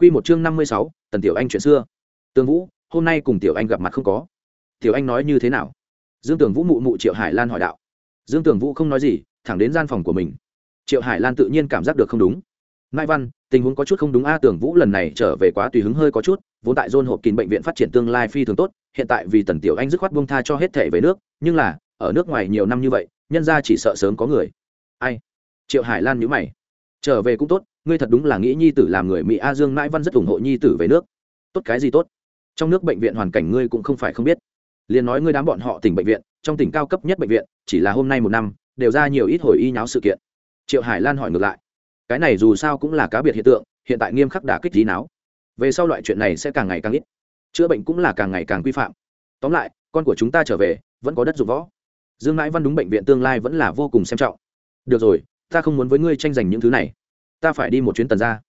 Quy một chương năm mươi sáu, Tần Tiểu Anh chuyện xưa. Tường Vũ, hôm nay cùng Tiểu Anh gặp mặt không có. Tiểu Anh nói như thế nào? Dương Tường Vũ mụ mụ Triệu Hải Lan hỏi đạo. Dương Tường Vũ không nói gì, thẳng đến gian phòng của mình. Triệu Hải Lan tự nhiên cảm giác được không đúng. Mai Văn, tình huống có chút không đúng a Tường Vũ lần này trở về quá tùy hứng hơi có chút, vốn tại Zone hộp kín bệnh viện phát triển tương lai phi thường tốt, hiện tại vì Tần Tiểu Anh dứt khoát buông tha cho hết thể về nước, nhưng là, ở nước ngoài nhiều năm như vậy, nhân gia chỉ sợ sớm có người. Ai? Triệu Hải Lan nhíu mày. Trở về cũng tốt, ngươi thật đúng là nghĩ nhi tử làm người mỹ a dương mãi văn rất ủng hộ nhi tử về nước. Tốt cái gì tốt? Trong nước bệnh viện hoàn cảnh ngươi cũng không phải không biết. Liền nói ngươi đám bọn họ tỉnh bệnh viện, trong tỉnh cao cấp nhất bệnh viện, chỉ là hôm nay một năm, đều ra nhiều ít hồi y nháo sự kiện. Triệu hải lan hỏi ngược lại. Cái này dù sao cũng là cá biệt hiện tượng, hiện tại nghiêm khắc đả kích tí náo. Về sau loại chuyện này sẽ càng ngày càng ít. Chữa bệnh cũng là càng ngày càng quy phạm. Tóm lại, con của chúng ta trở về, vẫn có đất dụng võ. Dương mãi văn đúng bệnh viện tương lai vẫn là vô cùng xem trọng. Được rồi, ta không muốn với ngươi tranh giành những thứ này ta phải đi một chuyến tần ra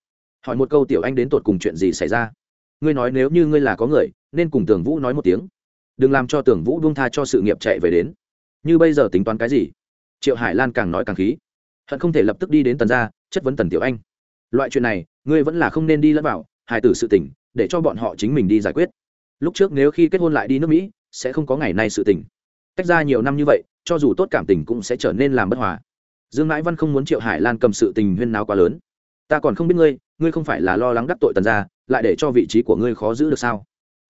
hỏi một câu tiểu anh đến tột cùng chuyện gì xảy ra? Ngươi nói nếu như ngươi là có người, nên cùng tưởng vũ nói một tiếng. Đừng làm cho tưởng vũ buông tha cho sự nghiệp chạy về đến. Như bây giờ tính toán cái gì? Triệu hải lan càng nói càng khí. Hận không thể lập tức đi đến tần ra chất vấn tần tiểu anh. Loại chuyện này, ngươi vẫn là không nên đi lẫn vào, hài tử sự tỉnh để cho bọn họ chính mình đi giải quyết. Lúc trước nếu khi kết hôn lại đi nước mỹ, sẽ không có ngày nay sự tỉnh tách ra nhiều năm như vậy, cho dù tốt cảm tình cũng sẽ trở nên làm bất hòa dương mãi văn không muốn triệu hải lan cầm sự tình huyên náo quá lớn. Ta còn không biết ngươi ngươi không phải là lo lắng đắc tội tần ra lại để cho vị trí của ngươi khó giữ được sao?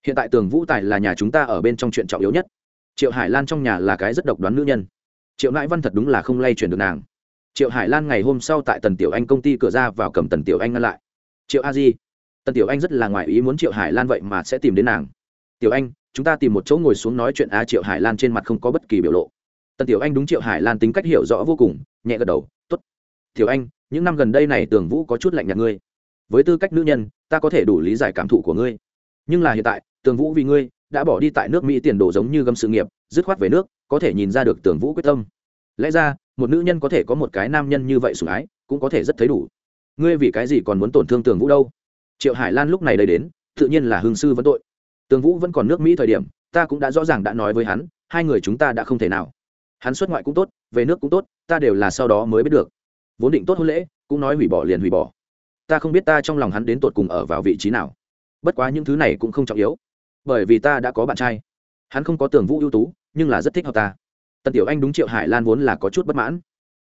Hiện tại tường vũ tài là nhà chúng ta ở bên trong chuyện trọng yếu nhất. Triệu hải lan trong nhà là cái rất độc đoán nữ nhân. Triệu nãi văn thật đúng là không lay chuyển được nàng. Triệu hải lan ngày hôm sau tại tần tiểu anh công ty cửa ra vào cầm tần tiểu anh ngăn lại. Triệu a di, tần tiểu anh rất là ngoài ý muốn triệu hải lan vậy mà sẽ tìm đến nàng. Tiểu anh, chúng ta tìm một chỗ ngồi xuống nói chuyện a triệu hải lan trên mặt không có bất kỳ biểu lộ. Tần tiểu anh đúng triệu hải lan tính cách hiểu rõ vô cùng nhẹ gật đầu t ố t tiểu anh, những năm gần đây này tường vũ có chút lạnh nhạt ngươi. Với tư cách nữ nhân, ta có thể đủ lý giải cảm thụ của ngươi. Nhưng là hiện tại, tường vũ vì ngươi đã bỏ đi tại nước mỹ tiền đồ giống như gâm sự nghiệp, dứt khoát về nước, có thể nhìn ra được tường vũ quyết tâm. Lẽ ra, một nữ nhân có thể có một cái nam nhân như vậy sủng ái, cũng có thể rất thấy đủ. Ngươi vì cái gì còn muốn tổn thương tường vũ đâu? Triệu hải lan lúc này đây đến, tự nhiên là hương sư vẫn tội. Tường vũ vẫn còn nước mỹ thời điểm, ta cũng đã rõ ràng đã nói với hắn, hai người chúng ta đã không thể nào hắn xuất ngoại cũng tốt, về nước cũng tốt, ta đều là sau đó mới biết được. Vốn định tốt hôn lễ, cũng nói hủy bỏ liền hủy bỏ. Ta không biết ta trong lòng hắn đến tột cùng ở vào vị trí nào. Bất quá những thứ này cũng không trọng yếu. Bởi vì ta đã có bạn trai. Hắn không có tưởng vũ ưu tú, nhưng là rất thích hợp ta. Tần tiểu anh đúng triệu hải lan vốn là có chút bất mãn.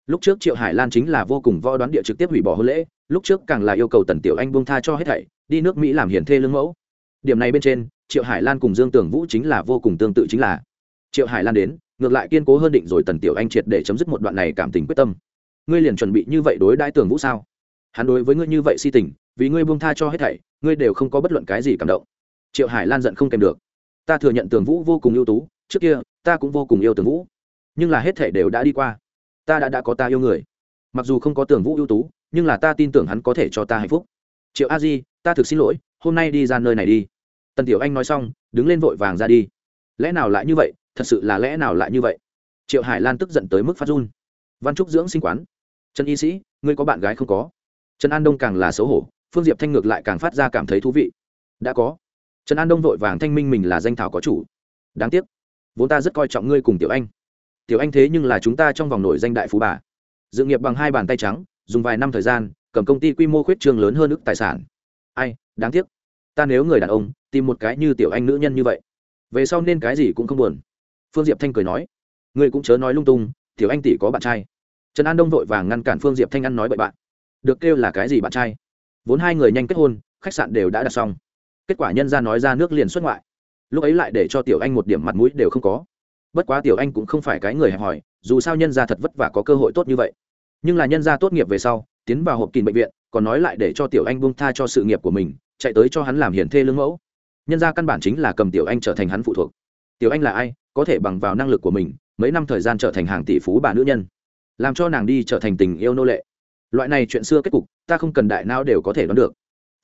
Lúc trước triệu hải lan chính là vô cùng võ đoán địa trực tiếp hủy bỏ hôn lễ, lúc trước càng là yêu cầu tần tiểu anh buông tha cho hết thảy, đi nước mỹ làm hiển thê lương mẫu. Điểm này bên trên, triệu hải lan cùng dương tưởng vũ chính là vô cùng tương tự chính là. Triệu hải lan đến ngược lại kiên cố hơn định rồi tần tiểu anh triệt để chấm dứt một đoạn này cảm tình quyết tâm. Ngươi liền chuẩn bị như vậy đối đãi tường vũ sao? Hắn đối với ngươi như vậy si tình, vì ngươi buông tha cho hết thảy, ngươi đều không có bất luận cái gì cảm động. Triệu hải lan giận không kèm được. Ta thừa nhận tường vũ vô cùng ưu tú, trước kia, ta cũng vô cùng yêu tường vũ. Nhưng là hết thảy đều đã đi qua. Ta đã đã có ta yêu người. Mặc dù không có tường vũ ưu tú, nhưng là ta tin tưởng hắn có thể cho ta hạnh phúc. Triệu a di, ta thực xin lỗi, hôm nay đi ra nơi này đi. Tần tiểu anh nói xong, đứng lên vội vàng ra đi. Lẽ nào lại như vậy? Thật sự là lẽ nào lại như vậy? Triệu hải lan tức giận tới mức phát run. Văn trúc dưỡng sinh quán. Trần y sĩ, ngươi có bạn gái không có? Trần an đông càng là xấu hổ, phương diệp thanh ngược lại càng phát ra cảm thấy thú vị. Đã có. Trần an đông vội vàng thanh minh mình là danh thảo có chủ. Đáng tiếc. Vốn ta rất coi trọng ngươi cùng tiểu anh. Tiểu anh thế nhưng là chúng ta trong vòng nổi danh đại phú bà. Dự nghiệp bằng hai bàn tay trắng, dùng vài năm thời gian, cầm công ty quy mô khuyết trương lớn hơn ức tài sản. Ai, đáng tiếc. Ta nếu người đàn ông, tìm một cái như tiểu anh nữ nhân như vậy. Về sau nên cái gì cũng không buồn phương diệp thanh cười nói, ngươi cũng chớ nói lung tung, tiểu anh tỷ có bạn trai. Trần an đông vội vàng ngăn cản phương diệp thanh ăn nói bậy bạn. Được kêu là cái gì bạn trai? Vốn hai người nhanh kết hôn, khách sạn đều đã đặt xong. Kết quả nhân ra nói ra nước liền xuất ngoại. Lúc ấy lại để cho tiểu anh một điểm mặt mũi đều không có. Bất quá tiểu anh cũng không phải cái người hẹp hòi, dù sao nhân ra thật vất vả có cơ hội tốt như vậy. Nhưng là nhân gia tốt nghiệp về sau, tiến vào hộp kín bệnh viện, còn nói lại để cho tiểu anh buông tha cho sự nghiệp của mình, chạy tới cho hắn làm hiển thê lương mẫu. Nhân gia căn bản chính là cầm tiểu anh trở thành hắn phụ thuộc. Tiểu anh là ai? Có thể bằng vào năng lực của mình, mấy năm thời gian trở thành hàng tỷ phú bà nữ nhân, làm cho nàng đi trở thành tình yêu nô lệ. Loại này chuyện xưa kết cục, ta không cần đại não đều có thể đoán được.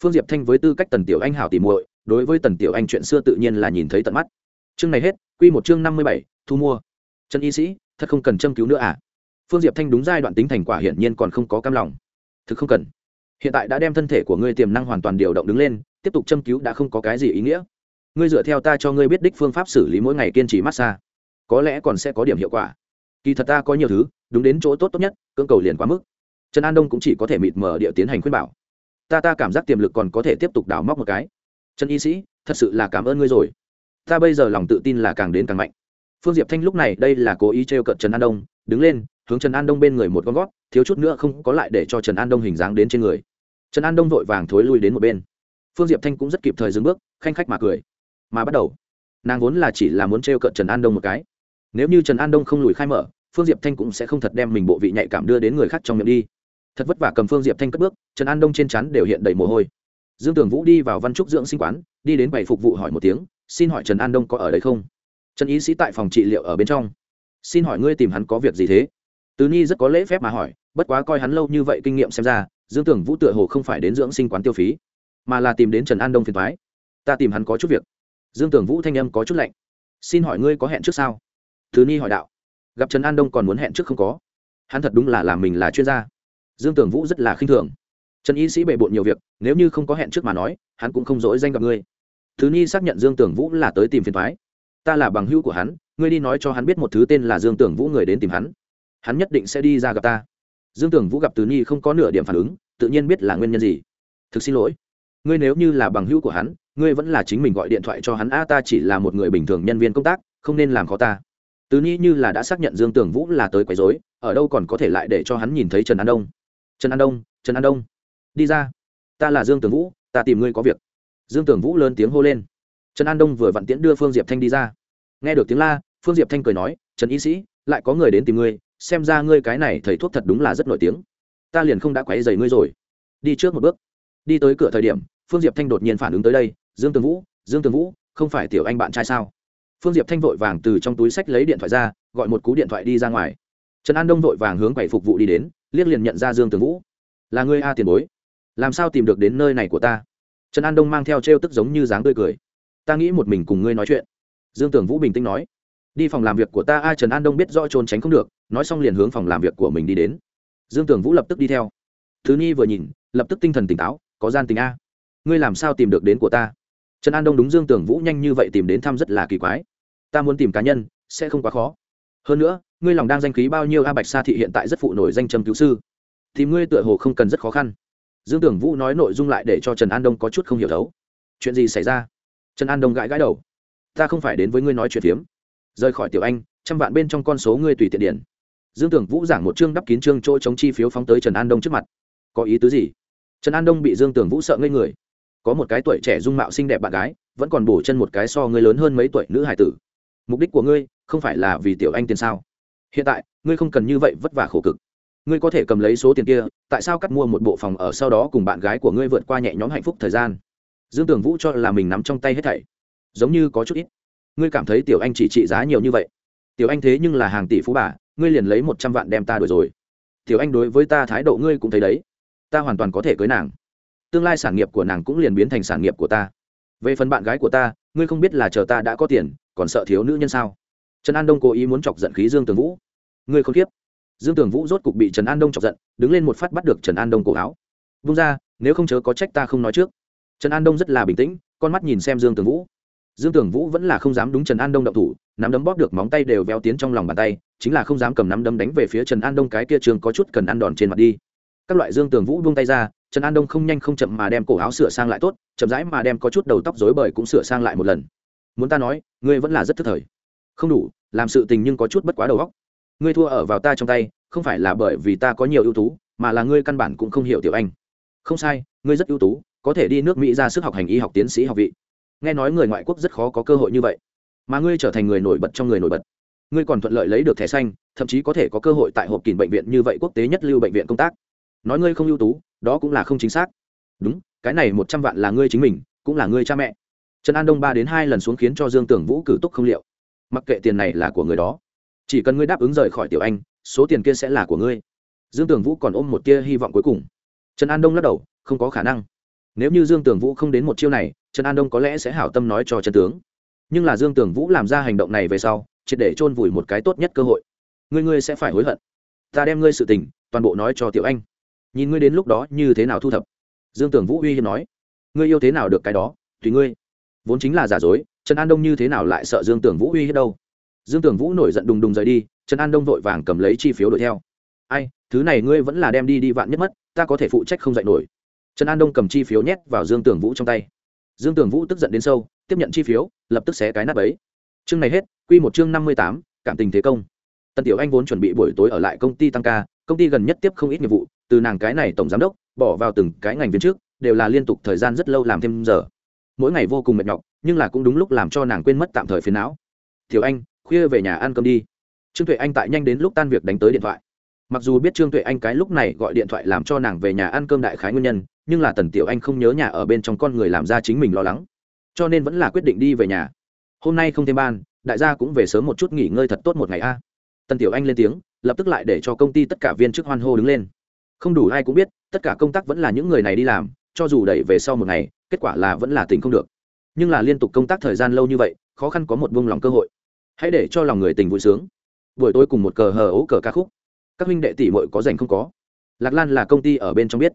Phương diệp thanh với tư cách tần tiểu anh hảo tỷ muội, đối với tần tiểu anh chuyện xưa tự nhiên là nhìn thấy tận mắt. Chương này hết, quy một chương năm mươi bảy, thu mua. Trần y sĩ, thật không cần châm cứu nữa à? Phương diệp thanh đúng giai đoạn tính thành quả hiển nhiên còn không có cam lòng. Thực không cần. Hiện tại đã đem thân thể của ngươi tiềm năng hoàn toàn điều động đứng lên, tiếp tục châm cứu đã không có cái gì ý nghĩa ngươi dựa theo ta cho ngươi biết đích phương pháp xử lý mỗi ngày kiên trì massage có lẽ còn sẽ có điểm hiệu quả. Kỳ thật ta có nhiều thứ, đúng đến chỗ tốt tốt nhất, cưỡng cầu liền quá mức. Trần an đông cũng chỉ có thể mịt mờ địa tiến hành khuyên bảo. Ta ta cảm giác tiềm lực còn có thể tiếp tục đào móc một cái. Trần y sĩ, thật sự là cảm ơn ngươi rồi. Ta bây giờ lòng tự tin là càng đến càng mạnh. Phương diệp thanh lúc này đây là cố ý t r e o cận trần an đông, đứng lên, hướng trần an đông bên người một con gót, thiếu chút nữa không có lại để cho trần an đông hình dáng đến trên người. Trần an đông vội vàng thối lui đến một bên. Phương diệp thanh cũng rất kịp thời dừng bước, khanh khách mà cười mà bắt đầu. Nàng vốn là chỉ là muốn t r e o cợt trần an đông một cái. Nếu như trần an đông không lùi khai mở, phương diệp thanh cũng sẽ không thật đem mình bộ vị nhạy cảm đưa đến người khác trong miệng đi. Thật vất vả cầm phương diệp thanh cất bước, trần an đông trên chắn đều hiện đầy mồ hôi. Dương tường vũ đi vào văn trúc dưỡng sinh quán, đi đến bảy phục vụ hỏi một tiếng, xin hỏi trần an đông có ở đây không? Trần y sĩ tại phòng trị liệu ở bên trong. Xin hỏi ngươi tìm hắn có việc gì thế? Tứ nhi rất có lễ phép mà hỏi, bất quá coi hắn lâu như vậy kinh nghiệm xem ra, dương tưởng vũ tựa hồ không phải đến dưỡng sinh quán tiêu phí, mà là tìm đến trần an đông phiền thoái ta tìm hắn có chút việc dương tưởng vũ thanh âm có chút lạnh. Xin hỏi ngươi có hẹn trước sao? Thứ nhi hỏi đạo. Gặp trần an đông còn muốn hẹn trước không có? Hắn thật đúng là làm mình là chuyên gia. Dương tưởng vũ rất là khinh thường. Trần y sĩ bề bộn nhiều việc, nếu như không có hẹn trước mà nói, hắn cũng không dỗi danh gặp ngươi. Thứ nhi xác nhận dương tưởng vũ là tới tìm phiền thoái ta là bằng hữu của hắn, ngươi đi nói cho hắn biết một thứ tên là dương tưởng vũ người đến tìm hắn. Hắn nhất định sẽ đi ra gặp ta. Dương tưởng vũ gặp từ nhi không có nửa điểm phản ứng, tự nhiên biết là nguyên nhân gì. Thực xin lỗi. Ngươi nếu như là bằng hữu của hắn ngươi vẫn là chính mình gọi điện thoại cho hắn. A, ta chỉ là một người bình thường nhân viên công tác, không nên làm khó ta. Từ nhi như là đã xác nhận dương Tường vũ là tới quấy dối ở đâu còn có thể lại để cho hắn nhìn thấy trần an đông? Trần an đông, trần an đông, đi ra. Ta là dương Tường vũ, ta tìm ngươi có việc. Dương Tường vũ lớn tiếng hô lên. Trần an đông vừa vặn tiễn đưa phương diệp thanh đi ra. Nghe được tiếng la, phương diệp thanh cười nói, trần y sĩ, lại có người đến tìm ngươi, xem ra ngươi cái này thầy thuốc thật đúng là rất nổi tiếng. Ta liền không đã quấy dày ngươi rồi. Đi trước một bước. Đi tới cửa thời điểm, phương diệp thanh đột nhiên phản ứng tới đây dương tường vũ, dương tường vũ, không phải tiểu anh bạn trai sao? Phương diệp thanh vội vàng từ trong túi sách lấy điện thoại ra, gọi một cú điện thoại đi ra ngoài. Trần an đông vội vàng hướng quầy phục vụ đi đến, liếc liền nhận ra dương tường vũ. Là ngươi a tiền bối. Làm sao tìm được đến nơi này của ta? Trần an đông mang theo t r e o tức giống như dáng tươi cười. Ta nghĩ một mình cùng ngươi nói chuyện. Dương Tường vũ bình tĩnh nói. Đi phòng làm việc của ta ai trần an đông biết rõ trốn tránh không được, nói xong liền hướng phòng làm việc của mình đi đến. Dương Tường vũ lập tức đi theo. Thứ nhi vừa nhìn, lập tức tinh thần tỉnh táo, có gian tình a. Ngươi làm sao tìm được đến của ta? Trần an đông đúng dương tưởng vũ nhanh như vậy tìm đến thăm rất là kỳ quái ta muốn tìm cá nhân sẽ không quá khó hơn nữa ngươi lòng đang danh khí bao nhiêu a bạch sa thị hiện tại rất phụ nổi danh châm cứu sư thì ngươi tựa hồ không cần rất khó khăn dương tưởng vũ nói nội dung lại để cho trần an đông có chút không hiểu thấu chuyện gì xảy ra trần an đông gãi gãi đầu ta không phải đến với ngươi nói chuyện phiếm rời khỏi tiểu anh trăm vạn bên trong con số ngươi tùy tiện điển dương tưởng vũ giảng một chương đắp kín chương chỗ chống chi phiếu phóng tới trần an đông trước mặt có ý tứ gì trần an đông bị dương tưởng vũ sợ ngây người có một cái tuổi trẻ dung mạo xinh đẹp bạn gái, vẫn còn bổ chân một cái so ngươi lớn hơn mấy tuổi nữ hải tử. Mục đích của ngươi không phải là vì tiểu anh tiền sao? Hiện tại, ngươi không cần như vậy vất vả khổ cực. Ngươi có thể cầm lấy số tiền kia, tại sao cắt mua một bộ phòng ở sau đó cùng bạn gái của ngươi vượt qua nhẹ nhõm hạnh phúc thời gian? Dương tường vũ cho là mình nắm trong tay hết thảy. Giống như có chút ít. Ngươi cảm thấy tiểu anh chỉ trị giá nhiều như vậy. Tiểu anh thế nhưng là hàng tỷ phú bà, ngươi liền lấy một trăm vạn đem ta đổi rồi. Tiểu anh đối với ta thái độ ngươi cũng thấy đấy. Ta hoàn toàn có thể cưới nàng tương lai sản nghiệp của nàng cũng liền biến thành sản nghiệp của ta. Về phần bạn gái của ta, ngươi không biết là chờ ta đã có tiền, còn sợ thiếu nữ nhân sao? Trần an đông cố ý muốn chọc giận khí dương tường vũ. Ngươi không tiếp dương tường vũ rốt cục bị trần an đông chọc giận, đứng lên một phát bắt được trần an đông cổ áo. Vung ra, nếu không chớ có trách ta không nói trước. Trần an đông rất là bình tĩnh, con mắt nhìn xem dương tường vũ. Dương tường vũ vẫn là không dám đúng trần an đông động thủ, nắm đấm bóp được móng tay đều veo tiến trong lòng bàn tay, chính là không dám cầm nắm đấm đánh về phía trần an đông cái kia trường có chút cần ăn đòn trên mặt đi các loại dương tường vũ buông tay ra, trần an đông không nhanh không chậm mà đem cổ áo sửa sang lại tốt, chậm rãi mà đem có chút đầu tóc dối bời cũng sửa sang lại một lần. Muốn ta nói, ngươi vẫn là rất thức thời. Không đủ, làm sự tình nhưng có chút bất quá đầu óc. Ngươi thua ở vào ta trong tay, không phải là bởi vì ta có nhiều ưu tú, mà là ngươi căn bản cũng không hiểu tiểu anh. Không sai, ngươi rất ưu tú, có thể đi nước mỹ ra sức học hành y học tiến sĩ học vị. Nghe nói người ngoại quốc rất khó có cơ hội như vậy. Mà ngươi trở thành người nổi bật trong người nổi bật. Ngươi còn thuận lợi lấy được thẻ xanh, thậm chí có thể có cơ hội tại hộp kìm bệnh viện như vậy quốc tế nhất lưu bệnh viện công tác nói ngươi không ưu tú, đó cũng là không chính xác. Đúng, cái này một trăm vạn là ngươi chính mình, cũng là ngươi cha mẹ. Trần an đông ba đến hai lần xuống khiến cho dương tưởng vũ cử túc không liệu. Mặc kệ tiền này là của người đó, chỉ cần ngươi đáp ứng rời khỏi tiểu anh, số tiền kia sẽ là của ngươi. Dương tưởng vũ còn ôm một tia hy vọng cuối cùng. Trần an đông lắc đầu, không có khả năng. Nếu như dương Tưởng vũ không đến một chiêu này, trần an đông có lẽ sẽ hảo tâm nói cho trần tướng. Nhưng là dương Tưởng vũ làm ra hành động này về sau, triệt để chôn vùi một cái tốt nhất cơ hội. Ngươi ngươi sẽ phải hối hận. Ta đem ngươi sự tình toàn bộ nói cho tiểu anh nhìn ngươi đến lúc đó như thế nào thu thập. Dương Tưởng vũ uy hiếp nói, ngươi yêu thế nào được cái đó, tùy ngươi. Vốn chính là giả dối, trần an đông như thế nào lại sợ dương Tưởng vũ uy hiếp đâu? Dương Tưởng vũ nổi giận đùng đùng rời đi, trần an đông vội vàng cầm lấy chi phiếu đuổi theo. Ai, thứ này ngươi vẫn là đem đi đi vạn nhất mất, ta có thể phụ trách không dạy nổi. Trần an đông cầm chi phiếu nhét vào dương Tưởng vũ trong tay. Dương Tưởng vũ tức giận đến sâu, tiếp nhận chi phiếu, lập tức xé cái nắp ấy. Chương này hết, quy một chương năm mươi tám, cảm tình thế công. Tần tiểu anh vốn chuẩn bị buổi tối ở lại công ty tăng ca, công ty gần nhất tiếp không ít nghiệp vụ từ nàng cái này tổng giám đốc, bỏ vào từng cái ngành viên trước, đều là liên tục thời gian rất lâu làm thêm giờ. Mỗi ngày vô cùng mệt nhọc, nhưng là cũng đúng lúc làm cho nàng quên mất tạm thời phiền não. Tiểu anh, khuya về nhà ăn cơm đi. Trương tuệ anh tại nhanh đến lúc tan việc đánh tới điện thoại. Mặc dù biết trương tuệ anh cái lúc này gọi điện thoại làm cho nàng về nhà ăn cơm đại khái nguyên nhân, nhưng là tần tiểu anh không nhớ nhà ở bên trong con người làm ra chính mình lo lắng, cho nên vẫn là quyết định đi về nhà. Hôm nay không thêm ban, đại gia cũng về sớm một chút nghỉ ngơi thật tốt một ngày a. Tần tiểu anh lên tiếng, lập tức lại để cho công ty tất cả viên chức hoan hô đứng lên không đủ ai cũng biết, tất cả công tác vẫn là những người này đi làm, cho dù đẩy về sau một ngày, kết quả là vẫn là tỉnh không được. Nhưng là liên tục công tác thời gian lâu như vậy, khó khăn có một buông lòng cơ hội. Hãy để cho lòng người tình vui sướng. Buổi tối cùng một cờ hờ ấu cờ ca khúc. Các huynh đệ tỷ mội có dành không có? Lạc lan là công ty ở bên trong biết.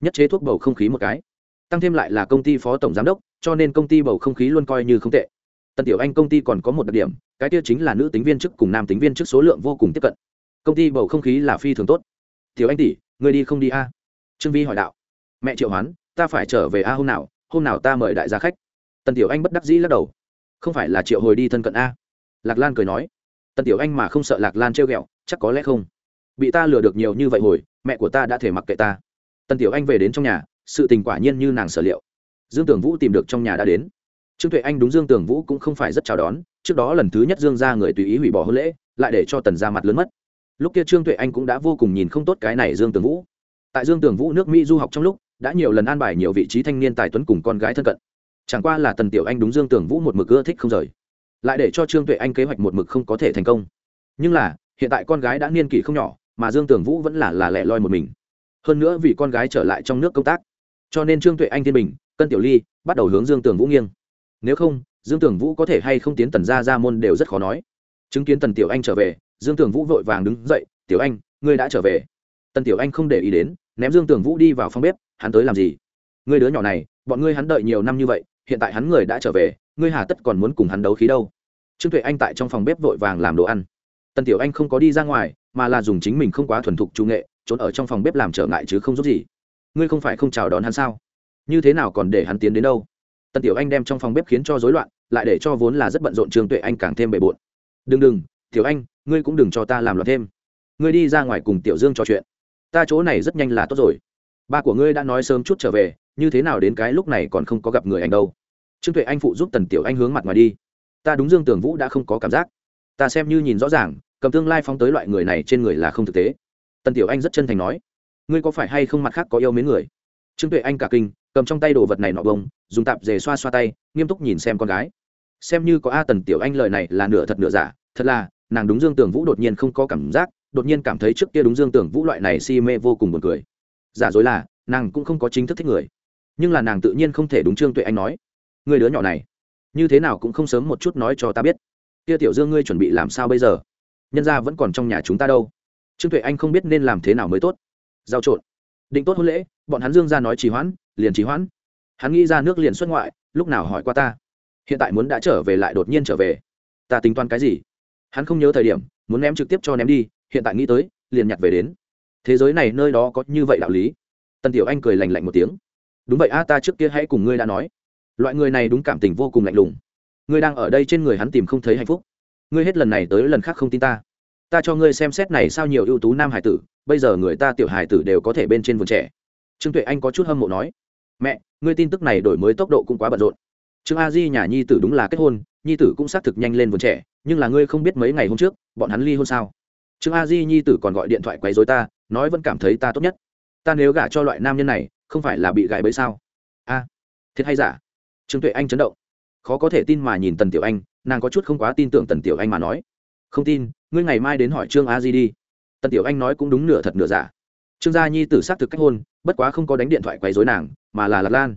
Nhất chế thuốc bầu không khí một cái. Tăng thêm lại là công ty phó tổng giám đốc, cho nên công ty bầu không khí luôn coi như không tệ. Tần tiểu anh công ty còn có một đặc điểm, cái tiêu chính là nữ tính viên chức cùng nam tính viên chức số lượng vô cùng tiếp cận. Công ty bầu không khí là phi thường tốt. Tiểu anh tỷ người đi không đi a? Trương vi hỏi đạo. Mẹ triệu hoán, ta phải trở về a hôm nào hôm nào ta mời đại gia khách. Tần tiểu anh bất đắc dĩ lắc đầu. Không phải là triệu hồi đi thân cận a? Lạc lan cười nói. Tần tiểu anh mà không sợ lạc lan trêu ghẹo, chắc có lẽ không. Bị ta lừa được nhiều như vậy hồi, mẹ của ta đã thể mặc kệ ta. Tần tiểu anh về đến trong nhà, sự tình quả nhiên như nàng sở liệu. Dương tưởng vũ tìm được trong nhà đã đến. Trương tuệ anh đúng dương tưởng vũ cũng không phải rất chào đón, trước đó lần thứ nhất dương ra người tùy ý hủy bỏ hôn lễ, lại để cho tần ra mặt lớn mất lúc kia trương tuệ anh cũng đã vô cùng nhìn không tốt cái này dương tường vũ. Tại dương tường vũ nước mỹ du học trong lúc, đã nhiều lần an bài nhiều vị trí thanh niên tài tuấn cùng con gái thân cận. Chẳng qua là tần tiểu anh đúng dương tường vũ một mực ưa thích không rời. Lại để cho trương tuệ anh kế hoạch một mực không có thể thành công. Nhưng là, hiện tại con gái đã niên kỷ không nhỏ, mà dương tường vũ vẫn là là lẻ loi một mình. Hơn nữa vì con gái trở lại trong nước công tác. Cho nên trương tuệ anh thiên bình, cân tiểu ly bắt đầu hướng dương tường vũ nghiêng. Nếu không, dương tường vũ có thể hay không tiến tần ra ra môn đều rất khó nói. Chứng kiến tần tiểu anh trở về dương tưởng vũ vội vàng đứng dậy, tiểu anh, ngươi đã trở về. Tần tiểu anh không để ý đến, ném dương tưởng vũ đi vào phòng bếp, hắn tới làm gì? Ngươi đứa nhỏ này, bọn ngươi hắn đợi nhiều năm như vậy, hiện tại hắn người đã trở về, ngươi hà tất còn muốn cùng hắn đấu khí đâu? Trương tuệ anh tại trong phòng bếp vội vàng làm đồ ăn. Tần tiểu anh không có đi ra ngoài, mà là dùng chính mình không quá thuần thục trung nghệ, trốn ở trong phòng bếp làm trở ngại chứ không giúp gì. Ngươi không phải không chào đón hắn sao? Như thế nào còn để hắn tiến đến đâu? Tần tiểu anh đem trong phòng bếp khiến cho rối loạn, lại để cho vốn là rất bận rộn trương tuệ anh càng thêm bề bộn. Đừng đừng tiểu anh, ngươi cũng đừng cho ta làm loạn thêm. Ngươi đi ra ngoài cùng tiểu dương trò chuyện. Ta chỗ này rất nhanh là tốt rồi. Ba của ngươi đã nói sớm chút trở về, như thế nào đến cái lúc này còn không có gặp người anh đâu. Trương tuệ anh phụ giúp tần tiểu anh hướng mặt ngoài đi. Ta đúng dương tường vũ đã không có cảm giác. Ta xem như nhìn rõ ràng, cầm tương lai phóng tới loại người này trên người là không thực tế. Tần tiểu anh rất chân thành nói. Ngươi có phải hay không mặt khác có yêu mến người? Trương tuệ anh cả kinh, cầm trong tay đồ vật này nọ bông, dùng tạp dề xoa xoa tay, nghiêm túc nhìn xem con gái. Xem như có a tần tiểu anh lời này là nửa thật nửa giả, thật là nàng đúng dương tường vũ đột nhiên không có cảm giác, đột nhiên cảm thấy trước kia đúng dương tường vũ loại này si mê vô cùng buồn cười. Giả dối là, nàng cũng không có chính thức thích người. Nhưng là nàng tự nhiên không thể đúng trương tuệ anh nói, người đứa nhỏ này, như thế nào cũng không sớm một chút nói cho ta biết. Kia tiểu dương ngươi chuẩn bị làm sao bây giờ? Nhân ra vẫn còn trong nhà chúng ta đâu. Trương tuệ anh không biết nên làm thế nào mới tốt. Giao trộn. Định tốt hôn lễ, bọn hắn dương ra nói trì hoãn, liền trì hoãn. Hắn nghĩ ra nước liền xuất ngoại, lúc nào hỏi qua ta. Hiện tại muốn đã trở về lại đột nhiên trở về. Ta tính toán cái gì? Hắn không nhớ thời điểm, muốn ném trực tiếp cho ném đi, hiện tại nghĩ tới, liền nhặt về đến. Thế giới này nơi đó có như vậy đạo lý. Tần tiểu anh cười lành lạnh một tiếng. Đúng vậy a, ta trước kia hãy cùng ngươi đã nói. Loại người này đúng cảm tình vô cùng lạnh lùng. Ngươi đang ở đây trên người hắn tìm không thấy hạnh phúc. Ngươi hết lần này tới lần khác không tin ta. Ta cho ngươi xem xét này sao nhiều ưu tú nam hải tử, bây giờ người ta tiểu hải tử đều có thể bên trên vườn trẻ. Trương tuệ anh có chút hâm mộ nói. Mẹ, ngươi tin tức này đổi mới tốc độ cũng quá bận rộn. Trương a di nhà nhi tử đúng là kết hôn nhi tử cũng xác thực nhanh lên vườn trẻ, nhưng là ngươi không biết mấy ngày hôm trước, bọn hắn ly hôn sao? Trương a di nhi tử còn gọi điện thoại quấy dối ta, nói vẫn cảm thấy ta tốt nhất. Ta nếu gả cho loại nam nhân này, không phải là bị gài bẫy sao? A, thiệt hay giả? Trương tuệ anh chấn động. Khó có thể tin mà nhìn tần tiểu anh, nàng có chút không quá tin tưởng tần tiểu anh mà nói. Không tin, ngươi ngày mai đến hỏi trương a di đi. Tần tiểu anh nói cũng đúng nửa thật nửa giả. Trương gia nhi tử xác thực cách hôn, bất quá không có đánh điện thoại quấy dối nàng, mà là lạc lan.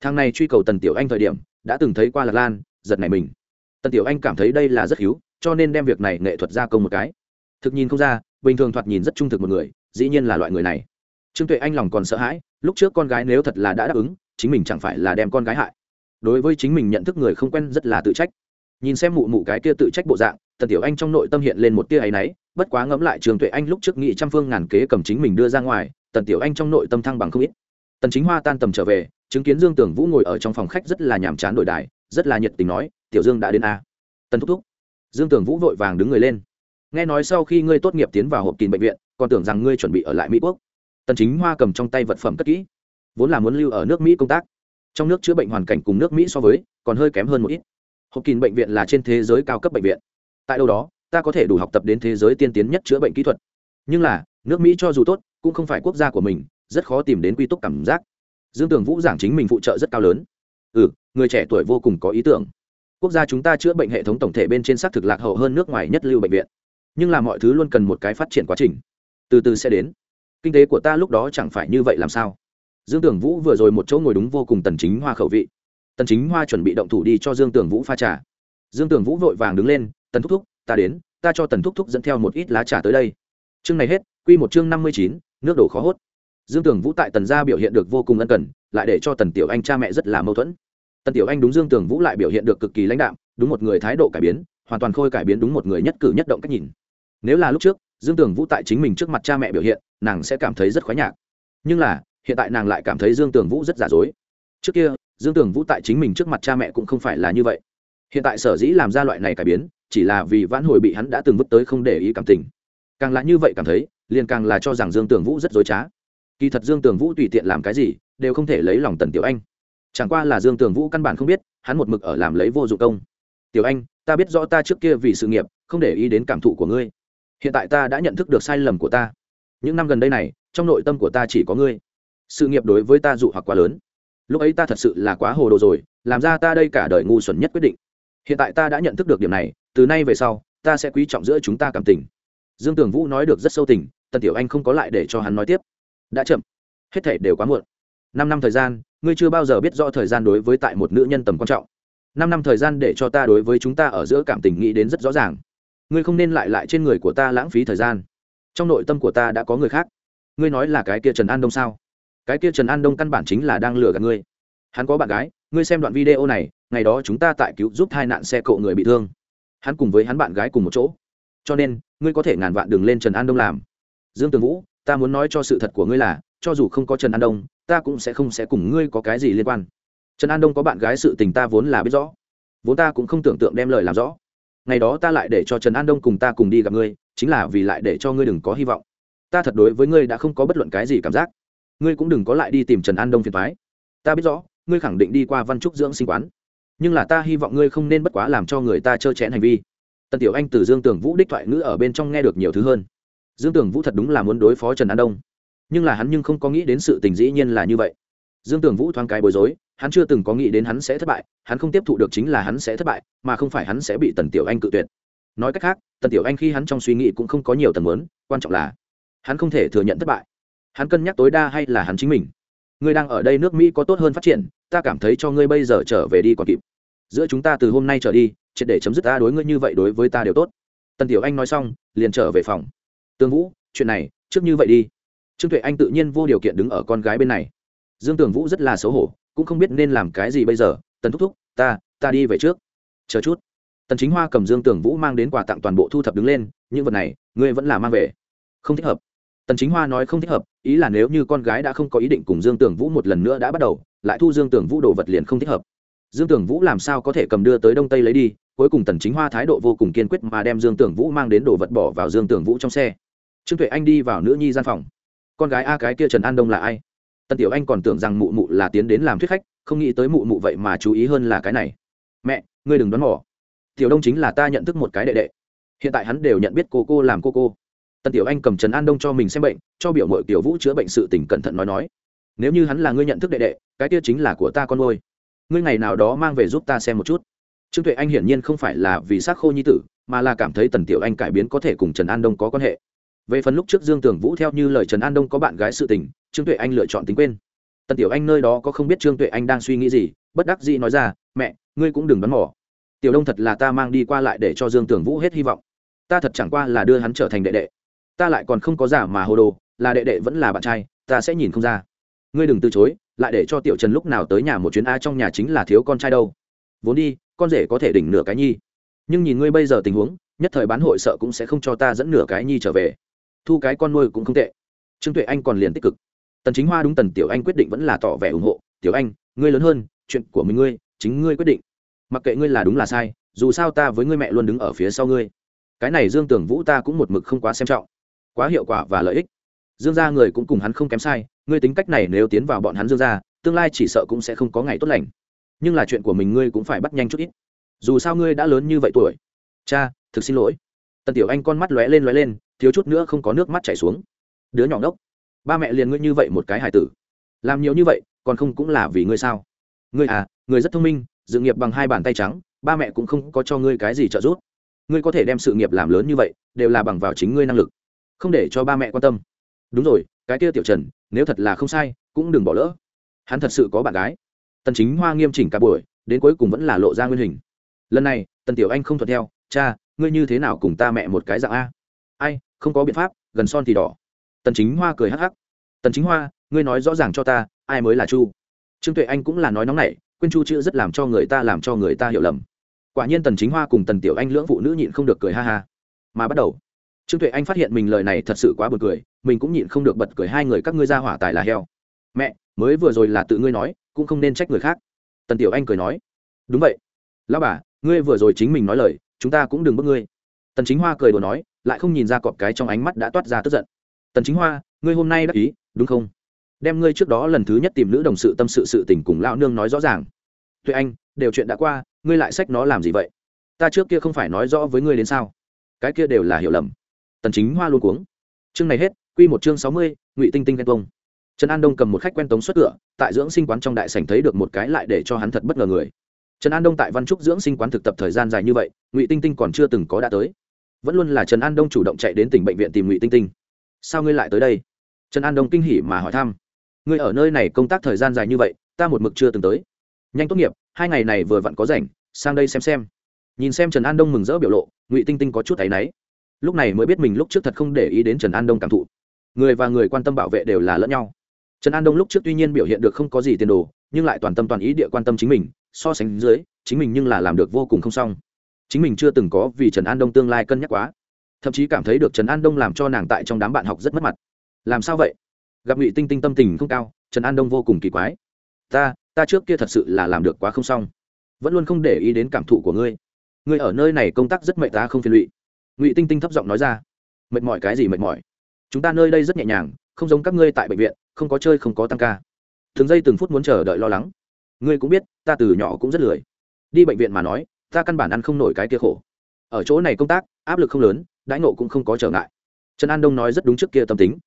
Thằng này truy cầu tần tiểu anh thời điểm, đã từng thấy qua lạc lan, giật này mình tần tiểu anh cảm thấy đây là rất hiếu, cho nên đem việc này nghệ thuật gia công một cái. Thực nhìn không ra, bình thường thoạt nhìn rất trung thực một người, dĩ nhiên là loại người này. Trương tuệ anh lòng còn sợ hãi, lúc trước con gái nếu thật là đã đáp ứng, chính mình chẳng phải là đem con gái hại. Đối với chính mình nhận thức người không quen rất là tự trách. Nhìn xem mụ mụ cái kia tự trách bộ dạng, tần tiểu anh trong nội tâm hiện lên một tia áy náy, bất quá ngẫm lại trường tuệ anh lúc trước nghị trăm phương ngàn kế cầm chính mình đưa ra ngoài, tần tiểu anh trong nội tâm thăng bằng không ít. Tần chính hoa tan tầm trở về, chứng kiến dương tưởng vũ ngồi ở trong phòng khách rất là nhàm chán đổi đài, rất là nhiệt tình nói tiểu dương đã đến a. Tần thúc thúc. Dương tưởng vũ vội vàng đứng người lên. Nghe nói sau khi ngươi tốt nghiệp tiến vào hộp kín bệnh viện, còn tưởng rằng ngươi chuẩn bị ở lại mỹ quốc. Tần chính hoa cầm trong tay vật phẩm cất kỹ. Vốn là muốn lưu ở nước mỹ công tác. Trong nước chữa bệnh hoàn cảnh cùng nước mỹ so với, còn hơi kém hơn một ít. Hộp kín bệnh viện là trên thế giới cao cấp bệnh viện. Tại đâu đó, ta có thể đủ học tập đến thế giới tiên tiến nhất chữa bệnh kỹ thuật. Nhưng là, nước mỹ cho dù tốt, cũng không phải quốc gia của mình, rất khó tìm đến quy túc cảm giác. Dương tường vũ giảng chính mình phụ trợ rất cao lớn. Ừ người trẻ tuổi vô cùng có ý tưởng quốc gia chúng ta chữa bệnh hệ thống tổng thể bên trên xác thực lạc hậu hơn nước ngoài nhất lưu bệnh viện. Nhưng là mọi thứ luôn cần một cái phát triển quá trình. Từ từ sẽ đến. Kinh tế của ta lúc đó chẳng phải như vậy làm sao? Dương Tưởng vũ vừa rồi một chỗ ngồi đúng vô cùng tần chính hoa khẩu vị. Tần chính hoa chuẩn bị động thủ đi cho dương Tưởng vũ pha trà. Dương Tưởng vũ vội vàng đứng lên tần thúc thúc ta đến ta cho tần thúc thúc dẫn theo một ít lá trà tới đây. Chương này hết quy một chương năm mươi chín, nước đổ khó hốt. Dương Tưởng vũ tại tần gia biểu hiện được vô cùng ân cần lại để cho tần tiểu anh cha mẹ rất là mâu thuẫn tần tiểu anh đúng dương tường vũ lại biểu hiện được cực kỳ lãnh đạm, đúng một người thái độ cải biến, hoàn toàn khôi cải biến đúng một người nhất cử nhất động cách nhìn. Nếu là lúc trước, dương tường vũ tại chính mình trước mặt cha mẹ biểu hiện, nàng sẽ cảm thấy rất khoái nhạc. Nhưng là, hiện tại nàng lại cảm thấy dương tường vũ rất giả dối. Trước kia, dương tường vũ tại chính mình trước mặt cha mẹ cũng không phải là như vậy. Hiện tại sở dĩ làm ra loại này cải biến, chỉ là vì vãn hồi bị hắn đã từng vứt tới không để ý cảm tình. Càng là như vậy cảm thấy, liền càng là cho rằng dương tường vũ rất dối trá. Kỳ thật dương tường vũ tùy tiện làm cái gì, đều không thể lấy lòng tần tiểu anh chẳng qua là dương tường vũ căn bản không biết, hắn một mực ở làm lấy vô dụng công. Tiểu anh, ta biết rõ ta trước kia vì sự nghiệp, không để ý đến cảm thụ của ngươi. Hiện tại ta đã nhận thức được sai lầm của ta. Những năm gần đây này, trong nội tâm của ta chỉ có ngươi. Sự nghiệp đối với ta dụ hoặc quá lớn. Lúc ấy ta thật sự là quá hồ đồ rồi, làm ra ta đây cả đời ngu xuẩn nhất quyết định. Hiện tại ta đã nhận thức được điểm này, từ nay về sau, ta sẽ quý trọng giữa chúng ta cảm tình. Dương tường vũ nói được rất sâu tình, tần tiểu anh không có lại để cho hắn nói tiếp. Đã chậm. Hết thể đều quá muộn năm năm thời gian, ngươi chưa bao giờ biết rõ thời gian đối với tại một nữ nhân tầm quan trọng. Năm năm thời gian để cho ta đối với chúng ta ở giữa cảm tình nghĩ đến rất rõ ràng. Ngươi không nên lại lại trên người của ta lãng phí thời gian. Trong nội tâm của ta đã có người khác. Ngươi nói là cái kia trần an đông sao? Cái kia trần an đông căn bản chính là đang lừa gạt ngươi. Hắn có bạn gái, ngươi xem đoạn video này, ngày đó chúng ta tại cứu giúp hai nạn xe cộ người bị thương. Hắn cùng với hắn bạn gái cùng một chỗ. Cho nên, ngươi có thể ngàn vạn đường lên trần an đông làm. Dương tường vũ, ta muốn nói cho sự thật của ngươi là, cho dù không có trần an đông ta cũng sẽ không sẽ cùng ngươi có cái gì liên quan. Trần an đông có bạn gái sự tình ta vốn là biết rõ. Vốn ta cũng không tưởng tượng đem lời làm rõ. Ngày đó ta lại để cho trần an đông cùng ta cùng đi gặp ngươi, chính là vì lại để cho ngươi đừng có hy vọng. Ta thật đối với ngươi đã không có bất luận cái gì cảm giác. Ngươi cũng đừng có lại đi tìm trần an đông phiền thoái ta biết rõ, ngươi khẳng định đi qua văn trúc dưỡng sinh quán. Nhưng là ta hy vọng ngươi không nên bất quá làm cho người ta trơ chẽn hành vi. Tần tiểu anh từ dương tường vũ đích thoại ngữ ở bên trong nghe được nhiều thứ hơn. Dương tường vũ thật đúng là muốn đối phó trần an đông nhưng là hắn nhưng không có nghĩ đến sự tình dĩ nhiên là như vậy. Dương tường vũ thoáng cái bối rối, hắn chưa từng có nghĩ đến hắn sẽ thất bại, hắn không tiếp thụ được chính là hắn sẽ thất bại, mà không phải hắn sẽ bị tần tiểu anh cự tuyệt. Nói cách khác, tần tiểu anh khi hắn trong suy nghĩ cũng không có nhiều tần muốn, quan trọng là hắn không thể thừa nhận thất bại. Hắn cân nhắc tối đa hay là hắn chính mình. Ngươi đang ở đây nước mỹ có tốt hơn phát triển, ta cảm thấy cho ngươi bây giờ trở về đi còn kịp. Giữa chúng ta từ hôm nay trở đi, triệt để chấm dứt ta đối ngươi như vậy đối với ta đều tốt. Tần tiểu anh nói xong, liền trở về phòng. Tương vũ, chuyện này, trước như vậy đi trương tuệ anh tự nhiên vô điều kiện đứng ở con gái bên này. Dương tường vũ rất là xấu hổ, cũng không biết nên làm cái gì bây giờ. Tần thúc thúc, ta ta đi về trước. Chờ chút. Tần chính hoa cầm dương tường vũ mang đến quà tặng toàn bộ thu thập đứng lên, những vật này, ngươi vẫn là mang về. Không thích hợp. Tần chính hoa nói không thích hợp, ý là nếu như con gái đã không có ý định cùng dương tường vũ một lần nữa đã bắt đầu, lại thu dương tường vũ đồ vật liền không thích hợp. Dương tường vũ làm sao có thể cầm đưa tới đông tây lấy đi, cuối cùng tần chính hoa thái độ vô cùng kiên quyết mà đem dương tường vũ mang đến đồ vật bỏ vào dương tường vũ trong xe. Trương tuệ anh đi vào nữ nhi gian phòng con gái a, cái kia trần an đông là ai? Tần tiểu anh còn tưởng rằng mụ mụ là tiến đến làm thuyết khách, không nghĩ tới mụ mụ vậy mà chú ý hơn là cái này. Mẹ, ngươi đừng đoán mò. Tiểu đông chính là ta nhận thức một cái đệ đệ. Hiện tại hắn đều nhận biết cô cô làm cô cô. Tần tiểu anh cầm trần an đông cho mình xem bệnh, cho biểu mội tiểu vũ chữa bệnh sự tỉnh cẩn thận nói nói. Nếu như hắn là ngươi nhận thức đệ đệ, cái kia chính là của ta con ngôi ngươi ngày nào đó mang về giúp ta xem một chút. Trương tuệ anh hiển nhiên không phải là vì xác khô nhi tử, mà là cảm thấy tần tiểu anh cải biến có thể cùng trần an đông có quan hệ về phần lúc trước dương tưởng vũ theo như lời trần an đông có bạn gái sự tình trương tuệ anh lựa chọn tính quên. Tần tiểu anh nơi đó có không biết trương tuệ anh đang suy nghĩ gì bất đắc dĩ nói ra mẹ ngươi cũng đừng đoán mỏ, tiểu đông thật là ta mang đi qua lại để cho dương tưởng vũ hết hy vọng. Ta thật chẳng qua là đưa hắn trở thành đệ đệ. Ta lại còn không có giả mà hồ đồ là đệ đệ vẫn là bạn trai ta sẽ nhìn không ra. Ngươi đừng từ chối lại để cho tiểu trần lúc nào tới nhà một chuyến a trong nhà chính là thiếu con trai đâu. Vốn đi con rể có thể đỉnh nửa cái nhi. Nhưng nhìn ngươi bây giờ tình huống nhất thời bán hội sợ cũng sẽ không cho ta dẫn nửa cái nhi trở về thu cái con nuôi cũng không tệ. Trương tuệ anh còn liền tích cực. Tần chính hoa đúng tần tiểu anh quyết định vẫn là tỏ vẻ ủng hộ. Tiểu anh, ngươi lớn hơn, chuyện của mình ngươi, chính ngươi quyết định. Mặc kệ ngươi là đúng là sai, dù sao ta với ngươi mẹ luôn đứng ở phía sau ngươi. Cái này dương tưởng vũ ta cũng một mực không quá xem trọng. Quá hiệu quả và lợi ích. Dương gia người cũng cùng hắn không kém sai, ngươi tính cách này nếu tiến vào bọn hắn dương gia, tương lai chỉ sợ cũng sẽ không có ngày tốt lành. Nhưng là chuyện của mình ngươi cũng phải bắt nhanh chút ít. Dù sao ngươi đã lớn như vậy tuổi. Cha, thực xin lỗi. Tần tiểu anh con mắt lóe lên lóe lên thiếu chút nữa không có nước mắt chảy xuống. Đứa nhỏ ngốc, ba mẹ liền ngươi như vậy một cái hài tử. Làm nhiều như vậy, còn không cũng là vì ngươi sao? Ngươi à ngươi rất thông minh, dự nghiệp bằng hai bàn tay trắng, ba mẹ cũng không có cho ngươi cái gì trợ giúp. Ngươi có thể đem sự nghiệp làm lớn như vậy, đều là bằng vào chính ngươi năng lực, không để cho ba mẹ quan tâm. Đúng rồi, cái kia tiểu trần, nếu thật là không sai, cũng đừng bỏ lỡ. Hắn thật sự có bạn gái. Tần chính hoa nghiêm chỉnh cả buổi, đến cuối cùng vẫn là lộ ra nguyên hình. Lần này, tần tiểu anh không thuận theo, cha, ngươi như thế nào cùng ta mẹ một cái dạng a? Ai không có biện pháp, gần son thì đỏ. Tần chính hoa cười hắc hắc. Tần chính hoa, ngươi nói rõ ràng cho ta, ai mới là chu? Trương tuệ anh cũng là nói nóng nảy, quên chu chữ rất làm cho người ta làm cho người ta hiểu lầm. Quả nhiên tần chính hoa cùng tần tiểu anh lưỡng phụ nữ nhịn không được cười ha ha. Mà bắt đầu, trương tuệ anh phát hiện mình lời này thật sự quá buồn cười, mình cũng nhịn không được bật cười, hai người các ngươi ra hỏa tài là heo. Mẹ, mới vừa rồi là tự ngươi nói, cũng không nên trách người khác. Tần tiểu anh cười nói. Đúng vậy. Lão bà, ngươi vừa rồi chính mình nói lời, chúng ta cũng đừng bước ngươi tần chính hoa cười đùa nói lại không nhìn ra cọp cái trong ánh mắt đã toát ra tức giận. Tần chính hoa ngươi hôm nay đắc ý đúng không? Đem ngươi trước đó lần thứ nhất tìm nữ đồng sự tâm sự sự tình cùng lão nương nói rõ ràng. Tuệ anh đều chuyện đã qua ngươi lại sách nó làm gì vậy? Ta trước kia không phải nói rõ với ngươi đến sao? Cái kia đều là hiểu lầm. Tần chính hoa luôn cuống. Chương này hết quy một chương 60, ngụy tinh tinh ghen tông trần an đông cầm một khách quen tống xuất cửa tại dưỡng sinh quán trong đại sảnh thấy được một cái lại để cho hắn thật bất ngờ người. Trần an đông tại văn trúc dưỡng sinh quán thực tập thời gian dài như vậy ngụy tinh tinh còn chưa từng có đã tới vẫn luôn là trần an đông chủ động chạy đến tỉnh bệnh viện tìm ngụy tinh tinh. Sao ngươi lại tới đây? Trần an đông kinh hỉ mà hỏi thăm. Ngươi ở nơi này công tác thời gian dài như vậy, ta một mực chưa từng tới. Nhanh tốt nghiệp, hai ngày này vừa vặn có rảnh, sang đây xem xem. Nhìn xem trần an đông mừng rỡ biểu lộ, ngụy tinh tinh có chút áy náy. Lúc này mới biết mình lúc trước thật không để ý đến trần an đông cảm thụ. Người và người quan tâm bảo vệ đều là lẫn nhau. Trần an đông lúc trước tuy nhiên biểu hiện được không có gì tiền đồ, nhưng lại toàn tâm toàn ý địa quan tâm chính mình, so sánh dưới, chính mình nhưng là làm được vô cùng không xong chính mình chưa từng có vì trần an đông tương lai cân nhắc quá. Thậm chí cảm thấy được trần an đông làm cho nàng tại trong đám bạn học rất mất mặt. Làm sao vậy? Gặp ngụy tinh tinh tâm tình không cao, trần an đông vô cùng kỳ quái. Ta ta trước kia thật sự là làm được quá không xong. Vẫn luôn không để ý đến cảm thụ của ngươi. Ngươi ở nơi này công tác rất mệt ta không phiền lụy ngụy tinh tinh thấp giọng nói ra. Mệt mỏi cái gì mệt mỏi? Chúng ta nơi đây rất nhẹ nhàng, không giống các ngươi tại bệnh viện, không có chơi không có tăng ca. Từng giây từng phút muốn chờ đợi lo lắng. Ngươi cũng biết, ta từ nhỏ cũng rất lười. Đi bệnh viện mà nói ta căn bản ăn không nổi cái kia khổ. Ở chỗ này công tác, áp lực không lớn, đãi nộ cũng không có trở ngại. Trần an đông nói rất đúng trước kia tâm tính.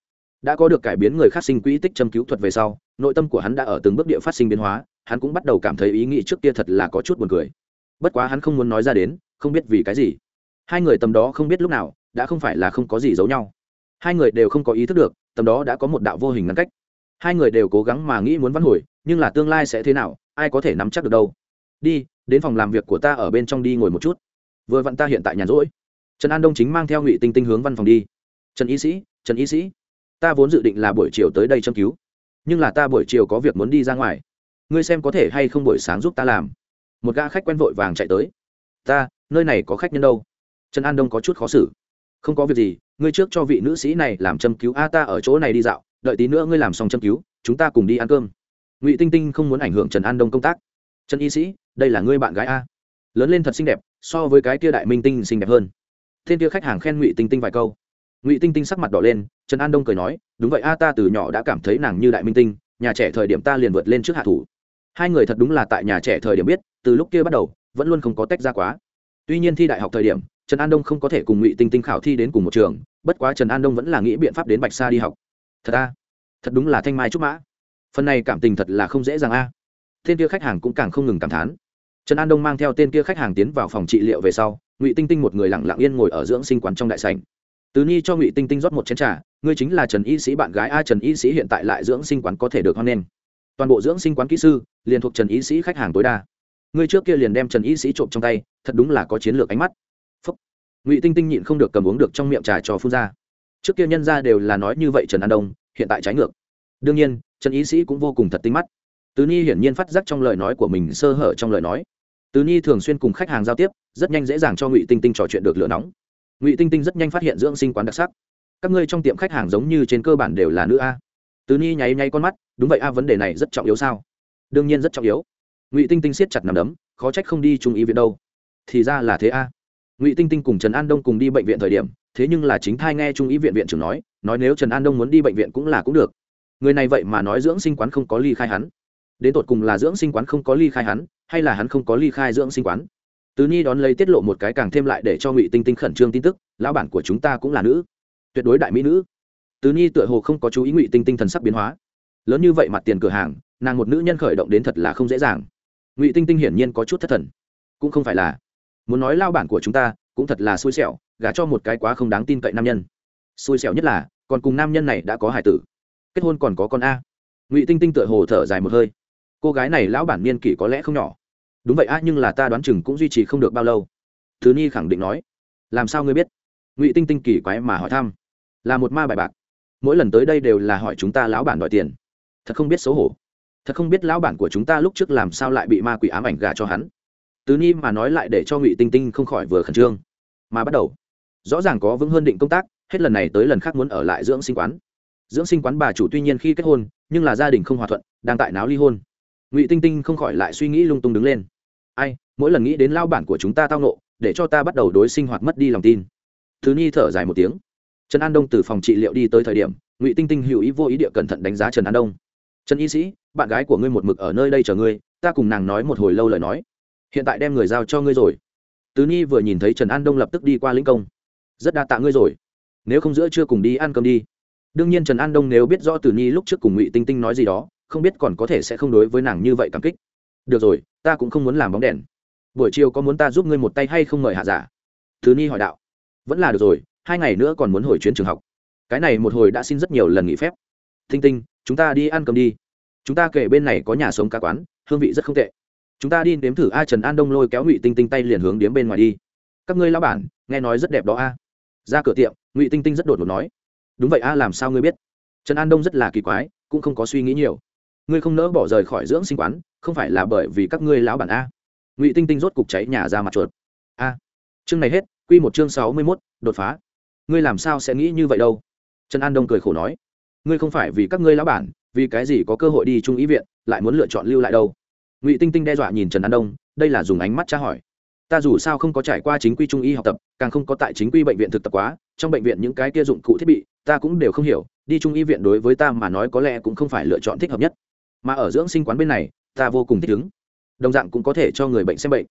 Đã có được cải biến người khác sinh quỹ tích châm cứu thuật về sau, nội tâm của hắn đã ở từng bước địa phát sinh biến hóa, hắn cũng bắt đầu cảm thấy ý nghĩ trước kia thật là có chút buồn cười. Bất quá hắn không muốn nói ra đến, không biết vì cái gì. Hai người tầm đó không biết lúc nào, đã không phải là không có gì giấu nhau. Hai người đều không có ý thức được, tầm đó đã có một đạo vô hình ngăn cách. Hai người đều cố gắng mà nghĩ muốn văn hồi, nhưng là tương lai sẽ thế nào, ai có thể nắm chắc được đâu? Đi đến phòng làm việc của ta ở bên trong đi ngồi một chút. Vừa vặn ta hiện tại nhàn rỗi. Trần an đông chính mang theo ngụy tinh tinh hướng văn phòng đi. Trần y sĩ, trần y sĩ, ta vốn dự định là buổi chiều tới đây châm cứu, nhưng là ta buổi chiều có việc muốn đi ra ngoài. Ngươi xem có thể hay không buổi sáng giúp ta làm. Một gã khách quen vội vàng chạy tới. Ta, nơi này có khách nhân đâu? Trần an đông có chút khó xử. Không có việc gì, ngươi trước cho vị nữ sĩ này làm châm cứu. A, ta ở chỗ này đi dạo, đợi tí nữa ngươi làm xong châm cứu, chúng ta cùng đi ăn cơm. Ngụy tinh tinh không muốn ảnh hưởng trần an đông công tác trần y sĩ, đây là ngươi bạn gái a. Lớn lên thật xinh đẹp, so với cái kia đại minh tinh xinh đẹp hơn. Thiên kia khách hàng khen ngụy tinh tinh vài câu. Ngụy tinh tinh sắc mặt đỏ lên, trần an đông cười nói, đúng vậy a, ta từ nhỏ đã cảm thấy nàng như đại minh tinh, nhà trẻ thời điểm ta liền vượt lên trước hạ thủ. Hai người thật đúng là tại nhà trẻ thời điểm biết, từ lúc kia bắt đầu, vẫn luôn không có tách ra quá. Tuy nhiên thi đại học thời điểm, trần an đông không có thể cùng ngụy tinh tinh khảo thi đến cùng một trường, bất quá trần an đông vẫn là nghĩ biện pháp đến bạch sa đi học. Thật a, thật đúng là thanh mai trúc mã. Phần này cảm tình thật là không dễ dàng a tên kia khách hàng cũng càng không ngừng cảm thán. Trần an đông mang theo tên kia khách hàng tiến vào phòng trị liệu về sau, ngụy tinh tinh một người lặng lặng yên ngồi ở dưỡng sinh quán trong đại sành tứ ni cho ngụy tinh tinh rót một chén t r à ngươi chính là trần y sĩ bạn gái a, trần y sĩ hiện tại lại dưỡng sinh quán có thể được hoan nghênh. Toàn bộ dưỡng sinh quán kỹ sư, liền thuộc trần y sĩ khách hàng tối đa. Ngươi trước kia liền đem trần y sĩ trộm trong tay, thật đúng là có chiến lược ánh mắt. Phúc. ngụy tinh tinh nhịn không được cầm uống được trong miệng trà cho phun ra. Trước kia nhân ra đều là nói như vậy trần an đông, hiện tại trái ngược. Đương nhiên, trần y sĩ cũng vô cùng thật tinh mắt từ ni hiển nhiên phát giác trong lời nói của mình sơ hở trong lời nói. Từ ni thường xuyên cùng khách hàng giao tiếp, rất nhanh dễ dàng cho ngụy tinh tinh trò chuyện được lửa nóng. Ngụy tinh tinh rất nhanh phát hiện dưỡng sinh quán đặc sắc. Các ngươi trong tiệm khách hàng giống như trên cơ bản đều là nữ a. Tứ ni nháy nháy con mắt, đúng vậy a, vấn đề này rất trọng yếu sao? Đương nhiên rất trọng yếu. Ngụy tinh tinh siết chặt nằm đấm, khó trách không đi trung ý viện đâu. Thì ra là thế a. Ngụy tinh tinh cùng trần an đông cùng đi bệnh viện thời điểm, thế nhưng là chính thai nghe trung ý viện viện trưởng nói nói nếu trần an đông muốn đi bệnh viện cũng là cũng được. Người này vậy mà nói dưỡng sinh quán không có ly khai hắn đến tột cùng là dưỡng sinh quán không có ly khai hắn, hay là hắn không có ly khai dưỡng sinh quán? Tứ nhi đón lấy tiết lộ một cái càng thêm lại để cho ngụy tinh tinh khẩn trương tin tức, lão bản của chúng ta cũng là nữ. Tuyệt đối đại mỹ nữ. Tứ nhi tựa hồ không có chú ý ngụy tinh tinh thần sắc biến hóa. Lớn như vậy mặt tiền cửa hàng, nàng một nữ nhân khởi động đến thật là không dễ dàng. Ngụy tinh tinh hiển nhiên có chút thất thần. Cũng không phải là. Muốn nói lao bản của chúng ta, cũng thật là xui xẻo, gả cho một cái quá không đáng tin cậy nam nhân. Xui xẻo nhất là, còn cùng nam nhân này đã có hải tử. Kết hôn còn có con a. Ngụy tinh tinh tựa hồ thở dài một hơi cô gái này lão bản niên kỷ có lẽ không nhỏ. Đúng vậy a nhưng là ta đoán chừng cũng duy trì không được bao lâu. Thứ nhi khẳng định nói. Làm sao ngươi biết? Ngụy tinh tinh kỳ quái mà hỏi thăm. Là một ma bài bạc. Mỗi lần tới đây đều là hỏi chúng ta lão bản đòi tiền. Thật không biết xấu hổ. Thật không biết lão bản của chúng ta lúc trước làm sao lại bị ma quỷ ám ảnh gà cho hắn. Tứ nhi mà nói lại để cho ngụy tinh tinh không khỏi vừa khẩn trương. Mà bắt đầu, rõ ràng có vững hơn định công tác, hết lần này tới lần khác muốn ở lại dưỡng sinh quán. Dưỡng sinh quán bà chủ tuy nhiên khi kết hôn, nhưng là gia đình không hòa thuận, đang tại náo ly hôn ngụy tinh tinh không khỏi lại suy nghĩ lung tung đứng lên ai mỗi lần nghĩ đến lao bản của chúng ta tao nộ, để cho ta bắt đầu đối sinh hoạt mất đi lòng tin thứ nhi thở dài một tiếng trần an đông từ phòng trị liệu đi tới thời điểm ngụy tinh tinh hữu ý vô ý địa cẩn thận đánh giá trần an đông trần y sĩ bạn gái của ngươi một mực ở nơi đây chờ ngươi ta cùng nàng nói một hồi lâu lời nói hiện tại đem người giao cho ngươi rồi tứ nhi vừa nhìn thấy trần an đông lập tức đi qua lĩnh công rất đa tạ ngươi rồi nếu không giữa chưa cùng đi ăn cơm đi đương nhiên trần an đông nếu biết rõ tử nhi lúc trước cùng ngụy tinh tinh nói gì đó không biết còn có thể sẽ không đối với nàng như vậy cảm kích. Được rồi, ta cũng không muốn làm bóng đèn. Buổi chiều có muốn ta giúp ngươi một tay hay không mời hạ giả? Thứ nhi hỏi đạo. Vẫn là được rồi, hai ngày nữa còn muốn hồi chuyến trường học. Cái này một hồi đã xin rất nhiều lần nghỉ phép. Thinh tinh, chúng ta đi ăn cơm đi. Chúng ta kể bên này có nhà sống cá quán, hương vị rất không tệ. Chúng ta đi nếm thử a trần an đông lôi kéo ngụy tinh tinh tay liền hướng điếm bên ngoài đi. Các ngươi lao bản, nghe nói rất đẹp đó a. Ra cửa tiệm, ngụy tinh tinh rất đột ngột nói. Đúng vậy a, làm sao ngươi biết? Trần an đông rất là kỳ quái, cũng không có suy nghĩ nhiều ngươi không nỡ bỏ rời khỏi dưỡng sinh quán, không phải là bởi vì các ngươi lão bản a. Ngụy tinh tinh rốt cục cháy nhà ra mặt chuột. A. Chương này hết q một chương sáu mươi mốt, đột phá. Ngươi làm sao sẽ nghĩ như vậy đâu? Trần an đông cười khổ nói. Ngươi không phải vì các ngươi lão bản, vì cái gì có cơ hội đi trung ý viện, lại muốn lựa chọn lưu lại đâu? Ngụy tinh tinh đe dọa nhìn trần an đông, đây là dùng ánh mắt tra hỏi. Ta dù sao không có trải qua chính quy trung y học tập, càng không có tại chính quy bệnh viện thực tập quá, trong bệnh viện những cái kia dụng cụ thiết bị, ta cũng đều không hiểu, đi trung y viện đối với ta mà nói có lẽ cũng không phải lựa chọn thích hợp nhất mà ở dưỡng sinh quán bên này, ta vô cùng thích ứng. Đồng dạng cũng có thể cho người bệnh xem bệnh.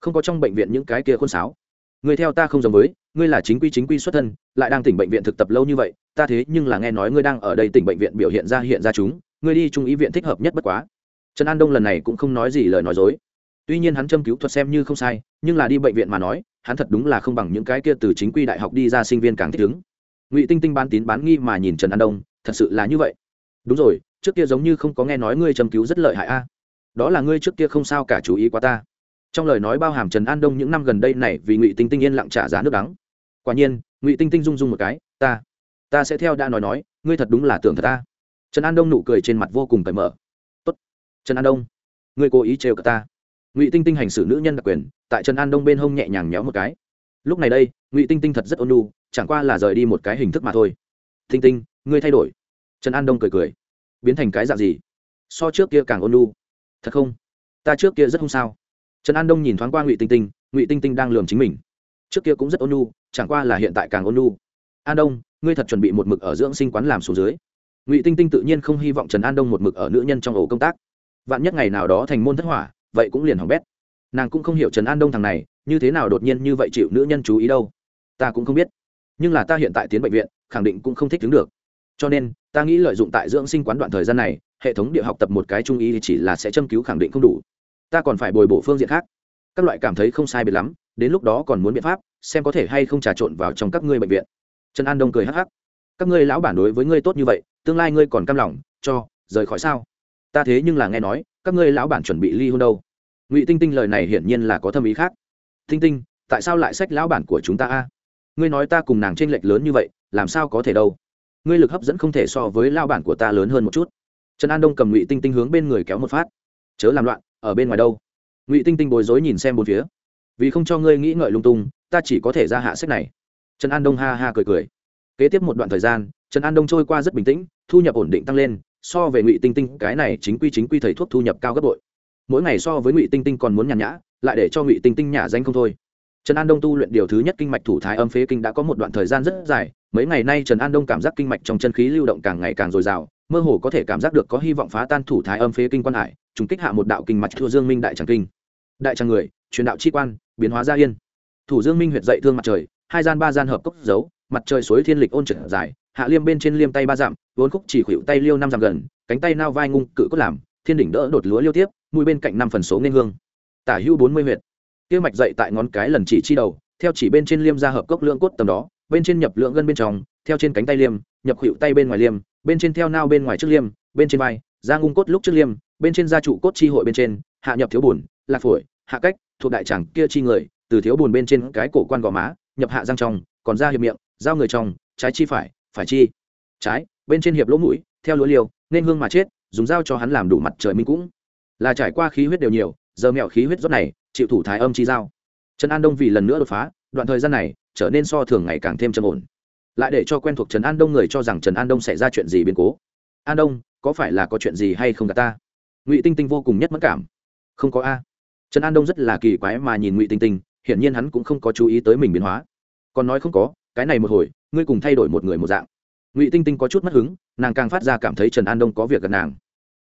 Không có trong bệnh viện những cái kia khôn sáo. Người theo ta không giống với, ngươi là chính quy chính quy xuất thân, lại đang tỉnh bệnh viện thực tập lâu như vậy, ta thế nhưng là nghe nói ngươi đang ở đây tỉnh bệnh viện biểu hiện ra hiện ra chúng, ngươi đi trung ý viện thích hợp nhất bất quá. Trần an đông lần này cũng không nói gì lời nói dối. Tuy nhiên hắn châm cứu thuật xem như không sai, nhưng là đi bệnh viện mà nói, hắn thật đúng là không bằng những cái kia từ chính quy đại học đi ra sinh viên càng thích ứng. Ngụy tinh tinh bán tín bán nghi mà nhìn trần an đông, thật sự là như vậy. Đúng rồi trước kia giống như không có nghe nói ngươi châm cứu rất lợi hại a. Đó là ngươi trước kia không sao cả chú ý quá ta. Trong lời nói bao hàm trần an đông những năm gần đây này vì ngụy tinh tinh yên lặng trả giá nước đắng. Quả nhiên, ngụy tinh tinh rung rung một cái, ta ta sẽ theo đã nói nói, ngươi thật đúng là tưởng thật ta. Trần an đông nụ cười trên mặt vô cùng cởi mở. Tốt, trần an đông, ngươi cố ý trêu cả ta. Ngụy tinh tinh hành xử nữ nhân đặc quyền, tại trần an đông bên hông nhẹ nhàng méo một cái. Lúc này đây, ngụy tinh tinh thật rất ôn lu chẳng qua là rời đi một cái hình thức mà thôi. Tinh tinh, ngươi thay đổi. Trần an đông cười cười biến thành cái dạng gì? So trước kia càng ôn lu thật không? Ta trước kia rất không sao? Trần an đông nhìn thoáng qua ngụy tinh tinh, ngụy tinh tinh đang lường chính mình. Trước kia cũng rất ôn lu chẳng qua là hiện tại càng ôn lu an đông, ngươi thật chuẩn bị một mực ở dưỡng sinh quán làm xuống dưới. Ngụy tinh tinh tự nhiên không hy vọng trần an đông một mực ở nữ nhân trong ổ công tác. Vạn nhất ngày nào đó thành môn thất hỏa, vậy cũng liền hỏng bét. Nàng cũng không hiểu trần an đông thằng này, như thế nào đột nhiên như vậy chịu nữ nhân chú ý đâu. Ta cũng không biết. Nhưng là ta hiện tại tiến bệnh viện, khẳng định cũng không thích đứng được cho nên, ta nghĩ lợi dụng tại dưỡng sinh quán đoạn thời gian này, hệ thống địa học tập một cái trung ý chỉ là sẽ châm cứu khẳng định không đủ. Ta còn phải bồi bổ phương diện khác. Các loại cảm thấy không sai biệt lắm, đến lúc đó còn muốn biện pháp, xem có thể hay không trà trộn vào trong các ngươi bệnh viện. Trần an đông cười hắc hắc. Các ngươi lão bản đối với ngươi tốt như vậy, tương lai ngươi còn cam lòng, cho, rời khỏi sao? Ta thế nhưng là nghe nói, các ngươi lão bản chuẩn bị ly hôn đâu? Ngụy tinh tinh lời này hiển nhiên là có thâm ý khác. Tinh tinh, tại sao lại sách lão bản của chúng ta a? Ngươi nói ta cùng nàng tranh lệch lớn như vậy, làm sao có thể đâu? Ngươi lực hấp dẫn không thể so với lao bản của ta lớn hơn một chút. Trần an đông cầm ngụy tinh tinh hướng bên người kéo một phát. Chớ làm loạn, ở bên ngoài đâu? Ngụy tinh tinh bối rối nhìn xem bốn phía. Vì không cho ngươi nghĩ ngợi lung tung, ta chỉ có thể ra hạ sách này. Trần an đông ha ha cười cười. Kế tiếp một đoạn thời gian, trần an đông trôi qua rất bình tĩnh, thu nhập ổn định tăng lên, so về ngụy tinh tinh, cái này chính quy chính quy thầy thuốc thu nhập cao gấp bội. Mỗi ngày so với ngụy tinh tinh còn muốn nhàn nhã, lại để cho ngụy tinh tinh nhả danh không thôi. Trần an đông tu luyện điều thứ nhất kinh mạch thủ thái âm phế kinh đã có một đoạn thời gian rất dài mấy ngày nay trần an đông cảm giác kinh mạch trong chân khí lưu động càng ngày càng dồi dào, mơ hồ có thể cảm giác được có hy vọng phá tan thủ thái âm phế kinh quan hải, trùng kích hạ một đạo kinh mạch thua dương minh đại tràng kinh. Đại tràng người, truyền đạo chi quan, biến hóa gia yên. Thủ dương minh huyệt dậy thương mặt trời, hai gian ba gian hợp cốc dấu mặt trời suối thiên lịch ôn trở dài, hạ liêm bên trên liêm tay ba dặm, vốn khúc chỉ khuỵu tay liêu năm dặm gần, cánh tay nao vai ngung cự cốt làm, thiên đỉnh đỡ đột lúa liêu tiếp, mũi bên cạnh năm phần số nên hương. Tả Hưu bốn mươi huyệt. Kia mạch dậy tại ngón cái lần chỉ chi đầu, theo chỉ bên trên liêm ra hợp cốc lượng cốt tầm đó bên trên nhập lượng gân bên trong theo trên cánh tay liêm nhập khuỵu tay bên ngoài liêm bên trên theo nao bên ngoài trước liêm bên trên vai da ngung cốt lúc trước liêm bên trên gia trụ cốt chi hội bên trên hạ nhập thiếu bùn lạc phổi hạ cách thuộc đại tràng kia chi người từ thiếu bùn bên trên cái cổ quan gò má nhập hạ răng trong còn ra hiệp miệng giao người trong trái chi phải phải chi trái bên trên hiệp lỗ mũi theo lúa liều, nên hương mà chết dùng dao cho hắn làm đủ mặt trời minh cũng. Là trải qua khí huyết đều nhiều giờ mẹo khí huyết rốt này chịu thủ thái âm chi dao trần an đông vì lần nữa đột phá đoạn thời gian này trở nên so thường ngày càng thêm trầm ổn. Lại để cho quen thuộc trần an đông người cho rằng trần an đông xảy ra chuyện gì biến cố. An đông, có phải là có chuyện gì hay không cả ta? Ngụy tinh tinh vô cùng nhất mất cảm. Không có a. Trần an đông rất là kỳ quái mà nhìn ngụy tinh tinh, hiển nhiên hắn cũng không có chú ý tới mình biến hóa. Còn nói không có, cái này một hồi, ngươi cùng thay đổi một người một dạng. Ngụy tinh tinh có chút mất hứng, nàng càng phát ra cảm thấy trần an đông có việc gần nàng.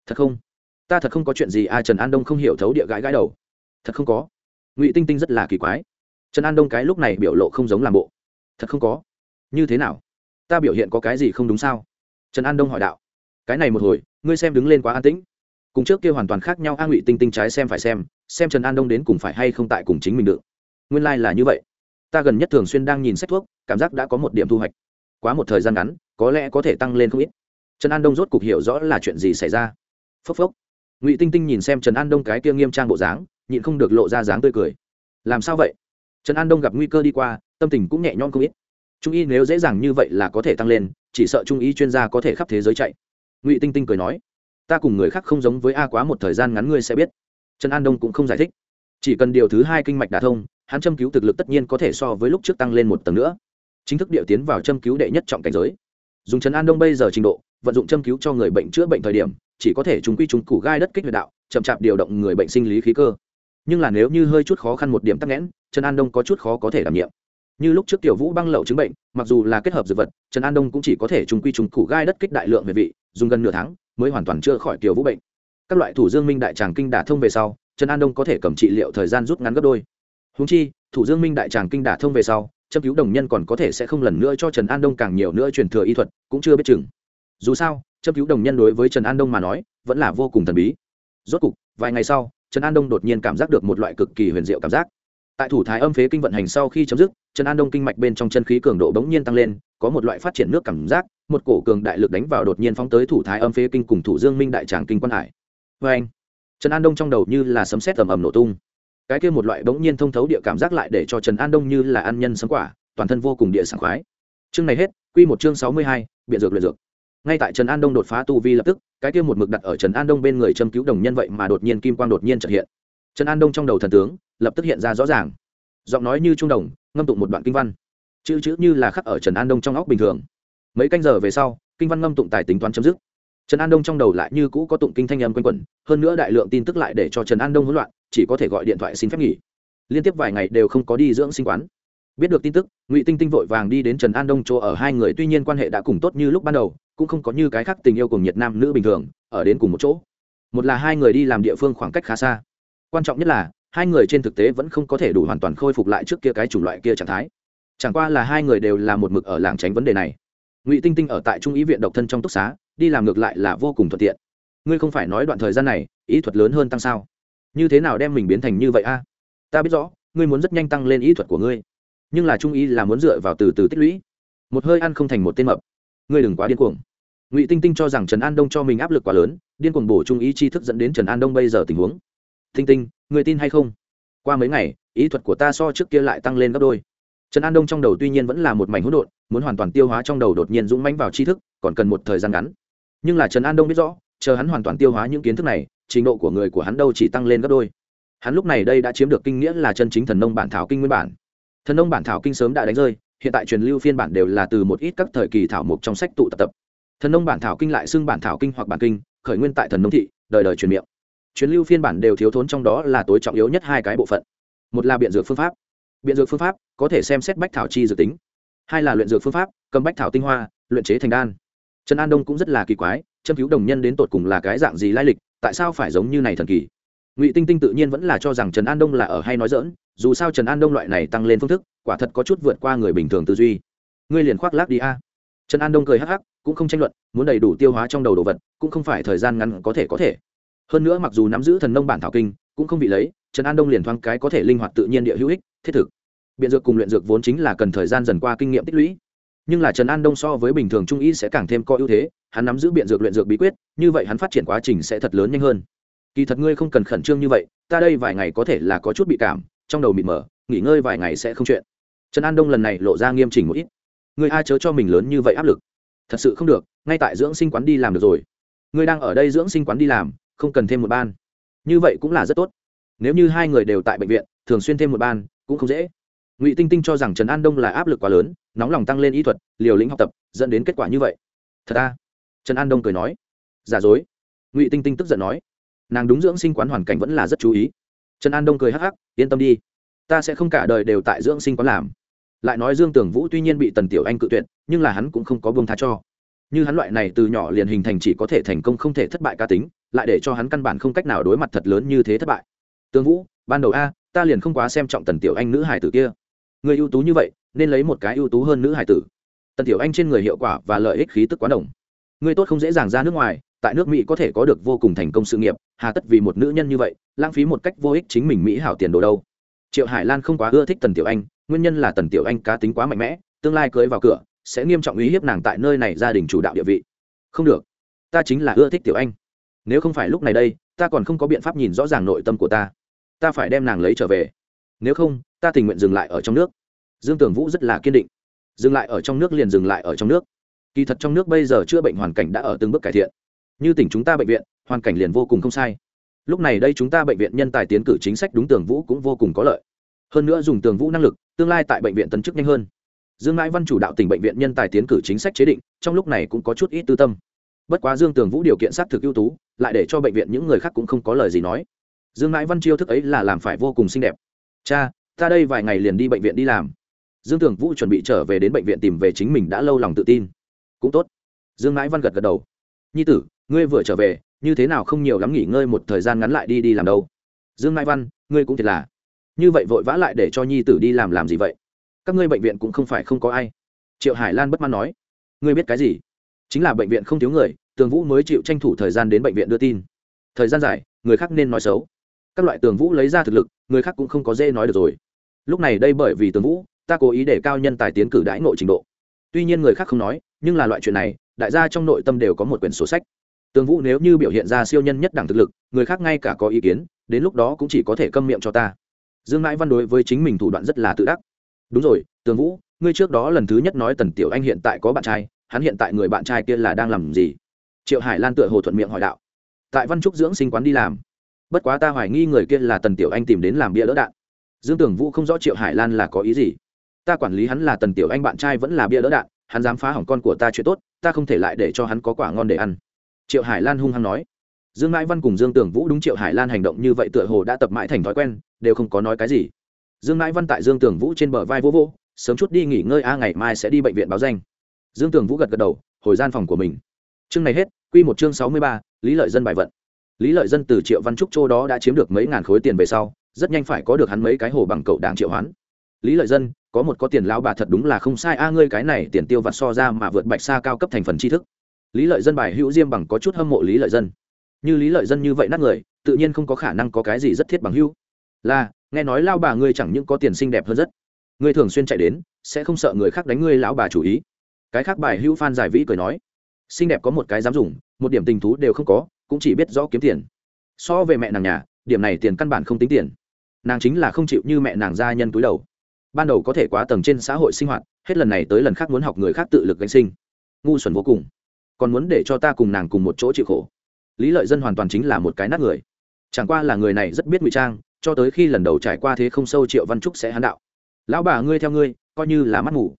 Thật không? Ta thật không có chuyện gì a, trần an đông không hiểu thấu địa gãi gãi đầu. Thật không có. Ngụy tinh tinh rất là kỳ quái trần an đông cái lúc này biểu lộ không giống làm bộ. Thật không có. Như thế nào? Ta biểu hiện có cái gì không đúng sao? Trần an đông hỏi đạo. Cái này một hồi, ngươi xem đứng lên quá an tĩnh. Cùng trước kia hoàn toàn khác nhau a ngụy tinh tinh trái xem phải xem xem trần an đông đến cùng phải hay không tại cùng chính mình được. Nguyên lai、like、là như vậy. Ta gần nhất thường xuyên đang nhìn sách thuốc, cảm giác đã có một điểm thu hoạch. Quá một thời gian ngắn, có lẽ có thể tăng lên không ít. Trần an đông rốt cục hiểu rõ là chuyện gì xảy ra. Phốc phốc. Ngụy tinh tinh nhìn xem trần an đông cái kia nghiêm trang bộ dáng, nhịn không được lộ ra dáng tươi cười. Làm sao vậy? Trần an đông gặp nguy cơ đi qua, tâm tình cũng nhẹ nhõm không ít. Trung y nếu dễ dàng như vậy là có thể tăng lên, chỉ sợ trung y chuyên gia có thể khắp thế giới chạy. Ngụy tinh tinh cười nói, ta cùng người khác không giống với a quá một thời gian ngắn ngươi sẽ biết. Trần an đông cũng không giải thích. Chỉ cần điều thứ hai kinh mạch đả thông, hắn châm cứu thực lực tất nhiên có thể so với lúc trước tăng lên một tầng nữa. Chính thức điệu tiến vào châm cứu đệ nhất trọng cảnh giới. Dùng trần an đông bây giờ trình độ, vận dụng châm cứu cho người bệnh chữa bệnh thời điểm, chỉ có thể chúng quy chúng củ gai đất kích huyệt đạo, chậm chạp điều động người bệnh sinh lý khí cơ nhưng là nếu như hơi chút khó khăn một điểm tắc nghẽn, trần an đông có chút khó có thể đảm nhiệm. Như lúc trước tiểu vũ băng lậu chứng bệnh, mặc dù là kết hợp dược vật, trần an đông cũng chỉ có thể trùng quy trùng củ gai đất kích đại lượng về vị, dùng gần nửa tháng mới hoàn toàn chữa khỏi tiểu vũ bệnh. Các loại thủ dương minh đại tràng kinh đả thông về sau, trần an đông có thể cầm trị liệu thời gian rút ngắn gấp đôi. Húng chi, thủ dương minh đại tràng kinh đả thông về sau châm cứu đồng nhân còn có thể sẽ không lần nữa cho trần an đông càng nhiều nữa truyền thừa y thuật, cũng chưa biết chừng. Dù sao châm cứu đồng nhân đối với trần an đông mà nói, vẫn là vô cùng thần bí. Rốt cục, vài ngày sau trần an đông đột nhiên cảm giác được một loại cực kỳ huyền diệu cảm giác. Tại thủ thái âm phế kinh vận hành sau khi chấm dứt, trần an đông kinh mạch bên trong chân khí cường độ bỗng nhiên tăng lên, có một loại phát triển nước cảm giác, một cổ cường đại lực đánh vào đột nhiên phóng tới thủ thái âm phế kinh cùng thủ dương minh đại tràng kinh quan hải. Vê anh, trần an đông trong đầu như là sấm sét ầm ầm nổ tung. Cái kia một loại bỗng nhiên thông thấu địa cảm giác lại để cho trần an đông như là ăn nhân sấm quả, toàn thân vô cùng địa sảng khoái. Chương này hết, quy một chương sáu mươi hai, biện dược luyện dược ngay tại trần an đông đột phá tu vi lập tức, cái kia một mực đặt ở trần an đông bên người châm cứu đồng nhân vậy mà đột nhiên kim quang đột nhiên trợ hiện. Trần an đông trong đầu thần tướng, lập tức hiện ra rõ ràng. Giọng nói như trung đồng, ngâm tụng một đoạn kinh văn. Chữ chữ như là khắc ở trần an đông trong óc bình thường. Mấy canh giờ về sau, kinh văn ngâm tụng tài tính toán chấm dứt. Trần an đông trong đầu lại như cũ có tụng kinh thanh âm quanh quẩn, hơn nữa đại lượng tin tức lại để cho trần an đông hỗn loạn, chỉ có thể gọi điện thoại xin phép nghỉ. Liên tiếp vài ngày đều không có đi dưỡng sinh quán biết được tin tức, ngụy tinh tinh vội vàng đi đến trần an đông chỗ ở hai người, tuy nhiên quan hệ đã cùng tốt như lúc ban đầu, cũng không có như cái khác tình yêu cùng nhiệt nam nữ bình thường, ở đến cùng một chỗ. Một là hai người đi làm địa phương khoảng cách khá xa. Quan trọng nhất là, hai người trên thực tế vẫn không có thể đủ hoàn toàn khôi phục lại trước kia cái chủng loại kia trạng thái. Chẳng qua là hai người đều là một mực ở làng tránh vấn đề này. Ngụy tinh tinh ở tại trung ý viện độc thân trong túc xá, đi làm ngược lại là vô cùng thuận tiện. Ngươi không phải nói đoạn thời gian này, ý thuật lớn hơn tăng sao? Như thế nào đem mình biến thành như vậy a? Ta biết rõ, ngươi muốn rất nhanh tăng lên ý thuật của ngươi nhưng là trung ý là muốn dựa vào từ từ tích lũy. Một hơi ăn không thành một tên mập. Ngươi đừng quá điên cuồng. Ngụy tinh tinh cho rằng trần an đông cho mình áp lực quá lớn, điên cuồng bổ trung ý tri thức dẫn đến trần an đông bây giờ tình huống. Tinh tinh người tin hay không? Qua mấy ngày, ý thuật của ta so trước kia lại tăng lên gấp đôi. Trần an đông trong đầu tuy nhiên vẫn là một mảnh hỗn độn, muốn hoàn toàn tiêu hóa trong đầu đột nhiên dũng mánh vào tri thức, còn cần một thời gian ngắn. Nhưng là trần an đông biết rõ, chờ hắn hoàn toàn tiêu hóa những kiến thức này, trình độ của người của hắn đâu chỉ tăng lên gấp đôi. Hắn lúc này đây đã chiếm được kinh nghĩa là chân chính thần nông bản thảo kinh nguyên bản thần nông bản thảo kinh sớm đã đánh rơi, hiện tại truyền lưu phiên bản đều là từ một ít các thời kỳ thảo mục trong sách tụ tập tập. Thần nông bản thảo kinh lại xưng bản thảo kinh hoặc bản kinh, khởi nguyên tại thần nông thị, đời đời truyền miệng. Truyền lưu phiên bản đều thiếu thốn trong đó là tối trọng yếu nhất hai cái bộ phận. Một là biện dược phương pháp. Biện dược phương pháp có thể xem xét bách thảo chi dược tính. Hai là luyện dược phương pháp, cầm bách thảo tinh hoa, luyện chế thành đan. Trần an đông cũng rất là kỳ quái, châm cứu đồng nhân đến tột cùng là cái dạng gì lai lịch, tại sao phải giống như này thần kỳ? Ngụy tinh tinh tự nhiên vẫn là cho rằng trần an đông là ở hay nói dỡn, dù sao trần an đông loại này tăng lên phương thức, quả thật có chút vượt qua người bình thường tư duy. Ngươi liền khoác lác đi a. Trần an đông cười hắc hắc, cũng không tranh luận, muốn đầy đủ tiêu hóa trong đầu đồ vật, cũng không phải thời gian ngắn có thể có thể. Hơn nữa mặc dù nắm giữ thần nông bản thảo kinh, cũng không bị lấy, trần an đông liền thoáng cái có thể linh hoạt tự nhiên địa hữu ích, thiết thực. Biện dược cùng luyện dược vốn chính là cần thời gian dần qua kinh nghiệm tích lũy. Nhưng là trần an đông so với bình thường trung y sẽ càng thêm có ưu thế, hắn nắm giữ biện dược luyện dược bí quyết, như vậy hắn phát triển quá trình sẽ thật lớn nhanh hơn kỳ thật ngươi không cần khẩn trương như vậy, ta đây vài ngày có thể là có chút bị cảm, trong đầu mịt mờ, nghỉ ngơi vài ngày sẽ không chuyện. Trần an đông lần này lộ ra nghiêm chỉnh một ít. Người ai chớ cho mình lớn như vậy áp lực. Thật sự không được, ngay tại dưỡng sinh quán đi làm được rồi. Ngươi đang ở đây dưỡng sinh quán đi làm, không cần thêm một ban. Như vậy cũng là rất tốt. Nếu như hai người đều tại bệnh viện, thường xuyên thêm một ban, cũng không dễ. Ngụy tinh tinh cho rằng trần an đông là áp lực quá lớn, nóng lòng tăng lên y thuật, liều lĩnh học tập, dẫn đến kết quả như vậy. Thật ta trần an đông cười nói. Giả dối. Ngụy tinh tinh tức giận nói nàng đúng dưỡng sinh quán hoàn cảnh vẫn là rất chú ý. Trần an đông cười hắc hắc, yên tâm đi. Ta sẽ không cả đời đều tại dưỡng sinh quán làm. Lại nói dương tưởng vũ tuy nhiên bị tần tiểu anh cự tuyệt, nhưng là hắn cũng không có bông tha cho. Như hắn loại này từ nhỏ liền hình thành chỉ có thể thành công không thể thất bại ca tính, lại để cho hắn căn bản không cách nào đối mặt thật lớn như thế thất bại. Tương vũ, ban đầu a, ta liền không quá xem trọng tần tiểu anh nữ hải tử kia. Người ưu tú như vậy, nên lấy một cái ưu tú hơn nữ hải tử. Tần tiểu anh trên người hiệu quả và lợi ích khí tức quá đồng người tốt không dễ dàng ra nước ngoài tại nước mỹ có thể có được vô cùng thành công sự nghiệp, hà tất vì một nữ nhân như vậy, lãng phí một cách vô ích chính mình mỹ hảo tiền đồ đâu. Triệu hải lan không quá ưa thích tần tiểu anh, nguyên nhân là tần tiểu anh cá tính quá mạnh mẽ, tương lai cưới vào cửa, sẽ nghiêm trọng uy hiếp nàng tại nơi này gia đình chủ đạo địa vị. Không được, ta chính là ưa thích tiểu anh. Nếu không phải lúc này đây, ta còn không có biện pháp nhìn rõ ràng nội tâm của ta. Ta phải đem nàng lấy trở về. Nếu không, ta tình nguyện dừng lại ở trong nước. Dương tường vũ rất là kiên định. Dừng lại ở trong nước liền dừng lại ở trong nước. Kỳ thật trong nước bây giờ chữa bệnh hoàn cảnh đã ở từng bước cải thiện như tỉnh chúng ta bệnh viện, hoàn cảnh liền vô cùng không sai. Lúc này đây chúng ta bệnh viện nhân tài tiến cử chính sách đúng tường vũ cũng vô cùng có lợi. Hơn nữa dùng tường vũ năng lực, tương lai tại bệnh viện tấn chức nhanh hơn. Dương mãi văn chủ đạo tỉnh bệnh viện nhân tài tiến cử chính sách chế định, trong lúc này cũng có chút ít tư tâm. Bất quá dương tường vũ điều kiện xác thực ưu tú, lại để cho bệnh viện những người khác cũng không có lời gì nói. Dương mãi văn chiêu thức ấy là làm phải vô cùng xinh đẹp. Cha, ta đây vài ngày liền đi bệnh viện đi làm. Dương tường vũ chuẩn bị trở về đến bệnh viện tìm về chính mình đã lâu lòng tự tin. Cũng tốt. Dương mãi văn gật gật đầu. Nhi tử ngươi vừa trở về, như thế nào không nhiều lắm nghỉ ngơi một thời gian ngắn lại đi đi làm đâu? Dương Mai văn, ngươi cũng thiệt là. Như vậy vội vã lại để cho nhi tử đi làm làm gì vậy? Các ngươi bệnh viện cũng không phải không có ai. Triệu hải lan bất mãn nói. Ngươi biết cái gì? Chính là bệnh viện không thiếu người, tường vũ mới chịu tranh thủ thời gian đến bệnh viện đưa tin. Thời gian dài, người khác nên nói xấu. Các loại tường vũ lấy ra thực lực, người khác cũng không có dễ nói được rồi. Lúc này đây bởi vì tường vũ, ta cố ý để cao nhân tài tiến cử đãi ngộ trình độ. Tuy nhiên người khác không nói, nhưng là loại chuyện này, đại gia trong nội tâm đều có một quyển sổ sách tường vũ nếu như biểu hiện ra siêu nhân nhất đẳng thực lực, người khác ngay cả có ý kiến, đến lúc đó cũng chỉ có thể câm miệng cho ta. Dương mãi văn đối với chính mình thủ đoạn rất là tự đắc. Đúng rồi, tường vũ, ngươi trước đó lần thứ nhất nói tần tiểu anh hiện tại có bạn trai, hắn hiện tại người bạn trai kia là đang làm gì? Triệu hải lan tựa hồ thuận miệng hỏi đạo. Tại văn trúc dưỡng sinh quán đi làm. Bất quá ta hoài nghi người kia là tần tiểu anh tìm đến làm bia đỡ đạn. Dương tưởng vũ không rõ triệu hải lan là có ý gì. Ta quản lý hắn là tần tiểu anh bạn trai vẫn là bia đỡ đạn, hắn dám phá hỏng con của ta chuyện tốt, ta không thể lại để cho hắn có quả ngon để ăn triệu hải lan hung hăng nói. Dương mãi văn cùng dương tưởng vũ đúng triệu hải lan hành động như vậy tựa hồ đã tập mãi thành thói quen, đều không có nói cái gì. Dương mãi văn tại dương tưởng vũ trên bờ vai vô vô sớm chút đi nghỉ ngơi, a, ngày mai sẽ đi bệnh viện báo danh. Dương tưởng vũ gật gật đầu, hồi gian phòng của mình. Chương này hết q một chương sáu mươi ba, lý lợi dân bài vận. Lý lợi dân từ triệu văn trúc châu đó đã chiếm được mấy ngàn khối tiền về sau, rất nhanh phải có được hắn mấy cái hồ bằng cậu đảng triệu hoán. Lý lợi dân, có một có tiền lão bà thật đúng là không sai, a, ngươi cái này tiền tiêu vặt so ra mà vượt bạch xa cao cấp thành phần tri thức lý lợi dân bài hữu diêm bằng có chút hâm mộ lý lợi dân. Như lý lợi dân như vậy nát người, tự nhiên không có khả năng có cái gì rất thiết bằng hữu. Là, nghe nói lao bà ngươi chẳng những có tiền xinh đẹp hơn rất. Ngươi thường xuyên chạy đến, sẽ không sợ người khác đánh ngươi lão bà chủ ý. Cái khác bài hữu phan giải vĩ cười nói. Xinh đẹp có một cái dám dùng, một điểm tình thú đều không có, cũng chỉ biết rõ kiếm tiền. So về mẹ nàng nhà, điểm này tiền căn bản không tính tiền. Nàng chính là không chịu như mẹ nàng gia nhân túi đầu. Ban đầu có thể quá tầng trên xã hội sinh hoạt, hết lần này tới lần khác muốn học người khác tự lực gánh sinh. Ngu xuẩn vô cùng còn muốn để cho ta cùng nàng cùng một chỗ chịu khổ. Lý lợi dân hoàn toàn chính là một cái nát người. Chẳng qua là người này rất biết ngụy trang, cho tới khi lần đầu trải qua thế không sâu triệu văn trúc sẽ hán đạo. Lão bà ngươi theo ngươi, coi như là mắt ngủ.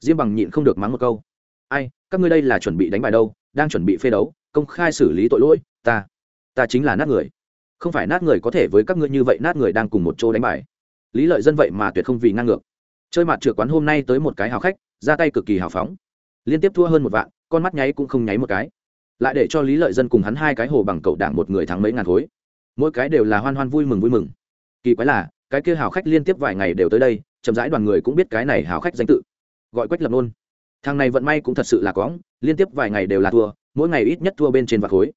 Diêm bằng nhịn không được mắng một câu. Ai, các ngươi đây là chuẩn bị đánh bài đâu, đang chuẩn bị phê đấu, công khai xử lý tội lỗi, ta ta chính là nát người. Không phải nát người có thể với các ngươi như vậy, nát người đang cùng một chỗ đánh bài. Lý lợi dân vậy mà tuyệt không vì ngang ngược. Chơi mặt trượt quán hôm nay tới một cái hào khách, ra tay cực kỳ hào phóng. Liên tiếp thua hơn một vạn con mắt nháy cũng không nháy một cái. Lại để cho lý lợi dân cùng hắn hai cái hồ bằng cậu đảng một người thắng mấy ngàn khối. Mỗi cái đều là hoan hoan vui mừng vui mừng. Kỳ quái là, cái kia hào khách liên tiếp vài ngày đều tới đây, chậm rãi đoàn người cũng biết cái này hào khách danh tự. Gọi quách lập nôn. Thằng này vận may cũng thật sự là cóng liên tiếp vài ngày đều là thua, mỗi ngày ít nhất thua bên trên vạt khối.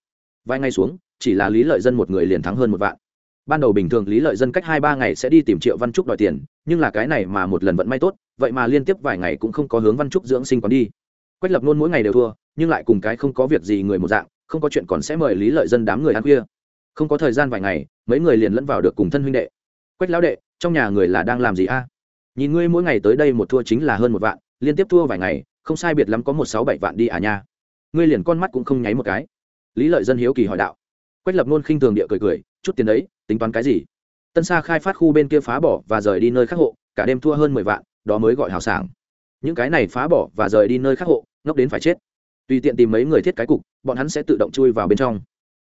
Vài ngày xuống, chỉ là lý lợi dân một người liền thắng hơn một vạn. Ban đầu bình thường lý lợi dân cách hai ba ngày sẽ đi tìm triệu văn trúc đòi tiền, nhưng là cái này mà một lần vận may tốt, vậy mà liên tiếp vài ngày cũng không có hướng văn trúc dưỡng sinh còn đi quách lập nôn mỗi ngày đều thua, nhưng lại cùng cái không có việc gì người một dạng, không có chuyện còn sẽ mời lý lợi dân đám người ăn khuya. Không có thời gian vài ngày, mấy người liền lẫn vào được cùng thân huynh đệ. Quách lão đệ, trong nhà người là đang làm gì a? Nhìn ngươi mỗi ngày tới đây một thua chính là hơn một vạn, liên tiếp thua vài ngày, không sai biệt lắm có một sáu bảy vạn đi à nha. Ngươi liền con mắt cũng không nháy một cái. Lý lợi dân hiếu kỳ hỏi đạo. Quách lập nôn khinh thường địa cười cười, chút tiền đấy, tính toán cái gì? Tân sa khai phát khu bên kia phá bỏ và rời đi nơi khác hộ, cả đêm thua hơn mười vạn, đó mới gọi hào sảng. Những cái này phá bỏ và rời đi nơi khác hộ ngốc đến phải chết. Tùy tiện tìm mấy người thiết cái cục, bọn hắn sẽ tự động chui vào bên trong.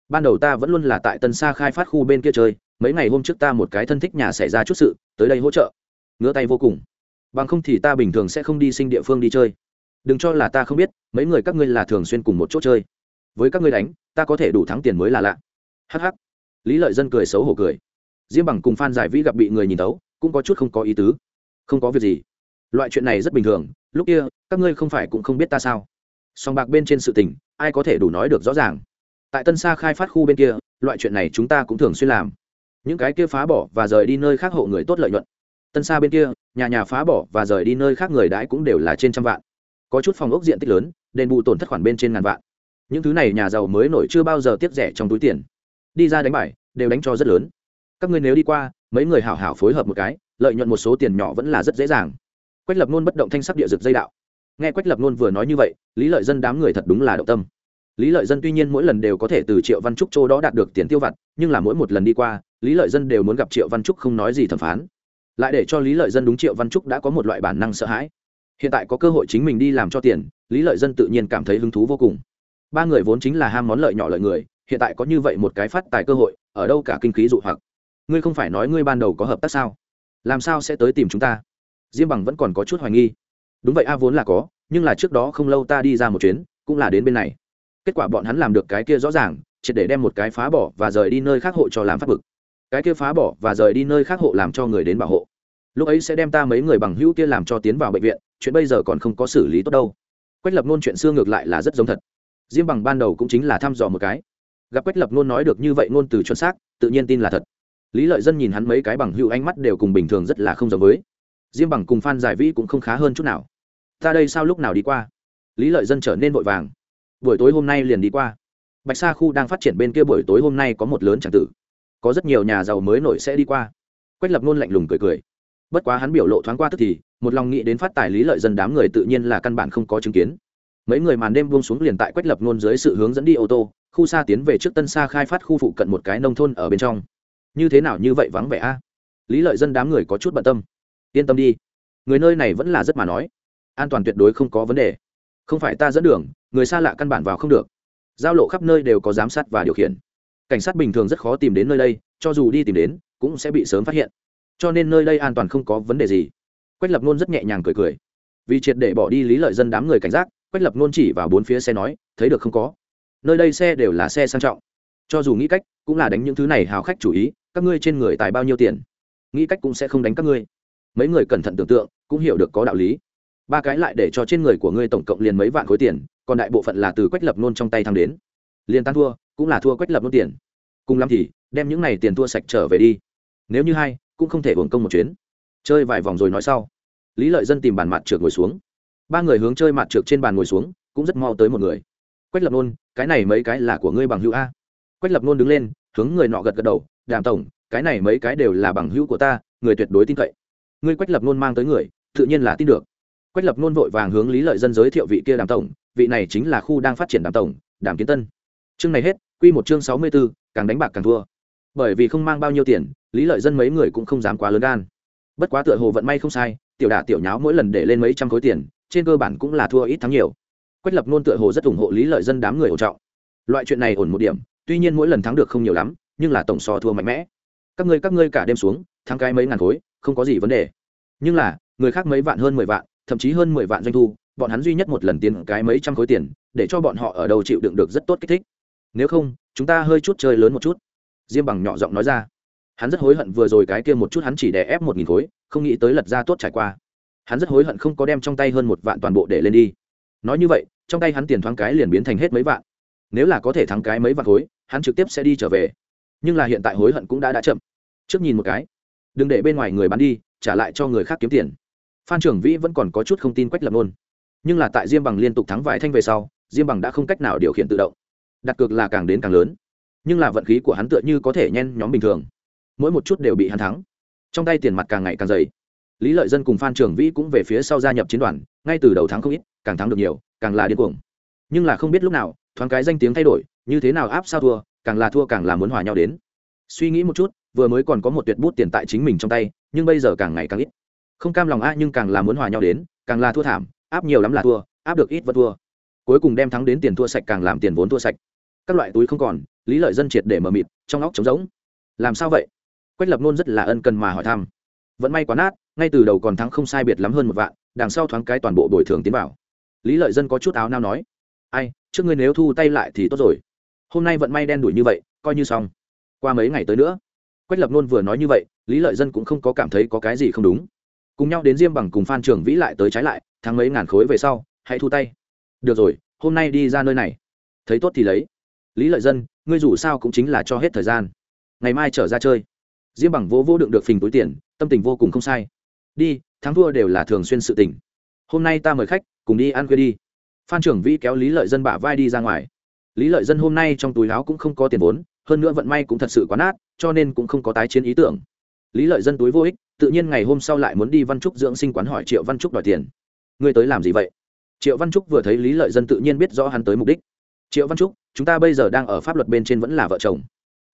Ban đầu ta vẫn luôn là tại tân sa khai phát khu bên kia chơi, mấy ngày hôm trước ta một cái thân thích nhà xảy ra chút sự, tới đây hỗ trợ. Ngứa tay vô cùng. Bằng không thì ta bình thường sẽ không đi sinh địa phương đi chơi. Đừng cho là ta không biết, mấy người các ngươi là thường xuyên cùng một chỗ chơi. Với các ngươi đánh, ta có thể đủ thắng tiền mới là lạ. Hh lý lợi dân cười xấu hổ cười. Diêm bằng cùng phan giải vĩ gặp bị người nhìn tấu, cũng có chút không có ý tứ. Không có việc gì loại chuyện này rất bình thường, lúc kia, các ngươi không phải cũng không biết ta sao? Song bạc bên trên sự tình, ai có thể đủ nói được rõ ràng? Tại tân sa khai phát khu bên kia, loại chuyện này chúng ta cũng thường xuyên làm. Những cái kia phá bỏ và rời đi nơi khác hộ người tốt lợi nhuận. Tân sa bên kia, nhà nhà phá bỏ và rời đi nơi khác người đãi cũng đều là trên trăm vạn. Có chút phòng ốc diện tích lớn, đền bù tổn thất khoản bên trên ngàn vạn. Những thứ này nhà giàu mới nổi chưa bao giờ tiếp rẻ trong túi tiền. Đi ra đánh bài đều đánh cho rất lớn. Các ngươi nếu đi qua, mấy người hảo hảo phối hợp một cái, lợi nhuận một số tiền nhỏ vẫn là rất dễ dàng quách lập nôn bất động thanh sắc địa dược dây đạo. Nghe quách lập nôn vừa nói như vậy, lý lợi dân đám người thật đúng là động tâm. Lý lợi dân tuy nhiên mỗi lần đều có thể từ triệu văn trúc châu đó đạt được tiền tiêu vặt, nhưng là mỗi một lần đi qua, lý lợi dân đều muốn gặp triệu văn trúc không nói gì thẩm phán. Lại để cho lý lợi dân đúng triệu văn trúc đã có một loại bản năng sợ hãi. Hiện tại có cơ hội chính mình đi làm cho tiền, lý lợi dân tự nhiên cảm thấy hứng thú vô cùng. Ba người vốn chính là ham món lợi nhỏ lợi người, hiện tại có như vậy một cái phát tài cơ hội, ở đâu cả kinh khí dụ hoặc. Ngươi không phải nói ngươi ban đầu có hợp tác sao? Làm sao sẽ tới tìm chúng ta? Diêm bằng vẫn còn có chút hoài nghi. Đúng vậy, a, vốn là có, nhưng là trước đó không lâu ta đi ra một chuyến, cũng là đến bên này. Kết quả bọn hắn làm được cái kia rõ ràng, triệt để đem một cái phá bỏ và rời đi nơi khác hộ cho làm pháp vực. Cái kia phá bỏ và rời đi nơi khác hộ làm cho người đến bảo hộ. Lúc ấy sẽ đem ta mấy người bằng hữu kia làm cho tiến vào bệnh viện, chuyện bây giờ còn không có xử lý tốt đâu. Quách lập nôn chuyện xưa ngược lại là rất giống thật. Diêm bằng ban đầu cũng chính là thăm dò một cái. Gặp quách lập nôn nói được như vậy ngôn từ chuẩn xác, tự nhiên tin là thật. Lý lợi dân nhìn hắn mấy cái bằng hữu, ánh mắt đều cùng bình thường rất là không giống với diêm bằng cùng phan giải vĩ cũng không khá hơn chút nào. Ta đây sao lúc nào đi qua? Lý lợi dân trở nên vội vàng. Buổi tối hôm nay liền đi qua. Bạch sa khu đang phát triển bên kia buổi tối hôm nay có một lớn tràng tử. Có rất nhiều nhà giàu mới nổi sẽ đi qua. Quách lập nôn lạnh lùng cười cười. Bất quá hắn biểu lộ thoáng qua tức thì, một lòng nghĩ đến phát tài lý lợi dân đám người tự nhiên là căn bản không có chứng kiến. Mấy người màn đêm buông xuống liền tại quách lập nôn dưới sự hướng dẫn đi ô tô, khu xa tiến về trước tân xa khai phát khu phụ cận một cái nông thôn ở bên trong. Như thế nào như vậy vắng vẻ a? Lý lợi dân đám người có chút bận tâm yên tâm đi. Người nơi này vẫn là rất mà nói. An toàn tuyệt đối không có vấn đề. Không phải ta dẫn đường, người xa lạ căn bản vào không được. Giao lộ khắp nơi đều có giám sát và điều khiển. Cảnh sát bình thường rất khó tìm đến nơi đây, cho dù đi tìm đến, cũng sẽ bị sớm phát hiện. Cho nên nơi đây an toàn không có vấn đề gì. Quách lập nôn rất nhẹ nhàng cười cười. Vì triệt để bỏ đi lý lợi dân đám người cảnh giác, quách lập nôn chỉ vào bốn phía xe nói, thấy được không có? Nơi đây xe đều là xe sang trọng. Cho dù nghĩ cách, cũng là đánh những thứ này hào khách chủ ý, các ngươi trên người tài bao nhiêu tiền? Nghĩ cách cũng sẽ không đánh các ngươi mấy người cẩn thận tưởng tượng, cũng hiểu được có đạo lý. Ba cái lại để cho trên người của ngươi tổng cộng liền mấy vạn khối tiền, còn đại bộ phận là từ quách lập nôn trong tay thăng đến. Liền tan thua, cũng là thua quách lập nôn tiền. Cùng lắm thì, đem những này tiền thua sạch trở về đi. Nếu như hai cũng không thể hưởng công một chuyến. Chơi vài vòng rồi nói sau. Lý lợi dân tìm bàn mặt trượt ngồi xuống. Ba người hướng chơi mặt trượt trên bàn ngồi xuống, cũng rất mau tới một người. Quách lập nôn, cái này mấy cái là của ngươi bằng hữu a. Quách lập nôn đứng lên, hướng người nọ gật gật đầu, đàm tổng, cái này mấy cái đều là bằng hữu của ta, người tuyệt đối tin cậy ngươi quách lập nôn mang tới người tự nhiên là tin được. Quách lập nôn vội vàng hướng lý lợi dân giới thiệu vị kia đàm tổng vị này chính là khu đang phát triển đàm tổng đàm kiến tân. Chương này hết quy một chương sáu mươi 64, càng đánh bạc càng thua. Bởi vì không mang bao nhiêu tiền lý lợi dân mấy người cũng không dám quá lớn gan. Bất quá tựa hồ vận may không sai tiểu đả tiểu nháo mỗi lần để lên mấy trăm khối tiền trên cơ bản cũng là thua ít thắng nhiều. Quách lập nôn tựa hồ rất ủng hộ lý lợi dân đám người ổn trọng loại chuyện này ổn một điểm tuy nhiên mỗi lần thắng được không nhiều lắm nhưng là tổng so thua mạnh mẽ. Các ngươi các ngươi cả đêm xuống thắng cái mấy ngàn khối không có gì vấn đề. Nhưng là, người khác mấy vạn hơn mười vạn, thậm chí hơn mười vạn doanh thu, bọn hắn duy nhất một lần tiền cái mấy trăm khối tiền, để cho bọn họ ở đầu chịu đựng được rất tốt kích thích. Nếu không, chúng ta hơi chút chơi lớn một chút. Diêm bằng nhỏ giọng nói ra. Hắn rất hối hận vừa rồi cái kia một chút hắn chỉ đè ép một nghìn khối, không nghĩ tới lật ra tốt trải qua. Hắn rất hối hận không có đem trong tay hơn một vạn toàn bộ để lên đi. Nói như vậy, trong tay hắn tiền thoáng cái liền biến thành hết mấy vạn. Nếu là có thể thắng cái mấy vạn khối, hắn trực tiếp sẽ đi trở về. Nhưng là hiện tại hối hận cũng đã đã chậm. Trước nhìn một cái đừng để bên ngoài người bán đi, trả lại cho người khác kiếm tiền. Phan trưởng vĩ vẫn còn có chút không tin quách lập luôn nhưng là tại diêm bằng liên tục thắng vài thanh về sau, diêm bằng đã không cách nào điều khiển tự động. Đặt cược là càng đến càng lớn. Nhưng là vận khí của hắn tựa như có thể nhen nhóm bình thường. Mỗi một chút đều bị hắn thắng. Trong tay tiền mặt càng ngày càng dày. Lý lợi dân cùng phan trường vĩ cũng về phía sau gia nhập chiến đoàn, ngay từ đầu thắng không ít, càng thắng được nhiều, càng là điên cuồng. Nhưng là không biết lúc nào, thoáng cái danh tiếng thay đổi, như thế nào áp sao thua, càng là thua càng là muốn hòa nhau đến. Suy nghĩ một chút vừa mới còn có một tuyệt bút tiền tại chính mình trong tay, nhưng bây giờ càng ngày càng ít. Không cam lòng a, nhưng càng là muốn hòa nhau đến, càng là thua thảm, áp nhiều lắm là thua, áp được ít vẫn thua. Cuối cùng đem thắng đến tiền thua sạch càng làm tiền vốn thua sạch. Các loại túi không còn, lý lợi dân triệt để mờ mịt, trong óc trống rỗng. Làm sao vậy? Quách lập nôn rất là ân cần mà hỏi thăm. Vẫn may quá nát, ngay từ đầu còn thắng không sai biệt lắm hơn một vạn, đằng sau thoáng cái toàn bộ bồi thường tiến vào. Lý lợi dân có chút áo nao nói, ai, trước ngươi nếu thu tay lại thì tốt rồi. Hôm nay vận may đen đủi như vậy, coi như xong. Qua mấy ngày tới nữa quách lập nôn vừa nói như vậy, lý lợi dân cũng không có cảm thấy có cái gì không đúng. Cùng nhau đến diêm bằng cùng phan trường vĩ lại tới trái lại, tháng mấy ngàn khối về sau, hãy thu tay. Được rồi, hôm nay đi ra nơi này. Thấy tốt thì lấy. Lý lợi dân, ngươi dù sao cũng chính là cho hết thời gian. Ngày mai trở ra chơi. Diêm bằng vô vô đựng được phình túi tiền, tâm tình vô cùng không sai. Đi, thắng thua đều là thường xuyên sự tình. Hôm nay ta mời khách, cùng đi ăn khuya đi. Phan trưởng vĩ kéo lý lợi dân bả vai đi ra ngoài. Lý lợi dân hôm nay trong túi láo cũng không có tiền vốn hơn nữa vận may cũng thật sự quá nát, cho nên cũng không có tái chiến ý tưởng. Lý lợi dân túi vô ích, tự nhiên ngày hôm sau lại muốn đi văn trúc dưỡng sinh quán hỏi triệu văn trúc đòi tiền. Ngươi tới làm gì vậy? Triệu văn trúc vừa thấy lý lợi dân tự nhiên biết rõ hắn tới mục đích. Triệu văn trúc, chúng ta bây giờ đang ở pháp luật bên trên vẫn là vợ chồng.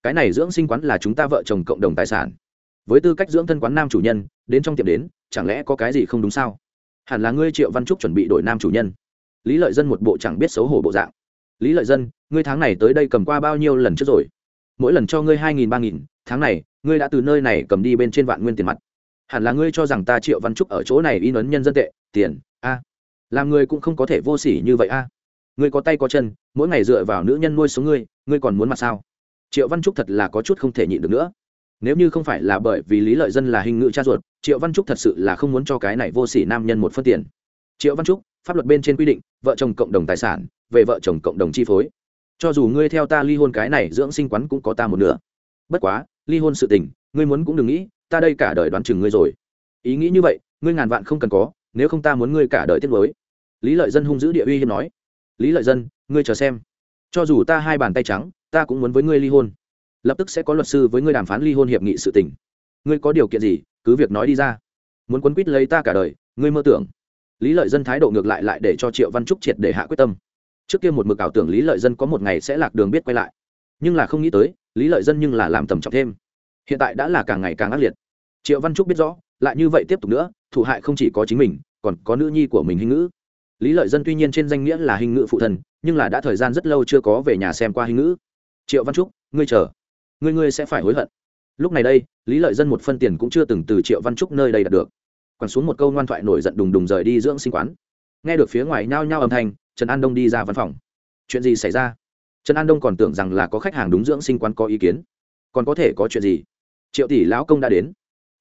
Cái này dưỡng sinh quán là chúng ta vợ chồng cộng đồng tài sản. Với tư cách dưỡng thân quán nam chủ nhân, đến trong tiệm đến, chẳng lẽ có cái gì không đúng sao? Hẳn là ngươi triệu văn trúc chuẩn bị đổi nam chủ nhân. Lý lợi dân một bộ chẳng biết xấu hổ bộ dạng. Lý lợi dân, ngươi tháng này tới đây cầm qua bao nhiêu lần trước rồi? Mỗi lần cho ngươi hai nghìn, ba nghìn, tháng này, ngươi đã từ nơi này cầm đi bên trên vạn nguyên tiền mặt. Hẳn là ngươi cho rằng ta triệu văn trúc ở chỗ này in ấn nhân dân tệ, tiền, a. Làm ngươi cũng không có thể vô s ỉ như vậy, a. Ngươi có tay có chân, mỗi ngày dựa vào nữ nhân nuôi sống ngươi ngươi còn muốn mặt sao? Triệu văn trúc thật là có chút không thể nhịn được nữa. Nếu như không phải là bởi vì lý lợi dân là hình ngữ cha ruột, triệu văn trúc thật sự là không muốn cho cái này vô s ỉ nam nhân một phân tiền. Triệu văn trúc, pháp luật bên trên quy định, vợ chồng cộng đồng tài sản, về vợ chồng cộng đồng chi phối cho dù ngươi theo ta ly hôn cái này, dưỡng sinh quán cũng có ta một nửa. Bất quá, ly hôn sự tình, ngươi muốn cũng đừng nghĩ, ta đây cả đời đoán chừng ngươi rồi. Ý nghĩ như vậy, ngươi ngàn vạn không cần có, nếu không ta muốn ngươi cả đời tiết mới lý lợi dân hung dữ địa uy hiếm nói. Lý lợi dân, ngươi chờ xem. Cho dù ta hai bàn tay trắng, ta cũng muốn với ngươi ly hôn. Lập tức sẽ có luật sư với ngươi đàm phán ly hôn hiệp nghị sự tình. Ngươi có điều kiện gì, cứ việc nói đi ra. Muốn quấn quýt lấy ta cả đời, ngươi mơ tưởng. Lý lợi dân thái độ ngược lại lại để cho triệu văn trúc triệt để hạ quyết tâm trước kia một mực ảo tưởng lý lợi dân có một ngày sẽ lạc đường biết quay lại nhưng là không nghĩ tới lý lợi dân nhưng là làm tầm trọng thêm hiện tại đã là càng ngày càng ác liệt triệu văn trúc biết rõ lại như vậy tiếp tục nữa thủ hại không chỉ có chính mình còn có nữ nhi của mình hình ngữ lý lợi dân tuy nhiên trên danh nghĩa là hình ngữ phụ thần nhưng là đã thời gian rất lâu chưa có về nhà xem qua hình ngữ triệu văn trúc ngươi chờ ngươi ngươi sẽ phải hối hận lúc này đây lý lợi dân một phân tiền cũng chưa từng từ triệu văn trúc nơi đây đạt được còn xuống một câu ngoan thoại nổi giận đùng đùng rời đi dưỡng sinh quán nghe được phía ngoài nhao nhao âm thanh trần an đông đi ra văn phòng chuyện gì xảy ra trần an đông còn tưởng rằng là có khách hàng đúng dưỡng sinh quán có ý kiến còn có thể có chuyện gì triệu tỷ lão công đã đến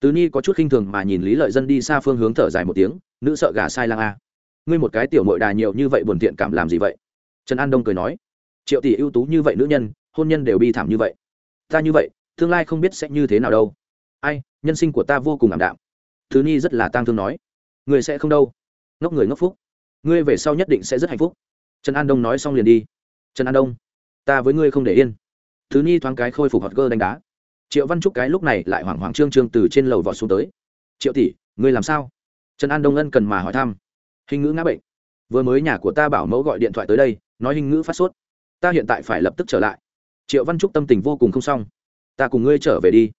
tứ nhi có chút khinh thường mà nhìn lý lợi dân đi xa phương hướng thở dài một tiếng nữ sợ gà sai lang a ngươi một cái tiểu mội đà nhiều như vậy buồn thiện cảm làm gì vậy trần an đông cười nói triệu tỷ ưu tú như vậy nữ nhân hôn nhân đều bi thảm như vậy ta như vậy tương lai không biết sẽ như thế nào đâu ai nhân sinh của ta vô cùng ảm đạm thứ nhi rất là tang thương nói người sẽ không đâu ngốc người ngốc phúc ngươi về sau nhất định sẽ rất hạnh phúc. Trần an đông nói xong liền đi. Trần an đông, ta với ngươi không để yên. Thứ nhi thoáng cái khôi phục hot cơ đánh đá. Triệu văn trúc cái lúc này lại hoảng hoảng trương trương từ trên lầu vọt xuống tới. Triệu tỷ, ngươi làm sao? Trần an đông ân cần mà hỏi thăm. Hình ngữ ngã bệnh. Vừa mới nhà của ta bảo mẫu gọi điện thoại tới đây, nói hình ngữ phát sốt. Ta hiện tại phải lập tức trở lại. Triệu văn trúc tâm tình vô cùng không xong. Ta cùng ngươi trở về đi.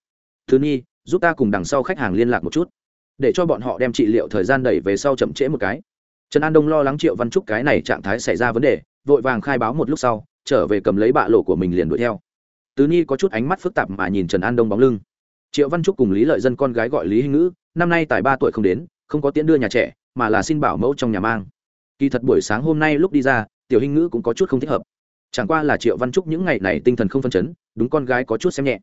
Thứ nhi giúp ta cùng đằng sau khách hàng liên lạc một chút. Để cho bọn họ đem trị liệu thời gian đẩy về sau chậm trễ một cái trần an đông lo lắng triệu văn trúc cái này trạng thái xảy ra vấn đề, vội vàng khai báo một lúc sau, trở về cầm lấy bạ lộ của mình liền đuổi theo. Tứ nhi có chút ánh mắt phức tạp mà nhìn trần an đông bóng lưng. Triệu văn trúc cùng lý lợi dân con gái gọi lý hình ngữ, năm nay tại ba tuổi không đến, không có tiễn đưa nhà trẻ, mà là xin bảo mẫu trong nhà mang. Kỳ thật buổi sáng hôm nay lúc đi ra, tiểu hình ngữ cũng có chút không thích hợp. Chẳng qua là triệu văn trúc những ngày này tinh thần không phân chấn, đúng con gái có chút xem nhẹ.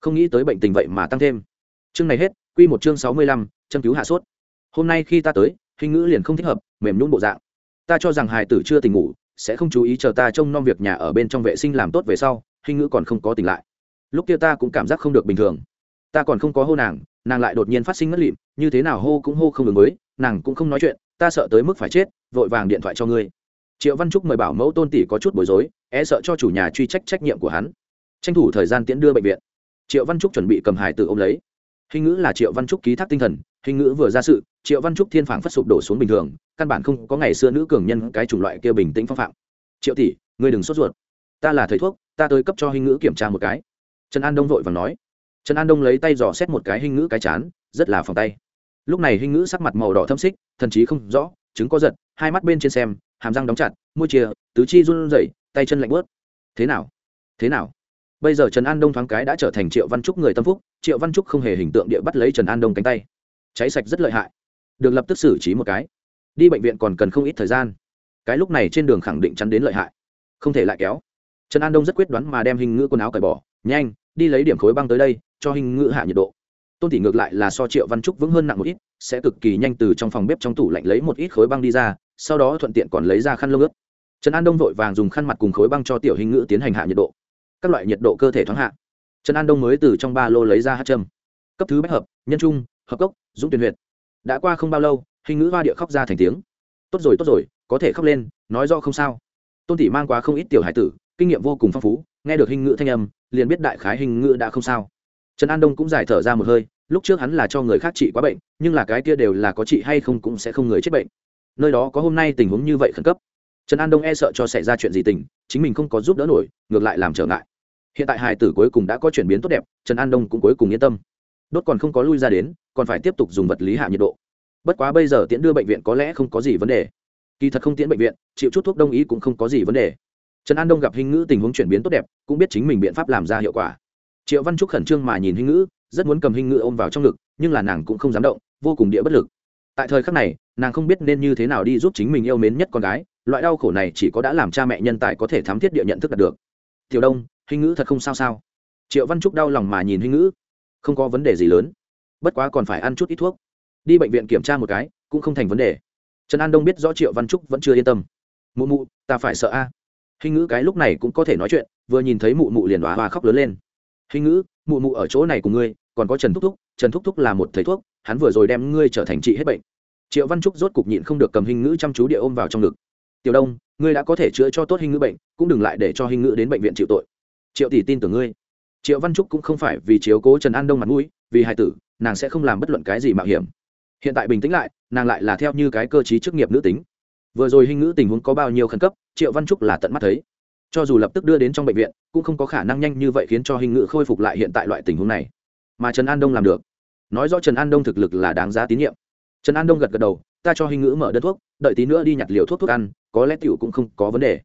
Không nghĩ tới bệnh tình vậy mà tăng thêm. Chương này hết, quy một chương sáu mươi lăm, châm cứu hạ sốt. Hôm nay khi ta tới hình ngữ liền không thích hợp, mềm nhún bộ dạng. Ta cho rằng hài tử chưa tỉnh ngủ, sẽ không chú ý chờ ta trông nom việc nhà ở bên trong vệ sinh làm tốt về sau, hình ngữ còn không có tỉnh lại. Lúc kia ta cũng cảm giác không được bình thường. Ta còn không có hô nàng nàng lại đột nhiên phát sinh ngất lịm, như thế nào hô cũng hô không được mới, nàng cũng không nói chuyện, ta sợ tới mức phải chết, vội vàng điện thoại cho ngươi. Triệu văn trúc mời bảo mẫu tôn tỷ có chút bối rối e sợ cho chủ nhà truy trách trách nhiệm của hắn. Tranh thủ thời gian tiễn đưa bệnh viện. Triệu văn trúc chuẩn bị cầm hải tự ôm lấy. Hình ngữ là triệu văn trúc ký thác tinh thần hình ngữ vừa ra sự, triệu văn trúc thiên phản phất sụp đổ xuống bình thường, căn bản không có ngày xưa nữ cường nhân cái chủng loại kia bình tĩnh phong phạm. Triệu tỷ, ngươi đừng sốt ruột. Ta là thầy thuốc, ta tới cấp cho hình ngữ kiểm tra một cái. Trần an đông vội và nói. Trần an đông lấy tay dò xét một cái hình ngữ cái chán, rất là phòng tay. Lúc này hình ngữ sắc mặt màu đỏ thâm xích, thần chí không rõ chứng có giật, hai mắt bên trên xem, hàm răng đóng chặt, môi chia tứ chi run rẩy, tay chân lạnh bớt thế nào? Thế nào? Bây giờ trần an đông thoáng cái đã trở thành triệu văn trúc người tâm phúc, triệu văn trúc không hề hình tượng địa bắt lấy trần an đông cánh tay cháy sạch rất lợi hại. Được lập tức xử trí một cái. Đi bệnh viện còn cần không ít thời gian. Cái lúc này trên đường khẳng định chắn đến lợi hại. Không thể lại kéo. Trần an đông rất quyết đoán mà đem hình ngữ quần áo cởi bỏ. Nhanh, đi lấy điểm khối băng tới đây, cho hình ngữ hạ nhiệt độ. Tôn tỷ ngược lại là so triệu văn trúc vững hơn nặng một ít, sẽ cực kỳ nhanh từ trong phòng bếp trong tủ lạnh lấy một ít khối băng đi ra, sau đó thuận tiện còn lấy ra khăn lông ướt. Trần an đông vội vàng dùng khăn mặt cùng khối băng cho tiểu hình ngữ tiến hành hạ nhiệt độ. Các loại nhiệt độ cơ thể thoáng hạ. Trần an đông mới từ trong ba lô lấy ra hát châm. Cấp thứ bách hợp, nhân trung hợp cốc, dũng tuyển huyệt. Đã qua không bao lâu, hình ngữ hoa địa khóc ra thành tiếng. Tốt rồi tốt rồi, có thể khóc lên, nói do không sao. Tôn tỷ mang quá không ít tiểu hải tử, kinh nghiệm vô cùng phong phú, nghe được hình ngữ thanh âm, liền biết đại khái hình ngữ đã không sao. Trần an đông cũng giải thở ra một hơi, lúc trước hắn là cho người khác trị quá bệnh, nhưng là cái kia đều là có trị hay không cũng sẽ không người chết bệnh. Nơi đó có hôm nay tình huống như vậy khẩn cấp. Trần an đông e sợ cho xảy ra chuyện gì tình, chính mình không có giúp đỡ nổi, ngược lại làm trở ngại. Hiện tại hài tử cuối cùng đã có chuyển biến tốt đẹp, trần an đông cũng cuối cùng yên tâm đốt còn không có lui ra đến, còn phải tiếp tục dùng vật lý hạ nhiệt độ. Bất quá bây giờ tiễn đưa bệnh viện có lẽ không có gì vấn đề. Kỳ thật không tiễn bệnh viện, chịu chút thuốc đông y cũng không có gì vấn đề. Trần an đông gặp hình ngữ tình huống chuyển biến tốt đẹp, cũng biết chính mình biện pháp làm ra hiệu quả. Triệu văn trúc khẩn trương mà nhìn hình ngữ, rất muốn cầm hình ngữ ôm vào trong ngực, nhưng là nàng cũng không dám động, vô cùng địa bất lực. Tại thời khắc này, nàng không biết nên như thế nào đi giúp chính mình yêu mến nhất con gái, loại đau khổ này chỉ có đã làm cha mẹ nhân tài có thể thám thiết địa nhận thức đạt được. Tiểu đông, hình ngữ thật không sao sao? Triệu văn trúc đau lòng mà nhìn hình ngữ không có vấn đề gì lớn. Bất quá còn phải ăn chút ít thuốc. Đi bệnh viện kiểm tra một cái, cũng không thành vấn đề. Trần an đông biết rõ triệu văn trúc vẫn chưa yên tâm. Mụ mụ, ta phải sợ a. À. hình ngữ cái lúc này cũng có thể nói chuyện, vừa nhìn thấy mụ mụ liền đoá và khóc lớn lên. Hình ngữ, mụ mụ ở chỗ này cùng ngươi, còn có trần thúc thúc, trần thúc thúc là một thầy thuốc, hắn vừa rồi đem ngươi trở thành trị hết bệnh. Triệu văn trúc rốt cục nhịn không được cầm hình ngữ chăm chú địa ôm vào trong ngực. Tiểu đông, ngươi đã có thể chữa cho tốt hình ngữ bệnh, cũng đừng lại để cho hình ngữ đến bệnh viện chịu tội. Triệu tỷ tin tưởng ngươi triệu văn trúc cũng không phải vì chiếu cố trần an đông mặt mũi, vì hài tử, nàng sẽ không làm bất luận cái gì mạo hiểm. Hiện tại bình tĩnh lại, nàng lại là theo như cái cơ chí chức nghiệp nữ tính. Vừa rồi hình ngữ tình huống có bao nhiêu khẩn cấp, triệu văn trúc là tận mắt thấy. Cho dù lập tức đưa đến trong bệnh viện, cũng không có khả năng nhanh như vậy khiến cho hình ngữ khôi phục lại hiện tại loại tình huống này. Mà trần an đông làm được. Nói rõ trần an đông thực lực là đáng giá tín nhiệm. Trần an đông gật gật đầu, ta cho hình ngữ mở đơn thuốc, đợi tí nữa đi nhặt liều thuốc thuốc ăn, có lẽ tiểu cũng không có vấn đề.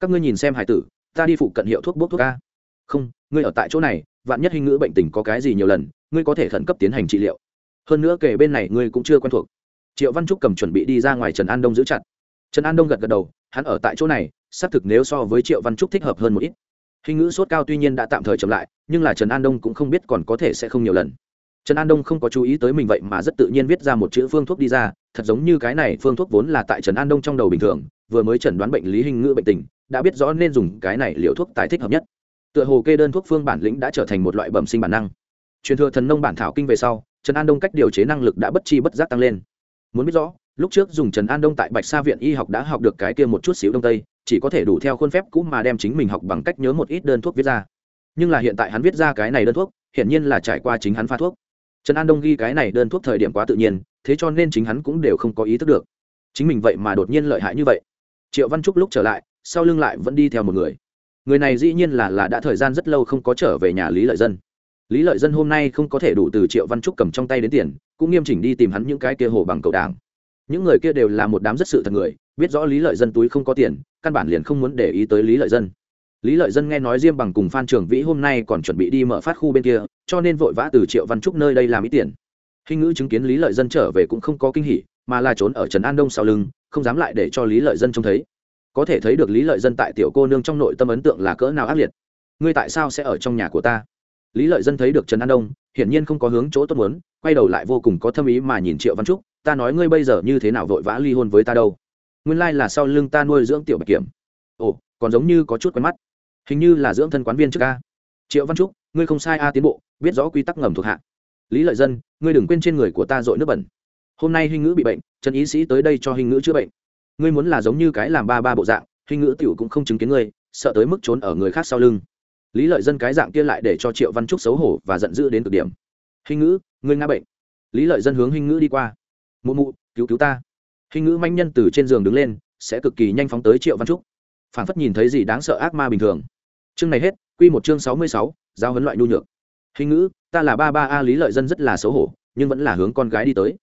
Các ngươi nhìn xem hải tử, ta đi phụ cận hiệu thuốc bốc thuốc a. Không ngươi ở tại chỗ này, vạn nhất hình ngữ bệnh tình có cái gì nhiều lần, ngươi có thể khẩn cấp tiến hành trị liệu. Hơn nữa kể bên này ngươi cũng chưa quen thuộc. Triệu văn trúc cầm chuẩn bị đi ra ngoài trần an đông giữ chặt. Trần an đông gật gật đầu, hắn ở tại chỗ này, xác thực nếu so với triệu văn trúc thích hợp hơn một ít. Hình ngữ sốt cao tuy nhiên đã tạm thời chậm lại, nhưng là trần an đông cũng không biết còn có thể sẽ không nhiều lần. Trần an đông không có chú ý tới mình vậy mà rất tự nhiên viết ra một chữ phương thuốc đi ra, thật giống như cái này phương thuốc vốn là tại trần an đông trong đầu bình thường, vừa mới chẩn đoán bệnh lý hình ngữ bệnh tình, đã biết rõ nên dùng cái này liệu thuốc tái thích hợp nhất tựa hồ kê đơn thuốc phương bản lĩnh đã trở thành một loại bẩm sinh bản năng. Truyền thừa thần nông bản thảo kinh về sau, trần an đông cách điều chế năng lực đã bất chi bất giác tăng lên. Muốn biết rõ, lúc trước dùng trần an đông tại bạch sa viện y học đã học được cái kia một chút xíu đông tây, chỉ có thể đủ theo khuôn phép cũ mà đem chính mình học bằng cách nhớ một ít đơn thuốc viết ra. Nhưng là hiện tại hắn viết ra cái này đơn thuốc, hiển nhiên là trải qua chính hắn pha thuốc. Trần an đông ghi cái này đơn thuốc thời điểm quá tự nhiên, thế cho nên chính hắn cũng đều không có ý thức được. Chính mình vậy mà đột nhiên lợi hại như vậy. Triệu văn trúc lúc trở lại, sau lưng lại vẫn đi theo một người người này dĩ nhiên là là đã thời gian rất lâu không có trở về nhà lý lợi dân. Lý lợi dân hôm nay không có thể đủ từ triệu văn trúc cầm trong tay đến tiền, cũng nghiêm chỉnh đi tìm hắn những cái kia hồ bằng cầu đảng. Những người kia đều là một đám rất sự thật người, biết rõ lý lợi dân túi không có tiền, căn bản liền không muốn để ý tới lý lợi dân. Lý lợi dân nghe nói diêm bằng cùng phan trường vĩ hôm nay còn chuẩn bị đi mở phát khu bên kia, cho nên vội vã từ triệu văn trúc nơi đây làm ít tiền. Hình ngữ chứng kiến lý lợi dân trở về cũng không có kinh hỉ, mà là trốn ở trần an đông sau lưng, không dám lại để cho lý lợi dân trông thấy có thể thấy được lý lợi dân tại tiểu cô nương trong nội tâm ấn tượng là cỡ nào ác liệt. Ngươi tại sao sẽ ở trong nhà của ta? Lý lợi dân thấy được trần an đông, hiển nhiên không có hướng chỗ tốt muốn, quay đầu lại vô cùng có thâm ý mà nhìn triệu văn trúc, ta nói ngươi bây giờ như thế nào vội vã ly hôn với ta đâu? Nguyên lai là sau lưng ta nuôi dưỡng tiểu bạch kiểm. Ồ, còn giống như có chút quen mắt. Hình như là dưỡng thân quán viên trước a triệu văn trúc, ngươi không sai a tiến bộ, biết rõ quy tắc ngầm thuộc hạ. Lý lợi dân, ngươi đừng quên trên người của ta dội nước bẩn. Hôm nay hình ngữ bị bệnh, trần ý sĩ tới đây cho hình ngữ chữa bệnh ngươi muốn là giống như cái làm ba ba bộ dạng hình ngữ tiểu cũng không chứng kiến ngươi, sợ tới mức trốn ở người khác sau lưng. Lý lợi dân cái dạng kia lại để cho triệu văn trúc xấu hổ và giận dữ đến cực điểm. Hình ngữ, ngươi ngã bệnh. Lý lợi dân hướng hình ngữ đi qua. Mụ mụ, cứu cứu ta. Hình ngữ manh nhân từ trên giường đứng lên, sẽ cực kỳ nhanh phóng tới triệu văn trúc. Phản phất nhìn thấy gì đáng sợ ác ma bình thường. Chương này hết, quy một chương sáu mươi sáu, giao huấn loại nhu nhược. Hình ngữ, ta là ba ba a, lý lợi dân rất là xấu hổ, nhưng vẫn là hướng con gái đi tới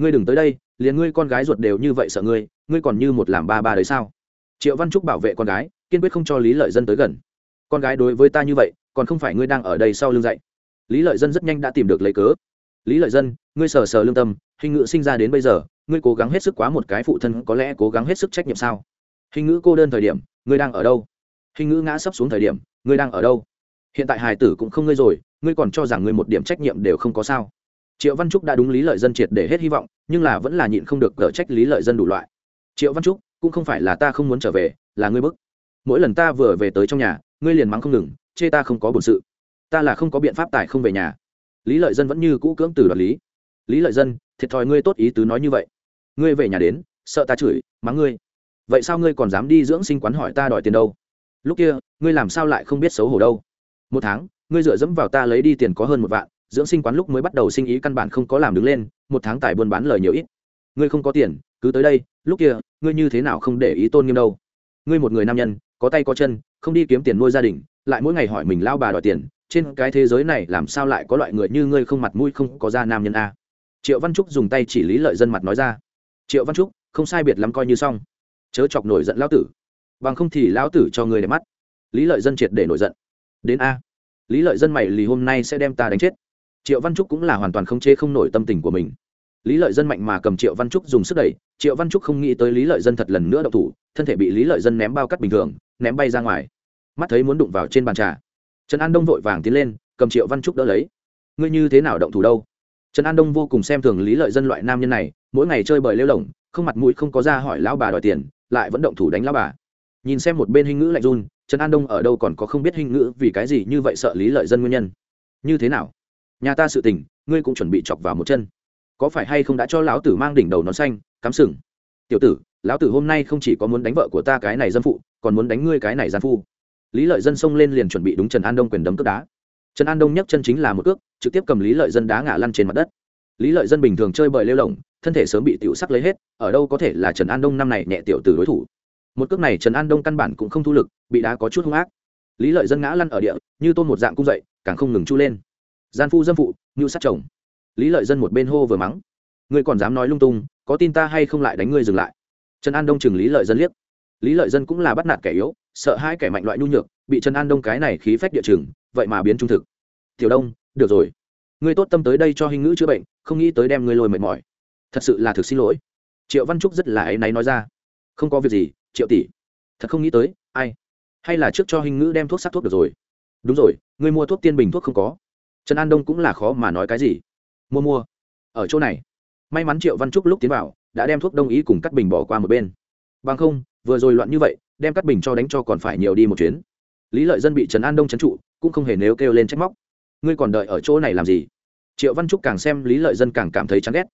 ngươi đừng tới đây, liền ngươi con gái ruột đều như vậy sợ ngươi ngươi còn như một làm ba ba đấy sao? Triệu văn trúc bảo vệ con gái, kiên quyết không cho lý lợi dân tới gần. Con gái đối với ta như vậy, còn không phải ngươi đang ở đây sau lưng dạy? lý lợi dân rất nhanh đã tìm được lấy cớ. Lý lợi dân, ngươi sờ sờ lương tâm, hình ngữ sinh ra đến bây giờ, ngươi cố gắng hết sức quá một cái phụ thân, có lẽ cố gắng hết sức trách nhiệm sao? Hình ngữ cô đơn thời điểm, ngươi đang ở đâu? Hình ngữ ngã sắp xuống thời điểm, ngươi đang ở đâu? Hiện tại hài tử cũng không ngươi rồi, ngươi còn cho rằng ngươi một điểm trách nhiệm đều không có sao? Triệu văn trúc đã đúng lý lợi dân triệt để hết hy vọng, nhưng là vẫn là nhịn không được cở trách lý lợi dân đủ loại. Triệu văn trúc, cũng không phải là ta không muốn trở về, là ngươi bức. Mỗi lần ta vừa về tới trong nhà, ngươi liền mắng không ngừng, chê ta không có bổn sự. Ta là không có biện pháp tài không về nhà. Lý lợi dân vẫn như cũ cưỡng từ đoạt lý. Lý lợi dân, thiệt thòi ngươi tốt ý tứ nói như vậy. Ngươi về nhà đến, sợ ta chửi, mắng ngươi. Vậy sao ngươi còn dám đi dưỡng sinh quán hỏi ta đòi tiền đâu? Lúc kia, ngươi làm sao lại không biết xấu hổ đâu? Một tháng, ngươi dựa dẫm vào ta lấy đi tiền có hơn một vạn dưỡng sinh quán lúc mới bắt đầu sinh ý căn bản không có làm đứng lên, một tháng tài buôn bán lời nhiều ít. Ngươi không có tiền, cứ tới đây, lúc kia, ngươi như thế nào không để ý tôn nghiêm đâu. Ngươi một người nam nhân, có tay có chân, không đi kiếm tiền nuôi gia đình, lại mỗi ngày hỏi mình lao bà đòi tiền, trên cái thế giới này làm sao lại có loại người như ngươi không mặt mũi không có da nam nhân a? Triệu văn trúc dùng tay chỉ lý lợi dân mặt nói ra. Triệu văn trúc, không sai biệt lắm coi như xong. Chớ chọc nổi giận lão tử. Bằng không thì lão tử cho người để mắt. Lý lợi dân triệt để nổi giận. Đến a. Lý lợi dân mày lì hôm nay sẽ đem ta đánh chết triệu văn trúc cũng là hoàn toàn không chê không nổi tâm tình của mình. Lý lợi dân mạnh mà cầm triệu văn trúc dùng sức đẩy, triệu văn trúc không nghĩ tới lý lợi dân thật lần nữa đậu thủ, thân thể bị lý lợi dân ném bao cắt bình thường, ném bay ra ngoài. Mắt thấy muốn đụng vào trên bàn trà. Trần an đông vội vàng tiến lên, cầm triệu văn trúc đỡ lấy. Ngươi như thế nào động thủ đâu? Trần an đông vô cùng xem thường lý lợi dân loại nam nhân này, mỗi ngày chơi bời lêu lỏng, không mặt mũi không có ra hỏi lão bà đòi tiền, lại vẫn động thủ đánh lão bà. Nhìn xem một bên hình ngữ lạnh run, trần an đông ở đâu còn có không biết hình ngữ vì cái gì như vậy sợ lý lợi dân nguyên nhân. Như thế nào? Nhà ta sự tình, ngươi cũng chuẩn bị chọc vào một chân. Có phải hay không đã cho lão tử mang đỉnh đầu nón xanh, cắm sừng? Tiểu tử, lão tử hôm nay không chỉ có muốn đánh vợ của ta cái này dân phụ, còn muốn đánh ngươi cái này gian phu. Lý lợi dân xông lên liền chuẩn bị đúng trần an đông quyền đấm cướp đá. Trần an đông nhấc chân chính là một cước, trực tiếp cầm lý lợi dân đá ngã lăn trên mặt đất. Lý lợi dân bình thường chơi bời lêu lỏng, thân thể sớm bị tiểu sắc lấy hết, ở đâu có thể là trần an đông năm này nhẹ tiểu từ đối thủ. Một cước này trần an đông căn bản cũng không thu lực, bị đá có chút hung ác. Lý lợi dân ngã lăn ở địa, như tôn một dạng cung dậy, càng không ngừng chu lên gian phu dâm phụ ngưu sát chồng. Lý lợi dân một bên hô vừa mắng. Ngươi còn dám nói lung tung, có tin ta hay không lại đánh ngươi dừng lại? Trần an đông chừng lý lợi dân liếc. Lý lợi dân cũng là bắt nạt kẻ yếu, sợ hai kẻ mạnh loại nhu nhược, bị trần an đông cái này khí phách địa chừng, vậy mà biến trung thực. Tiểu đông, được rồi. Ngươi tốt tâm tới đây cho hình ngữ chữa bệnh, không nghĩ tới đem ngươi lôi mệt mỏi. Thật sự là thực xin lỗi. Triệu văn trúc rất là áy náy nói ra. Không có việc gì, triệu tỷ. Thật không nghĩ tới, ai? Hay là trước cho hình ngữ đem thuốc sắc thuốc được rồi? Đúng rồi, ngươi mua thuốc tiên bình thuốc không có trần an đông cũng là khó mà nói cái gì. Mua mua. Ở chỗ này. May mắn triệu văn trúc lúc tiến vào, đã đem thuốc đông ý cùng cắt bình bỏ qua một bên. Bằng không, vừa rồi loạn như vậy, đem cắt bình cho đánh cho còn phải nhiều đi một chuyến. Lý lợi dân bị trần an đông trấn trụ, cũng không hề nếu kêu lên trách móc. Ngươi còn đợi ở chỗ này làm gì? Triệu văn trúc càng xem lý lợi dân càng cảm thấy chán ghét.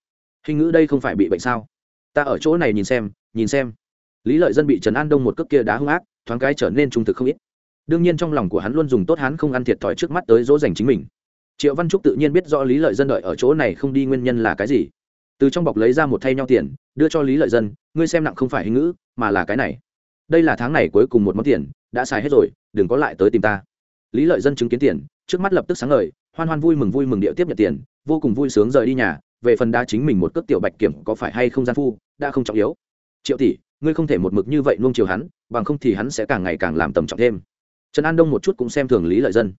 Hình ngữ đây không phải bị bệnh sao? Ta ở chỗ này nhìn xem nhìn xem. Lý lợi dân bị trần an đông một cước kia đá hung ác, thoáng cái trở nên trung thực không ít. Đương nhiên trong lòng của hắn luôn dùng tốt hắn không ăn thiệt thòi trước mắt tới dỗ dành chính mình triệu văn trúc tự nhiên biết rõ lý lợi dân đợi ở chỗ này không đi nguyên nhân là cái gì từ trong bọc lấy ra một thay nhau tiền đưa cho lý lợi dân ngươi xem nặng không phải hình ngữ mà là cái này đây là tháng này cuối cùng một món tiền đã xài hết rồi đừng có lại tới tìm ta lý lợi dân chứng kiến tiền trước mắt lập tức sáng ngời hoan hoan vui mừng vui mừng địa tiếp nhận tiền vô cùng vui sướng rời đi nhà về phần đá chính mình một cước tiểu bạch kiểm có phải hay không gian phu đã không trọng yếu triệu tỷ ngươi không thể một mực như vậy nuông chiều hắn bằng không thì hắn sẽ càng ngày càng làm tầm trọng thêm trần an đông một chút cũng xem thường lý lợi dân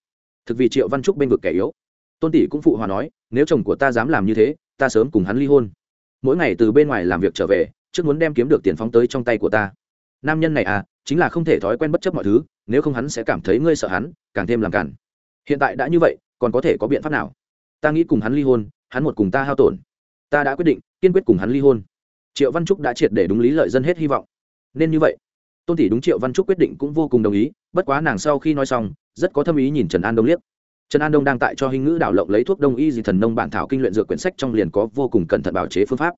thực vì triệu văn trúc bên vực kẻ yếu tôn tỷ cũng phụ hòa nói, nếu chồng của ta dám làm như thế, ta sớm cùng hắn ly hôn. Mỗi ngày từ bên ngoài làm việc trở về, trước muốn đem kiếm được tiền phóng tới trong tay của ta. Nam nhân này à chính là không thể thói quen bất chấp mọi thứ, nếu không hắn sẽ cảm thấy ngươi sợ hắn, càng thêm làm cản hiện tại đã như vậy, còn có thể có biện pháp nào? Ta nghĩ cùng hắn ly hôn, hắn một cùng ta hao tổn. Ta đã quyết định, kiên quyết cùng hắn ly hôn. Triệu văn trúc đã triệt để đúng lý lợi dân hết hy vọng. Nên như vậy, tôn tỷ đúng triệu văn trúc quyết định cũng vô cùng đồng ý, bất quá nàng sau khi nói xong, rất có tâm ý nhìn trần an đông liếc trần an đông đang tại cho hình ngữ đảo lộng lấy thuốc đông y gì thần nông bản thảo kinh luyện dược quyển sách trong liền có vô cùng cẩn thận bảo chế phương pháp.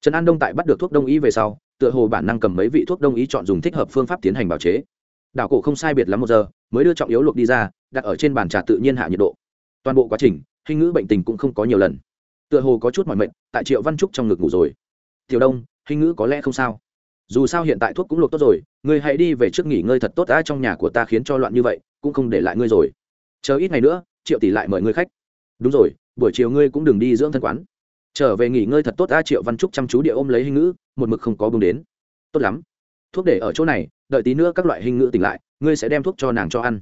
Trần an đông tại bắt được thuốc đông y về sau, tựa hồ bản năng cầm mấy vị thuốc đông y chọn dùng thích hợp phương pháp tiến hành bảo chế. Đảo cổ không sai biệt lắm một giờ, mới đưa trọng yếu luộc đi ra, đặt ở trên bàn trà tự nhiên hạ nhiệt độ. Toàn bộ quá trình hình ngữ bệnh tình cũng không có nhiều lần. Tựa hồ có chút mọi mệnh tại triệu văn trúc trong ngực ngủ rồi. Tiểu đông hình ngữ có lẽ không sao. Dù sao hiện tại thuốc cũng luộc tốt rồi, ngươi hãy đi về trước nghỉ ngơi thật tốt đã, trong nhà của ta khiến cho loạn như vậy, cũng không để lại ngươi rồi. Chờ ít ngày nữa triệu tỷ lại mời ngươi khách. Đúng rồi, buổi chiều ngươi cũng đừng đi dưỡng thân quán. Trở về nghỉ ngơi thật tốt, a triệu văn trúc chăm chú địa ôm lấy hình ngữ, một mực không có bưng đến. Tốt lắm. Thuốc để ở chỗ này, đợi tí nữa các loại hình ngữ tỉnh lại, ngươi sẽ đem thuốc cho nàng cho ăn.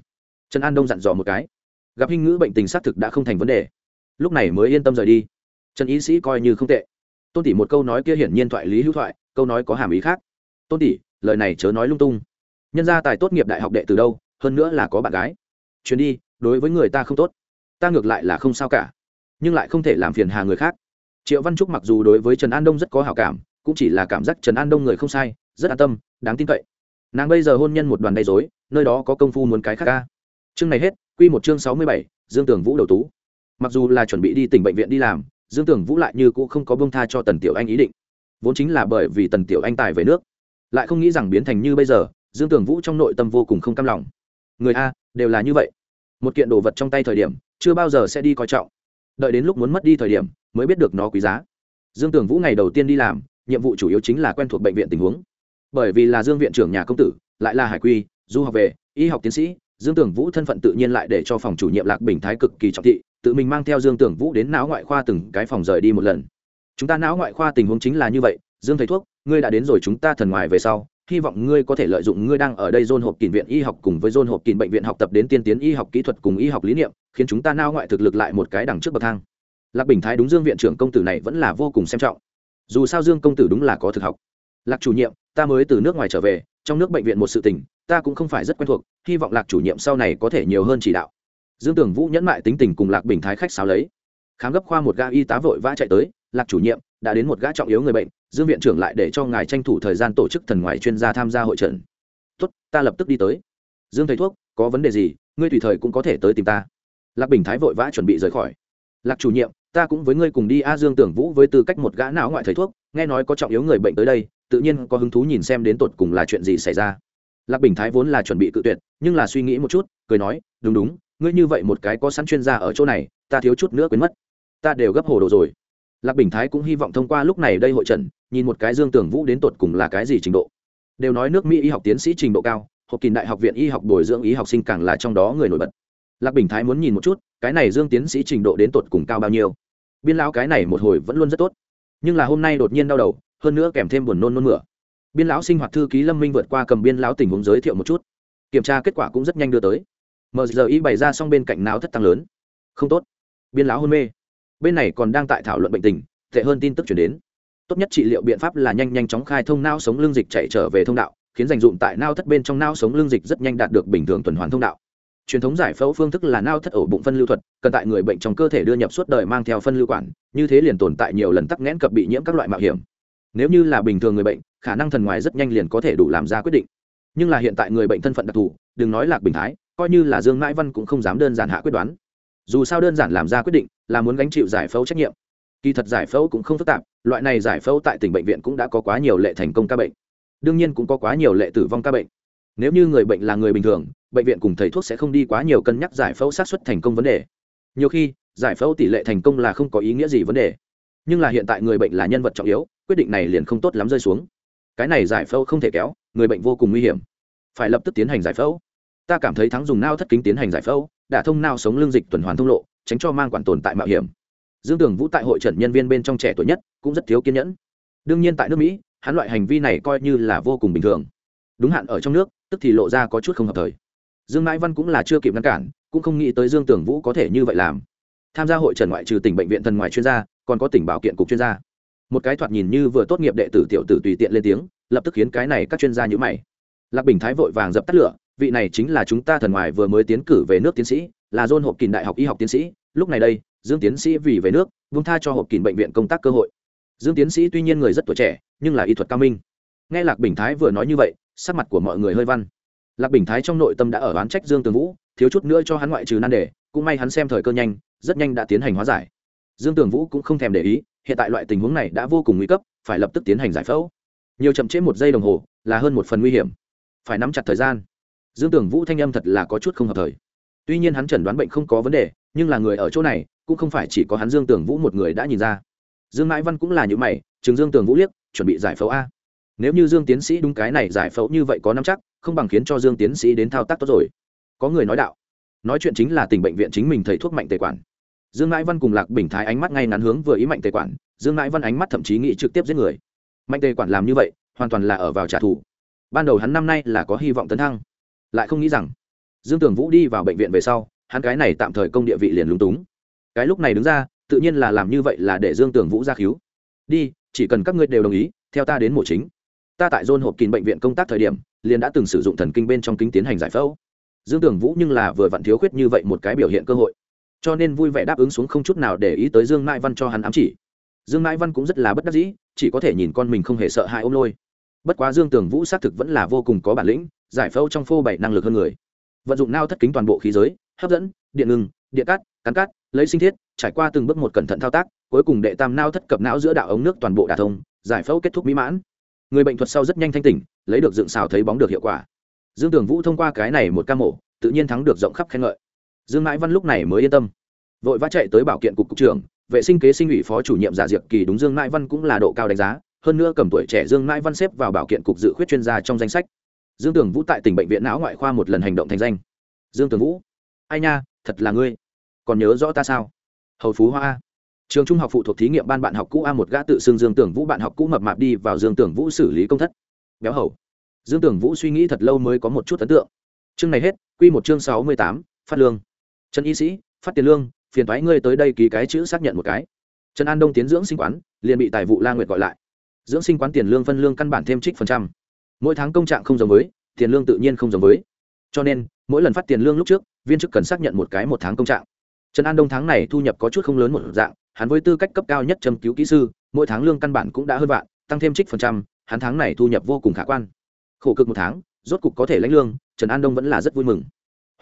Trần an đông dặn dò một cái. Gặp hình ngữ bệnh tình xác thực đã không thành vấn đề. Lúc này mới yên tâm rời đi. Trần Y sĩ coi như không tệ. Tôn tỷ một câu nói kia hiển nhiên thoại lý hữu thoại, câu nói có hàm ý khác. Tôn tỷ, lời này chớ nói lung tung. Nhân gia tài tốt nghiệp đại học đệ từ đâu, hơn nữa là có bạn gái. Chuyến đi đối với người ta không tốt. Ta ngược lại là không sao cả, nhưng lại không thể làm phiền hà người khác. Triệu văn trúc mặc dù đối với trần an đông rất có hảo cảm, cũng chỉ là cảm giác trần an đông người không sai, rất an tâm, đáng tin cậy. Nàng bây giờ hôn nhân một đoàn đầy dối nơi đó có công phu muốn cái khác ca. Chương này hết q một chương sáu mươi bảy, dương tường vũ đầu tú. Mặc dù là chuẩn bị đi tỉnh bệnh viện đi làm, dương tường vũ lại như cũng không có bông tha cho tần tiểu anh ý định. Vốn chính là bởi vì tần tiểu anh tài về nước, lại không nghĩ rằng biến thành như bây giờ, dương tường vũ trong nội tâm vô cùng không cam lòng. Người a, đều là như vậy một kiện đồ vật trong tay thời điểm, chưa bao giờ sẽ đi coi trọng. Đợi đến lúc muốn mất đi thời điểm, mới biết được nó quý giá. Dương Tưởng vũ ngày đầu tiên đi làm, nhiệm vụ chủ yếu chính là quen thuộc bệnh viện tình huống. Bởi vì là dương viện trưởng nhà công tử, lại là hải quy, du học về, y học tiến sĩ, dương Tưởng vũ thân phận tự nhiên lại để cho phòng chủ nhiệm lạc bình thái cực kỳ trọng thị, tự mình mang theo dương Tưởng vũ đến não ngoại khoa từng cái phòng rời đi một lần. Chúng ta não ngoại khoa tình huống chính là như vậy, dương thầy thuốc, ngươi đã đến rồi, chúng ta thần ngoài về sau hy vọng ngươi có thể lợi dụng ngươi đang ở đây dôn hộp kỷ viện y học cùng với dôn hộp kỷ bệnh viện học tập đến tiên tiến y học kỹ thuật cùng y học lý niệm, khiến chúng ta nao ngoại thực lực lại một cái đằng trước bậc thang. Lạc bình thái đúng dương viện trưởng công tử này vẫn là vô cùng xem trọng. Dù sao dương công tử đúng là có thực học. Lạc chủ nhiệm, ta mới từ nước ngoài trở về, trong nước bệnh viện một sự tình, ta cũng không phải rất quen thuộc, hy vọng lạc chủ nhiệm sau này có thể nhiều hơn chỉ đạo. Dương tưởng vũ nhẫn mại tính tình cùng lạc bình thái khách sáo lấy. Khám gấp khoa một ga y tá vội vã chạy tới, lạc chủ nhiệm đã đến một gã trọng yếu người bệnh, dương viện trưởng lại để cho ngài tranh thủ thời gian tổ chức thần ngoài chuyên gia tham gia hội trận. Tốt, ta lập tức đi tới. Dương thầy thuốc, có vấn đề gì, ngươi tùy thời cũng có thể tới tìm ta. Lạc bình thái vội vã chuẩn bị rời khỏi. Lạc chủ nhiệm, ta cũng với ngươi cùng đi a dương tưởng vũ với tư cách một gã não ngoại thầy thuốc, nghe nói có trọng yếu người bệnh tới đây, tự nhiên có hứng thú nhìn xem đến tột cùng là chuyện gì xảy ra. Lạc bình thái vốn là chuẩn bị cự tuyệt, nhưng là suy nghĩ một chút, cười nói, đúng đúng, ngươi như vậy một cái có sẵn chuyên gia ở chỗ này, ta thiếu chút nữa quên mất. Ta đều gấp hồ đồ rồi lạc bình thái cũng hy vọng thông qua lúc này đây hội trần nhìn một cái dương tưởng vũ đến tột cùng là cái gì trình độ. Đều nói nước mỹ y học tiến sĩ trình độ cao, hộp kỳ đại học viện y học bồi dưỡng y học sinh càng là trong đó người nổi bật. Lạc bình thái muốn nhìn một chút, cái này dương tiến sĩ trình độ đến tột cùng cao bao nhiêu. Biên lão cái này một hồi vẫn luôn rất tốt. Nhưng là hôm nay đột nhiên đau đầu, hơn nữa kèm thêm buồn nôn nôn mửa. Biên lão sinh hoạt thư ký lâm minh vượt qua cầm biên lão tình huống giới thiệu một chút. Kiểm tra kết quả cũng rất nhanh đưa tới. Mờ giờ y bày ra xong bên cạnh não thất tăng lớn. Không tốt. Biên lão hôn mê bên này còn đang tại thảo luận bệnh tình, tệ hơn tin tức chuyển đến. Tốt nhất trị liệu biện pháp là nhanh nhanh chóng khai thông nao sống lương dịch chạy trở về thông đạo, khiến dành dụng tại nao thất bên trong nao sống lương dịch rất nhanh đạt được bình thường tuần hoàn thông đạo. Truyền thống giải phẫu phương thức là nao thất ổ bụng phân lưu thuật, cần tại người bệnh trong cơ thể đưa nhập suốt đời mang theo phân lưu quản, như thế liền tồn tại nhiều lần tắc nghẽn cập bị nhiễm các loại mạo hiểm. Nếu như là bình thường người bệnh, khả năng thần ngoài rất nhanh liền có thể đủ làm ra quyết định. Nhưng là hiện tại người bệnh thân phận đặc thù, đừng nói là bình thái, coi như là dương mãi văn cũng không dám đơn giản hạ quyết đoán dù sao đơn giản làm ra quyết định là muốn gánh chịu giải phẫu trách nhiệm. Kỳ thật giải phẫu cũng không phức tạp, loại này giải phẫu tại tỉnh bệnh viện cũng đã có quá nhiều lệ thành công ca bệnh. Đương nhiên cũng có quá nhiều lệ tử vong ca bệnh. Nếu như người bệnh là người bình thường, bệnh viện cùng thầy thuốc sẽ không đi quá nhiều cân nhắc giải phẫu sát xuất thành công vấn đề. Nhiều khi, giải phẫu tỷ lệ thành công là không có ý nghĩa gì vấn đề. Nhưng là hiện tại người bệnh là nhân vật trọng yếu, quyết định này liền không tốt lắm rơi xuống. Cái này giải phẫu không thể kéo, người bệnh vô cùng nguy hiểm. Phải lập tức tiến hành giải phẫu. Ta cảm thấy thắng dùng nao thất kính tiến hành giải phẫu đã thông nao sống lương dịch tuần hoàn thông lộ, tránh cho mang quản tồn tại mạo hiểm. Dương tường vũ tại hội trần nhân viên bên trong trẻ tuổi nhất, cũng rất thiếu kiên nhẫn. Đương nhiên tại nước mỹ, hắn loại hành vi này coi như là vô cùng bình thường. Đúng hạn ở trong nước, tức thì lộ ra có chút không hợp thời. Dương mãi văn cũng là chưa kịp ngăn cản, cũng không nghĩ tới dương tường vũ có thể như vậy làm. Tham gia hội trần ngoại trừ tỉnh bệnh viện thần ngoài chuyên gia, còn có tỉnh bảo kiện cục chuyên gia. Một cái thoạt nhìn như vừa tốt nghiệp đệ tử tiểu tử tùy tiện lên tiếng, lập tức khiến cái này các chuyên gia nhữ mày. Lạc bình thái vội vàng dập tắt lửa vị này chính là chúng ta thần ngoài vừa mới tiến cử về nước tiến sĩ, là John hộp kín đại học y học tiến sĩ. Lúc này đây, dương tiến sĩ vì về nước vung tha cho hộp kín bệnh viện công tác cơ hội. Dương tiến sĩ tuy nhiên người rất tuổi trẻ, nhưng là y thuật cao minh. Nghe lạc bình thái vừa nói như vậy, sắc mặt của mọi người hơi văn. Lạc bình thái trong nội tâm đã ở oán trách dương tường vũ, thiếu chút nữa cho hắn ngoại trừ nan đề, cũng may hắn xem thời cơ nhanh, rất nhanh đã tiến hành hóa giải. Dương tường vũ cũng không thèm để ý, hiện tại loại tình huống này đã vô cùng nguy cấp, phải lập tức tiến hành giải phẫu. Nhiều chậm trễ một giây đồng hồ, là hơn một phần nguy hiểm. Phải nắm chặt thời gian dương Tưởng vũ thanh âm thật là có chút không hợp thời. Tuy nhiên hắn chẩn đoán bệnh không có vấn đề, nhưng là người ở chỗ này, cũng không phải chỉ có hắn dương Tưởng vũ một người đã nhìn ra. Dương mãi văn cũng là những mày, chừng dương Tưởng vũ liếc, chuẩn bị giải phẫu a. Nếu như dương tiến sĩ đúng cái này giải phẫu như vậy có năm chắc, không bằng khiến cho dương tiến sĩ đến thao tác tốt rồi. Có người nói đạo. Nói chuyện chính là tỉnh bệnh viện chính mình thầy thuốc mạnh tề quản. Dương mãi văn cùng lạc bình thái ánh mắt ngay ngắn hướng vừa ý mạnh tề quản, dương mãi văn ánh mắt thậm chí nghĩ trực tiếp giết người. Mạnh tề quản làm như vậy, hoàn toàn là ở vào trả thù. Ban đầu hắn năm nay là có hy vọng tấn thăng lại không nghĩ rằng dương tường vũ đi vào bệnh viện về sau, hắn cái này tạm thời công địa vị liền lúng túng. Cái lúc này đứng ra, tự nhiên là làm như vậy là để dương tường vũ ra cứu. Đi, chỉ cần các ngươi đều đồng ý, theo ta đến mổ chính. Ta tại dôn hộp kín bệnh viện công tác thời điểm, liền đã từng sử dụng thần kinh bên trong kính tiến hành giải phẫu. Dương tường vũ nhưng là vừa vặn thiếu khuyết như vậy một cái biểu hiện cơ hội. Cho nên vui vẻ đáp ứng xuống không chút nào để ý tới dương mai văn cho hắn ám chỉ. Dương mai văn cũng rất là bất đắc dĩ, chỉ có thể nhìn con mình không hề sợ hãi ôm lôi bất quá dương tường vũ xác thực vẫn là vô cùng có bản lĩnh, giải phẫu trong phô bảy năng lực hơn người. Vận dụng nao thất kính toàn bộ khí giới, hấp dẫn, điện ngừng, điện cắt cắn cắt lấy sinh thiết, trải qua từng bước một cẩn thận thao tác, cuối cùng đệ tam nao thất cập não giữa đạo ống nước toàn bộ đà thông, giải phẫu kết thúc mỹ mãn. Người bệnh thuật sau rất nhanh thanh tỉnh, lấy được dựng xào thấy bóng được hiệu quả. Dương tường vũ thông qua cái này một ca mổ, tự nhiên thắng được rộng khắp khen ngợi. Dương mãi văn lúc này mới yên tâm. Vội vã chạy tới bảo kiện cục cục trưởng, vệ sinh kế sinh ủy phó chủ nhiệm giả diệp kỳ đúng dương mãi văn cũng là độ cao đánh giá hơn nữa cầm tuổi trẻ dương mãi văn xếp vào bảo kiện cục dự khuyết chuyên gia trong danh sách. Dương tường vũ tại tỉnh bệnh viện não ngoại khoa một lần hành động thành danh. Dương tường vũ, ai nha, thật là ngươi. Còn nhớ rõ ta sao? Hầu phú hoa trường trung học phụ thuộc thí nghiệm ban bạn học cũ a một gã tự xưng dương tưởng vũ bạn học cũ mập mạp đi vào dương tưởng vũ xử lý công thất. Béo hầu. Dương tưởng vũ suy nghĩ thật lâu mới có một chút ấn tượng. Chương này hết, quy một chương sáu mươi tám, phát lương. Trần y sĩ, phát tiền lương, phiền thoái ngươi tới đây ký cái chữ xác nhận một cái. Trần an đông tiến dưỡng sinh quán, liền bị tài vụ la nguyệt gọi lại dưỡng sinh quán tiền lương phân lương căn bản thêm trích phần trăm. Mỗi tháng công trạng không giống với, tiền lương tự nhiên không giống với. Cho nên, mỗi lần phát tiền lương lúc trước, viên chức cần xác nhận một cái một tháng công trạng. Trần an đông tháng này thu nhập có chút không lớn một dạng, hắn với tư cách cấp cao nhất châm cứu kỹ sư, mỗi tháng lương căn bản cũng đã hơn vạn, tăng thêm trích phần trăm, hắn tháng này thu nhập vô cùng khả quan. Khổ cực một tháng, rốt cục có thể lãnh lương, trần an đông vẫn là rất vui mừng.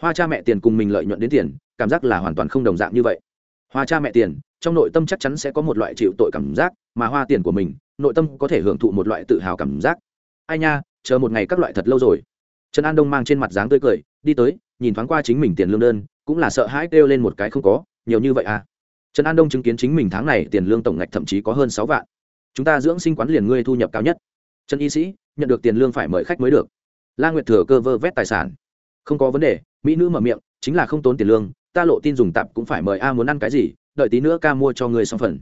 Hoa cha mẹ tiền cùng mình lợi nhuận đến tiền, cảm giác là hoàn toàn không đồng dạng như vậy. Hoa cha mẹ tiền, trong nội tâm chắc chắn sẽ có một loại chịu tội cảm giác, mà hoa tiền của mình nội tâm có thể hưởng thụ một loại tự hào cảm giác. Ai nha, chờ một ngày các loại thật lâu rồi. Trần an đông mang trên mặt dáng tươi cười, đi tới, nhìn thoáng qua chính mình tiền lương đơn, cũng là sợ hãi kêu lên một cái không có, nhiều như vậy à. Trần an đông chứng kiến chính mình tháng này tiền lương tổng ngạch thậm chí có hơn sáu vạn. Chúng ta dưỡng sinh quán liền ngươi thu nhập cao nhất. Trần y sĩ, nhận được tiền lương phải mời khách mới được. La nguyệt thừa cơ vơ vét tài sản. Không có vấn đề, mỹ nữ mở miệng, chính là không tốn tiền lương, ta lộ tin dùng tạp cũng phải mời a muốn ăn cái gì, đợi tí nữa ca mua cho ngươi xong phần.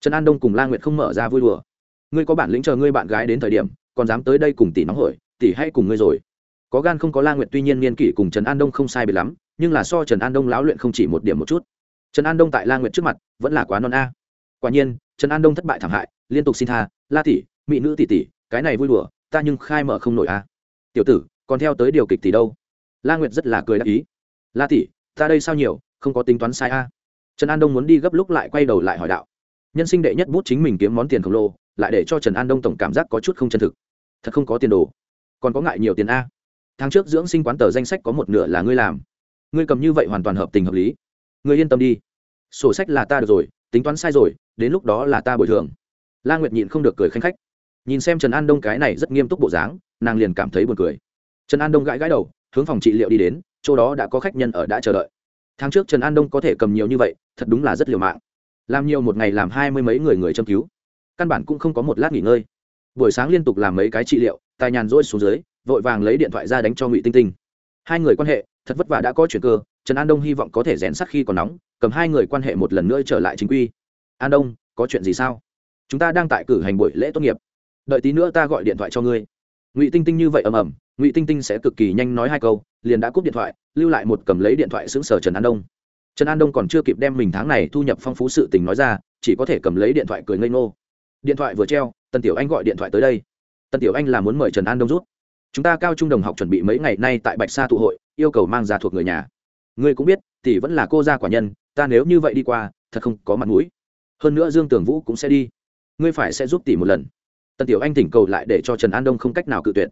Trần an đông cùng la nguyệt không mở ra vui đùa ngươi có bản lĩnh chờ ngươi bạn gái đến thời điểm, còn dám tới đây cùng tỷ nóng hổi, tỷ hay cùng ngươi rồi. Có gan không có la nguyệt, tuy nhiên niên kỷ cùng trần an đông không sai biệt lắm, nhưng là so trần an đông lão luyện không chỉ một điểm một chút. Trần an đông tại la nguyệt trước mặt, vẫn là quá non a. Quả nhiên, trần an đông thất bại thảm hại, liên tục xin tha, la tỷ, mỹ nữ tỷ tỷ, cái này vui đùa, ta nhưng khai mở không nổi a. Tiểu tử, còn theo tới điều kịch tỷ đâu? La nguyệt rất là cười đáp ý. La tỷ, ta đây sao nhiều, không có tính toán sai a. Trần an đông muốn đi gấp lúc lại quay đầu lại hỏi đạo. Nhân sinh đệ nhất bút chính mình kiếm món tiền khổng lồ lại để cho trần an đông tổng cảm giác có chút không chân thực. Thật không có tiền đồ. Còn có ngại nhiều tiền a. Tháng trước dưỡng sinh quán tờ danh sách có một nửa là ngươi làm. Ngươi cầm như vậy hoàn toàn hợp tình hợp lý. Ngươi yên tâm đi. Sổ sách là ta được rồi, tính toán sai rồi, đến lúc đó là ta bồi thường. La nguyệt nhịn không được cười khanh khách. Nhìn xem trần an đông cái này rất nghiêm túc bộ dáng, nàng liền cảm thấy buồn cười. Trần an đông gãi gãi đầu, hướng phòng trị liệu đi đến, chỗ đó đã có khách nhân ở đã chờ đợi. Tháng trước trần an đông có thể cầm nhiều như vậy, thật đúng là rất liều mạng. Làm nhiều một ngày làm hai mươi mấy người người châm cứu căn bản cũng không có một lát nghỉ ngơi. Buổi sáng liên tục làm mấy cái trị liệu, tài nhàn rỗi xuống dưới, vội vàng lấy điện thoại ra đánh cho ngụy tinh tinh. Hai người quan hệ, thật vất vả đã có chuyện cơ, trần an đông hy vọng có thể rèn sắt khi còn nóng, cầm hai người quan hệ một lần nữa trở lại chính quy. An đông, có chuyện gì sao? Chúng ta đang tại cử hành buổi lễ tốt nghiệp. Đợi tí nữa ta gọi điện thoại cho ngươi. Ngụy tinh tinh như vậy ầm ầm, ngụy tinh tinh sẽ cực kỳ nhanh nói hai câu, liền đã cúp điện thoại, lưu lại một cầm lấy điện thoại xứng sở trần an đông. Trần an đông còn chưa kịp đem mình tháng này thu nhập phong phú sự tình nói ra, chỉ có thể cầm lấy điện thoại cười ngây ngô điện thoại vừa treo, tần tiểu anh gọi điện thoại tới đây. Tần tiểu anh là muốn mời trần an đông rút chúng ta cao trung đồng học chuẩn bị mấy ngày nay tại bạch sa tụ hội, yêu cầu mang ra thuộc người nhà. Ngươi cũng biết, tỷ vẫn là cô gia quả nhân, ta nếu như vậy đi qua, thật không có mặt mũi. Hơn nữa dương tường vũ cũng sẽ đi. Ngươi phải sẽ giúp tỷ một lần. Tần tiểu anh tỉnh cầu lại để cho trần an đông không cách nào cự tuyệt.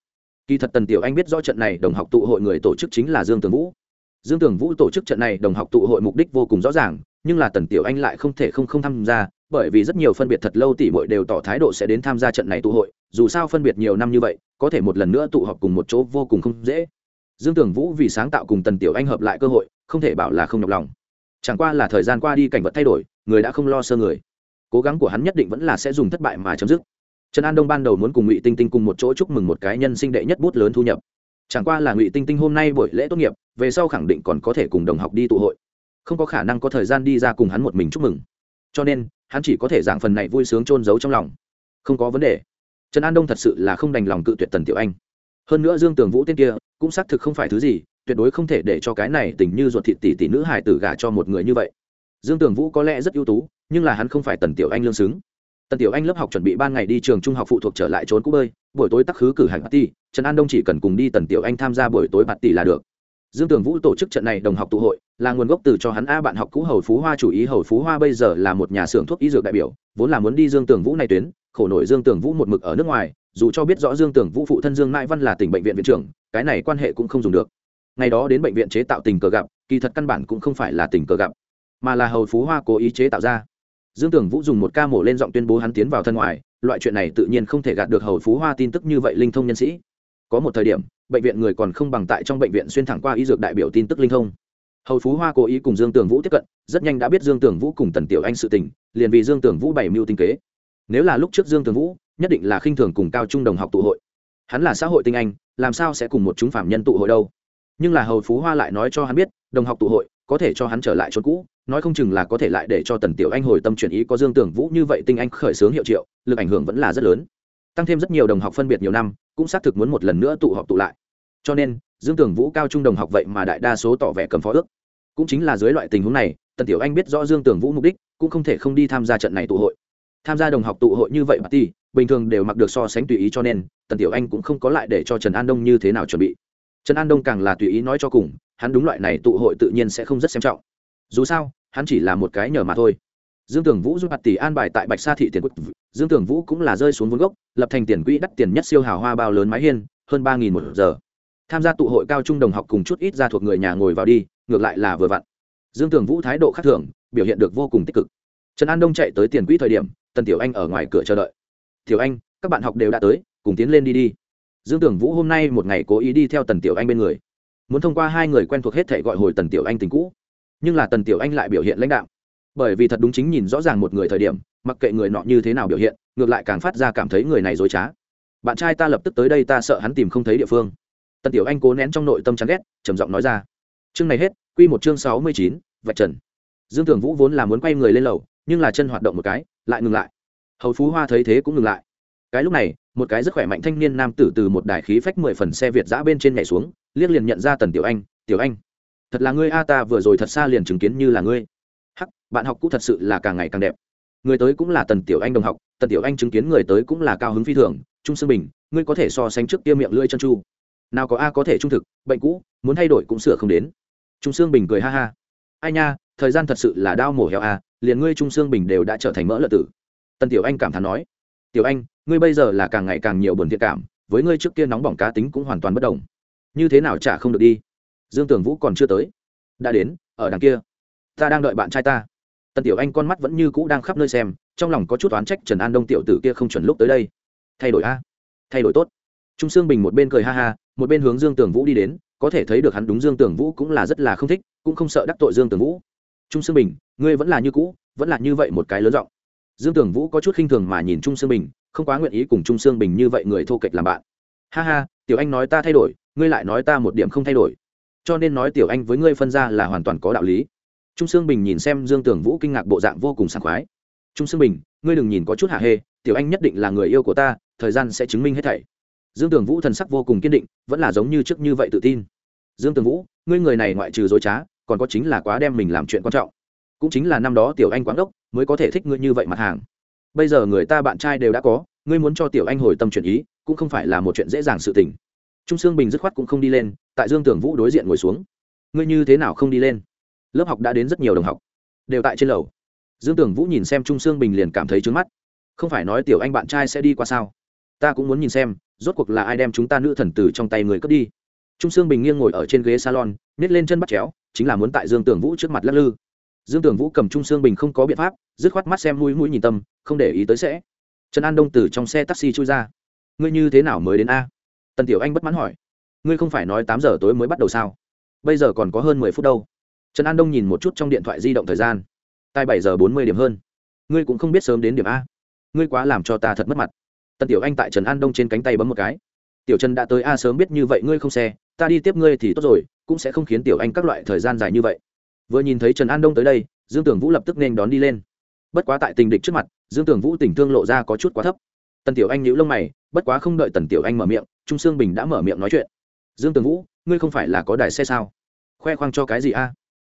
Kỳ thật tần tiểu anh biết rõ trận này đồng học tụ hội người tổ chức chính là dương tường vũ. Dương tường vũ tổ chức trận này đồng học tụ hội mục đích vô cùng rõ ràng nhưng là tần tiểu anh lại không thể không không tham gia, bởi vì rất nhiều phân biệt thật lâu tỷ bội đều tỏ thái độ sẽ đến tham gia trận này tụ hội, dù sao phân biệt nhiều năm như vậy, có thể một lần nữa tụ họp cùng một chỗ vô cùng không dễ. Dương tường vũ vì sáng tạo cùng tần tiểu anh hợp lại cơ hội, không thể bảo là không nhọc lòng. Chẳng qua là thời gian qua đi cảnh vật thay đổi, người đã không lo sơ người. Cố gắng của hắn nhất định vẫn là sẽ dùng thất bại mà chấm dứt. Trần an đông ban đầu muốn cùng ngụy tinh tinh cùng một chỗ chúc mừng một cái nhân sinh đệ nhất bút lớn thu nhập. Chẳng qua là ngụy tinh tinh hôm nay buổi lễ tốt nghiệp, về sau khẳng định còn có thể cùng đồng học đi tụ hội không có khả năng có thời gian đi ra cùng hắn một mình chúc mừng. Cho nên hắn chỉ có thể giảng phần này vui sướng trôn giấu trong lòng. Không có vấn đề. Trần an đông thật sự là không đành lòng cự tuyệt tần tiểu anh. Hơn nữa dương tường vũ tên kia cũng xác thực không phải thứ gì tuyệt đối không thể để cho cái này tình như ruột thịt tỷ tỷ nữ hải tử gả cho một người như vậy. Dương tường vũ có lẽ rất ưu tú nhưng là hắn không phải tần tiểu anh lương xứng. Tần tiểu anh lớp học chuẩn bị ban ngày đi trường trung học phụ thuộc trở lại trốn cú bơi buổi tối tắc khứ cử hành ti, trần an đông chỉ cần cùng đi tần tiểu anh tham gia buổi tối party là được dương tường vũ tổ chức trận này đồng học tụ hội, là nguồn gốc từ cho hắn a bạn học cũ hầu phú hoa chủ ý. Hầu phú hoa bây giờ là một nhà xưởng thuốc y dược đại biểu, vốn là muốn đi dương tường vũ này tuyến, khổ nổi dương tường vũ một mực ở nước ngoài, dù cho biết rõ dương tường vũ phụ thân dương mãi văn là tỉnh bệnh viện viện trưởng, cái này quan hệ cũng không dùng được. Ngày đó đến bệnh viện chế tạo tình cờ gặp, kỳ thật căn bản cũng không phải là tình cờ gặp, mà là hầu phú hoa cố ý chế tạo ra. Dương tường vũ dùng một ca mổ lên giọng tuyên bố hắn tiến vào thân ngoài, loại chuyện này tự nhiên không thể gạt được hầu phú hoa tin tức như vậy linh thông nhân sĩ. Có một thời điểm bệnh viện người còn không bằng tại trong bệnh viện xuyên thẳng qua y dược đại biểu tin tức linh thông. Hầu phú hoa cố ý cùng dương tường vũ tiếp cận, rất nhanh đã biết dương tường vũ cùng tần tiểu anh sự tình, liền vì dương tường vũ bày mưu tinh kế. Nếu là lúc trước dương tường vũ, nhất định là khinh thường cùng cao trung đồng học tụ hội. Hắn là xã hội tinh anh, làm sao sẽ cùng một chúng phạm nhân tụ hội đâu? Nhưng là hầu phú hoa lại nói cho hắn biết, đồng học tụ hội, có thể cho hắn trở lại chỗ cũ, nói không chừng là có thể lại để cho tần tiểu anh hồi tâm chuyển ý có dương tưởng vũ như vậy tinh anh khởi xướng hiệu triệu, lực ảnh hưởng vẫn là rất lớn tăng thêm rất nhiều đồng học phân biệt nhiều năm, cũng xác thực muốn một lần nữa tụ họp tụ lại. Cho nên, dương tưởng vũ cao trung đồng học vậy mà đại đa số tỏ vẻ cầm phó ước. Cũng chính là dưới loại tình huống này, tần tiểu anh biết rõ dương tưởng vũ mục đích, cũng không thể không đi tham gia trận này tụ hội. Tham gia đồng học tụ hội như vậy bà ti bình thường đều mặc được so sánh tùy ý cho nên, tần tiểu anh cũng không có lại để cho trần an đông như thế nào chuẩn bị. Trần an đông càng là tùy ý nói cho cùng, hắn đúng loại này tụ hội tự nhiên sẽ không rất xem trọng. Dù sao, hắn chỉ là một cái nhờ mà thôi. Dương tường vũ giúp bạt tỷ an bài tại bạch sa thị tiền quốc dương tưởng vũ cũng là rơi xuống vốn gốc, lập thành tiền quỹ đắt tiền nhất siêu hào hoa bao lớn mái hiên, hơn ba nghìn một giờ. Tham gia tụ hội cao trung đồng học cùng chút ít ra thuộc người nhà ngồi vào đi, ngược lại là vừa vặn. Dương tưởng vũ thái độ khác thường, biểu hiện được vô cùng tích cực. Trần an đông chạy tới tiền quỹ thời điểm, tần tiểu anh ở ngoài cửa chờ đợi. Tiểu anh, các bạn học đều đã tới, cùng tiến lên đi đi. Dương tưởng vũ hôm nay một ngày cố ý đi theo tần tiểu anh bên người. Muốn thông qua hai người quen thuộc hết thể gọi hồi tần tiểu anh tình cũ. Nhưng là tần tiểu anh lại biểu hiện lãnh đạo bởi vì thật đúng chính nhìn rõ ràng một người thời điểm mặc kệ người nọ như thế nào biểu hiện, ngược lại càng phát ra cảm thấy người này dối trá. Bạn trai ta lập tức tới đây, ta sợ hắn tìm không thấy địa phương. Tần tiểu anh cố nén trong nội tâm chán ghét, trầm giọng nói ra. Chương này hết, quy một chương sáu mươi chín, vạch trần. Dương thường vũ vốn là muốn quay người lên lầu, nhưng là chân hoạt động một cái, lại ngừng lại. Hầu phú hoa thấy thế cũng ngừng lại. Cái lúc này, một cái rất khỏe mạnh thanh niên nam tử từ một đài khí phách mười phần xe việt giã bên trên nhảy xuống, liếc liền nhận ra tần tiểu anh tiểu anh, thật là ngươi a, ta vừa rồi thật xa liền chứng kiến như là ngươi. Hắc, bạn học cũ thật sự là càng ngày càng đẹp người tới cũng là tần tiểu anh đồng học, tần tiểu anh chứng kiến người tới cũng là cao hứng phi thường, trung Sương bình, ngươi có thể so sánh trước kia miệng lưỡi chân chu. Nào có a có thể trung thực, bệnh cũ, muốn thay đổi cũng sửa không đến. Trung sương bình cười ha ha. Ai nha, thời gian thật sự là đau mổ heo a, liền ngươi trung sương bình đều đã trở thành mỡ lợn tử. Tần tiểu anh cảm thán nói. Tiểu anh, ngươi bây giờ là càng ngày càng nhiều buồn thiệt cảm, với ngươi trước kia nóng bỏng cá tính cũng hoàn toàn bất đồng. Như thế nào chả không được đi? Dương tường vũ còn chưa tới. Đã đến, ở đằng kia. Ta đang đợi bạn trai ta tần tiểu anh con mắt vẫn như cũ đang khắp nơi xem, trong lòng có chút oán trách trần an đông tiểu tử kia không chuẩn lúc tới đây. Thay đổi a. Thay đổi tốt. Trung sương bình một bên cười ha ha, một bên hướng dương tường vũ đi đến, có thể thấy được hắn đúng dương tường vũ cũng là rất là không thích, cũng không sợ đắc tội dương tường vũ. Trung sương bình, ngươi vẫn là như cũ, vẫn là như vậy một cái lớn giọng. Dương tường vũ có chút khinh thường mà nhìn trung sương bình, không quá nguyện ý cùng trung sương bình như vậy người thô kệch làm bạn. Ha ha, tiểu anh nói ta thay đổi, ngươi lại nói ta một điểm không thay đổi. Cho nên nói tiểu anh với ngươi phân ra là hoàn toàn có đạo lý trung sương bình nhìn xem dương tường vũ kinh ngạc bộ dạng vô cùng sảng khoái. Trung sương bình, ngươi đừng nhìn có chút hạ hê, tiểu anh nhất định là người yêu của ta, thời gian sẽ chứng minh hết thảy. Dương tường vũ thần sắc vô cùng kiên định, vẫn là giống như trước như vậy tự tin. Dương tường vũ, ngươi người này ngoại trừ dối trá, còn có chính là quá đem mình làm chuyện quan trọng. Cũng chính là năm đó tiểu anh quán đốc mới có thể thích ngươi như vậy mặt hàng. Bây giờ người ta bạn trai đều đã có, ngươi muốn cho tiểu anh hồi tâm chuyển ý, cũng không phải là một chuyện dễ dàng sự tình. Trung sương bình dứt khoát cũng không đi lên, tại dương tường vũ đối diện ngồi xuống. Ngươi như thế nào không đi lên? Lớp học đã đến rất nhiều đồng học, đều tại trên lầu. Dương Tưởng vũ nhìn xem trung sương bình liền cảm thấy trướng mắt. Không phải nói tiểu anh bạn trai sẽ đi qua sao? Ta cũng muốn nhìn xem, rốt cuộc là ai đem chúng ta nữ thần tử trong tay người cướp đi. Trung sương bình nghiêng ngồi ở trên ghế salon nhét lên chân bắt chéo, chính là muốn tại dương Tưởng vũ trước mặt lắc lư. Dương Tưởng vũ cầm trung sương bình không có biện pháp, dứt khoát mắt xem mũi mũi nhìn tâm, không để ý tới sẽ. Trần an đông từ trong xe taxi chui ra. Ngươi như thế nào mới đến a? Tần tiểu anh bất mãn hỏi. Ngươi không phải nói tám giờ tối mới bắt đầu sao? Bây giờ còn có hơn mười phút đâu trần an đông nhìn một chút trong điện thoại di động thời gian. Tại bảy giờ bốn mươi điểm hơn. Ngươi cũng không biết sớm đến điểm a. Ngươi quá làm cho ta thật mất mặt. Tần tiểu anh tại trần an đông trên cánh tay bấm một cái. Tiểu trần đã tới a sớm biết như vậy, ngươi không xe, ta đi tiếp ngươi thì tốt rồi, cũng sẽ không khiến tiểu anh các loại thời gian dài như vậy. Vừa nhìn thấy trần an đông tới đây, dương tưởng vũ lập tức nên đón đi lên. Bất quá tại tình địch trước mặt, dương tưởng vũ tình thương lộ ra có chút quá thấp. Tần tiểu anh nhíu lông mày, bất quá không đợi tần tiểu anh mở miệng, trung sương bình đã mở miệng nói chuyện. Dương tường vũ, ngươi không phải là có đài xe sao? Khoe khoang cho cái gì a?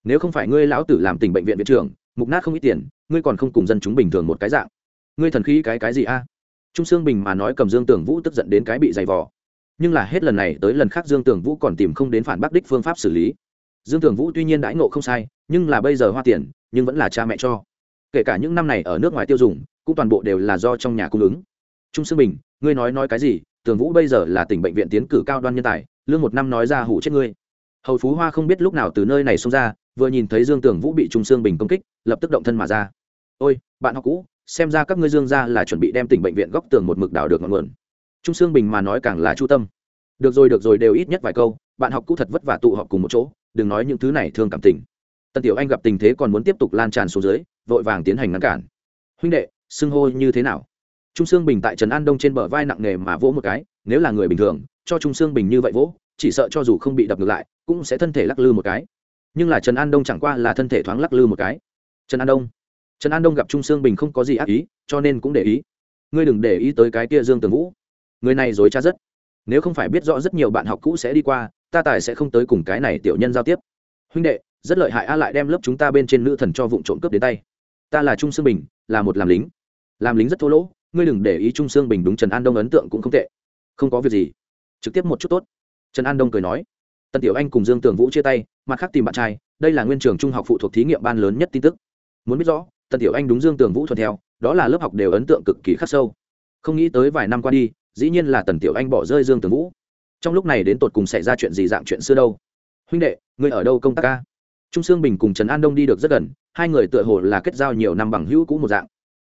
Nếu không phải ngươi lão tử làm tỉnh bệnh viện viện trưởng, mục nát không ít tiền, ngươi còn không cùng dân chúng bình thường một cái dạng. Ngươi thần khí cái cái gì a? Trung sương bình mà nói cầm dương tường vũ tức giận đến cái bị dày vò. Nhưng là hết lần này tới lần khác dương tường vũ còn tìm không đến phản bác đích phương pháp xử lý. Dương tường vũ tuy nhiên đãi ngộ không sai, nhưng là bây giờ hoa tiền, nhưng vẫn là cha mẹ cho. Kể cả những năm này ở nước ngoài tiêu dùng, cũng toàn bộ đều là do trong nhà cung ứng. Trung sương bình, ngươi nói nói cái gì? Tường vũ bây giờ là tỉnh bệnh viện tiến cử cao đoan nhân tài, lương một năm nói ra hủ chết ngươi hầu phú hoa không biết lúc nào từ nơi này xông ra vừa nhìn thấy dương Tưởng vũ bị trung sương bình công kích lập tức động thân mà ra ôi bạn học cũ xem ra các ngươi dương ra là chuẩn bị đem tỉnh bệnh viện góc tường một mực đảo được ngọn nguồn trung sương bình mà nói càng là chu tâm được rồi được rồi đều ít nhất vài câu bạn học cũ thật vất vả tụ họp cùng một chỗ đừng nói những thứ này thương cảm tình tần tiểu anh gặp tình thế còn muốn tiếp tục lan tràn xuống dưới vội vàng tiến hành ngăn cản huynh đệ xưng hô như thế nào trung sương bình tại trần an đông trên bờ vai nặng nề mà vỗ một cái nếu là người bình thường cho trung sương bình như vậy vỗ chỉ sợ cho dù không bị đập ngược lại, cũng sẽ thân thể lắc lư một cái. Nhưng là trần an đông chẳng qua là thân thể thoáng lắc lư một cái. Trần an đông. Trần an đông gặp trung sương bình không có gì ác ý, cho nên cũng để ý. Ngươi đừng để ý tới cái kia dương tường vũ. Người này dối trá rất. Nếu không phải biết rõ rất nhiều bạn học cũ sẽ đi qua, ta tài sẽ không tới cùng cái này tiểu nhân giao tiếp. Huynh đệ, rất lợi hại a lại đem lớp chúng ta bên trên nữ thần cho vụ trộm cướp đến tay. Ta là trung sương bình, là một làm lính. Làm lính rất thô lỗ, ngươi đừng để ý trung sương bình đúng trần an đông ấn tượng cũng không tệ. Không có việc gì. Trực tiếp một chút tốt trần an đông cười nói, tần tiểu anh cùng dương tường vũ chia tay, mặt khác tìm bạn trai, đây là nguyên trường trung học phụ thuộc thí nghiệm ban lớn nhất tin tức. Muốn biết rõ, tần tiểu anh đúng dương tường vũ thuận theo, đó là lớp học đều ấn tượng cực kỳ khắc sâu. Không nghĩ tới vài năm qua đi, dĩ nhiên là tần tiểu anh bỏ rơi dương tường vũ. Trong lúc này đến tột cùng xảy ra chuyện gì dạng chuyện xưa đâu? Huynh đệ, ngươi ở đâu công tác ca? Trung sương bình cùng trần an đông đi được rất gần, hai người tựa hồ là kết giao nhiều năm bằng hữu cũ một dạng.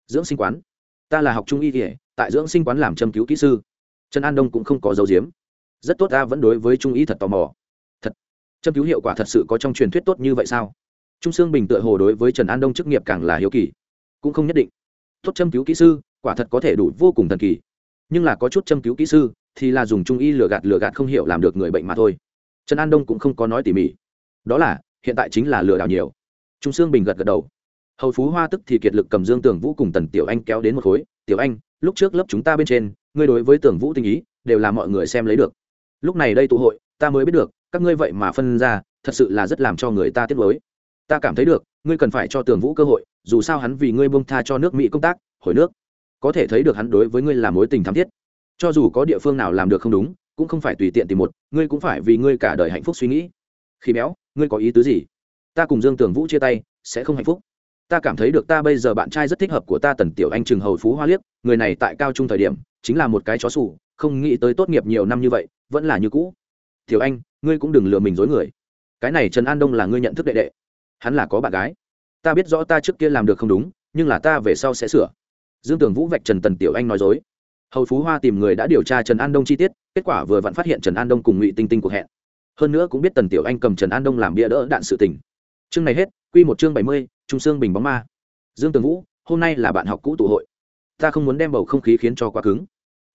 Dưỡng sinh quán, ta là học trung y kể tại dưỡng sinh quán làm châm cứu kỹ sư. Trần an đông cũng không có dấu diếm rất tốt ta vẫn đối với trung y thật tò mò. Thật. Châm cứu hiệu quả thật sự có trong truyền thuyết tốt như vậy sao? Trung sương bình tựa hồ đối với trần an đông chức nghiệp càng là hiếu kỳ. Cũng không nhất định. Tốt châm cứu kỹ sư, quả thật có thể đủ vô cùng thần kỳ. Nhưng là có chút châm cứu kỹ sư, thì là dùng trung y lừa gạt lừa gạt không hiểu làm được người bệnh mà thôi. Trần an đông cũng không có nói tỉ mỉ. Đó là, hiện tại chính là lừa đảo nhiều. Trung sương bình gật gật đầu. Hầu phú hoa tức thì kiệt lực cầm dương tưởng vũ cùng tần tiểu anh kéo đến một khối. Tiểu anh, lúc trước lớp chúng ta bên trên, ngươi đối với tưởng vũ tình ý, đều là mọi người xem lấy được lúc này đây tụ hội, ta mới biết được, các ngươi vậy mà phân ra, thật sự là rất làm cho người ta tiếc lối ta cảm thấy được, ngươi cần phải cho tưởng vũ cơ hội, dù sao hắn vì ngươi bông tha cho nước mỹ công tác, hồi nước. Có thể thấy được hắn đối với ngươi là mối tình thắm thiết. Cho dù có địa phương nào làm được không đúng, cũng không phải tùy tiện tìm một, ngươi cũng phải vì ngươi cả đời hạnh phúc suy nghĩ. Khi béo, ngươi có ý tứ gì? Ta cùng dương tường vũ chia tay, sẽ không hạnh phúc. Ta cảm thấy được ta bây giờ bạn trai rất thích hợp của ta tần tiểu anh trường hầu phú hoa liếc, người này tại cao trung thời điểm, chính là một cái chó sủ, không nghĩ tới tốt nghiệp nhiều năm như vậy vẫn là như cũ. Tiểu anh, ngươi cũng đừng lừa mình dối người. Cái này trần an đông là ngươi nhận thức đệ đệ. Hắn là có bạn gái. Ta biết rõ ta trước kia làm được không đúng, nhưng là ta về sau sẽ sửa. Dương tường vũ vạch trần tần tiểu anh nói dối. Hầu phú hoa tìm người đã điều tra trần an đông chi tiết, kết quả vừa vặn phát hiện trần an đông cùng ngụy tinh tinh cuộc hẹn. Hơn nữa cũng biết tần tiểu anh cầm trần an đông làm bia đỡ đạn sự tình. Chương này hết q một chương bảy mươi, trung sương bình bóng ma. Dương tường vũ, hôm nay là bạn học cũ tụ hội. Ta không muốn đem bầu không khí khiến cho quá cứng.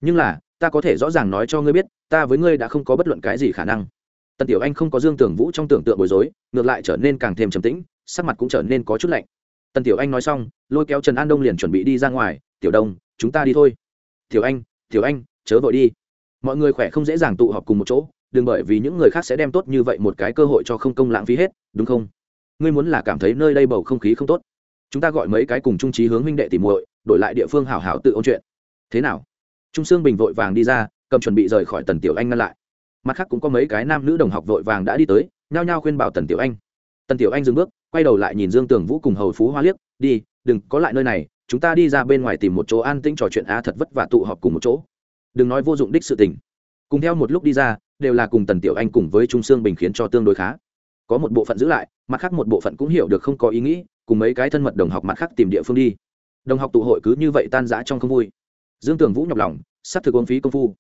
Nhưng là ta có thể rõ ràng nói cho ngươi biết, ta với ngươi đã không có bất luận cái gì khả năng. Tần tiểu anh không có dương tưởng vũ trong tưởng tượng bối rối, ngược lại trở nên càng thêm trầm tĩnh, sắc mặt cũng trở nên có chút lạnh. Tần tiểu anh nói xong, lôi kéo trần an đông liền chuẩn bị đi ra ngoài, tiểu đông, chúng ta đi thôi. Tiểu anh tiểu anh, chớ vội đi. Mọi người khỏe không dễ dàng tụ họp cùng một chỗ, đừng bởi vì những người khác sẽ đem tốt như vậy một cái cơ hội cho không công lãng phí hết, đúng không? Ngươi muốn là cảm thấy nơi đây bầu không khí không tốt, chúng ta gọi mấy cái cùng trung trí hướng huynh đệ tìm muội, đổi lại địa phương hảo hảo tự ôn chuyện. Thế nào? Trung sương bình vội vàng đi ra, cầm chuẩn bị rời khỏi tần tiểu anh ngăn lại. Mặt khác cũng có mấy cái nam nữ đồng học vội vàng đã đi tới, nhao nhao khuyên bảo tần tiểu anh. Tần tiểu anh dừng bước, quay đầu lại nhìn dương tường vũ cùng hầu phú hoa liếc, đi, đừng, có lại nơi này, chúng ta đi ra bên ngoài tìm một chỗ an tĩnh trò chuyện, á, thật vất vả tụ họp cùng một chỗ. Đừng nói vô dụng đích sự tình. Cùng theo một lúc đi ra, đều là cùng tần tiểu anh cùng với trung sương bình khiến cho tương đối khá. Có một bộ phận giữ lại, mặt khác một bộ phận cũng hiểu được không có ý nghĩ, cùng mấy cái thân mật đồng học mặt khác tìm địa phương đi. Đồng học tụ hội cứ như vậy tan rã trong không vui dương tường vũ nhọc lòng, sắp thực ôn phí công phu.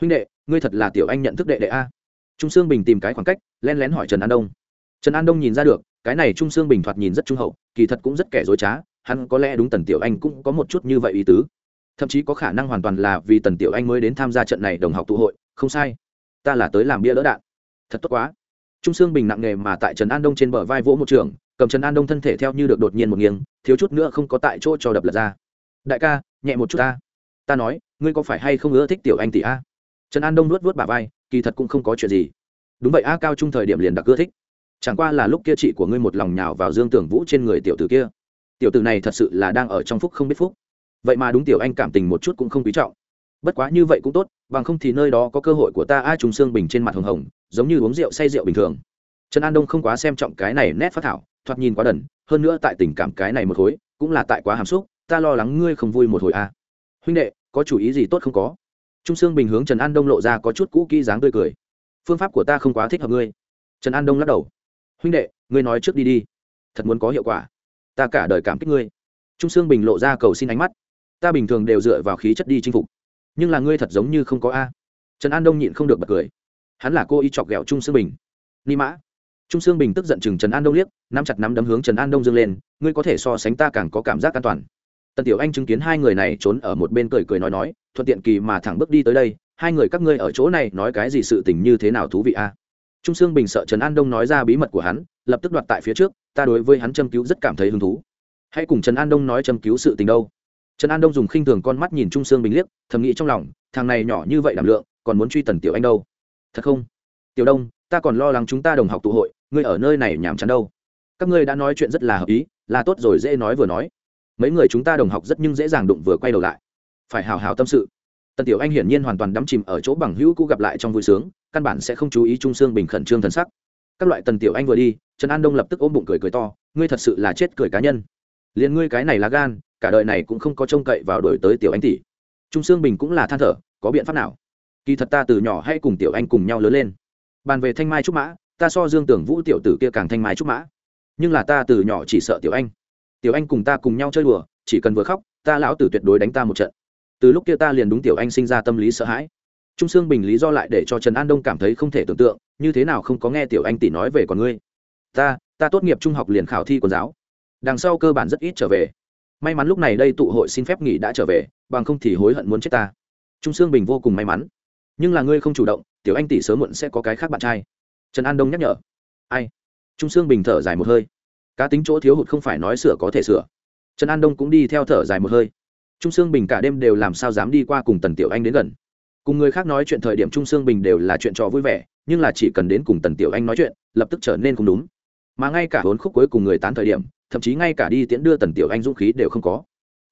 Huynh đệ, ngươi thật là tiểu anh nhận thức đệ đệ a. Trung sương bình tìm cái khoảng cách, len lén hỏi trần an đông. Trần an đông nhìn ra được, cái này trung sương bình thoạt nhìn rất trung hậu, kỳ thật cũng rất kẻ dối trá, hắn có lẽ đúng tần tiểu anh cũng có một chút như vậy ý tứ. Thậm chí có khả năng hoàn toàn là vì tần tiểu anh mới đến tham gia trận này đồng học tụ hội, không sai. Ta là tới làm bia lỡ đạn. Thật tốt quá. Trung sương bình nặng nề mà tại trần an đông trên bờ vai vỗ một trường, cầm trần an đông thân thể theo như được đột nhiên một nghiêng, thiếu chút nữa không có tại chỗ cho đập lật ra. Đại ca, nhẹ một chút ta ta nói, ngươi có phải hay không ưa thích tiểu anh tỷ a? Trần an đông nuốt vớt bà vai, kỳ thật cũng không có chuyện gì. Đúng vậy a, cao trung thời điểm liền đặc ưa thích. Chẳng qua là lúc kia chị của ngươi một lòng nhào vào dương tưởng vũ trên người tiểu tử kia. Tiểu tử này thật sự là đang ở trong phúc không biết phúc. Vậy mà đúng tiểu anh cảm tình một chút cũng không quý trọng. Bất quá như vậy cũng tốt, bằng không thì nơi đó có cơ hội của ta a, trùng xương bình trên mặt hồng hồng, giống như uống rượu say rượu bình thường. Trần an đông không quá xem trọng cái này nét phát thảo, thoạt nhìn quá đần, hơn nữa tại tình cảm cái này một khối, cũng là tại quá hàm xúc, ta lo lắng ngươi không vui một hồi a. Huynh đệ có chủ ý gì tốt không có? Trung sương bình hướng trần an đông lộ ra có chút cũ kỹ dáng tươi cười. Phương pháp của ta không quá thích hợp ngươi. Trần an đông lắc đầu. Huynh đệ, ngươi nói trước đi đi. Thật muốn có hiệu quả. Ta cả đời cảm kích ngươi. Trung sương bình lộ ra cầu xin ánh mắt. Ta bình thường đều dựa vào khí chất đi chinh phục. Nhưng là ngươi thật giống như không có a. Trần an đông nhịn không được bật cười. Hắn là cô y chọc ghẹo trung sương bình. Ni mã. Trung sương bình tức giận chừng trần an đông liếc, nắm chặt nắm đấm hướng trần an đông dâng lên, ngươi có thể so sánh ta càng có cảm giác an toàn tần tiểu anh chứng kiến hai người này trốn ở một bên cười cười nói nói, thuận tiện kỳ mà thẳng bước đi tới đây, hai người các ngươi ở chỗ này nói cái gì sự tình như thế nào thú vị a trung sương bình sợ trần an đông nói ra bí mật của hắn, lập tức đoạt tại phía trước, ta đối với hắn châm cứu rất cảm thấy hứng thú. Hãy cùng trần an đông nói châm cứu sự tình đâu. Trần an đông dùng khinh thường con mắt nhìn trung sương bình liếc, thầm nghĩ trong lòng, thằng này nhỏ như vậy đảm lượng, còn muốn truy tần tiểu anh đâu? Thật không? Tiểu đông, ta còn lo lắng chúng ta đồng học tụ hội, ngươi ở nơi này nhàm chán đâu. Các ngươi đã nói chuyện rất là hợp ý, là tốt rồi, dễ nói vừa nói mấy người chúng ta đồng học rất nhưng dễ dàng đụng vừa quay đầu lại. Phải hào hào tâm sự. Tần tiểu anh hiển nhiên hoàn toàn đắm chìm ở chỗ bằng hữu cũ gặp lại trong vui sướng, căn bản sẽ không chú ý trung sương bình khẩn trương thần sắc. Các loại tần tiểu anh vừa đi, trần an đông lập tức ôm bụng cười cười to, ngươi thật sự là chết cười cá nhân. Liền ngươi cái này là gan, cả đời này cũng không có trông cậy vào đổi tới tiểu anh tỷ. Trung sương bình cũng là than thở, có biện pháp nào? Kỳ thật ta từ nhỏ hay cùng tiểu anh cùng nhau lớn lên. Bàn về thanh mai trúc mã, ta so dương tưởng vũ tiểu tử kia càng thanh mai trúc mã. Nhưng là ta từ nhỏ chỉ sợ tiểu anh tiểu anh cùng ta cùng nhau chơi đùa, chỉ cần vừa khóc, ta lão tử tuyệt đối đánh ta một trận. Từ lúc kia ta liền đúng tiểu anh sinh ra tâm lý sợ hãi. Trung sương bình lý do lại để cho trần an đông cảm thấy không thể tưởng tượng, như thế nào không có nghe tiểu anh tỷ nói về còn ngươi. Ta ta tốt nghiệp trung học liền khảo thi quần giáo. Đằng sau cơ bản rất ít trở về. May mắn lúc này đây tụ hội xin phép nghỉ đã trở về, bằng không thì hối hận muốn chết ta. Trung sương bình vô cùng may mắn. Nhưng là ngươi không chủ động, tiểu anh tỷ sớm muộn sẽ có cái khác bạn trai. Trần an đông nhắc nhở. Ai? Trung sương bình thở dài một hơi cá tính chỗ thiếu hụt không phải nói sửa có thể sửa. Trần an đông cũng đi theo thở dài một hơi. Trung sương bình cả đêm đều làm sao dám đi qua cùng tần tiểu anh đến gần. Cùng người khác nói chuyện thời điểm trung sương bình đều là chuyện trò vui vẻ, nhưng là chỉ cần đến cùng tần tiểu anh nói chuyện, lập tức trở nên không đúng. Mà ngay cả hốn khúc cuối cùng người tán thời điểm, thậm chí ngay cả đi tiễn đưa tần tiểu anh dũng khí đều không có.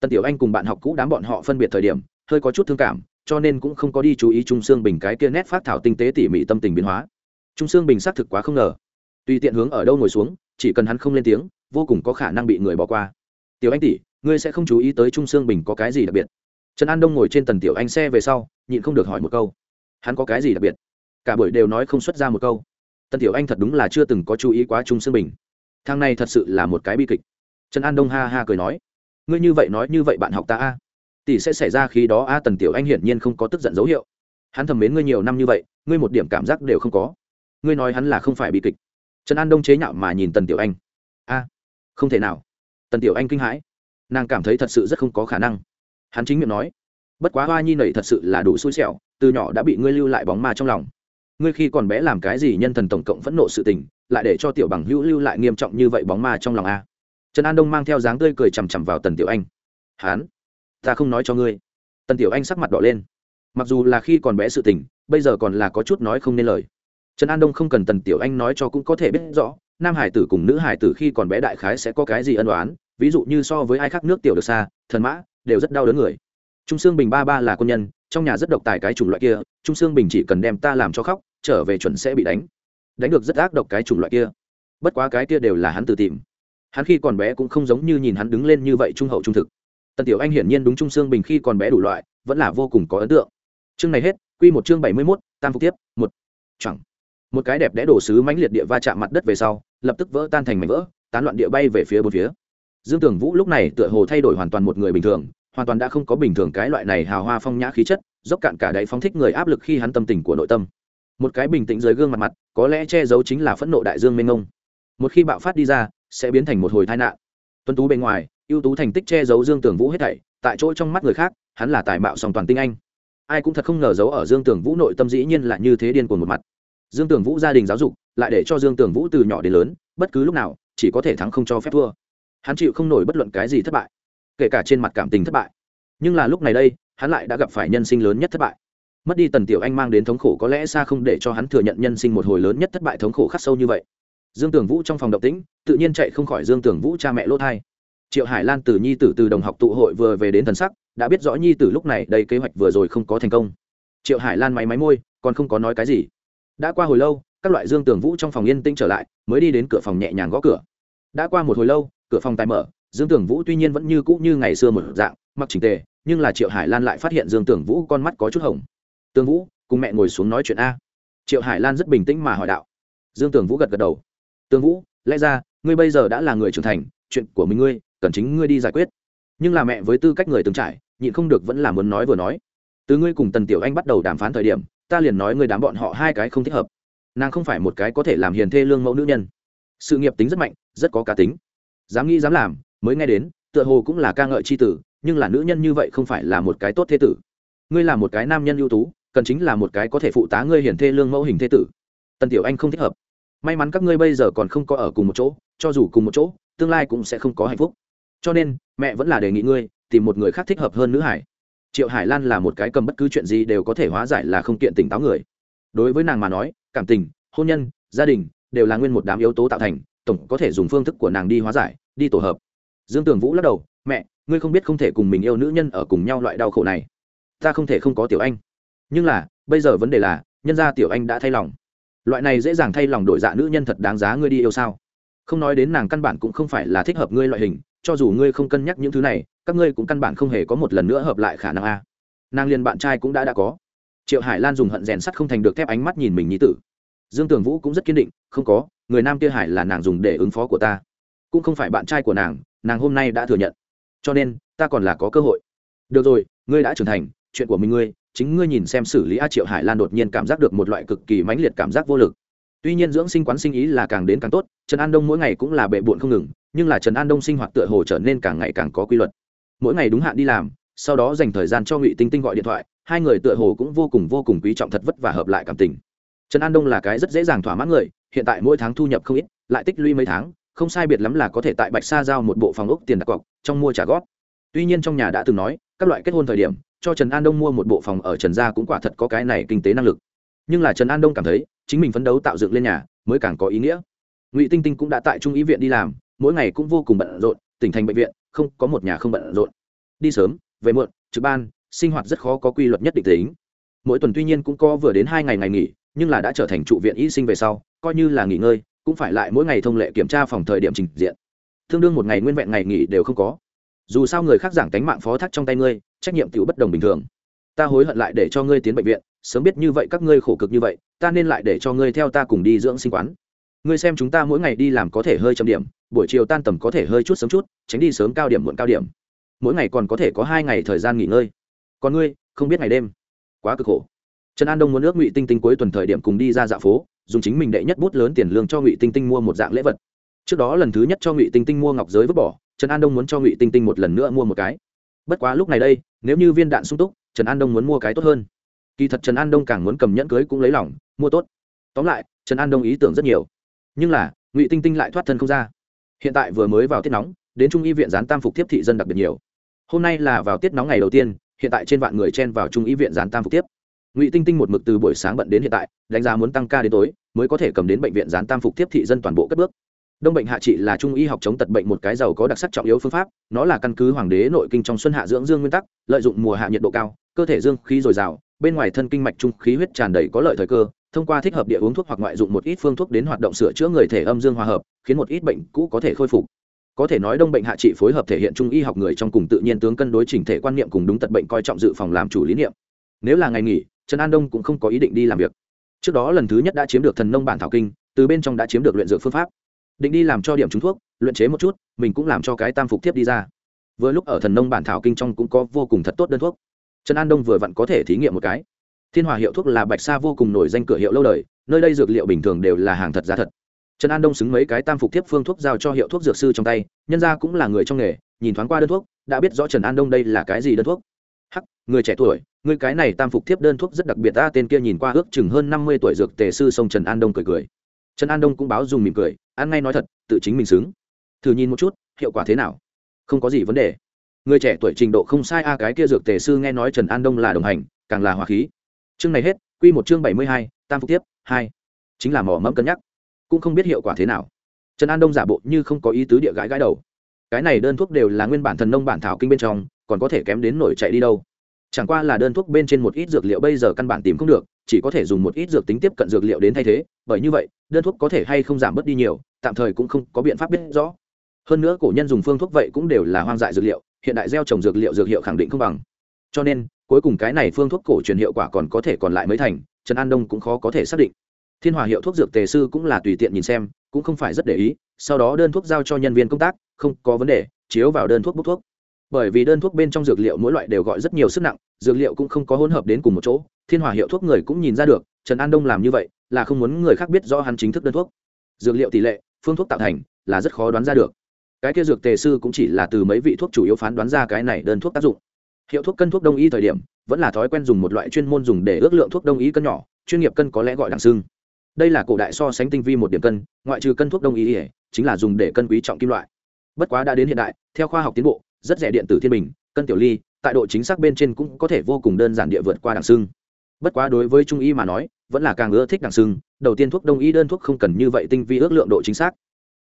Tần tiểu anh cùng bạn học cũ đám bọn họ phân biệt thời điểm, hơi có chút thương cảm, cho nên cũng không có đi chú ý trung sương bình cái kia nét phát thảo tinh tế tỉ mỉ tâm tình biến hóa. Trung sương bình xác thực quá không ngờ tùy tiện hướng ở đâu ngồi xuống, chỉ cần hắn không lên tiếng, vô cùng có khả năng bị người bỏ qua. Tiểu anh tỷ, ngươi sẽ không chú ý tới trung sương bình có cái gì đặc biệt. Trần an đông ngồi trên tần tiểu anh xe về sau, nhịn không được hỏi một câu. Hắn có cái gì đặc biệt? Cả buổi đều nói không xuất ra một câu. Tần tiểu anh thật đúng là chưa từng có chú ý quá trung sương bình. Thang này thật sự là một cái bi kịch. Trần an đông ha ha cười nói. Ngươi như vậy nói như vậy bạn học ta a. Tỷ sẽ xảy ra khi đó a, tần tiểu anh hiển nhiên không có tức giận dấu hiệu. Hắn thầm mến ngươi nhiều năm như vậy, ngươi một điểm cảm giác đều không có. Ngươi nói hắn là không phải bi kịch trần an đông chế nhạo mà nhìn tần tiểu anh. A, không thể nào. Tần tiểu anh kinh hãi. Nàng cảm thấy thật sự rất không có khả năng. Hắn chính miệng nói, bất quá hoa nhi nầy thật sự là đủ xui xẻo, từ nhỏ đã bị ngươi lưu lại bóng ma trong lòng. Ngươi khi còn bé làm cái gì nhân thần tổng cộng phẫn nộ sự tình, lại để cho tiểu bằng hữu lưu lại nghiêm trọng như vậy bóng ma trong lòng a? Trần an đông mang theo dáng tươi cười chằm chằm vào tần tiểu anh. Hán ta không nói cho ngươi. Tần tiểu anh sắc mặt đỏ lên. Mặc dù là khi còn bé sự tình, bây giờ còn là có chút nói không nên lời trần an đông không cần tần tiểu anh nói cho cũng có thể biết rõ nam hải tử cùng nữ hải tử khi còn bé đại khái sẽ có cái gì ân đoán ví dụ như so với ai khác nước tiểu được xa thần mã đều rất đau đớn người. Trung sương bình ba ba là quân nhân trong nhà rất độc tài cái chủng loại kia trung sương bình chỉ cần đem ta làm cho khóc trở về chuẩn sẽ bị đánh. Đánh được rất ác độc cái chủng loại kia. Bất quá cái kia đều là hắn tự tìm. Hắn khi còn bé cũng không giống như nhìn hắn đứng lên như vậy trung hậu trung thực. Tần tiểu anh hiển nhiên đúng trung sương bình khi còn bé đủ loại vẫn là vô cùng có ấn tượng. Chương này hết quy một chương bảy mươi 71, tam phục tiếp một. Chẳng một cái đẹp đẽ đổ sứ mãnh liệt địa va chạm mặt đất về sau, lập tức vỡ tan thành mảnh vỡ, tán loạn địa bay về phía bốn phía. Dương tưởng vũ lúc này tựa hồ thay đổi hoàn toàn một người bình thường, hoàn toàn đã không có bình thường cái loại này hào hoa phong nhã khí chất, dốc cạn cả đáy phóng thích người áp lực khi hắn tâm tình của nội tâm. Một cái bình tĩnh dưới gương mặt mặt, có lẽ che giấu chính là phẫn nộ đại dương mênh ngông một khi bạo phát đi ra, sẽ biến thành một hồi tai nạn. Tuân tú bên ngoài, ưu tú thành tích che giấu dương tưởng vũ hết thảy, tại chỗ trong mắt người khác, hắn là tài mạo song toàn tinh anh. Ai cũng thật không ngờ giấu ở dương tưởng vũ nội tâm dĩ nhiên là như thế điên cuồng một mặt dương tưởng vũ gia đình giáo dục lại để cho dương tưởng vũ từ nhỏ đến lớn, bất cứ lúc nào, chỉ có thể thắng không cho phép thua. Hắn chịu không nổi bất luận cái gì thất bại, kể cả trên mặt cảm tình thất bại. Nhưng là lúc này đây, hắn lại đã gặp phải nhân sinh lớn nhất thất bại. Mất đi tần tiểu anh mang đến thống khổ có lẽ xa không để cho hắn thừa nhận nhân sinh một hồi lớn nhất thất bại thống khổ khắc sâu như vậy. Dương tưởng vũ trong phòng động tĩnh, tự nhiên chạy không khỏi dương tưởng vũ cha mẹ lỗ thai. Triệu hải lan từ nhi tử từ đồng học tụ hội vừa về đến thần sắc, đã biết rõ nhi tử lúc này đây kế hoạch vừa rồi không có thành công. Triệu hải lan máy máy môi, còn không có nói cái gì đã qua hồi lâu, các loại dương Tường vũ trong phòng yên tĩnh trở lại, mới đi đến cửa phòng nhẹ nhàng gõ cửa. Đã qua một hồi lâu, cửa phòng tài mở, dương Tường vũ tuy nhiên vẫn như cũ như ngày xưa một dạng, mặc trình tề, nhưng là triệu hải lan lại phát hiện dương Tường vũ con mắt có chút hồng. Tường vũ, cùng mẹ ngồi xuống nói chuyện a. Triệu hải lan rất bình tĩnh mà hỏi đạo. Dương Tường vũ gật gật đầu. Tường vũ, lẽ ra, ngươi bây giờ đã là người trưởng thành, chuyện của mình ngươi, cần chính ngươi đi giải quyết. Nhưng là mẹ với tư cách người từng trải, nhịn không được vẫn là muốn nói vừa nói. Từ ngươi cùng tần tiểu anh bắt đầu đàm phán thời điểm ta liền nói ngươi đám bọn họ hai cái không thích hợp. Nàng không phải một cái có thể làm hiền thê lương mẫu nữ nhân. Sự nghiệp tính rất mạnh, rất có cá tính. Dám nghĩ, dám làm, mới nghe đến, tựa hồ cũng là ca ngợi c h i tử, nhưng là nữ nhân như vậy không phải là một cái tốt thế tử. Ngươi là một cái nam nhân ưu tú, cần chính là một cái có thể phụ tá ngươi hiển thê lương mẫu hình thế tử. Tần tiểu anh không thích hợp. May mắn các ngươi bây giờ còn không có ở cùng một chỗ, cho dù cùng một chỗ, tương lai cũng sẽ không có hạnh phúc. Cho nên, mẹ vẫn là đề nghị ngươi, tìm một người khác thích hợp hơn nữ hải triệu hải lan là một cái cầm bất cứ chuyện gì đều có thể hóa giải là không kiện tỉnh táo người. Đối với nàng mà nói, cảm tình, hôn nhân, gia đình đều là nguyên một đám yếu tố tạo thành, tổng có thể dùng phương thức của nàng đi hóa giải, đi tổ hợp. Dương tường vũ lắc đầu, mẹ, ngươi không biết không thể cùng mình yêu nữ nhân ở cùng nhau loại đau khổ này. Ta không thể không có tiểu anh. Nhưng là, bây giờ vấn đề là, nhân gia tiểu anh đã thay lòng. Loại này dễ dàng thay lòng đổi dạ nữ nhân thật đáng giá ngươi đi yêu sao? Không nói đến nàng căn bản cũng không phải là thích hợp ngươi loại hình, cho dù ngươi không cân nhắc những thứ này các ngươi cũng căn bản không hề có một lần nữa hợp lại khả năng a. Nàng liền bạn trai cũng đã đã có. Triệu hải lan dùng hận rèn sắt không thành được thép ánh mắt nhìn mình như tử. Dương tường vũ cũng rất kiên định, không có, người nam kia hải là nàng dùng để ứng phó của ta. Cũng không phải bạn trai của nàng nàng hôm nay đã thừa nhận. Cho nên, ta còn là có cơ hội. Được rồi, ngươi đã trưởng thành, chuyện của mình ngươi, chính ngươi nhìn xem xử lý a triệu hải lan đột nhiên cảm giác được một loại cực kỳ mãnh liệt cảm giác vô lực. Tuy nhiên dưỡng sinh quán sinh ý là càng đến càng tốt, trần an đông mỗi ngày cũng là bệ bụn không ngừng, nhưng là trần an đông sinh hoạt tựa hồ trở nên càng ngày càng có quy luật mỗi ngày đúng hạn đi làm, sau đó dành thời gian cho ngụy tinh tinh gọi điện thoại, hai người tựa hồ cũng vô cùng vô cùng quý trọng thật vất và hợp lại cảm tình. Trần an đông là cái rất dễ dàng thỏa mãn người, hiện tại mỗi tháng thu nhập không ít, lại tích lũy mấy tháng, không sai biệt lắm là có thể tại bạch sa giao một bộ phòng ốc tiền đặt cọc, trong mua trả góp. Tuy nhiên trong nhà đã từng nói, các loại kết hôn thời điểm, cho trần an đông mua một bộ phòng ở trần gia cũng quả thật có cái này kinh tế năng lực. Nhưng là trần an đông cảm thấy, chính mình phấn đấu tạo dựng lên nhà, mới càng có ý nghĩa. Ngụy tinh tinh cũng đã tại trung ý viện đi làm, mỗi ngày cũng vô cùng bận rộn, tỉnh thành bệnh viện không có một nhà không bận rộn. Đi sớm, về muộn, trực ban, sinh hoạt rất khó có quy luật nhất định tính. Mỗi tuần tuy nhiên cũng có vừa đến hai ngày ngày nghỉ, nhưng là đã trở thành trụ viện y sinh về sau, coi như là nghỉ ngơi, cũng phải lại mỗi ngày thông lệ kiểm tra phòng thời điểm trình diện. Tương đương một ngày nguyên vẹn ngày nghỉ đều không có. Dù sao người khác giảng tánh mạng phó thác trong tay ngươi, trách nhiệm tiểu bất đồng bình thường. Ta hối hận lại để cho ngươi tiến bệnh viện, sớm biết như vậy các ngươi khổ cực như vậy, ta nên lại để cho ngươi theo ta cùng đi dưỡng sinh quán ngươi xem chúng ta mỗi ngày đi làm có thể hơi chậm điểm, buổi chiều tan tầm có thể hơi chút sớm chút, tránh đi sớm cao điểm muộn cao điểm. Mỗi ngày còn có thể có hai ngày thời gian nghỉ ngơi. Còn ngươi, không biết ngày đêm. Quá cực khổ. Trần an đông muốn ước ngụy tinh tinh cuối tuần thời điểm cùng đi ra dạo phố, dùng chính mình đệ nhất bút lớn tiền lương cho ngụy tinh tinh mua một dạng lễ vật. Trước đó lần thứ nhất cho ngụy tinh tinh mua ngọc giới vứt bỏ, trần an đông muốn cho ngụy tinh tinh một lần nữa mua một cái. Bất quá lúc này đây, nếu như viên đạn sung túc, trần an đông muốn mua cái tốt hơn. Kỳ thật trần an đông càng muốn cầm nhẫn cưới cũng lấy lòng, mua tốt. Tóm lại, trần an đông ý tưởng rất nhiều nhưng là, ngụy tinh tinh lại thoát thân không ra. Hiện tại vừa mới vào tiết nóng, đến trung y viện gián tam phục tiếp thị dân đặc biệt nhiều. Hôm nay là vào tiết nóng ngày đầu tiên, hiện tại trên vạn người chen vào trung y viện gián tam phục tiếp. Ngụy tinh tinh một mực từ buổi sáng bận đến hiện tại, đánh giá muốn tăng ca đến tối, mới có thể cầm đến bệnh viện gián tam phục tiếp thị dân toàn bộ cất bước. Đông bệnh hạ trị là trung y học chống tật bệnh một cái giàu có đặc sắc trọng yếu phương pháp, nó là căn cứ hoàng đế nội kinh trong xuân hạ dưỡng dương nguyên tắc, lợi dụng mùa hạ nhiệt độ cao, cơ thể dương khí dồi dào, bên ngoài thân kinh mạch trung khí huyết tràn đầy có lợi thời cơ thông qua thích hợp địa uống thuốc hoặc ngoại dụng một ít phương thuốc đến hoạt động sửa chữa người thể âm dương hòa hợp, khiến một ít bệnh cũ có thể khôi phục. Có thể nói đông bệnh hạ trị phối hợp thể hiện trung y học người trong cùng tự nhiên tướng cân đối chỉnh thể quan niệm cùng đúng tật bệnh coi trọng dự phòng làm chủ lý niệm. Nếu là ngày nghỉ, trần an đông cũng không có ý định đi làm việc. Trước đó lần thứ nhất đã chiếm được thần nông bản thảo kinh, từ bên trong đã chiếm được luyện dược phương pháp. Định đi làm cho điểm trúng thuốc, luyện chế một chút, mình cũng làm cho cái tam phục tiếp đi ra. Vừa lúc ở thần nông bản thảo kinh trong cũng có vô cùng thật tốt đơn thuốc. Trần an đông vừa vặn có thể thí nghiệm một cái thiên hòa hiệu thuốc là bạch sa vô cùng nổi danh cửa hiệu lâu đời, nơi đây dược liệu bình thường đều là hàng thật giá thật. Trần an đông xứng mấy cái tam phục tiếp phương thuốc giao cho hiệu thuốc dược sư trong tay, nhân ra cũng là người trong nghề, nhìn thoáng qua đơn thuốc, đã biết rõ trần an đông đây là cái gì đơn thuốc. Hắc, người trẻ tuổi, người cái này tam phục tiếp đơn thuốc rất đặc biệt, ta tên kia nhìn qua ước chừng hơn năm mươi tuổi dược tề sư sông trần an đông cười cười. Trần an đông cũng báo dùng mỉm cười, ăn ngay nói thật, tự chính mình xứng. Thử nhìn một chút, hiệu quả thế nào? Không có gì vấn đề. Người trẻ tuổi trình độ không sai, a, cái kia dược tề sư nghe nói trần an đông là đồng hành, càng là hòa khí chương này hết, quy một chương bảy mươi hai, tam phục tiếp, hai. Chính là mỏ mẫm cân nhắc. Cũng không biết hiệu quả thế nào. Trần an đông giả bộ như không có ý tứ địa gãi gãi đầu. Cái này đơn thuốc đều là nguyên bản thần nông bản thảo kinh bên trong, còn có thể kém đến nổi chạy đi đâu. Chẳng qua là đơn thuốc bên trên một ít dược liệu bây giờ căn bản tìm không được, chỉ có thể dùng một ít dược tính tiếp cận dược liệu đến thay thế, bởi như vậy, đơn thuốc có thể hay không giảm bớt đi nhiều, tạm thời cũng không có biện pháp biết rõ. Hơn nữa cổ nhân dùng phương thuốc vậy cũng đều là hoang dại dược liệu, hiện đại gieo trồng dược liệu dược hiệu khẳng định không bằng. Cho nên cuối cùng cái này phương thuốc cổ truyền hiệu quả còn có thể còn lại mới thành, trần an đông cũng khó có thể xác định. Thiên hòa hiệu thuốc dược tề sư cũng là tùy tiện nhìn xem, cũng không phải rất để ý, sau đó đơn thuốc giao cho nhân viên công tác, không có vấn đề, chiếu vào đơn thuốc bốc thuốc. Bởi vì đơn thuốc bên trong dược liệu mỗi loại đều gọi rất nhiều sức nặng, dược liệu cũng không có hỗn hợp đến cùng một chỗ, thiên hòa hiệu thuốc người cũng nhìn ra được, trần an đông làm như vậy, là không muốn người khác biết do hắn chính thức đơn thuốc. Dược liệu tỷ lệ, phương thuốc tạo thành, là rất khó đoán ra được. Cái kia dược tề sư cũng chỉ là từ mấy vị thuốc chủ yếu phán đoán ra cái này đơn thuốc tác dụng hiệu thuốc cân thuốc đông y thời điểm, vẫn là thói quen dùng một loại chuyên môn dùng để ước lượng thuốc đông y cân nhỏ, chuyên nghiệp cân có lẽ gọi đẳng xưng đây là cổ đại so sánh tinh vi một điểm cân, ngoại trừ cân thuốc đông y chính là dùng để cân quý trọng kim loại. Bất quá đã đến hiện đại, theo khoa học tiến bộ, rất rẻ điện tử thiên bình, cân tiểu ly, tại độ chính xác bên trên cũng có thể vô cùng đơn giản địa vượt qua đẳng xưng bất quá đối với trung y mà nói, vẫn là càng ưa thích đẳng xưng đầu tiên thuốc đông y đơn thuốc không cần như vậy tinh vi ước lượng độ chính xác.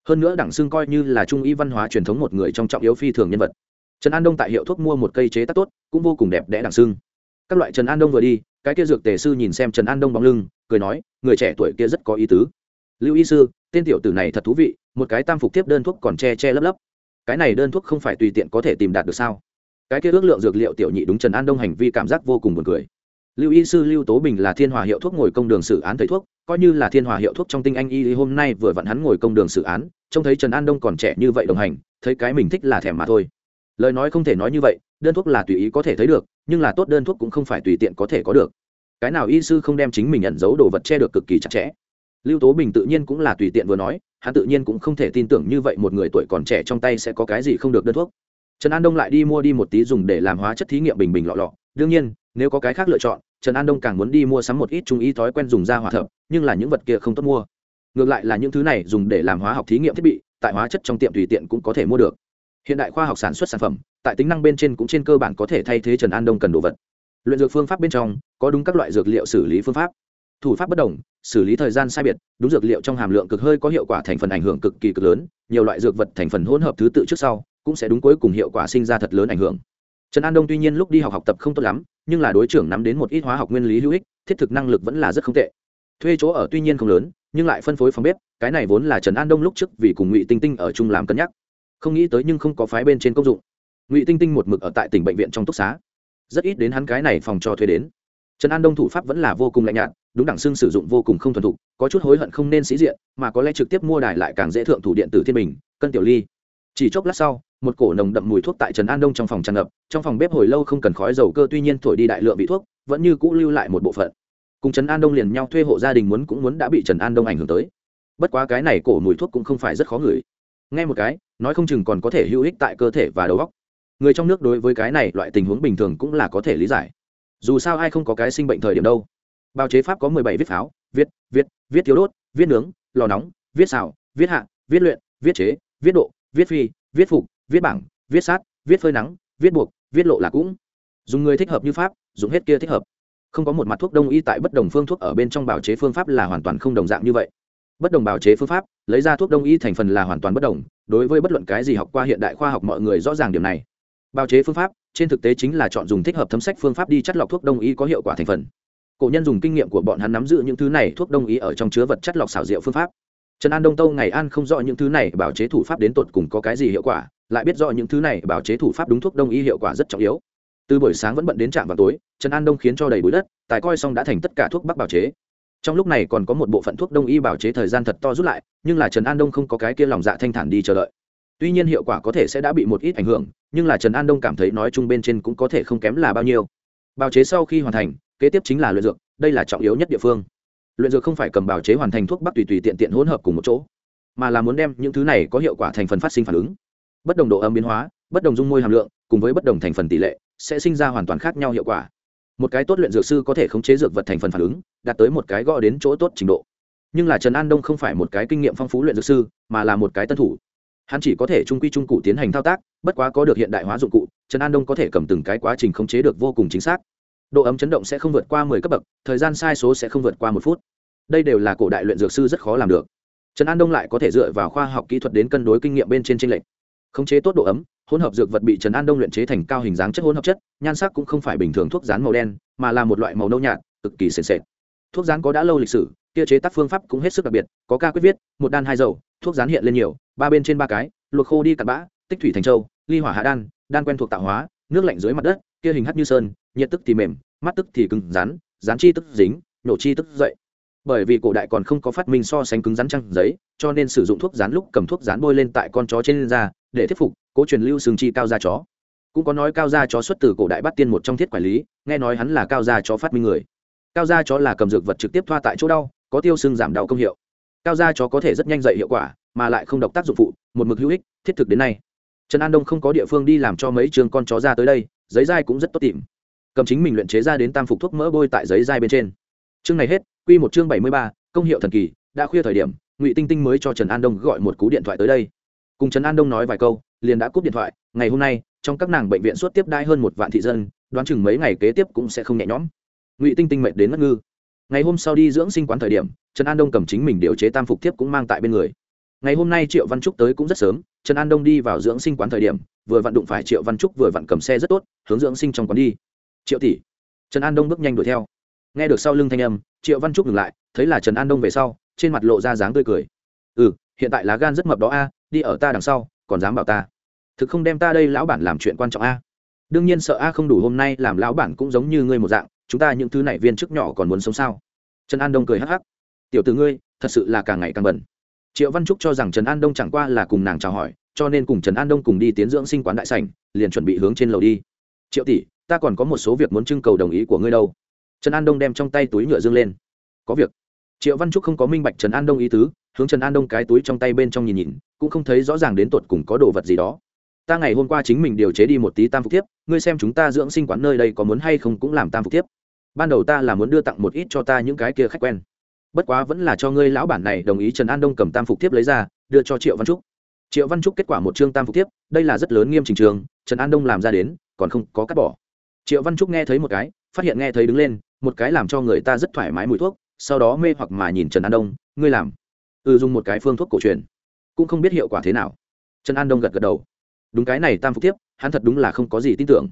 Hơn nữa đẳng xưng coi như là trung y văn hóa truyền thống một người trong trọng yếu phi thường nhân vật trần an đông tại hiệu thuốc mua một cây chế tác tốt, cũng vô cùng đẹp đẽ đẳng xưng các loại trần an đông vừa đi, cái kia dược tề sư nhìn xem trần an đông bóng lưng, cười nói, người trẻ tuổi kia rất có ý tứ. Lưu y sư, tên tiểu tử này thật thú vị, một cái tam phục tiếp đơn thuốc còn che che lấp lấp. Cái này đơn thuốc không phải tùy tiện có thể tìm đạt được sao? Cái kia ước lượng dược liệu tiểu nhị đúng trần an đông hành vi cảm giác vô cùng buồn cười. Lưu y sư lưu tố bình là thiên hòa hiệu thuốc ngồi công đường xử án thầy thuốc, coi như là thiên hòa hiệu thuốc trong tinh anh y hôm nay vừa vặn hắn ngồi công đường xử án, trông thấy trần an đông còn trẻ như vậy đồng hành, thấy cái mình thích là thèm mà thôi lời nói không thể nói như vậy, đơn thuốc là tùy ý có thể thấy được, nhưng là tốt đơn thuốc cũng không phải tùy tiện có thể có được. Cái nào y sư không đem chính mình nhận dấu đồ vật che được cực kỳ chặt chẽ. Lưu tố bình tự nhiên cũng là tùy tiện vừa nói, hắn tự nhiên cũng không thể tin tưởng như vậy một người tuổi còn trẻ trong tay sẽ có cái gì không được đơn thuốc. Trần an đông lại đi mua đi một tí dùng để làm hóa chất thí nghiệm bình bình lọ lọ. Đương nhiên, nếu có cái khác lựa chọn, trần an đông càng muốn đi mua sắm một ít trung y thói quen dùng da hỏa thập, nhưng là những vật kia không tốt mua. Ngược lại là những thứ này dùng để làm hóa học thí nghiệm thiết bị, tại hóa chất trong tiệm tùy tiện cũng có thể mua được hiện đại khoa học sản xuất sản phẩm, tại tính năng bên trên cũng trên cơ bản có thể thay thế trần an đông cần đồ vật. Luyện dược phương pháp bên trong, có đúng các loại dược liệu xử lý phương pháp. Thủ pháp bất đồng, xử lý thời gian sai biệt, đúng dược liệu trong hàm lượng cực hơi có hiệu quả thành phần ảnh hưởng cực kỳ cực lớn, nhiều loại dược vật thành phần hỗn hợp thứ tự trước sau, cũng sẽ đúng cuối cùng hiệu quả sinh ra thật lớn ảnh hưởng. Trần an đông tuy nhiên lúc đi học học tập không tốt lắm, nhưng là đối trưởng nắm đến một ít hóa học nguyên lý hữu ích, thiết thực năng lực vẫn là rất không tệ. Thuê chỗ ở tuy nhiên không lớn, nhưng lại phân phối phòng bếp, cái này vốn là trần an đông lúc trước vì cùng ngụy tinh tinh ở chung làm cân nhắc không nghĩ tới nhưng không có phái bên trên công dụng. Ngụy tinh tinh một mực ở tại tỉnh bệnh viện trong túc xá. Rất ít đến hắn cái này phòng cho thuê đến. Trần an đông thủ pháp vẫn là vô cùng lạnh nhạt, đúng đẳng xưng sử dụng vô cùng không thuần thục, có chút hối hận không nên sĩ diện, mà có lẽ trực tiếp mua đài lại càng dễ thượng thủ điện tử thiên bình, cân tiểu ly. Chỉ chốc lát sau, một cổ nồng đậm mùi thuốc tại trần an đông trong phòng tràn ngập, trong phòng bếp hồi lâu không cần khói dầu cơ, tuy nhiên thổi đi đại lượng vị thuốc, vẫn như cũ lưu lại một bộ phận. Cùng trần an đông liền nhau thuê hộ gia đình muốn cũng muốn đã bị trần an đông ảnh hưởng tới. Bất quá cái này cổ mùi thuốc cũng không phải rất khó ngửi nghe một cái, nói không chừng còn có thể hữu ích tại cơ thể và đầu óc. Người trong nước đối với cái này loại tình huống bình thường cũng là có thể lý giải. Dù sao ai không có cái sinh bệnh thời điểm đâu. Bào chế pháp có mười bảy viết pháo, viết viết viết thiếu đốt, viết nướng, lò nóng, viết xào, viết hạ, viết luyện, viết chế, viết độ, viết phi, viết phục, viết bảng, viết sát, viết phơi nắng, viết buộc, viết lộ là cũng. Dùng người thích hợp như pháp, dùng hết kia thích hợp. Không có một mặt thuốc đông y tại bất đồng phương thuốc ở bên trong bào chế phương pháp là hoàn toàn không đồng dạng như vậy bất đồng bào chế phương pháp, lấy ra thuốc đông y thành phần là hoàn toàn bất đồng, đối với bất luận cái gì học qua hiện đại khoa học mọi người rõ ràng điểm này. Bào chế phương pháp, trên thực tế chính là chọn dùng thích hợp thấm sách phương pháp đi chất lọc thuốc đông y có hiệu quả thành phần. Cổ nhân dùng kinh nghiệm của bọn hắn nắm giữ những thứ này thuốc đông y ở trong chứa vật chất lọc xảo diệu phương pháp. Trần an đông tâu ngày an không rõ những thứ này bào chế thủ pháp đến tột cùng có cái gì hiệu quả, lại biết rõ những thứ này bào chế thủ pháp đúng thuốc đông y hiệu quả rất trọng yếu. Từ buổi sáng vẫn bận đến trạm vào tối, trần an đông khiến cho đầy bụi đất, tài coi xong đã thành tất cả thuốc bắc bào chế trong lúc này còn có một bộ phận thuốc đông y bào chế thời gian thật to rút lại, nhưng là trần an đông không có cái kia lòng dạ thanh thản đi chờ đợi. Tuy nhiên hiệu quả có thể sẽ đã bị một ít ảnh hưởng, nhưng là trần an đông cảm thấy nói chung bên trên cũng có thể không kém là bao nhiêu. Bào chế sau khi hoàn thành, kế tiếp chính là luyện dược, đây là trọng yếu nhất địa phương. Luyện dược không phải cầm bào chế hoàn thành thuốc bắc tùy tùy tiện tiện hỗn hợp cùng một chỗ, mà là muốn đem những thứ này có hiệu quả thành phần phát sinh phản ứng. Bất đồng độ âm biến hóa, bất đồng dung môi hàm lượng, cùng với bất đồng thành phần tỷ lệ, sẽ sinh ra hoàn toàn khác nhau hiệu quả một cái tốt luyện dược sư có thể khống chế dược vật thành phần phản ứng, đạt tới một cái gõ đến chỗ tốt trình độ. Nhưng là trần an đông không phải một cái kinh nghiệm phong phú luyện dược sư, mà là một cái tân thủ. Hắn chỉ có thể trung quy trung cụ tiến hành thao tác, bất quá có được hiện đại hóa dụng cụ, trần an đông có thể cầm từng cái quá trình khống chế được vô cùng chính xác. Độ ấm chấn động sẽ không vượt qua mười cấp bậc, thời gian sai số sẽ không vượt qua một phút. Đây đều là cổ đại luyện dược sư rất khó làm được. Trần an đông lại có thể dựa vào khoa học kỹ thuật đến cân đối kinh nghiệm bên trên tranh lệch khống chế tốt độ ấm, hỗn hợp dược vật bị trần an đông luyện chế thành cao hình dáng chất hỗn hợp chất, nhan sắc cũng không phải bình thường thuốc rán màu đen, mà là một loại màu nâu nhạt, cực kỳ sền sệt. Thuốc rán có đã lâu lịch sử, kia chế tác phương pháp cũng hết sức đặc biệt, có ca quyết viết, một đan hai dầu, thuốc rán hiện lên nhiều, ba bên trên ba cái, luộc khô đi cặn bã, tích thủy thành châu, ly hỏa hạ đan đan quen thuộc tạo hóa, nước lạnh dưới mặt đất, kia hình hắt như sơn, nhiệt tức thì mềm, mắt tức thì cứng rán rán chi tức dính, nổ chi tức dậy bởi vì cổ đại còn không có phát minh so sánh cứng rắn trăng giấy, cho nên sử dụng thuốc rán lúc cầm thuốc rán bôi lên tại con chó trên da, để thuyết phục, cố truyền lưu sừng chi cao da chó. Cũng có nói cao da chó xuất từ cổ đại bắt tiên một trong thiết quản lý, nghe nói hắn là cao da chó phát minh người. Cao da chó là cầm dược vật trực tiếp thoa tại chỗ đau, có tiêu xương giảm đau công hiệu. Cao da chó có thể rất nhanh dậy hiệu quả, mà lại không độc tác dụng phụ, một mực hữu ích, thiết thực đến nay. Trần an đông không có địa phương đi làm cho mấy trường con chó ra tới đây, giấy dai cũng rất tốt tìm. Cầm chính mình luyện chế ra đến tam phục thuốc mỡ bôi tại giấy dai bên trên. Chương này hết quy một chương bảy mươi ba, công hiệu thần kỳ, đã khuya thời điểm, ngụy tinh tinh mới cho trần an đông gọi một cú điện thoại tới đây. Cùng trần an đông nói vài câu, liền đã cúp điện thoại, ngày hôm nay, trong các nàng bệnh viện suốt tiếp đai hơn một vạn thị dân, đoán chừng mấy ngày kế tiếp cũng sẽ không nhẹ nhõm. Ngụy tinh tinh mệt đến ngất ngư. Ngày hôm sau đi dưỡng sinh quán thời điểm, trần an đông cầm chính mình điều chế tam phục tiếp cũng mang tại bên người. Ngày hôm nay triệu văn trúc tới cũng rất sớm, trần an đông đi vào dưỡng sinh quán thời điểm, vừa vận đụng phải triệu văn trúc vừa vận cầm xe rất tốt, hướng dưỡng sinh trong quán đi. Triệu tỷ. Trần an đông bước nhanh đuổi theo nghe được sau lưng thanh âm, triệu văn trúc ngừng lại, thấy là trần an đông về sau, trên mặt lộ ra dáng tươi cười. Ừ hiện tại lá gan rất mập đó a, đi ở ta đằng sau, còn dám bảo ta? Thực không đem ta đây lão bản làm chuyện quan trọng a? Đương nhiên sợ a, không đủ hôm nay làm lão bản cũng giống như ngươi một dạng, chúng ta những thứ này viên chức nhỏ còn muốn sống sao? Trần an đông cười hắc hắc. Tiểu t ử ngươi, thật sự là càng ngày càng bẩn. Triệu văn trúc cho rằng trần an đông chẳng qua là cùng nàng chào hỏi, cho nên cùng trần an đông cùng đi tiến dưỡng sinh quán đại sảnh, liền chuẩn bị hướng trên lầu đi. Triệu tỷ, ta còn có một số việc muốn trưng cầu đồng ý của ngươi đâu trần an đông đem trong tay túi nhựa dương lên. Có việc. Triệu văn trúc không có minh bạch trần an đông ý tứ hướng trần an đông cái túi trong tay bên trong nhìn nhìn cũng không thấy rõ ràng đến tột cùng có đồ vật gì đó. Ta ngày hôm qua chính mình điều chế đi một tí tam phục tiếp, ngươi xem chúng ta dưỡng sinh quán nơi đây có muốn hay không cũng làm tam phục tiếp. ban đầu ta là muốn đưa tặng một ít cho ta những cái kia khách quen. Bất quá vẫn là cho ngươi lão bản này đồng ý trần an đông cầm tam phục tiếp lấy ra đưa cho triệu văn trúc. Triệu văn trúc kết quả một chương tam phục tiếp, đây là rất lớn nghiêm trình trường trần an đông làm ra đến còn không có cắt bỏ. Triệu văn trúc nghe thấy một cái phát hiện nghe thấy đứng lên một cái làm cho người ta rất thoải mái mùi thuốc, sau đó mê hoặc mà nhìn trần an đông, ngươi làm? Ừ dùng một cái phương thuốc cổ truyền. Cũng không biết hiệu quả thế nào. Trần an đông gật gật đầu. Đúng cái này tam phục tiếp hắn thật đúng là không có gì tin tưởng.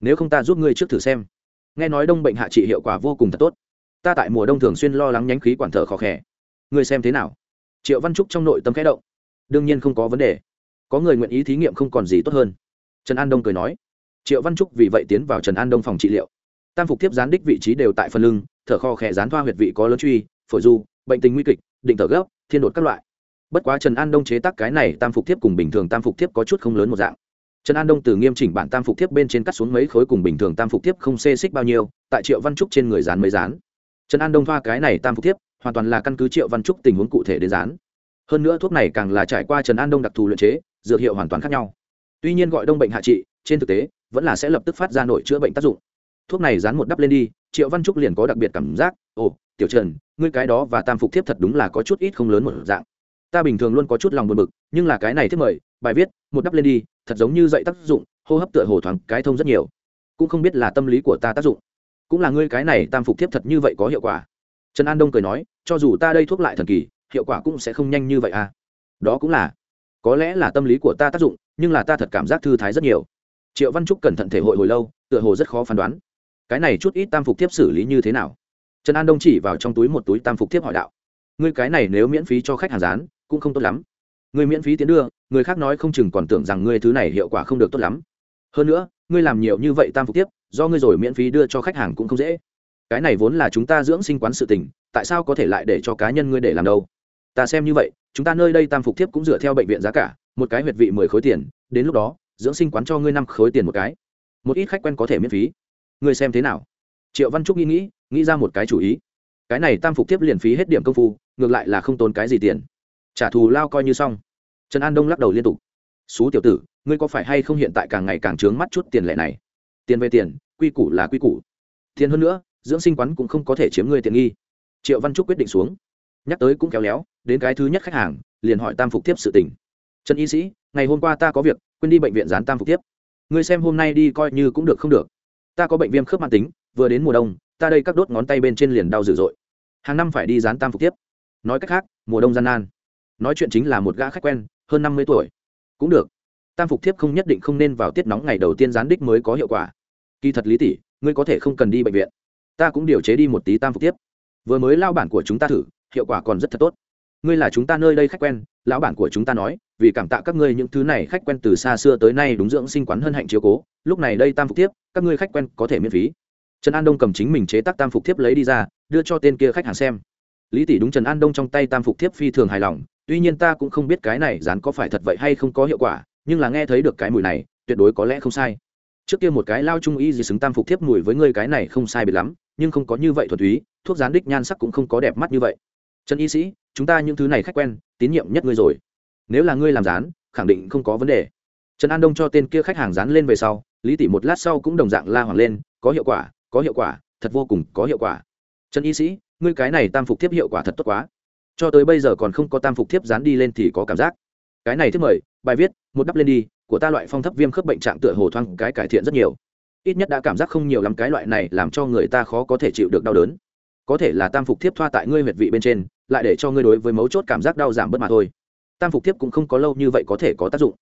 Nếu không ta giúp ngươi trước thử xem. Nghe nói đông bệnh hạ trị hiệu quả vô cùng thật tốt. Ta tại mùa đông thường xuyên lo lắng nhánh khí quản thở khó khẽ ngươi xem thế nào? Triệu văn trúc trong nội tâm khẽ động. Đương nhiên không có vấn đề. Có người nguyện ý thí nghiệm không còn gì tốt hơn. Trần an đông cười nói. Triệu văn trúc vì vậy tiến vào trần an đông phòng trị liệu tam phục tiếp gián đích vị trí đều tại phần lưng, thở kho khẽ gián thoa huyệt vị có lớn truy, phổi du, bệnh tình nguy kịch, định thở gấp, thiên đột các loại. Bất quá trần an đông chế tác cái này tam phục tiếp cùng bình thường tam phục tiếp có chút không lớn một dạng. Trần an đông từ nghiêm chỉnh bản tam phục tiếp bên trên cắt xuống mấy khối cùng bình thường tam phục tiếp không xê xích bao nhiêu, tại triệu văn trúc trên người dán mấy dán. Trần an đông thoa cái này tam phục tiếp hoàn toàn là căn cứ triệu văn trúc tình huống cụ thể đến dán. Hơn nữa thuốc này càng là trải qua trần an đông đặc thù luyện chế, dược hiệu hoàn toàn khác nhau. Tuy nhiên gọi đông bệnh hạ trị, trên thực tế, vẫn là sẽ lập tức phát ra nội chữa bệnh tác dụng thuốc này dán một đắp lên đi, triệu văn trúc liền có đặc biệt cảm giác, ồ, tiểu trần, ngươi cái đó và tam phục thiếp thật đúng là có chút ít không lớn một dạng. Ta bình thường luôn có chút lòng buồn bực, nhưng là cái này thiết mời, bài viết, một đắp lên đi, thật giống như dạy tác dụng, hô hấp tựa hồ thoáng cái thông rất nhiều. Cũng không biết là tâm lý của ta tác dụng. Cũng là ngươi cái này tam phục thiếp thật như vậy có hiệu quả. Trần an đông cười nói, cho dù ta đây thuốc lại thần kỳ, hiệu quả cũng sẽ không nhanh như vậy à. Đó cũng là, có lẽ là tâm lý của ta tác dụng, nhưng là ta thật cảm giác thư thái rất nhiều. Triệu văn trúc cẩn thận thể hội hồi lâu, tựa hồ rất khó phán đoán cái này chút ít tam phục thiếp xử lý như thế nào? Trần an đông chỉ vào trong túi một túi tam phục thiếp hỏi đạo. Ngươi cái này nếu miễn phí cho khách hàng rán cũng không tốt lắm. Ngươi miễn phí tiến đưa, người khác nói không chừng còn tưởng rằng ngươi thứ này hiệu quả không được tốt lắm. Hơn nữa, ngươi làm nhiều như vậy tam phục tiếp do ngươi rồi miễn phí đưa cho khách hàng cũng không dễ. Cái này vốn là chúng ta dưỡng sinh quán sự tình, tại sao có thể lại để cho cá nhân ngươi để làm đâu? Ta xem như vậy, chúng ta nơi đây tam phục tiếp cũng dựa theo bệnh viện giá cả, một cái huyệt vị mười khối tiền, đến lúc đó, dưỡng sinh quán cho ngươi năm khối tiền một cái. Một ít khách quen có thể miễn phí ngươi xem thế nào? Triệu văn trúc nghĩ nghĩ nghĩ ra một cái chủ ý. Cái này tam phục tiếp liền phí hết điểm công phu, ngược lại là không tốn cái gì tiền. Trả thù lao coi như xong. Trần an đông lắc đầu liên tục. Xú tiểu tử, ngươi có phải hay không hiện tại càng ngày càng trướng mắt chút tiền lệ này? Tiền về tiền, quy củ là quy củ. Tiền hơn nữa, dưỡng sinh quán cũng không có thể chiếm ngươi tiện nghi. Triệu văn trúc quyết định xuống. Nhắc tới cũng kéo léo, đến cái thứ nhất khách hàng, liền hỏi tam phục tiếp sự tình. Trần y sĩ, ngày hôm qua ta có việc, quên đi bệnh viện dán tam phục tiếp. Ngươi xem hôm nay đi coi như cũng được không được ta có bệnh viêm khớp mãn tính, vừa đến mùa đông, ta đây các đốt ngón tay bên trên liền đau dữ dội. Hàng năm phải đi dán tam phục tiếp. Nói cách khác, mùa đông gian nan. Nói chuyện chính là một gã khách quen, hơn năm mươi tuổi. Cũng được. Tam phục thiếp không nhất định không nên vào tiết nóng ngày đầu tiên gián đích mới có hiệu quả. Kỳ thật lý tỷ, ngươi có thể không cần đi bệnh viện. Ta cũng điều chế đi một tí tam phục tiếp. Vừa mới lao bản của chúng ta thử, hiệu quả còn rất thật tốt. Ngươi là chúng ta nơi đây khách quen, lão bản của chúng ta nói vì cảm tạ các ngươi những thứ này khách quen từ xa xưa tới nay đúng dưỡng sinh quán hân hạnh chiếu cố, lúc này đây tam phục tiếp các ngươi khách quen có thể miễn phí. Trần an đông cầm chính mình chế tác tam phục tiếp lấy đi ra, đưa cho tên kia khách hàng xem. Lý tỷ đúng trần an đông trong tay tam phục thiếp phi thường hài lòng, tuy nhiên ta cũng không biết cái này dán có phải thật vậy hay không có hiệu quả, nhưng là nghe thấy được cái mùi này, tuyệt đối có lẽ không sai. Trước kia một cái lao trung y gì xứng tam phục thiếp mùi với ngươi cái này không sai biệt lắm, nhưng không có như vậy thuần túy, thuốc dán đích nhan sắc cũng không có đẹp mắt như vậy. Trần y sĩ, chúng ta những thứ này khách quen, tín nhiệm nhất ngươi rồi nếu là ngươi làm dán, khẳng định không có vấn đề. Trần an đông cho tên kia khách hàng dán lên về sau, lý tỷ một lát sau cũng đồng dạng la hoàng lên, có hiệu quả, có hiệu quả, thật vô cùng có hiệu quả. Trần y sĩ, ngươi cái này tam phục thiếp hiệu quả thật tốt quá. Cho tới bây giờ còn không có tam phục thiếp dán đi lên thì có cảm giác. Cái này thiết mời, bài viết, một đắp lên đi, của ta loại phong thấp viêm khớp bệnh trạng tựa hồ thoang cái cải thiện rất nhiều. Ít nhất đã cảm giác không nhiều lắm cái loại này làm cho người ta khó có thể chịu được đau đớn. Có thể là tam phục thiếp thoa tại ngươi huyệt vị bên trên, lại để cho ngươi đối với mấu chốt cảm giác đau giảm bớt mà thôi tam phục thiếp cũng không có lâu như vậy có thể có tác dụng.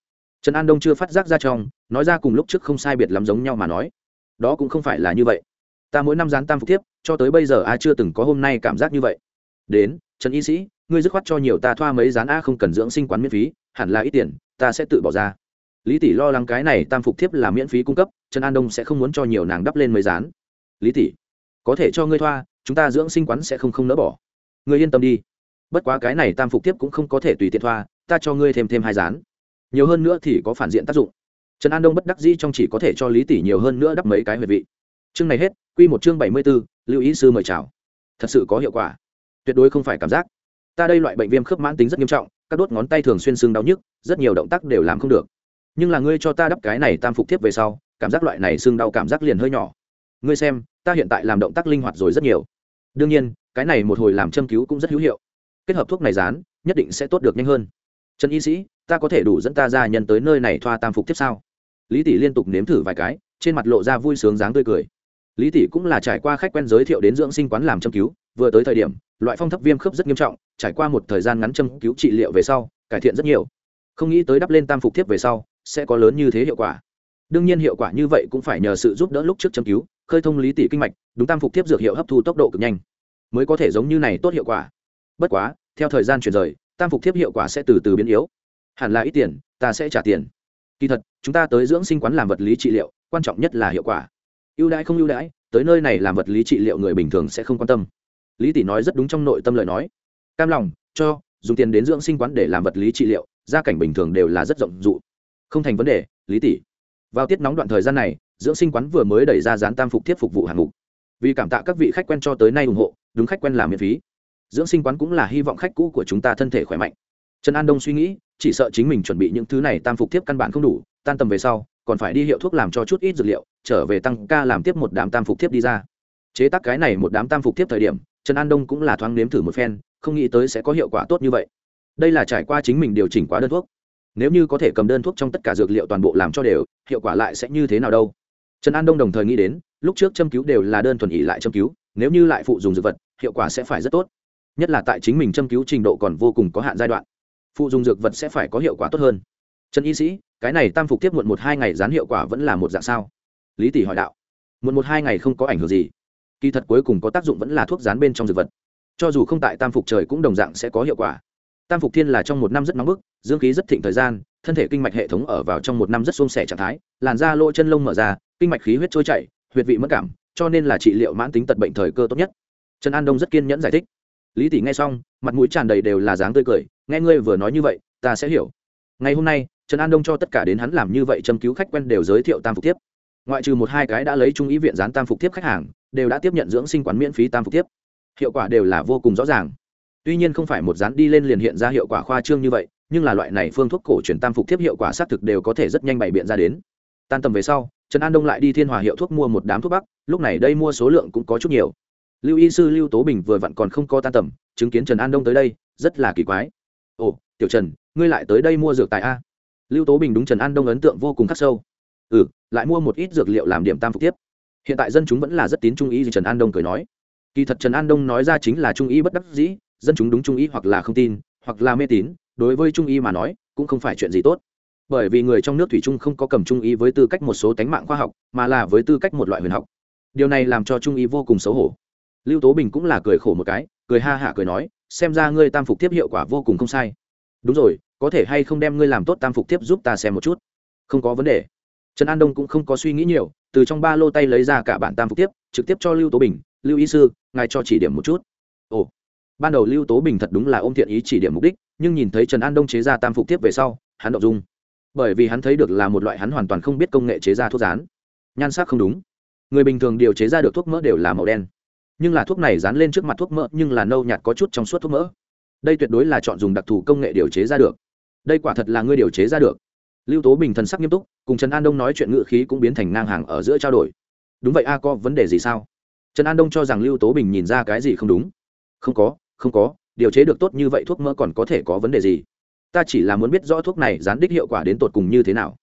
Trần an đông chưa phát giác ra trong, nói ra cùng lúc trước không sai biệt lắm giống nhau mà nói. Đó cũng không phải là như vậy. Ta mỗi năm dán tam phục thiếp, cho tới bây giờ ai chưa từng có hôm nay cảm giác như vậy. Đến, trần y sĩ, ngươi dứt khoát cho nhiều ta thoa mấy dán a không cần dưỡng sinh quán miễn phí, hẳn là ít tiền, ta sẽ tự bỏ ra. Lý tỷ lo lắng cái này tam phục thiếp là miễn phí cung cấp, trần an đông sẽ không muốn cho nhiều nàng đắp lên mấy dán. Lý tỷ, có thể cho ngươi thoa, chúng ta dưỡng sinh quán sẽ không không nỡ bỏ. Ngươi yên tâm đi bất quá cái này tam phục tiếp cũng không có thể tùy tiện thoa ta cho ngươi thêm thêm hai dán. Nhiều hơn nữa thì có phản diện tác dụng. Trần an đông bất đắc dĩ trong chỉ có thể cho lý tỷ nhiều hơn nữa đắp mấy cái huyệt vị. Chương này hết quy một chương bảy mươi 74, lưu ý sư mời chào. Thật sự có hiệu quả. Tuyệt đối không phải cảm giác. Ta đây loại bệnh viêm khớp mãn tính rất nghiêm trọng các đốt ngón tay thường xuyên sưng đau nhức rất nhiều động tác đều làm không được. Nhưng là ngươi cho ta đắp cái này tam phục tiếp về sau cảm giác loại này sưng đau cảm giác liền hơi nhỏ. Ngươi xem ta hiện tại làm động tác linh hoạt rồi rất nhiều. Đương nhiên cái này một hồi làm châm cứu cũng rất hữu hiệu kết hợp thuốc này dán, nhất định sẽ tốt được nhanh hơn. Trần y sĩ, ta có thể đủ dẫn ta ra nhân tới nơi này thoa tam phục tiếp sao? Lý tỷ liên tục nếm thử vài cái, trên mặt lộ ra vui sướng dáng tươi cười. Lý tỷ cũng là trải qua khách quen giới thiệu đến dưỡng sinh quán làm châm cứu, vừa tới thời điểm, loại phong thấp viêm khớp rất nghiêm trọng, trải qua một thời gian ngắn châm cứu trị liệu về sau, cải thiện rất nhiều. Không nghĩ tới đắp lên tam phục thiếp về sau, sẽ có lớn như thế hiệu quả. Đương nhiên hiệu quả như vậy cũng phải nhờ sự giúp đỡ lúc trước châm cứu, khơi thông lý tỷ kinh mạch, đúng tam phục thiếp dược hiệu hấp thu tốc độ cực nhanh, mới có thể giống như này tốt hiệu quả bất quá, theo thời gian chuyển rời, tam phục thiếp hiệu quả sẽ từ từ biến yếu. Hẳn là ít tiền, ta sẽ trả tiền. Kỳ thật, chúng ta tới dưỡng sinh quán làm vật lý trị liệu, quan trọng nhất là hiệu quả. Ưu đãi không ưu đãi, tới nơi này làm vật lý trị liệu người bình thường sẽ không quan tâm. Lý tỷ nói rất đúng trong nội tâm lời nói. Cam lòng, cho, dùng tiền đến dưỡng sinh quán để làm vật lý trị liệu, gia cảnh bình thường đều là rất rộng rụ không thành vấn đề, lý tỷ. Vào tiết nóng đoạn thời gian này, dưỡng sinh quán vừa mới đẩy ra dán tam phục thiết phục vụ hạng mục. Vì cảm tạ các vị khách quen cho tới nay ủng hộ, đúng khách quen làm miễn phí dưỡng sinh quán cũng là hy vọng khách cũ của chúng ta thân thể khỏe mạnh. Trần an đông suy nghĩ, chỉ sợ chính mình chuẩn bị những thứ này tam phục tiếp căn bản không đủ, tan tầm về sau, còn phải đi hiệu thuốc làm cho chút ít dược liệu, trở về tăng ca làm tiếp một đám tam phục tiếp đi ra. Chế tác cái này một đám tam phục tiếp thời điểm, trần an đông cũng là thoáng nếm thử một phen, không nghĩ tới sẽ có hiệu quả tốt như vậy. Đây là trải qua chính mình điều chỉnh quá đơn thuốc. Nếu như có thể cầm đơn thuốc trong tất cả dược liệu toàn bộ làm cho đều, hiệu quả lại sẽ như thế nào đâu? Trần an đông đồng thời nghĩ đến, lúc trước châm cứu đều là đơn thuần ỉ lại châm cứu, nếu như lại phụ dùng dược vật, hiệu quả sẽ phải rất tốt nhất là tại chính mình châm cứu trình độ còn vô cùng có hạn giai đoạn, phụ dùng dược vật sẽ phải có hiệu quả tốt hơn. Trần y sĩ, cái này tam phục tiếp muộn một hai ngày dán hiệu quả vẫn là một dạng sao? Lý tỷ hỏi đạo. Muộn một hai ngày không có ảnh hưởng gì. Kỳ thật cuối cùng có tác dụng vẫn là thuốc dán bên trong dược vật. Cho dù không tại tam phục trời cũng đồng dạng sẽ có hiệu quả. Tam phục thiên là trong một năm rất nóng bức, dương khí rất thịnh thời gian, thân thể kinh mạch hệ thống ở vào trong một năm rất xuông sẻ trạng thái, làn da lỗ chân lông mở ra, kinh mạch khí huyết trôi chảy, huyệt vị mất cảm, cho nên là trị liệu mãn tính tật bệnh thời cơ tốt nhất. Trần an đông rất kiên nhẫn giải thích lý tỷ nghe xong, mặt mũi tràn đầy đều là dáng tươi cười, nghe ngươi vừa nói như vậy, ta sẽ hiểu. Ngày hôm nay, trần an đông cho tất cả đến hắn làm như vậy châm cứu khách quen đều giới thiệu tam phục tiếp ngoại trừ một hai cái đã lấy trung ý viện dán tam phục tiếp khách hàng, đều đã tiếp nhận dưỡng sinh quán miễn phí tam phục tiếp hiệu quả đều là vô cùng rõ ràng. Tuy nhiên không phải một dán đi lên liền hiện ra hiệu quả khoa trương như vậy, nhưng là loại này phương thuốc cổ truyền tam phục tiếp hiệu quả xác thực đều có thể rất nhanh bày biện ra đến. Tan tầm về sau, trần an đông lại đi thiên hòa hiệu thuốc mua một đám thuốc bắc, lúc này đây mua số lượng cũng có chút nhiều lưu y sư lưu tố bình vừa vặn còn không có tan tầm, chứng kiến trần an đông tới đây, rất là kỳ quái. Ồ, tiểu trần, ngươi lại tới đây mua dược tại a? Lưu tố bình đúng trần an đông ấn tượng vô cùng khắc sâu. Ừ lại mua một ít dược liệu làm điểm tam phục tiếp. Hiện tại dân chúng vẫn là rất tín trung ý gì trần an đông cười nói. Kỳ thật trần an đông nói ra chính là trung ý bất đắc dĩ, dân chúng đúng trung ý hoặc là không tin, hoặc là mê tín, đối với trung ý mà nói, cũng không phải chuyện gì tốt. Bởi vì người trong nước thủy trung không có cầm trung ý với tư cách một số tánh mạng khoa học, mà là với tư cách một loại huyền học. Điều này làm cho trung ý vô cùng xấu hổ lưu tố bình cũng là cười khổ một cái, cười ha hả cười nói, xem ra ngươi tam phục tiếp hiệu quả vô cùng không sai. Đúng rồi, có thể hay không đem ngươi làm tốt tam phục tiếp giúp ta xem một chút? Không có vấn đề. Trần an đông cũng không có suy nghĩ nhiều, từ trong ba lô tay lấy ra cả bản tam phục tiếp trực tiếp cho lưu tố bình, lưu y sư, ngài cho chỉ điểm một chút. Ồ. Ban đầu lưu tố bình thật đúng là ôm thiện ý chỉ điểm mục đích, nhưng nhìn thấy trần an đông chế ra tam phục tiếp về sau, hắn động dung. Bởi vì hắn thấy được là một loại hắn hoàn toàn không biết công nghệ chế ra thuốc rán. Nhan sắc không đúng. Người bình thường điều chế ra được thuốc mỡ đều là màu đen nhưng là thuốc này dán lên trước mặt thuốc mỡ, nhưng là nâu nhạt có chút trong suốt thuốc mỡ. Đây tuyệt đối là chọn dùng đặc thù công nghệ điều chế ra được. Đây quả thật là ngươi điều chế ra được. Lưu tố bình thần sắc nghiêm túc, cùng trần an đông nói chuyện ngự khí cũng biến thành ngang hàng ở giữa trao đổi. Đúng vậy a, có vấn đề gì sao? Trần an đông cho rằng lưu tố bình nhìn ra cái gì không đúng. Không có không có, điều chế được tốt như vậy thuốc mỡ còn có thể có vấn đề gì? Ta chỉ là muốn biết rõ thuốc này dán đích hiệu quả đến tột cùng như thế nào.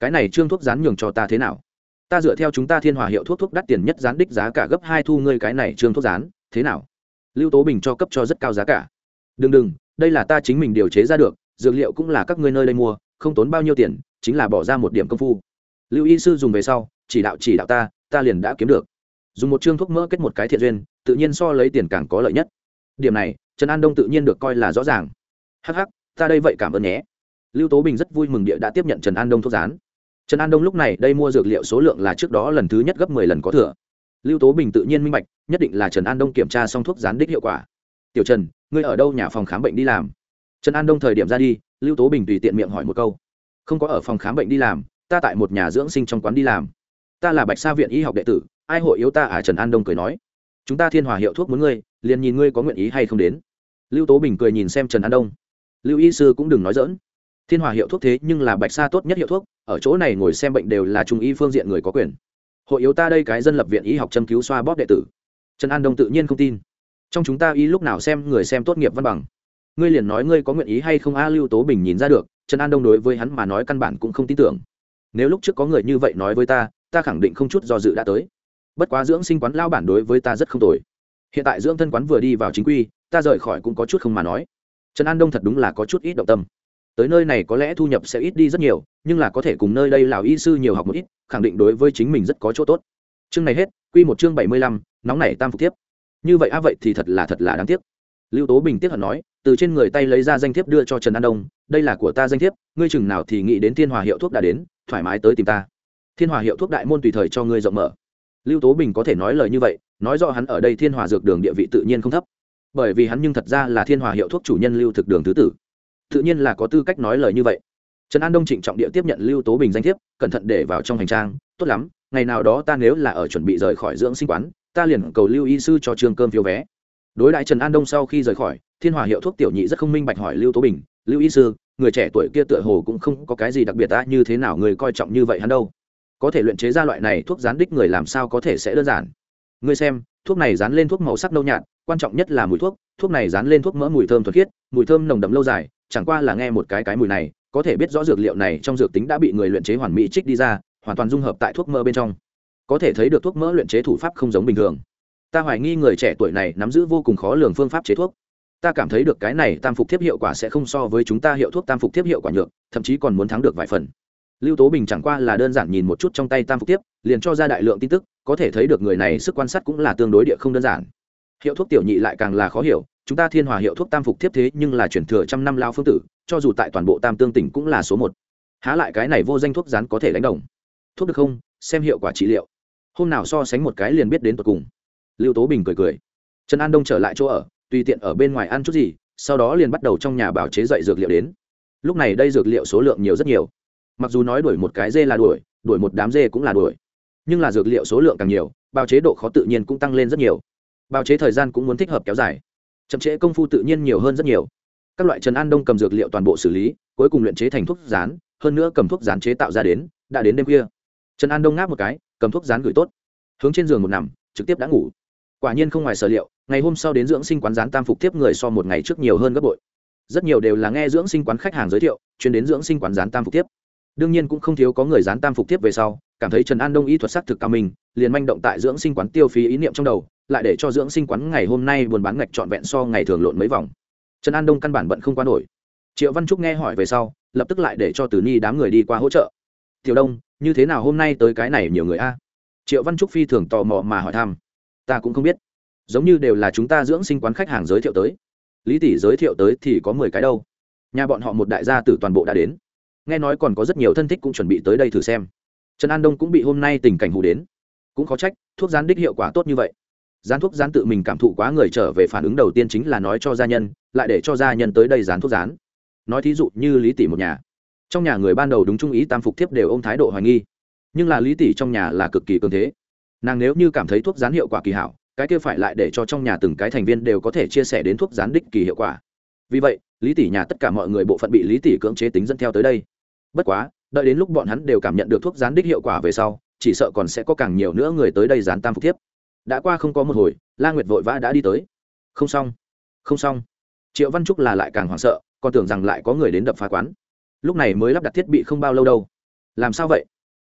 Cái này trương thuốc dán nhường cho ta thế nào? Ta dựa theo chúng ta thiên hòa hiệu thuốc thuốc đắt tiền nhất gián đích giá cả gấp hai thu ngươi cái này trương thuốc gián, thế nào? Lưu tố bình cho cấp cho rất cao giá cả. Đừng đừng, đây là ta chính mình điều chế ra được, dược liệu cũng là các ngươi nơi đây mua, không tốn bao nhiêu tiền, chính là bỏ ra một điểm công phu. Lưu y sư dùng về sau, chỉ đạo chỉ đạo ta ta liền đã kiếm được. Dùng một chương thuốc mỡ kết một cái thiện duyên, tự nhiên so lấy tiền càng có lợi nhất. Điểm này, trần an đông tự nhiên được coi là rõ ràng. Hh ta đây vậy cảm ơn nhé. Lưu tố bình rất vui mừng địa đã tiếp nhận trần an đông thuốc gián trần an đông lúc này đây mua dược liệu số lượng là trước đó lần thứ nhất gấp mười lần có thừa. Lưu tố bình tự nhiên minh bạch, nhất định là trần an đông kiểm tra xong thuốc gián đích hiệu quả. Tiểu trần, ngươi ở đâu nhà phòng khám bệnh đi làm? Trần an đông thời điểm ra đi, lưu tố bình tùy tiện miệng hỏi một câu. Không có ở phòng khám bệnh đi làm, ta tại một nhà dưỡng sinh trong quán đi làm. Ta là bạch sa viện y học đệ tử, ai hội yếu ta à? Trần an đông cười nói. Chúng ta thiên hòa hiệu thuốc muốn ngươi, liền nhìn ngươi có nguyện ý hay không đến. Lưu tố bình cười nhìn xem trần an đông. Lưu y sư cũng đừng nói dỡn thiên hòa hiệu thuốc thế nhưng là bạch sa tốt nhất hiệu thuốc ở chỗ này ngồi xem bệnh đều là trung y phương diện người có quyền. Hội yếu ta đây cái dân lập viện y học châm cứu xoa bóp đệ tử. Trần an đông tự nhiên không tin. Trong chúng ta y lúc nào xem người xem tốt nghiệp văn bằng? Ngươi liền nói ngươi có nguyện ý hay không a, lưu tố bình nhìn ra được, trần an đông đối với hắn mà nói căn bản cũng không tin tưởng. Nếu lúc trước có người như vậy nói với ta ta khẳng định không chút do dự đã tới. Bất quá dưỡng sinh quán lao bản đối với ta rất không tồi. Hiện tại dưỡng thân quán vừa đi vào chính quy, ta rời khỏi cũng có chút không mà nói. Trần an đông thật đúng là có chút ít động tâm tới nơi này có lẽ thu nhập sẽ ít đi rất nhiều, nhưng là có thể cùng nơi đây lào y sư nhiều học một ít, khẳng định đối với chính mình rất có chỗ tốt. Chương này hết, quy một chương bảy mươi lăm, nóng nảy tam phục tiếp như vậy a vậy thì thật là thật là đáng tiếc. Lưu tố bình tiếp hận nói, từ trên người tay lấy ra danh thiếp đưa cho trần an đông, đây là của ta danh thiếp, ngươi chừng nào thì nghĩ đến thiên hòa hiệu thuốc đã đến, thoải mái tới tìm ta. Thiên hòa hiệu thuốc đại môn tùy thời cho ngươi rộng mở. Lưu tố bình có thể nói lời như vậy, nói rõ hắn ở đây thiên hòa dược đường địa vị tự nhiên không thấp. Bởi vì hắn nhưng thật ra là thiên hòa hiệu thuốc chủ nhân lưu thực đường thứ tử tự nhiên là có tư cách nói lời như vậy. Trần an đông trịnh trọng địa tiếp nhận lưu tố bình danh thiếp, cẩn thận để vào trong hành trang, tốt lắm, ngày nào đó ta nếu là ở chuẩn bị rời khỏi dưỡng sinh quán, ta liền cầu lưu y sư cho trường cơm phiếu vé. Đối đại trần an đông sau khi rời khỏi, thiên hòa hiệu thuốc tiểu nhị rất không minh bạch hỏi lưu tố bình, lưu y sư, người trẻ tuổi kia tựa hồ cũng không có cái gì đặc biệt ta như thế nào người coi trọng như vậy hắn đâu? Có thể luyện chế ra loại này thuốc gián đích người làm sao có thể sẽ đơn giản? Ngươi xem, thuốc này dán lên thuốc màu sắc nâu nhạt, quan trọng nhất là mùi thuốc thuốc này dán lên thuốc mỡ mùi thơm thuật khiết, mùi thơm nồng đậm lâu dài chẳng qua là nghe một cái cái mùi này, có thể biết rõ dược liệu này trong dược tính đã bị người luyện chế hoàn mỹ trích đi ra, hoàn toàn dung hợp tại thuốc mỡ bên trong. Có thể thấy được thuốc mỡ luyện chế thủ pháp không giống bình thường. Ta hoài nghi người trẻ tuổi này nắm giữ vô cùng khó lường phương pháp chế thuốc. Ta cảm thấy được cái này tam phục thiếp hiệu quả sẽ không so với chúng ta hiệu thuốc tam phục thiếp hiệu quả nhược, thậm chí còn muốn thắng được vài phần. Lưu tố bình chẳng qua là đơn giản nhìn một chút trong tay tam phục tiếp liền cho ra đại lượng tin tức, có thể thấy được người này sức quan sát cũng là tương đối địa không đơn giản. Hiệu thuốc tiểu nhị lại càng là khó hiểu chúng ta thiên hòa hiệu thuốc tam phục tiếp thế nhưng là chuyển thừa trăm năm lao phương tử, cho dù tại toàn bộ tam tương tỉnh cũng là số một. Há lại cái này vô danh thuốc rán có thể đánh đồng. Thuốc được không? Xem hiệu quả trị liệu. Hôm nào so sánh một cái liền biết đến tột cùng. Lưu tố bình cười cười. Trần an đông trở lại chỗ ở, tùy tiện ở bên ngoài ăn chút gì, sau đó liền bắt đầu trong nhà bảo chế dậy dược liệu đến. Lúc này đây dược liệu số lượng nhiều rất nhiều. Mặc dù nói đuổi một cái dê là đuổi đuổi một đám dê cũng là đuổi. Nhưng là dược liệu số lượng càng nhiều bào chế độ khó tự nhiên cũng tăng lên rất nhiều. Bào chế thời gian cũng muốn thích hợp kéo dài chậm trễ công phu tự nhiên nhiều hơn rất nhiều. Các loại trần an đông cầm dược liệu toàn bộ xử lý cuối cùng luyện chế thành thuốc rán hơn nữa cầm thuốc rán chế tạo ra đến đã đến đêm khuya. Trần an đông ngáp một cái cầm thuốc rán gửi tốt. Hướng trên giường một nằm trực tiếp đã ngủ. Quả nhiên không ngoài sở liệu ngày hôm sau đến dưỡng sinh quán rán tam phục tiếp người so một ngày trước nhiều hơn gấp bội. Rất nhiều đều là nghe dưỡng sinh quán khách hàng giới thiệu chuyên đến dưỡng sinh quán rán tam phục tiếp đương nhiên cũng không thiếu có người rán tam phục tiếp về sau cảm thấy trần an đông y thuật sắc thực cao mình, liền manh động tại dưỡng sinh quán tiêu phí ý niệm trong đầu lại để cho dưỡng sinh quán ngày hôm nay buôn bán ngạch trọn vẹn so ngày thường lộn mấy vòng. Trần an đông căn bản bận không qua nổi. Triệu văn trúc nghe hỏi về sau, lập tức lại để cho tử ni đám người đi qua hỗ trợ. Tiểu đông, như thế nào hôm nay tới cái này nhiều người a? Triệu văn trúc phi thường tò mò mà hỏi thăm. Ta cũng không biết. Giống như đều là chúng ta dưỡng sinh quán khách hàng giới thiệu tới. Lý tỷ giới thiệu tới thì có mười cái đâu. Nhà bọn họ một đại gia tử toàn bộ đã đến. Nghe nói còn có rất nhiều thân thích cũng chuẩn bị tới đây thử xem. Trần an đông cũng bị hôm nay tình cảnh hù đến. Cũng khó trách, thuốc gián đích hiệu quả tốt như vậy gián thuốc gián tự mình cảm thụ quá người trở về phản ứng đầu tiên chính là nói cho gia nhân, lại để cho gia nhân tới đây dán thuốc gián. Nói thí dụ như lý tỷ một nhà. Trong nhà người ban đầu đúng trung ý tam phục thiếp đều ôm thái độ hoài nghi. Nhưng là lý tỷ trong nhà là cực kỳ cường thế. Nàng nếu như cảm thấy thuốc gián hiệu quả kỳ hảo, cái kia phải lại để cho trong nhà từng cái thành viên đều có thể chia sẻ đến thuốc gián đích kỳ hiệu quả. Vì vậy, lý tỷ nhà tất cả mọi người bộ phận bị lý tỷ cưỡng chế tính dẫn theo tới đây. Bất quá, đợi đến lúc bọn hắn đều cảm nhận được thuốc gián đích hiệu quả về sau, chỉ sợ còn sẽ có càng nhiều nữa người tới đây dán tam phục thiếp đã qua không có một hồi, la nguyệt vội vã đã đi tới. Không xong không xong. Triệu văn trúc là lại càng hoảng sợ, còn tưởng rằng lại có người đến đập phá quán. Lúc này mới lắp đặt thiết bị không bao lâu đâu. Làm sao vậy?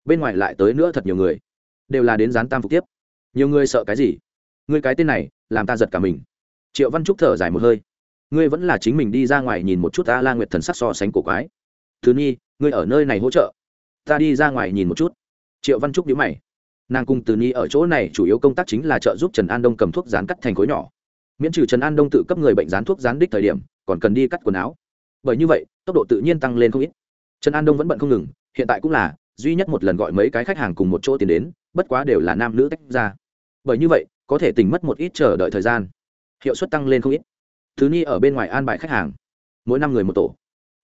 Bên ngoài lại tới nữa thật nhiều người. Đều là đến dán tam phục tiếp. Nhiều người sợ cái gì? Ngươi cái tên này, làm ta giật cả mình. Triệu văn trúc thở dài một hơi. Ngươi vẫn là chính mình đi ra ngoài nhìn một chút ta la nguyệt thần sắc so sánh cổ quái. Thứ nhi, ngươi ở nơi này hỗ trợ. Ta đi ra ngoài nhìn một chút. Triệu văn trúc nhíu mày nàng cùng từ ni ở chỗ này chủ yếu công tác chính là trợ giúp trần an đông cầm thuốc rán cắt thành khối nhỏ. Miễn trừ trần an đông tự cấp người bệnh rán thuốc rán đích thời điểm, còn cần đi cắt quần áo. Bởi như vậy, tốc độ tự nhiên tăng lên không ít. Trần an đông vẫn bận không ngừng, hiện tại cũng là, duy nhất một lần gọi mấy cái khách hàng cùng một chỗ tiến đến, bất quá đều là nam nữ tách ra. Bởi như vậy, có thể tỉnh mất một ít chờ đợi thời gian. Hiệu suất tăng lên không ít. Thứ ni ở bên ngoài an bài khách hàng. Mỗi năm người một tổ.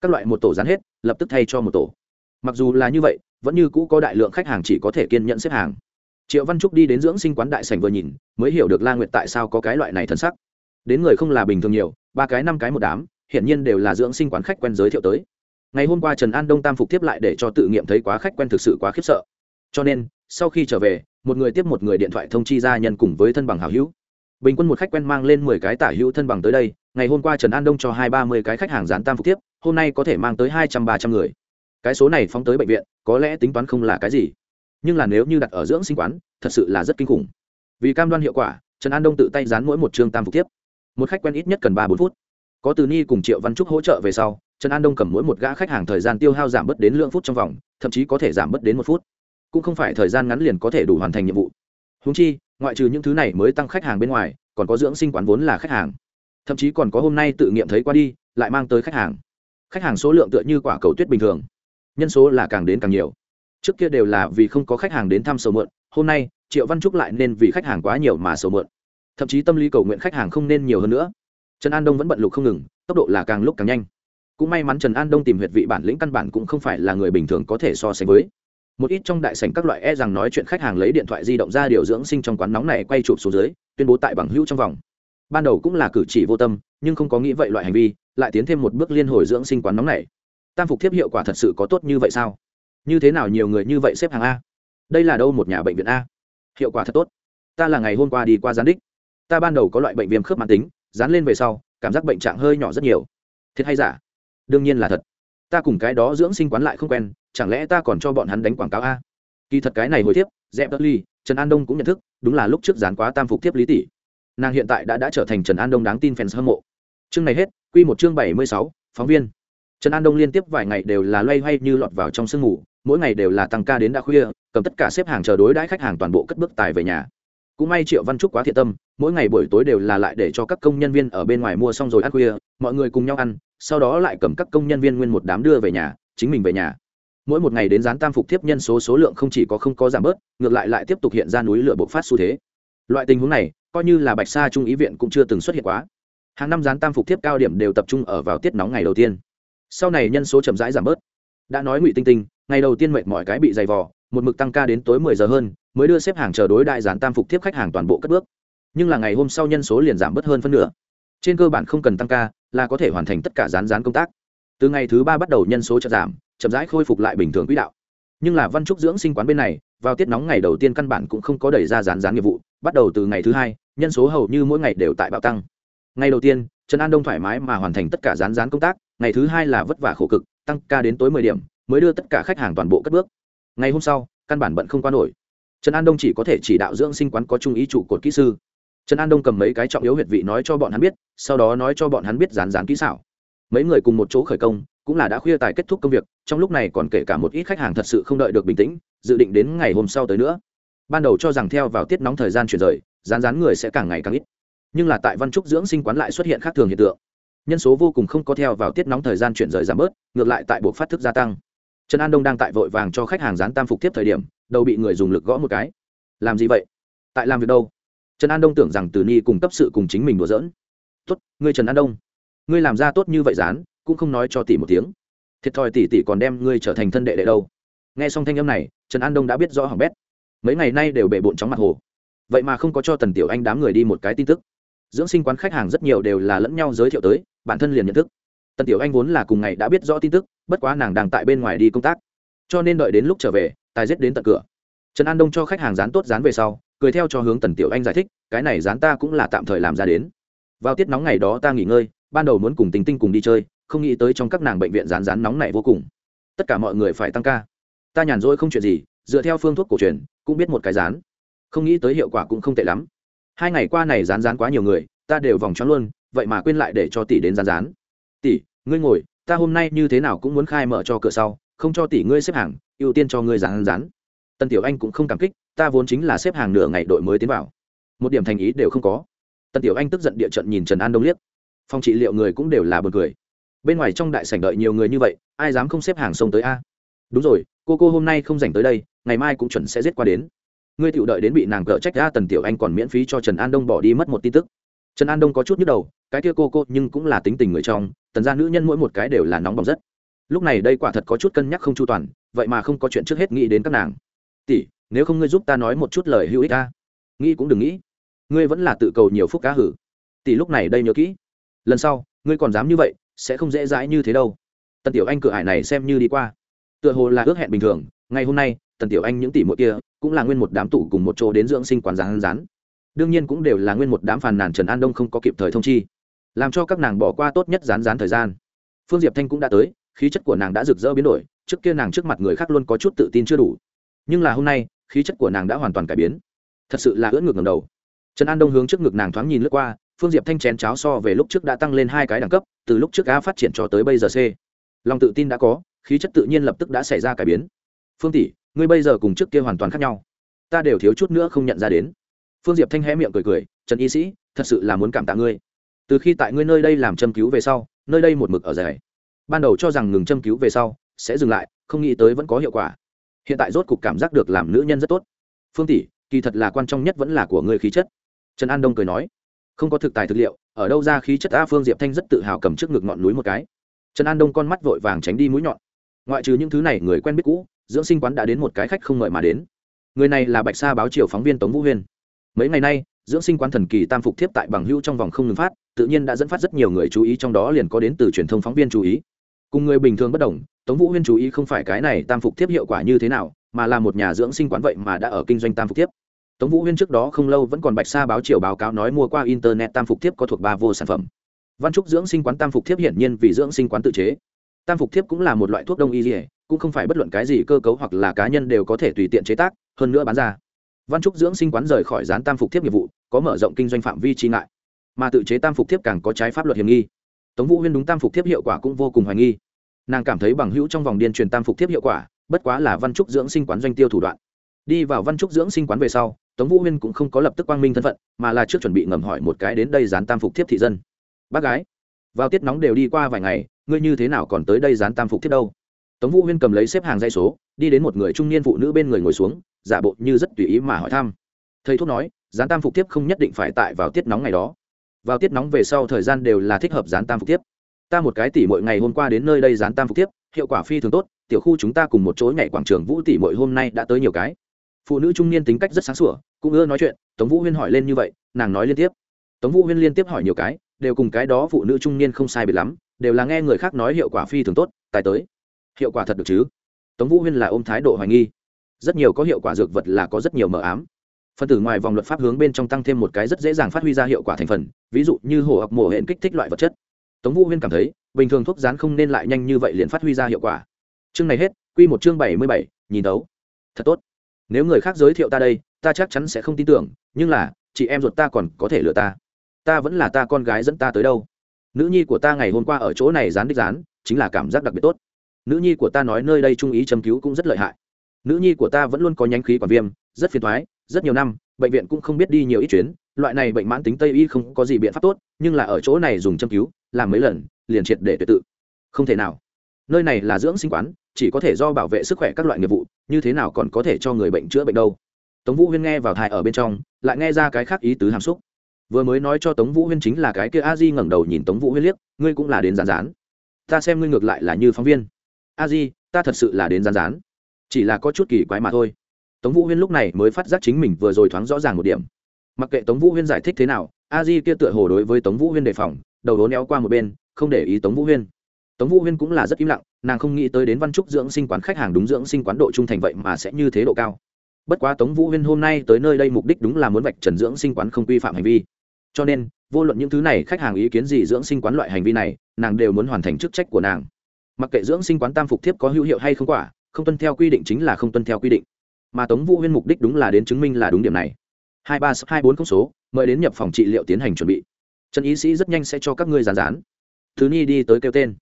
Các loại một tổ dán hết, lập tức thay cho một tổ. Mặc dù là như vậy, vẫn như cũ có đại lượng khách hàng chỉ có thể kiên nhận xếp hàng triệu văn trúc đi đến dưỡng sinh quán đại sành vừa nhìn, mới hiểu được la nguyệt tại sao có cái loại này thân sắc. Đến người không là bình thường nhiều, ba cái năm cái một đám, hiển nhiên đều là dưỡng sinh quán khách quen giới thiệu tới. Ngày hôm qua trần an đông tam phục tiếp lại để cho tự nghiệm thấy quá khách quen thực sự quá khiếp sợ. Cho nên, sau khi trở về, một người tiếp một người điện thoại thông chi gia nhân cùng với thân bằng hảo hữu. Bình quân một khách quen mang lên mười cái tả hữu thân bằng tới đây, ngày hôm qua trần an đông cho hai ba mươi cái khách hàng dán tam phục tiếp, hôm nay có thể mang tới hai trăm ba trăm người. Cái số này phóng tới bệnh viện, có lẽ tính toán không là cái gì nhưng là nếu như đặt ở dưỡng sinh quán, thật sự là rất kinh khủng. Vì cam đoan hiệu quả, trần an đông tự tay dán mỗi một chương tam phục tiếp. Một khách quen ít nhất cần ba bốn phút. Có từ ni cùng triệu văn trúc hỗ trợ về sau, trần an đông cầm mỗi một gã khách hàng thời gian tiêu hao giảm bớt đến lượng phút trong vòng, thậm chí có thể giảm bớt đến một phút. Cũng không phải thời gian ngắn liền có thể đủ hoàn thành nhiệm vụ. Húng chi, ngoại trừ những thứ này mới tăng khách hàng bên ngoài, còn có dưỡng sinh quán vốn là khách hàng. Thậm chí còn có hôm nay tự nghiệm thấy qua đi, lại mang tới khách hàng. Khách hàng số lượng tựa như quả cầu tuyết bình thường. Nhân số là càng đến càng nhiều trước kia đều là vì không có khách hàng đến thăm sầu mượn, hôm nay, triệu văn trúc lại nên vì khách hàng quá nhiều mà sầu mượn. Thậm chí tâm lý cầu nguyện khách hàng không nên nhiều hơn nữa. Trần an đông vẫn bận lục không ngừng, tốc độ là càng lúc càng nhanh. Cũng may mắn trần an đông tìm huyệt vị bản lĩnh căn bản cũng không phải là người bình thường có thể so sánh với. Một ít trong đại sảnh các loại e rằng nói chuyện khách hàng lấy điện thoại di động ra điều dưỡng sinh trong quán nóng này quay chụp xuống dưới, tuyên bố tại bằng hữu trong vòng. Ban đầu cũng là cử chỉ vô tâm, nhưng không có nghĩ vậy loại hành vi, lại tiến thêm một bước liên hồi dưỡng sinh quán nóng này. Tam phục thiếp hiệu quả thật sự có tốt như vậy sao? Như thế nào nhiều người như vậy xếp hàng a? Đây là đâu một nhà bệnh viện a? Hiệu quả thật tốt. Ta là ngày hôm qua đi qua gián đích. Ta ban đầu có loại bệnh viêm khớp mãn tính, dán lên về sau, cảm giác bệnh trạng hơi nhỏ rất nhiều. Thiệt hay giả? Đương nhiên là thật. Ta cùng cái đó dưỡng sinh quán lại không quen, chẳng lẽ ta còn cho bọn hắn đánh quảng cáo a? Kỳ thật cái này hồi tiếp dẹp đất ly, trần an đông cũng nhận thức, đúng là lúc trước dán quá tam phục tiếp lý tỷ. Nàng hiện tại đã đã trở thành trần an đông đáng tin fans hâm mộ. Chương này hết, quy một chương bảy mươi sáu, phóng viên. Trần an đông liên tiếp vài ngày đều là loay hoay như lọt vào trong sương ngủ mỗi ngày đều là tăng ca đến đã khuya, cầm tất cả xếp hàng chờ đối đãi khách hàng toàn bộ cất bước tài về nhà. Cũng may triệu văn trúc quá thiện tâm, mỗi ngày buổi tối đều là lại để cho các công nhân viên ở bên ngoài mua xong rồi ăn khuya, mọi người cùng nhau ăn, sau đó lại cầm các công nhân viên nguyên một đám đưa về nhà, chính mình về nhà. Mỗi một ngày đến dán tam phục tiếp nhân số số lượng không chỉ có không có giảm bớt, ngược lại lại tiếp tục hiện ra núi lửa bộc phát xu thế. Loại tình huống này, coi như là bạch sa trung ý viện cũng chưa từng xuất hiện quá. Hàng năm dán tam phục tiếp cao điểm đều tập trung ở vào tiết nóng ngày đầu tiên. Sau này nhân số chậm rãi giảm bớt. Đã nói ngụy tinh tinh ngày đầu tiên mệt mọi cái bị dày vò, một mực tăng ca đến tối mười giờ hơn, mới đưa xếp hàng chờ đối đại dán tam phục tiếp khách hàng toàn bộ cất bước. Nhưng là ngày hôm sau nhân số liền giảm bớt hơn phân nửa. Trên cơ bản không cần tăng ca, là có thể hoàn thành tất cả rán rán công tác. Từ ngày thứ ba bắt đầu nhân số chậm giảm, chậm rãi khôi phục lại bình thường quỹ đạo. Nhưng là văn trúc dưỡng sinh quán bên này, vào tiết nóng ngày đầu tiên căn bản cũng không có đẩy ra rán rán nghiệp vụ, bắt đầu từ ngày thứ hai, nhân số hầu như mỗi ngày đều tại bạo tăng. Ngày đầu tiên, trần an đông thoải mái mà hoàn thành tất cả rán rán công tác, ngày thứ hai là vất vả khổ cực, tăng ca đến tối mười điểm mới đưa tất cả khách hàng toàn bộ cất bước. Ngày hôm sau, căn bản bận không qua nổi. Trần an đông chỉ có thể chỉ đạo dưỡng sinh quán có trung ý trụ cột kỹ sư. Trần an đông cầm mấy cái trọng yếu huyệt vị nói cho bọn hắn biết, sau đó nói cho bọn hắn biết rán rán kỹ xảo. Mấy người cùng một chỗ khởi công, cũng là đã khuya tài kết thúc công việc, trong lúc này còn kể cả một ít khách hàng thật sự không đợi được bình tĩnh, dự định đến ngày hôm sau tới nữa. Ban đầu cho rằng theo vào tiết nóng thời gian chuyển rời rán rán người sẽ càng ngày càng ít. Nhưng là tại văn trúc dưỡng sinh quán lại xuất hiện khác thường hiện tượng. Nhân số vô cùng không có theo vào tiết nóng thời gian chuyển rời giảm bớt, ngược lại tại buộc phát thức gia tăng trần an đông đang tại vội vàng cho khách hàng dán tam phục tiếp thời điểm, đầu bị người dùng lực gõ một cái. Làm gì vậy? Tại làm việc đâu? Trần an đông tưởng rằng từ ni cùng cấp sự cùng chính mình đùa giỡn. Tốt, ngươi trần an đông. Ngươi làm ra tốt như vậy dán, cũng không nói cho tỷ một tiếng. Thiệt thòi tỷ tỷ còn đem ngươi trở thành thân đệ đệ đâu. Nghe xong thanh âm này, trần an đông đã biết rõ hỏng bét. Mấy ngày nay đều bệ bộn chóng mặt hồ. Vậy mà không có cho tần tiểu anh đám người đi một cái tin tức. Dưỡng sinh quán khách hàng rất nhiều đều là lẫn nhau giới thiệu tới, bản thân liền nhận thức tần tiểu anh vốn là cùng ngày đã biết rõ tin tức, bất quá nàng đang tại bên ngoài đi công tác. Cho nên đợi đến lúc trở về, tài giết đến tận cửa. Trần an đông cho khách hàng dán tốt dán về sau, cười theo cho hướng tần tiểu anh giải thích, cái này dán ta cũng là tạm thời làm ra đến. Vào tiết nóng ngày đó ta nghỉ ngơi, ban đầu muốn cùng tính tinh cùng đi chơi, không nghĩ tới trong các nàng bệnh viện rán rán nóng này vô cùng. Tất cả mọi người phải tăng ca. Ta nhàn rỗi không chuyện gì, dựa theo phương thuốc cổ truyền, cũng biết một cái rán không nghĩ tới hiệu quả cũng không tệ lắm. Hai ngày qua này rán rán quá nhiều người, ta đều vòng cho luôn, vậy mà quên lại để cho tỷ đến rán rán tỷ, ngươi ngồi, ta hôm nay như thế nào cũng muốn khai mở cho cửa sau, không cho tỷ ngươi xếp hàng, ưu tiên cho ngươi rán rán Tân tiểu anh cũng không cảm kích, ta vốn chính là xếp hàng nửa ngày đội mới tiến vào. Một điểm thành ý đều không có. Tân tiểu anh tức giận địa trận nhìn trần an đông liếc. Phòng trị liệu người cũng đều là bật cười. Bên ngoài trong đại sảnh đợi nhiều người như vậy, ai dám không xếp hàng xông tới a? Đúng rồi, cô cô hôm nay không dành tới đây, ngày mai cũng chuẩn sẽ giết qua đến. Ngươi tự đợi đến bị nàng cỡ trách ra, tần tiểu anh còn miễn phí cho trần an đông bỏ đi mất một tin tức. Trần an đông có chút nhức đầu, cái kia cô cô nhưng cũng là tính tình người trong tần gia nữ nhân mỗi một cái đều là nóng bỏng rất. Lúc này đây quả thật có chút cân nhắc không chu toàn, vậy mà không có chuyện trước hết nghĩ đến các nàng. Tỷ, nếu không ngươi giúp ta nói một chút lời hữu ích ta nghĩ cũng đừng nghĩ. Ngươi vẫn là tự cầu nhiều phúc cá hử. Tỷ lúc này đây nhớ kỹ. Lần sau, ngươi còn dám như vậy, sẽ không dễ dãi như thế đâu. Tần tiểu anh cửa hải này xem như đi qua. Tựa hồ là ước hẹn bình thường, ngày hôm nay, tần tiểu anh những tỷ muội kia, cũng là nguyên một đám tủ cùng một chỗ đến dưỡng sinh quán rán rán. Đương nhiên cũng đều là nguyên một đám phàn nàn trần an đông không có kịp thời thông chi làm cho các nàng bỏ qua tốt nhất rán rán thời gian. Phương diệp thanh cũng đã tới, khí chất của nàng đã rực rỡ biến đổi, trước kia nàng trước mặt người khác luôn có chút tự tin chưa đủ. Nhưng là hôm nay, khí chất của nàng đã hoàn toàn cải biến. Thật sự là ưỡn ngược ngầm đầu. Trần an đông hướng trước ngực nàng thoáng nhìn lướt qua, phương diệp thanh chén cháo so về lúc trước đã tăng lên hai cái đẳng cấp, từ lúc trước a phát triển cho tới bây giờ c. Lòng tự tin đã có, khí chất tự nhiên lập tức đã xảy ra cải biến. Phương tỷ, ngươi bây giờ cùng trước kia hoàn toàn khác nhau. Ta đều thiếu chút nữa không nhận ra đến. Phương diệp thanh hé miệng cười cười, trần y sĩ, thật sự là muốn cảm tạ ngươi từ khi tại ngươi nơi đây làm châm cứu về sau, nơi đây một mực ở dài. Ban đầu cho rằng ngừng châm cứu về sau sẽ dừng lại, không nghĩ tới vẫn có hiệu quả. Hiện tại rốt cục cảm giác được làm nữ nhân rất tốt. Phương tỷ, kỳ thật là quan trọng nhất vẫn là của ngươi khí chất. Trần an đông cười nói, không có thực tài thực liệu, ở đâu ra khí chất a phương diệp thanh rất tự hào cầm trước ngực ngọn núi một cái. Trần an đông con mắt vội vàng tránh đi mũi nhọn. Ngoại trừ những thứ này, người quen biết cũ, dưỡng sinh quán đã đến một cái khách không mời mà đến. Người này là bạch sa báo triều phóng viên tống vũ huyên. Mấy ngày nay, dưỡng sinh quán thần kỳ tam phục thiếp tại bằng hữu trong vòng không ngừng phát tự nhiên đã dẫn phát rất nhiều người chú ý, trong đó liền có đến từ truyền thông phóng viên chú ý. Cùng người bình thường bất đồng, tống vũ huyên chú ý không phải cái này tam phục thiếp hiệu quả như thế nào, mà là một nhà dưỡng sinh quán vậy mà đã ở kinh doanh tam phục thiếp. Tống vũ huyên trước đó không lâu vẫn còn bạch sa báo chiều báo cáo nói mua qua internet tam phục thiếp có thuộc ba vô sản phẩm. Văn trúc dưỡng sinh quán tam phục thiếp hiển nhiên vì dưỡng sinh quán tự chế. Tam phục thiếp cũng là một loại thuốc đông y dỉa cũng không phải bất luận cái gì cơ cấu hoặc là cá nhân đều có thể tùy tiện chế tác, hơn nữa bán ra. Văn trúc dưỡng sinh quán rời khỏi dán tam phục thiếp nghiệp vụ, có mở rộng kinh doanh phạm vi tri ngại mà tự chế tam phục thiếp càng có trái pháp luật hiểm nghi. Tống vũ huyên đúng tam phục thiếp hiệu quả cũng vô cùng hoài nghi. Nàng cảm thấy bằng hữu trong vòng điên truyền tam phục thiếp hiệu quả, bất quá là văn trúc dưỡng sinh quán doanh tiêu thủ đoạn. Đi vào văn trúc dưỡng sinh quán về sau, tống vũ huyên cũng không có lập tức quang minh thân phận, mà là trước chuẩn bị ngầm hỏi một cái đến đây dán tam phục thiếp thị dân. Bác gái, vào tiết nóng đều đi qua vài ngày, ngươi như thế nào còn tới đây dán tam phục thiếp đâu? Tống vũ huyên cầm lấy xếp hàng dây số, đi đến một người trung niên phụ nữ bên người ngồi xuống, giả bộ như rất tùy ý mà hỏi thăm. Thầy thuốc nói, dán tam phục tiếp không nhất định phải tại vào tiết nóng ngày đó vào tiết nóng về sau thời gian đều là thích hợp dán tam phục tiếp. Ta một cái tỷ mỗi ngày hôm qua đến nơi đây dán tam phục tiếp, hiệu quả phi thường tốt, tiểu khu chúng ta cùng một chỗ nhảy quảng trường vũ tỷ mỗi hôm nay đã tới nhiều cái. Phụ nữ trung niên tính cách rất sáng sủa, cũng ưa nói chuyện, tống vũ huyên hỏi lên như vậy, nàng nói liên tiếp. Tống vũ huyên liên tiếp hỏi nhiều cái, đều cùng cái đó phụ nữ trung niên không sai biệt lắm, đều là nghe người khác nói hiệu quả phi thường tốt, tài tới. Hiệu quả thật được chứ? Tống vũ huyên là ôm thái độ hoài nghi. Rất nhiều có hiệu quả dược vật là có rất nhiều mờ ám phần tử ngoài vòng luật pháp hướng bên trong tăng thêm một cái rất dễ dàng phát huy ra hiệu quả thành phần, ví dụ như hổ ập mổ hẹn kích thích loại vật chất. Tống vũ huyên cảm thấy, bình thường thuốc rán không nên lại nhanh như vậy liền phát huy ra hiệu quả. Chương này hết q một chương bảy mươi bảy, nhìn đấu thật tốt. Nếu người khác giới thiệu ta đây, ta chắc chắn sẽ không tin tưởng, nhưng là, chị em ruột ta còn có thể lừa ta. Ta vẫn là ta con gái dẫn ta tới đâu. Nữ nhi của ta ngày hôm qua ở chỗ này dán đích dán chính là cảm giác đặc biệt tốt. Nữ nhi của ta nói nơi đây trung ý châm cứu cũng rất lợi hại. Nữ nhi của ta vẫn luôn có nhánh khí quản viêm, rất phiền thoái rất nhiều năm, bệnh viện cũng không biết đi nhiều ít chuyến, loại này bệnh mãn tính tây y không có gì biện pháp tốt, nhưng là ở chỗ này dùng châm cứu, làm mấy lần, liền triệt để tuyệt tự. Không thể nào. Nơi này là dưỡng sinh quán, chỉ có thể do bảo vệ sức khỏe các loại nghiệp vụ, như thế nào còn có thể cho người bệnh chữa bệnh đâu. Tống vũ huyên nghe vào thai ở bên trong, lại nghe ra cái khác ý tứ hàm xúc. Vừa mới nói cho tống vũ huyên chính là cái kia a di ngẩng đầu nhìn tống vũ huyên liếc, ngươi cũng là đến rán rán ta xem ngươi ngược lại là như phóng viên. A di, ta thật sự là đến rán rán chỉ là có chút kỳ quái mà thôi tống vũ huyên lúc này mới phát giác chính mình vừa rồi thoáng rõ ràng một điểm. Mặc kệ tống vũ huyên giải thích thế nào, a di kia tựa hồ đối với tống vũ huyên đề phòng, đầu đố neo qua một bên, không để ý tống vũ huyên. Tống vũ huyên cũng là rất im lặng, nàng không nghĩ tới đến văn trúc dưỡng sinh quán khách hàng đúng dưỡng sinh quán độ trung thành vậy mà sẽ như thế độ cao. Bất quá tống vũ huyên hôm nay tới nơi đây mục đích đúng là muốn vạch trần dưỡng sinh quán không quy phạm hành vi. Cho nên, vô luận những thứ này khách hàng ý kiến gì dưỡng sinh quán loại hành vi này, nàng đều muốn hoàn thành chức trách của nàng. Mặc kệ dưỡng sinh quán tam phục thiếp có hữu hiệu hay không quả, không tuân theo quy định chính là không tuân theo quy định mà tống vũ huyên mục đích đúng là đến chứng minh là đúng điểm này. Hai ba hai bốn không số, mời đến nhập phòng trị liệu tiến hành chuẩn bị. Trần y sĩ rất nhanh sẽ cho các ngươi giàn rán thứ nhi đi tới kêu tên.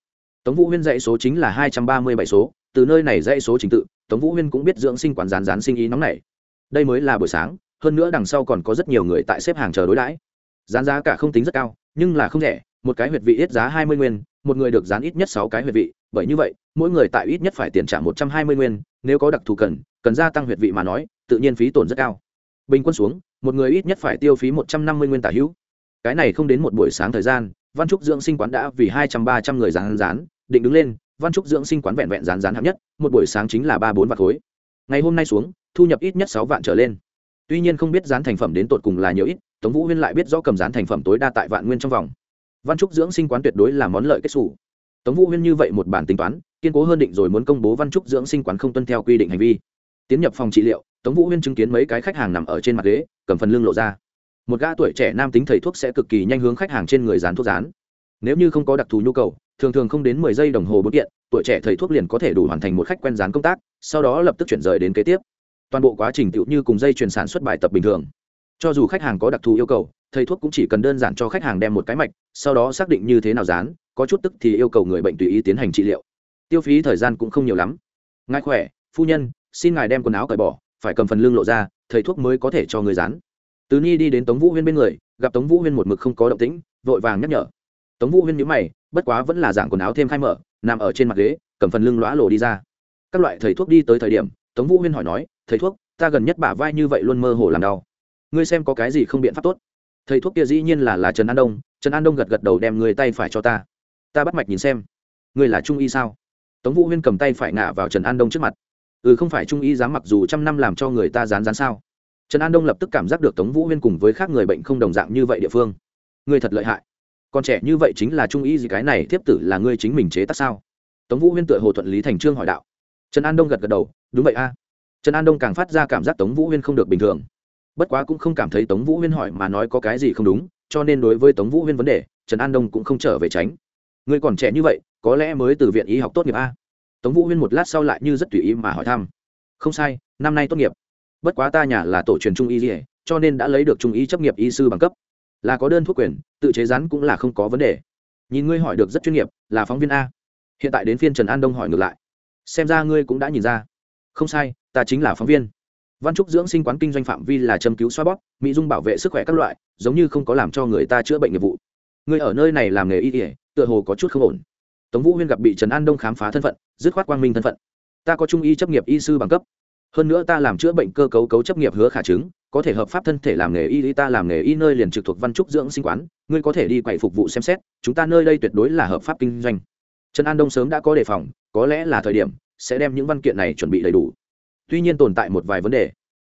Tống vũ huyên dạy số chính là hai trăm ba mươi bảy số, từ nơi này dạy số trình tự, tống vũ huyên cũng biết dưỡng sinh quản rán rán sinh ý nóng này đây mới là buổi sáng, hơn nữa đằng sau còn có rất nhiều người tại xếp hàng chờ đối đãi. Rán giá cả không tính rất cao, nhưng là không rẻ, một cái huyệt vị ít giá hai mươi nguyên, một người được rán ít nhất sáu cái huyệt vị bởi như vậy, mỗi người tại ít nhất phải tiền trả một trăm hai mươi nguyên, nếu có đặc thù cần cần gia tăng huyệt vị mà nói, tự nhiên phí tổn rất cao. Bình quân xuống, một người ít nhất phải tiêu phí một trăm năm mươi nguyên tả hữu. Cái này không đến một buổi sáng thời gian, văn trúc dưỡng sinh quán đã vì hai trăm ba trăm người rán rán định đứng lên, văn trúc dưỡng sinh quán vẹn vẹn rán rán hạng nhất, một buổi sáng chính là ba bốn vạn khối. Ngày hôm nay xuống, thu nhập ít nhất sáu vạn trở lên. Tuy nhiên không biết rán thành phẩm đến tột cùng là nhiều ít, tống vũ huyên lại biết rõ cầm rán thành phẩm tối đa tại vạn nguyên trong vòng. Văn trúc dưỡng sinh quán tuyệt đối là món lợi kết xù tống vũ huyên như vậy một bản tính toán, kiên cố hơn định rồi muốn công bố văn trúc dưỡng sinh quán không tuân theo quy định hành vi. Tiến nhập phòng trị liệu, tống vũ huyên chứng kiến mấy cái khách hàng nằm ở trên mặt ghế, cầm phần lưng lộ ra. Một gã tuổi trẻ nam tính thầy thuốc sẽ cực kỳ nhanh hướng khách hàng trên người dán thuốc dán. Nếu như không có đặc thù nhu cầu, thường thường không đến mười giây đồng hồ bốn kiện, tuổi trẻ thầy thuốc liền có thể đủ hoàn thành một khách quen dán công tác, sau đó lập tức chuyển rời đến kế tiếp. Toàn bộ quá trình tựu như cùng dây chuyển sản xuất bài tập bình thường. Cho dù khách hàng có đặc thù yêu cầu, thầy thuốc cũng chỉ cần đơn giản cho khách hàng đem một cái mạch, sau đó xác định như thế nào dán có chút tức thì yêu cầu người bệnh tùy ý tiến hành trị liệu. Tiêu phí thời gian cũng không nhiều lắm. Ngài khỏe, phu nhân, xin ngài đem quần áo cởi bỏ, phải cầm phần lưng lộ ra, thầy thuốc mới có thể cho người dán. Tứ ni đi đến tống vũ huyên bên người, gặp tống vũ huyên một mực không có động tĩnh, vội vàng nhắc nhở. Tống vũ huyên nhữ mày, bất quá vẫn là dạng quần áo thêm khai mở, nằm ở trên mặt ghế, cầm phần lưng lõa lộ đi ra. Các loại thầy thuốc đi tới thời điểm, tống vũ huyên hỏi nói, thầy thuốc, ta gần nhất bả vai như vậy luôn mơ hồ làm đau. Ngươi xem có cái gì không biện pháp tốt? Thầy thuốc kia dĩ nhiên là là trần an đông, trần an đông gật gật đầu đem người tay phải cho ta ta bắt mạch nhìn xem. Ngươi là trung y sao? Tống vũ huyên cầm tay phải ngả vào trần an đông trước mặt. Ừ không phải trung y dám mặc dù trăm năm làm cho người ta dán dán sao? Trần an đông lập tức cảm giác được tống vũ huyên cùng với khác người bệnh không đồng dạng như vậy địa phương. Ngươi thật lợi hại. Còn trẻ như vậy chính là trung y gì cái này tiếp tử là ngươi chính mình chế tác sao? Tống vũ huyên tựa hồ thuận lý thành trương hỏi đạo. Trần an đông gật gật đầu, đúng vậy a. Trần an đông càng phát ra cảm giác tống vũ huyên không được bình thường. Bất quá cũng không cảm thấy tống vũ huyên hỏi mà nói có cái gì không đúng, cho nên đối với tống vũ huyên vấn đề, trần an đông cũng không trở về tránh ngươi còn trẻ như vậy, có lẽ mới từ viện y học tốt nghiệp a. Tống vũ huyên một lát sau lại như rất tùy ý mà hỏi thăm. Không sai, năm nay tốt nghiệp. Bất quá ta nhà là tổ truyền trung y dỉa cho nên đã lấy được trung y chấp nghiệp y sư bằng cấp. Là có đơn thuốc quyền, tự chế rắn cũng là không có vấn đề. Nhìn ngươi hỏi được rất chuyên nghiệp, là phóng viên a. Hiện tại đến phiên trần an đông hỏi ngược lại. Xem ra ngươi cũng đã nhìn ra. Không sai, ta chính là phóng viên. Văn trúc dưỡng sinh quán kinh doanh phạm vi là châm cứu xoa bóp, mỹ dung bảo vệ sức khỏe các loại, giống như không có làm cho người ta chữa bệnh nghiệp vụ ngươi ở nơi này làm nghề y ỉa tựa hồ có chút không ổn. Tống vũ huyên gặp bị trần an đông khám phá thân phận, dứt khoát quang minh thân phận. Ta có trung y chấp nghiệp y sư bằng cấp. Hơn nữa ta làm chữa bệnh cơ cấu cấu chấp nghiệp hứa khả chứng, có thể hợp pháp thân thể làm nghề y ta làm nghề y nơi liền trực thuộc văn trúc dưỡng sinh quán, ngươi có thể đi quậy phục vụ xem xét, chúng ta nơi đây tuyệt đối là hợp pháp kinh doanh. Trần an đông sớm đã có đề phòng, có lẽ là thời điểm sẽ đem những văn kiện này chuẩn bị đầy đủ. Tuy nhiên tồn tại một vài vấn đề.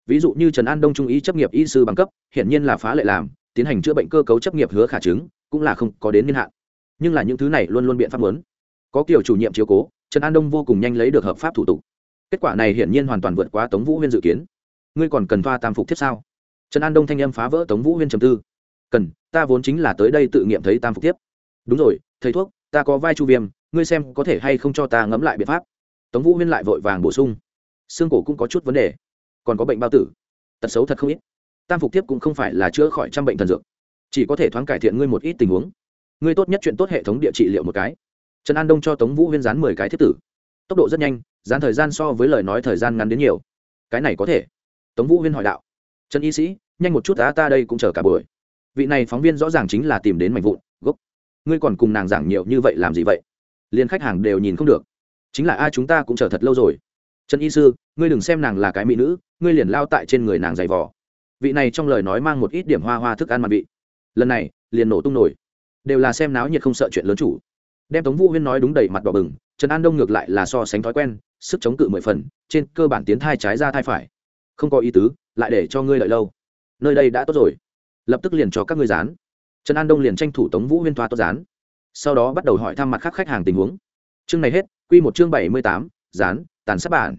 Ví dụ như trần an đông trung ý chấp nghiệp y sư bằng cấp, hiển nhiên là phá lệ làm, tiến hành chữa bệnh cơ cấu chấp nghiệp hứa khả chứng cũng là không có đến niên hạn. Nhưng là những thứ này luôn luôn biện pháp lớn có kiểu chủ nhiệm chiếu cố, trần an đông vô cùng nhanh lấy được hợp pháp thủ tục. Kết quả này hiển nhiên hoàn toàn vượt quá tống vũ huyên dự kiến. Ngươi còn cần thoa tam phục tiếp sao? Trần an đông thanh âm phá vỡ tống vũ huyên trầm tư. Cần, ta vốn chính là tới đây tự nghiệm thấy tam phục tiếp. Đúng rồi, thầy thuốc, ta có vai chu viêm, ngươi xem có thể hay không cho ta ngẫm lại biện pháp. Tống vũ huyên lại vội vàng bổ sung. Xương cổ cũng có chút vấn đề. Còn có bệnh bao tử. Tật xấu thật không ít. Tam phục tiếp cũng không phải là chữa khỏi trăm bệnh thần dược chỉ có thể thoáng cải thiện ngươi một ít tình huống. Ngươi tốt nhất chuyện tốt hệ thống địa trị liệu một cái. Trần an đông cho tống vũ huyên dán mười cái thiết tử. Tốc độ rất nhanh, dán thời gian so với lời nói thời gian ngắn đến nhiều. Cái này có thể. Tống vũ huyên hỏi đạo. Trần y sĩ, nhanh một chút đã ta đây cũng chờ cả buổi. Vị này phóng viên rõ ràng chính là tìm đến mảnh vụn, gốc. Ngươi còn cùng nàng giảng nhiều như vậy làm gì vậy? Liền khách hàng đều nhìn không được. Chính là ai chúng ta cũng chờ thật lâu rồi. Trần y sư, ngươi đừng xem nàng là cái mỹ nữ, ngươi liền lao tại trên người nàng dày vò. Vị này trong lời nói mang một ít điểm hoa hoa thức ăn mặn vị lần này, liền nổ tung nổi. Đều là xem náo nhiệt không sợ chuyện lớn chủ. Đem tống vũ huyên nói đúng đầy mặt đỏ bừng, trần an đông ngược lại là so sánh thói quen, sức chống cự mười phần, trên cơ bản tiến thai trái ra thai phải. Không có ý tứ, lại để cho ngươi lợi lâu. Nơi đây đã tốt rồi. Lập tức liền cho các ngươi dán. Trần an đông liền tranh thủ tống vũ huyên thoa tốt dán. Sau đó bắt đầu hỏi thăm mặt khác khách hàng tình huống. Chương này hết, quy một chương bảy mươi tám, dán, tàn sát bản.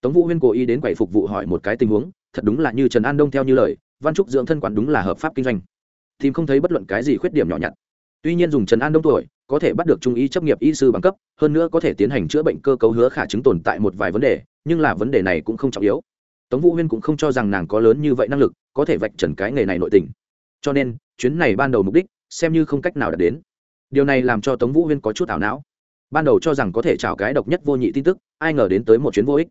Tống vũ huyên cố ý đến quầy phục vụ hỏi một cái tình huống, thật đúng là như trần an đông theo như lời, văn trúc dưỡng thân quản đúng là hợp pháp kinh doanh tìm không thấy bất luận cái gì khuyết điểm nhỏ nhặt. Tuy nhiên dùng trần an đông tuổi, có thể bắt được trung y chấp nghiệp y sư bằng cấp, hơn nữa có thể tiến hành chữa bệnh cơ cấu hứa khả chứng tồn tại một vài vấn đề, nhưng là vấn đề này cũng không trọng yếu. Tống vũ huyên cũng không cho rằng nàng có lớn như vậy năng lực, có thể vạch trần cái nghề này nội tình. Cho nên, chuyến này ban đầu mục đích, xem như không cách nào đạt đến. Điều này làm cho tống vũ huyên có chút ảo não. Ban đầu cho rằng có thể trào cái độc nhất vô nhị tin tức, ai ngờ đến tới một chuyến vô ích.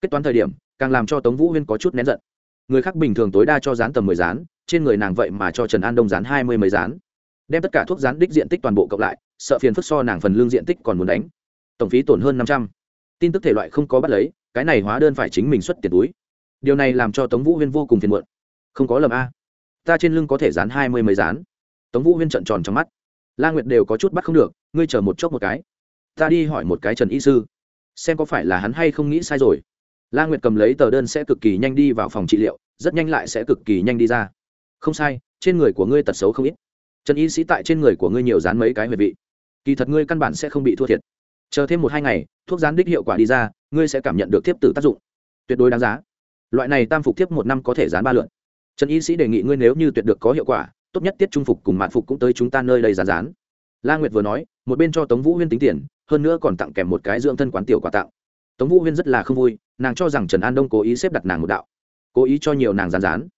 Kết toán thời điểm, càng làm cho tống vũ huyên có chút nén giận. Người khác bình thường tối đa cho dán tầm mười dán trên người nàng vậy mà cho trần an đông dán hai mươi mấy dán. Đem tất cả thuốc dán đích diện tích toàn bộ cộng lại, sợ phiền phức so nàng phần lương diện tích còn muốn đánh. Tổng phí tổn hơn năm trăm. Tin tức thể loại không có bắt lấy, cái này hóa đơn phải chính mình xuất tiền túi. Điều này làm cho tống vũ huyên vô cùng phiền muộn. Không có lầm a. Ta trên lưng có thể dán hai mươi mấy dán. Tống vũ huyên trận tròn trong mắt. La nguyệt đều có chút bắt không được, ngươi chờ một chốc một cái. Ta đi hỏi một cái trần y sư, xem có phải là hắn hay không nghĩ sai rồi. La nguyệt cầm lấy tờ đơn sẽ cực kỳ nhanh đi vào phòng trị liệu, rất nhanh lại sẽ cực kỳ nhanh đi ra không sai, trên người của ngươi tật xấu không ít. Trần y sĩ tại trên người của ngươi nhiều dán mấy cái huyệt vị. Kỳ thật ngươi căn bản sẽ không bị thua thiệt. Chờ thêm một hai ngày, thuốc dán đích hiệu quả đi ra, ngươi sẽ cảm nhận được tiếp tử tác dụng. Tuyệt đối đáng giá. Loại này tam phục tiếp một năm có thể dán ba lượn trần y sĩ đề nghị ngươi nếu như tuyệt được có hiệu quả, tốt nhất tiết trung phục cùng mạn phục cũng tới chúng ta nơi đây dán dán la nguyệt vừa nói, một bên cho tống vũ huyên tính tiền, hơn nữa còn tặng kèm một cái dưỡng thân quán tiểu quà tặng. Tống vũ huyên rất là không vui, nàng cho rằng trần an đông cố ý xếp đặt nàng một đạo, cố ý cho nhiều nàng rán rán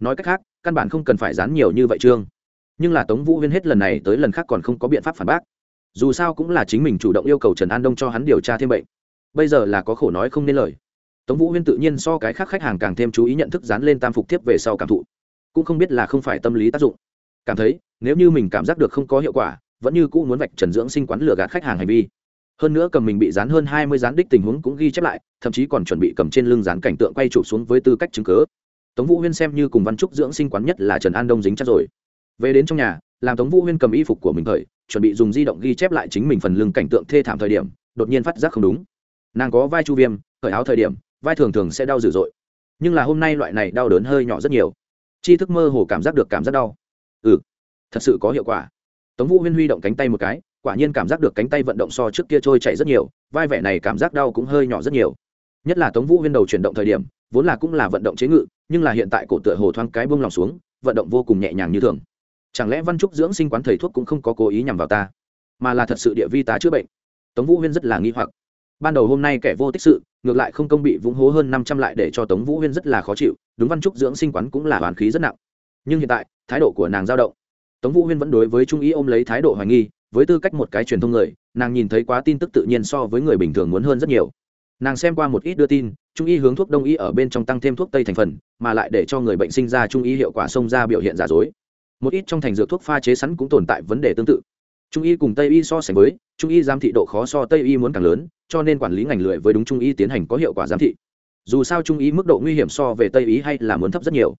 nói cách khác căn bản không cần phải dán nhiều như vậy trương nhưng là tống vũ huyên hết lần này tới lần khác còn không có biện pháp phản bác. Dù sao cũng là chính mình chủ động yêu cầu trần an đông cho hắn điều tra thêm bệnh. Bây giờ là có khổ nói không nên lời. Tống vũ huyên tự nhiên so cái khác khách hàng càng thêm chú ý nhận thức dán lên tam phục tiếp về sau cảm thụ. Cũng không biết là không phải tâm lý tác dụng. Cảm thấy, nếu như mình cảm giác được không có hiệu quả, vẫn như cũ muốn vạch trần dưỡng sinh quán lừa gạt khách hàng hành vi. Hơn nữa cầm mình bị dán hơn hai mươi dán đích tình huống cũng ghi chép lại, thậm chí còn chuẩn bị cầm trên lưng dán cảnh tượng quay chụp xuống với tư cách chứng cớ tống vũ huyên xem như cùng văn trúc dưỡng sinh quán nhất là trần an đông dính chắc rồi. Về đến trong nhà, làm tống vũ huyên cầm y phục của mình thời, chuẩn bị dùng di động ghi chép lại chính mình phần lưng cảnh tượng thê thảm thời điểm, đột nhiên phát giác không đúng. Nàng có vai chu viêm khởi áo thời điểm, vai thường thường sẽ đau dữ dội. Nhưng là hôm nay loại này đau đớn hơi nhỏ rất nhiều. Chi thức mơ hồ cảm giác được cảm giác đau. Ừ thật sự có hiệu quả. Tống vũ huyên huy động cánh tay một cái, quả nhiên cảm giác được cánh tay vận động so trước kia trôi chảy rất nhiều, vai vẻ này cảm giác đau cũng hơi nhỏ rất nhiều. Nhất là tống vũ huyên đầu chuyển động thời điểm vốn là cũng là vận động chế ngự, nhưng là hiện tại cổ tựa hồ thoáng cái bông lòng xuống, vận động vô cùng nhẹ nhàng như thường. Chẳng lẽ văn trúc dưỡng sinh quán thầy thuốc cũng không có cố ý nhằm vào ta, mà là thật sự địa vi tá chữa bệnh? Tống vũ huyên rất là nghi hoặc. Ban đầu hôm nay kẻ vô tích sự, ngược lại không công bị vũng hố hơn năm trăm lại để cho tống vũ huyên rất là khó chịu, đúng văn trúc dưỡng sinh quán cũng là hoàn khí rất nặng. Nhưng hiện tại, thái độ của nàng dao động. Tống vũ huyên vẫn đối với trung ý ôm lấy thái độ hoài nghi, với tư cách một cái truyền thông người, nàng nhìn thấy quá tin tức tự nhiên so với người bình thường muốn hơn rất nhiều nàng xem qua một ít đưa tin, trung y hướng thuốc đông y ở bên trong tăng thêm thuốc tây thành phần, mà lại để cho người bệnh sinh ra trung y hiệu quả xông ra biểu hiện giả dối. Một ít trong thành dược thuốc pha chế sẵn cũng tồn tại vấn đề tương tự. Trung y cùng tây y so sánh với, trung y giám thị độ khó so tây y muốn càng lớn, cho nên quản lý ngành lưỡi với đúng trung y tiến hành có hiệu quả giám thị. Dù sao trung y mức độ nguy hiểm so về tây y hay là muốn thấp rất nhiều.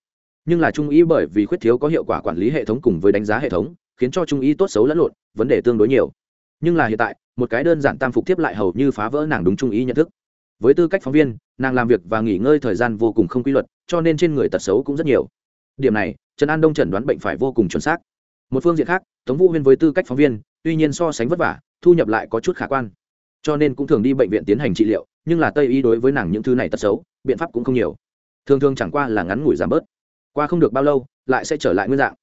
Nhưng là trung y bởi vì khuyết thiếu có hiệu quả quản lý hệ thống cùng với đánh giá hệ thống, khiến cho trung y tốt xấu lẫn lộn, vấn đề tương đối nhiều. Nhưng là hiện tại, một cái đơn giản tam phục tiếp lại hầu như phá vỡ nàng đúng trung y nhận thức với tư cách phóng viên, nàng làm việc và nghỉ ngơi thời gian vô cùng không quy luật, cho nên trên người tật xấu cũng rất nhiều. Điểm này, trần an đông chẩn đoán bệnh phải vô cùng chuẩn xác. Một phương diện khác, tống vũ huyên với tư cách phóng viên, tuy nhiên so sánh vất vả, thu nhập lại có chút khả quan. Cho nên cũng thường đi bệnh viện tiến hành trị liệu, nhưng là tây y đối với nàng những thứ này tật xấu, biện pháp cũng không nhiều. Thường thường chẳng qua là ngắn ngủi giảm bớt. Qua không được bao lâu, lại sẽ trở lại nguyên dạng.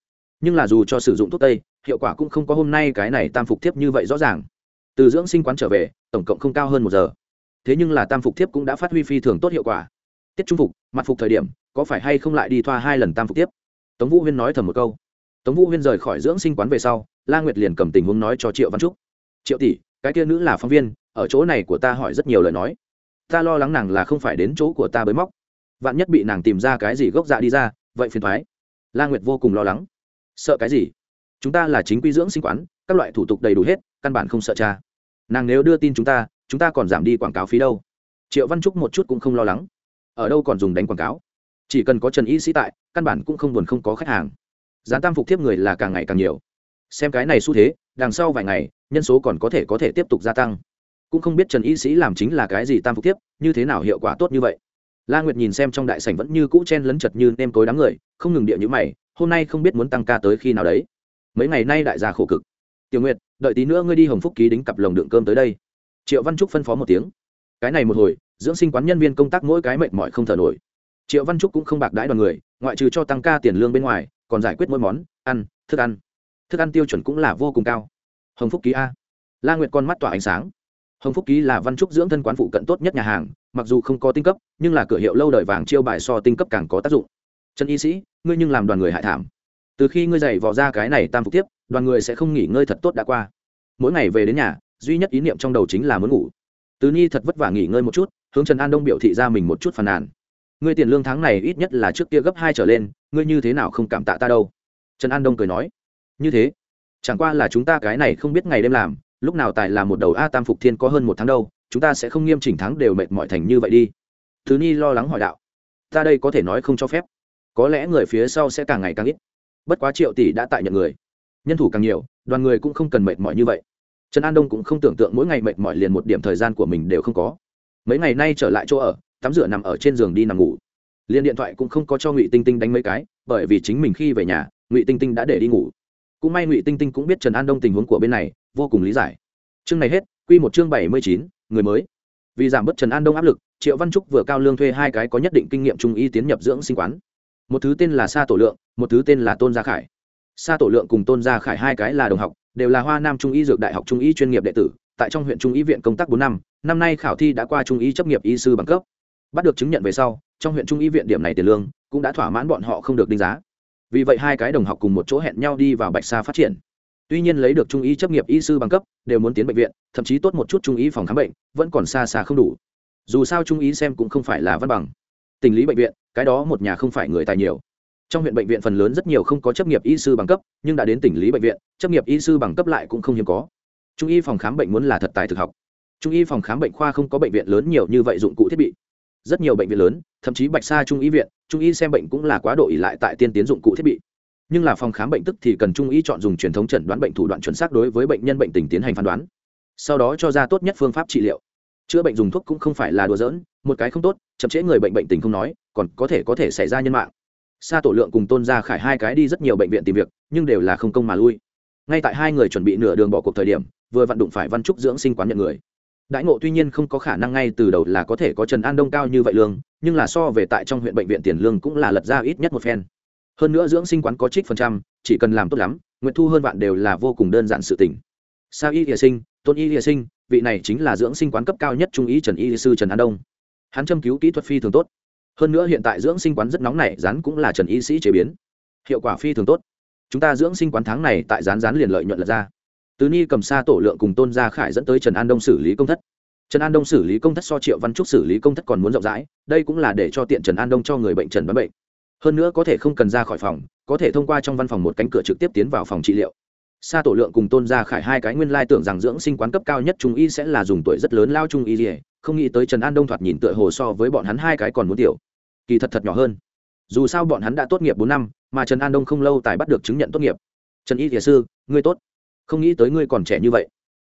Nhưng là dù cho sử dụng thuốc tây, hiệu quả cũng không có hôm nay cái này tam phục thiếp như vậy rõ ràng. Từ dưỡng sinh quán trở về, tổng cộng không cao hơn một giờ thế nhưng là tam phục thiếp cũng đã phát huy phi thường tốt hiệu quả. Tiết trung phục, mặt phục thời điểm, có phải hay không lại đi thoa hai lần tam phục tiếp tống vũ huyên nói thầm một câu. Tống vũ huyên rời khỏi dưỡng sinh quán về sau, la nguyệt liền cầm tình huống nói cho triệu văn trúc. Triệu tỷ, cái kia nữ là phóng viên, ở chỗ này của ta hỏi rất nhiều lời nói. Ta lo lắng nàng là không phải đến chỗ của ta bới móc. Vạn nhất bị nàng tìm ra cái gì gốc dạ đi ra, vậy phiền thoái la nguyệt vô cùng lo lắng. Sợ cái gì? Chúng ta là chính quy dưỡng sinh quán, các loại thủ tục đầy đủ hết, căn bản không sợ cha. Nàng nếu đưa tin chúng ta chúng ta còn giảm đi quảng cáo phí đâu. Triệu văn trúc một chút cũng không lo lắng. Ở đâu còn dùng đánh quảng cáo? Chỉ cần có trần y sĩ tại, căn bản cũng không buồn không có khách hàng. Giá tam phục thiếp người là càng ngày càng nhiều. Xem cái này xu thế, đằng sau vài ngày, nhân số còn có thể có thể tiếp tục gia tăng. Cũng không biết trần y sĩ làm chính là cái gì tam phục thiếp, như thế nào hiệu quả tốt như vậy. La nguyệt nhìn xem trong đại sảnh vẫn như cũ chen lấn chật như nêm cối đám người, không ngừng địa như mày, hôm nay không biết muốn tăng ca tới khi nào đấy. Mấy ngày nay đại gia khổ cực. Tiểu nguyệt, đợi tí nữa ngươi đi hồng phúc ký đính cặp lồng đựng cơm tới đây triệu văn trúc phân phó một tiếng. Cái này một hồi, dưỡng sinh quán nhân viên công tác mỗi cái mệt mỏi không thở nổi. Triệu văn trúc cũng không bạc đãi đoàn người, ngoại trừ cho tăng ca tiền lương bên ngoài, còn giải quyết mỗi món, ăn, thức ăn. Thức ăn tiêu chuẩn cũng là vô cùng cao. Hồng phúc ký a. La nguyệt con mắt tỏa ánh sáng. Hồng phúc ký là văn trúc dưỡng thân quán phụ cận tốt nhất nhà hàng, mặc dù không có tinh cấp, nhưng là cửa hiệu lâu đời vàng chiêu bài so tinh cấp càng có tác dụng. Trần y sĩ, ngươi nhưng làm đoàn người hại thảm. Từ khi ngươi dày vò ra cái này tam phục tiếp, đoàn người sẽ không nghỉ ngơi thật tốt đã qua. Mỗi ngày về đến nhà duy nhất ý niệm trong đầu chính là muốn ngủ. Từ nhi thật vất vả nghỉ ngơi một chút, hướng trần an đông biểu thị ra mình một chút phàn nàn. Ngươi tiền lương tháng này ít nhất là trước kia gấp hai trở lên, ngươi như thế nào không cảm tạ ta đâu? Trần an đông cười nói. Như thế, chẳng qua là chúng ta cái này không biết ngày đêm làm, lúc nào tài là một đầu a tam phục thiên có hơn một tháng đâu, chúng ta sẽ không nghiêm chỉnh tháng đều mệt mỏi thành như vậy đi. Thứ nhi lo lắng hỏi đạo. Ta đây có thể nói không cho phép. Có lẽ người phía sau sẽ càng ngày càng ít. Bất quá triệu tỷ đã tại nhận người. Nhân thủ càng nhiều, đoàn người cũng không cần mệt mỏi như vậy trần an đông cũng không tưởng tượng mỗi ngày mệt mỏi liền một điểm thời gian của mình đều không có. Mấy ngày nay trở lại chỗ ở, tắm rửa nằm ở trên giường đi nằm ngủ. Liền điện thoại cũng không có cho ngụy tinh tinh đánh mấy cái, bởi vì chính mình khi về nhà, ngụy tinh tinh đã để đi ngủ. Cũng may ngụy tinh tinh cũng biết trần an đông tình huống của bên này, vô cùng lý giải. Chương này hết q một chương bảy mươi chín, người mới. Vì giảm bớt trần an đông áp lực, triệu văn trúc vừa cao lương thuê hai cái có nhất định kinh nghiệm trung y tiến nhập dưỡng sinh quán. Một thứ tên là sa tổ lượng, một thứ tên là tôn gia khải. Sa tổ lượng cùng tôn gia khải hai cái là đồng học đều là hoa nam trung y dược đại học trung y chuyên nghiệp đệ tử, tại trong huyện trung y viện công tác bốn năm năm nay khảo thi đã qua trung y chấp nghiệp y sư bằng cấp. Bắt được chứng nhận về sau, trong huyện trung y viện điểm này tiền lương cũng đã thỏa mãn bọn họ không được đánh giá. Vì vậy hai cái đồng học cùng một chỗ hẹn nhau đi vào bạch sa phát triển. Tuy nhiên lấy được trung y chấp nghiệp y sư bằng cấp, đều muốn tiến bệnh viện, thậm chí tốt một chút trung y phòng khám bệnh, vẫn còn xa xa không đủ. Dù sao trung y xem cũng không phải là văn bằng. Tình lý bệnh viện, cái đó một nhà không phải người tài nhiều trong huyện bệnh viện phần lớn rất nhiều không có chấp nghiệp y sư bằng cấp, nhưng đã đến tỉnh lý bệnh viện, chấp nghiệp y sư bằng cấp lại cũng không hiếm có. Trung y phòng khám bệnh muốn là thật tài thực học. Trung y phòng khám bệnh khoa không có bệnh viện lớn nhiều như vậy dụng cụ thiết bị. Rất nhiều bệnh viện lớn, thậm chí bạch sa trung y viện, trung y xem bệnh cũng là quá độ ỉ lại tại tiên tiến dụng cụ thiết bị. Nhưng là phòng khám bệnh tức thì cần trung y chọn dùng truyền thống chẩn đoán bệnh thủ đoạn chuẩn xác đối với bệnh nhân bệnh tình tiến hành phán đoán. Sau đó cho ra tốt nhất phương pháp trị liệu. Chữa bệnh dùng thuốc cũng không phải là đùa giỡn, một cái không tốt, chậm trễ người bệnh bệnh tình không nói, còn có thể có thể xảy ra nhân mạng sa tổ lượng cùng tôn gia khải hai cái đi rất nhiều bệnh viện tìm việc, nhưng đều là không công mà lui. Ngay tại hai người chuẩn bị nửa đường bỏ cuộc thời điểm, vừa vặn đụng phải văn trúc dưỡng sinh quán nhận người. Đãi ngộ tuy nhiên không có khả năng ngay từ đầu là có thể có trần an đông cao như vậy lương, nhưng là so về tại trong huyện bệnh viện tiền lương cũng là lật ra ít nhất một phen. Hơn nữa dưỡng sinh quán có trích phần trăm, chỉ cần làm tốt lắm, nguyện thu hơn vạn đều là vô cùng đơn giản sự tình. Sao y địa sinh, tôn y địa sinh, vị này chính là dưỡng sinh quán cấp cao nhất trung ý trần y sư trần an đông. Hắn châm cứu kỹ thuật phi thường tốt hơn nữa hiện tại dưỡng sinh quán rất nóng nảy rán cũng là trần y sĩ chế biến. Hiệu quả phi thường tốt. Chúng ta dưỡng sinh quán tháng này tại rán rán liền lợi nhuận lật ra. Tứ ni cầm xa tổ lượng cùng tôn gia khải dẫn tới trần an đông xử lý công thất. Trần an đông xử lý công thất so triệu văn trúc xử lý công thất còn muốn rộng rãi, đây cũng là để cho tiện trần an đông cho người bệnh trần đoán bệnh. Hơn nữa có thể không cần ra khỏi phòng, có thể thông qua trong văn phòng một cánh cửa trực tiếp tiến vào phòng trị liệu. Sa tổ lượng cùng tôn gia khải hai cái nguyên lai tưởng rằng dưỡng sinh quán cấp cao nhất trung y sẽ là dùng tuổi rất lớn lao trung y gì không nghĩ tới trần an đông thoạt nhìn tựa hồ so với bọn hắn hai cái còn muốn tiểu kỳ thật thật nhỏ hơn. Dù sao bọn hắn đã tốt nghiệp bốn năm, mà trần an đông không lâu tài bắt được chứng nhận tốt nghiệp. Trần y thiền sư, ngươi tốt. Không nghĩ tới ngươi còn trẻ như vậy.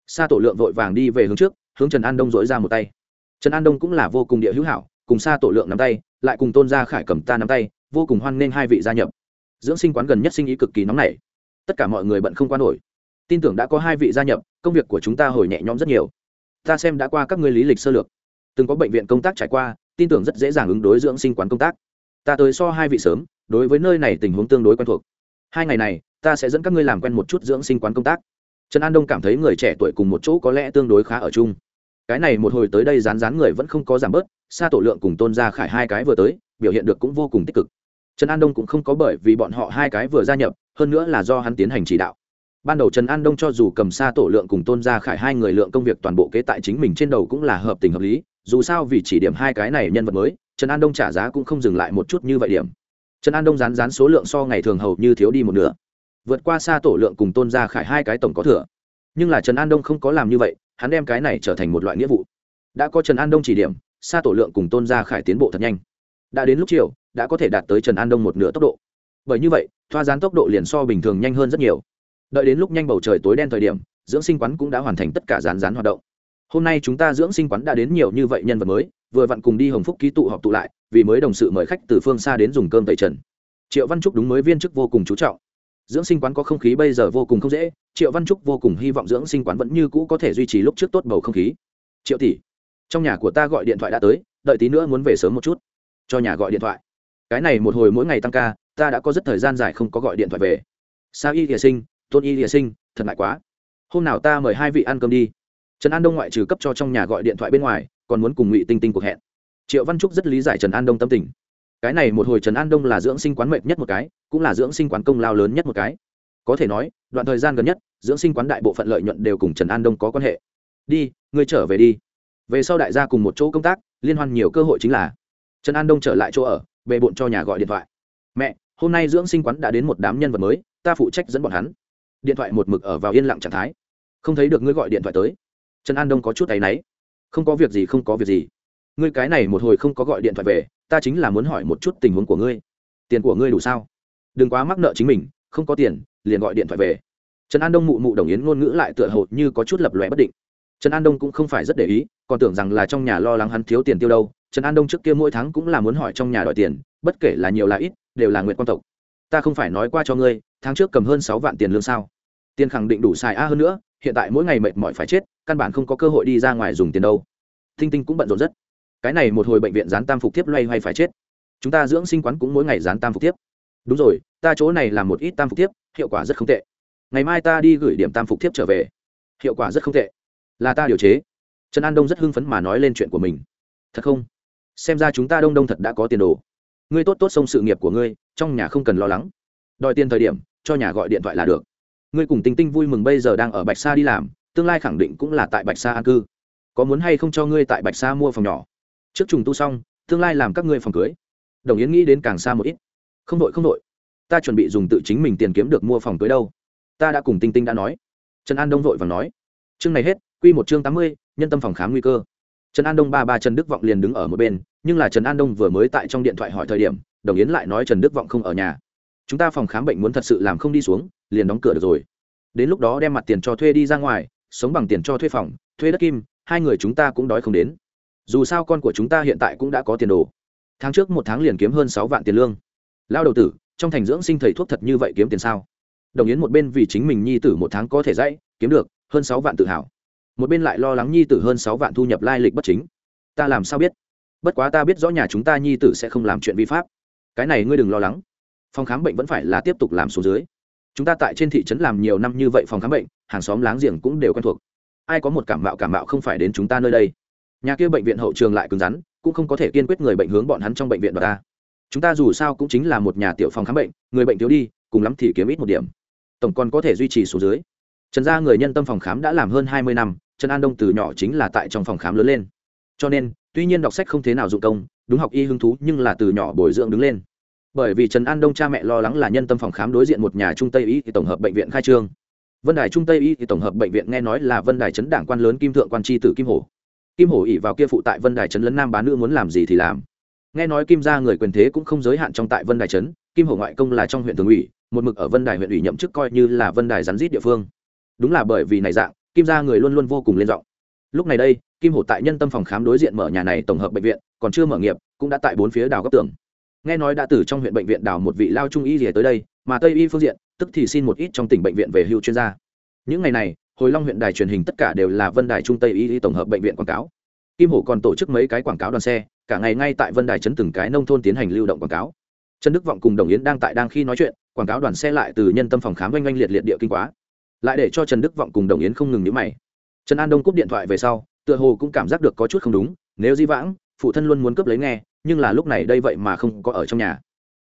Sa tổ lượng vội vàng đi về hướng trước, hướng trần an đông dỗi ra một tay. Trần an đông cũng là vô cùng địa hữu hảo, cùng sa tổ lượng nắm tay, lại cùng tôn gia khải cầm ta nắm tay, vô cùng hoan nghênh hai vị gia nhập. Dưỡng sinh quán gần nhất sinh ý cực kỳ nóng nảy. Tất cả mọi người bận không qua nổi. Tin tưởng đã có hai vị gia nhập, công việc của chúng ta hồi nhẹ nhõm rất nhiều. Ta xem đã qua các ngươi lý lịch sơ lược. Từng có bệnh viện công tác trải qua tin tưởng rất dễ dàng ứng đối dưỡng sinh quán công tác. Ta tới so hai vị sớm, đối với nơi này tình huống tương đối quen thuộc. Hai ngày này, ta sẽ dẫn các ngươi làm quen một chút dưỡng sinh quán công tác. Trần an đông cảm thấy người trẻ tuổi cùng một chỗ có lẽ tương đối khá ở chung. Cái này một hồi tới đây rán rán người vẫn không có giảm bớt xa tổ lượng cùng tôn gia khải hai cái vừa tới, biểu hiện được cũng vô cùng tích cực. Trần an đông cũng không có bởi vì bọn họ hai cái vừa gia nhập, hơn nữa là do hắn tiến hành chỉ đạo. Ban đầu trần an đông cho dù cầm xa tổ lượng cùng tôn gia khải hai người lượng công việc toàn bộ kế tại chính mình trên đầu cũng là hợp tình hợp lý dù sao vì chỉ điểm hai cái này nhân vật mới, trần an đông trả giá cũng không dừng lại một chút như vậy điểm. Trần an đông rán rán số lượng so ngày thường hầu như thiếu đi một nửa. Vượt qua xa tổ lượng cùng tôn gia khải hai cái tổng có thừa. Nhưng là trần an đông không có làm như vậy, hắn đem cái này trở thành một loại nghĩa vụ. Đã có trần an đông chỉ điểm, xa tổ lượng cùng tôn gia khải tiến bộ thật nhanh. Đã đến lúc chiều, đã có thể đạt tới trần an đông một nửa tốc độ. Bởi như vậy, thoa rán tốc độ liền so bình thường nhanh hơn rất nhiều. Đợi đến lúc nhanh bầu trời tối đen thời điểm, dưỡng sinh quán cũng đã hoàn thành tất cả rán rán hoạt động hôm nay chúng ta dưỡng sinh quán đã đến nhiều như vậy nhân vật mới, vừa vặn cùng đi hồng phúc ký tụ họp tụ lại, vì mới đồng sự mời khách từ phương xa đến dùng cơm tẩy trần. Triệu văn trúc đúng mới viên chức vô cùng chú trọng. Dưỡng sinh quán có không khí bây giờ vô cùng không dễ, triệu văn trúc vô cùng hy vọng dưỡng sinh quán vẫn như cũ có thể duy trì lúc trước tốt bầu không khí. Triệu tỷ, trong nhà của ta gọi điện thoại đã tới, đợi tí nữa muốn về sớm một chút. Cho nhà gọi điện thoại. Cái này một hồi mỗi ngày tăng ca, ta đã có rất thời gian dài không có gọi điện thoại về. Sao y địa sinh, tôn y địa sinh, thật ngại quá. Hôm nào ta mời hai vị ăn cơm đi trần an đông ngoại trừ cấp cho trong nhà gọi điện thoại bên ngoài, còn muốn cùng ngụy tinh tinh cuộc hẹn. Triệu văn trúc rất lý giải trần an đông tâm tình. Cái này một hồi trần an đông là dưỡng sinh quán mệnh nhất một cái, cũng là dưỡng sinh quán công lao lớn nhất một cái. Có thể nói, đoạn thời gian gần nhất, dưỡng sinh quán đại bộ phận lợi nhuận đều cùng trần an đông có quan hệ. Đi, ngươi trở về đi. Về sau đại gia cùng một chỗ công tác, liên hoan nhiều cơ hội chính là. Trần an đông trở lại chỗ ở, về bộn cho nhà gọi điện thoại. Mẹ, hôm nay dưỡng sinh quán đã đến một đám nhân vật mới, ta phụ trách dẫn bọn hắn. Điện thoại một mực ở vào yên lặng trạng thái. Không thấy được ngươi gọi điện thoại tới trần an đông có chút tay náy. Không có việc gì, không có việc gì. Ngươi cái này một hồi không có gọi điện thoại về, ta chính là muốn hỏi một chút tình huống của ngươi. Tiền của ngươi đủ sao? Đừng quá mắc nợ chính mình, không có tiền, liền gọi điện thoại về. Trần an đông mụ mụ đồng yến ngôn ngữ lại tựa hồ như có chút lập lòe bất định. Trần an đông cũng không phải rất để ý, còn tưởng rằng là trong nhà lo lắng hắn thiếu tiền tiêu đâu. Trần an đông trước kia mỗi tháng cũng là muốn hỏi trong nhà đòi tiền, bất kể là nhiều là ít, đều là nguyện quan tộc. Ta không phải nói qua cho ngươi, tháng trước cầm hơn sáu vạn tiền lương sao? Tiền khẳng định đủ xài a hơn nữa hiện tại mỗi ngày mệt mỏi phải chết, căn bản không có cơ hội đi ra ngoài dùng tiền đâu. Thinh tinh cũng bận rộn rất. Cái này một hồi bệnh viện dán tam phục tiếp loay hoay phải chết. Chúng ta dưỡng sinh quán cũng mỗi ngày dán tam phục tiếp đúng rồi, ta chỗ này làm một ít tam phục tiếp hiệu quả rất không tệ. Ngày mai ta đi gửi điểm tam phục tiếp trở về. Hiệu quả rất không tệ. Là ta điều chế. Trần an đông rất hưng phấn mà nói lên chuyện của mình. Thật không? Xem ra chúng ta đông đông thật đã có tiền đồ. Ngươi tốt tốt xong sự nghiệp của ngươi, trong nhà không cần lo lắng. Đòi tiền thời điểm, cho nhà gọi điện thoại là được ngươi cùng tinh tinh vui mừng bây giờ đang ở bạch sa đi làm, tương lai khẳng định cũng là tại bạch sa an cư. Có muốn hay không cho ngươi tại bạch sa mua phòng nhỏ? Trước trùng tu xong, tương lai làm các ngươi phòng cưới. Đồng yến nghĩ đến càng xa một ít. Không đội không đội. Ta chuẩn bị dùng tự chính mình tiền kiếm được mua phòng cưới đâu. Ta đã cùng tinh tinh đã nói. Trần an đông vội và nói. Chương này hết q một chương tám mươi, nhân tâm phòng khám nguy cơ. Trần an đông ba ba trần đức vọng liền đứng ở một bên, nhưng là trần an đông vừa mới tại trong điện thoại hỏi thời điểm, đồng yến lại nói trần đức vọng không ở nhà chúng ta phòng khám bệnh muốn thật sự làm không đi xuống, liền đóng cửa được rồi. Đến lúc đó đem mặt tiền cho thuê đi ra ngoài, sống bằng tiền cho thuê phòng, thuê đất kim, hai người chúng ta cũng đói không đến. Dù sao con của chúng ta hiện tại cũng đã có tiền đồ. Tháng trước một tháng liền kiếm hơn sáu vạn tiền lương. Lao đầu tử, trong thành dưỡng sinh thầy thuốc thật như vậy kiếm tiền sao? Đồng yến một bên vì chính mình nhi tử một tháng có thể dãy kiếm được, hơn sáu vạn tự hào. Một bên lại lo lắng nhi tử hơn sáu vạn thu nhập lai lịch bất chính. Ta làm sao biết? Bất quá ta biết rõ nhà chúng ta nhi tử sẽ không làm chuyện vi pháp. Cái này ngươi đừng lo lắng phòng khám bệnh vẫn phải là tiếp tục làm số dưới. Chúng ta tại trên thị trấn làm nhiều năm như vậy phòng khám bệnh, hàng xóm láng giềng cũng đều quen thuộc. Ai có một cảm mạo cảm mạo không phải đến chúng ta nơi đây. Nhà kia bệnh viện hậu trường lại cứng rắn, cũng không có thể kiên quyết người bệnh hướng bọn hắn trong bệnh viện và ta. Chúng ta dù sao cũng chính là một nhà tiểu phòng khám bệnh, người bệnh thiếu đi, cùng lắm thì kiếm ít một điểm. Tổng còn có thể duy trì số dưới. Trần gia người nhân tâm phòng khám đã làm hơn hai mươi năm, trần an đông từ nhỏ chính là tại trong phòng khám lớn lên. Cho nên, tuy nhiên đọc sách không thế nào dụng công, đúng học y hứng thú nhưng là từ nhỏ bồi dưỡng đứng lên bởi vì trần an đông cha mẹ lo lắng là nhân tâm phòng khám đối diện một nhà trung tây y thì tổng hợp bệnh viện khai trương. Vân đài trung tây y thì tổng hợp bệnh viện nghe nói là vân đài trấn đảng quan lớn kim thượng quan tri tử kim hổ. Kim hổ ỉ vào kia phụ tại vân đài trấn lấn nam bán nữ muốn làm gì thì làm. Nghe nói kim gia người quyền thế cũng không giới hạn trong tại vân đài trấn, kim hổ ngoại công là trong huyện thường ủy, một mực ở vân đài huyện ủy nhậm chức coi như là vân đài rắn rít địa phương. Đúng là bởi vì này dạng, kim gia người luôn luôn vô cùng lên giọng. Lúc này đây, kim hổ tại nhân tâm phòng khám đối diện mở nhà này tổng hợp bệnh viện, còn chưa mở nghiệp, cũng đã tại bốn phía đào góc tường nghe nói đã từ trong huyện bệnh viện đào một vị lao trung y rìa tới đây, mà tây y phương diện, tức thì xin một ít trong tỉnh bệnh viện về hưu chuyên gia. Những ngày này, hồi long huyện đài truyền hình tất cả đều là vân đài trung tây y tổng hợp bệnh viện quảng cáo. Kim hổ còn tổ chức mấy cái quảng cáo đoàn xe, cả ngày ngay tại vân đài chấn từng cái nông thôn tiến hành lưu động quảng cáo. Trần đức vọng cùng đồng yến đang tại đang khi nói chuyện, quảng cáo đoàn xe lại từ nhân tâm phòng khám oanh oanh liệt liệt địa kinh quá. Lại để cho trần đức vọng cùng đồng yến không ngừng nhữ mày. Trần an đông cúp điện thoại về sau, tựa hồ cũng cảm giác được có chút không đúng, nếu di vãng, phụ thân luôn muốn cướp lấy nghe nhưng là lúc này đây vậy mà không có ở trong nhà.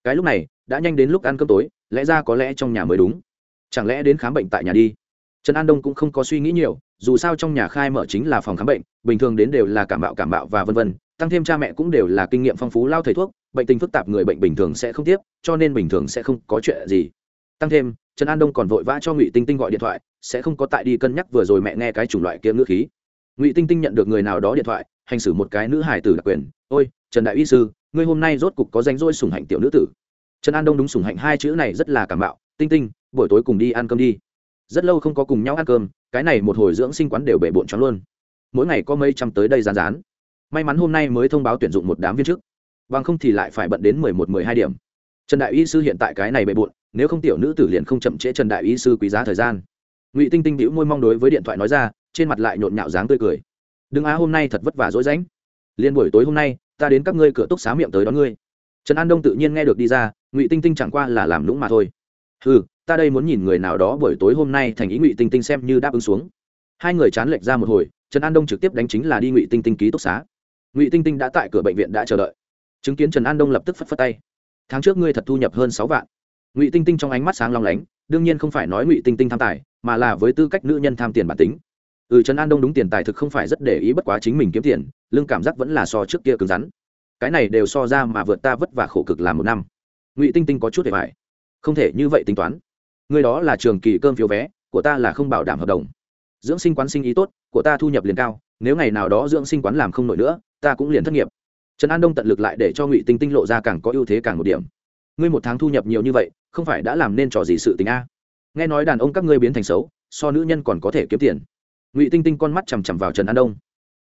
Cái lúc này, đã nhanh đến lúc ăn cơm tối, lẽ ra có lẽ trong nhà mới đúng. Chẳng lẽ đến khám bệnh tại nhà đi? Trần an đông cũng không có suy nghĩ nhiều, dù sao trong nhà khai mở chính là phòng khám bệnh, bình thường đến đều là cảm bạo cảm bạo và vân vân, tăng thêm cha mẹ cũng đều là kinh nghiệm phong phú lao thầy thuốc, bệnh tình phức tạp người bệnh bình thường sẽ không tiếp, cho nên bình thường sẽ không có chuyện gì. Tăng thêm, trần an đông còn vội vã cho ngụy tinh tinh gọi điện thoại, sẽ không có tại đi cân nhắc vừa rồi mẹ nghe cái chủng loại kia ngữ khí. Ngụy tinh tinh nhận được người nào đó điện thoại, hành xử một cái nữ hải tử đặc quyền, ôi trần đại y sư, ngươi hôm nay rốt cục có danh rỗi sủng hạnh tiểu nữ tử. Trần an đông đúng sủng hạnh hai chữ này rất là cảm bạo. Tinh tinh, buổi tối cùng đi ăn cơm đi. Rất lâu không có cùng nhau ăn cơm, cái này một hồi dưỡng sinh quán đều bể bộn cho luôn. Mỗi ngày có mấy trăm tới đây rán rán may mắn hôm nay mới thông báo tuyển dụng một đám viên chức. Bằng không thì lại phải bận đến mười một, mười hai điểm. Trần đại y sư hiện tại cái này bề bộn, nếu không tiểu nữ tử liền không chậm trễ trần đại y sư quý giá thời gian. Ngụy tinh tinh đĩu môi mong đối với điện thoại nói ra, trên mặt lại nhộn nhạo dáng tươi cười. Đừng á, hôm nay thật vất vả dỗi rãnh liên buổi tối hôm nay ta đến các ngươi cửa túc xá miệng tới đón ngươi. Trần an đông tự nhiên nghe được đi ra, ngụy tinh tinh chẳng qua là làm lũng mà thôi. Ừ ta đây muốn nhìn người nào đó buổi tối hôm nay thành ý ngụy tinh tinh xem như đáp ứng xuống. Hai người chán lệch ra một hồi, trần an đông trực tiếp đánh chính là đi ngụy tinh tinh ký túc xá. Ngụy tinh tinh đã tại cửa bệnh viện đã chờ đợi. Chứng kiến trần an đông lập tức phất phất tay. Tháng trước ngươi thật thu nhập hơn sáu vạn. Ngụy tinh tinh trong ánh mắt sáng long lánh, đương nhiên không phải nói ngụy tinh tinh tham tài, mà là với tư cách nữ nhân tham tiền bản tính ừ trần an đông đúng tiền tài thực không phải rất để ý bất quá chính mình kiếm tiền lương cảm giác vẫn là so trước kia cứng rắn. Cái này đều so ra mà vượt ta vất vả khổ cực làm một năm. Ngụy tinh tinh có chút để phải không thể như vậy tính toán. Người đó là trường kỳ cơm phiếu vé, của ta là không bảo đảm hợp đồng. Dưỡng sinh quán sinh ý tốt, của ta thu nhập liền cao, nếu ngày nào đó dưỡng sinh quán làm không nổi nữa, ta cũng liền thất nghiệp. Trần an đông tận lực lại để cho ngụy tinh tinh lộ ra càng có ưu thế càng một điểm. Ngươi một tháng thu nhập nhiều như vậy, không phải đã làm nên trò gì sự tình a? Nghe nói đàn ông các ngươi biến thành xấu, so nữ nhân còn có thể kiếm tiền ngụy tinh tinh con mắt chằm chằm vào trần an đông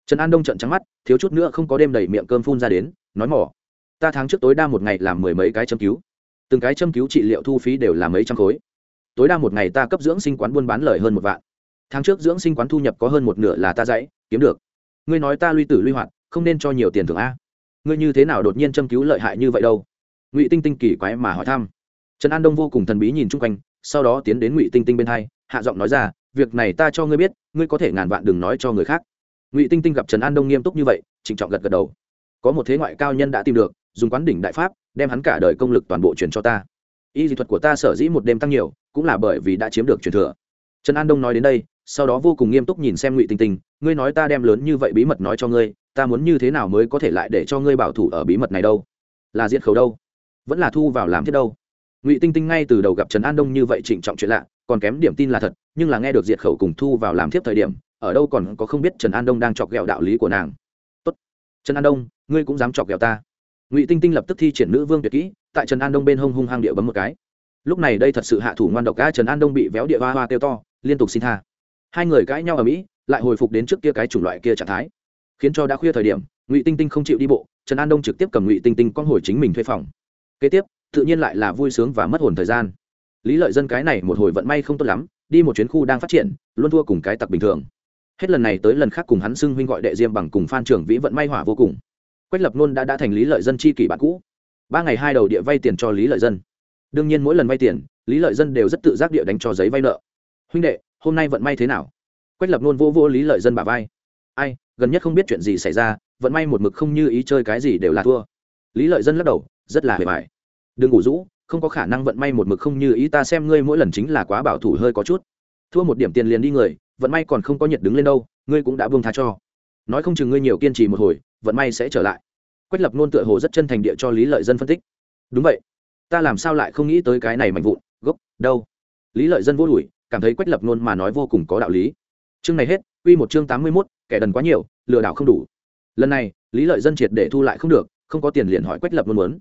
trần an đông trận trắng mắt thiếu chút nữa không có đêm đầy miệng cơm phun ra đến nói mỏ ta tháng trước tối đa một ngày làm mười mấy cái châm cứu từng cái châm cứu trị liệu thu phí đều là mấy trăm khối tối đa một ngày ta cấp dưỡng sinh quán buôn bán lời hơn một vạn tháng trước dưỡng sinh quán thu nhập có hơn một nửa là ta dãy kiếm được ngươi nói ta luy tử luy hoạt không nên cho nhiều tiền thưởng a ngươi như thế nào đột nhiên châm cứu lợi hại như vậy đâu ngụy tinh tinh kỳ quái mà hỏi thăm trần an đông vô cùng thần bí nhìn chung quanh sau đó tiến đến ngụy tinh tinh bên hai hạ giọng nói ra việc này ta cho ngươi biết, ngươi có thể ngàn vạn đừng nói cho người khác. Ngụy tinh tinh gặp trần an đông nghiêm túc như vậy, trịnh trọng gật gật đầu. Có một thế ngoại cao nhân đã tìm được, dùng quán đỉnh đại pháp, đem hắn cả đời công lực toàn bộ truyền cho ta. Y dị thuật của ta sở dĩ một đêm tăng nhiều, cũng là bởi vì đã chiếm được truyền thừa. Trần an đông nói đến đây, sau đó vô cùng nghiêm túc nhìn xem ngụy tinh tinh, ngươi nói ta đem lớn như vậy bí mật nói cho ngươi, ta muốn như thế nào mới có thể lại để cho ngươi bảo thủ ở bí mật này đâu? Là diệt khẩu đâu? Vẫn là thu vào làm thiết đâu? Ngụy tinh tinh ngay từ đầu gặp trần an đông như vậy trịnh trọng chuyện lạ còn kém điểm tin là thật, nhưng là nghe được diệt khẩu cùng thu vào làm thiếp thời điểm, ở đâu còn có không biết trần an đông đang chọc ghẹo đạo lý của nàng. Tốt, trần an đông, ngươi cũng dám chọc ghẹo ta. Ngụy tinh tinh lập tức thi triển nữ vương tuyệt kỹ, tại trần an đông bên hông hung hăng địa bấm một cái. Lúc này đây thật sự hạ thủ ngoan độc ca trần an đông bị véo địa hoa hoa kêu to, liên tục xin tha. Hai người cãi nhau ở mỹ, lại hồi phục đến trước kia cái chủng loại kia trạng thái. Khiến cho đã khuya thời điểm, ngụy tinh tinh không chịu đi bộ, trần an đông trực tiếp cầm ngụy tinh tinh con hồi chính mình thuê phòng. Kế tiếp, tự nhiên lại là vui sướng và mất hồn thời gian lý lợi dân cái này một hồi vận may không tốt lắm, đi một chuyến khu đang phát triển, luôn thua cùng cái tặc bình thường. Hết lần này tới lần khác cùng hắn xưng huynh gọi đệ diêm bằng cùng phan trưởng vĩ vận may hỏa vô cùng. Quách lập nôn đã đã thành lý lợi dân chi kỷ bạn cũ. Ba ngày hai đầu địa vay tiền cho lý lợi dân. Đương nhiên mỗi lần vay tiền, lý lợi dân đều rất tự giác địa đánh cho giấy vay nợ. Huynh đệ, hôm nay vận may thế nào? Quách lập nôn vô vô lý lợi dân bà vai. Ai, gần nhất không biết chuyện gì xảy ra, vận may một mực không như ý chơi cái gì đều là thua. Lý lợi dân lắc đầu, rất là hề bài đừng ngủ rũ không có khả năng vận may một mực không như ý ta xem ngươi mỗi lần chính là quá bảo thủ hơi có chút. Thua một điểm tiền liền đi người, vận may còn không có nhiệt đứng lên đâu, ngươi cũng đã buông tha cho. Nói không chừng ngươi nhiều kiên trì một hồi, vận may sẽ trở lại. Quách lập nôn tựa hồ rất chân thành địa cho lý lợi dân phân tích. Đúng vậy, ta làm sao lại không nghĩ tới cái này mạnh vụn, gốc, đâu? Lý lợi dân vô đùi cảm thấy quách lập nôn mà nói vô cùng có đạo lý. Chương này hết uy một chương tám mươi mốt, kẻ đần quá nhiều, lừa đảo không đủ. Lần này, lý lợi dân triệt để thu lại không được, không có tiền liền hỏi quách lập nôn muốn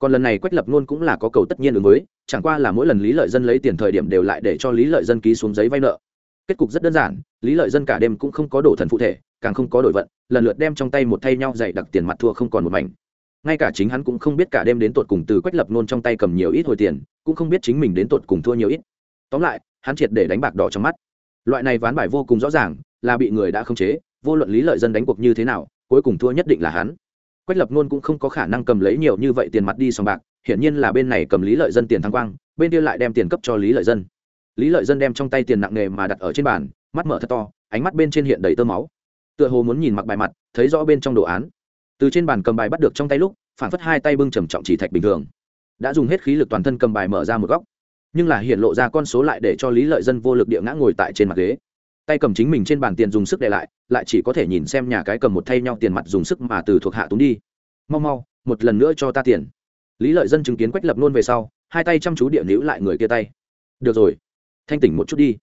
còn lần này quách lập luôn cũng là có cầu tất nhiên ứng với, chẳng qua là mỗi lần lý lợi dân lấy tiền thời điểm đều lại để cho lý lợi dân ký xuống giấy vay nợ. Kết cục rất đơn giản, lý lợi dân cả đêm cũng không có đổ thần phụ thể, càng không có đổi vận, lần lượt đem trong tay một thay nhau dạy đặc tiền mặt thua không còn một mảnh. Ngay cả chính hắn cũng không biết cả đêm đến tột cùng từ quách lập nôn trong tay cầm nhiều ít hồi tiền, cũng không biết chính mình đến tột cùng thua nhiều ít. Tóm lại, hắn triệt để đánh bạc đỏ trong mắt. Loại này ván bài vô cùng rõ ràng, là bị người đã khống chế, vô luận lý lợi dân đánh cuộc như thế nào, cuối cùng thua nhất định là hắn quách lập nôn cũng không có khả năng cầm lấy nhiều như vậy tiền mặt đi sòng bạc, hiển nhiên là bên này cầm lý lợi dân tiền thăng quang, bên kia lại đem tiền cấp cho lý lợi dân. Lý lợi dân đem trong tay tiền nặng nề mà đặt ở trên bàn, mắt mở thật to, ánh mắt bên trên hiện đầy tơ máu. Tựa hồ muốn nhìn mặc bài mặt, thấy rõ bên trong đồ án. Từ trên bàn cầm bài bắt được trong tay lúc phản phất hai tay bưng trầm trọng chỉ thạch bình thường. Đã dùng hết khí lực toàn thân cầm bài mở ra một góc. Nhưng là hiện lộ ra con số lại để cho lý lợi dân vô lực địa ngã ngồi tại trên mặt ghế tay cầm chính mình trên bàn tiền dùng sức để lại lại chỉ có thể nhìn xem nhà cái cầm một thay nhau tiền mặt dùng sức mà từ thuộc hạ túng đi. Mau mau, một lần nữa cho ta tiền. Lý lợi dân chứng kiến quách lập nôn về sau, hai tay chăm chú địa nữ lại người kia tay. Được rồi, thanh tỉnh một chút đi.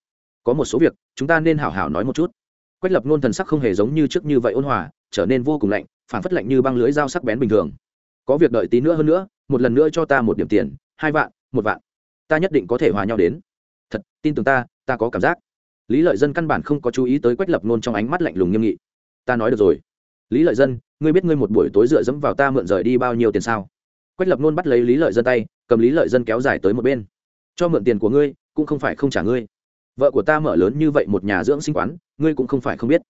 Có một số việc, chúng ta nên hảo hảo nói một chút. Quách lập nôn thần sắc không hề giống như trước như vậy ôn hòa, trở nên vô cùng lạnh, phản phất lạnh như băng lưới dao sắc bén bình thường. Có việc đợi tí nữa hơn nữa, một lần nữa cho ta một điểm tiền, hai vạn, một vạn. Ta nhất định có thể hòa nhau đến. Thật, tin tưởng ta ta có cảm giác lý lợi dân căn bản không có chú ý tới quách lập nôn trong ánh mắt lạnh lùng nghiêm nghị. Ta nói được rồi. Lý lợi dân, ngươi biết ngươi một buổi tối dựa dẫm vào ta mượn rời đi bao nhiêu tiền sao? Quách lập nôn bắt lấy lý lợi dân tay, cầm lý lợi dân kéo dài tới một bên. Cho mượn tiền của ngươi, cũng không phải không trả ngươi. Vợ của ta mở lớn như vậy một nhà dưỡng sinh quán, ngươi cũng không phải không biết.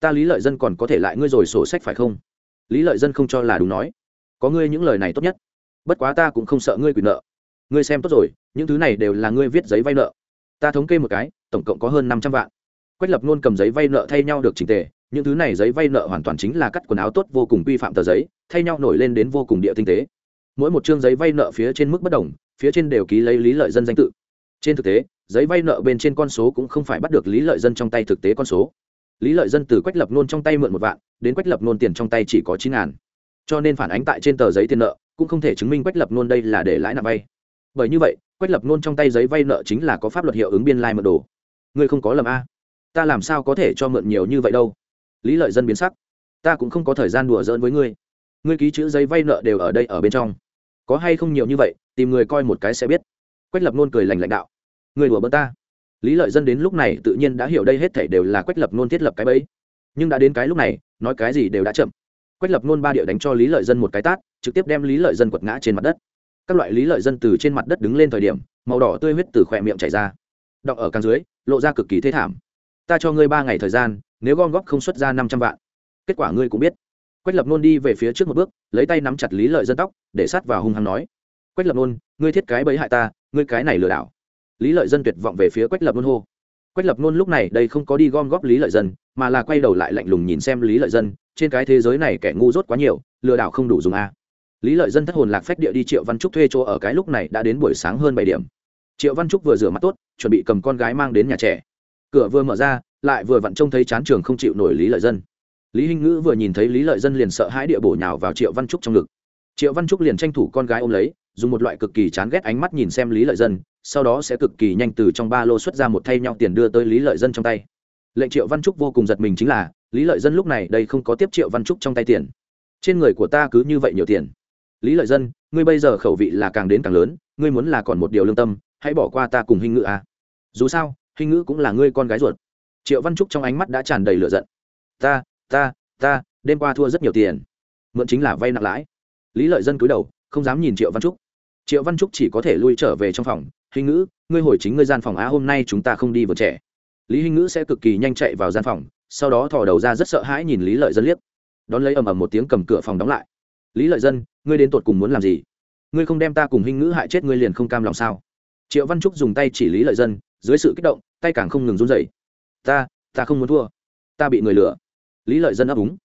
Ta lý lợi dân còn có thể lại ngươi rồi sổ sách phải không? Lý lợi dân không cho là đúng nói. Có ngươi những lời này tốt nhất. Bất quá ta cũng không sợ ngươi quyền nợ. Ngươi xem tốt rồi, những thứ này đều là ngươi viết giấy vay nợ. Ta thống kê một cái tổng cộng có hơn năm trăm vạn. Quách lập luôn cầm giấy vay nợ thay nhau được trình tề, những thứ này giấy vay nợ hoàn toàn chính là cắt quần áo tốt vô cùng vi phạm tờ giấy, thay nhau nổi lên đến vô cùng địa tinh tế. Mỗi một chương giấy vay nợ phía trên mức bất đồng, phía trên đều ký lấy lý lợi dân danh tự. Trên thực tế, giấy vay nợ bên trên con số cũng không phải bắt được lý lợi dân trong tay thực tế con số. Lý lợi dân từ quách lập nôn trong tay mượn một vạn, đến quách lập nôn tiền trong tay chỉ có chín ngàn. Cho nên phản ánh tại trên tờ giấy tiền nợ, cũng không thể chứng minh quách lập nôn đây là để lãi nặng vay. Bởi như vậy, quách lập nôn trong tay giấy vay nợ chính là có pháp luật hiệu ứng biên lai lai、like、mượn đồ ngươi không có lầm a. Ta làm sao có thể cho mượn nhiều như vậy đâu? Lý lợi dân biến sắc. Ta cũng không có thời gian đùa giỡn với ngươi. Ngươi ký chữ giấy vay nợ đều ở đây ở bên trong. Có hay không nhiều như vậy, tìm người coi một cái sẽ biết. Quách lập nôn cười lành lãnh đạo. Người đùa bỡn ta. Lý lợi dân đến lúc này tự nhiên đã hiểu đây hết thể đều là quách lập nôn thiết lập cái bẫy. Nhưng đã đến cái lúc này, nói cái gì đều đã chậm. Quách lập nôn ba điệu đánh cho lý lợi dân một cái tát, trực tiếp đem lý lợi dân quật ngã trên mặt đất. Các loại lý lợi dân từ trên mặt đất đứng lên thời điểm, màu đỏ tươi huyết từ khỏe miệng chảy ra. Đọng ở càng dưới lộ ra cực kỳ thế thảm. Ta cho ngươi ba ngày thời gian, nếu gom góp không xuất ra năm trăm vạn. Kết quả ngươi cũng biết. Quách lập nôn đi về phía trước một bước, lấy tay nắm chặt lý lợi dân tóc, để sát vào hung hăng nói. Quách lập nôn, ngươi thiết cái bẫy hại ta, ngươi cái này lừa đảo. Lý lợi dân tuyệt vọng về phía quách lập nôn hô. Quách lập nôn lúc này đây không có đi gom góp lý lợi dân, mà là quay đầu lại lạnh lùng nhìn xem lý lợi dân, trên cái thế giới này kẻ ngu dốt quá nhiều, lừa đảo không đủ dùng a. Lý lợi dân thất hồn lạc phách địa đi triệu văn trúc thuê chỗ ở cái lúc này đã đến buổi sáng hơn bảy điểm triệu văn trúc vừa rửa mắt tốt, chuẩn bị cầm con gái mang đến nhà trẻ. Cửa vừa mở ra, lại vừa vặn trông thấy chán trường không chịu nổi lý lợi dân. Lý hinh ngữ vừa nhìn thấy lý lợi dân liền sợ hãi địa bổ nhào vào triệu văn trúc trong ngực. Triệu văn trúc liền tranh thủ con gái ôm lấy, dùng một loại cực kỳ chán ghét ánh mắt nhìn xem lý lợi dân, sau đó sẽ cực kỳ nhanh từ trong ba lô xuất ra một thay nhau tiền đưa tới lý lợi dân trong tay. Lệnh triệu văn trúc vô cùng giật mình chính là, lý lợi dân lúc này đây không có tiếp triệu văn trúc trong tay tiền. Trên người của ta cứ như vậy nhiều tiền lý lợi dân, ngươi bây giờ khẩu vị là càng đến càng lớn, ngươi muốn là còn một điều lương tâm, hãy bỏ qua ta cùng hình ngữ à. dù sao hình ngữ cũng là ngươi con gái ruột. Triệu văn trúc trong ánh mắt đã tràn đầy lửa giận. Ta ta ta, đêm qua thua rất nhiều tiền. Mượn chính là vay nặng lãi. Lý lợi dân cúi đầu, không dám nhìn triệu văn trúc. Triệu văn trúc chỉ có thể lui trở về trong phòng. Hình ngữ ngươi hồi chính ngươi gian phòng á hôm nay chúng ta không đi vượt trẻ. Lý hình ngữ sẽ cực kỳ nhanh chạy vào gian phòng, sau đó thò đầu ra rất sợ hãi nhìn lý lợi dân liếc. Đón lấy ầm ầm một tiếng cầm cửa phòng đóng lại lý lợi dân, ngươi đến tột cùng muốn làm gì? Ngươi không đem ta cùng hình ngữ hại chết ngươi liền không cam lòng sao? Triệu văn trúc dùng tay chỉ lý lợi dân, dưới sự kích động, tay càng không ngừng run dậy ta ta không muốn thua. Ta bị người lừa. Lý lợi dân ấp úng.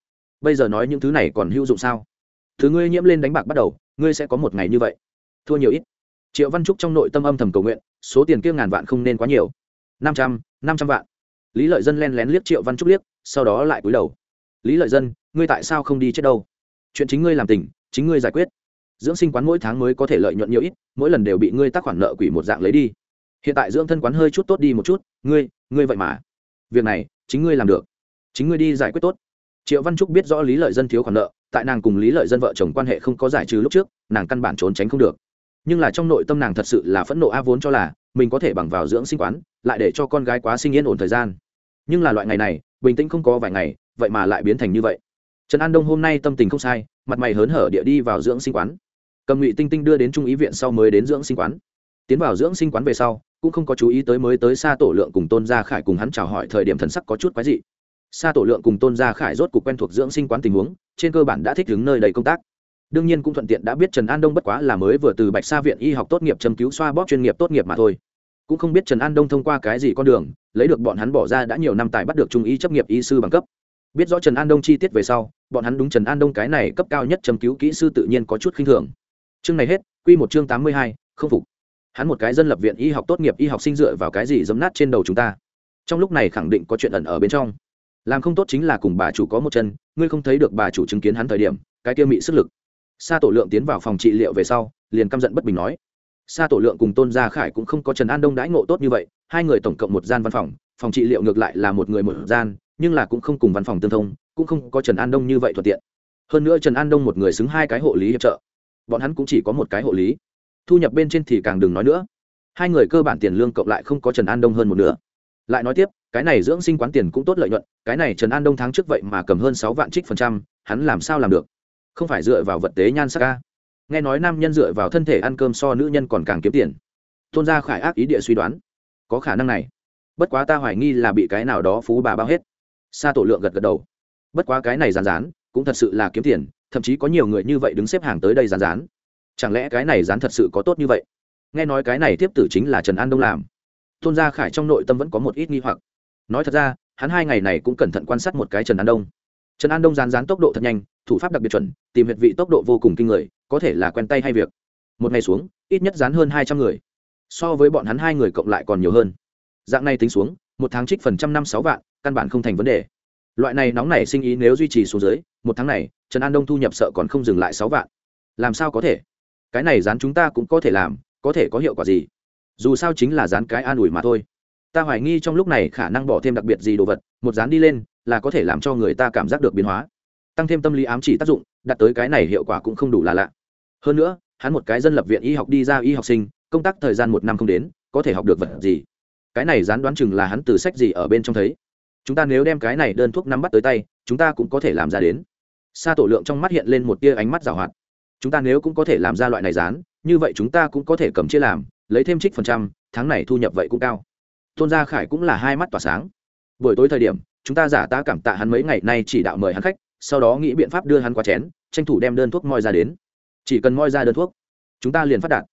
Bây giờ nói những thứ này còn hữu dụng sao? Thứ ngươi nhiễm lên đánh bạc bắt đầu, ngươi sẽ có một ngày như vậy. Thua nhiều ít. Triệu văn trúc trong nội tâm âm thầm cầu nguyện, số tiền kia ngàn vạn không nên quá nhiều. Năm trăm năm trăm vạn. Lý lợi dân len lén liếc triệu văn trúc liếc, sau đó lại cúi đầu. Lý lợi dân, ngươi tại sao không đi chết đâu? Chuyện chính ngươi làm tình, chính ngươi giải quyết. Dưỡng sinh quán mỗi tháng mới có thể lợi nhuận nhiều ít, mỗi lần đều bị ngươi tác khoản nợ quỷ một dạng lấy đi. Hiện tại dưỡng thân quán hơi chút tốt đi một chút, ngươi ngươi vậy mà. Việc này, chính ngươi làm được. Chính ngươi đi giải quyết tốt. Triệu văn trúc biết rõ lý lợi dân thiếu khoản nợ, tại nàng cùng lý lợi dân vợ chồng quan hệ không có giải trừ lúc trước, nàng căn bản trốn tránh không được. Nhưng là trong nội tâm nàng thật sự là phẫn nộ a vốn cho là, mình có thể bằng vào dưỡng sinh quán, lại để cho con gái quá sinh yên ổn thời gian. Nhưng là loại ngày này, bình tĩnh không có vài ngày, vậy mà lại biến thành như vậy trần an đông hôm nay tâm tình không sai, mặt mày hớn hở địa đi vào dưỡng sinh quán. Cầm ngụy tinh tinh đưa đến trung ý viện sau mới đến dưỡng sinh quán. Tiến vào dưỡng sinh quán về sau, cũng không có chú ý tới mới tới xa tổ lượng cùng tôn gia khải cùng hắn chào hỏi thời điểm thần sắc có chút quái dị. Xa tổ lượng cùng tôn gia khải rốt cuộc quen thuộc dưỡng sinh quán tình huống, trên cơ bản đã thích ứng nơi đầy công tác. Đương nhiên cũng thuận tiện đã biết trần an đông bất quá là mới vừa từ bạch sa viện y học tốt nghiệp châm cứu xoa bóp chuyên nghiệp tốt nghiệp mà thôi. Cũng không biết trần an đông thông qua cái gì con đường, lấy được bọn hắn bỏ ra đã nhiều năm tài bắt được trung ý chấp nghiệp y sư bằng cấp biết rõ trần an đông chi tiết về sau, bọn hắn đúng trần an đông cái này cấp cao nhất châm cứu kỹ sư tự nhiên có chút khinh thường. Chương này hết q một chương tám mươi hai, không phục. Hắn một cái dân lập viện y học tốt nghiệp y học sinh dựa vào cái gì dấm nát trên đầu chúng ta? Trong lúc này khẳng định có chuyện ẩn ở bên trong. Làm không tốt chính là cùng bà chủ có một chân, ngươi không thấy được bà chủ chứng kiến hắn thời điểm, cái kia mị sức lực. Sa tổ lượng tiến vào phòng trị liệu về sau, liền căm giận bất bình nói. Sa tổ lượng cùng tôn gia khải cũng không có trần an đông đãi ngộ tốt như vậy, hai người tổng cộng một gian văn phòng phòng trị liệu ngược lại là một người một gian nhưng là cũng không cùng văn phòng tương thông, cũng không có trần an đông như vậy thuận tiện. Hơn nữa trần an đông một người xứng hai cái hộ lý hiệp trợ. Bọn hắn cũng chỉ có một cái hộ lý. Thu nhập bên trên thì càng đừng nói nữa. Hai người cơ bản tiền lương cộng lại không có trần an đông hơn một nửa. Lại nói tiếp, cái này dưỡng sinh quán tiền cũng tốt lợi nhuận, cái này trần an đông tháng trước vậy mà cầm hơn sáu vạn trích phần trăm, hắn làm sao làm được? Không phải dựa vào vật tế nhan sắc ca nghe nói nam nhân dựa vào thân thể ăn cơm so nữ nhân còn càng kiếm tiền. Tôn gia khải ác ý địa suy đoán. Có khả năng này. Bất quá ta hoài nghi là bị cái nào đó phú bà bao hết sa tổ lượng gật gật đầu. Bất quá cái này rán rán cũng thật sự là kiếm tiền, thậm chí có nhiều người như vậy đứng xếp hàng tới đây rán rán chẳng lẽ cái này rán thật sự có tốt như vậy? Nghe nói cái này tiếp tử chính là trần an đông làm. Tôn gia khải trong nội tâm vẫn có một ít nghi hoặc. Nói thật ra, hắn hai ngày này cũng cẩn thận quan sát một cái trần an đông. Trần an đông rán rán tốc độ thật nhanh, thủ pháp đặc biệt chuẩn, tìm huyệt vị tốc độ vô cùng kinh người, có thể là quen tay hay việc. Một ngày xuống, ít nhất dán hơn hai trăm người. So với bọn hắn hai người cộng lại còn nhiều hơn. Dạng này tính xuống, một tháng trích phần trăm năm sáu vạn căn bản không thành vấn đề. Loại này nóng nảy sinh ý nếu duy trì xuống dưới, một tháng này, trần an đông thu nhập sợ còn không dừng lại sáu vạn. Làm sao có thể? Cái này dán chúng ta cũng có thể làm, có thể có hiệu quả gì? Dù sao chính là dán cái an ủi mà thôi. Ta hoài nghi trong lúc này khả năng bỏ thêm đặc biệt gì đồ vật, một dán đi lên, là có thể làm cho người ta cảm giác được biến hóa. Tăng thêm tâm lý ám chỉ tác dụng, đạt tới cái này hiệu quả cũng không đủ là lạ. Hơn nữa, hắn một cái dân lập viện y học đi ra y học sinh, công tác thời gian một năm không đến, có thể học được vật gì? Cái này dán đoán chừng là hắn từ sách gì ở bên trong thấy chúng ta nếu đem cái này đơn thuốc nắm bắt tới tay, chúng ta cũng có thể làm ra đến. Sa tổ lượng trong mắt hiện lên một tia ánh mắt rào hoạt. Chúng ta nếu cũng có thể làm ra loại này dán, như vậy chúng ta cũng có thể cầm chia làm, lấy thêm trích phần trăm, tháng này thu nhập vậy cũng cao. Tôn gia khải cũng là hai mắt tỏa sáng. Buổi tối thời điểm, chúng ta giả ta cảm tạ hắn mấy ngày nay chỉ đạo mời hắn khách, sau đó nghĩ biện pháp đưa hắn qua chén, tranh thủ đem đơn thuốc moi ra đến. Chỉ cần moi ra đơn thuốc, chúng ta liền phát đạt.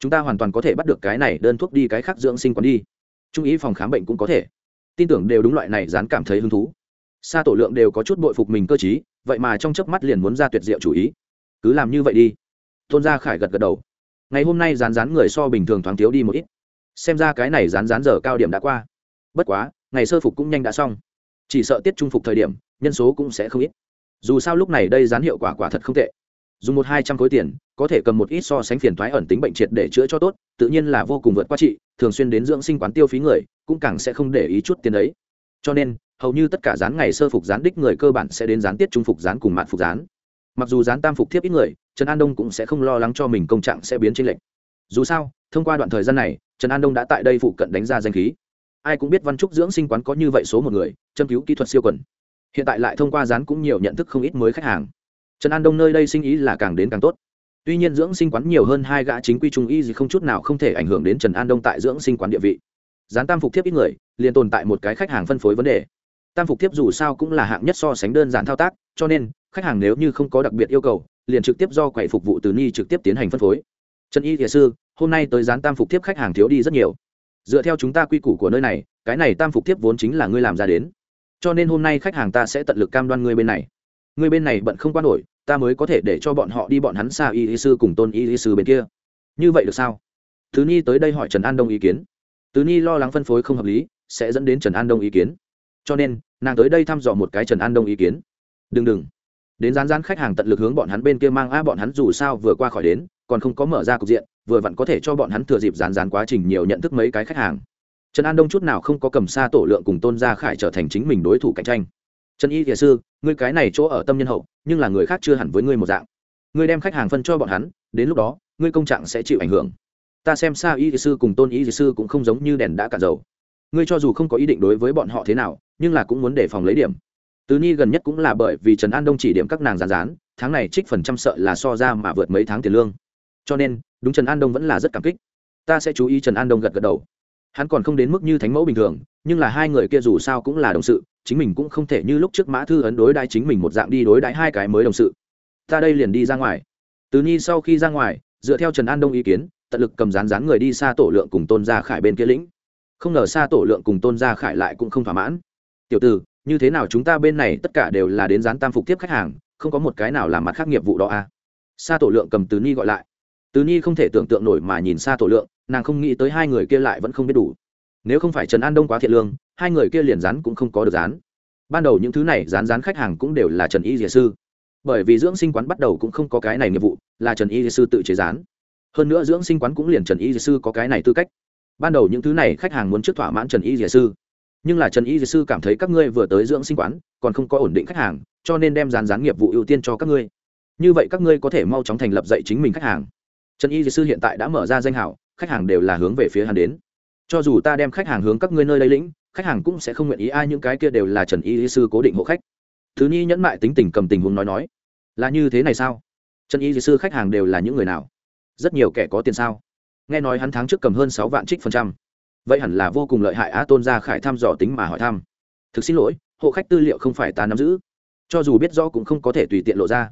Chúng ta hoàn toàn có thể bắt được cái này, đơn thuốc đi cái khác dưỡng sinh quán đi. Trung ý phòng khám bệnh cũng có thể tin tưởng đều đúng loại này dán cảm thấy hứng thú. Sa tổ lượng đều có chút bội phục mình cơ t vậy mà trong chớp mắt liền muốn ra tuyệt diệu chủ ý. Cứ làm như vậy đi. Tôn gia khải gật gật đầu. Ngày hôm nay rán rán người so bình thường thoáng thiếu đi một ít. Xem ra cái này rán rán giờ cao điểm đã qua. Bất quá, ngày sơ phục cũng nhanh đã xong. Chỉ sợ tiết trung phục thời điểm, nhân số cũng sẽ không ít. Dù sao lúc này đây rán hiệu quả quả thật không tệ. Dùng một hai trăm khối tiền, có thể cầm một ít so sánh phiền thoái ẩn tính bệnh triệt để chữa cho tốt, tự nhiên là vô cùng vượt qua trị, thường xuyên đến dưỡng sinh quán tiêu phí người cũng càng sẽ không để ý chút tiền đấy cho nên, hầu như tất cả dán ngày sơ phục dán đích người cơ bản sẽ đến dán tiết trung phục dán cùng mạn phục dán. Mặc dù dán tam phục thiếp ít người, trần an đông cũng sẽ không lo lắng cho mình công trạng sẽ biến tranh lệch. Dù sao, thông qua đoạn thời gian này, trần an đông đã tại đây phụ cận đánh ra danh khí. Ai cũng biết văn trúc dưỡng sinh quán có như vậy số một người, châm cứu kỹ thuật siêu quần. Hiện tại lại thông qua dán cũng nhiều nhận thức không ít mới khách hàng. Trần an đông nơi đây sinh ý là càng đến càng tốt. Tuy nhiên dưỡng sinh quán nhiều hơn hai gã chính quy trung y gì không chút nào không thể ảnh hưởng đến trần an đông tại dưỡng sinh quán địa vị dán tam phục thiếp ít người, liền tồn tại một cái khách hàng phân phối vấn đề. Tam phục thiếp dù sao cũng là hạng nhất so sánh đơn giản thao tác, cho nên, khách hàng nếu như không có đặc biệt yêu cầu, liền trực tiếp do quầy phục vụ từ ni trực tiếp tiến hành phân phối. Trần y thiệt sư, hôm nay tới dán tam phục thiếp khách hàng thiếu đi rất nhiều. Dựa theo chúng ta quy củ của nơi này, cái này tam phục thiếp vốn chính là ngươi làm ra đến. Cho nên hôm nay khách hàng ta sẽ tận lực cam đoan ngươi bên này. Ngươi bên này bận không quan nổi, ta mới có thể để cho bọn họ đi bọn hắn xa y y sư cùng tôn y y sư bên kia. Như vậy được sao? Thứ nhi tới đây hỏi trần an đông ý kiến tứ nhi lo lắng phân phối không hợp lý, sẽ dẫn đến trần an đông ý kiến. Cho nên, nàng tới đây thăm dò một cái trần an đông ý kiến. Đừng đừng. Đến rán rán khách hàng tận lực hướng bọn hắn bên kia mang a bọn hắn dù sao vừa qua khỏi đến, còn không có mở ra cục diện, vừa vặn có thể cho bọn hắn thừa dịp rán rán quá trình nhiều nhận thức mấy cái khách hàng. Trần an đông chút nào không có cầm xa tổ lượng cùng tôn gia khải trở thành chính mình đối thủ cạnh tranh. Trần y thiền sư, ngươi cái này chỗ ở tâm nhân hậu, nhưng là người khác chưa hẳn với ngươi một dạng. Ngươi đem khách hàng phân cho bọn hắn, đến lúc đó, ngươi công trạng sẽ chịu ảnh hưởng ta xem xa y sư cùng tôn y sư cũng không giống như đèn đã cạn dầu. Ngươi cho dù không có ý định đối với bọn họ thế nào, nhưng là cũng muốn đề phòng lấy điểm. Tứ nhi gần nhất cũng là bởi vì trần an đông chỉ điểm các nàng giàn rán tháng này trích phần trăm sợ là so ra mà vượt mấy tháng tiền lương. Cho nên, đúng trần an đông vẫn là rất cảm kích. Ta sẽ chú ý trần an đông gật gật đầu. Hắn còn không đến mức như thánh mẫu bình thường, nhưng là hai người kia dù sao cũng là đồng sự, chính mình cũng không thể như lúc trước mã thư ấn đối đãi chính mình một dạng đi đối đãi hai cái mới đồng sự. Ta đây liền đi ra ngoài. Tứ nhi sau khi ra ngoài, dựa theo trần an đông ý kiến tận lực cầm rán rán người đi xa tổ lượng cùng tôn gia khải bên kia lĩnh. Không ngờ xa tổ lượng cùng tôn gia khải lại cũng không thỏa mãn. Tiểu tử, như thế nào chúng ta bên này tất cả đều là đến rán tam phục tiếp khách hàng, không có một cái nào làm mặt khác nghiệp vụ đó à? Xa tổ lượng cầm tứ ni gọi lại. Tứ ni không thể tưởng tượng nổi mà nhìn xa tổ lượng, nàng không nghĩ tới hai người kia lại vẫn không biết đủ. Nếu không phải trần an đông quá thiện lương, hai người kia liền rán cũng không có được rán. Ban đầu những thứ này rán rán khách hàng cũng đều là trần y dìa sư. Bởi vì dưỡng sinh quán bắt đầu cũng không có cái này nghiệp vụ, là trần y dìa sư tự chế rán hơn nữa dưỡng sinh quán cũng liền trần y dược sư có cái này tư cách. Ban đầu những thứ này khách hàng muốn trước thỏa mãn trần y dược sư. Nhưng là trần y dược sư cảm thấy các ngươi vừa tới dưỡng sinh quán, còn không có ổn định khách hàng, cho nên đem dán dán nghiệp vụ ưu tiên cho các ngươi. Như vậy các ngươi có thể mau chóng thành lập dạy chính mình khách hàng. Trần y dược sư hiện tại đã mở ra danh hảo, khách hàng đều là hướng về phía hắn đến. Cho dù ta đem khách hàng hướng các ngươi nơi lấy lĩnh, khách hàng cũng sẽ không nguyện ý, ai những cái kia đều là trần y dược sư cố định hộ khách. Thứ nhi nhẫn mại tính tình cầm tình huống nói nói. Là như thế này sao? Trần y dược sư khách hàng đều là những người nào? Rất nhiều kẻ có tiền sao? Nghe nói hắn tháng trước cầm hơn sáu vạn trích phần trăm. Vậy hẳn là vô cùng lợi hại á, tôn gia khải thăm dò tính mà hỏi thăm. Thực xin lỗi, hộ khách tư liệu không phải ta nắm giữ. Cho dù biết rõ cũng không có thể tùy tiện lộ ra.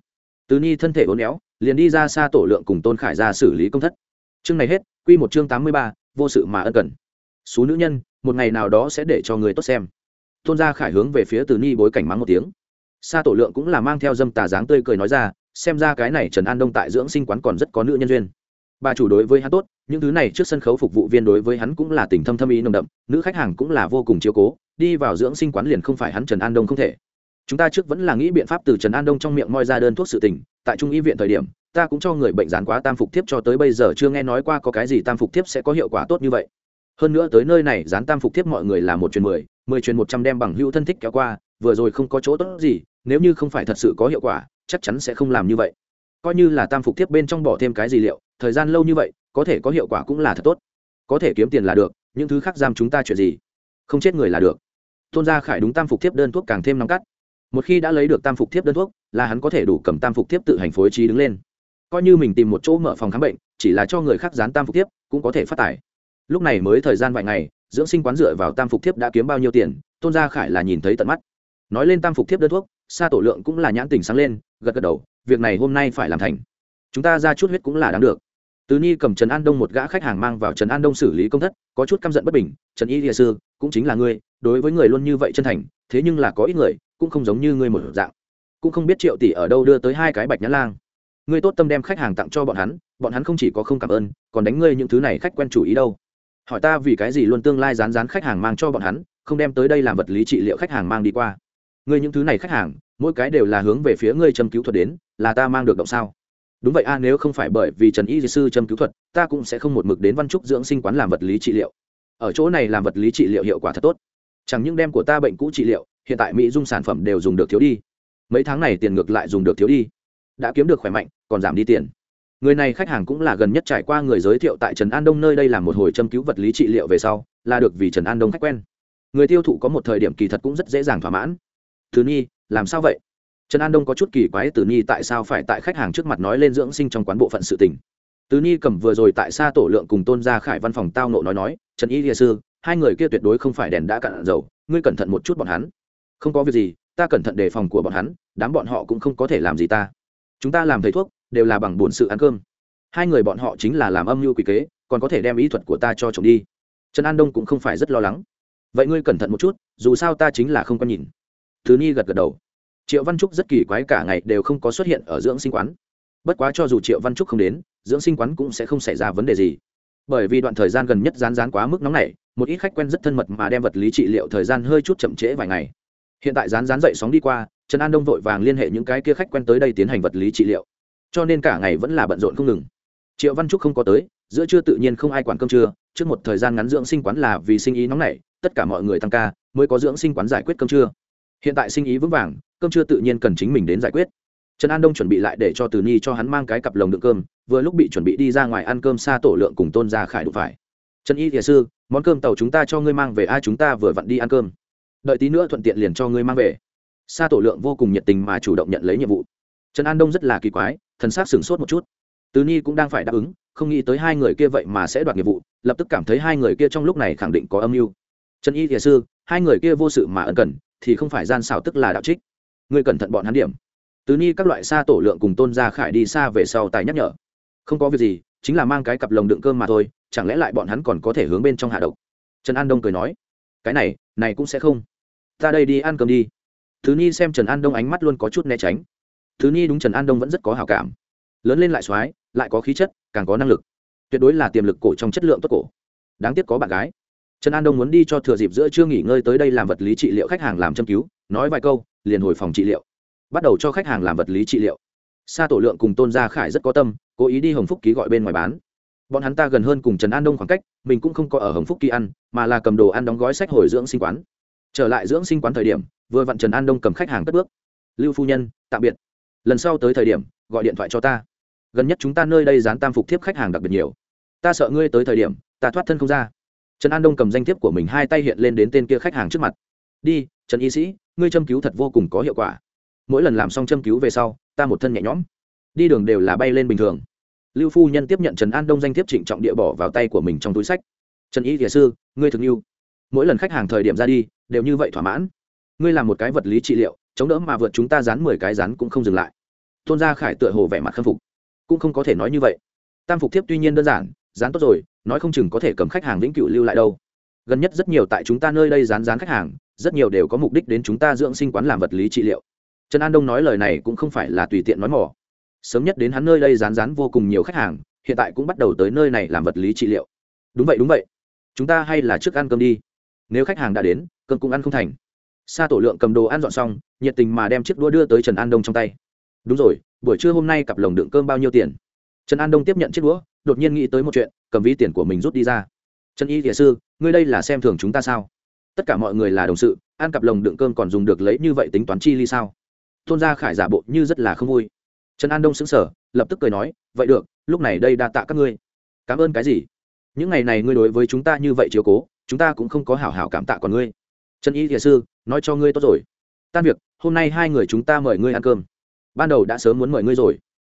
Tứ ni thân thể uốn éo, liền đi ra xa tổ lượng cùng tôn khải ra xử lý công thất. Chương này hết, quy một chương tám mươi ba, vô sự mà ân cần. Số nữ nhân, một ngày nào đó sẽ để cho người tốt xem. Tôn gia khải hướng về phía từ ni bối cảnh mắng một tiếng. Xa tổ lượng cũng là mang theo dâm tà dáng tươi cười nói ra xem ra cái này trần an đông tại dưỡng sinh quán còn rất có nữ nhân duyên. Bà chủ đối với hắn tốt, những thứ này trước sân khấu phục vụ viên đối với hắn cũng là tình thâm thâm ý nồng đậm, nữ khách hàng cũng là vô cùng chiếu cố, đi vào dưỡng sinh quán liền không phải hắn trần an đông không thể. Chúng ta trước vẫn là nghĩ biện pháp từ trần an đông trong miệng moi ra đơn thuốc sự tình, tại trung y viện thời điểm, ta cũng cho người bệnh dán quá tam phục thiếp cho tới bây giờ chưa nghe nói qua có cái gì tam phục thiếp sẽ có hiệu quả tốt như vậy. Hơn nữa tới nơi này dán tam phục thiếp mọi người là một truyền mười mười truyền một trăm đem bằng hữu thân thích kéo qua vừa rồi không có chỗ tốt gì, nếu như không phải thật sự có hiệu quả, chắc chắn sẽ không làm như vậy. Coi như là tam phục tiếp bên trong bỏ thêm cái gì liệu, thời gian lâu như vậy, có thể có hiệu quả cũng là thật tốt. Có thể kiếm tiền là được, những thứ khác giam chúng ta chuyện gì? Không chết người là được. Tôn gia khải đúng tam phục thiếp đơn thuốc càng thêm nóng cắt một khi đã lấy được tam phục thiếp đơn thuốc, là hắn có thể đủ cầm tam phục thiếp tự hành phối trí đứng lên. Coi như mình tìm một chỗ mở phòng khám bệnh, chỉ là cho người khác dán tam phục thiếp, cũng có thể phát tải lúc này mới thời gian vài ngày, dưỡng sinh quán dựa vào tam phục thiếp đã kiếm bao nhiêu tiền, tôn gia khải là nhìn thấy tận mắt nói lên tam phục thiếp đơn thuốc xa tổ lượng cũng là nhãn tình sáng lên, gật gật đầu, việc này hôm nay phải làm thành. Chúng ta ra chút huyết cũng là đáng được. Tứ ni cầm trần an đông một gã khách hàng mang vào trần an đông xử lý công thất, có chút căm giận bất bình, trần y địa sư, cũng chính là ngươi, đối với người luôn như vậy chân thành, thế nhưng là có ít người, cũng không giống như ngươi một dạng. Cũng không biết triệu tỷ ở đâu đưa tới hai cái bạch nhã lang. Ngươi tốt tâm đem khách hàng tặng cho bọn hắn bọn hắn không chỉ có không cảm ơn, còn đánh ngươi những thứ này khách quen chủ ý đâu. Hỏi ta vì cái gì luôn tương lai rán rán khách hàng mang cho bọn hắn, không đem tới đây làm vật lý trị liệu khách hàng mang đi qua ngươi những thứ này khách hàng, mỗi cái đều là hướng về phía ngươi châm cứu thuật đến, là ta mang được động sao? Đúng vậy a, nếu không phải bởi vì trần y sư châm cứu thuật, ta cũng sẽ không một mực đến văn trúc dưỡng sinh quán làm vật lý trị liệu. Ở chỗ này làm vật lý trị liệu hiệu quả thật tốt. Chẳng những đem của ta bệnh cũ trị liệu, hiện tại mỹ dung sản phẩm đều dùng được thiếu đi. Mấy tháng này tiền ngược lại dùng được thiếu đi. Đã kiếm được khỏe mạnh, còn giảm đi tiền. Người này khách hàng cũng là gần nhất trải qua người giới thiệu tại trần an đông nơi đây làm một hồi châm cứu vật lý trị liệu về sau, là được vì trần an đông khách quen. Người tiêu thụ có một thời điểm kỳ thật cũng rất dễ dàng thỏa mãn từ nhi, làm sao vậy? Trần an đông có chút kỳ quái, từ nhi tại sao phải tại khách hàng trước mặt nói lên dưỡng sinh trong quán bộ phận sự tình? Tứ nhi cầm vừa rồi tại xa tổ lượng cùng tôn gia khải văn phòng tao nộ nói nói, trần y địa sư, hai người kia tuyệt đối không phải đèn đã cạn dầu, ngươi cẩn thận một chút bọn hắn. Không có việc gì, ta cẩn thận đề phòng của bọn hắn, đám bọn họ cũng không có thể làm gì ta. Chúng ta làm thầy thuốc, đều là bằng bổn sự ăn cơm. Hai người bọn họ chính là làm âm mưu quỷ kế, còn có thể đem ý thuật của ta cho chồng đi. Trần an đông cũng không phải rất lo lắng. Vậy ngươi cẩn thận một chút, dù sao ta chính là không có nhìn thứ nhi gật gật đầu. Triệu văn trúc rất kỳ quái cả ngày đều không có xuất hiện ở dưỡng sinh quán. Bất quá cho dù triệu văn trúc không đến, dưỡng sinh quán cũng sẽ không xảy ra vấn đề gì. Bởi vì đoạn thời gian gần nhất rán rán quá mức nóng này một ít khách quen rất thân mật mà đem vật lý trị liệu thời gian hơi chút chậm trễ vài ngày. Hiện tại rán rán dậy sóng đi qua, trần an đông vội vàng liên hệ những cái kia khách quen tới đây tiến hành vật lý trị liệu. Cho nên cả ngày vẫn là bận rộn không ngừng. Triệu văn trúc không có tới, giữa trưa tự nhiên không ai quản cơm trưa, trước một thời gian ngắn dưỡng sinh quán là vì sinh ý nóng nảy, tất cả mọi người tăng ca, mới có dưỡng sinh quán giải quyết cơm trưa hiện tại sinh ý vững vàng, cơm chưa tự nhiên cần chính mình đến giải quyết. Trần an đông chuẩn bị lại để cho từ nhi cho hắn mang cái cặp lồng đựng cơm, vừa lúc bị chuẩn bị đi ra ngoài ăn cơm xa tổ lượng cùng tôn gia khải đụng phải. Trần y thiệt sư, món cơm tàu chúng ta cho ngươi mang về, ai chúng ta vừa vặn đi ăn cơm. Đợi tí nữa thuận tiện liền cho ngươi mang về. Xa tổ lượng vô cùng nhiệt tình mà chủ động nhận lấy nhiệm vụ. Trần an đông rất là kỳ quái, thần s á c sửng sốt một chút. Từ nhi cũng đang phải đáp ứng, không nghĩ tới hai người kia vậy mà sẽ đoạt nghiệp vụ, lập tức cảm thấy hai người kia trong lúc này khẳng định có âm mưu. Trần y thiệt sư, hai người kia vô sự mà ân cần thì không phải gian xảo tức là đạo trích. Ngươi cẩn thận bọn hắn điểm. Tứ ni các loại xa tổ lượng cùng tôn gia khải đi xa về sau tài nhắc nhở. Không có việc gì, chính là mang cái cặp lồng đựng cơm mà thôi, chẳng lẽ lại bọn hắn còn có thể hướng bên trong hạ độc? Trần an đông cười nói. Cái này này cũng sẽ không. Ta đây đi ăn cơm đi. Thứ ni xem trần an đông ánh mắt luôn có chút né tránh. Thứ ni đúng trần an đông vẫn rất có hào cảm. Lớn lên lại x lại có khí chất, càng có năng lực. Tuyệt đối là tiềm lực cổ trong chất lượng tốt cổ. Đáng tiếc có bạn gái trần an đông muốn đi cho thừa dịp giữa chưa nghỉ ngơi tới đây làm vật lý trị liệu khách hàng làm châm cứu, nói vài câu, liền hồi phòng trị liệu. Bắt đầu cho khách hàng làm vật lý trị liệu. Sa tổ lượng cùng tôn gia khải rất có tâm, cố ý đi hồng phúc ký gọi bên ngoài bán. Bọn hắn ta gần hơn cùng trần an đông khoảng cách, mình cũng không có ở hồng phúc ký ăn, mà là cầm đồ ăn đóng gói sách hồi dưỡng sinh quán. Trở lại dưỡng sinh quán thời điểm, vừa vặn trần an đông cầm khách hàng cất bước. Lưu phu nhân, tạm biệt. Lần sau tới thời điểm, gọi điện thoại cho ta. Gần nhất chúng ta nơi đây dán tam phục thiếp khách hàng đặc biệt nhiều. Ta sợ ngươi tới thời điểm, ta thoát thân không ra trần an đông cầm danh thiếp của mình hai tay hiện lên đến tên kia khách hàng trước mặt. Đi, trần y sĩ, ngươi châm cứu thật vô cùng có hiệu quả. Mỗi lần làm xong châm cứu về sau, ta một thân nhẹ nhõm. Đi đường đều là bay lên bình thường. Lưu phu nhân tiếp nhận trần an đông danh thiếp trịnh trọng địa bỏ vào tay của mình trong túi sách. Trần y thiền sư, ngươi thực yêu mỗi lần khách hàng thời điểm ra đi, đều như vậy thỏa mãn. Ngươi làm một cái vật lý trị liệu, chống đỡ mà vượt chúng ta dán mười cái rán cũng không dừng lại. Tôn gia khải tựa hồ vẻ mặt khâm phục. Cũng không có thể nói như vậy. Tam phục thiếp tuy nhiên đơn giản, dán tốt rồi nói không chừng có thể cầm khách hàng vĩnh cửu lưu lại đâu. Gần nhất rất nhiều tại chúng ta nơi đây dán dán khách hàng, rất nhiều đều có mục đích đến chúng ta dưỡng sinh quán làm vật lý trị liệu. Trần an đông nói lời này cũng không phải là tùy tiện nói mỏ sớm nhất đến hắn nơi đây rán rán vô cùng nhiều khách hàng, hiện tại cũng bắt đầu tới nơi này làm vật lý trị liệu. Đúng vậy đúng vậy. Chúng ta hay là trước ăn cơm đi. Nếu khách hàng đã đến, cơm cũng ăn không thành. Sa tổ lượng cầm đồ ăn dọn xong, nhiệt tình mà đem chiếc đũa đưa tới trần an đông trong tay. Đúng rồi, buổi trưa hôm nay cặp lồng đựng cơm bao nhiêu tiền? Trần an đông tiếp nhận chiếc đũa, đột nhiên nghĩ tới một chuyện cầm ví tiền của mình rút đi ra. Trần y thiền sư, ngươi đây là xem thường chúng ta sao? Tất cả mọi người là đồng sự, ăn cặp lồng đựng cơm còn dùng được lấy như vậy tính toán chi ly sao? Tôn gia khải giả bộ như rất là không vui. Trần an đông xứng sở lập tức cười nói, vậy được, lúc này đây đa tạ các ngươi. Cảm ơn cái gì? Những ngày này ngươi đối với chúng ta như vậy chiếu cố, chúng ta cũng không có hảo hảo cảm tạ còn ngươi. Trần y thiền sư, nói cho ngươi tốt rồi. Tan việc, hôm nay hai người chúng ta mời ngươi ăn cơm. Ban đầu đã sớm muốn mời ngươi rồi.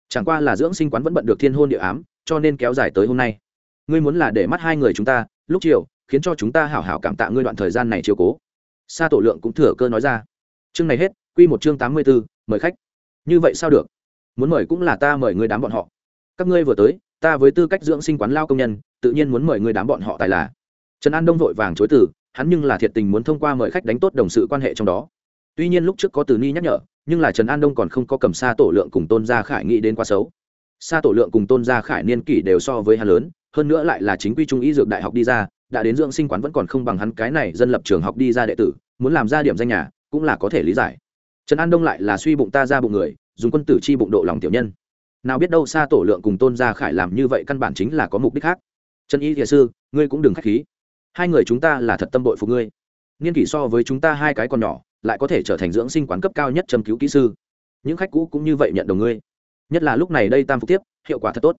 Chẳng qua là dưỡng sinh quán vẫn bận được thiên hôn địa ám, cho nên kéo dài tới hôm nay ngươi muốn là để mắt hai người chúng ta lúc chiều khiến cho chúng ta hảo hảo cảm tạ ngươi đoạn thời gian này chiều cố. Sa tổ lượng cũng thừa cơ nói ra. Chương này hết quy một chương tám mươi 84, mời khách. Như vậy sao được? Muốn mời cũng là ta mời ngươi đám bọn họ. Các ngươi vừa tới ta với tư cách dưỡng sinh quán lao công nhân tự nhiên muốn mời ngươi đám bọn họ tài là. Trần an đông vội vàng chối từ hắn nhưng là thiệt tình muốn thông qua mời khách đánh tốt đồng sự quan hệ trong đó. Tuy nhiên lúc trước có từ ni nhắc nhở nhưng là trần an đông còn không có cầm xa tổ lượng cùng tôn gia khải nghĩ đến quá xấu. Xa tổ lượng cùng tôn gia khải niên kỷ đều so với hắn lớn hơn nữa lại là chính quy trung y dược đại học đi ra, đã đến dưỡng sinh quán vẫn còn không bằng hắn cái này dân lập trường học đi ra đệ tử, muốn làm ra điểm danh nhà, cũng là có thể lý giải. Trần an đông lại là suy bụng ta ra bụng người, dùng quân tử chi bụng độ lòng tiểu nhân. Nào biết đâu xa tổ lượng cùng tôn gia khải làm như vậy căn bản chính là có mục đích khác. Trần y thiền sư, ngươi cũng đừng k h á c h khí. Hai người chúng ta là thật tâm bội phục ngươi. Niên kỷ so với chúng ta hai cái còn nhỏ, lại có thể trở thành dưỡng sinh quán cấp cao nhất châm cứu kỹ sư. Những khách cũ cũng như vậy nhận đồng ngươi. Nhất là lúc này đây tam phục tiếp, hiệu quả thật tốt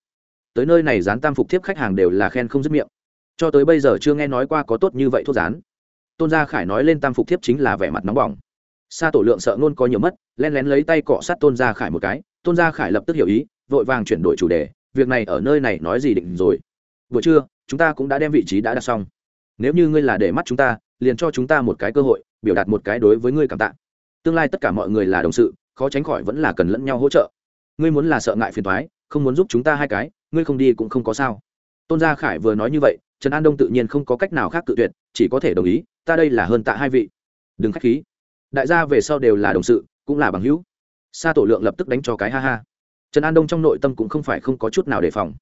tới nơi này dán tam phục tiếp khách hàng đều là khen không dứt miệng. Cho tới bây giờ chưa nghe nói qua có tốt như vậy thuốc dán. Tôn gia khải nói lên tam phục tiếp chính là vẻ mặt nóng bỏng. Sa tổ lượng sợ ngôn có nhiều mất len lén lấy tay cọ sát tôn gia khải một cái. Tôn gia khải lập tức hiểu ý, vội vàng chuyển đổi chủ đề, việc này ở nơi này nói gì định rồi. Vừa trưa, chúng ta cũng đã đem vị trí đã đặt xong. Nếu như ngươi là để mắt chúng ta, liền cho chúng ta một cái cơ hội, biểu đạt một cái đối với ngươi cảm tạ. Tương lai tất cả mọi người là đồng sự, khó tránh khỏi vẫn là cần lẫn nhau hỗ trợ. Ngươi muốn là sợ ngại phiền thoái không muốn giúp chúng ta hai cái ngươi không đi cũng không có sao. Tôn gia khải vừa nói như vậy, trần an đông tự nhiên không có cách nào khác cự tuyệt, chỉ có thể đồng ý, ta đây là hơn tạ hai vị. Đừng k h á c h khí. Đại gia về sau đều là đồng sự, cũng là bằng hữu. Sa tổ lượng lập tức đánh cho cái ha ha. Trần an đông trong nội tâm cũng không phải không có chút nào đề phòng.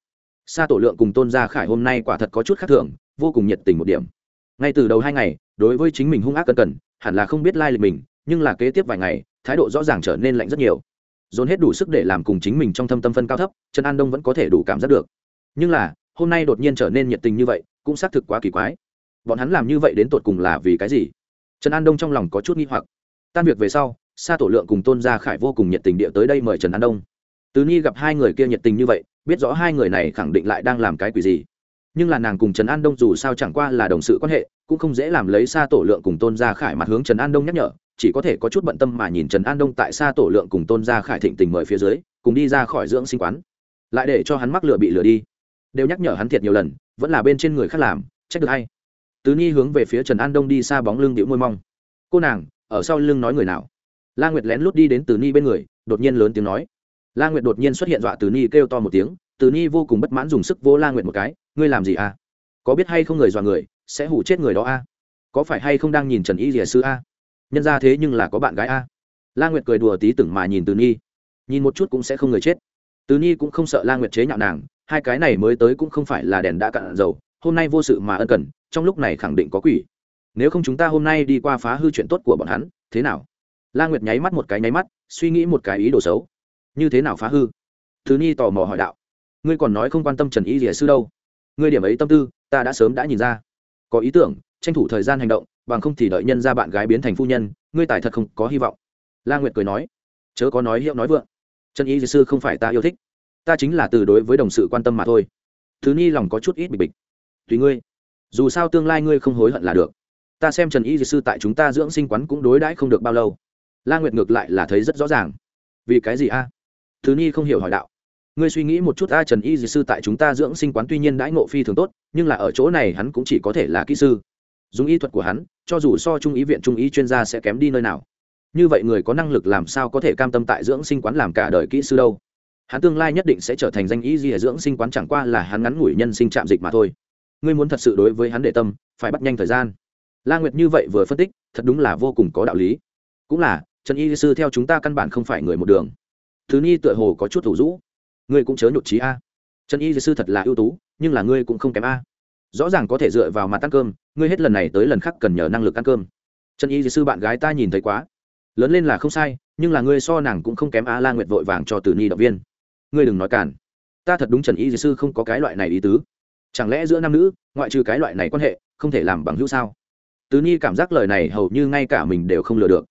Sa tổ lượng cùng tôn gia khải hôm nay quả thật có chút khác thường, vô cùng nhiệt tình một điểm. Ngay từ đầu hai ngày, đối với chính mình hung ác cân cần hẳn là không biết lai、like、lịch lịch mình, nhưng là kế tiếp vài ngày, thái độ rõ ràng trở nên lạnh rất nhiều dồn hết đủ sức để làm cùng chính mình trong thâm tâm phân cao thấp, trần an đông vẫn có thể đủ cảm giác được. Nhưng là, hôm nay đột nhiên trở nên nhiệt tình như vậy, cũng xác thực quá kỳ quái. Bọn hắn làm như vậy đến tột cùng là vì cái gì? Trần an đông trong lòng có chút nghi hoặc. Tan việc về sau, sa tổ lượng cùng tôn gia khải vô cùng nhiệt tình địa tới đây mời trần an đông. Tứ nhi gặp hai người kia nhiệt tình như vậy, biết rõ hai người này khẳng định lại đang làm cái quỷ gì. Nhưng là nàng cùng trần an đông dù sao chẳng qua là đồng sự quan hệ, cũng không dễ làm lấy Sa tổ lượng cùng tôn gia khải mặt hướng trần an đông nhắc nhở chỉ có thể có chút bận tâm mà nhìn trần an đông tại xa tổ lượng cùng tôn gia khải thịnh tình mời phía dưới, cùng đi ra khỏi dưỡng sinh quán. Lại để cho hắn mắc lửa bị lửa đi. Đều nhắc nhở hắn thiệt nhiều lần, vẫn là bên trên người khác làm, trách được hay tứ nhi hướng về phía trần an đông đi xa bóng lưng điệu môi mong. Cô nàng, ở sau lưng nói người nào? La nguyệt lén lút đi đến từ ni bên người, đột nhiên lớn tiếng nói. La nguyệt đột nhiên xuất hiện dọa từ ni kêu to một tiếng từ ni vô cùng bất mãn dùng sức vô la nguyệt một cái, ngươi làm gì à? Có biết hay không người dọa người, sẽ hủ chết người đó a à? có phải hay không đang nhìn trần y rìa sư a à? Nhân ra thế nhưng là có bạn gái a. La nguyệt cười đùa tí từng mà nhìn từ Nhi. Nhìn một chút cũng sẽ không người chết. Từ Nhi cũng không sợ la nguyệt chế nhạo nàng, hai cái này mới tới cũng không phải là đèn đã cạn dầu, hôm nay vô sự mà ân cần, trong lúc này khẳng định có quỷ. Nếu không chúng ta hôm nay đi qua phá hư chuyện tốt của bọn hắn, thế nào? La nguyệt nháy mắt một cái nháy mắt, suy nghĩ một cái ý đồ xấu. Như thế nào phá hư? Thứ Nhi tò mò hỏi đạo. Ngươi còn nói không quan tâm trần y rìa sư đâu. Ngươi điểm ấy tâm tư, ta đã sớm đã nhìn ra. Có ý tưởng, tranh thủ thời gian hành động bằng không thì đợi nhân ra bạn gái biến thành phu nhân, ngươi tài thật không có hy vọng. La nguyệt cười nói. Chớ có nói hiệu nói vượng. Trần y rìa sư không phải ta yêu thích. Ta chính là từ đối với đồng sự quan tâm mà thôi. Thứ ni lòng có chút ít bịch bịch. Tùy ngươi. Dù sao tương lai ngươi không hối hận là được. Ta xem trần y dì sư tại chúng ta dưỡng sinh quán cũng đối đãi không được bao lâu. La nguyệt ngược lại là thấy rất rõ ràng. Vì cái gì a? Thứ ni không hiểu hỏi đạo. Ngươi suy nghĩ một chút a, trần y dì sư tại chúng ta dưỡng sinh quán tuy nhiên đãi ngộ phi thường tốt, nhưng là ở chỗ này hắn cũng chỉ có thể là kỹ sư dùng y thuật của hắn, cho dù so trung ý viện trung ý chuyên gia sẽ kém đi nơi nào. Như vậy người có năng lực làm sao có thể cam tâm tại dưỡng sinh quán làm cả đời kỹ sư đâu? Hắn tương lai nhất định sẽ trở thành danh y di dưỡng sinh quán chẳng qua là hắn ngắn ngủi nhân sinh trạm dịch mà thôi. Ngươi muốn thật sự đối với hắn để tâm, phải bắt nhanh thời gian. La nguyệt như vậy vừa phân tích, thật đúng là vô cùng có đạo lý. Cũng là, trần y sư theo chúng ta căn bản không phải người một đường. Thứ nhi tựa hồ có chút thủ rũ. Ngươi cũng chớ nhụt trí a. Trần y sư thật là ưu tú, nhưng là ngươi cũng không kém a rõ ràng có thể dựa vào mặt ăn cơm, ngươi hết lần này tới lần khác cần nhờ năng lực ăn cơm. Trần y sư bạn gái ta nhìn thấy quá. Lớn lên là không sai, nhưng là ngươi so nàng cũng không kém a la nguyệt vội vàng cho từ ni động viên. Ngươi đừng nói cản. Ta thật đúng trần y sư không có cái loại này ý tứ. Chẳng lẽ giữa nam nữ, ngoại trừ cái loại này quan hệ, không thể làm bằng hữu sao? Tứ nhi cảm giác lời này hầu như ngay cả mình đều không lừa được.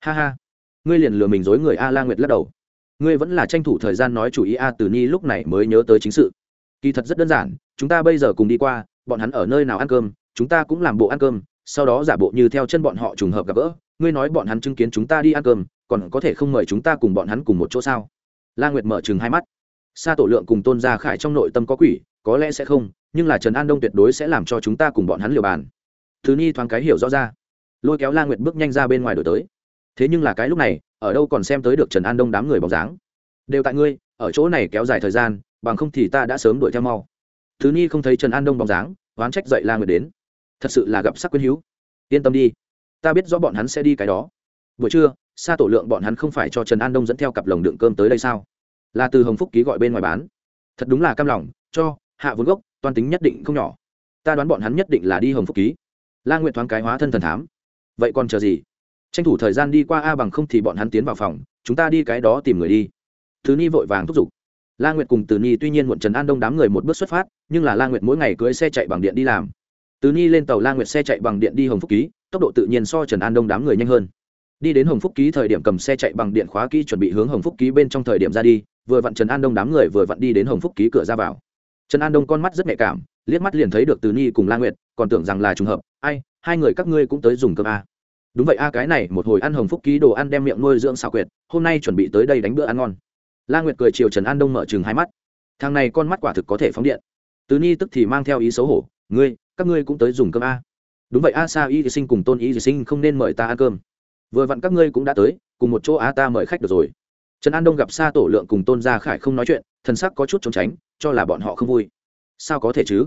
Ha ha. Ngươi liền lừa mình dối người a la nguyệt lắc đầu. Ngươi vẫn là tranh thủ thời gian nói chủ ý a từ nhi lúc này mới nhớ tới chính sự. Kỳ thật rất đơn giản, chúng ta bây giờ cùng đi qua bọn hắn ở nơi nào ăn cơm, chúng ta cũng làm bộ ăn cơm, sau đó giả bộ như theo chân bọn họ trùng hợp gặp gỡ, ngươi nói bọn hắn chứng kiến chúng ta đi ăn cơm, còn có thể không mời chúng ta cùng bọn hắn cùng một chỗ sao? La nguyệt mở chừng hai mắt. Sa tổ lượng cùng tôn gia khải trong nội tâm có quỷ, có lẽ sẽ không, nhưng là trần an đông tuyệt đối sẽ làm cho chúng ta cùng bọn hắn liều bàn. Thứ Nhi thoáng cái hiểu rõ ra. Lôi kéo la nguyệt bước nhanh ra bên ngoài đổi tới. Thế nhưng là cái lúc này, ở đâu còn xem tới được trần an đông đám người bóng dáng. Đều tại ngươi, ở chỗ này kéo dài thời gian, bằng không thì ta đã sớm đuổi theo mau thứ ni không thấy trần an đông bóng dáng, oán trách dậy la nguyệt đến. Thật sự là gặp sắc quyến hữu yên tâm đi, ta biết rõ bọn hắn sẽ đi cái đó. Buổi trưa xa tổ lượng bọn hắn không phải cho trần an đông dẫn theo cặp lồng đựng cơm tới đây sao? Là từ hồng phúc ký gọi bên ngoài bán. Thật đúng là cam lòng, cho, hạ vốn gốc, toan tính nhất định không nhỏ. Ta đoán bọn hắn nhất định là đi hồng phúc ký. La nguyện thoáng cái hóa thân thần thám. Vậy còn chờ gì? Tranh thủ thời gian đi qua a bằng không thì bọn hắn tiến vào phòng, chúng ta đi cái đó tìm người đi. Thứ ni vội vàng thúc giục. La nguyệt cùng từ ni tuy nhiên muộn trần an đông đám người một bước xuất phát nhưng là la nguyệt mỗi ngày cưới xe chạy bằng điện đi làm. Từ ni lên tàu la nguyệt xe chạy bằng điện đi hồng phúc ký, tốc độ tự nhiên so trần an đông đám người nhanh hơn. Đi đến hồng phúc ký thời điểm cầm xe chạy bằng điện khóa kỹ chuẩn bị hướng hồng phúc ký bên trong thời điểm ra đi, vừa vặn trần an đông đám người vừa vặn đi đến hồng phúc ký cửa ra vào. Trần an đông con mắt rất nhạy cảm, liếc mắt liền thấy được từ ni cùng la nguyệt, còn tưởng rằng là trùng hợp, ai, hai người các ngươi cũng tới dùng cơm a đúng vậy a, cái này, một hồi ăn hồng phúc ký đồ ăn đem miệng nuôi dưỡng xảo quyệt, hôm nay chuẩn bị tới đây đánh bữa ăn ngon. La nguyệt cười chiều trần an đông mở chừng hai mắt. Thằng này con mắt quả thực có thể phóng điện từ ni tức thì mang theo ý xấu hổ, ngươi, các ngươi cũng tới dùng cơm a. Đúng vậy a sa y sinh cùng tôn y sinh không nên mời ta ăn cơm? Vừa vặn các ngươi cũng đã tới, cùng một chỗ a ta mời khách được rồi. Trần an đông gặp sa tổ lượng cùng tôn gia khải không nói chuyện, thần sắc có chút trốn tránh, cho là bọn họ không vui. Sao có thể chứ?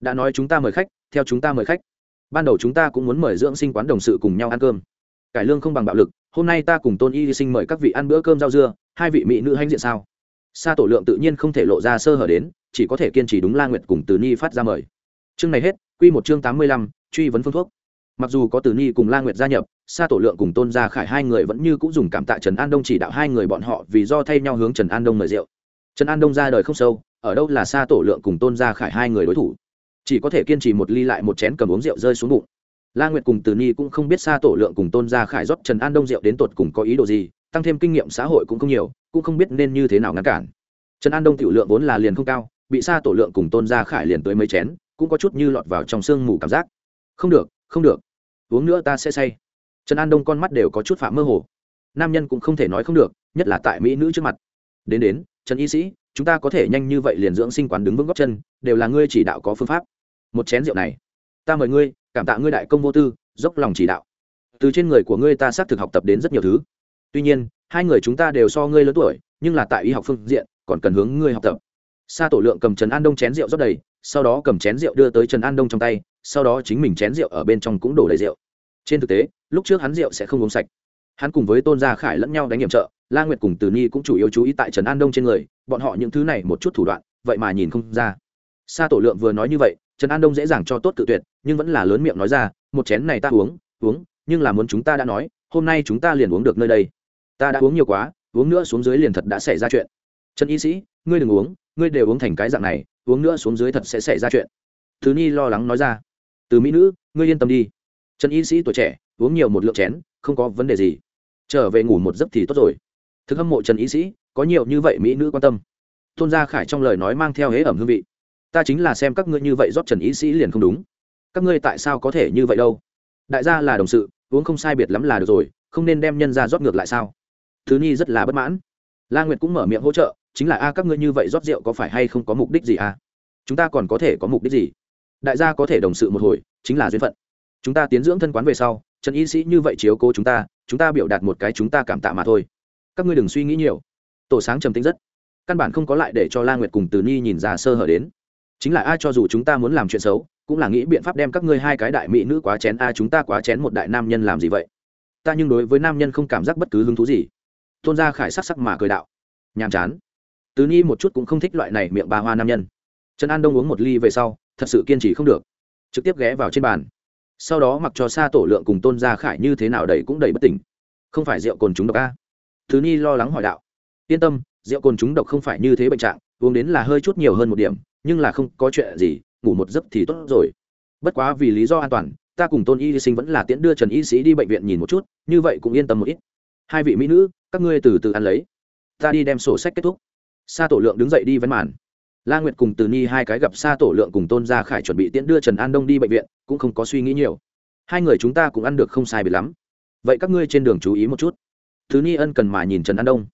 Đã nói chúng ta mời khách, theo chúng ta mời khách. Ban đầu chúng ta cũng muốn mời dưỡng sinh quán đồng sự cùng nhau ăn cơm. Cải lương không bằng bạo lực, hôm nay ta cùng tôn y sinh mời các vị ăn bữa cơm rau dưa, hai vị mỹ nữ hãnh diện sao? Sa tổ lượng tự nhiên không thể lộ ra sơ hở đến chỉ có thể kiên trì đúng la nguyệt cùng từ ni phát ra mời. Chương này hết, quy một chương tám mươi lăm, truy vấn phương thuốc. Mặc dù có từ ni cùng la nguyệt gia nhập, sa tổ lượng cùng tôn gia khải hai người vẫn như cũng dùng cảm tạ trần an đông chỉ đạo hai người bọn họ vì do thay nhau hướng trần an đông mời rượu. Trần an đông ra đời không sâu, ở đâu là sa tổ lượng cùng tôn gia khải hai người đối thủ. Chỉ có thể kiên trì một ly lại một chén cầm uống rượu rơi xuống bụng. La nguyệt cùng từ ni cũng không biết sa tổ lượng cùng tôn gia khải rót trần an đông rượu đến tột cùng có ý đồ gì, tăng thêm kinh nghiệm xã hội cũng không nhiều, cũng không biết nên như thế nào ngăn cản. Trần an đông tiểu lượng vốn là liền không cao bị sa tổ lượng cùng tôn gia khải liền tới mấy chén, cũng có chút như lọt vào trong sương mù cảm giác. Không được không được. Uống nữa ta sẽ say. Trần an đông con mắt đều có chút phạm mơ hồ. Nam nhân cũng không thể nói không được, nhất là tại mỹ nữ trước mặt. Đến đến, trần y sĩ, chúng ta có thể nhanh như vậy liền dưỡng sinh quán đứng vững góc chân, đều là ngươi chỉ đạo có phương pháp. Một chén rượu này, ta mời ngươi, cảm tạ ngươi đại công vô tư, dốc lòng chỉ đạo. Từ trên người của ngươi ta xác thực học tập đến rất nhiều thứ. Tuy nhiên, hai người chúng ta đều so ngươi lớn tuổi, nhưng là tại y học phương diện, còn cần hướng ngươi học tập sa tổ lượng cầm trần an đông chén rượu rót đầy, sau đó cầm chén rượu đưa tới trần an đông trong tay, sau đó chính mình chén rượu ở bên trong cũng đổ đầy rượu. Trên thực tế, lúc trước hắn rượu sẽ không uống sạch. Hắn cùng với tôn gia khải lẫn nhau đánh nghiệm trợ la nguyệt cùng từ Nhi cũng chủ yếu chú ý tại trần an đông trên người, bọn họ những thứ này một chút thủ đoạn, vậy mà nhìn không ra. Sa tổ lượng vừa nói như vậy, trần an đông dễ dàng cho tốt tự tuyệt, nhưng vẫn là lớn miệng nói ra, một chén này ta uống uống, nhưng là muốn chúng ta đã nói, hôm nay chúng ta liền uống được nơi đây. Ta đã uống nhiều quá, uống nữa xuống dưới liền thật đã xảy ra chuyện. Trần y sĩ, ngươi đừng uống ngươi đều uống thành cái dạng này, uống nữa xuống dưới thật sẽ xảy ra chuyện. Thứ ni lo lắng nói ra. Từ mỹ nữ, ngươi yên tâm đi. Trần y sĩ tuổi trẻ, uống nhiều một lượng chén, không có vấn đề gì. Trở về ngủ một giấc thì tốt rồi. Thực hâm mộ trần y sĩ, có nhiều như vậy mỹ nữ quan tâm. Tôn gia khải trong lời nói mang theo hế ẩm hương vị. Ta chính là xem các ngươi như vậy rót trần y sĩ liền không đúng. Các ngươi tại sao có thể như vậy đâu? Đại gia là đồng sự, uống không sai biệt lắm là được rồi, không nên đem nhân ra rót ngược lại sao? Thứ nhi rất là bất mãn. La nguyệt cũng mở miệng hỗ trợ chính là a, các ngươi như vậy rót rượu có phải hay không có mục đích gì à chúng ta còn có thể có mục đích gì? Đại gia có thể đồng sự một hồi, chính là duyên phận. Chúng ta tiến dưỡng thân quán về sau, trần y sĩ như vậy chiếu cố chúng ta chúng ta biểu đạt một cái chúng ta cảm tạ mà thôi. Các ngươi đừng suy nghĩ nhiều. Tổ sáng trầm tính rất. Căn bản không có lại để cho la nguyệt cùng từ ni nhìn ra sơ hở đến. Chính là ai cho dù chúng ta muốn làm chuyện xấu, cũng là nghĩ biện pháp đem các ngươi hai cái đại mỹ nữ quá chén a, chúng ta quá chén một đại nam nhân làm gì vậy? Ta nhưng đối với nam nhân không cảm giác bất cứ hứng thú gì. Tôn gia khải sắc sắc mà cười đạo. Nhàm chán tứ nhi một chút cũng không thích loại này miệng ba hoa nam nhân. Trần an đông uống một ly về sau, thật sự kiên trì không được. Trực tiếp ghé vào trên bàn. Sau đó mặc cho xa tổ lượng cùng tôn gia khải như thế nào đầy cũng đầy bất tỉnh. Không phải rượu cồn chúng độc a? Tứ nhi lo lắng hỏi đạo. Yên tâm, rượu cồn chúng độc không phải như thế bệnh trạng, uống đến là hơi chút nhiều hơn một điểm, nhưng là không có chuyện gì, ngủ một giấc thì tốt rồi. Bất quá vì lý do an toàn, ta cùng tôn y sinh vẫn là tiễn đưa trần y sĩ đi bệnh viện nhìn một chút, như vậy cũng yên tâm một ít. Hai vị mỹ nữ, các ngươi từ từ ăn lấy. Ta đi đem sổ sách kết thúc sa tổ lượng đứng dậy đi vấn màn. La nguyệt cùng từ ni hai cái gặp sa tổ lượng cùng tôn gia khải chuẩn bị tiễn đưa trần an đông đi bệnh viện, cũng không có suy nghĩ nhiều. Hai người chúng ta cũng ăn được không sai biệt lắm. Vậy các ngươi trên đường chú ý một chút. Thứ ni ân cần mà nhìn trần an đông.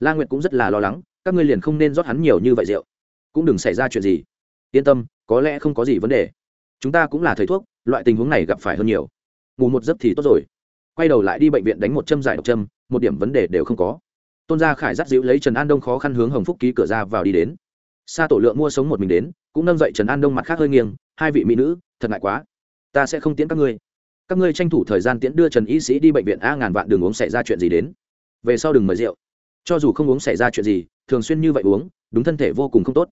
La nguyệt cũng rất là lo lắng, các ngươi liền không nên rót hắn nhiều như vậy rượu. Cũng đừng xảy ra chuyện gì. Yên tâm, có lẽ không có gì vấn đề. Chúng ta cũng là thầy thuốc, loại tình huống này gặp phải hơn nhiều. Ngủ một giấc thì tốt rồi. Quay đầu lại đi bệnh viện đánh một châm giải độc châm, một điểm vấn đề đều không có tôn gia khải dắt dịu lấy trần an đông khó khăn hướng hồng phúc ký cửa ra vào đi đến. Sa tổ lượng mua sống một mình đến, cũng nâng dậy trần an đông mặt khác hơi nghiêng, hai vị mỹ nữ, thật ngại quá. Ta sẽ không tiễn các ngươi. Các ngươi tranh thủ thời gian tiễn đưa trần y sĩ đi bệnh viện a, ngàn vạn đường uống xảy ra chuyện gì đến. Về sau đừng mời rượu. Cho dù không uống xảy ra chuyện gì, thường xuyên như vậy uống, đúng thân thể vô cùng không tốt.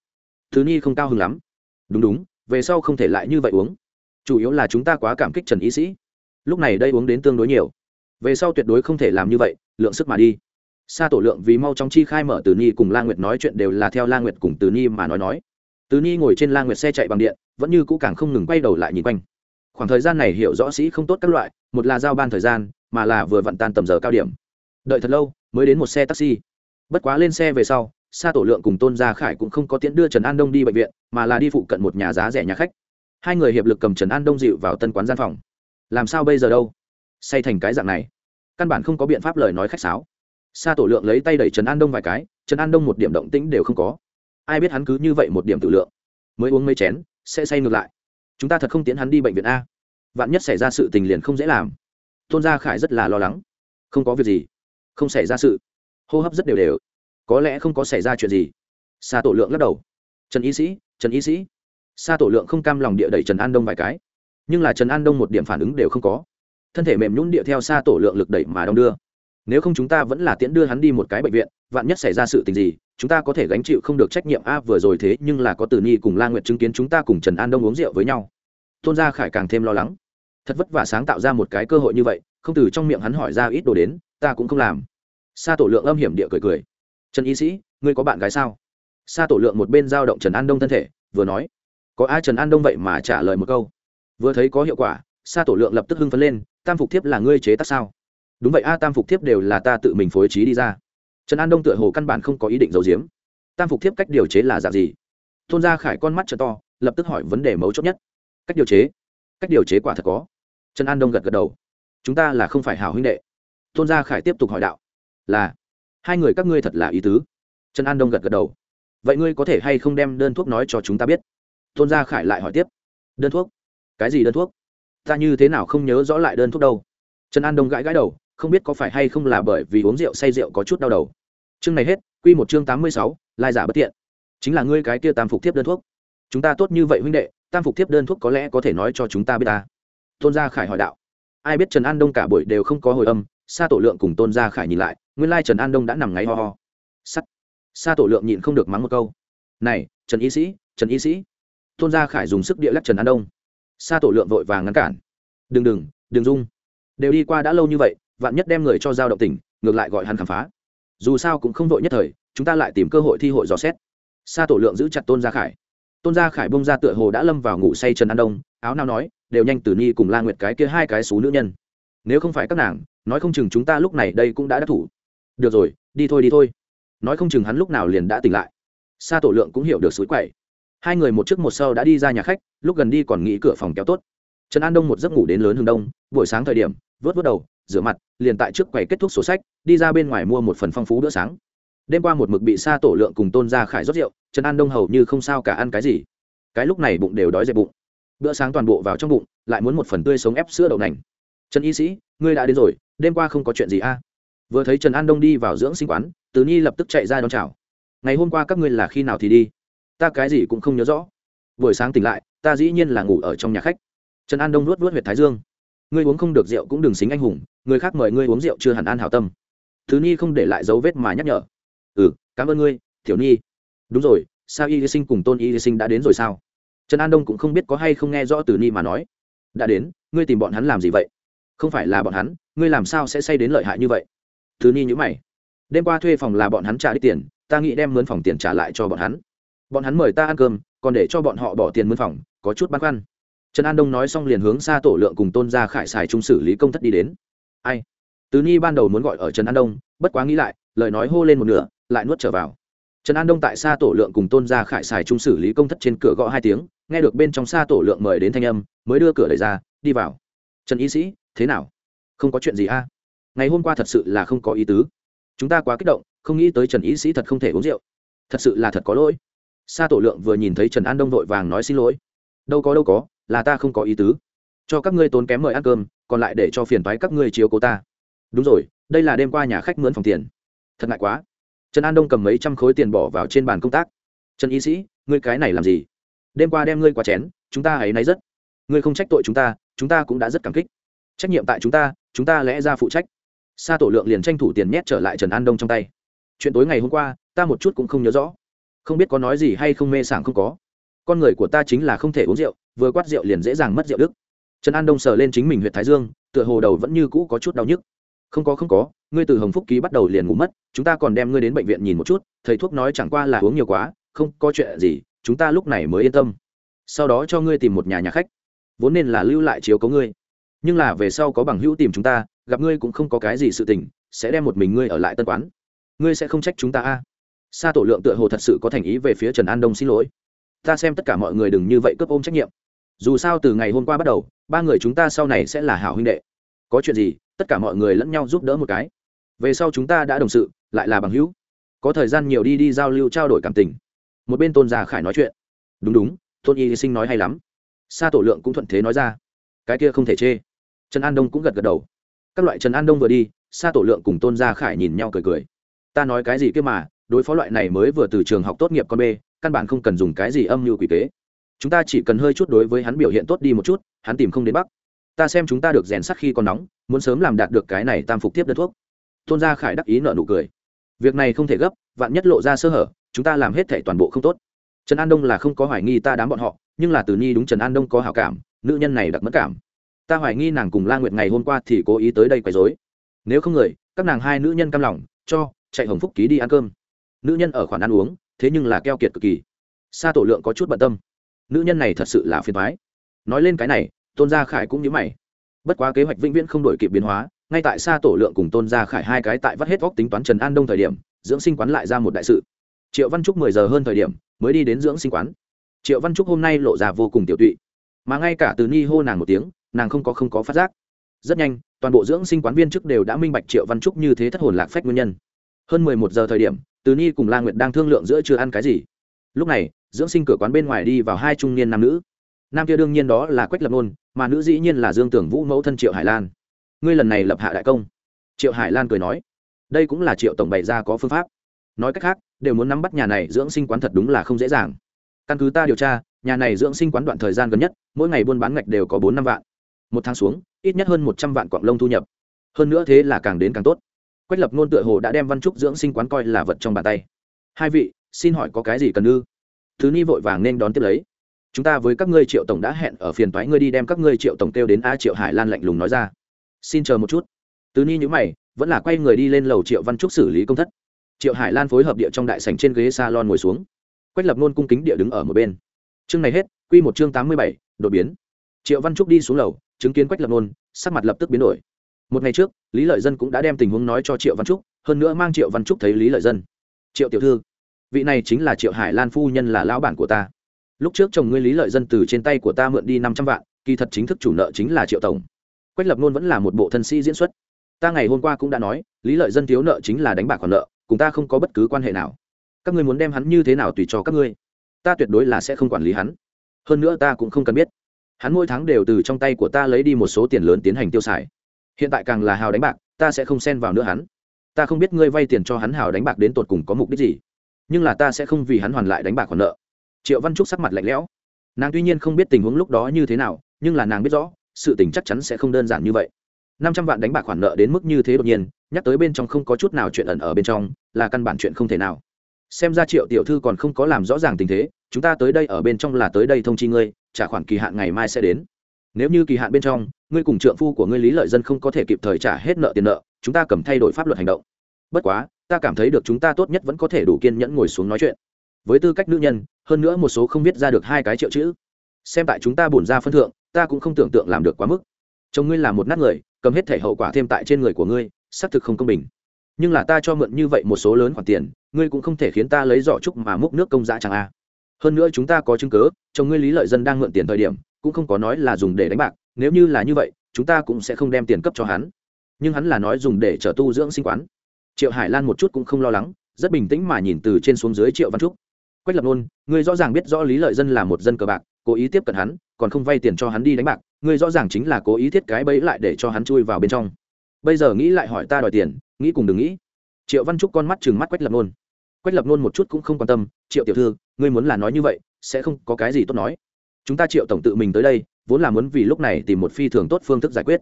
Thứ nhi không cao hứng lắm. Đúng đúng, về sau không thể lại như vậy uống. Chủ yếu là chúng ta quá cảm kích trần y sĩ. Lúc này đây uống đến tương đối nhiều. Về sau tuyệt đối không thể làm như vậy, lượng sức mà đi sa tổ lượng vì mau chóng chi khai mở từ ni cùng la nguyệt nói chuyện đều là theo la nguyệt cùng từ ni mà nói nói. Từ ni ngồi trên la nguyệt xe chạy bằng điện, vẫn như cũ càng không ngừng quay đầu lại nhìn quanh. Khoảng thời gian này hiểu rõ sĩ không tốt các loại, một là giao ban thời gian, mà là vừa vặn tan tầm giờ cao điểm. Đợi thật lâu, mới đến một xe taxi. Bất quá lên xe về sau, sa tổ lượng cùng tôn gia khải cũng không có tiễn đưa trần an đông đi bệnh viện, mà là đi phụ cận một nhà giá rẻ nhà khách. Hai người hiệp lực cầm trần an đông dịu vào tân quán gian phòng. Làm sao bây giờ đâu? Say thành cái dạng này. Căn bản không có biện pháp lời nói khách sáo sa tổ lượng lấy tay đẩy trần an đông vài cái, trần an đông một điểm động tĩnh đều không có. Ai biết hắn cứ như vậy một điểm tự lượng. Mới uống mấy chén, sẽ say ngược lại. Chúng ta thật không tiến hắn đi bệnh viện a. Vạn nhất xảy ra sự tình liền không dễ làm. Tôn gia khải rất là lo lắng. Không có việc gì. Không xảy ra sự. Hô hấp rất đều đều. Có lẽ không có xảy ra chuyện gì. Sa tổ lượng lắc đầu. Trần y sĩ, trần y sĩ. Sa tổ lượng không cam lòng địa đẩy trần an đông vài cái. Nhưng là trần an đông một điểm phản ứng đều không có. Thân thể mềm nhún địa theo sa tổ lượng lực đẩy mà đong đưa nếu không chúng ta vẫn là tiễn đưa hắn đi một cái bệnh viện, vạn nhất xảy ra sự tình gì, chúng ta có thể gánh chịu không được trách nhiệm. A, vừa rồi thế nhưng là có từ Nhi cùng la nguyệt chứng kiến chúng ta cùng trần an đông uống rượu với nhau. Tôn gia khải càng thêm lo lắng. Thật vất vả sáng tạo ra một cái cơ hội như vậy, không từ trong miệng hắn hỏi ra ít đồ đến, ta cũng không làm. Sa tổ lượng âm hiểm địa cười cười. Trần y sĩ, ngươi có bạn gái sao? Sa tổ lượng một bên giao động trần an đông thân thể, vừa nói. Có ai trần an đông vậy mà trả lời một câu? Vừa thấy có hiệu quả, sa tổ lượng lập tức hưng phấn lên. Tam phục thiếp là ngươi chế tác sao? Đúng vậy a, tam phục thiếp đều là ta tự mình phối trí đi ra. Trần an đông tựa hồ căn bản không có ý định giấu giếm. Tam phục thiếp cách điều chế là dạng gì? Tôn gia khải con mắt t to, lập tức hỏi vấn đề mấu chốt nhất. Cách điều chế? Cách điều chế quả thật có. Trần an đông gật gật đầu. Chúng ta là không phải hảo huynh đệ. Tôn gia khải tiếp tục hỏi đạo. Là, hai người các ngươi thật là ý tứ. Trần an đông gật gật đầu. Vậy ngươi có thể hay không đem đơn thuốc nói cho chúng ta biết? Tôn gia khải lại hỏi tiếp. Đơn thuốc? Cái gì đơn thuốc? Ta như thế nào không nhớ rõ lại đơn thuốc đâu. Trần an đông gãi gãi đầu không biết có phải hay không là bởi vì uống rượu say rượu có chút đau đầu. Chương này hết q một chương tám mươi sáu, lai giả bất tiện chính là ngươi cái kia tam phục tiếp đơn thuốc. Chúng ta tốt như vậy huynh đệ, tam phục tiếp đơn thuốc có lẽ có thể nói cho chúng ta biết ta. Tôn gia khải hỏi đạo. Ai biết trần an đông cả buổi đều không có hồi âm, sa tổ lượng cùng tôn gia khải nhìn lại, nguyên lai trần an đông đã nằm ngáy ho ho. Sắt. Sa tổ lượng nhịn không được mắng một câu. Này, trần y sĩ, trần y sĩ. Tôn gia khải dùng sức địa lắc trần an đông. Sa tổ lượng vội vàng ngăn cản. Đừng đừng đừng dung. Đều đi qua đã lâu như vậy vạn nhất đem người cho giao động tỉnh ngược lại gọi hắn khám phá. Dù sao cũng không vội nhất thời, chúng ta lại tìm cơ hội thi hội dò xét. Sa tổ lượng giữ chặt tôn gia khải. Tôn gia khải bông ra tựa hồ đã lâm vào ngủ say trần an đông, áo nào nói, đều nhanh tử ni cùng la nguyệt cái kia hai cái xú nữ nhân. Nếu không phải các nàng, nói không chừng chúng ta lúc này đây cũng đã đắc thủ. Được rồi, đi thôi đi thôi. Nói không chừng hắn lúc nào liền đã tỉnh lại. Sa tổ lượng cũng hiểu được suối quậy. Hai người một trước một sau đã đi ra nhà khách, lúc gần đi còn nghĩ cửa phòng kéo tốt. Trần an đông một giấc ngủ đến lớn hướng đông, buổi sáng thời điểm, vớt vớt đầu rửa mặt, liền tại trước quầy kết thúc sổ sách, đi ra bên ngoài mua một phần phong phú bữa sáng. Đêm qua một mực bị sa tổ lượng cùng tôn ra khải rót rượu, trần an đông hầu như không sao cả ăn cái gì. Cái lúc này bụng đều đói dẹp bụng. Bữa sáng toàn bộ vào trong bụng, lại muốn một phần tươi sống ép sữa đậu nành. Trần y sĩ, ngươi đã đến rồi, đêm qua không có chuyện gì a à? vừa thấy trần an đông đi vào dưỡng sinh quán, từ nhi lập tức chạy ra đón chào. Ngày hôm qua các ngươi là khi nào thì đi? Ta cái gì cũng không nhớ rõ. Buổi sáng tỉnh lại, ta dĩ nhiên là ngủ ở trong nhà khách. Trần an đông nuốt nuốt huyệt thái dương. Ngươi uống không được rượu cũng đừng xính anh hùng người khác mời ngươi uống rượu chưa hẳn an hảo tâm. Thứ nhi không để lại dấu vết mà nhắc nhở. Ừ cảm ơn ngươi thiểu nhi đúng rồi sao y sinh cùng tôn y sinh đã đến rồi sao? Trần an đông cũng không biết có hay không nghe rõ từ ni mà nói. Đã đến, ngươi tìm bọn hắn làm gì vậy? Không phải là bọn hắn, ngươi làm sao sẽ say đến lợi hại như vậy? Thứ ni nhữ mày. Đêm qua thuê phòng là bọn hắn trả đi tiền, ta nghĩ đem mướn phòng tiền trả lại cho bọn hắn. Bọn hắn mời ta ăn cơm, còn để cho bọn họ bỏ tiền mướn phòng, có chút băn khoăn. Trần an đông nói xong liền hướng xa tổ lượng cùng tôn gia khải xài trung xử lý công thất đi đến ai? Tứ ni ban đầu muốn gọi ở trần an đông, bất quá nghĩ lại, lời nói hô lên một nửa, lại nuốt trở vào. Trần an đông tại xa tổ lượng cùng tôn gia khải xài trung xử lý công thất trên cửa gõ hai tiếng, nghe được bên trong xa tổ lượng mời đến thanh âm, mới đưa cửa đẩy ra, đi vào. Trần y sĩ, thế nào? Không có chuyện gì a ngày hôm qua thật sự là không có ý tứ. Chúng ta quá kích động, không nghĩ tới trần y sĩ thật không thể uống rượu. Thật sự là thật có lỗi. Sa tổ lượng vừa nhìn thấy trần an đông vội vàng nói xin lỗi. Đâu có đâu có, là ta không có ý tứ. Cho các ngươi tốn kém mời ăn cơm còn lại để cho phiền toái các ngươi chiếu cố ta. Đúng rồi, đây là đêm qua nhà khách mướn phòng tiền. Thật ngại quá. Trần an đông cầm mấy trăm khối tiền bỏ vào trên bàn công tác. Trần y sĩ, ngươi cái này làm gì? Đêm qua đem ngươi qua chén, chúng ta hãy náy rất. Ngươi không trách tội chúng ta chúng ta cũng đã rất cảm kích. Trách nhiệm tại chúng ta chúng ta lẽ ra phụ trách. Sa tổ lượng liền tranh thủ tiền nhét trở lại trần an đông trong tay. Chuyện tối ngày hôm qua, ta một chút cũng không nhớ rõ. Không biết có nói gì hay không mê sảng không có. Con người của ta chính là không thể uống rượu, vừa quát rượu liền dễ dàng mất rượu đức trần an đông sờ lên chính mình huyện thái dương, tựa hồ đầu vẫn như cũ có chút đau nhức. Không có không có, ngươi từ hồng phúc ký bắt đầu liền ngủ mất, chúng ta còn đem ngươi đến bệnh viện nhìn một chút, thầy thuốc nói chẳng qua là uống nhiều quá, không có chuyện gì, chúng ta lúc này mới yên tâm. Sau đó cho ngươi tìm một nhà nhà khách, vốn nên là lưu lại chiếu có ngươi. Nhưng là về sau có bằng hữu tìm chúng ta, gặp ngươi cũng không có cái gì sự tình, sẽ đem một mình ngươi ở lại tân quán. Ngươi sẽ không trách chúng ta a. À. sa tổ lượng tựa hồ thật sự có thành ý về phía trần an đông xin lỗi. Ta xem tất cả mọi người đừng như vậy cướp ôm trách nhiệm dù sao từ ngày hôm qua bắt đầu, ba người chúng ta sau này sẽ là hảo huynh đệ. Có chuyện gì, tất cả mọi người lẫn nhau giúp đỡ một cái. Về sau chúng ta đã đồng sự, lại là bằng hữu. Có thời gian nhiều đi đi giao lưu trao đổi cảm tình. Một bên tôn già khải nói chuyện. Đúng đúng, tôn y sinh nói hay lắm. Sa tổ lượng cũng thuận thế nói ra. Cái kia không thể chê. Trần an đông cũng gật gật đầu. Các loại trần an đông vừa đi, sa tổ lượng cùng tôn gia khải nhìn nhau cười cười. Ta nói cái gì kia mà, đối phó loại này mới vừa từ trường học tốt nghiệp con b căn bản không cần dùng cái gì âm mưu quỷ kế chúng ta chỉ cần hơi chút đối với hắn biểu hiện tốt đi một chút, hắn tìm không đến bắc. Ta xem chúng ta được rèn sắt khi còn nóng, muốn sớm làm đạt được cái này tam phục tiếp đơn thuốc. Tôn gia khải đắc ý nợ nụ cười. Việc này không thể gấp, vạn nhất lộ ra sơ hở, chúng ta làm hết thể toàn bộ không tốt. Trần an đông là không có hoài nghi ta đám bọn họ, nhưng là từ nhi đúng trần an đông có hảo cảm, nữ nhân này đặc mất cảm. Ta hoài nghi nàng cùng la nguyệt ngày hôm qua thì cố ý tới đây quấy dối nếu không người, các nàng hai nữ nhân căm lòng, cho, chạy hồng phúc ký đi ăn cơm. Nữ nhân ở khoản ăn uống, thế nhưng là keo kiệt cực kỳ. Sa tổ lượng có chút bận tâm nữ nhân này thật sự là phiền thoái. Nói lên cái này, tôn gia khải cũng nhớ mày. Bất quá kế hoạch vĩnh viễn không đổi kịp biến hóa, ngay tại xa tổ lượng cùng tôn gia khải hai cái tại vắt hết góc tính toán trần an đông thời điểm, dưỡng sinh quán lại ra một đại sự. Triệu văn trúc mười giờ hơn thời điểm, mới đi đến dưỡng sinh quán. Triệu văn trúc hôm nay lộ ra vô cùng tiểu tụy. Mà ngay cả từ ni hô nàng một tiếng, nàng không có không có phát giác. Rất nhanh, toàn bộ dưỡng sinh quán viên chức đều đã minh bạch triệu văn trúc như thế thất hồn lạc phách nguyên nhân. Hơn mười một giờ thời điểm, từ ni cùng la nguyệt đang thương lượng giữa chưa ăn cái gì. Lúc này dưỡng sinh cửa quán bên ngoài đi vào hai trung niên nam nữ. Nam kia đương nhiên đó là quách lập nôn, mà nữ dĩ nhiên là dương tưởng vũ mẫu thân triệu hải lan. Ngươi lần này lập hạ đại công. Triệu hải lan cười nói, đây cũng là triệu tổng bày ra có phương pháp. Nói cách khác, đều muốn nắm bắt nhà này dưỡng sinh quán thật đúng là không dễ dàng. Căn cứ ta điều tra, nhà này dưỡng sinh quán đoạn thời gian gần nhất, mỗi ngày buôn bán ngạch đều có bốn năm vạn. Một tháng xuống, ít nhất hơn một trăm vạn quạng lông thu nhập. Hơn nữa thế là càng đến càng tốt. Quách lập nôn tựa hồ đã đem văn trúc dưỡng sinh quán coi là vật trong bàn tay. Hai vị, xin hỏi có cái gì cần ư? Thứ ni vội vàng nên đón tiếp lấy. Chúng ta với các ngươi triệu tổng đã hẹn ở phiền toái ngươi đi đem các ngươi triệu tổng kêu đến a triệu hải lan lạnh lùng nói ra. Xin chờ một chút. Tứ ni nhữ mày, vẫn là quay người đi lên lầu triệu văn trúc xử lý công thất. Triệu hải lan phối hợp địa trong đại sảnh trên ghế salon ngồi xuống. Quách lập nôn cung kính địa đứng ở một bên. Chương này hết, quy một chương tám mươi bảy, đột biến. Triệu văn trúc đi xuống lầu, chứng kiến quách lập nôn, sắc mặt lập tức biến đổi. Một ngày trước, lý lợi dân cũng đã đem tình huống nói cho triệu văn trúc, hơn nữa mang triệu văn trúc thấy lý lợi dân. Triệu tiểu thư vị này chính là triệu hải lan phu nhân là lão bản của ta. Lúc trước chồng ngươi lý lợi dân từ trên tay của ta mượn đi năm trăm vạn, kỳ thật chính thức chủ nợ chính là triệu tổng. Quách lập nôn vẫn là một bộ thân sĩ diễn xuất. Ta ngày hôm qua cũng đã nói, lý lợi dân thiếu nợ chính là đánh bạc khoản nợ, cùng ta không có bất cứ quan hệ nào. Các ngươi muốn đem hắn như thế nào tùy cho các ngươi, ta tuyệt đối là sẽ không quản lý hắn. Hơn nữa ta cũng không cần biết. Hắn mỗi tháng đều từ trong tay của ta lấy đi một số tiền lớn tiến hành tiêu xài. Hiện tại càng là hào đánh bạc, ta sẽ không xen vào nữa hắn. Ta không biết ngươi vay tiền cho hắn hào đánh bạc đến tột cùng có mục đích gì nhưng là ta sẽ không vì hắn hoàn lại đánh bạc khoản nợ. Triệu văn trúc sắc mặt lạnh lẽo. Nàng tuy nhiên không biết tình huống lúc đó như thế nào, nhưng là nàng biết rõ, sự tình chắc chắn sẽ không đơn giản như vậy. Năm trăm vạn đánh bạc khoản nợ đến mức như thế đột nhiên, nhắc tới bên trong không có chút nào chuyện ẩn ở bên trong, là căn bản chuyện không thể nào. Xem ra triệu tiểu thư còn không có làm rõ ràng tình thế, chúng ta tới đây ở bên trong là tới đây thông chi ngươi, trả khoản kỳ hạn ngày mai sẽ đến. Nếu như kỳ hạn bên trong, ngươi cùng trượng phu của ngươi lý lợi dân không có thể kịp thời trả hết nợ tiền nợ, chúng ta cầm thay đổi pháp luật hành động. Bất quá ta cảm thấy được chúng ta tốt nhất vẫn có thể đủ kiên nhẫn ngồi xuống nói chuyện. Với tư cách nữ nhân, hơn nữa một số không viết ra được hai cái triệu chữ. Xem tại chúng ta bổn ra phân thượng, ta cũng không tưởng tượng làm được quá mức. Chồng ngươi là một nát người, cầm hết thể hậu quả thêm tại trên người của ngươi, xác thực không công bình. Nhưng là ta cho mượn như vậy một số lớn khoản tiền, ngươi cũng không thể khiến ta lấy giỏ trúc mà múc nước công giá chẳng a. Hơn nữa chúng ta có chứng cớ chồng ngươi lý lợi dân đang mượn tiền thời điểm, cũng không có nói là dùng để đánh bạc, nếu như là như vậy, chúng ta cũng sẽ không đem tiền cấp cho hắn. Nhưng hắn là nói dùng để trở tu dưỡng sinh quán triệu hải lan một chút cũng không lo lắng, rất bình tĩnh mà nhìn từ trên xuống dưới triệu văn trúc. Quách lập nôn, ngươi rõ ràng biết rõ lý lợi dân là một dân cờ bạc, cố ý tiếp cận hắn, còn không vay tiền cho hắn đi đánh bạc, ngươi rõ ràng chính là cố ý thiết cái bẫy lại để cho hắn chui vào bên trong. Bây giờ nghĩ lại hỏi ta đòi tiền, nghĩ cùng đừng nghĩ. Triệu văn trúc con mắt chừng mắt quách lập nôn. Quách lập nôn một chút cũng không quan tâm, triệu tiểu thư, ngươi muốn là nói như vậy, sẽ không có cái gì tốt nói. Chúng ta triệu tổng tự mình tới đây, vốn là muốn vì lúc này tìm một phi thường tốt phương thức giải quyết.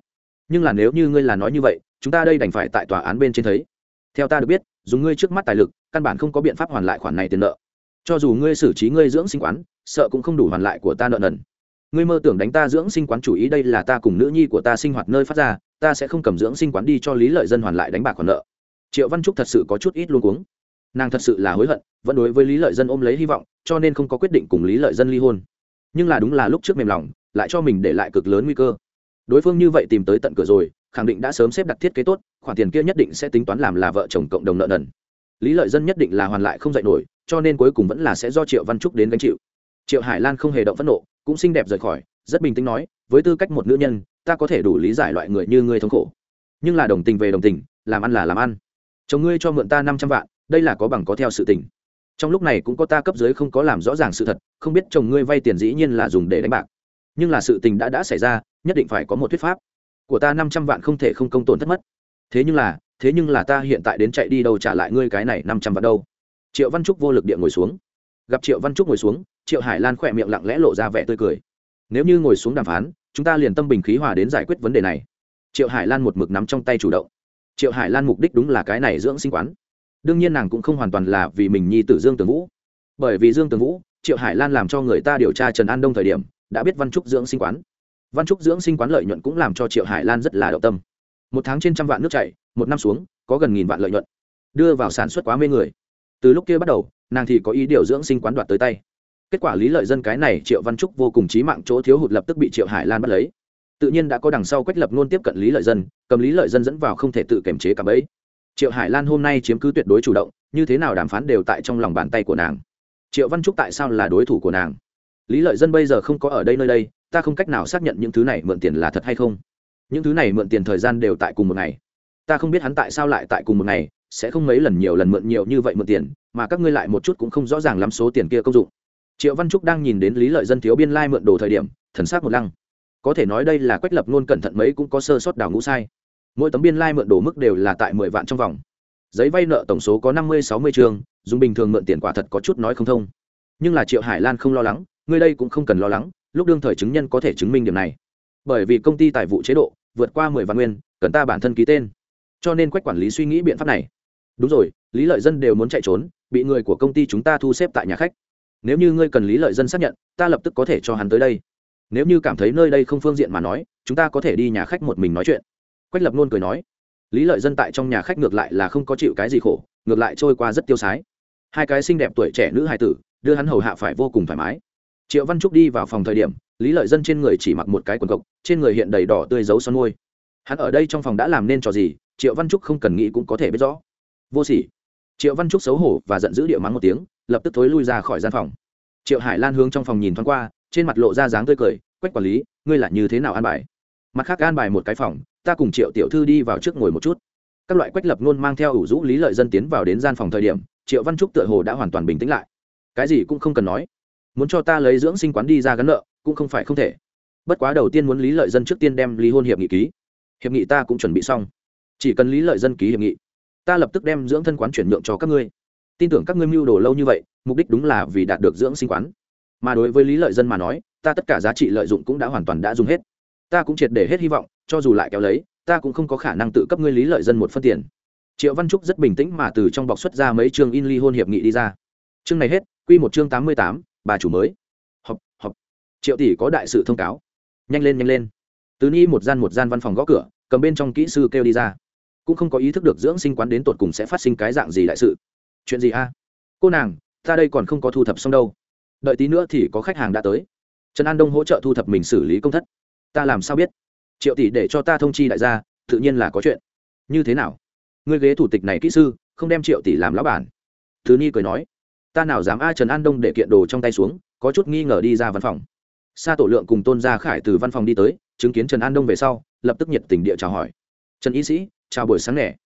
Nhưng là nếu như ngươi là nói như vậy, chúng ta đây đành phải tại tòa án bên trên thấy theo ta được biết, dùng ngươi trước mắt tài lực, căn bản không có biện pháp hoàn lại khoản này tiền nợ. Cho dù ngươi xử trí ngươi dưỡng sinh quán, sợ cũng không đủ hoàn lại của ta nợ nần. Ngươi mơ tưởng đánh ta dưỡng sinh quán chủ ý đây là ta cùng nữ nhi của ta sinh hoạt nơi phát ra, ta sẽ không cầm dưỡng sinh quán đi cho lý lợi dân hoàn lại đánh bạc khoản nợ. Triệu văn trúc thật sự có chút ít luôn cuống. Nàng thật sự là hối hận, vẫn đối với lý lợi dân ôm lấy hy vọng, cho nên không có quyết định cùng lý lợi dân ly hôn. Nhưng là đúng là lúc trước mềm lòng, lại cho mình để lại cực lớn nguy cơ. Đối phương như vậy tìm tới tận cửa rồi khẳng định đã sớm xếp đặt thiết kế tốt, khoản tiền kia nhất định sẽ tính toán làm là vợ chồng cộng đồng nợ nần. Lý lợi dân nhất định là hoàn lại không dạy nổi, cho nên cuối cùng vẫn là sẽ do triệu văn trúc đến gánh chịu. Triệu hải lan không hề động phẫn nộ, cũng xinh đẹp rời khỏi, rất bình tĩnh nói, với tư cách một nữ nhân, ta có thể đủ lý giải loại người như ngươi thống khổ. Nhưng là đồng tình về đồng tình, làm ăn là làm ăn. Chồng ngươi cho mượn ta năm trăm vạn, đây là có bằng có theo sự tình. Trong lúc này cũng có ta cấp dưới không có làm rõ ràng sự thật, không biết chồng ngươi vay tiền dĩ nhiên là dùng để đánh bạc. Nhưng là sự tình đã đã xảy ra, nhất định phải có một thuyết pháp của ta năm trăm vạn không thể không công tổn thất mất. Thế nhưng là, thế nhưng là ta hiện tại đến chạy đi đâu trả lại ngươi cái này năm trăm vạn đâu? Triệu văn trúc vô lực địa ngồi xuống. Gặp triệu văn trúc ngồi xuống, triệu hải lan khỏe miệng lặng lẽ lộ ra vẻ tươi cười. Nếu như ngồi xuống đàm phán, chúng ta liền tâm bình khí hòa đến giải quyết vấn đề này. Triệu hải lan một mực nắm trong tay chủ động. Triệu hải lan mục đích đúng là cái này dưỡng sinh quán. Đương nhiên nàng cũng không hoàn toàn là vì mình nhi tử dương tường vũ. Bởi vì dương tường vũ, triệu hải lan làm cho người ta điều tra trần an đông thời điểm, đã biết văn trúc dưỡng sinh quán văn trúc dưỡng sinh quán lợi nhuận cũng làm cho triệu hải lan rất là động tâm. Một tháng trên trăm vạn nước chảy, một năm xuống, có gần nghìn vạn lợi nhuận. Đưa vào sản xuất quá mê người. Từ lúc kia bắt đầu, nàng thì có ý điều dưỡng sinh quán đoạt tới tay. Kết quả lý lợi dân cái này triệu văn trúc vô cùng trí mạng, chỗ thiếu hụt lập tức bị triệu hải lan bắt lấy. Tự nhiên đã có đằng sau quách lập nôn tiếp cận lý lợi dân, cầm lý lợi dân dẫn vào không thể tự kiểm chế cả bấy triệu hải lan hôm nay chiếm cứ tuyệt đối chủ động, như thế nào đàm phán đều tại trong lòng bàn tay của nàng. Triệu văn trúc tại sao là đối thủ của nàng? Lý lợi dân bây giờ không có ở đây nơi đây ta không cách nào xác nhận những thứ này mượn tiền là thật hay không. Những thứ này mượn tiền thời gian đều tại cùng một ngày. Ta không biết hắn tại sao lại tại cùng một ngày sẽ không mấy lần nhiều lần mượn nhiều như vậy mượn tiền mà các ngươi lại một chút cũng không rõ ràng lắm số tiền kia công dụng. Triệu văn trúc đang nhìn đến lý lợi dân thiếu biên lai mượn đồ thời điểm thần s á c một lăng. Có thể nói đây là quách lập luôn cẩn thận mấy cũng có sơ sót đào ngũ sai. Mỗi tấm biên lai mượn đồ mức đều là tại mười vạn trong vòng. Giấy vay nợ tổng số có năm mươi sáu mươi trường, dùng bình thường mượn tiền quả thật có chút nói không thông. Nhưng là triệu hải lan không lo lắng ngươi đây cũng không cần lo lắng lúc đương thời chứng nhân có thể chứng minh điểm này. Bởi vì công ty tài vụ chế độ vượt qua mười vạn nguyên, cần ta bản thân ký tên. Cho nên quách quản lý suy nghĩ biện pháp này. Đúng rồi, lý lợi dân đều muốn chạy trốn, bị người của công ty chúng ta thu xếp tại nhà khách. Nếu như ngươi cần lý lợi dân xác nhận, ta lập tức có thể cho hắn tới đây. Nếu như cảm thấy nơi đây không phương diện mà nói, chúng ta có thể đi nhà khách một mình nói chuyện. Quách lập nôn cười nói, lý lợi dân tại trong nhà khách ngược lại là không có chịu cái gì khổ, ngược lại trôi qua rất tiêu sái. Hai cái xinh đẹp tuổi trẻ nữ hài tử, đưa hắn hầu hạ phải vô cùng thoải mái triệu văn trúc đi vào phòng thời điểm, lý lợi dân trên người chỉ mặc một cái quần cộc, trên người hiện đầy đỏ tươi dấu son môi. Hắn ở đây trong phòng đã làm nên trò gì, triệu văn trúc không cần nghĩ cũng có thể biết rõ. Vô sỉ. Triệu văn trúc xấu hổ và giận dữ điệu mắng một tiếng, lập tức thối lui ra khỏi gian phòng. Triệu hải lan hướng trong phòng nhìn thoáng qua, trên mặt lộ ra dáng tươi cười, quách quản lý, ngươi là như thế nào an bài? Mặt khác an bài một cái phòng, ta cùng triệu tiểu thư đi vào trước ngồi một chút. Các loại quách lập luôn mang theo ủ rũ lý lợi dân tiến vào đến gian phòng thời điểm, triệu văn trúc tựa hồ đã hoàn toàn bình tĩnh lại. Cái gì cũng không cần nói muốn cho ta lấy dưỡng sinh quán đi ra gắn nợ, cũng không phải không thể. Bất quá đầu tiên muốn lý lợi dân trước tiên đem lý hôn hiệp nghị ký. Hiệp nghị ta cũng chuẩn bị xong. Chỉ cần lý lợi dân ký hiệp nghị, ta lập tức đem dưỡng thân quán chuyển nhượng cho các ngươi. Tin tưởng các ngươi mưu đồ lâu như vậy, mục đích đúng là vì đạt được dưỡng sinh quán. Mà đối với lý lợi dân mà nói, ta tất cả giá trị lợi dụng cũng đã hoàn toàn đã dùng hết. Ta cũng triệt để hết hy vọng, cho dù lại kéo lấy, ta cũng không có khả năng tự cấp ngươi lý lợi dân một phân tiền. Triệu văn trúc rất bình tĩnh mà từ trong bọc xuất ra mấy chương in ly hôn hiệp nghị đi ra. Chương này hết, quy một chương tám mươi tám bà chủ mới. Học học triệu tỷ có đại sự thông cáo. Nhanh lên nhanh lên. Tứ ni một gian một gian văn phòng gõ cửa, cầm bên trong kỹ sư kêu đi ra. Cũng không có ý thức được dưỡng sinh quán đến tột cùng sẽ phát sinh cái dạng gì đại sự. Chuyện gì a? Cô nàng, ta đây còn không có thu thập xong đâu. Đợi tí nữa thì có khách hàng đã tới. Trần an đông hỗ trợ thu thập mình xử lý công thất. Ta làm sao biết? Triệu tỷ để cho ta thông chi đại gia, tự nhiên là có chuyện. Như thế nào? Người ghế thủ tịch này kỹ sư, không đem triệu tỷ làm lão bản. Thứ ni cười nói ta nào dám a trần an đông để kiện đồ trong tay xuống, có chút nghi ngờ đi ra văn phòng. Sa tổ lượng cùng tôn gia khải từ văn phòng đi tới, chứng kiến trần an đông về sau, lập tức nhiệt tình địa chào hỏi. Trần y sĩ, chào buổi sáng nẻ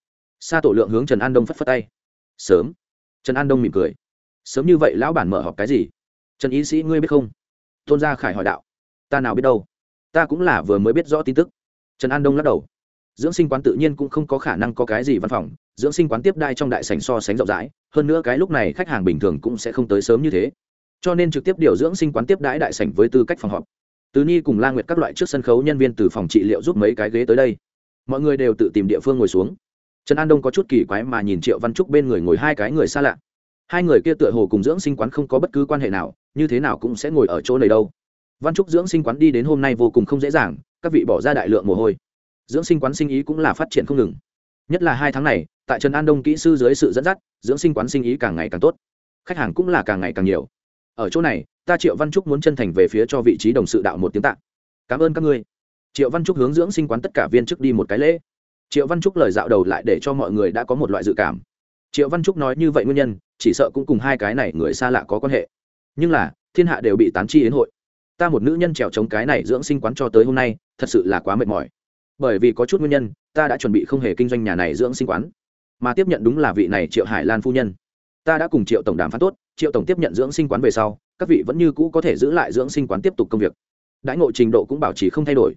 sa tổ lượng hướng trần an đông phất phất tay. Sớm. Trần an đông mỉm cười. Sớm như vậy lão bản mở họp cái gì? Trần y sĩ, ngươi biết không? Tôn gia khải hỏi đạo. Ta nào biết đâu? Ta cũng là vừa mới biết rõ tin tức. Trần an đông lắc đầu. Dưỡng sinh quán tự nhiên cũng không có khả năng có cái gì văn phòng. Dưỡng sinh quán tiếp đai trong đại sảnh so sánh rộng rãi hơn nữa cái lúc này khách hàng bình thường cũng sẽ không tới sớm như thế. Cho nên trực tiếp điều dưỡng sinh quán tiếp đãi đại sảnh với tư cách phòng họp. Tứ ni cùng la nguyệt các loại trước sân khấu nhân viên từ phòng trị liệu giúp mấy cái ghế tới đây. Mọi người đều tự tìm địa phương ngồi xuống. Trần an đông có chút kỳ quái mà nhìn triệu văn trúc bên người ngồi hai cái người xa lạ. Hai người kia tựa hồ cùng dưỡng sinh quán không có bất cứ quan hệ nào, như thế nào cũng sẽ ngồi ở chỗ này đâu. Văn trúc dưỡng sinh quán đi đến hôm nay vô cùng không dễ dàng, các vị bỏ ra đại lượng mồ hôi. Dưỡng sinh quán sinh ý cũng là phát triển không ngừng. Nhất là hai tháng này tại trần an đông kỹ sư dưới sự dẫn dắt, dưỡng sinh quán sinh ý càng ngày càng tốt. Khách hàng cũng là càng ngày càng nhiều. Ở chỗ này, ta triệu văn trúc muốn chân thành về phía cho vị trí đồng sự đạo một tiếng tạ. Cảm ơn các ngươi. Triệu văn trúc hướng dưỡng sinh quán tất cả viên chức đi một cái lễ. Triệu văn trúc lời dạo đầu lại để cho mọi người đã có một loại dự cảm. Triệu văn trúc nói như vậy nguyên nhân, chỉ sợ cũng cùng hai cái này người xa lạ có quan hệ. Nhưng là, thiên hạ đều bị tán chi đến hội. Ta một nữ nhân trèo chống cái này dưỡng sinh quán cho tới hôm nay, thật sự là quá mệt mỏi. Bởi vì có chút nguyên nhân, ta đã chuẩn bị không hề kinh doanh nhà này dưỡng sinh quán mà tiếp nhận đúng là vị này triệu hải lan phu nhân. Ta đã cùng triệu tổng đàm phán tốt, triệu tổng tiếp nhận dưỡng sinh quán về sau, các vị vẫn như cũ có thể giữ lại dưỡng sinh quán tiếp tục công việc. Đãi ngộ trình độ cũng bảo trì không thay đổi.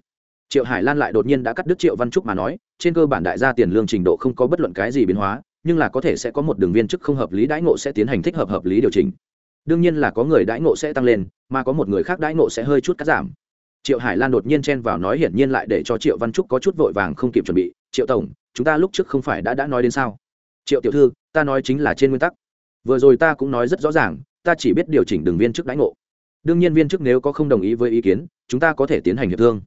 Triệu hải lan lại đột nhiên đã cắt đứt triệu văn trúc mà nói, trên cơ bản đại gia tiền lương trình độ không có bất luận cái gì biến hóa, nhưng là có thể sẽ có một đường viên chức không hợp lý đãi ngộ sẽ tiến hành thích hợp hợp lý điều chỉnh. Đương nhiên là có người đãi ngộ sẽ tăng lên, mà có một người khác đãi ngộ sẽ hơi chút cắt giảm triệu hải lan đột nhiên chen vào nói hiển nhiên lại để cho triệu văn trúc có chút vội vàng không kịp chuẩn bị, triệu tổng, chúng ta lúc trước không phải đã đã nói đến sao? Triệu tiểu thư, ta nói chính là trên nguyên tắc. Vừa rồi ta cũng nói rất rõ ràng, ta chỉ biết điều chỉnh đường viên chức đánh ngộ. Đương nhiên viên chức nếu có không đồng ý với ý kiến, chúng ta có thể tiến hành hiệp thương.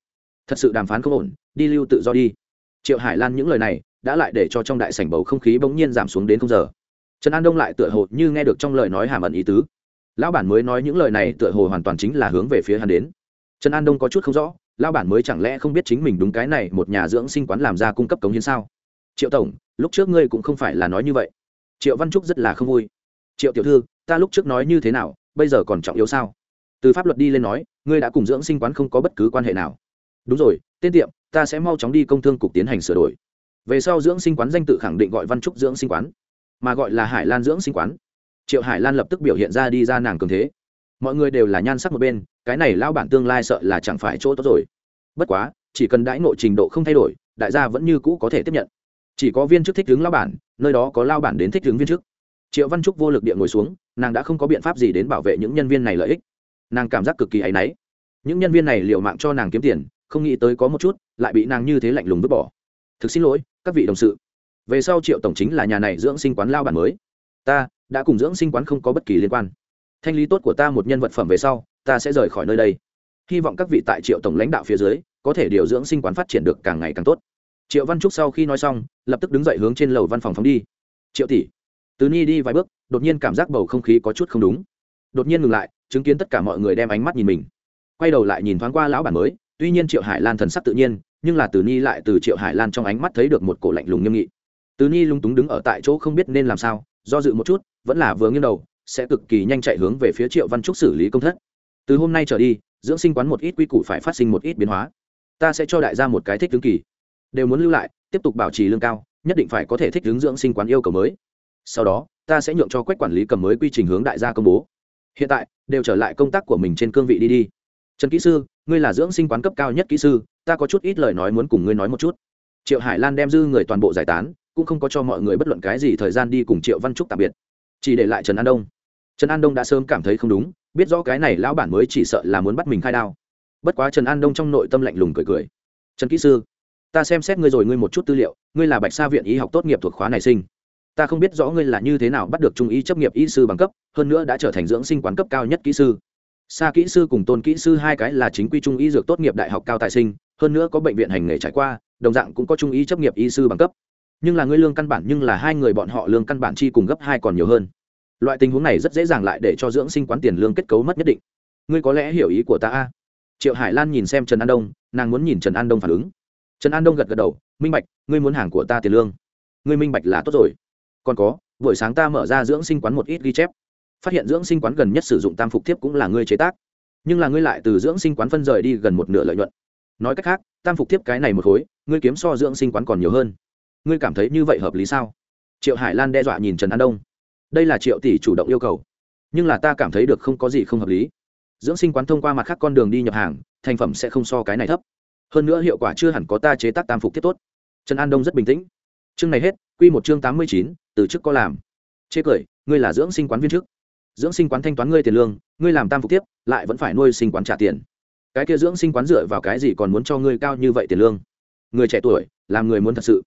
Thật sự đàm phán không ổn, đi lưu tự do đi. Triệu hải lan những lời này đã lại để cho trong đại sảnh bầu không khí bỗng nhiên giảm xuống đến không giờ. Trần an đông lại tựa hồ như nghe được trong lời nói hàm ẩn ý tứ. Lão bản mới nói những lời này tựa hồ hoàn toàn chính là hướng về phía hắn đến trần an đông có chút không rõ lao bản mới chẳng lẽ không biết chính mình đúng cái này một nhà dưỡng sinh quán làm ra cung cấp cống hiến sao? Triệu tổng, lúc trước ngươi cũng không phải là nói như vậy. Triệu văn trúc rất là không vui. Triệu tiểu thư, ta lúc trước nói như thế nào, bây giờ còn trọng yếu sao? Từ pháp luật đi lên nói, ngươi đã cùng dưỡng sinh quán không có bất cứ quan hệ nào. Đúng rồi, tên tiệm, ta sẽ mau chóng đi công thương cục tiến hành sửa đổi. Về sau dưỡng sinh quán danh tự khẳng định gọi văn trúc dưỡng sinh quán, mà gọi là hải lan dưỡng sinh quán. Triệu hải lan lập tức biểu hiện ra đi ra nàng cường thế mọi người đều là nhan sắc một bên, cái này lao bản tương lai sợ là chẳng phải chỗ tốt rồi. Bất quá, chỉ cần đãi ngộ trình độ không thay đổi, đại gia vẫn như cũ có thể tiếp nhận. Chỉ có viên chức thích hướng lao bản, nơi đó có lao bản đến thích hướng viên chức. Triệu văn trúc vô lực địa ngồi xuống, nàng đã không có biện pháp gì đến bảo vệ những nhân viên này lợi ích. Nàng cảm giác cực kỳ áy náy. Những nhân viên này liệu mạng cho nàng kiếm tiền, không nghĩ tới có một chút, lại bị nàng như thế lạnh lùng vứt bỏ. Thực xin lỗi, các vị đồng sự. Về sau triệu tổng chính là nhà này dưỡng sinh quán lao bản mới. Ta, đã cùng dưỡng sinh quán không có bất kỳ liên quan thanh lý tốt của ta một nhân vật phẩm về sau, ta sẽ rời khỏi nơi đây. Hy vọng các vị tại triệu tổng lãnh đạo phía dưới, có thể điều dưỡng sinh quán phát triển được càng ngày càng tốt. Triệu văn trúc sau khi nói xong, lập tức đứng dậy hướng trên lầu văn phòng phóng đi. Triệu tỷ. Tứ nhi đi vài bước, đột nhiên cảm giác bầu không khí có chút không đúng. Đột nhiên ngừng lại, chứng kiến tất cả mọi người đem ánh mắt nhìn mình. Quay đầu lại nhìn thoáng qua lão bản mới, tuy nhiên triệu hải lan thần sắc tự nhiên, nhưng là từ nhi lại từ triệu hải lan trong ánh mắt thấy được một cổ lạnh lùng nghiêm nghị. Từ nhi lung túng đứng ở tại chỗ không biết nên làm sao, do dự một chút, vẫn là vừa nghiêng đầu sẽ cực kỳ nhanh chạy hướng về phía triệu văn trúc xử lý công thất. Từ hôm nay trở đi, dưỡng sinh quán một ít quy củ phải phát sinh một ít biến hóa. Ta sẽ cho đại gia một cái thích ứng kỳ. Đều muốn lưu lại, tiếp tục bảo trì lương cao, nhất định phải có thể thích ứng dưỡng sinh quán yêu cầu mới. Sau đó, ta sẽ nhượng cho quách quản lý cầm mới quy trình hướng đại gia công bố. Hiện tại, đều trở lại công tác của mình trên cương vị đi đi. Trần kỹ sư, ngươi là dưỡng sinh quán cấp cao nhất kỹ sư, ta có chút ít lời nói muốn cùng ngươi nói một chút. Triệu hải lan đem dư người toàn bộ giải tán, cũng không có cho mọi người bất luận cái gì thời gian đi cùng triệu văn trúc tạm biệt. Chỉ để lại trần an đông trần an đông đã sớm cảm thấy không đúng, biết rõ cái này lão bản mới chỉ sợ là muốn bắt mình khai đao. Bất quá trần an đông trong nội tâm lạnh lùng cười cười. Trần kỹ sư, ta xem xét ngươi rồi ngươi một chút tư liệu, ngươi là bạch sa viện y học tốt nghiệp thuộc khóa này sinh. Ta không biết rõ ngươi là như thế nào bắt được trung y chấp nghiệp y sư bằng cấp, hơn nữa đã trở thành dưỡng sinh quán cấp cao nhất kỹ sư. Sa kỹ sư cùng tôn kỹ sư hai cái là chính quy trung y dược tốt nghiệp đại học cao tài sinh, hơn nữa có bệnh viện hành nghề trải qua, đồng dạng cũng có trung y chấp nghiệp y sư bằng cấp. Nhưng là ngươi lương căn bản, nhưng là hai người bọn họ lương căn bản chi cùng gấp hai còn nhiều hơn loại tình huống này rất dễ dàng lại để cho dưỡng sinh quán tiền lương kết cấu mất nhất định. Ngươi có lẽ hiểu ý của ta a. Triệu hải lan nhìn xem trần an đông, nàng muốn nhìn trần an đông phản ứng. Trần an đông gật gật đầu, minh bạch, ngươi muốn hàng của ta tiền lương. Ngươi minh bạch là tốt rồi. Còn có, buổi sáng ta mở ra dưỡng sinh quán một ít ghi chép. Phát hiện dưỡng sinh quán gần nhất sử dụng tam phục thiếp cũng là ngươi chế tác. Nhưng là ngươi lại từ dưỡng sinh quán phân rời đi gần một nửa lợi nhuận. Nói cách khác, tam phục thiếp cái này một khối, ngươi kiếm so dưỡng sinh quán còn nhiều hơn. Ngươi cảm thấy như vậy hợp lý sao? Triệu hải lan đe dọa nhìn trần an đông đây là triệu tỷ chủ động yêu cầu. Nhưng là ta cảm thấy được không có gì không hợp lý. Dưỡng sinh quán thông qua mặt khác con đường đi nhập hàng, thành phẩm sẽ không so cái này thấp. Hơn nữa hiệu quả chưa hẳn có ta chế tác tam phục thiết tốt. Trần an đông rất bình tĩnh. Chương này hết, quy một chương tám mươi chín, từ chức có làm. Chê cười, ngươi là dưỡng sinh quán viên chức dưỡng sinh quán thanh toán ngươi tiền lương, ngươi làm tam phục tiếp, lại vẫn phải nuôi sinh quán trả tiền. Cái kia dưỡng sinh quán dựa vào cái gì còn muốn cho ngươi cao như vậy tiền lương? Người trẻ tuổi, làm người muốn thật sự.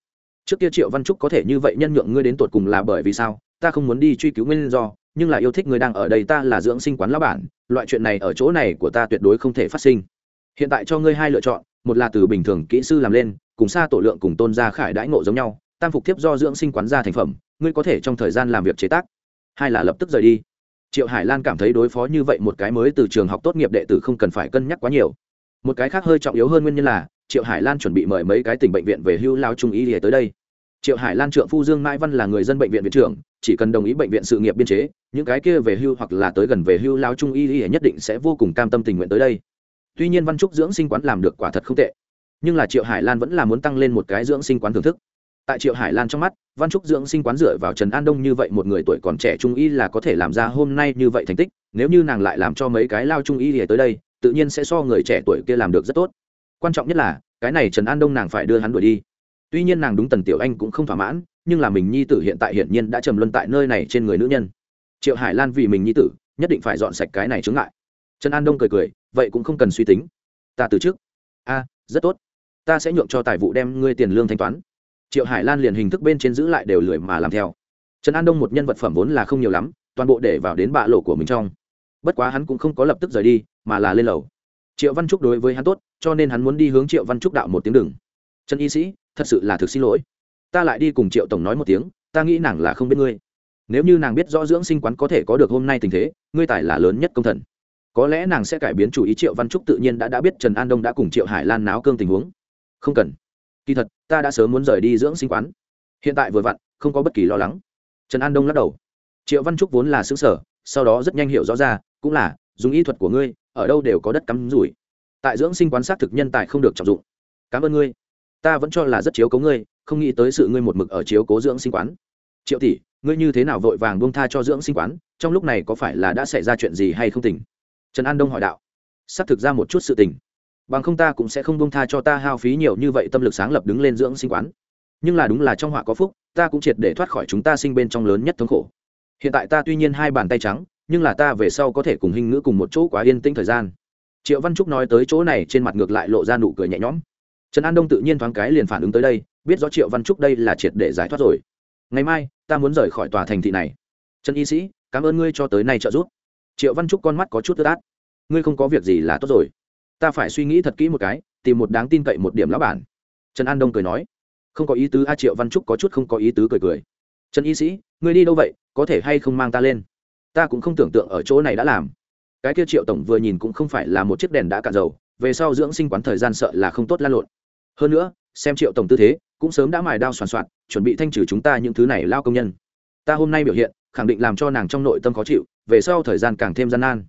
Trước kia triệu văn trúc có thể như vậy nhân nhượng ngươi đến tột cùng là bởi vì sao? Ta không muốn đi truy cứu nguyên do, nhưng là yêu thích người đang ở đây ta là dưỡng sinh quán lão bản, loại chuyện này ở chỗ này của ta tuyệt đối không thể phát sinh. Hiện tại cho ngươi hai lựa chọn, một là từ bình thường kỹ sư làm lên, cùng xa tổ lượng cùng tôn gia khải đãi ngộ giống nhau, tam phục tiếp do dưỡng sinh quán ra thành phẩm, ngươi có thể trong thời gian làm việc chế tác. Hai là lập tức rời đi. Triệu hải lan cảm thấy đối phó như vậy một cái mới từ trường học tốt nghiệp đệ tử không cần phải cân nhắc quá nhiều. Một cái khác hơi trọng yếu hơn nguyên nhân là, triệu hải lan chuẩn bị mời mấy cái tỉnh bệnh viện về hưu lao trung y để tới đây. Triệu hải lan trượng phu dương mai văn là người dân bệnh viện viện trưởng chỉ cần đồng ý bệnh viện sự nghiệp biên chế, những cái kia về hưu hoặc là tới gần về hưu lao trung y y nhất định sẽ vô cùng cam tâm tình nguyện tới đây. Tuy nhiên văn trúc dưỡng sinh quán làm được quả thật không tệ, nhưng là triệu hải lan vẫn là muốn tăng lên một cái dưỡng sinh quán thưởng thức. Tại triệu hải lan trong mắt, văn trúc dưỡng sinh quán dựa vào trần an đông như vậy một người tuổi còn trẻ trung y là có thể làm ra hôm nay như vậy thành tích, nếu như nàng lại làm cho mấy cái lao trung y thì tới đây, tự nhiên sẽ so người trẻ tuổi kia làm được rất tốt. Quan trọng nhất là, cái này trần an đông nàng phải đưa hắn đuổi đi. Tuy nhiên nàng đúng tần tiểu anh cũng không thỏa mãn nhưng là mình nhi tử hiện tại hiển nhiên đã trầm luân tại nơi này trên người nữ nhân. Triệu hải lan vì mình nhi tử, nhất định phải dọn sạch cái này chướng ngại. Trần an đông cười cười, vậy cũng không cần suy tính. Ta từ trước. A, rất tốt. Ta sẽ nhượng cho tài vụ đem ngươi tiền lương thanh toán. Triệu hải lan liền hình thức bên trên giữ lại đều lười mà làm theo. Trần an đông một nhân vật phẩm vốn là không nhiều lắm, toàn bộ để vào đến bạ lộ của mình trong. Bất quá hắn cũng không có lập tức rời đi, mà là lên lầu. Triệu văn trúc đối với hắn tốt, cho nên hắn muốn đi hướng triệu văn trúc đạo một tiếng đừng. Trần y sĩ, thật sự là thực xin lỗi ta lại đi cùng triệu tổng nói một tiếng, ta nghĩ nàng là không biết ngươi. Nếu như nàng biết rõ dưỡng sinh quán có thể có được hôm nay tình thế, ngươi tài là lớn nhất công thần. Có lẽ nàng sẽ cải biến chủ ý triệu văn trúc tự nhiên đã đã biết trần an đông đã cùng triệu hải lan náo cương tình huống. Không cần. Kỳ thật, ta đã sớm muốn rời đi dưỡng sinh quán. Hiện tại vừa vặn, không có bất kỳ lo lắng. Trần an đông lắc đầu. Triệu văn trúc vốn là xứ sở, sau đó rất nhanh hiểu rõ ra, cũng là, dùng ý thuật của ngươi, ở đâu đều có đất cắm rủi. Tại dưỡng sinh quán xác thực nhân tài không được trọng dụng. Cảm ơn ngươi. Ta vẫn cho là rất chiếu cố ngươi không nghĩ tới sự ngươi một mực ở chiếu cố dưỡng sinh quán. Triệu tỷ, ngươi như thế nào vội vàng buông tha cho dưỡng sinh quán, trong lúc này có phải là đã xảy ra chuyện gì hay không tỉnh? Trần an đông hỏi đạo. Xác thực ra một chút sự tình. Bằng không ta cũng sẽ không buông tha cho ta hao phí nhiều như vậy tâm lực sáng lập đứng lên dưỡng sinh quán. Nhưng là đúng là trong họa có phúc, ta cũng triệt để thoát khỏi chúng ta sinh bên trong lớn nhất thống khổ. Hiện tại ta tuy nhiên hai bàn tay trắng, nhưng là ta về sau có thể cùng hình ngữ cùng một chỗ quá yên tĩnh thời gian. Triệu văn trúc nói tới chỗ này trên mặt ngược lại lộ ra nụ cười nhẹ nhõm trần an đông tự nhiên thoáng cái liền phản ứng tới đây, biết rõ triệu văn trúc đây là triệt để giải thoát rồi. Ngày mai, ta muốn rời khỏi tòa thành thị này. Trần y sĩ, cảm ơn ngươi cho tới nay trợ giúp. Triệu văn trúc con mắt có chút tức át. Ngươi không có việc gì là tốt rồi. Ta phải suy nghĩ thật kỹ một cái, tìm một đáng tin cậy một điểm lão bản. Trần an đông cười nói. Không có ý tứ, a, triệu văn trúc có chút không có ý tứ cười cười. Trần y sĩ, ngươi đi đâu vậy? Có thể hay không mang ta lên? Ta cũng không tưởng tượng ở chỗ này đã làm. Cái kia triệu tổng vừa nhìn cũng không phải là một chiếc đèn đã cạn dầu, về sau dưỡng sinh quán thời gian sợ là không tốt lan lộn hơn nữa, xem triệu tổng tư thế, cũng sớm đã mài đao soàn soạn, chuẩn bị thanh trừ chúng ta những thứ này lao công nhân. Ta hôm nay biểu hiện, khẳng định làm cho nàng trong nội tâm khó chịu, về sau thời gian càng thêm gian nan.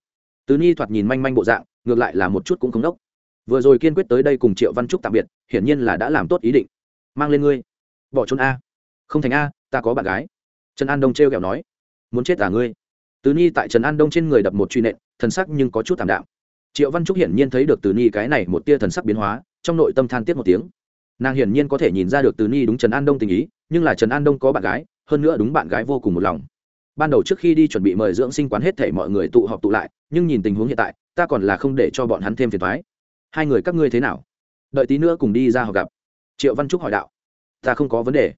Tứ nhi thoạt nhìn manh manh bộ dạng, ngược lại là một chút cũng không đốc. Vừa rồi kiên quyết tới đây cùng triệu văn trúc tạm biệt, hiển nhiên là đã làm tốt ý định. Mang lên ngươi. Bỏ trốn a. Không thành a, ta có bạn gái. Trần an đông t r e o kẹo nói. Muốn chết à ngươi? Tứ nhi tại trần an đông trên người đập một truy nện, thần sắc nhưng có chút thảm đạm. Triệu văn trúc hiển nhiên thấy được tứ nhi cái này một tia thần sắc biến hóa trong nội tâm than tiết một tiếng. Nàng hiển nhiên có thể nhìn ra được từ ni đúng trần an đông tình ý, nhưng là trần an đông có bạn gái, hơn nữa đúng bạn gái vô cùng một lòng. Ban đầu trước khi đi chuẩn bị mời dưỡng sinh quán hết thể mọi người tụ họp tụ lại, nhưng nhìn tình huống hiện tại, ta còn là không để cho bọn hắn thêm phiền thoái hai người các ngươi thế nào? Đợi tí nữa cùng đi ra họ gặp. Triệu văn trúc hỏi đạo. Ta không có vấn đề.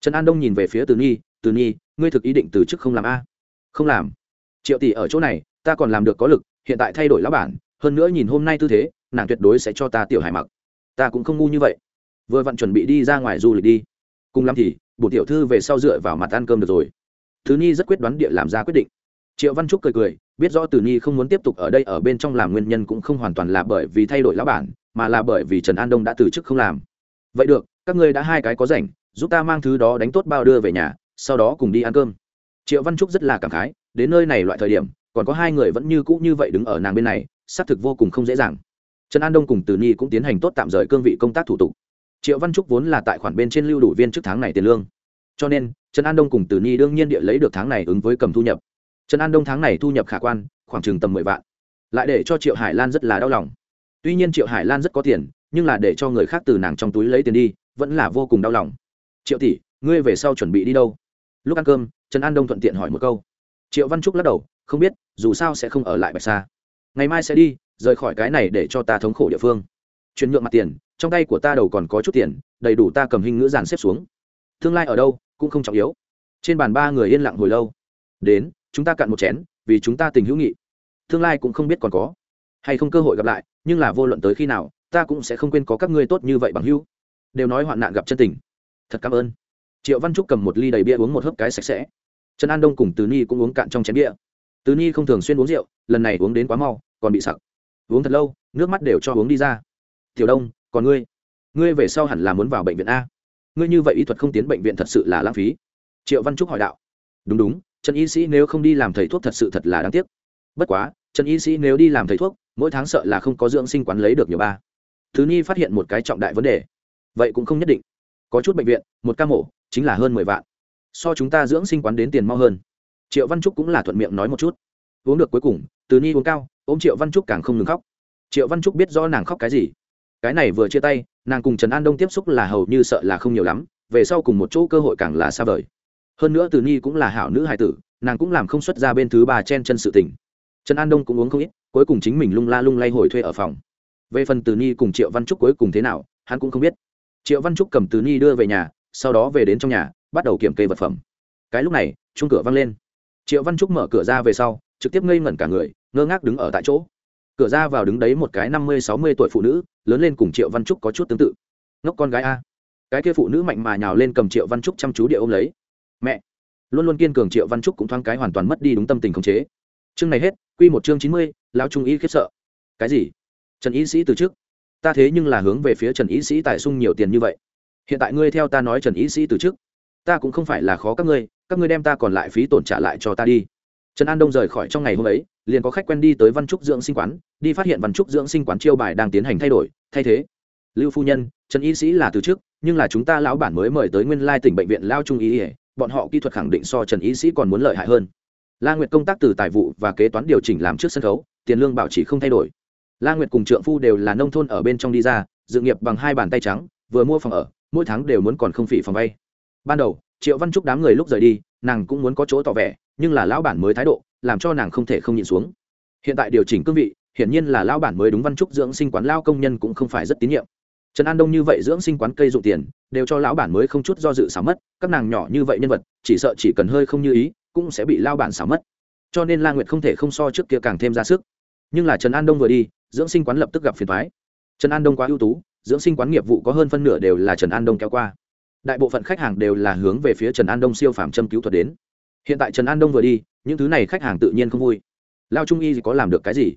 Trần an đông nhìn về phía từ nhi từ nhi ngươi thực ý định từ chức không làm a? Không làm. Triệu tỷ ở chỗ này, ta còn làm được có lực, hiện tại thay đổi lá bản, hơn nữa nhìn hôm nay tư thế, nàng tuyệt đối sẽ cho ta tiểu hải mặc ta cũng không ngu như vậy. Vừa vặn chuẩn bị đi ra ngoài du lịch đi. Cùng lắm thì bộ tiểu thư về sau dựa vào mặt ăn cơm được rồi. Thứ nhi rất quyết đoán địa làm ra quyết định. Triệu văn trúc cười cười, biết rõ từ nhi không muốn tiếp tục ở đây ở bên trong làm nguyên nhân cũng không hoàn toàn là bởi vì thay đổi lá bản, mà là bởi vì trần an đông đã từ chức không làm. Vậy được, các ngươi đã hai cái có rảnh, giúp ta mang thứ đó đánh tốt bao đưa về nhà, sau đó cùng đi ăn cơm. Triệu văn trúc rất là cảm khái, đến nơi này loại thời điểm, còn có hai người vẫn như cũ như vậy đứng ở nàng bên này, xác thực vô cùng không dễ dàng trần an đông cùng từ Nhi cũng tiến hành tốt tạm rời cương vị công tác thủ tục. Triệu văn trúc vốn là tại khoản bên trên lưu đủ viên trước tháng này tiền lương. Cho nên, trần an đông cùng từ Nhi đương nhiên địa lấy được tháng này ứng với cầm thu nhập. Trần an đông tháng này thu nhập khả quan, khoảng chừng tầm mười vạn. Lại để cho triệu hải lan rất là đau lòng. Tuy nhiên triệu hải lan rất có tiền, nhưng là để cho người khác từ nàng trong túi lấy tiền đi, vẫn là vô cùng đau lòng. Triệu tỷ, ngươi về sau chuẩn bị đi đâu? Lúc ăn cơm, trần an đông thuận tiện hỏi một câu. Triệu văn trúc lắc đầu, không biết, dù sao sẽ không ở lại bạch sa ngày mai sẽ đi, rời khỏi cái này để cho ta thống khổ địa phương. Chuyển nhượng mặt tiền, trong tay của ta đầu còn có chút tiền, đầy đủ ta cầm hình ngữ giàn xếp xuống. Tương lai ở đâu, cũng không trọng yếu. Trên bàn ba người yên lặng hồi lâu. Đến, chúng ta cạn một chén, vì chúng ta tình hữu nghị. Tương lai cũng không biết còn có. Hay không cơ hội gặp lại, nhưng là vô luận tới khi nào, ta cũng sẽ không quên có các ngươi tốt như vậy bằng hữu. Đều nói hoạn nạn gặp chân tình. Thật cảm ơn. Triệu văn trúc cầm một ly đầy bia uống một hớp cái sạch sẽ. Trần an đông cùng từ ni cũng uống cạn trong chén bia. Tứ Nhi không thường xuyên uống rượu, lần này uống đến quá mau, còn bị sặc. Uống thật lâu, nước mắt đều cho uống đi ra. Tiểu đông, còn ngươi? Ngươi về sau hẳn là muốn vào bệnh viện a. Ngươi như vậy y thuật không tiến bệnh viện thật sự là lãng phí. Triệu văn trúc hỏi đạo. Đúng đúng, trần y sĩ nếu không đi làm thầy thuốc thật sự thật là đáng tiếc. Bất quá, trần y sĩ nếu đi làm thầy thuốc, mỗi tháng sợ là không có dưỡng sinh quán lấy được nhiều ba. Thứ nhi phát hiện một cái trọng đại vấn đề. Vậy cũng không nhất định. Có chút bệnh viện, một ca mổ, chính là hơn mười vạn. So chúng ta dưỡng sinh quán đến tiền mau hơn triệu văn trúc cũng là thuận miệng nói một chút. Uống được cuối cùng, từ ni uống cao, ôm triệu văn trúc càng không ngừng khóc. Triệu văn trúc biết do nàng khóc cái gì. Cái này vừa chia tay, nàng cùng trần an đông tiếp xúc là hầu như sợ là không nhiều lắm, về sau cùng một chỗ cơ hội càng là xa vời. Hơn nữa từ ni cũng là hảo nữ hài tử, nàng cũng làm không xuất ra bên thứ ba chen chân sự tình. Trần an đông cũng uống không ít, cuối cùng chính mình lung la lung lay hồi thuê ở phòng. Về phần từ ni cùng triệu văn trúc cuối cùng thế nào, hắn cũng không biết. Triệu văn trúc cầm từ ni đưa về nhà, sau đó về đến trong nhà, bắt đầu kiểm kê vật phẩm. Cái lúc này chung cửa văng lên triệu văn trúc mở cửa ra về sau, trực tiếp ngây ngẩn cả người, ngơ ngác đứng ở tại chỗ. Cửa ra vào đứng đấy một cái năm mươi sáu mươi tuổi phụ nữ, lớn lên cùng triệu văn trúc có chút tương tự. Ngốc con gái a. Cái kia phụ nữ mạnh mà nhào lên cầm triệu văn trúc chăm chú địa ôm lấy. Mẹ. Luôn luôn kiên cường triệu văn trúc cũng thoáng cái hoàn toàn mất đi đúng tâm tình khống chế. Chương này hết, quy một chương chín mươi, lão trung y khiếp sợ. Cái gì? Trần y sĩ từ trước ta thế nhưng là hướng về phía trần y sĩ tài sung nhiều tiền như vậy. Hiện tại ngươi theo ta nói trần y sĩ từ trước ta cũng không phải là khó các ngươi các ngươi đem ta còn lại phí tổn trả lại cho ta đi. Trần an đông rời khỏi trong ngày hôm ấy, liền có khách quen đi tới văn trúc dưỡng sinh quán, đi phát hiện văn trúc dưỡng sinh quán chiêu bài đang tiến hành thay đổi, thay thế. Lưu phu nhân, trần y sĩ là từ trước, nhưng là chúng ta lão bản mới mời tới nguyên lai tỉnh bệnh viện lao trung y ỉa bọn họ kỹ thuật khẳng định so trần y sĩ còn muốn lợi hại hơn. La nguyệt công tác từ tài vụ và kế toán điều chỉnh làm trước sân khấu, tiền lương bảo trì không thay đổi. La nguyệt cùng trượng phu đều là nông thôn ở bên trong đi ra, dự nghiệp bằng hai bàn tay trắng, vừa mua phòng ở, mỗi tháng đều muốn còn không phỉ phòng vay. Ban đầu triệu văn trúc đám người lúc rời đi, nàng cũng muốn có chỗ tỏ vẻ, nhưng là lão bản mới thái độ, làm cho nàng không thể không nhịn xuống. Hiện tại điều chỉnh cương vị, hiển nhiên là lão bản mới đúng văn trúc dưỡng sinh quán lao công nhân cũng không phải rất tín nhiệm. Trần an đông như vậy dưỡng sinh quán cây dụng tiền, đều cho lão bản mới không chút do dự xả mất, các nàng nhỏ như vậy nhân vật, chỉ sợ chỉ cần hơi không như ý, cũng sẽ bị lao bản xả mất. Cho nên la nguyệt không thể không so trước kia càng thêm ra sức. Nhưng là trần an đông vừa đi, dưỡng sinh quán lập tức gặp phiền thoái trần an đông quá ưu tú, dưỡng sinh quán nghiệp vụ có hơn phân nửa đều là trần an đông kéo qua đại bộ phận khách hàng đều là hướng về phía trần an đông siêu phàm châm cứu thuật đến. Hiện tại trần an đông vừa đi, những thứ này khách hàng tự nhiên không vui. Lao trung y có làm được cái gì?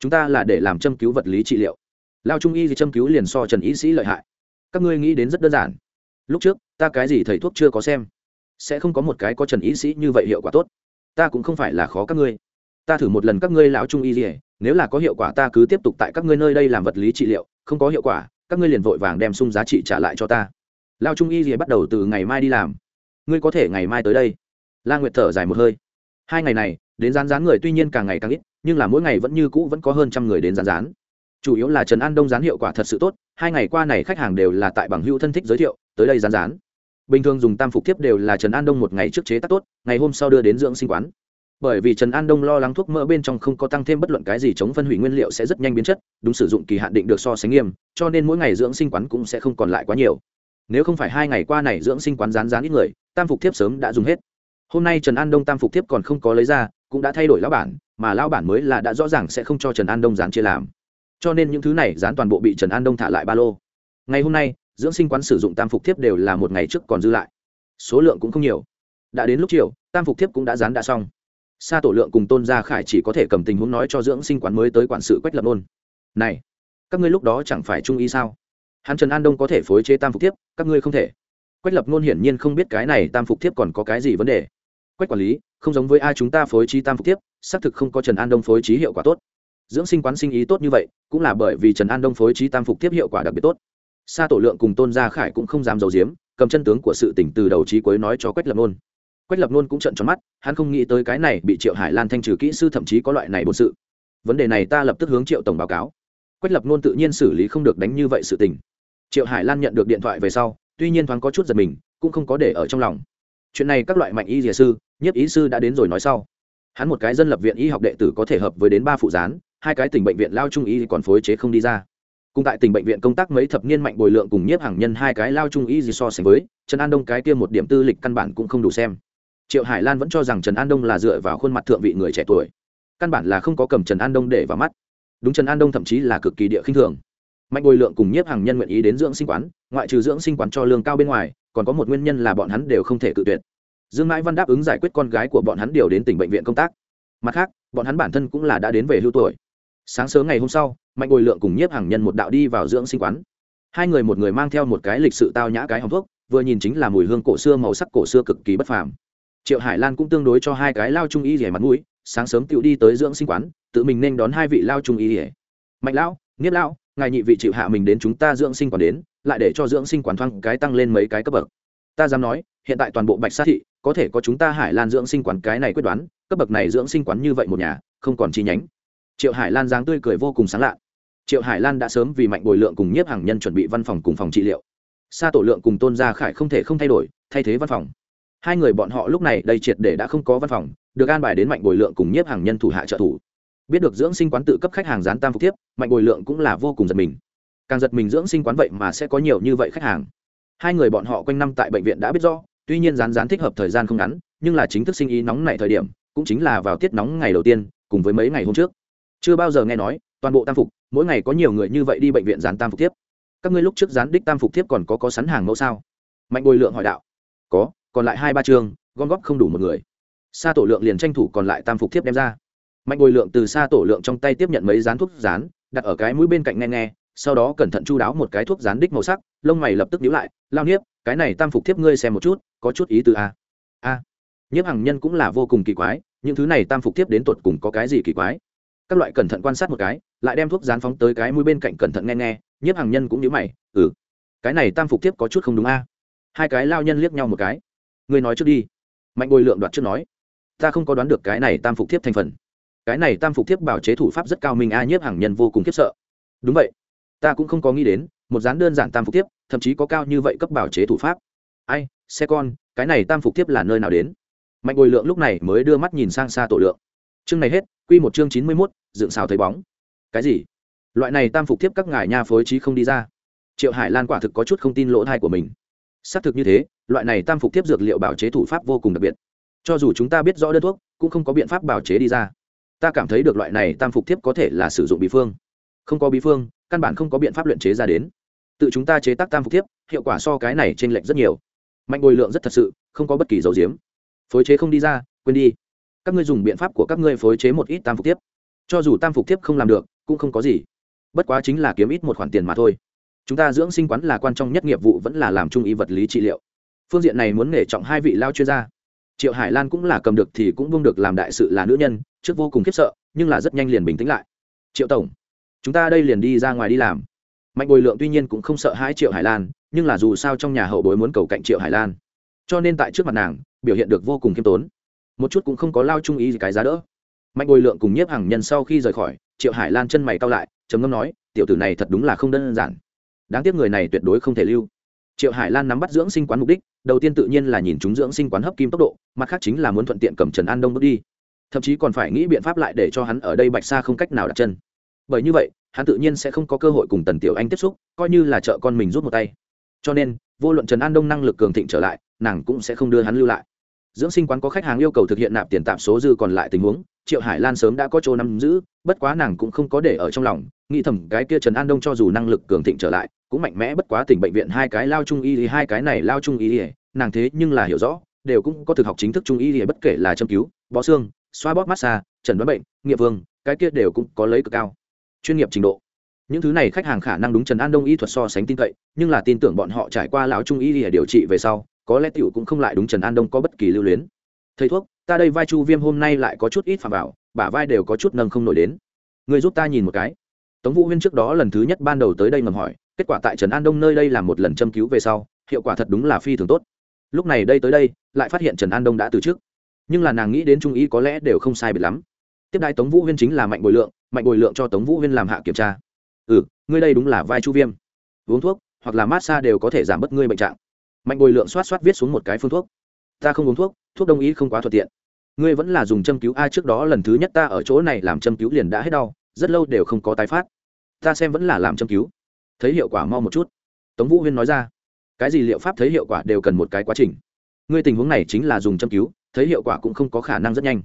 Chúng ta là để làm châm cứu vật lý trị liệu. Lao trung y châm cứu liền so trần y sĩ lợi hại. Các ngươi nghĩ đến rất đơn giản. Lúc trước, ta cái gì thầy thuốc chưa có xem? Sẽ không có một cái có trần y sĩ như vậy hiệu quả tốt. Ta cũng không phải là khó các ngươi. Ta thử một lần các ngươi lão trung y gì nếu là có hiệu quả ta cứ tiếp tục tại các ngươi nơi đây làm vật lý trị liệu, không có hiệu quả, các ngươi liền vội vàng đem sung giá trị trả lại cho ta lao trung y gì bắt đầu từ ngày mai đi làm. Ngươi có thể ngày mai tới đây. La nguyệt thở dài một hơi. Hai ngày này, đến rán rán người tuy nhiên càng ngày càng ít, nhưng là mỗi ngày vẫn như cũ vẫn có hơn trăm người đến rán rán chủ yếu là trần an đông rán hiệu quả thật sự tốt, hai ngày qua này khách hàng đều là tại bằng hữu thân thích giới thiệu, tới đây rán rán bình thường dùng tam phục tiếp đều là trần an đông một ngày trước chế tác tốt, ngày hôm sau đưa đến dưỡng sinh quán. Bởi vì trần an đông lo lắng thuốc mỡ bên trong không có tăng thêm bất luận cái gì chống phân hủy nguyên liệu sẽ rất nhanh biến chất, đúng sử dụng kỳ hạn định được so sánh nghiêm, cho nên mỗi ngày dưỡng sinh quán cũng sẽ không còn lại quá nhiều nếu không phải hai ngày qua này dưỡng sinh quán rán rán ít người, tam phục thiếp sớm đã dùng hết. Hôm nay trần an đông tam phục thiếp còn không có lấy ra, cũng đã thay đổi lão bản, mà lão bản mới là đã rõ ràng sẽ không cho trần an đông dán chia làm. Cho nên những thứ này dán toàn bộ bị trần an đông thả lại ba lô. Ngày hôm nay, dưỡng sinh quán sử dụng tam phục thiếp đều là một ngày trước còn dư lại. Số lượng cũng không nhiều. Đã đến lúc chiều, tam phục thiếp cũng đã dán đã xong. Sa tổ lượng cùng tôn gia khải chỉ có thể cầm tình huống nói cho dưỡng sinh quán mới tới quản sự quách lập nôn. Này, các ngươi lúc đó chẳng phải trung ý sao? Hắn trần an đông có thể phối chế tam phục thiếp, các ngươi không thể. Quách lập nôn hiển nhiên không biết cái này tam phục thiếp còn có cái gì vấn đề. Quách quản lý, không giống với ai chúng ta phối trí tam phục thiếp, xác thực không có trần an đông phối trí hiệu quả tốt. Dưỡng sinh quán sinh ý tốt như vậy, cũng là bởi vì trần an đông phối trí tam phục thiếp hiệu quả đặc biệt tốt. Sa tổ lượng cùng tôn gia khải cũng không dám giấu giếm, cầm chân tướng của sự tỉnh từ đầu trí cuối nói cho quách lập nôn. Quách lập nôn cũng trận tròn mắt, hắn không nghĩ tới cái này bị triệu hải lan thanh trừ kỹ sư thậm chí có loại này bổn sự. Vấn đề này ta lập tức hướng triệu tổng báo cáo. Quách lập nôn tự nhiên xử lý không được đánh như vậy sự tình triệu hải lan nhận được điện thoại về sau, tuy nhiên thoáng có chút giật mình, cũng không có để ở trong lòng. Chuyện này các loại mạnh y dìa sư nhất ý sư đã đến rồi nói sau. Hắn một cái dân lập viện y học đệ tử có thể hợp với đến ba phụ gián, hai cái tỉnh bệnh viện lao trung y còn phối chế không đi ra. Cùng tại tỉnh bệnh viện công tác mấy thập niên mạnh bồi lượng cùng nhiếp hàng nhân hai cái lao trung y gì so sánh với, trần an đông cái kia một điểm tư lịch căn bản cũng không đủ xem. Triệu hải lan vẫn cho rằng trần an đông là dựa vào khuôn mặt thượng vị người trẻ tuổi. Căn bản là không có cầm trần an đông để vào mắt. Đúng trần an đông thậm chí là cực kỳ địa khinh thường mạnh bồi lượng cùng nhiếp hàng nhân nguyện ý đến dưỡng sinh quán, ngoại trừ dưỡng sinh quán cho lương cao bên ngoài, còn có một nguyên nhân là bọn hắn đều không thể cự tuyệt. Dương mãi văn đáp ứng giải quyết con gái của bọn hắn điều đến tỉnh bệnh viện công tác. Mặt khác, bọn hắn bản thân cũng là đã đến về hưu tuổi. Sáng sớm ngày hôm sau, mạnh bồi lượng cùng nhiếp hàng nhân một đạo đi vào dưỡng sinh quán. Hai người một người mang theo một cái lịch sự tao nhã cái hồng thuốc, vừa nhìn chính là mùi hương cổ xưa màu sắc cổ xưa cực kỳ bất phàm. Triệu hải lan cũng tương đối cho hai cái lao trung y rẻ mặt mũi, sáng sớm tự đi tới dưỡng sinh quán, tự mình nên đón hai vị lao trung y rẻ. Mạnh lão nghiếp lão ngài nhị vị chịu hạ mình đến chúng ta dưỡng sinh quản đến, lại để cho dưỡng sinh quán thăng cái tăng lên mấy cái cấp bậc. Ta dám nói, hiện tại toàn bộ bạch sa thị, có thể có chúng ta hải lan dưỡng sinh quán cái này quyết đoán, cấp bậc này dưỡng sinh quán như vậy một nhà, không còn chi nhánh. Triệu hải lan dáng tươi cười vô cùng sáng lạ. Triệu hải lan đã sớm vì mạnh bồi lượng cùng nhiếp hàng nhân chuẩn bị văn phòng cùng phòng trị liệu. Sa tổ lượng cùng tôn gia khải không thể không thay đổi, thay thế văn phòng. Hai người bọn họ lúc này đầy triệt để đã không có văn phòng, được an bài đến mạnh bồi lượng cùng nhiếp hàng nhân thủ hạ trợ thủ biết được dưỡng sinh quán tự cấp khách hàng dán tam phục tiếp, mạnh bồi lượng cũng là vô cùng giật mình. Càng giật mình dưỡng sinh quán vậy mà sẽ có nhiều như vậy khách hàng. Hai người bọn họ quanh năm tại bệnh viện đã biết rõ tuy nhiên dán dán thích hợp thời gian không ngắn nhưng là chính thức sinh ý nóng này thời điểm cũng chính là vào tiết nóng ngày đầu tiên cùng với mấy ngày hôm trước. Chưa bao giờ nghe nói toàn bộ tam phục mỗi ngày có nhiều người như vậy đi bệnh viện dán tam phục tiếp các ngươi lúc trước dán đích tam phục tiếp còn có có sẵn hàng mẫu sao? Mạnh bồi lượng hỏi đạo. Có còn lại hai ba chương gom góp không đủ một người. Sa tổ lượng liền tranh thủ còn lại tam phục tiếp đem ra mạnh bồi lượng từ xa tổ lượng trong tay tiếp nhận mấy dán thuốc dán đặt ở cái mũi bên cạnh nghe nghe, sau đó cẩn thận chu đáo một cái thuốc dán đích màu sắc, lông mày lập tức nhíu lại, lao nhiếp, cái này tam phục thiếp ngươi xem một chút, có chút ý từ a à? a. Nhiếp hằng nhân cũng là vô cùng kỳ quái, những thứ này tam phục thiếp đến tột cùng có cái gì kỳ quái? Các loại cẩn thận quan sát một cái, lại đem thuốc dán phóng tới cái mũi bên cạnh cẩn thận nghe nghe, nhiếp hằng nhân cũng nhíu mày ừ cái này tam phục thiếp có chút không đúng a. Hai cái lao nhân liếc nhau một cái, ngươi nói trước đi. Mạnh bồi lượng đoạt trước nói, ta không có đoán được cái này tam phục thiếp thành phần cái này tam phục thiếp bảo chế thủ pháp rất cao minh, a nhiếp hàng nhân vô cùng khiếp sợ. Đúng vậy, ta cũng không có nghĩ đến, một dán đơn giản tam phục thiếp, thậm chí có cao như vậy cấp bảo chế thủ pháp. Ai, xe con, cái này tam phục thiếp là nơi nào đến? Mạnh bồi lượng lúc này mới đưa mắt nhìn sang xa tổ lượng. Chương này hết q một chương chín mươi mốt, dựng xào thấy bóng. Cái gì? Loại này tam phục thiếp các ngài nha phối trí không đi ra. Triệu hải lan quả thực có chút không tin lỗ thai của mình. Xác thực như thế, loại này tam phục thiếp dược liệu bảo chế thủ pháp vô cùng đặc biệt. Cho dù chúng ta biết rõ đơn thuốc, cũng không có biện pháp bảo chế đi ra ta cảm thấy được loại này tam phục thiếp có thể là sử dụng bí phương. Không có bí phương, căn bản không có biện pháp luyện chế ra đến. Tự chúng ta chế tác tam phục thiếp, hiệu quả so cái này t r ê n lệch rất nhiều. Mạnh bồi lượng rất thật sự, không có bất kỳ dấu diếm. Phối chế không đi ra, quên đi. Các ngươi dùng biện pháp của các ngươi phối chế một ít tam phục thiếp. Cho dù tam phục thiếp không làm được, cũng không có gì. Bất quá chính là kiếm ít một khoản tiền mà thôi. Chúng ta dưỡng sinh quán là quan trọng nhất, nghiệp vụ vẫn là làm trung y vật lý trị liệu. Phương diện này muốn nể trọng hai vị lao chuyên gia triệu hải lan cũng là cầm được thì cũng vương được làm đại sự là nữ nhân, trước vô cùng khiếp sợ, nhưng là rất nhanh liền bình tĩnh lại. Triệu tổng, chúng ta đây liền đi ra ngoài đi làm. Mạnh bồi lượng tuy nhiên cũng không sợ hai triệu hải lan, nhưng là dù sao trong nhà hậu bối muốn cầu cạnh triệu hải lan, cho nên tại trước mặt nàng, biểu hiện được vô cùng khiêm tốn. Một chút cũng không có lao trung ý gì cái giá đỡ. Mạnh bồi lượng cùng nhiếp hàng nhân sau khi rời khỏi, triệu hải lan chân mày cao lại, trầm ngâm nói, tiểu tử này thật đúng là không đơn giản. Đáng tiếc người này tuyệt đối không thể lưu triệu hải lan nắm bắt dưỡng sinh quán mục đích, đầu tiên tự nhiên là nhìn chúng dưỡng sinh quán hấp kim tốc độ, mặt khác chính là muốn thuận tiện cầm trần an đông bước đi. Thậm chí còn phải nghĩ biện pháp lại để cho hắn ở đây bạch xa không cách nào đặt chân. Bởi như vậy, hắn tự nhiên sẽ không có cơ hội cùng tần tiểu anh tiếp xúc, coi như là trợ con mình rút một tay. Cho nên, vô luận trần an đông năng lực cường thịnh trở lại, nàng cũng sẽ không đưa hắn lưu lại. Dưỡng sinh quán có khách hàng yêu cầu thực hiện nạp tiền tạm số dư còn lại tình huống, triệu hải lan sớm đã có chỗ nắm giữ bất quá nàng cũng không có để ở trong lòng, nghĩ thầm cái kia trần an đông cho dù năng lực cường thịnh trở lại, cũng mạnh mẽ bất quá tỉnh bệnh viện hai cái lao trung y thì hai cái này lao trung y nàng thế nhưng là hiểu rõ, đều cũng có thực học chính thức trung y thì bất kể là châm cứu bó xương, xoa bóp massage trần đoán bệnh nghiệp vương, cái kia đều cũng có lấy cực cao. Chuyên nghiệp trình độ. Những thứ này khách hàng khả năng đúng trần an đông y thuật so sánh tin cậy, nhưng là tin tưởng bọn họ trải qua lão trung y để điều trị về sau, có lẽ tiểu cũng không lại đúng trần an đông có bất kỳ lưu luyến thầy thuốc, ta đây vai chu viêm hôm nay lại có chút ít phạm vào, bả vai đều có chút nâng không nổi đến. Người giúp ta nhìn một cái. Tống vũ huyên trước đó lần thứ nhất ban đầu tới đây ngầm hỏi, kết quả tại trần an đông nơi đây là một lần châm cứu về sau, hiệu quả thật đúng là phi thường tốt. Lúc này đây tới đây, lại phát hiện trần an đông đã từ trước. Nhưng là nàng nghĩ đến trung y có lẽ đều không sai biệt lắm. Tiếp đại tống vũ huyên chính là mạnh bồi lượng, mạnh bồi lượng cho tống vũ huyên làm hạ kiểm tra. Ừ ngươi đây đúng là vai chu viêm. Uống thuốc, hoặc là mát xa đều có thể giảm bớt ngươi bệnh trạng. Mạnh bồi lượng xoát xoát viết xuống một cái phương thuốc ta không uống thuốc thuốc đông y không quá thuận tiện. Ngươi vẫn là dùng châm cứu a trước đó lần thứ nhất ta ở chỗ này làm châm cứu liền đã hết đau, rất lâu đều không có tái phát. Ta xem vẫn là làm châm cứu. Thấy hiệu quả mau một chút. Tống vũ huyên nói ra. Cái gì liệu pháp thấy hiệu quả đều cần một cái quá trình. Ngươi tình huống này chính là dùng châm cứu, thấy hiệu quả cũng không có khả năng rất nhanh.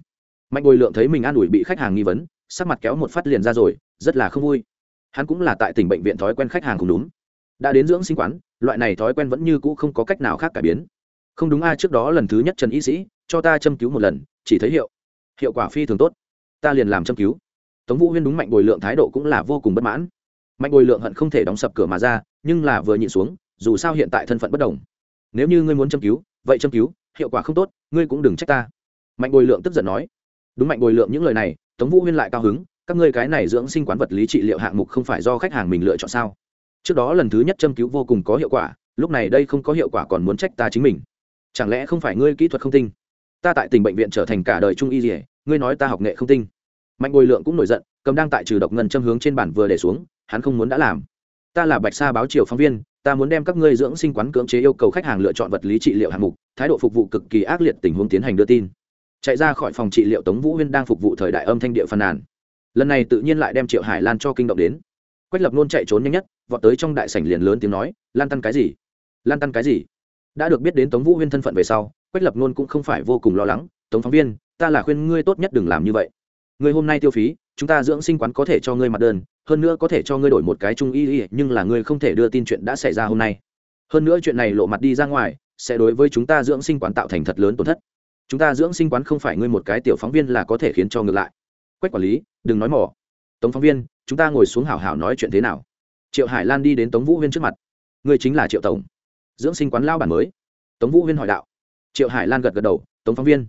Mạnh bồi lượng thấy mình an ủi bị khách hàng nghi vấn, sắc mặt kéo một phát liền ra rồi, rất là không vui. Hắn cũng là tại tỉnh bệnh viện thói quen khách hàng không đúng. Đã đến dưỡng sinh quán, loại này thói quen vẫn như cũ không có cách nào khác cải biến không đúng ai à, trước đó lần thứ nhất trần y sĩ, cho ta châm cứu một lần, chỉ thấy hiệu. Hiệu quả phi thường tốt. Ta liền làm châm cứu. Tống vũ huyên đúng mạnh bồi lượng thái độ cũng là vô cùng bất mãn. Mạnh bồi lượng hận không thể đóng sập cửa mà ra, nhưng là vừa nhịn xuống, dù sao hiện tại thân phận bất đồng. Nếu như ngươi muốn châm cứu, vậy châm cứu, hiệu quả không tốt, ngươi cũng đừng trách ta. Mạnh bồi lượng tức giận nói. Đúng mạnh bồi lượng những lời này, tống vũ huyên lại cao hứng, các ngươi cái này dưỡng sinh quán vật lý trị liệu hạng mục không phải do khách hàng mình lựa chọn sao? Trước đó lần thứ nhất châm cứu vô cùng có hiệu quả, lúc này đây không có hiệu quả còn muốn trách ta chính mình chẳng lẽ không phải ngươi kỹ thuật không tinh? Ta tại tỉnh bệnh viện trở thành cả đời trung y dỉa ngươi nói ta học nghệ không tinh. Mạnh bồi lượng cũng nổi giận, cầm đang tại trừ độc ngân châm hướng trên bản vừa để xuống, hắn không muốn đã làm. Ta là bạch sa báo triều phóng viên, ta muốn đem các ngươi dưỡng sinh quán cưỡng chế yêu cầu khách hàng lựa chọn vật lý trị liệu hạng mục, thái độ phục vụ cực kỳ ác liệt tình huống tiến hành đưa tin. Chạy ra khỏi phòng trị liệu tống vũ huyên đang phục vụ thời đại âm thanh địa phàn nàn. Lần này tự nhiên lại đem triệu hải lan cho kinh động đến. Quách lập nôn chạy trốn nhanh nhất, vọt tới trong đại sảnh liền lớn tiếng nói, lan tăn cái gì? Lan tăn cái gì? Đã được biết đến tống vũ huyên thân phận về sau, quách lập nôn cũng không phải vô cùng lo lắng, tống phóng viên, ta là khuyên ngươi tốt nhất đừng làm như vậy. Ngươi hôm nay tiêu phí, chúng ta dưỡng sinh quán có thể cho ngươi mặt đơn, hơn nữa có thể cho ngươi đổi một cái trung y y, nhưng là ngươi không thể đưa tin chuyện đã xảy ra hôm nay. Hơn nữa chuyện này lộ mặt đi ra ngoài, sẽ đối với chúng ta dưỡng sinh quán tạo thành thật lớn tổn thất. Chúng ta dưỡng sinh quán không phải ngươi một cái tiểu phóng viên là có thể khiến cho ngược lại. Quách quản lý, đừng nói mỏ tống phóng viên, chúng ta ngồi xuống hảo hảo nói chuyện thế nào. Triệu hải lan đi đến tống vũ huyên trước mặt. Ngươi chính là triệu tổng dưỡng sinh quán lao bản mới. Tống vũ huyên hỏi đạo. Triệu hải lan gật gật đầu, tống phóng viên,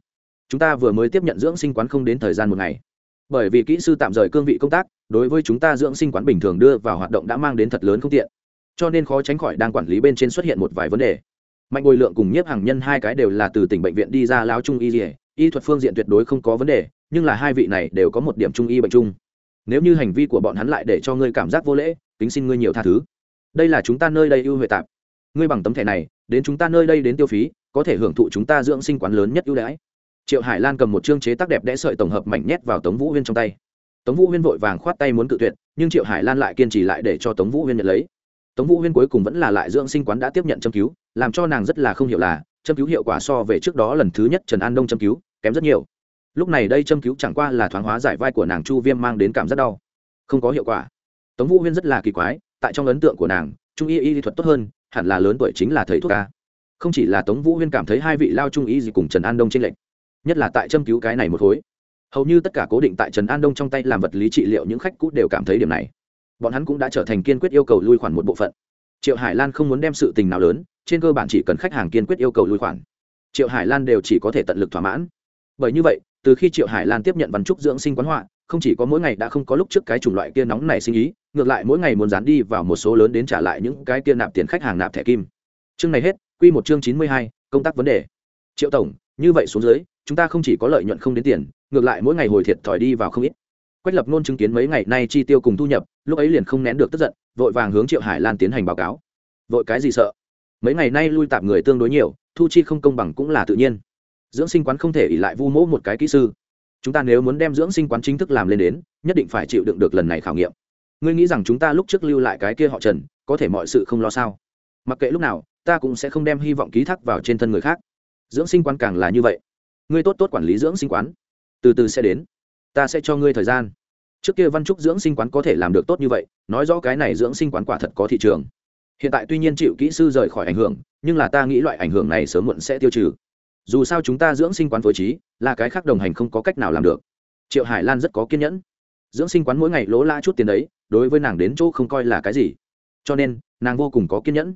chúng ta vừa mới tiếp nhận dưỡng sinh quán không đến thời gian một ngày. Bởi vì kỹ sư tạm rời cương vị công tác, đối với chúng ta dưỡng sinh quán bình thường đưa vào hoạt động đã mang đến thật lớn không tiện. Cho nên khó tránh khỏi đang quản lý bên trên xuất hiện một vài vấn đề. Mạnh bồi lượng cùng nhiếp hàng nhân hai cái đều là từ tỉnh bệnh viện đi ra lao trung y dỉa y thuật phương diện tuyệt đối không có vấn đề, nhưng là hai vị này đều có một điểm trung y bệnh chung nếu như hành vi của bọn hắn lại để cho ngươi cảm giác vô lễ, kính xin ngươi nhiều tha thứ. Đây là chúng ta nơi đây ưu huệ tạp ngươi bằng tấm thẻ này, đến chúng ta nơi đây đến tiêu phí, có thể hưởng thụ chúng ta dưỡng sinh quán lớn nhất ưu đãi. Triệu hải lan cầm một chương chế tác đẹp đẽ sợi tổng hợp mảnh nhét vào tống vũ huyên trong tay. Tống vũ huyên vội vàng khoát tay muốn cự tuyệt, nhưng triệu hải lan lại kiên trì lại để cho tống vũ huyên nhận lấy. Tống vũ huyên cuối cùng vẫn là lại dưỡng sinh quán đã tiếp nhận châm cứu, làm cho nàng rất là không hiểu là, châm cứu hiệu quả so về trước đó lần thứ nhất trần an đông châm cứu, kém rất nhiều. Lúc này đây châm cứu chẳng qua là thoáng hóa giải vai của nàng chu viêm mang đến cảm rất đau. Không có hiệu quả. Tống vũ huyên rất là kỳ quái, tại trong ấn tượng của nàng, trung y y thuật tốt hơn hẳn là lớn tuổi chính là thầy thuốc ca. Không chỉ là tống vũ huyên cảm thấy hai vị lao trung ý gì cùng trần an đông tranh lệch, nhất là tại châm cứu cái này một khối. Hầu như tất cả cố định tại trần an đông trong tay làm vật lý trị liệu những khách cũ đều cảm thấy điểm này. Bọn hắn cũng đã trở thành kiên quyết yêu cầu lui khoản một bộ phận. Triệu hải lan không muốn đem sự tình nào lớn, trên cơ bản chỉ cần khách hàng kiên quyết yêu cầu lui khoản. Triệu hải lan đều chỉ có thể tận lực thỏa mãn. Bởi như vậy, từ khi triệu hải lan tiếp nhận văn trúc dưỡng sinh quán họa, không chỉ có mỗi ngày đã không có lúc trước cái chủng loại kia nóng này sinh ý ngược lại mỗi ngày muốn dán đi vào một số lớn đến trả lại những cái kia nạp tiền khách hàng nạp thẻ kim. Chương này hết, quy một chương chín mươi hai, công tác vấn đề. Triệu tổng, như vậy xuống dưới, chúng ta không chỉ có lợi nhuận không đến tiền, ngược lại mỗi ngày hồi thiệt thòi đi vào không ít. Quách lập nôn chứng kiến mấy ngày nay chi tiêu cùng thu nhập, lúc ấy liền không nén được tức giận, vội vàng hướng triệu hải lan tiến hành báo cáo. Vội cái gì sợ? Mấy ngày nay lui tạp người tương đối nhiều, thu chi không công bằng cũng là tự nhiên. Dưỡng sinh quán không thể ỉ lại vu mỗ một cái kỹ sư. Chúng ta nếu muốn đem dưỡng sinh quán chính thức làm lên đến, nhất định phải chịu đựng được lần này khảo nghiệm ngươi nghĩ rằng chúng ta lúc trước lưu lại cái kia họ trần, có thể mọi sự không lo sao? Mặc kệ lúc nào, ta cũng sẽ không đem hy vọng ký thác vào trên thân người khác. Dưỡng sinh quán càng là như vậy. Ngươi tốt tốt quản lý dưỡng sinh quán. Từ từ sẽ đến. Ta sẽ cho ngươi thời gian. Trước kia văn trúc dưỡng sinh quán có thể làm được tốt như vậy, nói rõ cái này dưỡng sinh quán quả thật có thị trường. Hiện tại tuy nhiên chịu kỹ sư rời khỏi ảnh hưởng, nhưng là ta nghĩ loại ảnh hưởng này sớm muộn sẽ tiêu trừ. Dù sao chúng ta dưỡng sinh quán phối trí, là cái khác đồng hành không có cách nào làm được. Triệu hải lan rất có kiên nhẫn. Dưỡng sinh quán mỗi ngày lỗ la chút tiền đấy đối với nàng đến chỗ không coi là cái gì. Cho nên, nàng vô cùng có kiên nhẫn.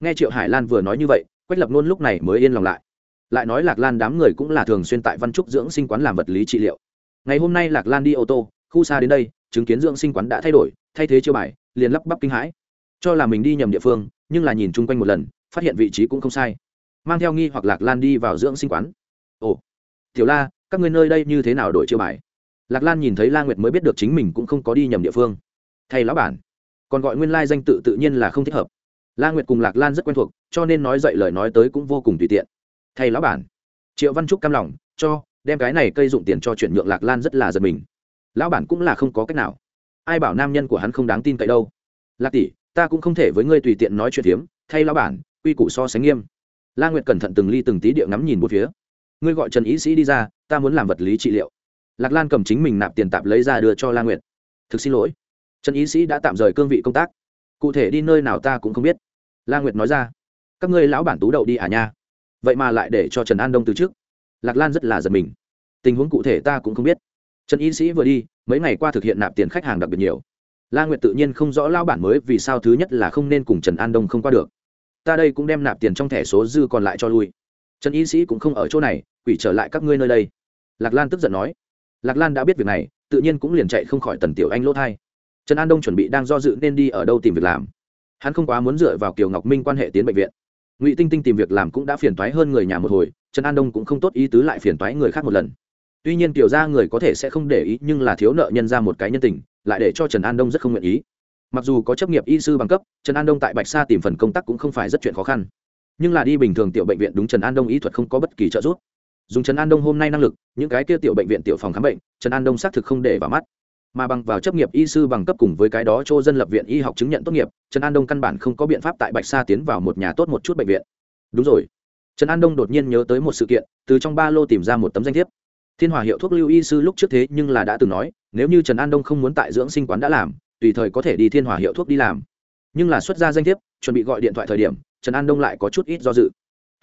Nghe triệu hải lan vừa nói như vậy, quách lập nôn lúc này mới yên lòng lại. Lại nói lạc lan đám người cũng là thường xuyên tại văn trúc dưỡng sinh quán làm vật lý trị liệu. Ngày hôm nay lạc lan đi ô tô, khu xa đến đây, chứng kiến dưỡng sinh quán đã thay đổi, thay thế chiêu bài, liền lắp bắp kinh hãi. Cho là mình đi nhầm địa phương, nhưng là nhìn chung quanh một lần, phát hiện vị trí cũng không sai. Mang theo nghi hoặc lạc lan đi vào dưỡng sinh quán. Ồ, tiểu la, các người nơi đây như thế nào đổi chiêu bài? Lạc lan nhìn thấy la nguyệt mới biết được chính mình cũng không có đi nhầm địa phương thay lão bản, còn gọi nguyên lai danh tự tự nhiên là không thích hợp. La nguyệt cùng lạc lan rất quen thuộc, cho nên nói dậy lời nói tới cũng vô cùng tùy tiện. Thay lão bản, triệu văn trúc cam lòng, cho, đem cái này cây dụng tiền cho chuyển nhượng lạc lan rất là giật mình. Lão bản cũng là không có cách nào. Ai bảo nam nhân của hắn không đáng tin cậy đâu. Lạc tỷ, ta cũng không thể với ngươi tùy tiện nói chuyện hiếm. thay lão bản, quy củ so sánh nghiêm. La nguyệt cẩn thận từng ly từng tí điệu ngắm nhìn một phía. Ngươi gọi trần ý sĩ đi ra, ta muốn làm vật lý trị liệu. Lạc lan cầm chính mình nạp tiền tạp lấy ra đưa cho la nguyệt. Thực xin lỗi trần Y sĩ đã tạm rời cương vị công tác. Cụ thể đi nơi nào ta cũng không biết. La nguyệt nói ra, các ngươi lão bản tú đậu đi à nha. Vậy mà lại để cho trần an đông từ trước lạc lan rất là giật mình. Tình huống cụ thể ta cũng không biết. Trần y sĩ vừa đi, mấy ngày qua thực hiện nạp tiền khách hàng đặc biệt nhiều. La nguyệt tự nhiên không rõ lao bản mới vì sao thứ nhất là không nên cùng trần an đông không qua được. Ta đây cũng đem nạp tiền trong thẻ số dư còn lại cho lui. Trần y sĩ cũng không ở chỗ này, quỷ trở lại các ngươi nơi đây. Lạc lan tức giận nói. Lạc lan đã biết việc này, tự nhiên cũng liền chạy không khỏi tần tiểu anh lỗ thai trần an đông chuẩn bị đang do dự nên đi ở đâu tìm việc làm hắn không quá muốn dựa vào kiều ngọc minh quan hệ tiến bệnh viện ngụy tinh tinh tìm việc làm cũng đã phiền toái hơn người nhà một hồi trần an đông cũng không tốt ý tứ lại phiền toái người khác một lần tuy nhiên tiểu ra người có thể sẽ không để ý nhưng là thiếu nợ nhân ra một cái nhân tình lại để cho trần an đông rất không nguyện ý mặc dù có chấp nghiệp y sư bằng cấp trần an đông tại bạch sa tìm phần công tác cũng không phải rất chuyện khó khăn nhưng là đi bình thường tiểu bệnh viện đúng trần an đông y thuật không có bất kỳ trợ giúp dùng trần an đông hôm nay năng lực những cái kia tiểu bệnh viện tiểu phòng khám bệnh trần an đông xác thực không để vào mắt mà bằng vào chấp nghiệp y sư bằng cấp cùng với cái đó cho dân lập viện y học chứng nhận tốt nghiệp, trần an đông căn bản không có biện pháp tại bạch sa tiến vào một nhà tốt một chút bệnh viện. Đúng rồi. Trần an đông đột nhiên nhớ tới một sự kiện, từ trong ba lô tìm ra một tấm danh thiếp. Thiên hòa hiệu thuốc lưu y sư lúc trước thế nhưng là đã từng nói, nếu như trần an đông không muốn tại dưỡng sinh quán đã làm, tùy thời có thể đi thiên hòa hiệu thuốc đi làm. Nhưng là xuất ra danh thiếp, chuẩn bị gọi điện thoại thời điểm, trần an đông lại có chút ít do dự.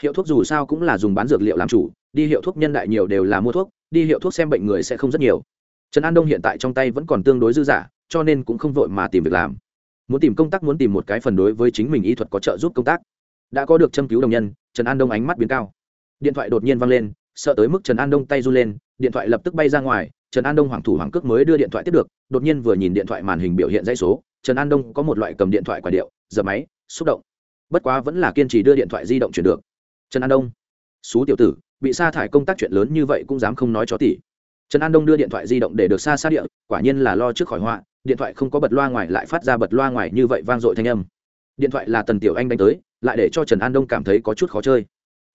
Hiệu thuốc dù sao cũng là dùng bán dược liệu làm chủ, đi hiệu thuốc nhân đại nhiều đều là mua thuốc, đi hiệu thuốc xem bệnh người sẽ không rất nhiều trần an đông hiện tại trong tay vẫn còn tương đối dư dả cho nên cũng không vội mà tìm việc làm. Muốn tìm công tác muốn tìm một cái phần đối với chính mình y thuật có trợ giúp công tác. Đã có được châm cứu đồng nhân, trần an đông ánh mắt biến cao. Điện thoại đột nhiên văng lên, sợ tới mức trần an đông tay run lên, điện thoại lập tức bay ra ngoài, trần an đông hoàng thủ hoàng cước mới đưa điện thoại tiếp được, đột nhiên vừa nhìn điện thoại màn hình biểu hiện dãy số, trần an đông có một loại cầm điện thoại quả điệu giờ máy, xúc động. Bất quá vẫn là kiên trì đưa điện thoại di động chuyển được. Trần an đông, xú tiểu tử, bị sa thải công tác chuyện lớn như vậy cũng dám không nói cho tỷ trần an đông đưa điện thoại di động để được xa xa địa, quả nhiên là lo trước khỏi họa, điện thoại không có bật loa ngoài lại phát ra bật loa ngoài như vậy vang dội thanh âm. Điện thoại là tần tiểu anh đánh tới, lại để cho trần an đông cảm thấy có chút khó chơi.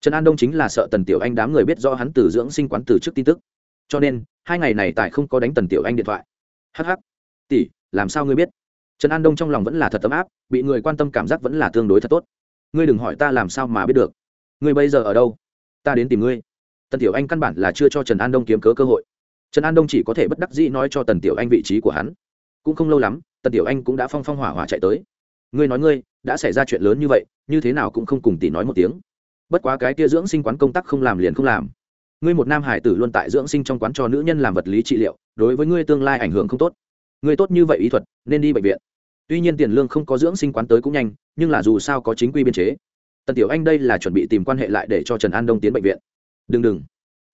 Trần an đông chính là sợ tần tiểu anh đám người biết do hắn từ dưỡng sinh quán từ trước tin tức. Cho nên, hai ngày này tại không có đánh tần tiểu anh điện thoại. Hh tỷ, làm sao ngươi biết? Trần an đông trong lòng vẫn là thật ấm áp, bị người quan tâm cảm giác vẫn là tương đối thật tốt. Ngươi đừng hỏi ta làm sao mà biết được. Ngươi bây giờ ở đâu? Ta đến tìm ngươi. Tần tiểu anh căn bản là chưa cho trần an đông kiếm cớ cơ hội trần an đông chỉ có thể bất đắc dĩ nói cho tần tiểu anh vị trí của hắn cũng không lâu lắm tần tiểu anh cũng đã phong phong hỏa hỏa chạy tới ngươi nói ngươi đã xảy ra chuyện lớn như vậy như thế nào cũng không cùng tỷ nói một tiếng bất quá cái kia dưỡng sinh quán công tác không làm liền không làm ngươi một nam hải tử luôn tại dưỡng sinh trong quán cho nữ nhân làm vật lý trị liệu đối với ngươi tương lai ảnh hưởng không tốt ngươi tốt như vậy ý thuật nên đi bệnh viện tuy nhiên tiền lương không có dưỡng sinh quán tới cũng nhanh nhưng là dù sao có chính quy biên chế tần tiểu anh đây là chuẩn bị tìm quan hệ lại để cho trần an đông tiến bệnh viện đừng đừng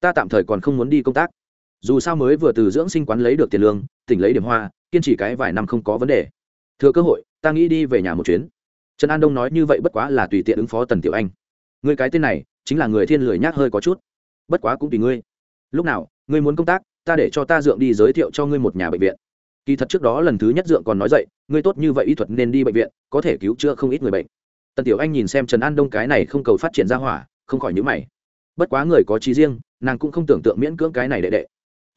ta tạm thời còn không muốn đi công tác dù sao mới vừa từ dưỡng sinh quán lấy được tiền lương, tỉnh lấy điểm hoa, kiên trì cái vài năm không có vấn đề. Thừa cơ hội, ta nghĩ đi về nhà một chuyến. Trần an đông nói như vậy bất quá là tùy tiện ứng phó tần tiểu anh. Người cái tên này, chính là người thiên lười nhác hơi có chút. Bất quá cũng tùy ngươi. Lúc nào, ngươi muốn công tác, ta để cho ta dượng đi giới thiệu cho ngươi một nhà bệnh viện. Kỳ thật trước đó lần thứ nhất dượng còn nói dậy, ngươi tốt như vậy y thuật nên đi bệnh viện, có thể cứu chữa không ít người bệnh. Tần tiểu anh nhìn xem trần an đông cái này không cầu phát triển ra hỏa, không khỏi nhữ mày. Bất quá người có trí riêng, nàng cũng không tưởng tượng miễn cưỡng cái này đệ đệ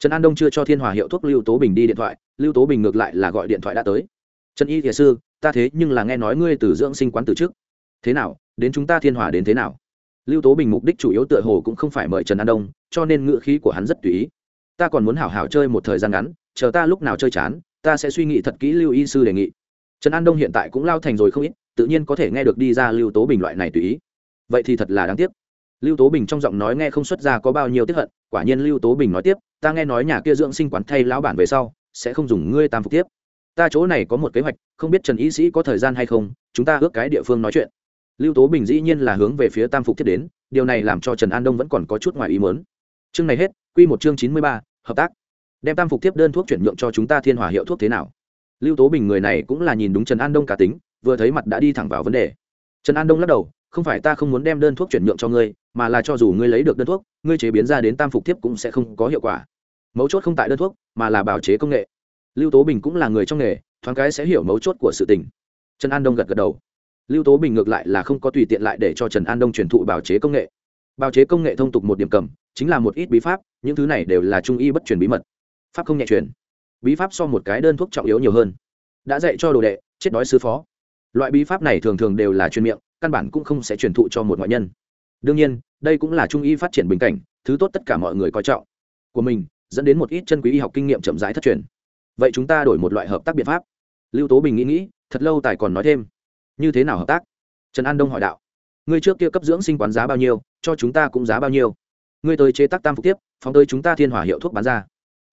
trần an đông chưa cho thiên hòa hiệu thuốc lưu tố bình đi điện thoại, lưu tố bình ngược lại là gọi điện thoại đã tới. Trần y thiệt sư, ta thế nhưng là nghe nói ngươi từ dưỡng sinh quán từ trước. Thế nào, đến chúng ta thiên hòa đến thế nào? Lưu tố bình mục đích chủ yếu tựa hồ cũng không phải mời trần an đông, cho nên ngựa khí của hắn rất tùy ý. Ta còn muốn hảo hảo chơi một thời gian ngắn, chờ ta lúc nào chơi chán, ta sẽ suy nghĩ thật kỹ lưu y sư đề nghị. Trần an đông hiện tại cũng lao thành rồi không ít, tự nhiên có thể nghe được đi ra lưu tố bình loại này tùy ý. Vậy thì thật là đáng tiếc. Lưu tố bình trong giọng nói nghe không xuất ra có bao nhiêu tiếp hận quả nhiên lưu tố bình nói tiếp, ta nghe nói nhà kia dưỡng sinh quán thay lão bản về sau, sẽ không dùng ngươi tam phục tiếp. Ta chỗ này có một kế hoạch, không biết trần y sĩ có thời gian hay không, chúng ta ước cái địa phương nói chuyện. Lưu tố bình dĩ nhiên là hướng về phía tam phục thiết đến, điều này làm cho trần an đông vẫn còn có chút ngoài ý mớn chương này hết q một chương chín mươi ba, hợp tác. Đem tam phục tiếp đơn thuốc chuyển nhượng cho chúng ta thiên hòa hiệu thuốc thế nào? Lưu tố bình người này cũng là nhìn đúng trần an đông cá tính, vừa thấy mặt đã đi thẳng vào vấn đề. Trần an đông lắc đầu, không phải ta không muốn đem đơn thuốc chuyển nhượng cho ngươi mà là cho dù ngươi lấy được đơn thuốc, ngươi chế biến ra đến tam phục tiếp cũng sẽ không có hiệu quả. Mấu chốt không tại đơn thuốc, mà là bào chế công nghệ. Lưu tố bình cũng là người trong nghề, thoáng cái sẽ hiểu mấu chốt của sự tình. Trần an đông gật gật đầu. Lưu tố bình ngược lại là không có tùy tiện lại để cho trần an đông truyền thụ bào chế công nghệ. Bào chế công nghệ thông tục một điểm cầm, chính là một ít bí pháp, những thứ này đều là trung y bất truyền bí mật. Pháp không nhẹ truyền. Bí pháp so một cái đơn thuốc trọng yếu nhiều hơn. Đã dạy cho đồ đệ, chết đói sư phó. Loại bí pháp này thường thường đều là truyền miệng, căn bản cũng không sẽ truyền thụ cho một ngoại nhân đương nhiên, đây cũng là trung y phát triển bình cảnh, thứ tốt tất cả mọi người coi trọng. Của mình, dẫn đến một ít chân quý y học kinh nghiệm chậm rãi thất truyền. Vậy chúng ta đổi một loại hợp tác biện pháp. Lưu tố bình nghĩ nghĩ, thật lâu tài còn nói thêm. Như thế nào hợp tác? Trần an đông hỏi đạo. Ngươi trước kia cấp dưỡng sinh quán giá bao nhiêu, cho chúng ta cũng giá bao nhiêu. Ngươi tới chế tác tam phục tiếp, phóng tới chúng ta thiên hòa hiệu thuốc bán ra.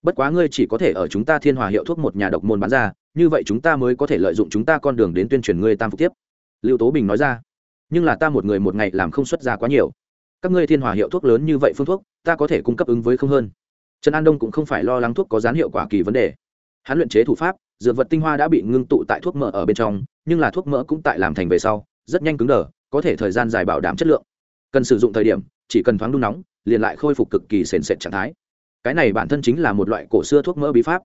Bất quá ngươi chỉ có thể ở chúng ta thiên hòa hiệu thuốc một nhà độc môn bán ra, như vậy chúng ta mới có thể lợi dụng chúng ta con đường đến tuyên truyền ngươi tam phục tiếp. Lưu tố bình nói ra nhưng là ta một người một ngày làm không xuất ra quá nhiều. Các ngươi thiên hòa hiệu thuốc lớn như vậy phương thuốc, ta có thể cung cấp ứng với không hơn. Trần an đông cũng không phải lo lắng thuốc có dán hiệu quả kỳ vấn đề. Hắn luyện chế thủ pháp, dược vật tinh hoa đã bị ngưng tụ tại thuốc mỡ ở bên trong, nhưng là thuốc mỡ cũng tại làm thành về sau, rất nhanh cứng đờ, có thể thời gian dài bảo đảm chất lượng. Cần sử dụng thời điểm, chỉ cần thoáng đun nóng, liền lại khôi phục cực kỳ sền sệt trạng thái. Cái này bản thân chính là một loại cổ xưa thuốc mỡ bí pháp.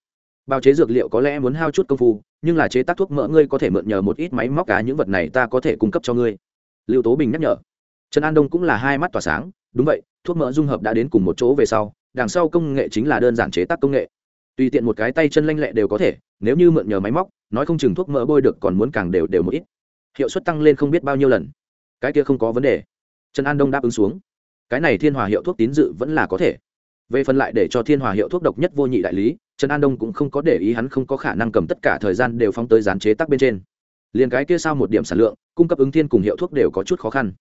Bào chế dược liệu có lẽ muốn hao chút công phu, nhưng là chế tác thuốc mỡ ngươi có thể mượn nhờ một ít máy móc cá, những vật này ta có thể cung cấp cho ngươi lưu tố bình nhắc nhở. Trần an đông cũng là hai mắt tỏa sáng, đúng vậy, thuốc mỡ dung hợp đã đến cùng một chỗ về sau, đằng sau công nghệ chính là đơn giản chế tác công nghệ. Tùy tiện một cái tay chân lanh lẹ đều có thể, nếu như mượn nhờ máy móc, nói không chừng thuốc mỡ bôi được còn muốn càng đều đều một ít. Hiệu suất tăng lên không biết bao nhiêu lần. Cái kia không có vấn đề. Trần an đông đáp ứng xuống. Cái này thiên hòa hiệu thuốc tín dự vẫn là có thể. Về phần lại để cho thiên hòa hiệu thuốc độc nhất vô nhị đại lý, trần an đông cũng không có để ý hắn không có khả năng cầm tất cả thời gian đều phóng tới gián chế tác bên trên liền cái kia sao một điểm sản lượng, cung cấp ứng thiên cùng hiệu thuốc đều có chút khó khăn.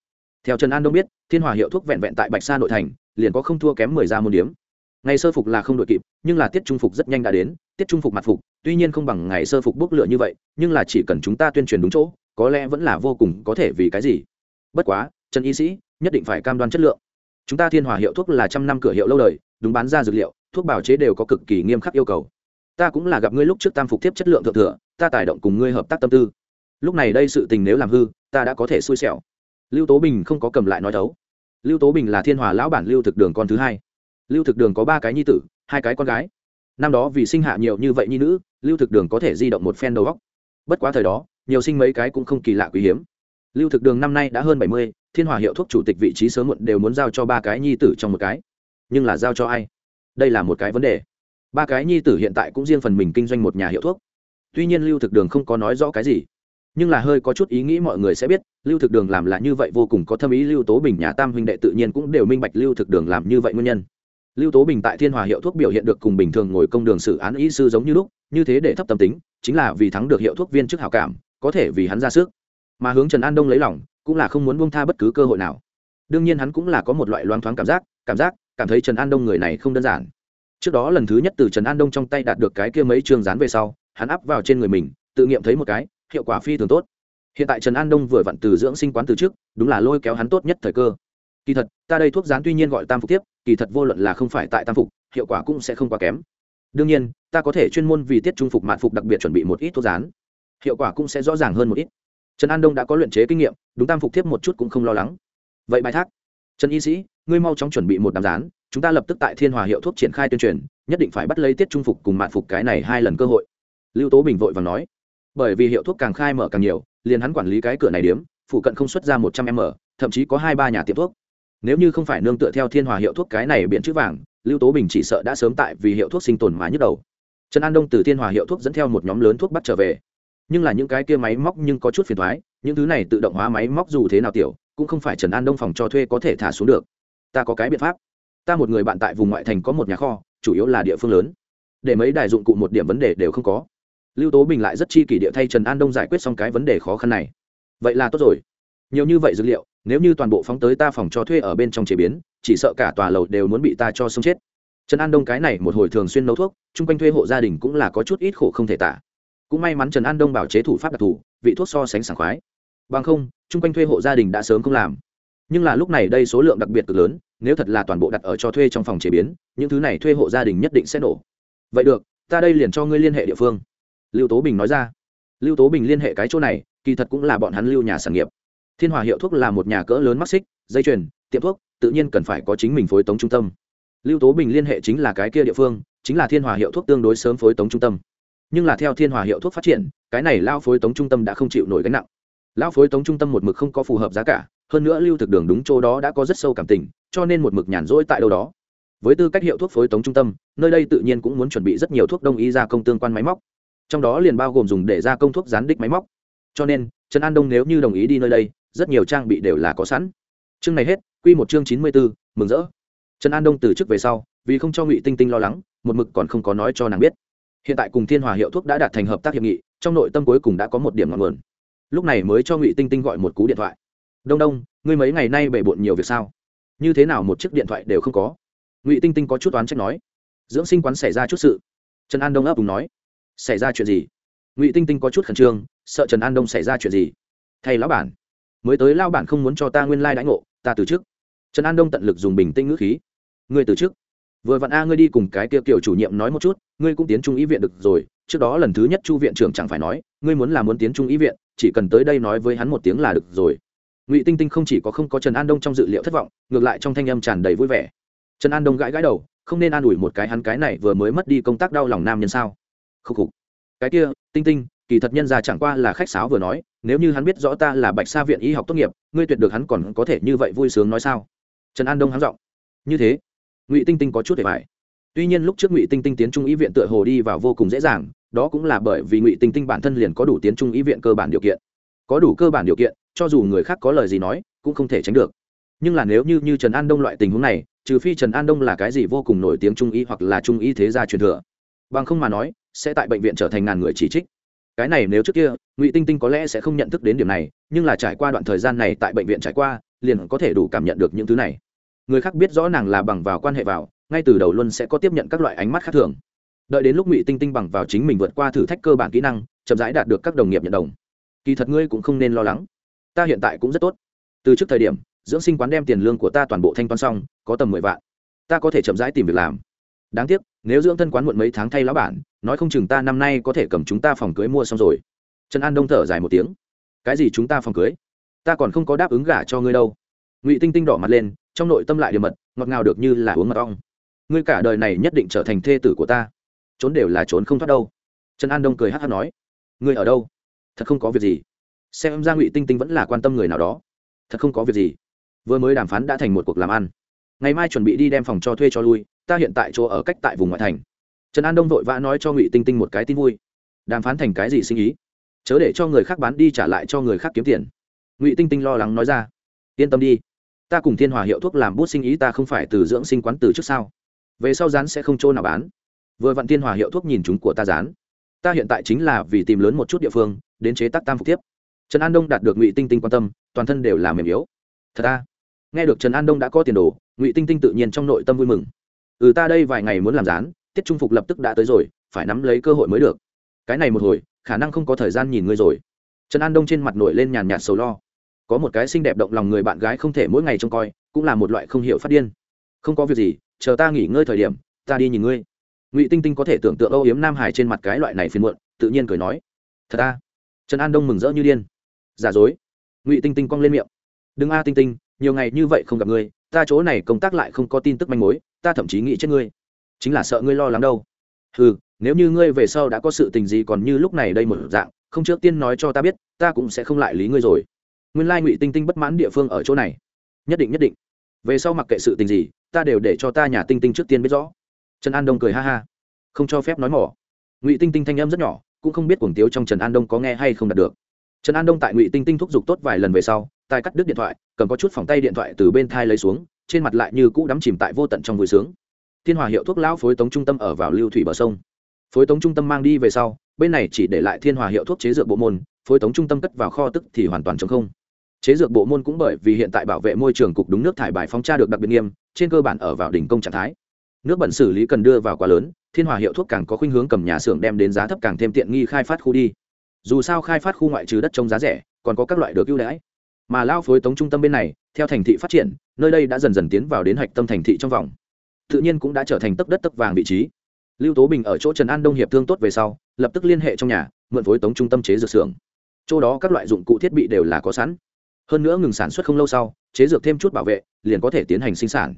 Theo trần an đông biết, thiên hòa hiệu thuốc vẹn vẹn tại bạch sa nội thành, liền có không thua kém mười ra môn điếm. Ngày sơ phục là không đội kịp, nhưng là tiết trung phục rất nhanh đã đến, tiết trung phục mặt phục, tuy nhiên không bằng ngày sơ phục bốc lửa như vậy, nhưng là chỉ cần chúng ta tuyên truyền đúng chỗ, có lẽ vẫn là vô cùng có thể vì cái gì. Bất quá, trần y sĩ, nhất định phải cam đoan chất lượng. Chúng ta thiên hòa hiệu thuốc là trăm năm cửa hiệu lâu đời, đúng bán ra dược liệu, thuốc bảo chế đều có cực kỳ nghiêm khắc yêu cầu. Ta cũng là gặp ngươi lúc trước tam phục tiếp chất lượng thượng thừa, ta tài động cùng ngươi hợp tác tâm tư lúc này đây sự tình nếu làm hư, ta đã có thể xui xẻo. Lưu tố bình không có cầm lại nói thấu. Lưu tố bình là thiên hòa lão bản lưu thực đường con thứ hai. Lưu thực đường có ba cái nhi tử, hai cái con gái. Năm đó vì sinh hạ nhiều như vậy nhi nữ, lưu thực đường có thể di động một phen đầu góc bất quá thời đó, nhiều sinh mấy cái cũng không kỳ lạ quý hiếm. Lưu thực đường năm nay đã hơn bảy mươi, thiên hòa hiệu thuốc chủ tịch vị trí sớm muộn đều muốn giao cho ba cái nhi tử trong một cái. Nhưng là giao cho ai? Đây là một cái vấn đề. Ba cái nhi tử hiện tại cũng riêng phần mình kinh doanh một nhà hiệu thuốc. Tuy nhiên lưu thực đường không có nói rõ cái gì nhưng là hơi có chút ý nghĩ mọi người sẽ biết, lưu thực đường làm là như vậy vô cùng có thâm ý, lưu tố bình, nhà tam huynh đệ tự nhiên cũng đều minh bạch lưu thực đường làm như vậy nguyên nhân. Lưu tố bình tại thiên hòa hiệu thuốc biểu hiện được cùng bình thường ngồi công đường xử án y sư giống như lúc, như thế để thấp tâm tính, chính là vì thắng được hiệu thuốc viên chức hảo cảm, có thể vì hắn ra sức. Mà hướng trần an đông lấy lòng, cũng là không muốn buông tha bất cứ cơ hội nào. Đương nhiên hắn cũng là có một loại loáng thoáng cảm giác cảm giác, cảm thấy trần an đông người này không đơn giản. Trước đó lần thứ nhất từ trần an đông trong tay đạt được cái kia mấy trường dán về sau, hắn áp vào trên người mình, tự nghiệm thấy một cái hiệu quả phi thường tốt. Hiện tại trần an đông vừa vặn từ dưỡng sinh quán từ trước, đúng là lôi kéo hắn tốt nhất thời cơ. Kỳ thật, ta đây thuốc dán tuy nhiên gọi tam phục tiếp, kỳ thật vô luận là không phải tại tam phục, hiệu quả cũng sẽ không quá kém. Đương nhiên, ta có thể chuyên môn vì tiết trung phục mạn phục đặc biệt chuẩn bị một ít thuốc dán hiệu quả cũng sẽ rõ ràng hơn một ít. Trần an đông đã có luyện chế kinh nghiệm, đúng tam phục tiếp một chút cũng không lo lắng. Vậy bài thác. Trần y sĩ, ngươi mau chóng chuẩn bị một đám dán chúng ta lập tức tại thiên hòa hiệu thuốc triển khai tuyên truyền, nhất định phải bắt lấy tiết trung phục cùng mạn phục cái này hai lần cơ hội. Lưu tố bình vội và nói bởi vì hiệu thuốc càng khai mở càng nhiều, liền hắn quản lý cái cửa này điếm, phụ cận không xuất ra một trăm m, thậm chí có hai ba nhà tiệm thuốc. Nếu như không phải nương tựa theo thiên hòa hiệu thuốc cái này biện chữ vàng, lưu tố bình chỉ sợ đã sớm tại vì hiệu thuốc sinh tồn mà nhức đầu. Trần an đông từ thiên hòa hiệu thuốc dẫn theo một nhóm lớn thuốc bắt trở về. Nhưng là những cái kia máy móc nhưng có chút phiền thoái những thứ này tự động hóa máy móc dù thế nào tiểu, cũng không phải trần an đông phòng cho thuê có thể thả xuống được. Ta có cái biện pháp. Ta một người bạn tại vùng ngoại thành có một nhà kho, chủ yếu là địa phương lớn. Để mấy đài dụng cụ một điểm vấn đề đều không có lưu tố bình lại rất chi kỷ địa thay trần an đông giải quyết xong cái vấn đề khó khăn này. Vậy là tốt rồi. Nhiều như vậy dữ liệu, nếu như toàn bộ phóng tới ta phòng cho thuê ở bên trong chế biến, chỉ sợ cả tòa lầu đều muốn bị ta cho sống chết. Trần an đông cái này một hồi thường xuyên nấu thuốc, chung quanh thuê hộ gia đình cũng là có chút ít khổ không thể tả. Cũng may mắn trần an đông bảo chế thủ pháp đặc thù, vị thuốc so sánh sảng khoái. Bằng không, chung quanh thuê hộ gia đình đã sớm không làm. Nhưng là lúc này đây số lượng đặc biệt cực lớn, nếu thật là toàn bộ đặt ở cho thuê trong phòng chế biến, những thứ này thuê hộ gia đình nhất định sẽ nổ. Vậy được, ta đây liền cho ngươi liên hệ địa phương lưu tố bình nói ra. Lưu tố bình liên hệ cái chỗ này, kỳ thật cũng là bọn hắn lưu nhà sản nghiệp. Thiên hòa hiệu thuốc là một nhà cỡ lớn mắc xích, dây chuyền, tiệm thuốc, tự nhiên cần phải có chính mình phối tống trung tâm. Lưu tố bình liên hệ chính là cái kia địa phương, chính là thiên hòa hiệu thuốc tương đối sớm phối tống trung tâm. Nhưng là theo thiên hòa hiệu thuốc phát triển, cái này lao phối tống trung tâm đã không chịu nổi gánh nặng. Lao phối tống trung tâm một mực không có phù hợp giá cả, hơn nữa lưu thực đường đúng chỗ đó đã có rất sâu cảm tình, cho nên một mực nhàn rỗi tại đâu đó. Với tư cách hiệu thuốc phối tống trung tâm, nơi đây tự nhiên cũng muốn chuẩn bị rất nhiều thuốc đông y gia công tương quan máy móc trong đó liền bao gồm dùng để gia công thuốc gián đích máy móc. Cho nên, trần an đông nếu như đồng ý đi nơi đây, rất nhiều trang bị đều là có sẵn. Chương này hết q một chương chín mươi bốn mừng rỡ. Trần an đông từ chức về sau, vì không cho ngụy tinh tinh lo lắng, một mực còn không có nói cho nàng biết. Hiện tại cùng thiên hòa hiệu thuốc đã đạt thành hợp tác hiệp nghị, trong nội tâm cuối cùng đã có một điểm ngọn nguồn. Lúc này mới cho ngụy tinh tinh gọi một cú điện thoại. Đông đông, ngươi mấy ngày nay bể bộn nhiều việc sao? Như thế nào một chiếc điện thoại đều không có? Ngụy tinh tinh có chút oán trách nói. Dưỡng sinh quán xảy ra chút sự. Trần an đông ấp cùng nói xảy ra chuyện gì? Ngụy tinh tinh có chút khẩn trương, sợ trần an đông xảy ra chuyện gì? Thầy lão bản, mới tới lao bản không muốn cho ta nguyên lai、like、đãi ngộ, ta từ chức. Trần an đông tận lực dùng bình tinh ngữ khí. Ngươi từ chức? Vừa vặn a, ngươi đi cùng cái kia kiểu chủ nhiệm nói một chút, ngươi cũng tiến trung ý viện được rồi, trước đó lần thứ nhất chu viện trưởng chẳng phải nói, ngươi muốn là muốn tiến trung ý viện, chỉ cần tới đây nói với hắn một tiếng là được rồi. Ngụy tinh tinh không chỉ có không có trần an đông trong dự liệu thất vọng, ngược lại trong thanh âm tràn đầy vui vẻ. Trần an đông gãi gãi đầu, không nên an ủi một cái hắn cái này vừa mới mất đi công tác đau lòng nam nhân sao? Khúc khục. Cái kia, tinh tinh, kỳ thật nhân ra chẳng qua là khách sáo vừa nói, nếu như hắn biết rõ ta là bạch sa viện y học tốt nghiệp, ngươi tuyệt được hắn còn có thể như vậy vui sướng nói sao? Trần an đông hắn giọng. Như thế, ngụy tinh tinh có chút để bài. Tuy nhiên lúc trước ngụy tinh tinh tiến trung ý viện tựa hồ đi vào vô cùng dễ dàng, đó cũng là bởi vì ngụy tinh tinh bản thân liền có đủ tiến trung ý viện cơ bản điều kiện. Có đủ cơ bản điều kiện, cho dù người khác có lời gì nói, cũng không thể tránh được. Nhưng là nếu như như trần an đông loại tình huống này, trừ phi trần an đông là cái gì vô cùng nổi tiếng trung y hoặc là trung y thế gia truyền thừa. Bằng không mà nói sẽ tại bệnh viện trở thành ngàn người chỉ trích. Cái này nếu trước kia, ngụy tinh tinh có lẽ sẽ không nhận thức đến điểm này, nhưng là trải qua đoạn thời gian này tại bệnh viện trải qua, liền có thể đủ cảm nhận được những thứ này. Người khác biết rõ nàng là bằng vào quan hệ vào, ngay từ đầu luôn sẽ có tiếp nhận các loại ánh mắt khác thường. Đợi đến lúc ngụy tinh tinh bằng vào chính mình vượt qua thử thách cơ bản kỹ năng, chậm rãi đạt được các đồng nghiệp nhận đồng. Kỳ thật ngươi cũng không nên lo lắng. Ta hiện tại cũng rất tốt. Từ trước thời điểm, dưỡng sinh quán đem tiền lương của ta toàn bộ thanh toán xong, có tầm mười vạn. Ta có thể chậm rãi tìm việc làm. Đáng tiếc nếu dưỡng thân quán muộn mấy tháng thay lão bản, nói không chừng ta năm nay có thể cầm chúng ta phòng cưới mua xong rồi. Trần an đông thở dài một tiếng. Cái gì chúng ta phòng cưới? Ta còn không có đáp ứng gả cho ngươi đâu. Ngụy tinh tinh đỏ mặt lên, trong nội tâm lại điều mật, ngọt ngào được như là uống mật ong. Ngươi cả đời này nhất định trở thành thê tử của ta. Trốn đều là trốn không thoát đâu. Trần an đông cười hát hát nói. Ngươi ở đâu? Thật không có việc gì. Xem ra ngụy tinh tinh vẫn là quan tâm người nào đó. Thật không có việc gì. Vừa mới đàm phán đã thành một cuộc làm ăn. Ngày mai chuẩn bị đi đem phòng cho thuê cho lui ta hiện tại chỗ ở cách tại vùng ngoại thành. Trần an đông vội vã nói cho ngụy tinh tinh một cái tin vui. Đàm phán thành cái gì sinh ý? Chớ để cho người khác bán đi trả lại cho người khác kiếm tiền. Ngụy tinh tinh lo lắng nói ra. Yên tâm đi. Ta cùng thiên hòa hiệu thuốc làm bút sinh ý ta không phải từ dưỡng sinh quán từ trước sao? Về sau rán sẽ không chỗ nào bán. Vừa vặn thiên hòa hiệu thuốc nhìn chúng của ta rán ta hiện tại chính là vì tìm lớn một chút địa phương, đến chế tác tam phục tiếp. Trần an đông đạt được ngụy tinh tinh quan tâm, toàn thân đều là mềm yếu. Thật ta nghe được trần an đông đã có tiền đồ, ngụy tinh tinh tự nhiên trong nội tâm vui mừng ừ ta đây vài ngày muốn làm rán, tiết trung phục lập tức đã tới rồi, phải nắm lấy cơ hội mới được. Cái này một hồi, khả năng không có thời gian nhìn ngươi rồi. Trần an đông trên mặt nổi lên nhàn nhạt sầu lo. Có một cái xinh đẹp động lòng người bạn gái không thể mỗi ngày trông coi, cũng là một loại không hiểu phát điên. Không có việc gì, chờ ta nghỉ ngơi thời điểm, ta đi nhìn ngươi. Ngụy tinh tinh có thể tưởng tượng âu yếm nam hải trên mặt cái loại này phiền muộn, tự nhiên cười nói. Thật ta trần an đông mừng rỡ như điên. Giả dối. Ngụy tinh tinh cong lên miệng. Đừng a tinh tinh, nhiều ngày như vậy không gặp ngươi, ta chỗ này công tác lại không có tin tức manh mối ta thậm chí nghĩ chết ngươi. Chính là sợ ngươi lo lắng đâu. Ừ nếu như ngươi về sau đã có sự tình gì còn như lúc này đây một dạng, không trước tiên nói cho ta biết, ta cũng sẽ không lại lý ngươi rồi. Nguyên lai ngụy tinh tinh bất mãn địa phương ở chỗ này. Nhất định nhất định. Về sau mặc kệ sự tình gì, ta đều để cho ta nhà tinh tinh trước tiên biết rõ. Trần an đông cười ha ha. Không cho phép nói mỏ. Ngụy tinh tinh thanh âm rất nhỏ, cũng không biết cuồng tiếu trong trần an đông có nghe hay không đạt được. Trần an đông tại ngụy tinh tinh thúc giục tốt vài lần về sau tài cắt đứt điện thoại, cầm có chút phòng tay điện thoại từ bên thai lấy xuống trên mặt lại như cũ đắm chìm tại vô tận trong vui sướng. Thiên hòa hiệu thuốc lão phối tống trung tâm ở vào lưu thủy bờ sông. Phối tống trung tâm mang đi về sau, bên này chỉ để lại thiên hòa hiệu thuốc chế dược bộ môn, phối tống trung tâm cất vào kho tức thì hoàn toàn chống không. Chế dược bộ môn cũng bởi vì hiện tại bảo vệ môi trường cục đúng nước thải bài phóng tra được đặc biệt nghiêm, trên cơ bản ở vào đỉnh công trạng thái. Nước bẩn xử lý cần đưa vào quá lớn, thiên hòa hiệu thuốc càng có khuynh hướng cầm nhà xưởng đem đến giá thấp càng thêm tiện nghi khai phát khu đi. Dù sao khai phát khu ngoại trừ đất trông giá rẻ, còn có các loại được ưu đãi mà lao phối tống trung tâm bên này, theo thành thị phát triển, nơi đây đã dần dần tiến vào đến hạch tâm thành thị trong vòng. Tự nhiên cũng đã trở thành tấc đất tấc vàng vị trí. Lưu tố bình ở chỗ trần an đông hiệp thương tốt về sau, lập tức liên hệ trong nhà, mượn phối tống trung tâm chế dược xưởng. Chỗ đó các loại dụng cụ thiết bị đều là có sẵn. Hơn nữa ngừng sản xuất không lâu sau, chế dược thêm chút bảo vệ, liền có thể tiến hành sinh sản.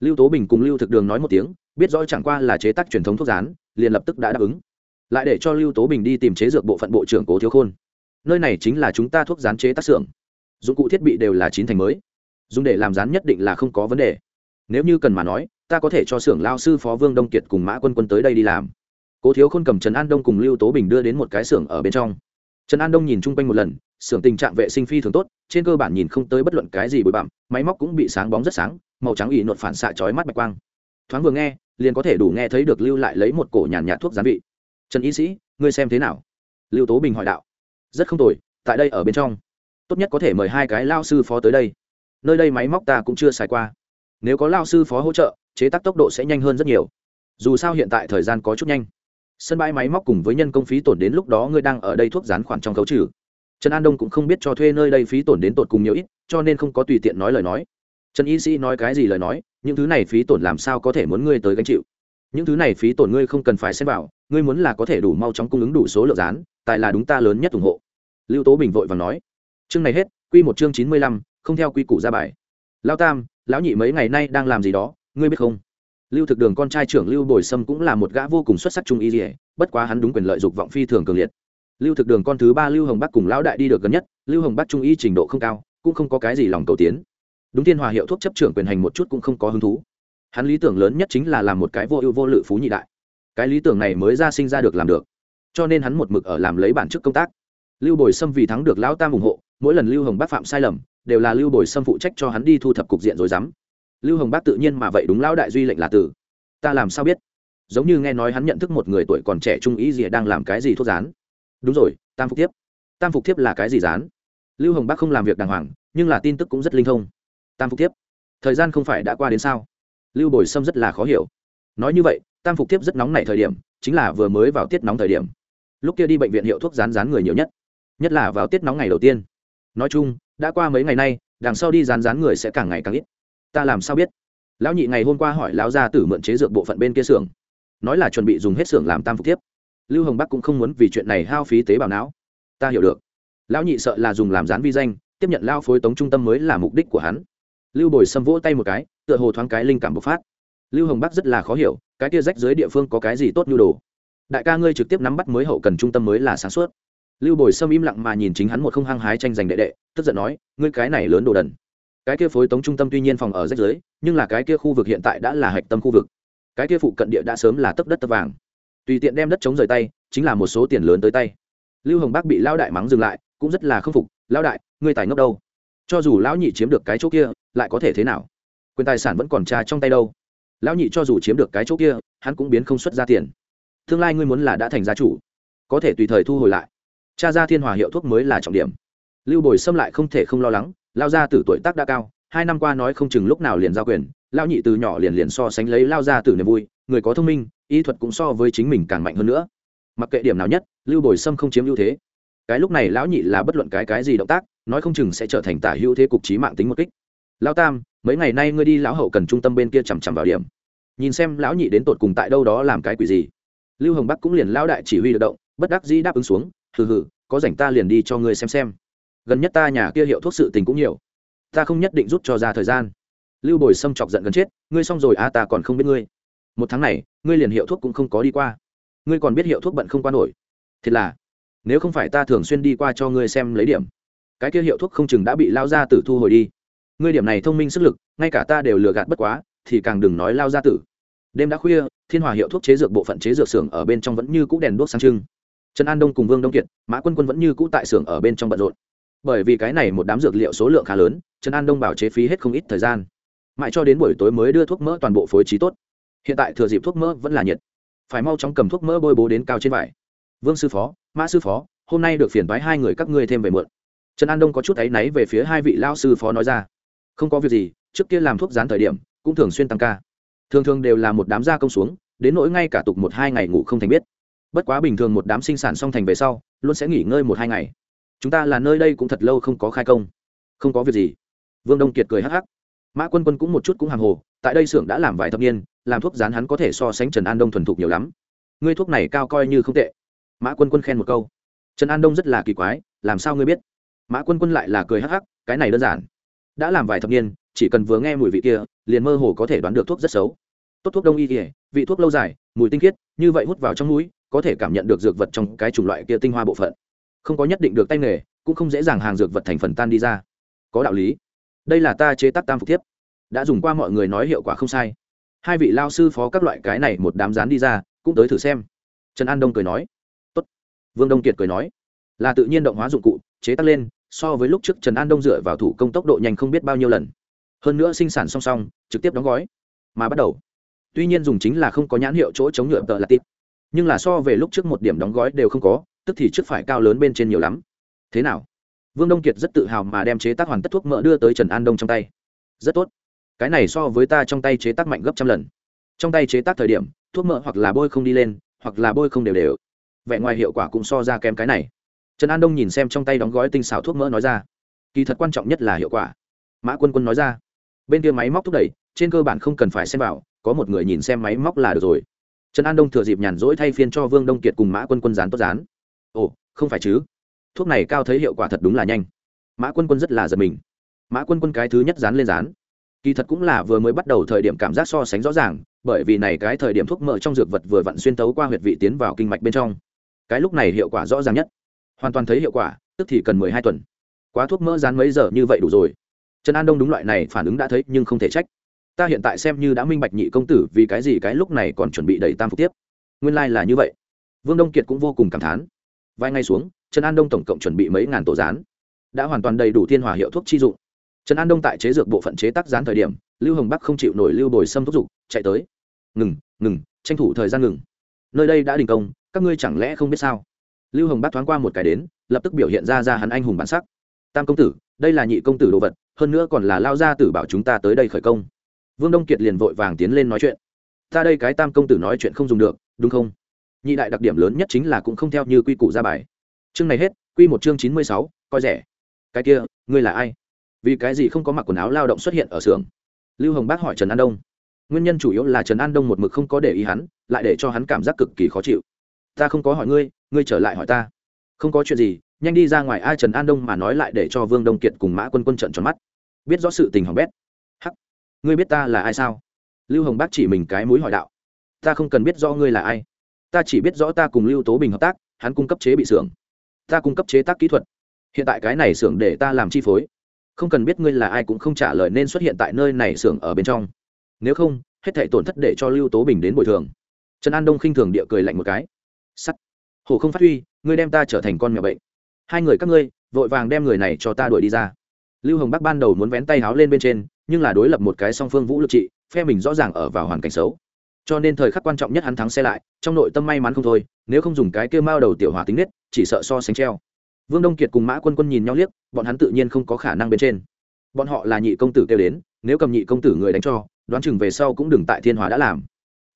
Lưu tố bình cùng lưu thực đường nói một tiếng, biết rõ chẳng qua là chế tác truyền thống thuốc rán, liền lập tức đã đáp ứng. Lại để cho lưu tố bình đi tìm chế dược bộ phận bộ trưởng cố thiếu khôn. Nơi này chính là chúng ta thuốc rán chế tác xưởng dụng cụ thiết bị đều là chín thành mới. Dùng để làm rán nhất định là không có vấn đề. Nếu như cần mà nói, ta có thể cho xưởng lao sư phó vương đông kiệt cùng mã quân quân tới đây đi làm. Cố thiếu khôn cầm trần an đông cùng lưu tố bình đưa đến một cái xưởng ở bên trong. Trần an đông nhìn chung quanh một lần, xưởng tình trạng vệ sinh phi thường tốt, trên cơ bản nhìn không tới bất luận cái gì bụi bặm, máy móc cũng bị sáng bóng rất sáng, màu trắng ỉ nột phản xạ chói mắt bạch quang. Thoáng vừa nghe, liền có thể đủ nghe thấy được lưu lại lấy một cổ nhàn nhạt thuốc gián vị. Trần y sĩ, ngươi xem thế nào? Lưu tố bình hỏi đạo. Rất không tồi, tại đây ở bên trong tốt nhất có thể mời hai cái lao sư phó tới đây. Nơi đây máy móc ta cũng chưa xài qua. Nếu có lao sư phó hỗ trợ, chế tác tốc độ sẽ nhanh hơn rất nhiều. Dù sao hiện tại thời gian có chút nhanh. Sân bãi máy móc cùng với nhân công phí tổn đến lúc đó ngươi đang ở đây thuốc rán khoản trong khấu trừ. Trần an đông cũng không biết cho thuê nơi đây phí tổn đến tột cùng nhiều ít, cho nên không có tùy tiện nói lời nói. Trần y sĩ nói cái gì lời nói, những thứ này phí tổn làm sao có thể muốn ngươi tới gánh chịu? Những thứ này phí tổn ngươi không cần phải xem vào, ngươi muốn là có thể đủ mau chóng cung ứng đủ số lượng rán, tại là đúng ta lớn nhất ủng hộ. Lưu tố bình vội và nói chương này hết, quy một chương chín mươi lăm, không theo quy củ ra bài. Lao tam, lão nhị mấy ngày nay đang làm gì đó, ngươi biết không? Lưu thực đường con trai trưởng lưu bồi sâm cũng là một gã vô cùng xuất sắc trung y dỉa bất quá hắn đúng quyền lợi dục vọng phi thường cường liệt. Lưu thực đường con thứ ba lưu hồng bắc cùng lão đại đi được gần nhất, lưu hồng bắc trung y trình độ không cao, cũng không có cái gì lòng cầu tiến. Đúng thiên hòa hiệu thuốc chấp trưởng quyền hành một chút cũng không có hứng thú. Hắn lý tưởng lớn nhất chính là làm một cái vô ưu vô lự phú nhị đại. Cái lý tưởng này mới ra sinh ra được làm được. Cho nên hắn một mực ở làm lấy bản chức công tác. Lưu bồi sâm vì thắng được lão tam ủng hộ mỗi lần lưu hồng bác phạm sai lầm, đều là lưu bồi sâm phụ trách cho hắn đi thu thập cục diện rồi dám. Lưu hồng bác tự nhiên mà vậy đúng lão đại duy lệnh là từ ta làm sao biết? Giống như nghe nói hắn nhận thức một người tuổi còn trẻ trung ý gì đang làm cái gì thuốc rán đúng rồi, tam phục tiếp tam phục tiếp là cái gì rán lưu hồng bác không làm việc đàng hoàng, nhưng là tin tức cũng rất linh thông. Tam phục tiếp thời gian không phải đã qua đến sao? Lưu bồi sâm rất là khó hiểu. Nói như vậy, tam phục tiếp rất nóng nảy thời điểm, chính là vừa mới vào tiết nóng thời điểm. Lúc kia đi bệnh viện hiệu thuốc rán rán người nhiều nhất. Nhất là vào tiết nóng ngày đầu tiên nói chung, đã qua mấy ngày nay, đằng sau đi rán rán người sẽ càng ngày càng ít. Ta làm sao biết? Lão nhị ngày hôm qua hỏi lão gia tử mượn chế dược bộ phận bên kia xưởng. Nói là chuẩn bị dùng hết xưởng làm tam phục tiếp lưu hồng bắc cũng không muốn vì chuyện này hao phí tế bào não. Ta hiểu được. Lão nhị sợ là dùng làm rán vi danh, tiếp nhận lao phối tống trung tâm mới là mục đích của hắn. Lưu bồi xâm vỗ tay một cái, tựa hồ thoáng cái linh cảm bộc phát. Lưu hồng bắc rất là khó hiểu, cái kia rách dưới địa phương có cái gì tốt nhu đồ. Đại ca ngươi trực tiếp nắm bắt mới hậu cần trung tâm mới là sáng suốt lưu bồi sâm im lặng mà nhìn chính hắn một không hăng hái tranh giành đệ đệ, tức giận nói, ngươi cái này lớn đồ đần. Cái kia phối tống trung tâm tuy nhiên phòng ở rách dưới nhưng là cái kia khu vực hiện tại đã là hạch tâm khu vực. Cái kia phụ cận địa đã sớm là tấp đất tấp vàng. Tùy tiện đem đất chống rời tay, chính là một số tiền lớn tới tay. Lưu hồng bác bị lao đại mắng dừng lại, cũng rất là khâm phục lao đại, ngươi tài ngốc đâu? Cho dù lão nhị chiếm được cái chỗ kia, lại có thể thế nào? Quyền tài sản vẫn còn trà trong tay đâu. Lão nhị cho dù chiếm được cái chỗ kia, hắn cũng biến không xuất ra tiền. Tương lai ngươi muốn là đã thành gia chủ, có thể tùy thời thu hồi lại cha ra thiên hòa hiệu thuốc mới là trọng điểm. Lưu bồi xâm lại không thể không lo lắng, lao ra từ tuổi tác đã cao, hai năm qua nói không chừng lúc nào liền giao quyền lao nhị từ nhỏ liền liền so sánh lấy lao ra từ niềm vui, người có thông minh, y thuật cũng so với chính mình càng mạnh hơn nữa. Mặc kệ điểm nào nhất, lưu bồi sâm không chiếm ưu thế. Cái lúc này lão nhị là bất luận cái cái gì động tác, nói không chừng sẽ trở thành tả hữu thế cục trí mạng tính một kích. Lao tam, mấy ngày nay ngươi đi lão hậu cần trung tâm bên kia chằm chằm vào điểm. Nhìn xem lão nhị đến tột cùng tại đâu đó làm cái quỷ gì. Lưu hồng bắc cũng liền lão đại chỉ huy được động, bất đắc dĩ đáp ứng xuống hừ hừ, có rảnh ta liền đi cho ngươi xem xem. Gần nhất ta nhà kia hiệu thuốc sự tình cũng nhiều. Ta không nhất định rút cho ra thời gian. Lưu bồi xâm chọc giận gần chết, ngươi xong rồi à ta còn không biết ngươi. Một tháng này, ngươi liền hiệu thuốc cũng không có đi qua. Ngươi còn biết hiệu thuốc bận không qua nổi. Thiệt là, nếu không phải ta thường xuyên đi qua cho ngươi xem lấy điểm, cái kia hiệu thuốc không chừng đã bị lao ra tử thu hồi đi. Ngươi điểm này thông minh sức lực, ngay cả ta đều lừa gạt bất quá, thì càng đừng nói lao ra tử. Đêm đã khuya, thiên hòa hiệu thuốc chế dược bộ phận chế dược xưởng ở bên trong vẫn như cũ đèn đuốc sáng trưng trần an đông cùng vương đông kiệt, mã quân quân vẫn như cũ tại xưởng ở bên trong bận rộn. Bởi vì cái này một đám dược liệu số lượng khá lớn, trần an đông bảo chế phí hết không ít thời gian. Mãi cho đến buổi tối mới đưa thuốc mỡ toàn bộ phối trí tốt. Hiện tại thừa dịp thuốc mỡ vẫn là nhiệt. Phải mau chóng cầm thuốc mỡ bôi bố đến cao trên vải. Vương sư phó, mã sư phó, hôm nay được phiền bái hai người các ngươi thêm về mượn trần an đông có chút áy náy về phía hai vị lao sư phó nói ra. Không có việc gì, trước kia làm thuốc dán thời điểm, cũng thường xuyên tăng ca. Thường thường đều là một đám gia công xuống, đến nỗi ngay cả tục một hai ngày ngủ không thành biết bất quá bình thường một đám sinh sản xong thành về sau, luôn sẽ nghỉ ngơi một hai ngày. Chúng ta là nơi đây cũng thật lâu không có khai công. Không có việc gì. Vương đông kiệt cười hắc hắc. Mã quân quân cũng một chút cũng hàng hồ, tại đây xưởng đã làm vài thập niên, làm thuốc rán hắn có thể so sánh trần an đông thuần thục nhiều lắm. Ngươi thuốc này cao coi như không tệ. Mã quân quân khen một câu. Trần an đông rất là kỳ quái, làm sao ngươi biết? Mã quân quân lại là cười hắc hắc, cái này đơn giản. Đã làm vài thập niên, chỉ cần vừa nghe mùi vị kia, liền mơ hồ có thể đoán được thuốc rất xấu. Tốt thuốc đông y kỉa vị thuốc lâu dài, mùi tinh khiết, như vậy hút vào trong mũi có thể cảm nhận được dược vật trong cái chủng loại kia tinh hoa bộ phận. Không có nhất định được tay nghề, cũng không dễ dàng hàng dược vật thành phần tan đi ra. Có đạo lý. Đây là ta chế tác tam phục thiếp. Đã dùng qua mọi người nói hiệu quả không sai. Hai vị lao sư phó các loại cái này một đám rán đi ra, cũng tới thử xem. Trần an đông cười nói. Tốt. vương đông kiệt cười nói. Là tự nhiên động hóa dụng cụ, chế tác lên, so với lúc trước trần an đông dựa vào thủ công tốc độ nhanh không biết bao nhiêu lần. Hơn nữa sinh sản song song, trực tiếp đóng gói. Mà bắt đầu. Tuy nhiên dùng chính là không có nhãn hiệu chỗ chống nhựa tợ là tít nhưng là so về lúc trước một điểm đóng gói đều không có, tức thì trước phải cao lớn bên trên nhiều lắm. Thế nào? Vương đông kiệt rất tự hào mà đem chế tác hoàn tất thuốc mỡ đưa tới trần an đông trong tay. Rất tốt. Cái này so với ta trong tay chế tác mạnh gấp trăm lần. Trong tay chế tác thời điểm, thuốc mỡ hoặc là bôi không đi lên, hoặc là bôi không đều đều. Vẻ ngoài hiệu quả cũng so ra kém cái này. Trần an đông nhìn xem trong tay đóng gói tinh xảo thuốc mỡ nói ra. Kỳ thật quan trọng nhất là hiệu quả. Mã quân quân nói ra. Bên kia máy móc thúc đẩy, trên cơ bản không cần phải xem vào, có một người nhìn xem máy móc là được rồi trần an đông thừa dịp nhàn rỗi thay phiên cho vương đông kiệt cùng mã quân quân dán tốt dán ồ, không phải chứ? Thuốc này cao thấy hiệu quả thật đúng là nhanh. Mã quân quân rất là giật mình. Mã quân quân cái thứ nhất dán lên dán kỳ thật cũng là vừa mới bắt đầu thời điểm cảm giác so sánh rõ ràng, bởi vì này cái thời điểm thuốc mỡ trong dược vật vừa vặn xuyên tấu qua huyệt vị tiến vào kinh mạch bên trong. Cái lúc này hiệu quả rõ ràng nhất. Hoàn toàn thấy hiệu quả, tức thì cần mười hai tuần. Quá thuốc mỡ dán mấy giờ như vậy đủ rồi. Trần an đông đúng loại này phản ứng đã thấy nhưng không thể trách ta hiện tại xem như đã minh bạch nhị công tử vì cái gì cái lúc này còn chuẩn bị đẩy tam phục tiếp. Nguyên lai、like、là như vậy. Vương đông kiệt cũng vô cùng cảm thán. Vài ngày xuống, trần an đông tổng cộng chuẩn bị mấy ngàn tổ rán đã hoàn toàn đầy đủ thiên hòa hiệu thuốc chi dụng. Trần an đông tại chế dược bộ phận chế tác rán thời điểm, lưu hồng bắc không chịu nổi lưu bồi xâm thúc giục, chạy tới. Ngừng ngừng, tranh thủ thời gian ngừng. Nơi đây đã đình công, các ngươi chẳng lẽ không biết sao? Lưu hồng bắc thoáng qua một cái đến, lập tức biểu hiện ra ra hắn anh hùng bản sắc. Tam công tử, đây là nhị công tử đồ vật, hơn nữa còn là lao gia tử bảo chúng ta tới đây khởi công vương đông kiệt liền vội vàng tiến lên nói chuyện. Ta đây cái tam công tử nói chuyện không dùng được, đúng không? Nhị đại đặc điểm lớn nhất chính là cũng không theo như quy củ ra bài. Chương này hết, quy một chương chín mươi sáu, coi rẻ. Cái kia, ngươi là ai? Vì cái gì không có mặc quần áo lao động xuất hiện ở xưởng? Lưu hồng bác hỏi trần an đông. Nguyên nhân chủ yếu là trần an đông một mực không có để ý hắn, lại để cho hắn cảm giác cực kỳ khó chịu. Ta không có hỏi ngươi ngươi trở lại hỏi ta. Không có chuyện gì, nhanh đi ra ngoài. Ai trần an đông mà nói lại để cho vương đông kiệt cùng mã quân quân trận tròn mắt. Biết rõ sự tình hỏng bét ngươi biết ta là ai sao? Lưu hồng bác chỉ mình cái mũi hỏi đạo. Ta không cần biết rõ ngươi là ai. Ta chỉ biết rõ ta cùng lưu tố bình hợp tác, hắn cung cấp chế bị xưởng. Ta cung cấp chế tác kỹ thuật. Hiện tại cái này xưởng để ta làm chi phối. Không cần biết ngươi là ai cũng không trả lời nên xuất hiện tại nơi này xưởng ở bên trong. Nếu không, hết thể tổn thất để cho lưu tố bình đến bồi thường. Trần an đông khinh thường địa cười lạnh một cái. Sắt. Hồ không phát huy, ngươi đem ta trở thành con mèo bệnh. Hai người các ngươi, vội vàng đem người này cho ta đuổi đi ra. Lưu hồng bắc ban đầu muốn vén tay háo lên bên trên nhưng là đối lập một cái song phương vũ lực trị, phe mình rõ ràng ở vào hoàn cảnh xấu. Cho nên thời khắc quan trọng nhất hắn thắng xe lại, trong nội tâm may mắn không thôi, nếu không dùng cái kêu mao đầu tiểu hòa tính nết, chỉ sợ so sánh treo. Vương đông kiệt cùng mã quân quân nhìn nhau liếc, bọn hắn tự nhiên không có khả năng bên trên. Bọn họ là nhị công tử kêu đến, nếu cầm nhị công tử người đánh cho, đoán chừng về sau cũng đừng tại thiên hòa đã làm.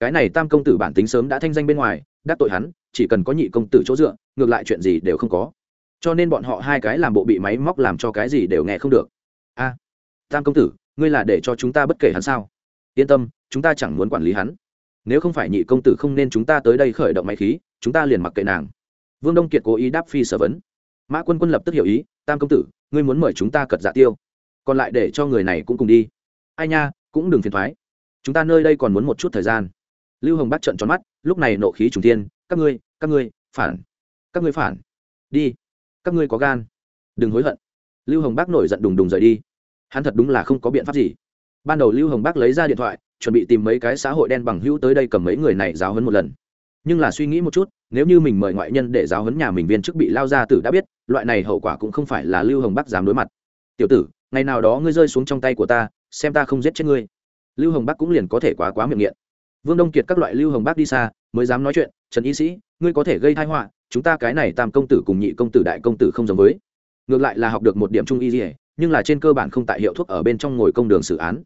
Cái này tam công tử bản tính sớm đã thanh danh bên ngoài, đắc tội hắn, chỉ cần có nhị công tử chỗ dựa, ngược lại chuyện gì đều không có. Cho nên bọn họ hai cái làm bộ bị máy móc làm cho cái gì đều nghe không được. A, tam công tử ngươi là để cho chúng ta bất kể hắn sao? Yên tâm, chúng ta chẳng muốn quản lý hắn. Nếu không phải nhị công tử không nên chúng ta tới đây khởi động máy khí, chúng ta liền mặc kệ nàng. Vương đông kiệt cố ý đáp phi sở vấn. Mã quân quân lập tức hiểu ý, tam công tử, ngươi muốn mời chúng ta cật dạ tiêu, còn lại để cho người này cũng cùng đi. Ai nha, cũng đừng phiền thoái. Chúng ta nơi đây còn muốn một chút thời gian. Lưu hồng bắt trận tròn mắt, lúc này nộ khí trùng thiên, các ngươi các ngươi, phản, các ngươi phản. Đi, các ngươi có gan. Đừng hối hận. Lưu hồng bác nổi giận đùng đùng rời đi hắn thật đúng là không có biện pháp gì. Ban đầu lưu hồng bác lấy ra điện thoại, chuẩn bị tìm mấy cái xã hội đen bằng hữu tới đây cầm mấy người này giáo hấn một lần. Nhưng là suy nghĩ một chút, nếu như mình mời ngoại nhân để giáo hấn nhà mình viên chức bị lao ra tử đã biết, loại này hậu quả cũng không phải là lưu hồng bắc dám đối mặt. Tiểu tử, ngày nào đó ngươi rơi xuống trong tay của ta, xem ta không giết chết ngươi. Lưu hồng bắc cũng liền có thể quá quá miệng nghiện. Vương đông kiệt các loại lưu hồng bắc đi xa, mới dám nói chuyện, trần y sĩ, ngươi có thể gây thai họa, chúng ta cái này tam công tử cùng nhị công tử đại công tử không giống với. Ngược lại là học được một điểm trung y dỉa nhưng là trên cơ bản không tại hiệu thuốc ở bên trong ngồi công đường xử án.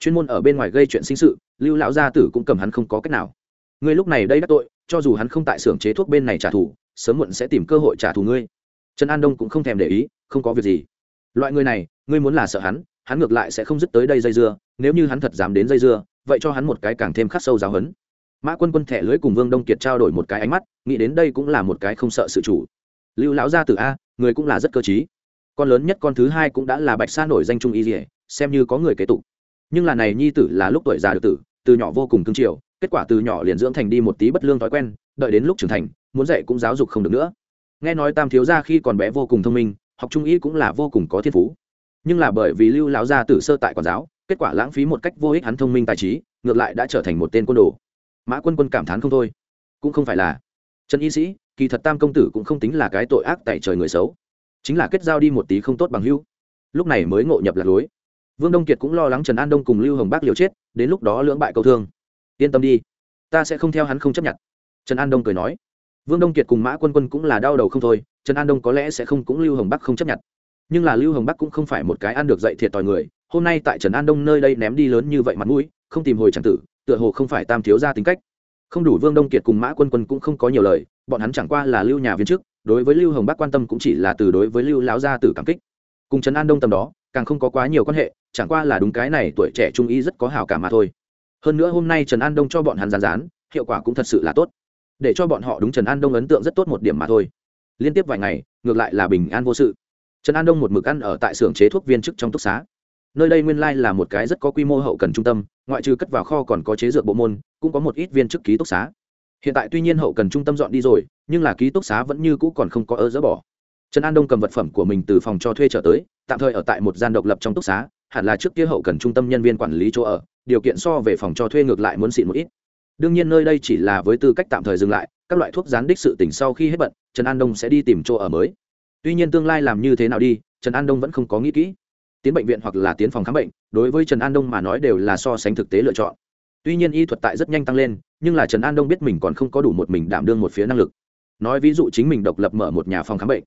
Chuyên môn ở bên ngoài gây chuyện sinh sự, lưu lão gia tử cũng cầm hắn không có cách nào. Ngươi lúc này đây đắc tội, cho dù hắn không tại xưởng chế thuốc bên này trả thù, sớm muộn sẽ tìm cơ hội trả thù ngươi. Trần an đông cũng không thèm để ý, không có việc gì. Loại người này, ngươi muốn là sợ hắn hắn ngược lại sẽ không dứt tới đây dây dưa, nếu như hắn thật dám đến dây dưa, vậy cho hắn một cái càng thêm khắc sâu giáo hấn mã quân quân thẻ lưới cùng vương đông kiệt trao đổi một cái ánh mắt, nghĩ đến đây cũng là một cái không sợ sự chủ. Lưu lão gia tử a, người cũng là rất cơ t con lớn nhất con thứ hai cũng đã là bạch sa nổi danh trung y dỉa xem như có người kế tục. Nhưng là này nhi tử là lúc tuổi già được tử, từ nhỏ vô cùng cưng chiều, kết quả từ nhỏ liền dưỡng thành đi một tí bất lương thói quen, đợi đến lúc trưởng thành, muốn dạy cũng giáo dục không được nữa. Nghe nói tam thiếu gia khi còn bé vô cùng thông minh, học trung y cũng là vô cùng có thiên phú. Nhưng là bởi vì lưu lão gia tử sơ tại quản giáo, kết quả lãng phí một cách vô ích hắn thông minh tài trí, ngược lại đã trở thành một tên côn đồ. Mã quân quân cảm thán không thôi. Cũng không phải là. Trần y sĩ, kỳ thật tam công tử cũng không tính là cái tội ác tại trời người xấu chính là kết giao đi một tí không tốt bằng hưu lúc này mới ngộ nhập lạc lối. Vương đông kiệt cũng lo lắng trần an đông cùng lưu hồng bác liều chết, đến lúc đó lưỡng bại câu thương. Yên tâm đi, ta sẽ không theo hắn không chấp nhận. Trần an đông cười nói. Vương đông kiệt cùng mã quân quân cũng là đau đầu không thôi, trần an đông có lẽ sẽ không cũng lưu hồng bắc không chấp nhận. Nhưng là lưu hồng bắc cũng không phải một cái ăn được dạy thiệt tòi người, hôm nay tại trần an đông nơi đây ném đi lớn như vậy mặt mũi, không tìm hồi tràng tử, tựa hồ không phải tam thiếu ra tính cách không đủ vương đông kiệt cùng mã quân quân cũng không có nhiều lời, bọn hắn chẳng qua là lưu nhà viên chức, đối với lưu hồng bắc quan tâm cũng chỉ là từ đối với lưu lão gia tử cảm kích. Cùng trần an đông tầm đó, càng không có quá nhiều quan hệ, chẳng qua là đúng cái này tuổi trẻ trung ý rất có hảo cảm mà thôi. Hơn nữa hôm nay trần an đông cho bọn hắn rán rán hiệu quả cũng thật sự là tốt. Để cho bọn họ đúng trần an đông ấn tượng rất tốt một điểm mà thôi. Liên tiếp vài ngày, ngược lại là bình an vô sự. Trần an đông một mực ăn ở tại xưởng chế thuốc viên chức trong túc xá nơi đây nguyên lai là một cái rất có quy mô hậu cần trung tâm, ngoại trừ cất vào kho còn có chế dược bộ môn, cũng có một ít viên chức ký túc xá. Hiện tại tuy nhiên hậu cần trung tâm dọn đi rồi, nhưng là ký túc xá vẫn như cũ còn không có ơ dỡ bỏ. Trần an đông cầm vật phẩm của mình từ phòng cho thuê trở tới, tạm thời ở tại một gian độc lập trong túc xá, hẳn là trước kia hậu cần trung tâm nhân viên quản lý chỗ ở, điều kiện so về phòng cho thuê ngược lại muốn xịn một ít. Đương nhiên nơi đây chỉ là với tư cách tạm thời dừng lại, các loại thuốc gián đích sự tỉnh sau khi hết bận, trần an đông sẽ đi tìm chỗ ở mới. Tuy nhiên tương lai làm như thế nào đi, trần an đông vẫn không có nghĩ kỹ tiến bệnh viện hoặc là tiến phòng khám bệnh, đối với trần an đông mà nói đều là so sánh thực tế lựa chọn. Tuy nhiên y thuật tại rất nhanh tăng lên, nhưng là trần an đông biết mình còn không có đủ một mình đảm đương một phía năng lực. Nói ví dụ chính mình độc lập mở một nhà phòng khám bệnh.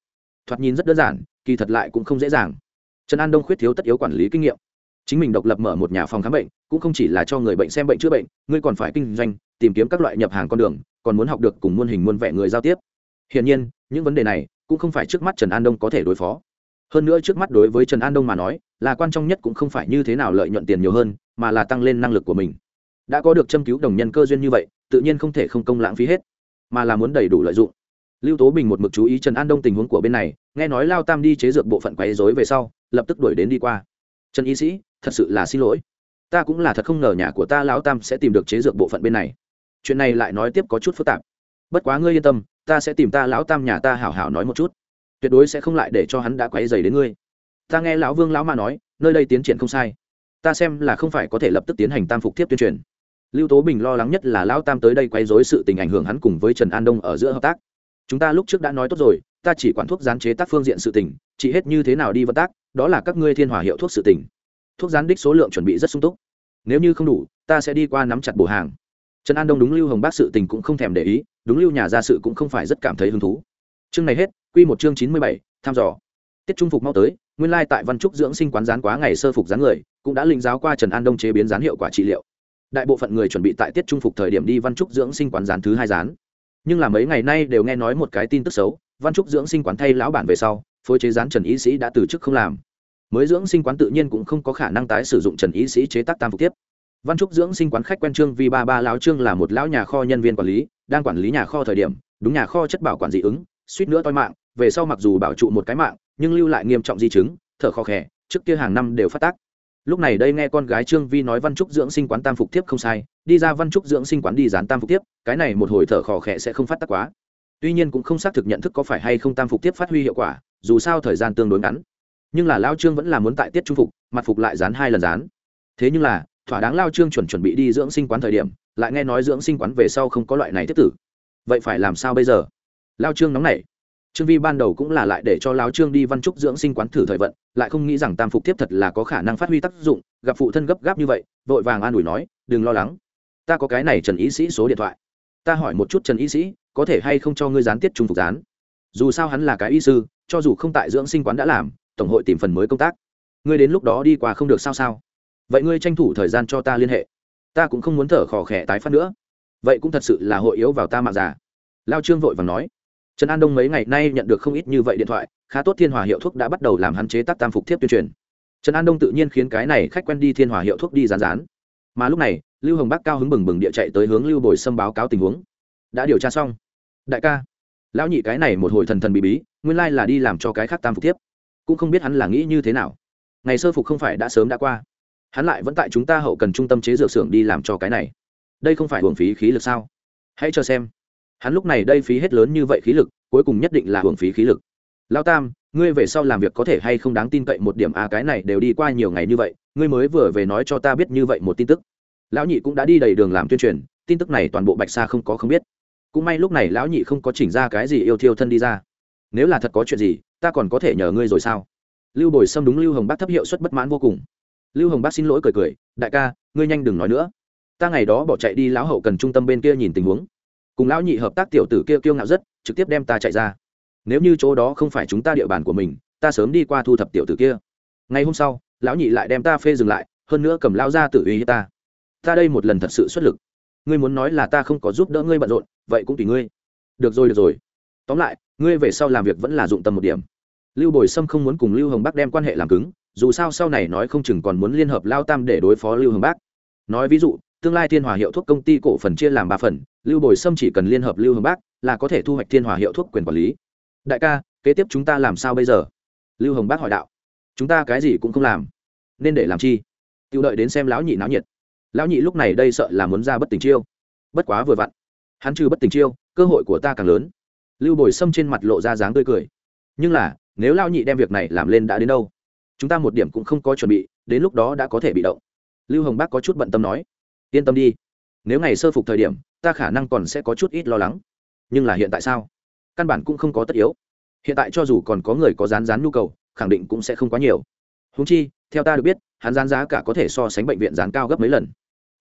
Thoạt nhìn rất đơn giản, kỳ thật lại cũng không dễ dàng. Trần an đông khuyết thiếu tất yếu quản lý kinh nghiệm. Chính mình độc lập mở một nhà phòng khám bệnh, cũng không chỉ là cho người bệnh xem bệnh chữa bệnh, ngươi còn phải kinh doanh, tìm kiếm các loại nhập hàng con đường, còn muốn học được cùng muôn hình muôn vẻ người giao tiếp. Hiển nhiên, những vấn đề này cũng không phải trước mắt trần an đông có thể đối phó hơn nữa trước mắt đối với trần an đông mà nói, là quan trọng nhất cũng không phải như thế nào lợi nhuận tiền nhiều hơn, mà là tăng lên năng lực của mình. Đã có được châm cứu đồng nhân cơ duyên như vậy, tự nhiên không thể không công lãng phí hết, mà là muốn đầy đủ lợi dụng. Lưu tố bình một mực chú ý trần an đông tình huống của bên này, nghe nói lao tam đi chế dược bộ phận quấy dối về sau, lập tức đuổi đến đi qua. Trần y sĩ, thật sự là xin lỗi. Ta cũng là thật không ngờ nhà của ta lão tam sẽ tìm được chế dược bộ phận bên này. Chuyện này lại nói tiếp có chút phức tạp. Bất quá ngươi yên tâm, ta sẽ tìm ta lão tam nhà ta hảo hảo nói một chút tuyệt đối sẽ không lại để cho hắn đã quấy dày đến ngươi. Ta nghe lão vương lão mà nói, nơi đây tiến triển không sai. Ta xem là không phải có thể lập tức tiến hành tam phục tiếp tuyên truyền. Lưu tố bình lo lắng nhất là lão tam tới đây quấy dối sự tình ảnh hưởng hắn cùng với trần an đông ở giữa hợp tác. Chúng ta lúc trước đã nói tốt rồi, ta chỉ quản thuốc gián chế tác phương diện sự tình, chỉ hết như thế nào đi vận tác, đó là các ngươi thiên hòa hiệu thuốc sự tình. Thuốc gián đích số lượng chuẩn bị rất sung túc. Nếu như không đủ, ta sẽ đi qua nắm chặt bổ hàng. Trần an đông đúng lưu hồng bác sự tình cũng không thèm để ý, đúng lưu nhà ra sự cũng không phải rất cảm thấy hứng thú. Chương này hết quy một chương chín mươi bảy, thăm dò. Tiết trung phục mau tới, nguyên lai tại văn trúc dưỡng sinh quán gián quá ngày sơ phục rán người, cũng đã linh giáo qua trần an đông chế biến gián hiệu quả trị liệu. Đại bộ phận người chuẩn bị tại tiết trung phục thời điểm đi văn trúc dưỡng sinh quán gián thứ hai gián. nhưng là mấy ngày nay đều nghe nói một cái tin tức xấu, văn trúc dưỡng sinh quán thay lão bản về sau, phối chế gián trần y sĩ đã từ chức không làm. Mới dưỡng sinh quán tự nhiên cũng không có khả năng tái sử dụng trần y sĩ chế tác tam phục tiếp. Văn trúc dưỡng sinh quán khách quen trương vì ba ba lão trương là một lão nhà kho nhân viên quản lý, đang quản lý nhà kho thời điểm, đúng nhà kho chất bảo quản dị ứng, suýt nữa toi mạng về sau mặc dù bảo trụ một cái mạng, nhưng lưu lại nghiêm trọng di chứng, thở khó khẽ trước kia hàng năm đều phát tác. Lúc này đây nghe con gái trương vi nói văn trúc dưỡng sinh quán tam phục tiếp không sai, đi ra văn trúc dưỡng sinh quán đi dán tam phục tiếp cái này một hồi thở khò khẽ sẽ không phát tác quá. Tuy nhiên cũng không xác thực nhận thức có phải hay không tam phục tiếp phát huy hiệu quả, dù sao thời gian tương đối ngắn. Nhưng là lao trương vẫn là muốn tại tiết trung phục, mặt phục lại dán hai lần dán. Thế nhưng là, thỏa đáng lao trương chuẩn chuẩn bị đi dưỡng sinh quán thời điểm, lại nghe nói dưỡng sinh quán về sau không có loại này tiếp tử. Vậy phải làm sao bây giờ? Lao trương nóng nảy trương vi ban đầu cũng là lại để cho lao trương đi văn trúc dưỡng sinh quán thử thời vận, lại không nghĩ rằng tam phục tiếp thật là có khả năng phát huy tác dụng, gặp phụ thân gấp gáp như vậy, vội vàng an ủi nói, đừng lo lắng. Ta có cái này trần ý sĩ số điện thoại. Ta hỏi một chút trần Y sĩ, có thể hay không cho ngươi gián tiết trung phục gián? Dù sao hắn là cái y sư, cho dù không tại dưỡng sinh quán đã làm, tổng hội tìm phần mới công tác. Ngươi đến lúc đó đi qua không được sao sao? Vậy ngươi tranh thủ thời gian cho ta liên hệ. Ta cũng không muốn thở khò khẽ tái phát nữa. Vậy cũng thật sự là hội yếu vào ta mạng già. Lao trương vội và nói trần an đông mấy ngày nay nhận được không ít như vậy điện thoại, khá tốt thiên hòa hiệu thuốc đã bắt đầu làm hắn chế tác tam phục thiếp tuyên truyền. Trần an đông tự nhiên khiến cái này khách quen đi thiên hòa hiệu thuốc đi rán rán mà lúc này, lưu hồng bắc cao hứng bừng bừng địa chạy tới hướng lưu bồi xâm báo cáo tình huống. Đã điều tra xong. Đại ca. Lão nhị cái này một hồi thần thần bị bí, nguyên lai là đi làm cho cái khác tam phục thiếp. Cũng không biết hắn là nghĩ như thế nào. Ngày sơ phục không phải đã sớm đã qua. Hắn lại vẫn tại chúng ta hậu cần trung tâm chế dược xưởng đi làm cho cái này. Đây không phải hưởng phí khí lực sao? Hãy cho xem hắn lúc này đây phí hết lớn như vậy khí lực, cuối cùng nhất định là hưởng phí khí lực. Lao tam, ngươi về sau làm việc có thể hay không đáng tin cậy một điểm a cái này đều đi qua nhiều ngày như vậy, ngươi mới vừa về nói cho ta biết như vậy một tin tức. Lão nhị cũng đã đi đầy đường làm tuyên truyền, tin tức này toàn bộ bạch sa không có không biết. Cũng may lúc này lão nhị không có chỉnh ra cái gì yêu thiêu thân đi ra. Nếu là thật có chuyện gì, ta còn có thể nhờ ngươi rồi sao? Lưu bồi xâm đúng lưu hồng bác thấp hiệu suất bất mãn vô cùng. Lưu hồng bác xin lỗi cười cười, đại ca, ngươi nhanh đừng nói nữa. Ta ngày đó bỏ chạy đi lão hậu cần trung tâm bên kia nhìn tình huống cùng lão nhị hợp tác tiểu tử kia kiêu ngạo rất, trực tiếp đem ta chạy ra. Nếu như chỗ đó không phải chúng ta địa bàn của mình, ta sớm đi qua thu thập tiểu tử kia. Ngày hôm sau, lão nhị lại đem ta phê dừng lại, hơn nữa cầm lao ra tự ý ta. Ta đây một lần thật sự xuất lực. Ngươi muốn nói là ta không có giúp đỡ ngươi bận rộn, vậy cũng tùy ngươi. Được rồi được rồi. Tóm lại, ngươi về sau làm việc vẫn là dụng tâm một điểm. Lưu bồi sâm không muốn cùng lưu hồng bắc đem quan hệ làm cứng, dù sao sau này nói không chừng còn muốn liên hợp lao tam để đối phó lưu hồng bắc nói ví dụ tương lai thiên hòa hiệu thuốc công ty cổ phần chia làm ba phần, lưu bồi sâm chỉ cần liên hợp lưu hồng bác là có thể thu hoạch thiên hòa hiệu thuốc quyền quản lý. Đại ca, kế tiếp chúng ta làm sao bây giờ? Lưu hồng bác hỏi đạo. Chúng ta cái gì cũng không làm. Nên để làm chi? Tiêu đợi đến xem lão nhị náo nhiệt. Lão nhị lúc này đây sợ là muốn ra bất tình chiêu. Bất quá vừa vặn, hắn trừ bất tình chiêu, cơ hội của ta càng lớn. Lưu bồi sâm trên mặt lộ ra dáng tươi cười. Nhưng là, nếu lão nhị đem việc này làm lên đã đến đâu? Chúng ta một điểm cũng không có chuẩn bị, đến lúc đó đã có thể bị động. Lưu hồng bác có chút bận tâm nói yên tâm đi. Nếu ngày sơ phục thời điểm, ta khả năng còn sẽ có chút ít lo lắng. Nhưng là hiện tại sao? Căn bản cũng không có tất yếu. Hiện tại cho dù còn có người có rán rán nhu cầu, khẳng định cũng sẽ không quá nhiều. Húng chi, theo ta được biết, hắn rán giá cả có thể so sánh bệnh viện rán cao gấp mấy lần.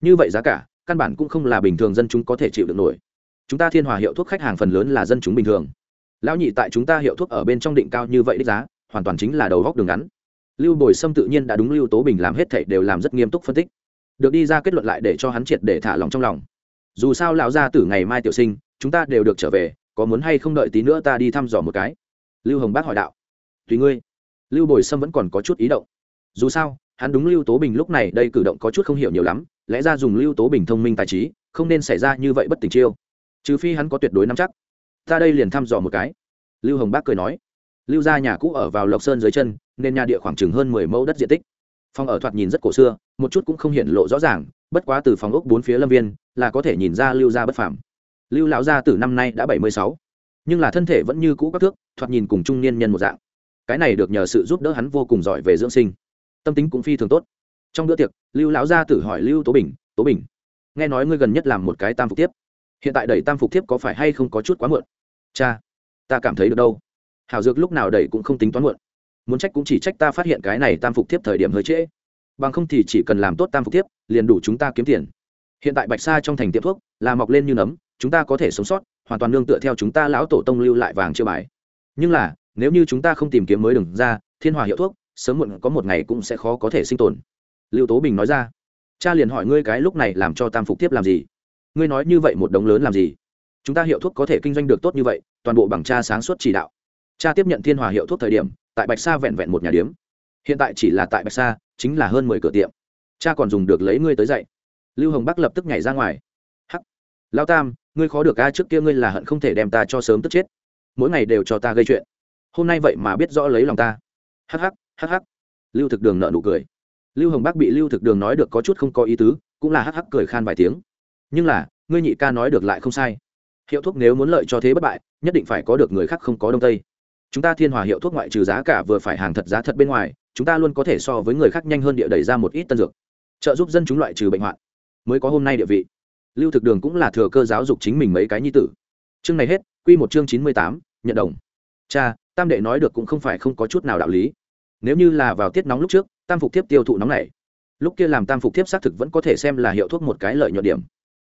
Như vậy giá cả, căn bản cũng không là bình thường dân chúng có thể chịu được nổi. Chúng ta thiên hòa hiệu thuốc khách hàng phần lớn là dân chúng bình thường. Lão nhị tại chúng ta hiệu thuốc ở bên trong định cao như vậy đích giá, hoàn toàn chính là đầu góc đường ngắn. Lưu bồi sâm tự nhiên đã đúng lưu tố bình làm hết thảy đều làm rất nghiêm túc phân tích được đi ra kết luận lại để cho hắn triệt để thả lòng trong lòng. Dù sao lão gia tử ngày mai tiểu sinh, chúng ta đều được trở về, có muốn hay không đợi tí nữa ta đi thăm dò một cái. Lưu hồng bác hỏi đạo. Tùy ngươi. Lưu bồi sâm vẫn còn có chút ý động. Dù sao, hắn đúng lưu tố bình lúc này đây cử động có chút không hiểu nhiều lắm, lẽ ra dùng lưu tố bình thông minh tài trí, không nên xảy ra như vậy bất tình chiêu. Trừ phi hắn có tuyệt đối nắm chắc. Ta đây liền thăm dò một cái. Lưu hồng bác cười nói. Lưu ra nhà cũ ở vào lộc sơn dưới chân, nên nhà địa khoảng chừng hơn mười mẫu đất diện tích phòng ở thoạt nhìn rất cổ xưa, một chút cũng không hiện lộ rõ ràng, bất quá từ phòng ốc bốn phía lâm viên, là có thể nhìn ra lưu gia bất phàm. Lưu lão gia từ năm nay đã bảy mươi sáu, nhưng là thân thể vẫn như cũ các thước, thoạt nhìn cùng trung niên nhân một dạng. Cái này được nhờ sự giúp đỡ hắn vô cùng giỏi về dưỡng sinh. Tâm tính cũng phi thường tốt. Trong bữa tiệc, lưu lão gia tử hỏi lưu tố bình tố bình, nghe nói ngươi gần nhất làm một cái tam phục tiếp hiện tại đẩy tam phục tiếp có phải hay không có chút quá muộn? Cha, ta cảm thấy được đâu. Hảo dược lúc nào đẩy cũng không tính toán muộn muốn trách cũng chỉ trách ta phát hiện cái này tam phục tiếp thời điểm hơi trễ. Bằng không thì chỉ cần làm tốt tam phục tiếp liền đủ chúng ta kiếm tiền. Hiện tại bạch sa trong thành tiệm thuốc, là mọc lên như nấm, chúng ta có thể sống sót, hoàn toàn nương tựa theo chúng ta lão tổ tông lưu lại vàng chưa bài. Nhưng là, nếu như chúng ta không tìm kiếm mới đừng ra, thiên hòa hiệu thuốc, sớm muộn có một ngày cũng sẽ khó có thể sinh tồn. Lưu tố bình nói ra. Cha liền hỏi ngươi cái lúc này làm cho tam phục tiếp làm gì? Ngươi nói như vậy một đống lớn làm gì? Chúng ta hiệu thuốc có thể kinh doanh được tốt như vậy, toàn bộ bằng cha sáng suốt chỉ đạo. Cha tiếp nhận thiên hòa hiệu thuốc thời điểm tại bạch sa vẹn vẹn một nhà điếm. Hiện tại chỉ là tại bạch sa, chính là hơn mười cửa tiệm. Cha còn dùng được lấy ngươi tới dậy lưu hồng bắc lập tức nhảy ra ngoài. Hắc! Lao tam, ngươi khó được a, trước kia ngươi là hận không thể đem ta cho sớm tức chết. Mỗi ngày đều cho ta gây chuyện. Hôm nay vậy mà biết rõ lấy lòng ta. Hắc hắc hắc hắc. Lưu thực đường nợ nụ cười. Lưu hồng bắc bị lưu thực đường nói được có chút không có ý tứ, cũng là hắc hắc cười khan vài tiếng. Nhưng là, ngươi nhị ca nói được lại không sai. Hiệu thuốc nếu muốn lợi cho thế bất bại, nhất định phải có được người khác không có đông tây chúng ta thiên hòa hiệu thuốc ngoại trừ giá cả vừa phải hàng thật giá thật bên ngoài, chúng ta luôn có thể so với người khác nhanh hơn địa đẩy ra một ít tân dược. Trợ giúp dân chúng loại trừ bệnh hoạn. Mới có hôm nay địa vị. Lưu thực đường cũng là thừa cơ giáo dục chính mình mấy cái nhi tử. Chương này hết, quy một chương chín mươi tám, nhận đồng. Cha, tam đệ nói được cũng không phải không có chút nào đạo lý. Nếu như là vào tiết nóng lúc trước, tam phục tiếp tiêu thụ nóng này. Lúc kia làm tam phục tiếp xác thực vẫn có thể xem là hiệu thuốc một cái lợi nhuận điểm.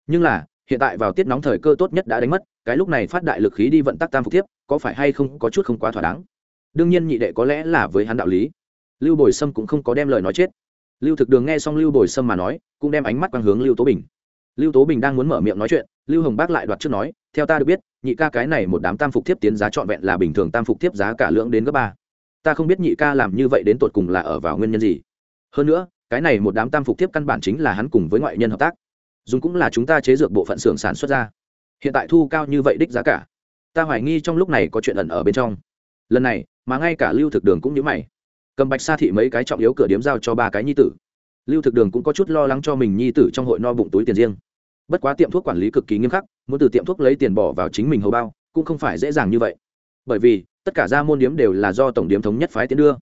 Nhưng là hiện tại vào tiết nóng thời cơ tốt nhất đã đánh mất, cái lúc này phát đại lực khí đi vận tắc tam phục tiếp có phải hay không có chút không quá thỏa đáng? Đương nhiên nhị đệ có lẽ là với hắn đạo lý. Lưu bồi sâm cũng không có đem lời nói chết. Lưu thực đường nghe xong lưu bồi sâm mà nói, cũng đem ánh mắt quang hướng lưu tố bình. Lưu tố bình đang muốn mở miệng nói chuyện, lưu hồng bác lại đoạt trước nói, theo ta được biết, nhị ca cái này một đám tam phục tiếp tiến giá trọn vẹn là bình thường tam phục tiếp giá cả lượng đến gấp ba. Ta không biết nhị ca làm như vậy đến tột cùng là ở vào nguyên nhân gì. Hơn nữa, cái này một đám tam phục tiếp căn bản chính là hắn cùng với ngoại nhân hợp tác dùng cũng là chúng ta chế dược bộ phận xưởng sản xuất ra. Hiện tại thu cao như vậy đích giá cả. Ta hoài nghi trong lúc này có chuyện ẩn ở bên trong. Lần này, mà ngay cả lưu thực đường cũng nhớ mày. Cầm bạch sa thị mấy cái trọng yếu cửa điếm giao cho ba cái nhi tử. Lưu thực đường cũng có chút lo lắng cho mình nhi tử trong hội no bụng túi tiền riêng. Bất quá tiệm thuốc quản lý cực kỳ nghiêm khắc, muốn từ tiệm thuốc lấy tiền bỏ vào chính mình hầu bao, cũng không phải dễ dàng như vậy. Bởi vì, tất cả gia môn điếm đều là do tổng điếm thống nhất phái tiến đưa.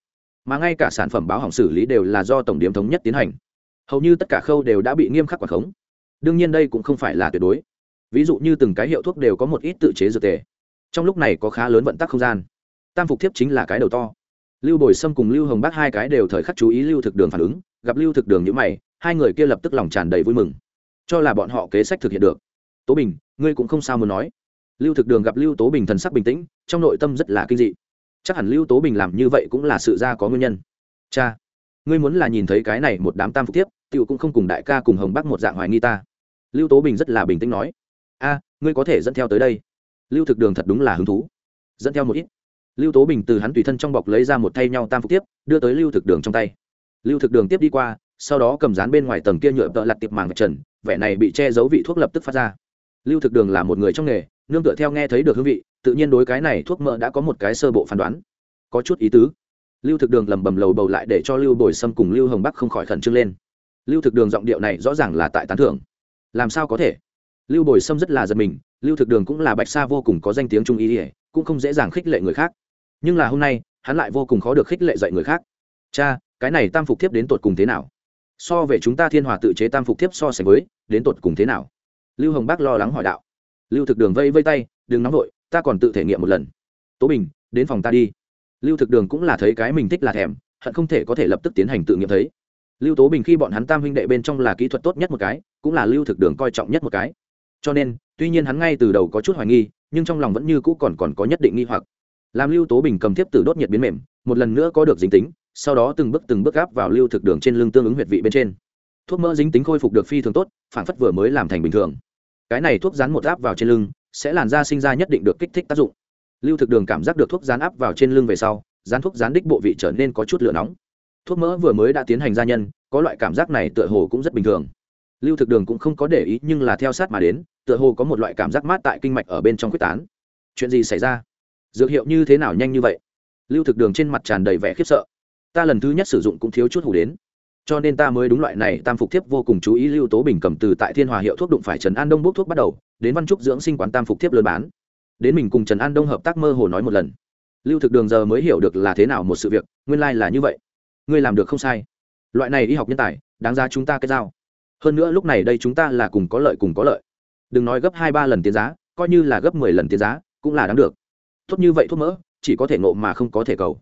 Mà ngay cả sản phẩm báo hỏng xử lý đều là do tổng điếm thống nhất tiến hành. Hầu như tất cả khâu đều đã bị nghiêm khắc quản khống đương nhiên đây cũng không phải là tuyệt đối. Ví dụ như từng cái hiệu thuốc đều có một ít tự chế dược tề. Trong lúc này có khá lớn vận tắc không gian. Tam phục thiếp chính là cái đầu to. Lưu bồi sâm cùng lưu hồng bác hai cái đều thời khắc chú ý lưu thực đường phản ứng, gặp lưu thực đường nhữ mày, hai người kia lập tức lòng tràn đầy vui mừng. Cho là bọn họ kế sách thực hiện được. Tố bình, ngươi cũng không sao muốn nói. Lưu thực đường gặp lưu tố bình thần sắc bình tĩnh, trong nội tâm rất là kinh dị. Chắc hẳn lưu tố bình làm như vậy cũng là sự ra có nguyên nhân. Cha, ngươi muốn là nhìn thấy cái này một đám tam phục tiếp tựu cũng không cùng đại ca cùng hồng bắc một dạng hoài nghi ta lưu tố bình rất là bình tĩnh nói, a, ngươi có thể dẫn theo tới đây. Lưu thực đường thật đúng là hứng thú. Dẫn theo một ít. Lưu tố bình từ hắn tùy thân trong bọc lấy ra một thay nhau tam phục tiếp, đưa tới lưu thực đường trong tay. Lưu thực đường tiếp đi qua, sau đó cầm dán bên ngoài tầng kia nhựa vợ lặt tiệp màng trần, vẻ này bị che giấu vị thuốc lập tức phát ra. Lưu thực đường là một người trong nghề, nương tựa theo nghe thấy được hương vị, tự nhiên đối cái này thuốc mỡ đã có một cái sơ bộ phán đoán. Có chút ý tứ. Lưu thực đường lầm bầm lầu bầu lại để cho lưu bồi sâm cùng lưu hồng bắc không khỏi khẩn trương lên. Lưu thực đường giọng điệu này rõ ràng là tại tán thưởng làm sao có thể? Lưu bồi sâm rất là giật mình, lưu thực đường cũng là bạch sa vô cùng có danh tiếng trung ý ỉa cũng không dễ dàng khích lệ người khác. Nhưng là hôm nay, hắn lại vô cùng khó được khích lệ dạy người khác. Cha, cái này tam phục thiếp đến tột cùng thế nào? So về chúng ta thiên hòa tự chế tam phục thiếp so sánh với, đến tột cùng thế nào? Lưu hồng bác lo lắng hỏi đạo. Lưu thực đường vây vây tay, đừng nóng vội, ta còn tự thể nghiệm một lần. Tố bình, đến phòng ta đi. Lưu thực đường cũng là thấy cái mình thích là thèm, hận không thể có thể lập tức tiến hành tự nghiệm thấy lưu tố bình khi bọn hắn tam huynh đệ bên trong là kỹ thuật tốt nhất một cái, cũng là lưu thực đường coi trọng nhất một cái. Cho nên, tuy nhiên hắn ngay từ đầu có chút hoài nghi, nhưng trong lòng vẫn như cũ còn còn có nhất định nghi hoặc. Làm lưu tố bình cầm thiếp từ đốt nhiệt biến mềm, một lần nữa có được dính tính, sau đó từng bước từng bước gáp vào lưu thực đường trên lưng tương ứng huyệt vị bên trên. Thuốc mỡ dính tính khôi phục được phi thường tốt, phản phất vừa mới làm thành bình thường. Cái này thuốc rán một áp vào trên lưng, sẽ làn da sinh ra nhất định được kích thích tác dụng. Lưu thực đường cảm giác được thuốc rán áp vào trên lưng về sau, rán thuốc rán đích bộ vị trở nên có chút lửa nóng thuốc mỡ vừa mới đã tiến hành gia nhân, có loại cảm giác này tựa hồ cũng rất bình thường. Lưu thực đường cũng không có để ý, nhưng là theo sát mà đến, tựa hồ có một loại cảm giác mát tại kinh mạch ở bên trong quyết tán. Chuyện gì xảy ra? Dược hiệu như thế nào nhanh như vậy? Lưu thực đường trên mặt tràn đầy vẻ khiếp sợ. Ta lần thứ nhất sử dụng cũng thiếu chút hủ đến. Cho nên ta mới đúng loại này, tam phục thiếp vô cùng chú ý lưu tố bình cầm từ tại thiên hòa hiệu thuốc đụng phải trần an đông bốc thuốc bắt đầu, đến văn trúc dưỡng sinh quán tam phục thiếp lớn bán. Đến mình cùng trần an đông hợp tác mơ hồ nói một lần. Lưu thực đường giờ mới hiểu được là thế nào một sự việc, nguyên lai、like、là như vậy ngươi làm được không sai. Loại này y học nhân tài, đáng ra chúng ta cái giao. Hơn nữa lúc này đây chúng ta là cùng có lợi cùng có lợi. Đừng nói gấp hai, ba lần tiền giá, coi như là gấp mười lần tiền giá, cũng là đáng được. Tốt như vậy thuốc mỡ, chỉ có thể ngộ mà không có thể cầu.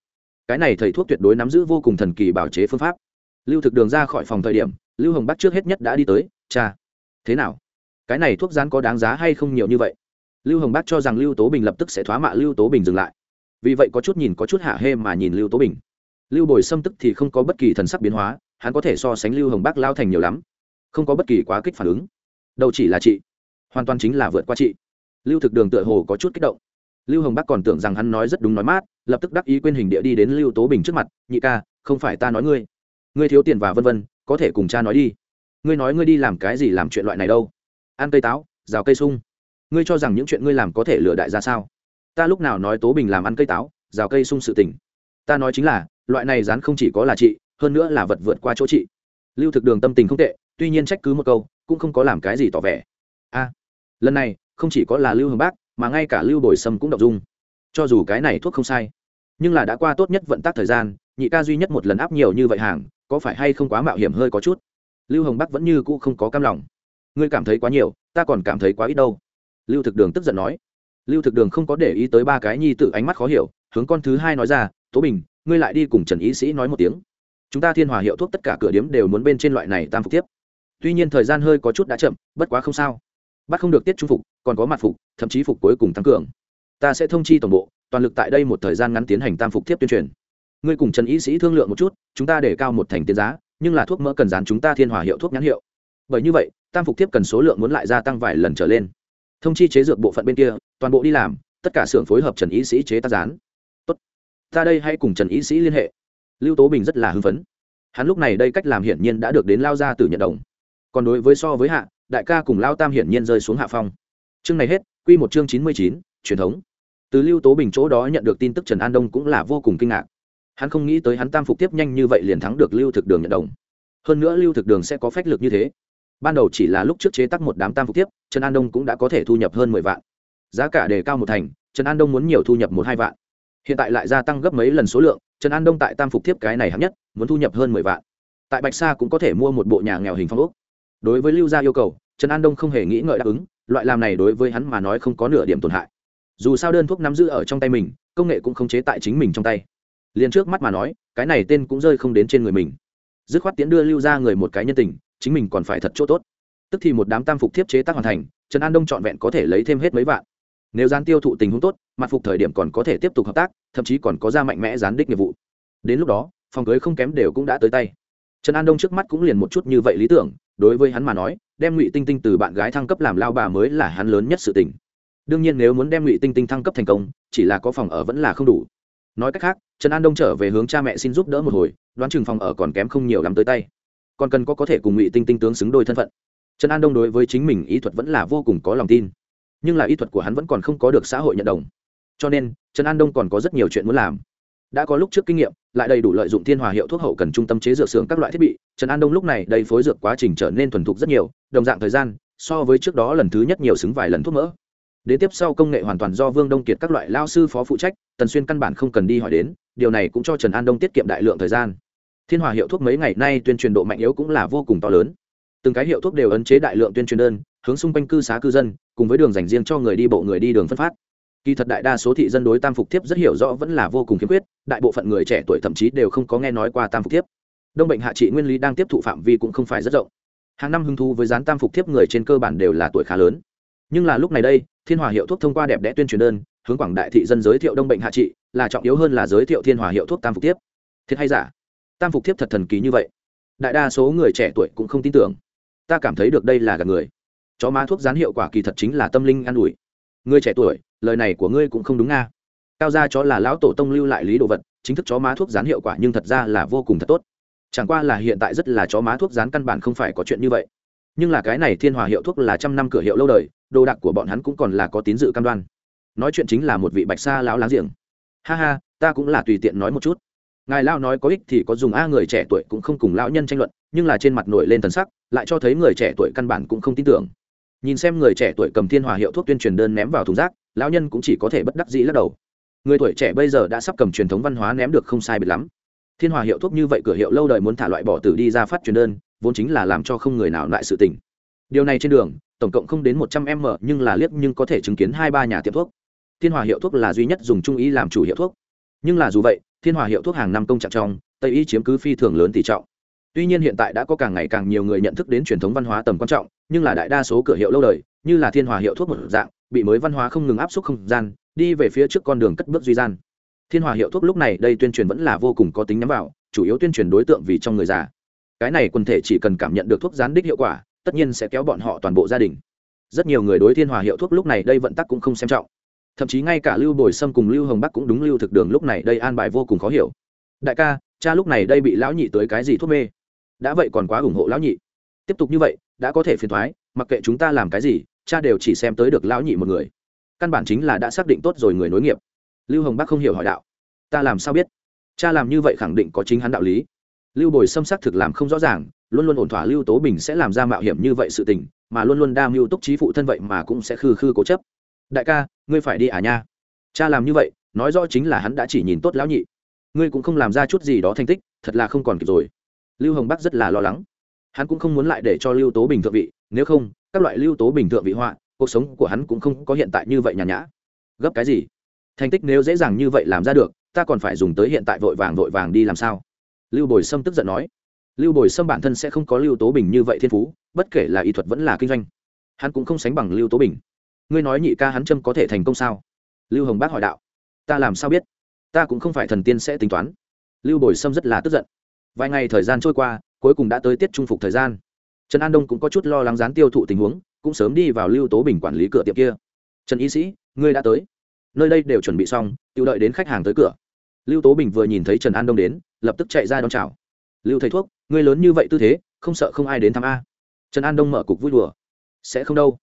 Cái này thầy thuốc tuyệt đối nắm giữ vô cùng thần kỳ bảo chế phương pháp. Lưu thực đường ra khỏi phòng thời điểm, lưu hồng bắc trước hết nhất đã đi tới, cha, thế nào? Cái này thuốc rán có đáng giá hay không nhiều như vậy? Lưu hồng bắc cho rằng lưu tố bình lập tức sẽ thoá mạ lưu tố bình dừng lại. Vì vậy có chút nhìn có chút hạ hê mà nhìn lưu tố bình lưu bồi xâm tức thì không có bất kỳ thần sắc biến hóa, hắn có thể so sánh lưu hồng Bác lao thành nhiều lắm, không có bất kỳ quá kích phản ứng. Đâu chỉ là chị, hoàn toàn chính là vượt qua chị. Lưu thực đường tựa hồ có chút kích động. Lưu hồng Bác còn tưởng rằng hắn nói rất đúng nói mát, lập tức đắc ý quên hình địa đi đến lưu tố bình trước mặt, nhị ca, không phải ta nói ngươi. Ngươi thiếu tiền và vân vân, có thể cùng cha nói đi. Ngươi nói ngươi đi làm cái gì làm chuyện loại này đâu? Ăn cây táo, rào cây sung. Ngươi cho rằng những chuyện ngươi làm có thể lừa đại ra sao? Ta lúc nào nói tố bình làm ăn cây táo, rào cây sung sự tình? Ta nói chính là loại này rán không chỉ có là chị, hơn nữa là vật vượt qua chỗ chị. Lưu thực đường tâm tình không tệ, tuy nhiên trách cứ một câu, cũng không có làm cái gì tỏ vẻ. A, lần này, không chỉ có là lưu hồng bác, mà ngay cả lưu bồi sâm cũng đọc dung. Cho dù cái này thuốc không sai, nhưng là đã qua tốt nhất vận tắc thời gian, nhị ca duy nhất một lần áp nhiều như vậy hàng, có phải hay không quá mạo hiểm hơi có chút? Lưu hồng bắc vẫn như cũ không có cam lòng. Ngươi cảm thấy quá nhiều, ta còn cảm thấy quá ít đâu. Lưu thực đường tức giận nói. Lưu thực đường không có để ý tới ba cái nhi tự ánh mắt khó hiểu, hướng con thứ hai nói ra, tố bình ngươi lại đi cùng trần ý sĩ nói một tiếng. Chúng ta thiên hòa hiệu thuốc tất cả cửa điếm đều muốn bên trên loại này tam phục tiếp. Tuy nhiên thời gian hơi có chút đã chậm, bất quá không sao. Bắt không được tiết trung phục, còn có mặt phục, thậm chí phục cuối cùng tăng cường. Ta sẽ thông chi toàn bộ, toàn lực tại đây một thời gian ngắn tiến hành tam phục tiếp tuyên truyền. Ngươi cùng trần ý sĩ thương lượng một chút, chúng ta để cao một thành tiền giá, nhưng là thuốc mỡ cần dán chúng ta thiên hòa hiệu thuốc nhãn hiệu. Bởi như vậy, tam phục tiếp cần số lượng muốn lại gia tăng vài lần trở lên. Thông chi chế dược bộ phận bên kia, toàn bộ đi làm, tất cả xưởng phối hợp trần ý sĩ chế tác dán ta đây hãy cùng trần Y sĩ liên hệ. Lưu tố bình rất là hưng phấn. Hắn lúc này đây cách làm hiển nhiên đã được đến lao ra từ nhận đồng. Còn đối với so với hạ, đại ca cùng lao tam hiển nhiên rơi xuống hạ phong. Chương này hết, quy một chương chín mươi chín, truyền thống. Từ lưu tố bình chỗ đó nhận được tin tức trần an đông cũng là vô cùng kinh ngạc. Hắn không nghĩ tới hắn tam phục tiếp nhanh như vậy liền thắng được lưu thực đường nhận đồng. Hơn nữa lưu thực đường sẽ có phách lực như thế. Ban đầu chỉ là lúc trước chế tắc một đám tam phục tiếp, trần an đông cũng đã có thể thu nhập hơn mười vạn. Giá cả đề cao một thành, trần an đông muốn nhiều thu nhập một hai vạn hiện tại lại gia tăng gấp mấy lần số lượng, trần an đông tại tam phục Thiếp cái này hạng nhất, muốn thu nhập hơn mười vạn. Tại bạch sa cũng có thể mua một bộ nhà nghèo hình phong ốc. Đối với lưu gia yêu cầu, trần an đông không hề nghĩ ngợi đáp ứng, loại làm này đối với hắn mà nói không có nửa điểm tổn hại. Dù sao đơn thuốc nắm giữ ở trong tay mình, công nghệ cũng không chế tại chính mình trong tay. Liền trước mắt mà nói, cái này tên cũng rơi không đến trên người mình. Dứt khoát tiến đưa lưu ra người một cái nhân tình, chính mình còn phải thật chỗ tốt. Tức thì một đám tam phục thiếp chế tác hoàn thành, trần an đông trọn vẹn có thể lấy thêm hết mấy vạn. Nếu gian tiêu thụ tình huống tốt mặt phục thời điểm còn có thể tiếp tục hợp tác, thậm chí còn có ra mạnh mẽ gián đích nghiệp vụ. Đến lúc đó, phòng cưới không kém đều cũng đã tới tay. Trần an đông trước mắt cũng liền một chút như vậy lý tưởng, đối với hắn mà nói, đem ngụy tinh tinh từ bạn gái thăng cấp làm lao bà mới là hắn lớn nhất sự tình. Đương nhiên nếu muốn đem ngụy tinh tinh thăng cấp thành công, chỉ là có phòng ở vẫn là không đủ. Nói cách khác, trần an đông trở về hướng cha mẹ xin giúp đỡ một hồi, đoán chừng phòng ở còn kém không nhiều lắm tới tay. Còn cần có có thể cùng ngụy tinh tinh tướng xứng đôi thân phận. Trần an đông đối với chính mình ý thuật vẫn là vô cùng có lòng tin. Nhưng là ý thuật của hắn vẫn còn không có được xã hội nhận đồng cho nên, trần an đông còn có rất nhiều chuyện muốn làm. Đã có lúc trước kinh nghiệm, lại đầy đủ lợi dụng thiên hòa hiệu thuốc hậu cần trung tâm chế dược xưởng các loại thiết bị, trần an đông lúc này đầy phối dược quá trình trở nên thuần thục rất nhiều, đồng dạng thời gian, so với trước đó lần thứ nhất nhiều xứng vài lần thuốc mỡ. Đến tiếp sau công nghệ hoàn toàn do vương đông kiệt các loại lao sư phó phụ trách, tần xuyên căn bản không cần đi hỏi đến, điều này cũng cho trần an đông tiết kiệm đại lượng thời gian. Thiên hòa hiệu thuốc mấy ngày nay tuyên truyền độ mạnh yếu cũng là vô cùng to lớn. Từng cái hiệu thuốc đều ấn chế đại lượng tuyên truyền đơn, hướng xung quanh cư xá cư dân, cùng với đường dành riêng cho người đi bộ người đi đường phân phát kỳ thật đại đa số thị dân đối tam phục thiếp rất hiểu rõ vẫn là vô cùng khiếm khuyết, đại bộ phận người trẻ tuổi thậm chí đều không có nghe nói qua tam phục thiếp. Đông bệnh hạ trị nguyên lý đang tiếp thụ phạm vi cũng không phải rất rộng. Hàng năm hứng thú với dán tam phục thiếp người trên cơ bản đều là tuổi khá lớn. Nhưng là lúc này đây, thiên hòa hiệu thuốc thông qua đẹp đẽ tuyên truyền đơn, hướng quảng đại thị dân giới thiệu đông bệnh hạ trị, là trọng yếu hơn là giới thiệu thiên hòa hiệu thuốc tam phục thiếp. Thiệt hay giả? Tam phục thiếp thật thần kỳ như vậy. Đại đa số người trẻ tuổi cũng không tin tưởng. Ta cảm thấy được đây là gạt người. Chó má thuốc dán hiệu quả kỳ thật chính là tâm linh an ủi. Ngươi trẻ tuổi, lời này của ngươi cũng không đúng nga. Cao gia chó là lão tổ tông lưu lại lý đồ vật, chính thức chó má thuốc gián hiệu quả nhưng thật ra là vô cùng thật tốt. Chẳng qua là hiện tại rất là chó má thuốc rán căn bản không phải có chuyện như vậy. Nhưng là cái này thiên hòa hiệu thuốc là trăm năm cửa hiệu lâu đời, đồ đạc của bọn hắn cũng còn là có tín dự cam đoan. Nói chuyện chính là một vị bạch sa lão láng giềng. Ha ha, ta cũng là tùy tiện nói một chút. Ngài lao nói có ích thì có dùng a, người trẻ tuổi cũng không cùng lão nhân tranh luận, nhưng là trên mặt nổi lên thần sắc, lại cho thấy người trẻ tuổi căn bản cũng không tin tưởng nhìn xem người trẻ tuổi cầm thiên hòa hiệu thuốc tuyên truyền đơn ném vào thùng rác, lão nhân cũng chỉ có thể bất đắc dĩ lắc đầu. Người tuổi trẻ bây giờ đã sắp cầm truyền thống văn hóa ném được không sai biệt lắm. Thiên hòa hiệu thuốc như vậy cửa hiệu lâu đời muốn thả loại bỏ tử đi ra phát truyền đơn, vốn chính là làm cho không người nào lại sự tình. Điều này trên đường, tổng cộng không đến một trăm m, nhưng là liếc nhưng có thể chứng kiến hai ba nhà tiệm thuốc. Thiên hòa hiệu thuốc là duy nhất dùng trung ý làm chủ hiệu thuốc. Nhưng là dù vậy, thiên hòa hiệu thuốc hàng năm công trạng trong, tây y chiếm cứ phi thường lớn tỷ trọng tuy nhiên hiện tại đã có càng ngày càng nhiều người nhận thức đến truyền thống văn hóa tầm quan trọng, nhưng là đại đa số cửa hiệu lâu đời, như là thiên hòa hiệu thuốc một dạng, bị mới văn hóa không ngừng áp suất không gian, đi về phía trước con đường cất bước duy gian. Thiên hòa hiệu thuốc lúc này đây tuyên truyền vẫn là vô cùng có tính nhắm vào, chủ yếu tuyên truyền đối tượng vì trong người già. Cái này quần thể chỉ cần cảm nhận được thuốc gián đích hiệu quả, tất nhiên sẽ kéo bọn họ toàn bộ gia đình. Rất nhiều người đối thiên hòa hiệu thuốc lúc này đây vận tắc cũng không xem trọng. Thậm chí ngay cả lưu bồi sâm cùng lưu hồng bắc cũng đúng lưu thực đường lúc này đây an bài vô cùng khó hiểu. Đại ca, cha lúc này đây bị lão nhị tới cái gì thuốc mê? Đã vậy còn quá ủng hộ lão nhị. Tiếp tục như vậy, đã có thể phiền thoái, mặc kệ chúng ta làm cái gì, cha đều chỉ xem tới được lão nhị một người. Căn bản chính là đã xác định tốt rồi người nối nghiệp. Lưu hồng bắc không hiểu hỏi đạo. Ta làm sao biết? Cha làm như vậy khẳng định có chính hắn đạo lý. Lưu bồi xâm sắc thực làm không rõ ràng, luôn luôn ổn thỏa lưu tố bình sẽ làm ra mạo hiểm như vậy sự tình, mà luôn luôn đa mưu túc trí phụ thân vậy mà cũng sẽ khư khư cố chấp. Đại ca, ngươi phải đi à nha? Cha làm như vậy, nói rõ chính là hắn đã chỉ nhìn tốt lão nhị. Ngươi cũng không làm ra chút gì đó thành tích, thật là không còn kịp rồi lưu hồng bắc rất là lo lắng. Hắn cũng không muốn lại để cho lưu tố bình thượng vị, nếu không, các loại lưu tố bình thượng vị họa, cuộc sống của hắn cũng không có hiện tại như vậy nhàn nhã. Gấp cái gì? Thành tích nếu dễ dàng như vậy làm ra được, ta còn phải dùng tới hiện tại vội vàng vội vàng đi làm sao? Lưu bồi sâm tức giận nói. Lưu bồi sâm bản thân sẽ không có lưu tố bình như vậy thiên phú, bất kể là y thuật vẫn là kinh doanh. Hắn cũng không sánh bằng lưu tố bình. Ngươi nói nhị ca hắn châm có thể thành công sao? Lưu hồng bác hỏi đạo. Ta làm sao biết? Ta cũng không phải thần tiên sẽ tính toán. Lưu bồi sâm rất là tức giận vài ngày thời gian trôi qua, cuối cùng đã tới tiết trung phục thời gian. Trần an đông cũng có chút lo lắng gián tiêu thụ tình huống, cũng sớm đi vào lưu tố bình quản lý cửa tiệm kia. Trần y sĩ, ngươi đã tới. Nơi đây đều chuẩn bị xong tự đợi đến khách hàng tới cửa. Lưu tố bình vừa nhìn thấy trần an đông đến, lập tức chạy ra đón chào. Lưu thầy thuốc, ngươi lớn như vậy tư thế, không sợ không ai đến thăm a? Trần an đông mở cục vui đùa. Sẽ không đâu.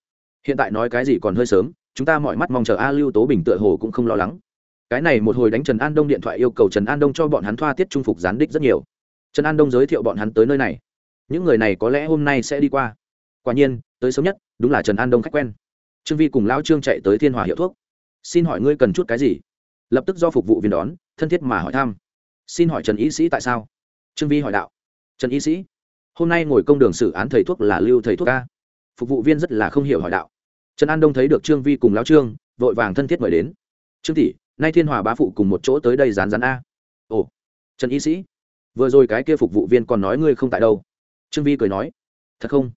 Hiện tại nói cái gì còn hơi sớm, chúng ta mọi mắt mong chờ a. Lưu tố bình tựa hồ cũng không lo lắng. Cái này một hồi đánh trần an đông điện thoại yêu cầu trần an đông cho bọn hắn thoa tiết trung phục gián đích rất nhiều trần an đông giới thiệu bọn hắn tới nơi này. Những người này có lẽ hôm nay sẽ đi qua. Quả nhiên, tới sớm nhất, đúng là trần an đông khách quen. Trương vi cùng lao trương chạy tới thiên hòa hiệu thuốc. Xin hỏi ngươi cần chút cái gì? Lập tức do phục vụ viên đón, thân thiết mà hỏi thăm. Xin hỏi trần y sĩ tại sao? Trương vi hỏi đạo. Trần y sĩ, hôm nay ngồi công đường xử án thầy thuốc là lưu thầy thuốc ca phục vụ viên rất là không hiểu hỏi đạo. Trần an đông thấy được trương vi cùng lao trương, vội vàng thân thiết mời đến. Trương tỷ, nay thiên hòa bá phụ cùng một chỗ tới đây rán rán a. Ồ, trần y sĩ vừa rồi cái kia phục vụ viên còn nói ngươi không tại đâu. Trương vi cười nói, thật không?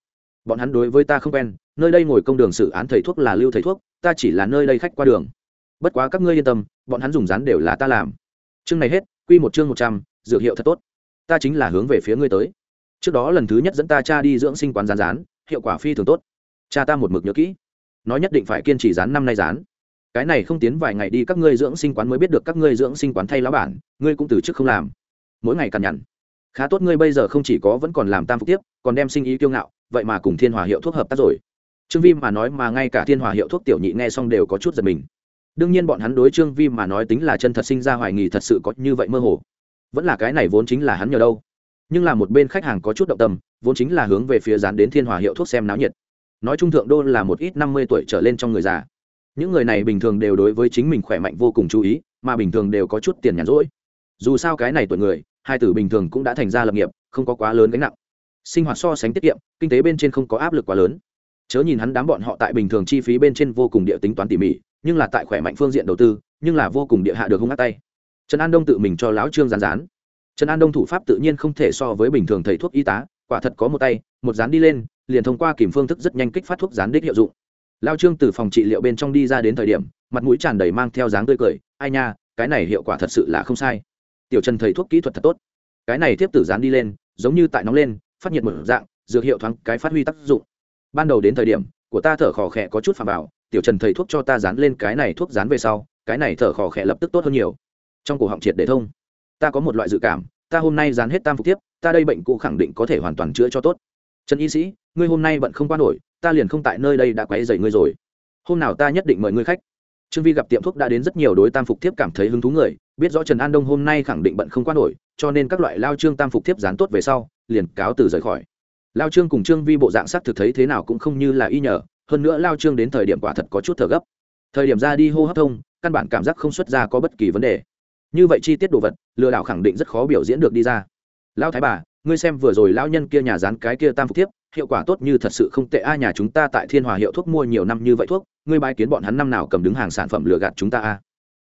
Bọn hắn đối với ta không quen, nơi đây ngồi công đường xử án thầy thuốc là lưu thầy thuốc, ta chỉ là nơi đây khách qua đường. Bất quá các ngươi yên tâm, bọn hắn dùng rán đều là ta làm. Chương này hết, quy một chương một trăm, dược hiệu thật tốt. Ta chính là hướng về phía ngươi tới. Trước đó lần thứ nhất dẫn ta cha đi dưỡng sinh quán rán rán hiệu quả phi thường tốt. Cha ta một mực nhớ kỹ. Nói nhất định phải kiên trì rán năm nay rán cái này không tiến vài ngày đi các ngươi dưỡng sinh quán mới biết được các ngươi dưỡng sinh quán thay lão bản, ngươi cũng từ chức không làm mỗi ngày cằn nhằn. Khá tốt ngươi bây giờ không chỉ có vẫn còn làm tam phục tiếp, còn đem sinh ý kiêu ngạo, vậy mà cùng thiên hòa hiệu thuốc hợp tác rồi. Trương vi mà nói mà ngay cả thiên hòa hiệu thuốc tiểu nhị nghe xong đều có chút giật mình. Đương nhiên bọn hắn đối trương vi mà nói tính là chân thật sinh ra hoài nghi thật sự có như vậy mơ hồ. Vẫn là cái này vốn chính là hắn nhờ đâu. Nhưng là một bên khách hàng có chút động tâm, vốn chính là hướng về phía dán đến thiên hòa hiệu thuốc xem náo nhiệt. Nói trung thượng đô là một ít năm mươi tuổi trở lên trong người già. Những người này bình thường đều đối với chính mình khỏe mạnh vô cùng chú ý, mà bình thường đều có chút tiền nhàn rỗi. Dù sao cái này tuổi người hai tử bình thường cũng đã thành ra lập nghiệp, không có quá lớn gánh nặng. Sinh hoạt so sánh tiết kiệm, kinh tế bên trên không có áp lực quá lớn. Chớ nhìn hắn đám bọn họ tại bình thường chi phí bên trên vô cùng địa tính toán tỉ mỉ, nhưng là tại khỏe mạnh phương diện đầu tư, nhưng là vô cùng địa hạ được hung ác tay. Trần an đông tự mình cho lão trương rán rán trần an đông thủ pháp tự nhiên không thể so với bình thường thầy thuốc y tá, quả thật có một tay, một rán đi lên, liền thông qua kìm phương thức rất nhanh kích phát thuốc rán đích hiệu dụng. Lao trương từ phòng trị liệu bên trong đi ra đến thời điểm, mặt mũi tràn đầy mang theo dáng tươi cười, ai nha, cái này hiệu quả thật sự là không sai tiểu trần thầy thuốc kỹ thuật thật tốt. Cái này tiếp tử dán đi lên, giống như tại nóng lên, phát nhiệt một dạng, dược hiệu thoáng cái phát huy tác dụng. Ban đầu đến thời điểm, của ta thở khò khẽ có chút phà bảo tiểu trần thầy thuốc cho ta dán lên cái này thuốc dán về sau, cái này thở khò khẽ lập tức tốt hơn nhiều. Trong cổ họng triệt để thông. Ta có một loại dự cảm, ta hôm nay dán hết tam phục tiếp ta đây bệnh cũ khẳng định có thể hoàn toàn chữa cho tốt. Trần y sĩ, ngươi hôm nay bận không qua nổi, ta liền không tại nơi đây đã quấy dày ngươi rồi. Hôm nào ta nhất định mời ngươi khách trương vi gặp tiệm thuốc đã đến rất nhiều đối tam phục thiếp cảm thấy hứng thú người, biết rõ trần an đông hôm nay khẳng định bận không qua nổi, cho nên các loại lao trương tam phục thiếp dán tốt về sau, liền cáo từ rời khỏi. Lao trương cùng trương vi bộ dạng sắc thực thấy thế nào cũng không như là y nhờ, hơn nữa lao trương đến thời điểm quả thật có chút thở gấp. Thời điểm ra đi hô hấp thông, căn bản cảm giác không xuất ra có bất kỳ vấn đề. Như vậy chi tiết đồ vật, lừa đảo khẳng định rất khó biểu diễn được đi ra. Lão thái bà, ngươi xem vừa rồi lão nhân kia nhà dán cái kia tam phục thiếp hiệu quả tốt như thật sự không tệ. A, nhà chúng ta tại thiên hòa hiệu thuốc mua nhiều năm như vậy thuốc, ngươi bái kiến bọn hắn năm nào cầm đứng hàng sản phẩm lừa gạt chúng ta a?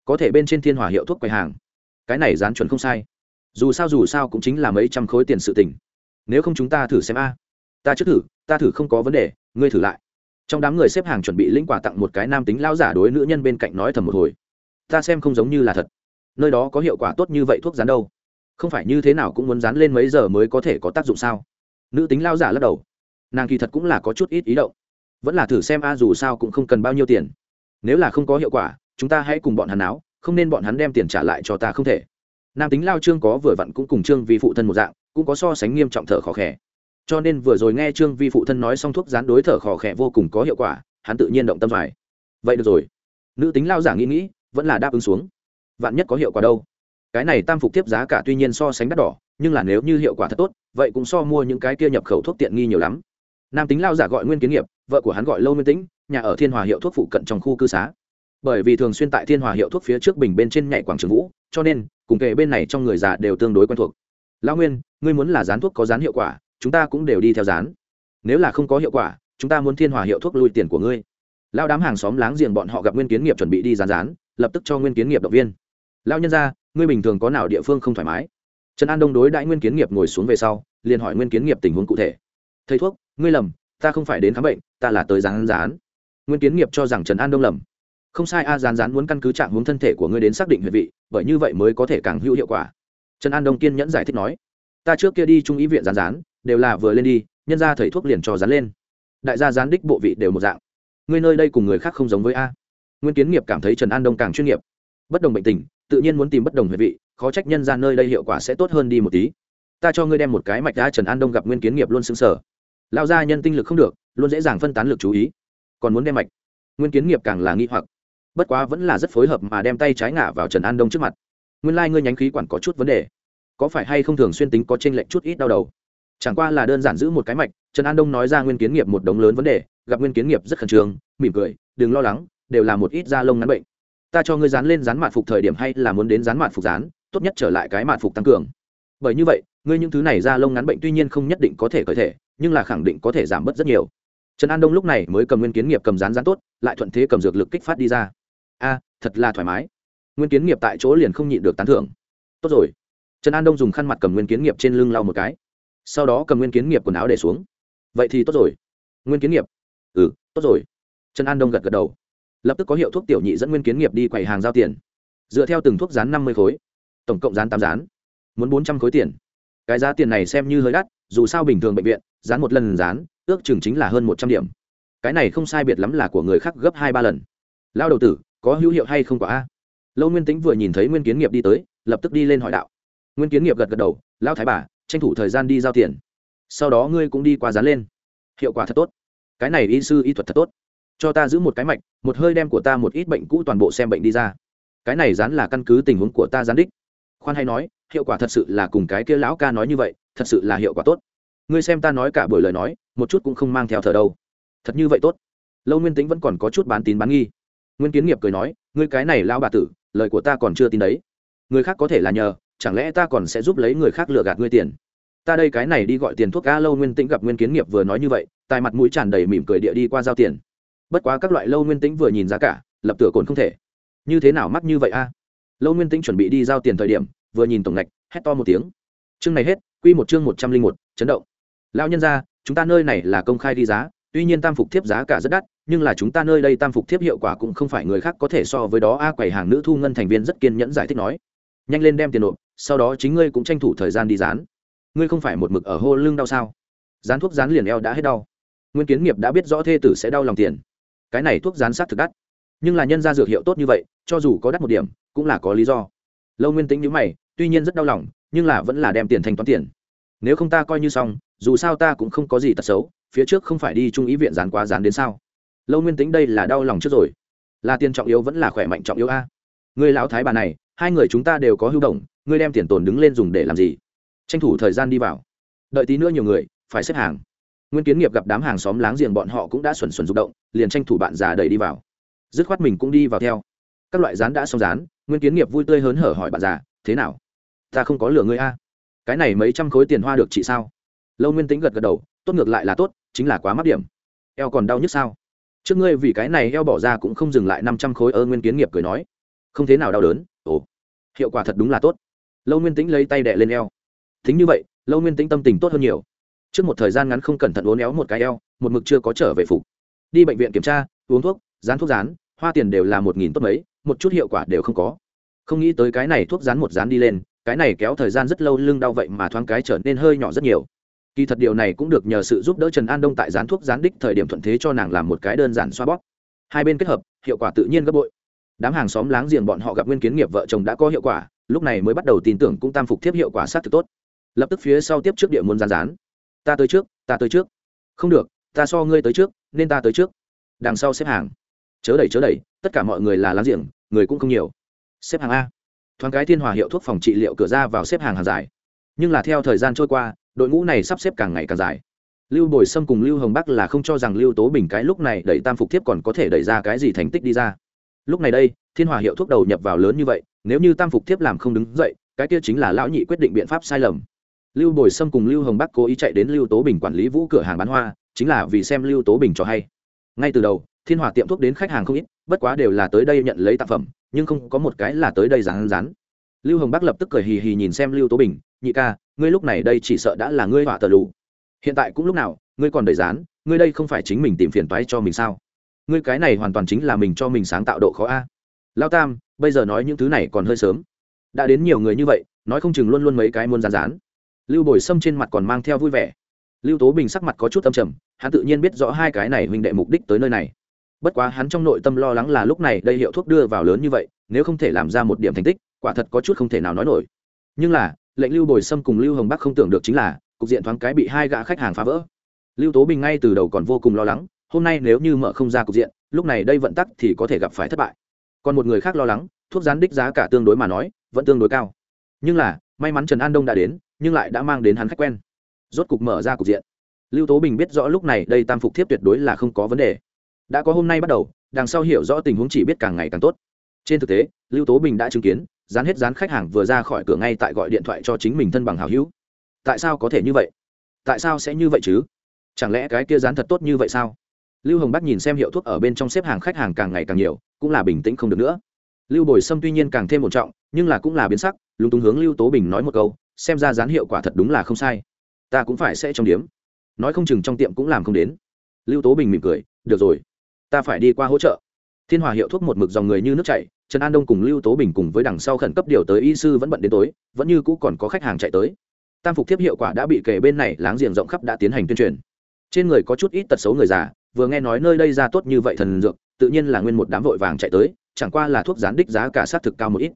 Có thể bên trên thiên hòa hiệu thuốc quầy hàng. Cái này dán chuẩn không sai. Dù sao dù sao cũng chính là mấy trăm khối tiền sự tình. Nếu không chúng ta thử xem a. Ta trước thử, ta thử không có vấn đề, ngươi thử lại. Trong đám người xếp hàng chuẩn bị lĩnh quà tặng một cái nam tính lao giả đối nữ nhân bên cạnh nói thầm một hồi. Ta xem không giống như là thật. Nơi đó có hiệu quả tốt như vậy thuốc dán đâu? Không phải như thế nào cũng muốn dán lên mấy giờ mới có thể có tác dụng sao? Nữ tính lao giả lắc đầu nàng kỳ thật cũng là có chút ít ý động. Vẫn là thử xem a dù sao cũng không cần bao nhiêu tiền. Nếu là không có hiệu quả, chúng ta hãy cùng bọn hắn áo không nên bọn hắn đem tiền trả lại cho ta không thể. Nam tính lao trương có vừa vặn cũng cùng trương vi phụ thân một dạng, cũng có so sánh nghiêm trọng thở khó khẽ. Cho nên vừa rồi nghe trương vi phụ thân nói xong thuốc dán đối thở khó khẽ vô cùng có hiệu quả, hắn tự nhiên động tâm phải vậy được rồi. Nữ tính lao giả nghĩ nghĩ, vẫn là đáp ứng xuống. Vạn nhất có hiệu quả đâu? Cái này tam phục tiếp giá cả tuy nhiên so sánh đắt đỏ, nhưng là nếu như hiệu quả thật tốt, vậy cũng so mua những cái kia nhập khẩu thuốc tiện nghi nhiều lắm nam tính lao giả gọi nguyên kiến nghiệp, vợ của hắn gọi lâu nguyên tĩnh, nhà ở thiên hòa hiệu thuốc phụ cận trong khu cư xá. Bởi vì thường xuyên tại thiên hòa hiệu thuốc phía trước bình bên trên nhảy quảng trường vũ, cho nên, cùng kề bên này trong người già đều tương đối quen thuộc. Lão nguyên, ngươi muốn là dán thuốc có dán hiệu quả, chúng ta cũng đều đi theo dán nếu là không có hiệu quả, chúng ta muốn thiên hòa hiệu thuốc lùi tiền của ngươi. Lao đám hàng xóm láng giềng bọn họ gặp nguyên kiến nghiệp chuẩn bị đi dán dán lập tức cho nguyên kiến nghiệp động viên. Lao nhân ra ngươi bình thường có nào địa phương không thoải mái? Trần an đông đối đãi nguyên kiến nghiệp ngồi xuống về sau, liền hỏi nguyên kiến nghiệp tình huống cụ thể. Thầy thuốc ngươi lầm, ta không phải đến khám bệnh, ta là tới rán rán nguyên kiến nghiệp cho rằng trần an đông lầm. Không sai a rán rán muốn căn cứ trạng hướng thân thể của ngươi đến xác định huyệt vị, bởi như vậy mới có thể càng hữu hiệu quả. Trần an đông kiên nhẫn giải thích nói, ta trước kia đi trung ý viện rán rán đều là vừa lên đi, nhân ra thầy thuốc liền cho rán lên. Đại gia rán đích bộ vị đều một dạng. Ngươi nơi đây cùng người khác không giống với a. Nguyên kiến nghiệp cảm thấy trần an đông càng chuyên nghiệp. Bất đồng bệnh tình, tự nhiên muốn tìm bất đồng huyệt vị, khó trách nhân ra nơi đây hiệu quả sẽ tốt hơn đi một tí. Ta cho ngươi đem một cái mạch đá trần an đông gặp nguyên kiến nghiệp luôn xứng sở lao gia nhân tinh lực không được, luôn dễ dàng phân tán lực chú ý. Còn muốn đem mạch, nguyên kiến nghiệp càng là nghi hoặc. Bất quá vẫn là rất phối hợp mà đem tay trái ngả vào trần an đông trước mặt. Nguyên lai、like、ngươi nhánh khí quản có chút vấn đề. Có phải hay không thường xuyên tính có t r ê n lệch chút ít đau đầu? Chẳng qua là đơn giản giữ một cái mạch, trần an đông nói ra nguyên kiến nghiệp một đống lớn vấn đề, gặp nguyên kiến nghiệp rất khẩn trương, mỉm cười, đừng lo lắng, đều là một ít da lông ngắn bệnh. Ta cho ngươi dán lên dán mạn phục thời điểm hay là muốn đến dán mạn phục dán, tốt nhất trở lại cái mạn phục tăng cường. Bởi như vậy, ngươi những thứ này da lông ngắn bệnh tuy nhiên không nhất định có thể cởi thể nhưng là khẳng định có thể giảm bớt rất nhiều. Trần an đông lúc này mới cầm nguyên kiến nghiệp cầm rán rán tốt, lại thuận thế cầm dược lực kích phát đi ra. A, thật là thoải mái. Nguyên kiến nghiệp tại chỗ liền không nhịn được tán thưởng. Tốt rồi. Trần an đông dùng khăn mặt cầm nguyên kiến nghiệp trên lưng lau một cái. Sau đó cầm nguyên kiến nghiệp quần áo để xuống. Vậy thì tốt rồi. Nguyên kiến nghiệp. Ừ tốt rồi. Trần an đông gật gật đầu. Lập tức có hiệu thuốc tiểu nhị dẫn nguyên kiến nghiệp đi quầy hàng giao tiền. Dựa theo từng thuốc rán năm mươi khối. Tổng cộng rán tám rán. Muốn bốn trăm khối tiền cái giá tiền này xem như hơi đắt, dù sao bình thường bệnh viện, dán một lần dán, ước chừng chính là hơn một trăm điểm. Cái này không sai biệt lắm là của người khác gấp hai ba lần. Lao đầu tử, có hữu hiệu hay không quả a? Lâu nguyên tính vừa nhìn thấy nguyên kiến nghiệp đi tới, lập tức đi lên hỏi đạo. Nguyên kiến nghiệp gật gật đầu lao thái bà, tranh thủ thời gian đi giao tiền. Sau đó ngươi cũng đi qua dán lên. Hiệu quả thật tốt. Cái này y sư y thuật thật tốt. Cho ta giữ một cái mạch, một hơi đem của ta một ít bệnh cũ toàn bộ xem bệnh đi ra. Cái này dán là căn cứ tình huống của ta gián đích khoan hay nói, hiệu quả thật sự là cùng cái kia lão ca nói như vậy, thật sự là hiệu quả tốt. Ngươi xem ta nói cả buổi lời nói, một chút cũng không mang theo thở đâu. Thật như vậy tốt. Lâu nguyên tính vẫn còn có chút bán tín bán nghi. Nguyên kiến nghiệp cười nói, ngươi cái này lao bà tử, lời của ta còn chưa tin đấy. Người khác có thể là nhờ, chẳng lẽ ta còn sẽ giúp lấy người khác lừa gạt ngươi tiền? Ta đây cái này đi gọi tiền thuốc ga lâu nguyên tĩnh gặp nguyên kiến nghiệp vừa nói như vậy tài mặt mũi tràn đầy mỉm cười địa đi qua giao tiền. Bất quá các loại lâu nguyên tĩnh vừa nhìn giá cả, lập tửa cồn không thể. Như thế nào mắc như vậy a? Lâu nguyên tĩnh chuẩn bị đi giao tiền thời điểm, vừa nhìn tổng ngạch, hét to một tiếng. Chương này hết, quy một chương một trăm linh một, chấn động. Lão nhân ra chúng ta nơi này là công khai đi giá, tuy nhiên tam phục thiếp giá cả rất đắt, nhưng là chúng ta nơi đây tam phục thiếp hiệu quả cũng không phải người khác có thể so với đó, a quầy hàng nữ thu ngân thành viên rất kiên nhẫn giải thích nói. Nhanh lên đem tiền nộp, sau đó chính ngươi cũng tranh thủ thời gian đi dán. Ngươi không phải một mực ở hô lưng đau sao? Dán thuốc dán liền eo đã hết đau. Nguyên kiến nghiệp đã biết rõ thê tử sẽ đau lòng tiền. Cái này thuốc dán sát thực đắt nhưng là nhân ra dược hiệu tốt như vậy, cho dù có đắt một điểm, cũng là có lý do. Lâu nguyên tính nhữ mày, tuy nhiên rất đau lòng, nhưng là vẫn là đem tiền thanh toán tiền. Nếu không ta coi như xong, dù sao ta cũng không có gì tật xấu, phía trước không phải đi trung ý viện dán quá dán đến sao? Lâu nguyên tính đây là đau lòng trước rồi. Là tiền trọng yếu vẫn là khỏe mạnh trọng yếu a? Người lão thái bà này, hai người chúng ta đều có hưu động ngươi đem tiền tồn đứng lên dùng để làm gì? Tranh thủ thời gian đi vào. Đợi tí nữa nhiều người, phải xếp hàng. Nguyên kiến nghiệp gặp đám hàng xóm láng giềng bọn họ cũng đã xuẩn xuẩn rụng động, liền tranh thủ bạn già đẩy đi vào dứt khoát mình cũng đi vào theo. Các loại rán đã xong rán nguyên kiến nghiệp vui tươi hớn hở hỏi bà già, thế nào? Ta không có lừa ngươi a. Cái này mấy trăm khối tiền hoa được chị sao? Lâu nguyên tính gật gật đầu, tốt ngược lại là tốt, chính là quá mắc điểm. Eo còn đau nhức sao? Trước ngươi vì cái này eo bỏ ra cũng không dừng lại năm trăm khối ơ, nguyên kiến nghiệp cười nói, không thế nào đau đớn, ồ, hiệu quả thật đúng là tốt. Lâu nguyên tính lấy tay đẻ lên eo. Thính như vậy, lâu nguyên tính tâm tình tốt hơn nhiều. Trước một thời gian ngắn không cẩn thận uốn éo một cái eo, một mực chưa có trở về phục. Đi bệnh viện kiểm tra, uống thuốc dán thuốc dán, hoa tiền đều là một nghìn tốt mấy, một chút hiệu quả đều không có. Không nghĩ tới cái này thuốc dán một dán đi lên, cái này kéo thời gian rất lâu lưng đau vậy mà thoáng cái trở nên hơi nhỏ rất nhiều. Kỳ thật điều này cũng được nhờ sự giúp đỡ trần an đông tại dán thuốc dán đích thời điểm thuận thế cho nàng làm một cái đơn giản xoa bóp. Hai bên kết hợp, hiệu quả tự nhiên gấp bội. Đám hàng xóm láng giềng bọn họ gặp nguyên kiến nghiệp vợ chồng đã có hiệu quả, lúc này mới bắt đầu tin tưởng cũng tam phục tiếp hiệu quả sát thực tốt. Lập tức phía sau tiếp trước địa muốn rán rán ta tới trước, ta tới trước. Không được, ta so ngươi tới trước, nên ta tới trước. Đằng sau xếp hàng chớ đẩy chớ đẩy, tất cả mọi người là láng giềng, người cũng không nhiều. Xếp hàng a. Thoáng cái thiên hòa hiệu thuốc phòng trị liệu cửa ra vào xếp hàng hàng dài. Nhưng là theo thời gian trôi qua, đội ngũ này sắp xếp càng ngày càng dài. Lưu bồi sâm cùng lưu hồng bắc là không cho rằng lưu tố bình cái lúc này đẩy tam phục thiếp còn có thể đẩy ra cái gì thành tích đi ra. Lúc này đây, thiên hòa hiệu thuốc đầu nhập vào lớn như vậy, nếu như tam phục thiếp làm không đứng dậy, cái kia chính là lão nhị quyết định biện pháp sai lầm. Lưu bồi sâm cùng lưu hồng bắc cố ý chạy đến lưu tố bình quản lý vũ cửa hàng bán hoa, chính là vì xem lưu tố bình cho hay. Ngay từ đầu thiên hòa tiệm thuốc đến khách hàng không ít, bất quá đều là tới đây nhận lấy tạp phẩm, nhưng không có một cái là tới đây rán rán. Lưu hồng bắc lập tức cười hì hì nhìn xem lưu tố bình, nhị ca, ngươi lúc này đây chỉ sợ đã là ngươi hỏa tờ lù. Hiện tại cũng lúc nào, ngươi còn đầy rán, ngươi đây không phải chính mình tìm phiền toái cho mình sao? Ngươi cái này hoàn toàn chính là mình cho mình sáng tạo độ khó a. Lao tam, bây giờ nói những thứ này còn hơi sớm. Đã đến nhiều người như vậy, nói không chừng luôn luôn mấy cái muốn rán rán. Lưu bồi sâm trên mặt còn mang theo vui vẻ. Lưu tố bình sắc mặt có chút âm trầm, hắn tự nhiên biết rõ hai cái này huynh đệ mục đích tới nơi này bất quá hắn trong nội tâm lo lắng là lúc này đây hiệu thuốc đưa vào lớn như vậy, nếu không thể làm ra một điểm thành tích, quả thật có chút không thể nào nói nổi. Nhưng là, lệnh lưu bồi sâm cùng lưu hồng bắc không tưởng được chính là, cục diện thoáng cái bị hai gã khách hàng phá vỡ. Lưu tố bình ngay từ đầu còn vô cùng lo lắng, hôm nay nếu như mở không ra cục diện, lúc này đây vận tắc thì có thể gặp phải thất bại. Còn một người khác lo lắng, thuốc gián đích giá cả tương đối mà nói, vẫn tương đối cao. Nhưng là, may mắn trần an đông đã đến, nhưng lại đã mang đến hắn khách quen. Rốt cục mở ra cục diện. Lưu tố bình biết rõ lúc này đây tam phục thiếp tuyệt đối là không có vấn đề đã có hôm nay bắt đầu, đằng sau hiểu rõ tình huống chỉ biết càng ngày càng tốt. Trên thực tế, lưu tố bình đã chứng kiến, dán hết dán khách hàng vừa ra khỏi cửa ngay tại gọi điện thoại cho chính mình thân bằng hào hữu. Tại sao có thể như vậy? Tại sao sẽ như vậy chứ? Chẳng lẽ cái kia dán thật tốt như vậy sao? Lưu hồng bắc nhìn xem hiệu thuốc ở bên trong xếp hàng khách hàng càng ngày càng nhiều, cũng là bình tĩnh không được nữa. Lưu bồi sâm tuy nhiên càng thêm một trọng, nhưng là cũng là biến sắc, lúng túng hướng lưu tố bình nói một câu, xem ra dán hiệu quả thật đúng là không sai. Ta cũng phải sẽ trong điếm. Nói không chừng trong tiệm cũng làm không đến. Lưu tố bình mỉm cười, được rồi ta phải đi qua hỗ trợ. Thiên hòa hiệu thuốc một mực dòng người như nước chảy, trần an đông cùng lưu tố bình cùng với đằng sau khẩn cấp điều tới y sư vẫn bận đến tối, vẫn như cũ còn có khách hàng chạy tới. Tam phục thiếp hiệu quả đã bị kể bên này láng giềng rộng khắp đã tiến hành tuyên truyền. Trên người có chút ít tật xấu người già, vừa nghe nói nơi đây ra tốt như vậy thần dược, tự nhiên là nguyên một đám vội vàng chạy tới, chẳng qua là thuốc gián đích giá cả sát thực cao một ít.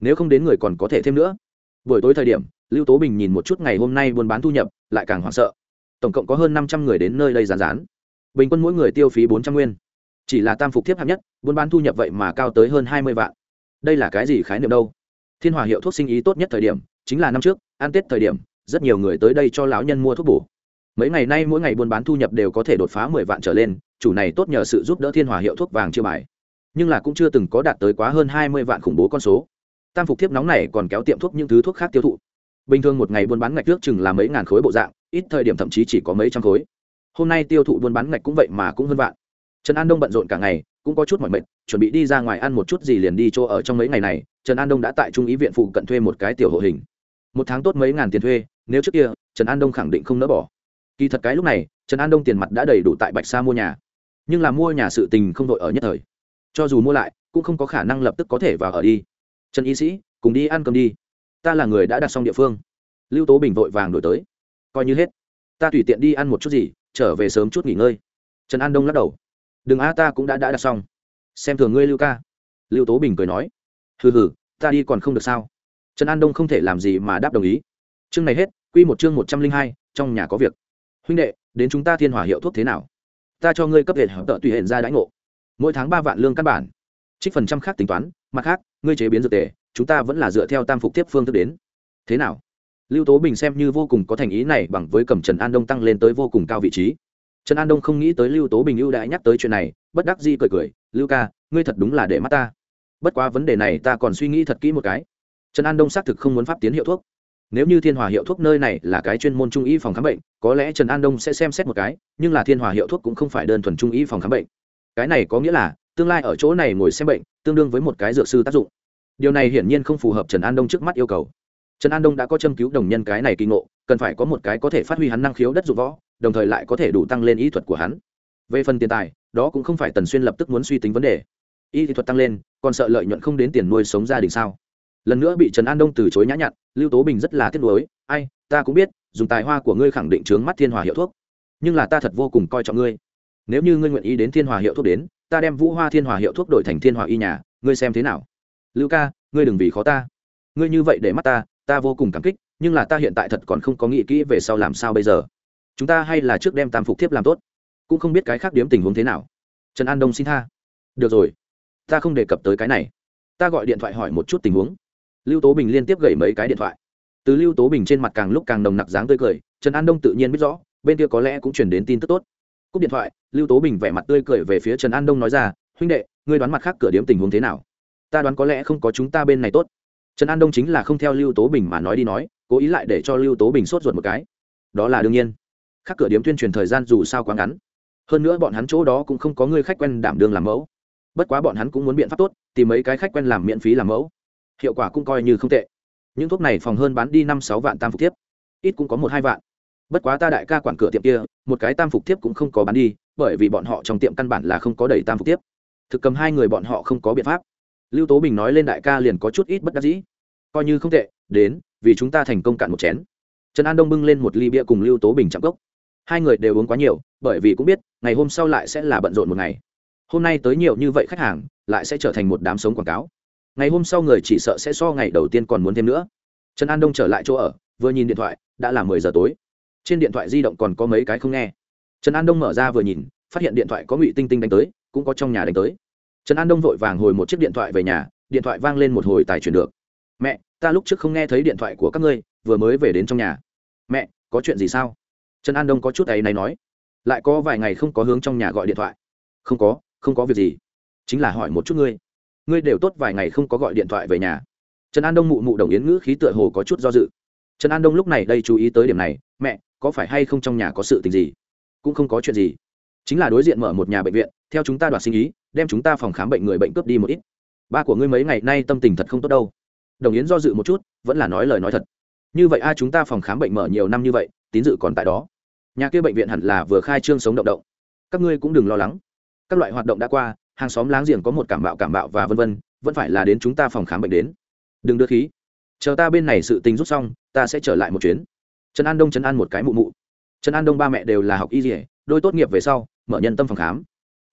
Nếu không đến người còn có thể thêm nữa. Buổi tối thời điểm, lưu tố bình nhìn một chút ngày hôm nay buôn bán thu nhập, lại càng hoảng sợ. Tổng cộng có hơn năm trăm người đến nơi đây rán rán bình quân mỗi người tiêu phí bốn trăm nguyên chỉ là tam phục thiếp hạng nhất, buôn bán thu nhập vậy mà cao tới hơn hai mươi vạn. Đây là cái gì khái niệm đâu? Thiên hòa hiệu thuốc sinh ý tốt nhất thời điểm, chính là năm trước, ăn tết thời điểm, rất nhiều người tới đây cho lão nhân mua thuốc bổ. Mấy ngày nay mỗi ngày buôn bán thu nhập đều có thể đột phá mười vạn trở lên, chủ này tốt nhờ sự giúp đỡ thiên hòa hiệu thuốc vàng chưa bài. Nhưng là cũng chưa từng có đạt tới quá hơn hai mươi vạn khủng bố con số. Tam phục thiếp nóng này còn kéo tiệm thuốc những thứ thuốc khác tiêu thụ. Bình thường một ngày buôn bán ngạch trước chừng là mấy ngàn khối bộ dạng, ít thời điểm thậm chí chỉ có mấy trăm khối. Hôm nay tiêu thụ buôn bán ngạch cũng vậy mà cũng hơn vạn trần an đông bận rộn cả ngày, cũng có chút mỏi mệt, chuẩn bị đi ra ngoài ăn một chút gì liền đi chỗ ở trong mấy ngày này, trần an đông đã tại trung ý viện phụ cận thuê một cái tiểu hộ hình. Một tháng tốt mấy ngàn tiền thuê, nếu trước kia, trần an đông khẳng định không nỡ bỏ. Kỳ thật cái lúc này, trần an đông tiền mặt đã đầy đủ tại bạch sa mua nhà. Nhưng là mua nhà sự tình không đội ở nhất thời. Cho dù mua lại, cũng không có khả năng lập tức có thể vào ở đi. Trần y sĩ, cùng đi ăn cơm đi. Ta là người đã đặt xong địa phương. Lưu tố bình vội vàng đổi tới. Coi như hết. Ta tùy tiện đi ăn một chút gì, trở về sớm chút nghỉ ngơi. Trần an đông lắc đầu đừng a, ta cũng đã đã đặt xong. Xem thường ngươi lưu ca. Lưu tố bình cười nói. Hừ hừ, ta đi còn không được sao? Trần an đông không thể làm gì mà đáp đồng ý. Chương này hết q một chương một trăm linh hai, trong nhà có việc. Huynh đệ, đến chúng ta thiên hòa hiệu thuốc thế nào? Ta cho ngươi cấp hệ hợp tợ tùy hệ ra đãi ngộ. Mỗi tháng ba vạn lương căn bản. Trích phần trăm khác tính toán, mặt khác, ngươi chế biến dược tề, chúng ta vẫn là dựa theo tam phục tiếp phương thức đến. Thế nào? Lưu tố bình xem như vô cùng có thành ý này bằng với cầm trần an đông tăng lên tới vô cùng cao vị trí trần an đông không nghĩ tới lưu tố bình ưu đãi nhắc tới chuyện này, bất đắc di cười cười, lưu ca, ngươi thật đúng là để mắt ta. Bất quá vấn đề này ta còn suy nghĩ thật kỹ một cái. Trần an đông xác thực không muốn pháp tiến hiệu thuốc. Nếu như thiên hòa hiệu thuốc nơi này là cái chuyên môn trung y phòng khám bệnh, có lẽ trần an đông sẽ xem xét một cái, nhưng là thiên hòa hiệu thuốc cũng không phải đơn thuần trung y phòng khám bệnh. Cái này có nghĩa là, tương lai ở chỗ này ngồi xem bệnh, tương đương với một cái dược sư tác dụng. Điều này hiển nhiên không phù hợp trần an đông trước mắt yêu cầu. Trần an đông đã có châm cứu đồng nhân cái này kỳ ngộ, cần phải có một cái có thể phát huy hắn năng khiếu đất dụng võ đồng thời lại có thể đủ tăng lên ý thuật của hắn. Về phần tiền tài, đó cũng không phải tần xuyên lập tức muốn suy tính vấn đề. Y thuật tăng lên, còn sợ lợi nhuận không đến tiền nuôi sống gia đình sao? Lần nữa bị trần an đông từ chối nhã nhặn, lưu tố bình rất là tiếc nuối. Ai, ta cũng biết, dùng tài hoa của ngươi khẳng định trướng mắt thiên hòa hiệu thuốc. Nhưng là ta thật vô cùng coi trọng ngươi. Nếu như ngươi nguyện ý đến thiên hòa hiệu thuốc đến, ta đem vũ hoa thiên hòa hiệu thuốc đổi thành thiên hòa y nhà, ngươi xem thế nào? Lưu ca, ngươi đừng vì khó ta. Ngươi như vậy để mắt ta ta vô cùng cảm kích, nhưng là ta hiện tại thật còn không có nghĩ kỹ về sau làm sao bây giờ chúng ta hay là trước đem tam phục thiếp làm tốt cũng không biết cái khác điếm tình huống thế nào trần an đông xin tha được rồi ta không đề cập tới cái này ta gọi điện thoại hỏi một chút tình huống lưu tố bình liên tiếp gậy mấy cái điện thoại từ lưu tố bình trên mặt càng lúc càng nồng nặc dáng tươi cười trần an đông tự nhiên biết rõ bên kia có lẽ cũng chuyển đến tin tức tốt cúp điện thoại lưu tố bình vẻ mặt tươi cười về phía trần an đông nói ra huynh đệ ngươi đoán mặt khác cửa điếm tình huống thế nào ta đoán có lẽ không có chúng ta bên này tốt trần an đông chính là không theo lưu tố bình mà nói đi nói cố ý lại để cho lưu tố bình sốt ruột một cái đó là đương nhiên khác cửa điếm tuyên truyền thời gian dù sao quá ngắn. Hơn nữa bọn hắn chỗ đó cũng không có người khách quen đảm đương làm mẫu. Bất quá bọn hắn cũng muốn biện pháp tốt, tìm mấy cái khách quen làm miễn phí làm mẫu. Hiệu quả cũng coi như không tệ. Những thuốc này phòng hơn bán đi năm sáu vạn tam phục tiếp ít cũng có một hai vạn. Bất quá ta đại ca quản cửa tiệm kia, một cái tam phục tiếp cũng không có bán đi, bởi vì bọn họ trong tiệm căn bản là không có đầy tam phục tiếp thực cầm hai người bọn họ không có biện pháp. Lưu tố bình nói lên đại ca liền có chút ít bất đắc dĩ. Coi như không tệ, đến, vì chúng ta thành công cạn một chén. Trần an đông bưng lên một ly bia cùng lưu tố bình chạm cốc hai người đều uống quá nhiều, bởi vì cũng biết, ngày hôm sau lại sẽ là bận rộn một ngày. Hôm nay tới nhiều như vậy khách hàng, lại sẽ trở thành một đám sống quảng cáo. Ngày hôm sau người chỉ sợ sẽ so ngày đầu tiên còn muốn thêm nữa. Trần an đông trở lại chỗ ở, vừa nhìn điện thoại, đã là mười giờ tối. Trên điện thoại di động còn có mấy cái không nghe. Trần an đông mở ra vừa nhìn, phát hiện điện thoại có ngụy tinh tinh đánh tới, cũng có trong nhà đánh tới. Trần an đông vội vàng hồi một chiếc điện thoại về nhà, điện thoại vang lên một hồi tài chuyển được. Mẹ, ta lúc trước không nghe thấy điện thoại của các ngươi, vừa mới về đến trong nhà. Mẹ, có chuyện gì sao? Trần an đông có chút ấy này nói, lại có vài ngày không có hướng trong nhà gọi điện thoại. Không có không có việc gì. Chính là hỏi một chút ngươi. Ngươi đều tốt vài ngày không có gọi điện thoại về nhà. Trần an đông mụ mụ đồng yến ngữ khí tựa hồ có chút do dự. Trần an đông lúc này đây chú ý tới điểm này, mẹ, có phải hay không trong nhà có sự tình gì? Cũng không có chuyện gì. Chính là đối diện mở một nhà bệnh viện, theo chúng ta đoạt sinh ý, đem chúng ta phòng khám bệnh người bệnh cướp đi một ít. Ba của ngươi mấy ngày nay tâm tình thật không tốt đâu. Đồng yến do dự một chút, vẫn là nói lời nói thật. Như vậy a chúng ta phòng khám bệnh mở nhiều năm như vậy, tín dự còn tại đó nhà kia bệnh viện hẳn là vừa khai trương sống động động. Các ngươi cũng đừng lo lắng. Các loại hoạt động đã qua, hàng xóm láng giềng có một cảm bạo cảm bạo và vân vân, vẫn phải là đến chúng ta phòng khám bệnh đến. Đừng đưa khí. Chờ ta bên này sự tình rút xong, ta sẽ trở lại một chuyến. Trần an đông, trần an một cái mụ mụ. Trần an đông ba mẹ đều là học y dỉa đôi tốt nghiệp về sau, mở nhân tâm phòng khám.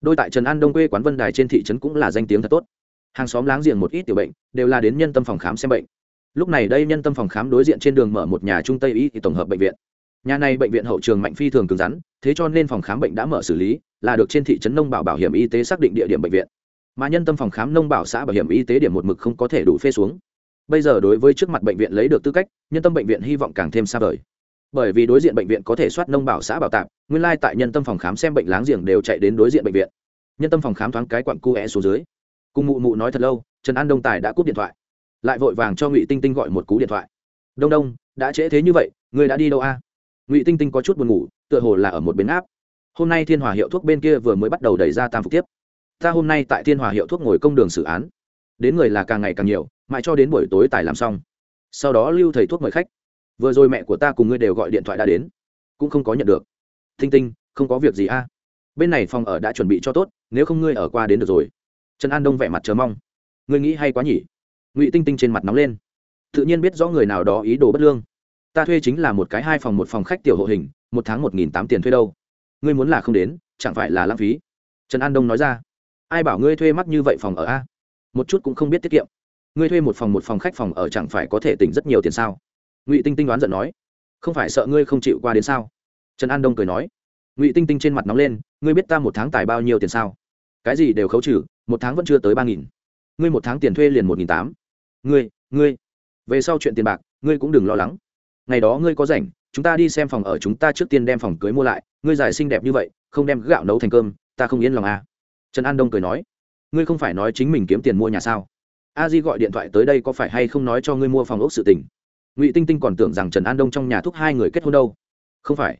Đôi tại trần an đông quê quán vân đài trên thị trấn cũng là danh tiếng thật tốt. Hàng xóm láng giềng một ít tiểu bệnh, đều là đến nhân tâm phòng khám xem bệnh. Lúc này đây nhân tâm phòng khám đối diện trên đường mở một nhà trung tây y thì tổng hợp bệnh viện nhà này bệnh viện hậu trường mạnh phi thường cứng rắn, thế cho nên phòng khám bệnh đã mở xử lý, là được trên thị trấn nông bảo bảo hiểm y tế xác định địa điểm bệnh viện. Mà nhân tâm phòng khám nông bảo xã bảo hiểm y tế điểm một mực không có thể đủ phê xuống. Bây giờ đối với trước mặt bệnh viện lấy được tư cách, nhân tâm bệnh viện hy vọng càng thêm xa vời. Bởi vì đối diện bệnh viện có thể soát nông bảo xã bảo tạm, nguyên lai tại nhân tâm phòng khám xem bệnh láng giềng đều chạy đến đối diện bệnh viện. Nhân tâm phòng khám thoáng cái quặn cu é xuống dưới. Cùng mụ mụ nói thật lâu, trần an đông tài đã cúp điện thoại. Lại vội vàng cho ngụy tinh tinh gọi một cú điện thoại. Đông đông, đã trễ thế như vậy người đã đi đâu a? Ngụy tinh tinh có chút buồn ngủ, tựa hồ là ở một bến áp. Hôm nay thiên hòa hiệu thuốc bên kia vừa mới bắt đầu đẩy ra tam phục tiếp. Ta hôm nay tại thiên hòa hiệu thuốc ngồi công đường xử án. Đến người là càng ngày càng nhiều, mãi cho đến buổi tối tài làm xong. Sau đó lưu thầy thuốc mời khách. Vừa rồi mẹ của ta cùng ngươi đều gọi điện thoại đã đến. Cũng không có nhận được. Tinh tinh, không có việc gì a bên này phòng ở đã chuẩn bị cho tốt, nếu không ngươi ở qua đến được rồi. Trần an đông vẻ mặt chờ mong. Ngươi nghĩ hay quá nhỉ? Ngụy tinh tinh trên mặt nóng lên. Tự nhiên biết rõ người nào đó ý đồ bất lương ta thuê chính là một cái hai phòng một phòng khách tiểu hộ hình, một tháng một nghìn tám tiền thuê đâu? Ngươi muốn là không đến, chẳng phải là lãng phí? Trần an đông nói ra. Ai bảo ngươi thuê mắc như vậy phòng ở a? Một chút cũng không biết tiết kiệm. Ngươi thuê một phòng một phòng khách phòng ở chẳng phải có thể tỉnh rất nhiều tiền sao? Ngụy tinh tinh đoán giận nói. Không phải sợ ngươi không chịu qua đến sao? Trần an đông cười nói. Ngụy tinh tinh trên mặt nóng lên. Ngươi biết ta một tháng tài bao nhiêu tiền sao? Cái gì đều khấu trừ, một tháng vẫn chưa tới ba nghìn. Ngươi một tháng tiền thuê liền một nghìn tám. Ngươi ngươi. Về sau chuyện tiền bạc, ngươi cũng đừng lo lắng ngày đó ngươi có rảnh, chúng ta đi xem phòng ở chúng ta trước tiên đem phòng cưới mua lại, ngươi giải xinh đẹp như vậy, không đem gạo nấu thành cơm, ta không yên lòng à. trần an đông cười nói, ngươi không phải nói chính mình kiếm tiền mua nhà sao? A di gọi điện thoại tới đây có phải hay không nói cho ngươi mua phòng ốc sự tình? Ngụy tinh tinh còn tưởng rằng trần an đông trong nhà thuốc hai người kết hôn đâu. Không phải.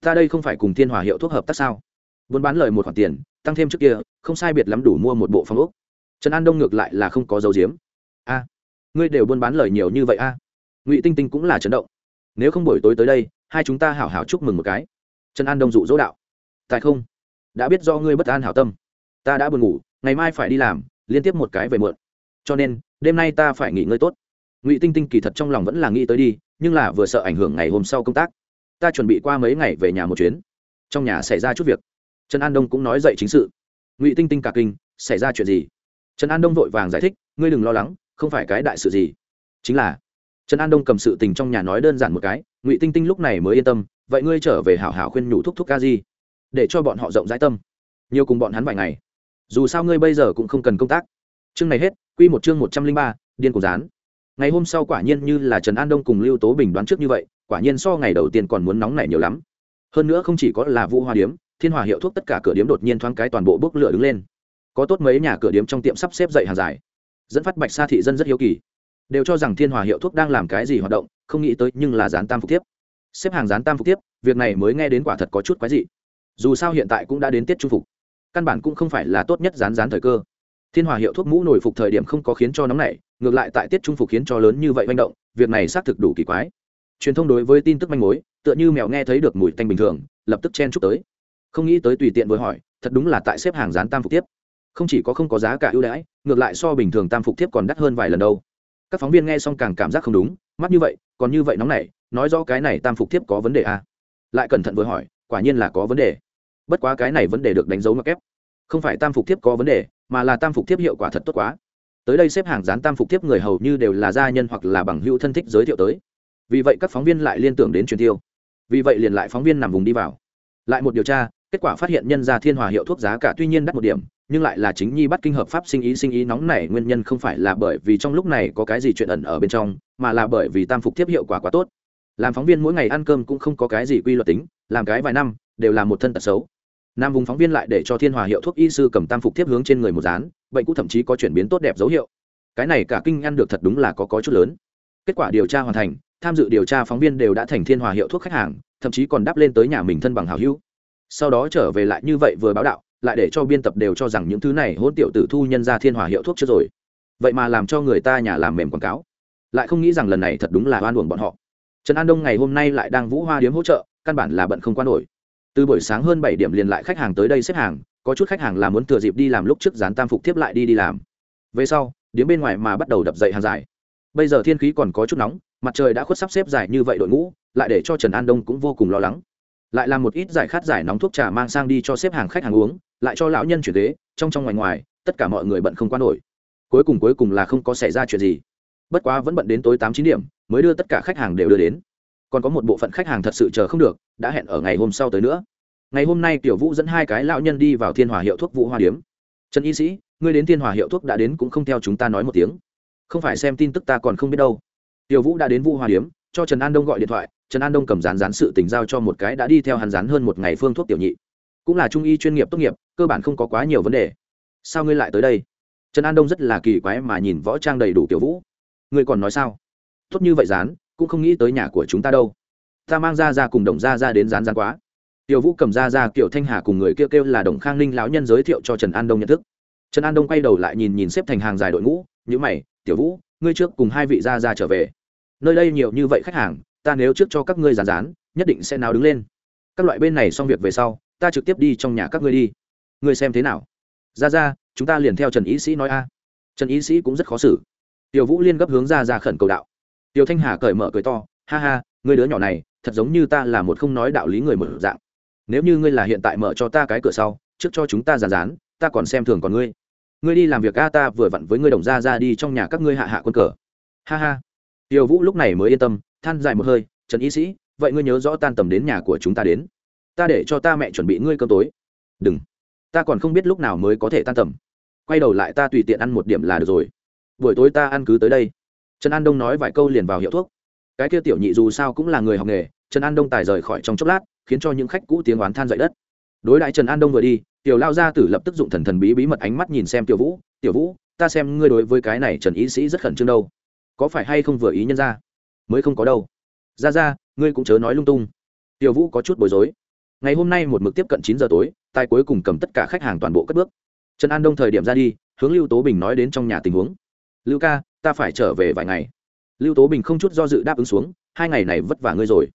Ta đây không phải cùng thiên hòa hiệu thuốc hợp tác sao? Buôn bán lời một khoản tiền, tăng thêm trước kia, không sai biệt lắm đủ mua một bộ phòng ốc. Trần an đông ngược lại là không có dấu diếm. A, ngươi đều buôn bán lời nhiều như vậy a? Ngụy tinh tinh cũng là chấn động nếu không buổi tối tới đây, hai chúng ta hảo hảo chúc mừng một cái. Trần an đông dụ dỗ đạo. Tại không? Đã biết do ngươi bất an hảo tâm. Ta đã buồn ngủ, ngày mai phải đi làm, liên tiếp một cái về mượn cho nên, đêm nay ta phải nghỉ ngơi tốt. Ngụy tinh tinh kỳ thật trong lòng vẫn là nghĩ tới đi, nhưng là vừa sợ ảnh hưởng ngày hôm sau công tác. Ta chuẩn bị qua mấy ngày về nhà một chuyến. Trong nhà xảy ra chút việc. Trần an đông cũng nói dậy chính sự. Ngụy tinh tinh cả kinh, xảy ra chuyện gì? Trần an đông vội vàng giải thích, ngươi đừng lo lắng, không phải cái đại sự gì. Chính là trần an đông cầm sự tình trong nhà nói đơn giản một cái, ngụy tinh tinh lúc này mới yên tâm, vậy ngươi trở về hảo hảo khuyên nhủ thúc thúc ca di, để cho bọn họ rộng rãi tâm, nhiều cùng bọn hắn vài ngày. Dù sao ngươi bây giờ cũng không cần công tác. Chương này hết, quy một chương một trăm linh ba, điên cùng dán ngày hôm sau quả nhiên như là trần an đông cùng lưu tố bình đoán trước như vậy, quả nhiên so ngày đầu tiên còn muốn nóng nảy nhiều lắm. Hơn nữa không chỉ có là vũ hoa điếm, thiên hòa hiệu thuốc tất cả cửa điếm đột nhiên thoáng cái toàn bộ bốc lửa đứng lên. Có tốt mấy nhà cửa điếm trong tiệm sắp xếp dậy hàng dài. Dẫn phát bạch sa thị dân rất hiếu kỳ đều cho rằng thiên hòa hiệu thuốc đang làm cái gì hoạt động, không nghĩ tới nhưng là dán tam phục tiếp xếp hàng dán tam phục tiếp việc này mới nghe đến quả thật có chút quái dị. Dù sao hiện tại cũng đã đến tiết trung phục. Căn bản cũng không phải là tốt nhất dán dán thời cơ. Thiên hòa hiệu thuốc mũ nổi phục thời điểm không có khiến cho nóng này ngược lại tại tiết trung phục khiến cho lớn như vậy manh động, việc này xác thực đủ kỳ quái. Truyền thông đối với tin tức manh mối, tựa như mèo nghe thấy được mùi tanh bình thường, lập tức chen chúc tới. Không nghĩ tới tùy tiện với hỏi, thật đúng là tại xếp hàng dán tam phục tiếp không chỉ có không có giá cả ưu đãi, ngược lại so bình thường tam phục tiếp còn đắt hơn vài lần đâu các phóng viên nghe xong càng cảm giác không đúng mắt như vậy còn như vậy nóng này nói rõ cái này tam phục thiếp có vấn đề à? lại cẩn thận với hỏi quả nhiên là có vấn đề. Bất quá cái này vấn đề được đánh dấu mặc kép, không phải tam phục thiếp có vấn đề mà là tam phục thiếp hiệu quả thật tốt quá. Tới đây xếp hàng dán tam phục thiếp người hầu như đều là gia nhân hoặc là bằng hữu thân thích giới thiệu tới. Vì vậy các phóng viên lại liên tưởng đến truyền tiêu. Vì vậy liền lại phóng viên nằm vùng đi vào. Lại một điều tra kết quả phát hiện nhân gia thiên hòa hiệu thuốc giá cả tuy nhiên đắt một điểm nhưng lại là chính nhi bắt kinh hợp pháp sinh ý sinh ý nóng này nguyên nhân không phải là bởi vì trong lúc này có cái gì chuyện ẩn ở bên trong, mà là bởi vì tam phục tiếp hiệu quả quá tốt. Làm phóng viên mỗi ngày ăn cơm cũng không có cái gì quy luật tính, làm cái vài năm, đều là một thân tật xấu. Nam vùng phóng viên lại để cho thiên hòa hiệu thuốc y sư cầm tam phục tiếp hướng trên người một dán, bệnh cũ thậm chí có chuyển biến tốt đẹp dấu hiệu. Cái này cả kinh ăn được thật đúng là có có chút lớn. Kết quả điều tra hoàn thành, tham dự điều tra phóng viên đều đã thành thiên hòa hiệu thuốc khách hàng, thậm chí còn đáp lên tới nhà mình thân bằng hào hữu. Sau đó trở về lại như vậy vừa báo đạo lại để cho biên tập đều cho rằng những thứ này hôn tiểu tử thu nhân ra thiên hòa hiệu thuốc chưa rồi. Vậy mà làm cho người ta nhà làm mềm quảng cáo. Lại không nghĩ rằng lần này thật đúng là oan uổng bọn họ. Trần an đông ngày hôm nay lại đang vũ hoa điếm hỗ trợ, căn bản là bận không qua nổi. Từ buổi sáng hơn bảy điểm liền lại khách hàng tới đây xếp hàng, có chút khách hàng là muốn thừa dịp đi làm lúc trước dán tam phục tiếp lại đi đi làm. Về sau, điếm bên ngoài mà bắt đầu đập dậy hàng dài. Bây giờ thiên khí còn có chút nóng, mặt trời đã khuất sắp xếp dài như vậy đội ngũ, lại để cho trần an đông cũng vô cùng lo lắng. Lại làm một ít giải khát giải nóng thuốc trà mang sang đi cho xếp hàng khách hàng uống lại cho lão nhân chuyển ghế, trong trong ngoài ngoài, tất cả mọi người bận không qua nổi. Cuối cùng cuối cùng là không có xảy ra chuyện gì. Bất quá vẫn bận đến tối tám chín điểm, mới đưa tất cả khách hàng đều đưa đến. Còn có một bộ phận khách hàng thật sự chờ không được, đã hẹn ở ngày hôm sau tới nữa. Ngày hôm nay tiểu vũ dẫn hai cái lão nhân đi vào thiên hòa hiệu thuốc vũ hoa điếm. Trần y sĩ, ngươi đến thiên hòa hiệu thuốc đã đến cũng không theo chúng ta nói một tiếng. Không phải xem tin tức ta còn không biết đâu. Tiểu vũ đã đến vũ hoa điếm, cho trần an đông gọi điện thoại. Trần an đông cầm rán rán sự tình giao cho một cái đã đi theo hắn rán hơn một ngày phương thuốc tiểu nhị cũng là trung y chuyên nghiệp tốt nghiệp, cơ bản không có quá nhiều vấn đề. Sao ngươi lại tới đây? Trần an đông rất là kỳ quái mà nhìn võ trang đầy đủ tiểu vũ. Ngươi còn nói sao? Tốt như vậy dán, cũng không nghĩ tới nhà của chúng ta đâu. Ta mang ra ra cùng đồng ra ra đến dán dán quá. Tiểu vũ cầm ra ra kiểu thanh hà cùng người kêu kêu là đồng khang ninh lão nhân giới thiệu cho trần an đông nhận thức. Trần an đông quay đầu lại nhìn nhìn xếp thành hàng dài đội ngũ nhữ mày, tiểu vũ, ngươi trước cùng hai vị ra ra trở về. Nơi đây nhiều như vậy khách hàng, ta nếu trước cho các ngươi giàn rán nhất định sẽ nào đứng lên. Các loại bên này xong việc về sau ta trực tiếp đi trong nhà các ngươi đi. Ngươi xem thế nào? Ra ra, chúng ta liền theo trần ý sĩ nói a. Trần ý sĩ cũng rất khó xử. Tiểu vũ liên gấp hướng ra ra khẩn cầu đạo. Tiểu thanh hà cởi mở cười to, ha ha, ngươi đứa nhỏ này, thật giống như ta là một không nói đạo lý người mở dạng. Nếu như ngươi là hiện tại mở cho ta cái cửa sau, trước cho chúng ta giàn rán ta còn xem thường còn ngươi. Ngươi đi làm việc a, ta vừa vặn với ngươi đồng ra ra đi trong nhà các ngươi hạ hạ quân cờ. Ha ha. Tiểu vũ lúc này mới yên tâm, than dài một hơi, trần y sĩ, vậy ngươi nhớ rõ tan tầm đến nhà của chúng ta đến ta để cho ta mẹ chuẩn bị ngươi cơm tối. Đừng. Ta còn không biết lúc nào mới có thể tan tầm. Quay đầu lại ta tùy tiện ăn một điểm là được rồi. Buổi tối ta ăn cứ tới đây. Trần an đông nói vài câu liền vào hiệu thuốc. Cái kia tiểu nhị dù sao cũng là người học nghề, trần an đông tài rời khỏi trong chốc lát, khiến cho những khách cũ tiếng oán than dậy đất. Đối đại trần an đông vừa đi, tiểu lao gia tử lập tức dụng thần thần bí bí mật ánh mắt nhìn xem tiểu vũ tiểu vũ, ta xem ngươi đối với cái này trần ý sĩ rất khẩn trương đâu. Có phải hay không vừa ý nhân ra? Mới không có đâu. Ra ra, ngươi cũng chớ nói lung tung. Tiểu vũ có chút bối rối ngày hôm nay một mực tiếp cận chín giờ tối tài cuối cùng cầm tất cả khách hàng toàn bộ cất bước. Trần an đông thời điểm ra đi, hướng lưu tố bình nói đến trong nhà tình huống. Lưu ca, ta phải trở về vài ngày. Lưu tố bình không chút do dự đáp ứng xuống, hai ngày này vất vả ngươi rồi.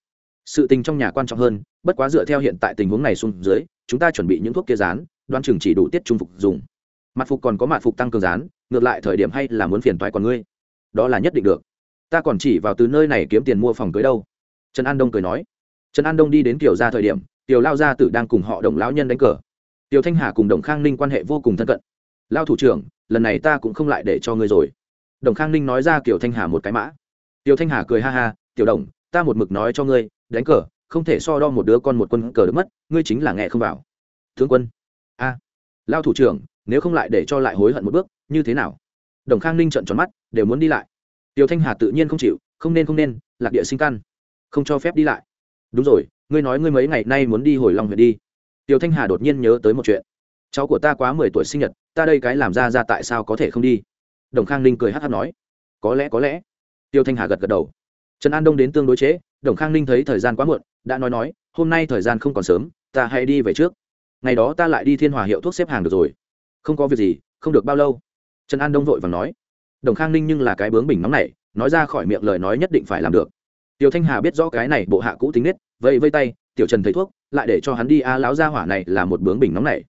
Sự tình trong nhà quan trọng hơn, bất quá dựa theo hiện tại tình huống này xuống dưới, chúng ta chuẩn bị những thuốc kia rán đoán chừng chỉ đủ tiết trung phục dùng. Mặt phục còn có mặt phục tăng cường rán ngược lại thời điểm hay là muốn phiền toái còn ngươi. Đó là nhất định được. Ta còn chỉ vào từ nơi này kiếm tiền mua phòng cưới đâu. Trần an đông cười nói. Trần an đông đi đến kiểu ra thời điểm tiểu lao gia tử đang cùng họ đồng lão nhân đánh cờ. Tiểu thanh hà cùng đồng khang ninh quan hệ vô cùng thân cận. Lao thủ trưởng, lần này ta cũng không lại để cho ngươi rồi. Đồng khang ninh nói ra kiểu thanh hà một cái mã. Tiểu thanh hà cười ha ha, tiểu đồng, ta một mực nói cho ngươi, đánh cờ, không thể so đo một đứa con một quân cờ được mất, ngươi chính là nghe không vào. Thương quân. A. Lao thủ trưởng, nếu không lại để cho lại hối hận một bước, như thế nào? Đồng khang ninh trợn tròn mắt, đều muốn đi lại. Tiểu thanh hà tự nhiên không chịu, không nên không nên, lạc địa sinh căn, không cho phép đi lại. Đúng rồi ngươi nói ngươi mấy ngày nay muốn đi hồi long huyện đi. Tiểu thanh hà đột nhiên nhớ tới một chuyện. Cháu của ta quá mười tuổi sinh nhật ta đây cái làm ra ra tại sao có thể không đi? Đồng khang ninh cười hát hát nói. Có lẽ có lẽ. Tiêu thanh hà gật gật đầu. Trần an đông đến tương đối chế, đồng khang ninh thấy thời gian quá muộn đã nói nói hôm nay thời gian không còn sớm ta hãy đi về trước. Ngày đó ta lại đi thiên hòa hiệu thuốc xếp hàng được rồi. Không có việc gì không được bao lâu. Trần an đông vội và nói. Đồng khang ninh nhưng là cái bướng bình nóng này nói ra khỏi miệng lời nói nhất định phải làm được. Tiêu thanh hà biết rõ cái này bộ hạ cũ tính nết vậy vây tay tiểu trần thấy thuốc lại để cho hắn đi a à, láo ra hỏa này là một bướng bình nóng này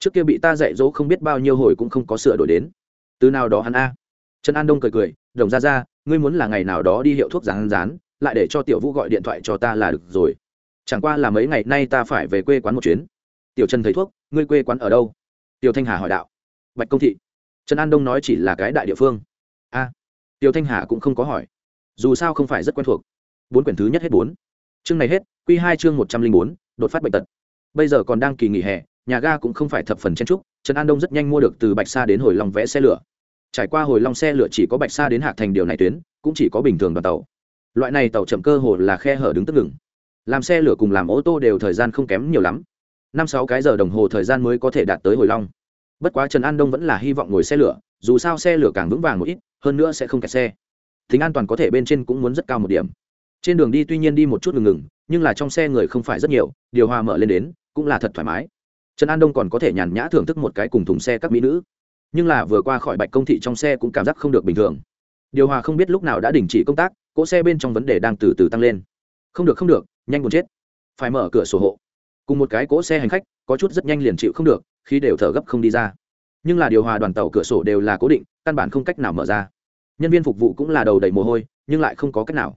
trước kia bị ta dạy dỗ không biết bao nhiêu hồi cũng không có sửa đổi đến. Từ nào đó hắn a. Trần an đông cười cười đồng ra ra ngươi muốn là ngày nào đó đi hiệu thuốc rán rán lại để cho tiểu vũ gọi điện thoại cho ta là được rồi. Chẳng qua là mấy ngày nay ta phải về quê quán một chuyến. Tiểu trần thấy thuốc ngươi quê quán ở đâu? Tiểu thanh hà hỏi đạo. Bạch công thị. Trần an đông nói chỉ là cái đại địa phương. A. Tiểu thanh hà cũng không có hỏi. Dù sao không phải rất quen thuộc. Bốn quyển thứ nhất hết bốn chương này hết q hai chương một trăm linh bốn, đột phát bệnh tật. Bây giờ còn đang kỳ nghỉ hè, nhà ga cũng không phải thập phần chen trúc trần an đông rất nhanh mua được từ bạch sa đến hồi long vẽ xe lửa. Trải qua hồi long xe lửa chỉ có bạch sa đến hạc thành điều này tuyến, cũng chỉ có bình thường đoàn tàu. Loại này tàu chậm cơ hồ là khe hở đứng tức ngừng. Làm xe lửa cùng làm ô tô đều thời gian không kém nhiều lắm. Năm sáu cái giờ đồng hồ thời gian mới có thể đạt tới hồi long. Bất quá trần an đông vẫn là hy vọng ngồi xe lửa, dù sao xe lửa càng vững vàng một ít, hơn nữa sẽ không kẹt xe. Tính an toàn có thể bên trên cũng muốn rất cao một điểm trên đường đi tuy nhiên đi một chút ngừng ngừng, nhưng là trong xe người không phải rất nhiều, điều hòa mở lên đến, cũng là thật thoải mái. Trần an đông còn có thể nhàn nhã thưởng thức một cái cùng thùng xe các mỹ nữ. Nhưng là vừa qua khỏi bạch công thị trong xe cũng cảm giác không được bình thường. Điều hòa không biết lúc nào đã đình chỉ công tác, cỗ xe bên trong vấn đề đang từ từ tăng lên. Không được không được, nhanh buồn chết. Phải mở cửa sổ hộ. Cùng một cái cỗ xe hành khách, có chút rất nhanh liền chịu không được, khi đều thở gấp không đi ra. Nhưng là điều hòa đoàn tàu cửa sổ đều là cố định, căn bản không cách nào mở ra. Nhân viên phục vụ cũng là đầu đầy mồ hôi, nhưng lại không có cách nào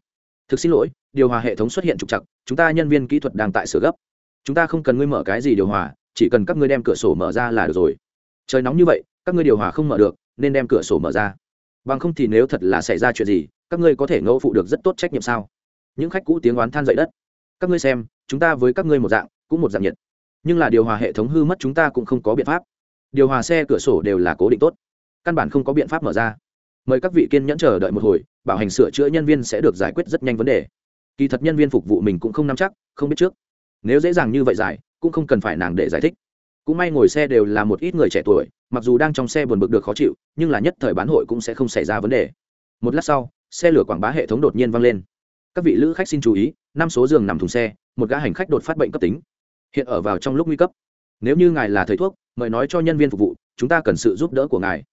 thực xin lỗi, điều hòa hệ thống xuất hiện trục chặt chúng ta nhân viên kỹ thuật đang tại sửa gấp. Chúng ta không cần ngươi mở cái gì điều hòa, chỉ cần các ngươi đem cửa sổ mở ra là được rồi. Trời nóng như vậy, các ngươi điều hòa không mở được, nên đem cửa sổ mở ra. Bằng không thì nếu thật là xảy ra chuyện gì, các ngươi có thể ngẫu phụ được rất tốt trách nhiệm sao? Những khách cũ tiếng oán than dậy đất. Các ngươi xem, chúng ta với các ngươi một dạng, cũng một dạng nhiệt. Nhưng là điều hòa hệ thống hư mất chúng ta cũng không có biện pháp. Điều hòa xe cửa sổ đều là cố định tốt. Căn bản không có biện pháp mở ra mời các vị kiên nhẫn chờ đợi một hồi, bảo hành sửa chữa nhân viên sẽ được giải quyết rất nhanh vấn đề. Kỳ thật nhân viên phục vụ mình cũng không nắm chắc, không biết trước. Nếu dễ dàng như vậy giải, cũng không cần phải nàng để giải thích. Cũng may ngồi xe đều là một ít người trẻ tuổi, mặc dù đang trong xe buồn bực được khó chịu, nhưng là nhất thời bán hội cũng sẽ không xảy ra vấn đề. Một lát sau, xe lửa quảng bá hệ thống đột nhiên vang lên. Các vị lữ khách xin chú ý, năm số giường nằm thùng xe, một gã hành khách đột phát bệnh cấp tính. Hiện ở vào trong lúc nguy cấp. Nếu như ngài là thầy thuốc, mời nói cho nhân viên phục vụ, chúng ta cần sự giúp đỡ của ngài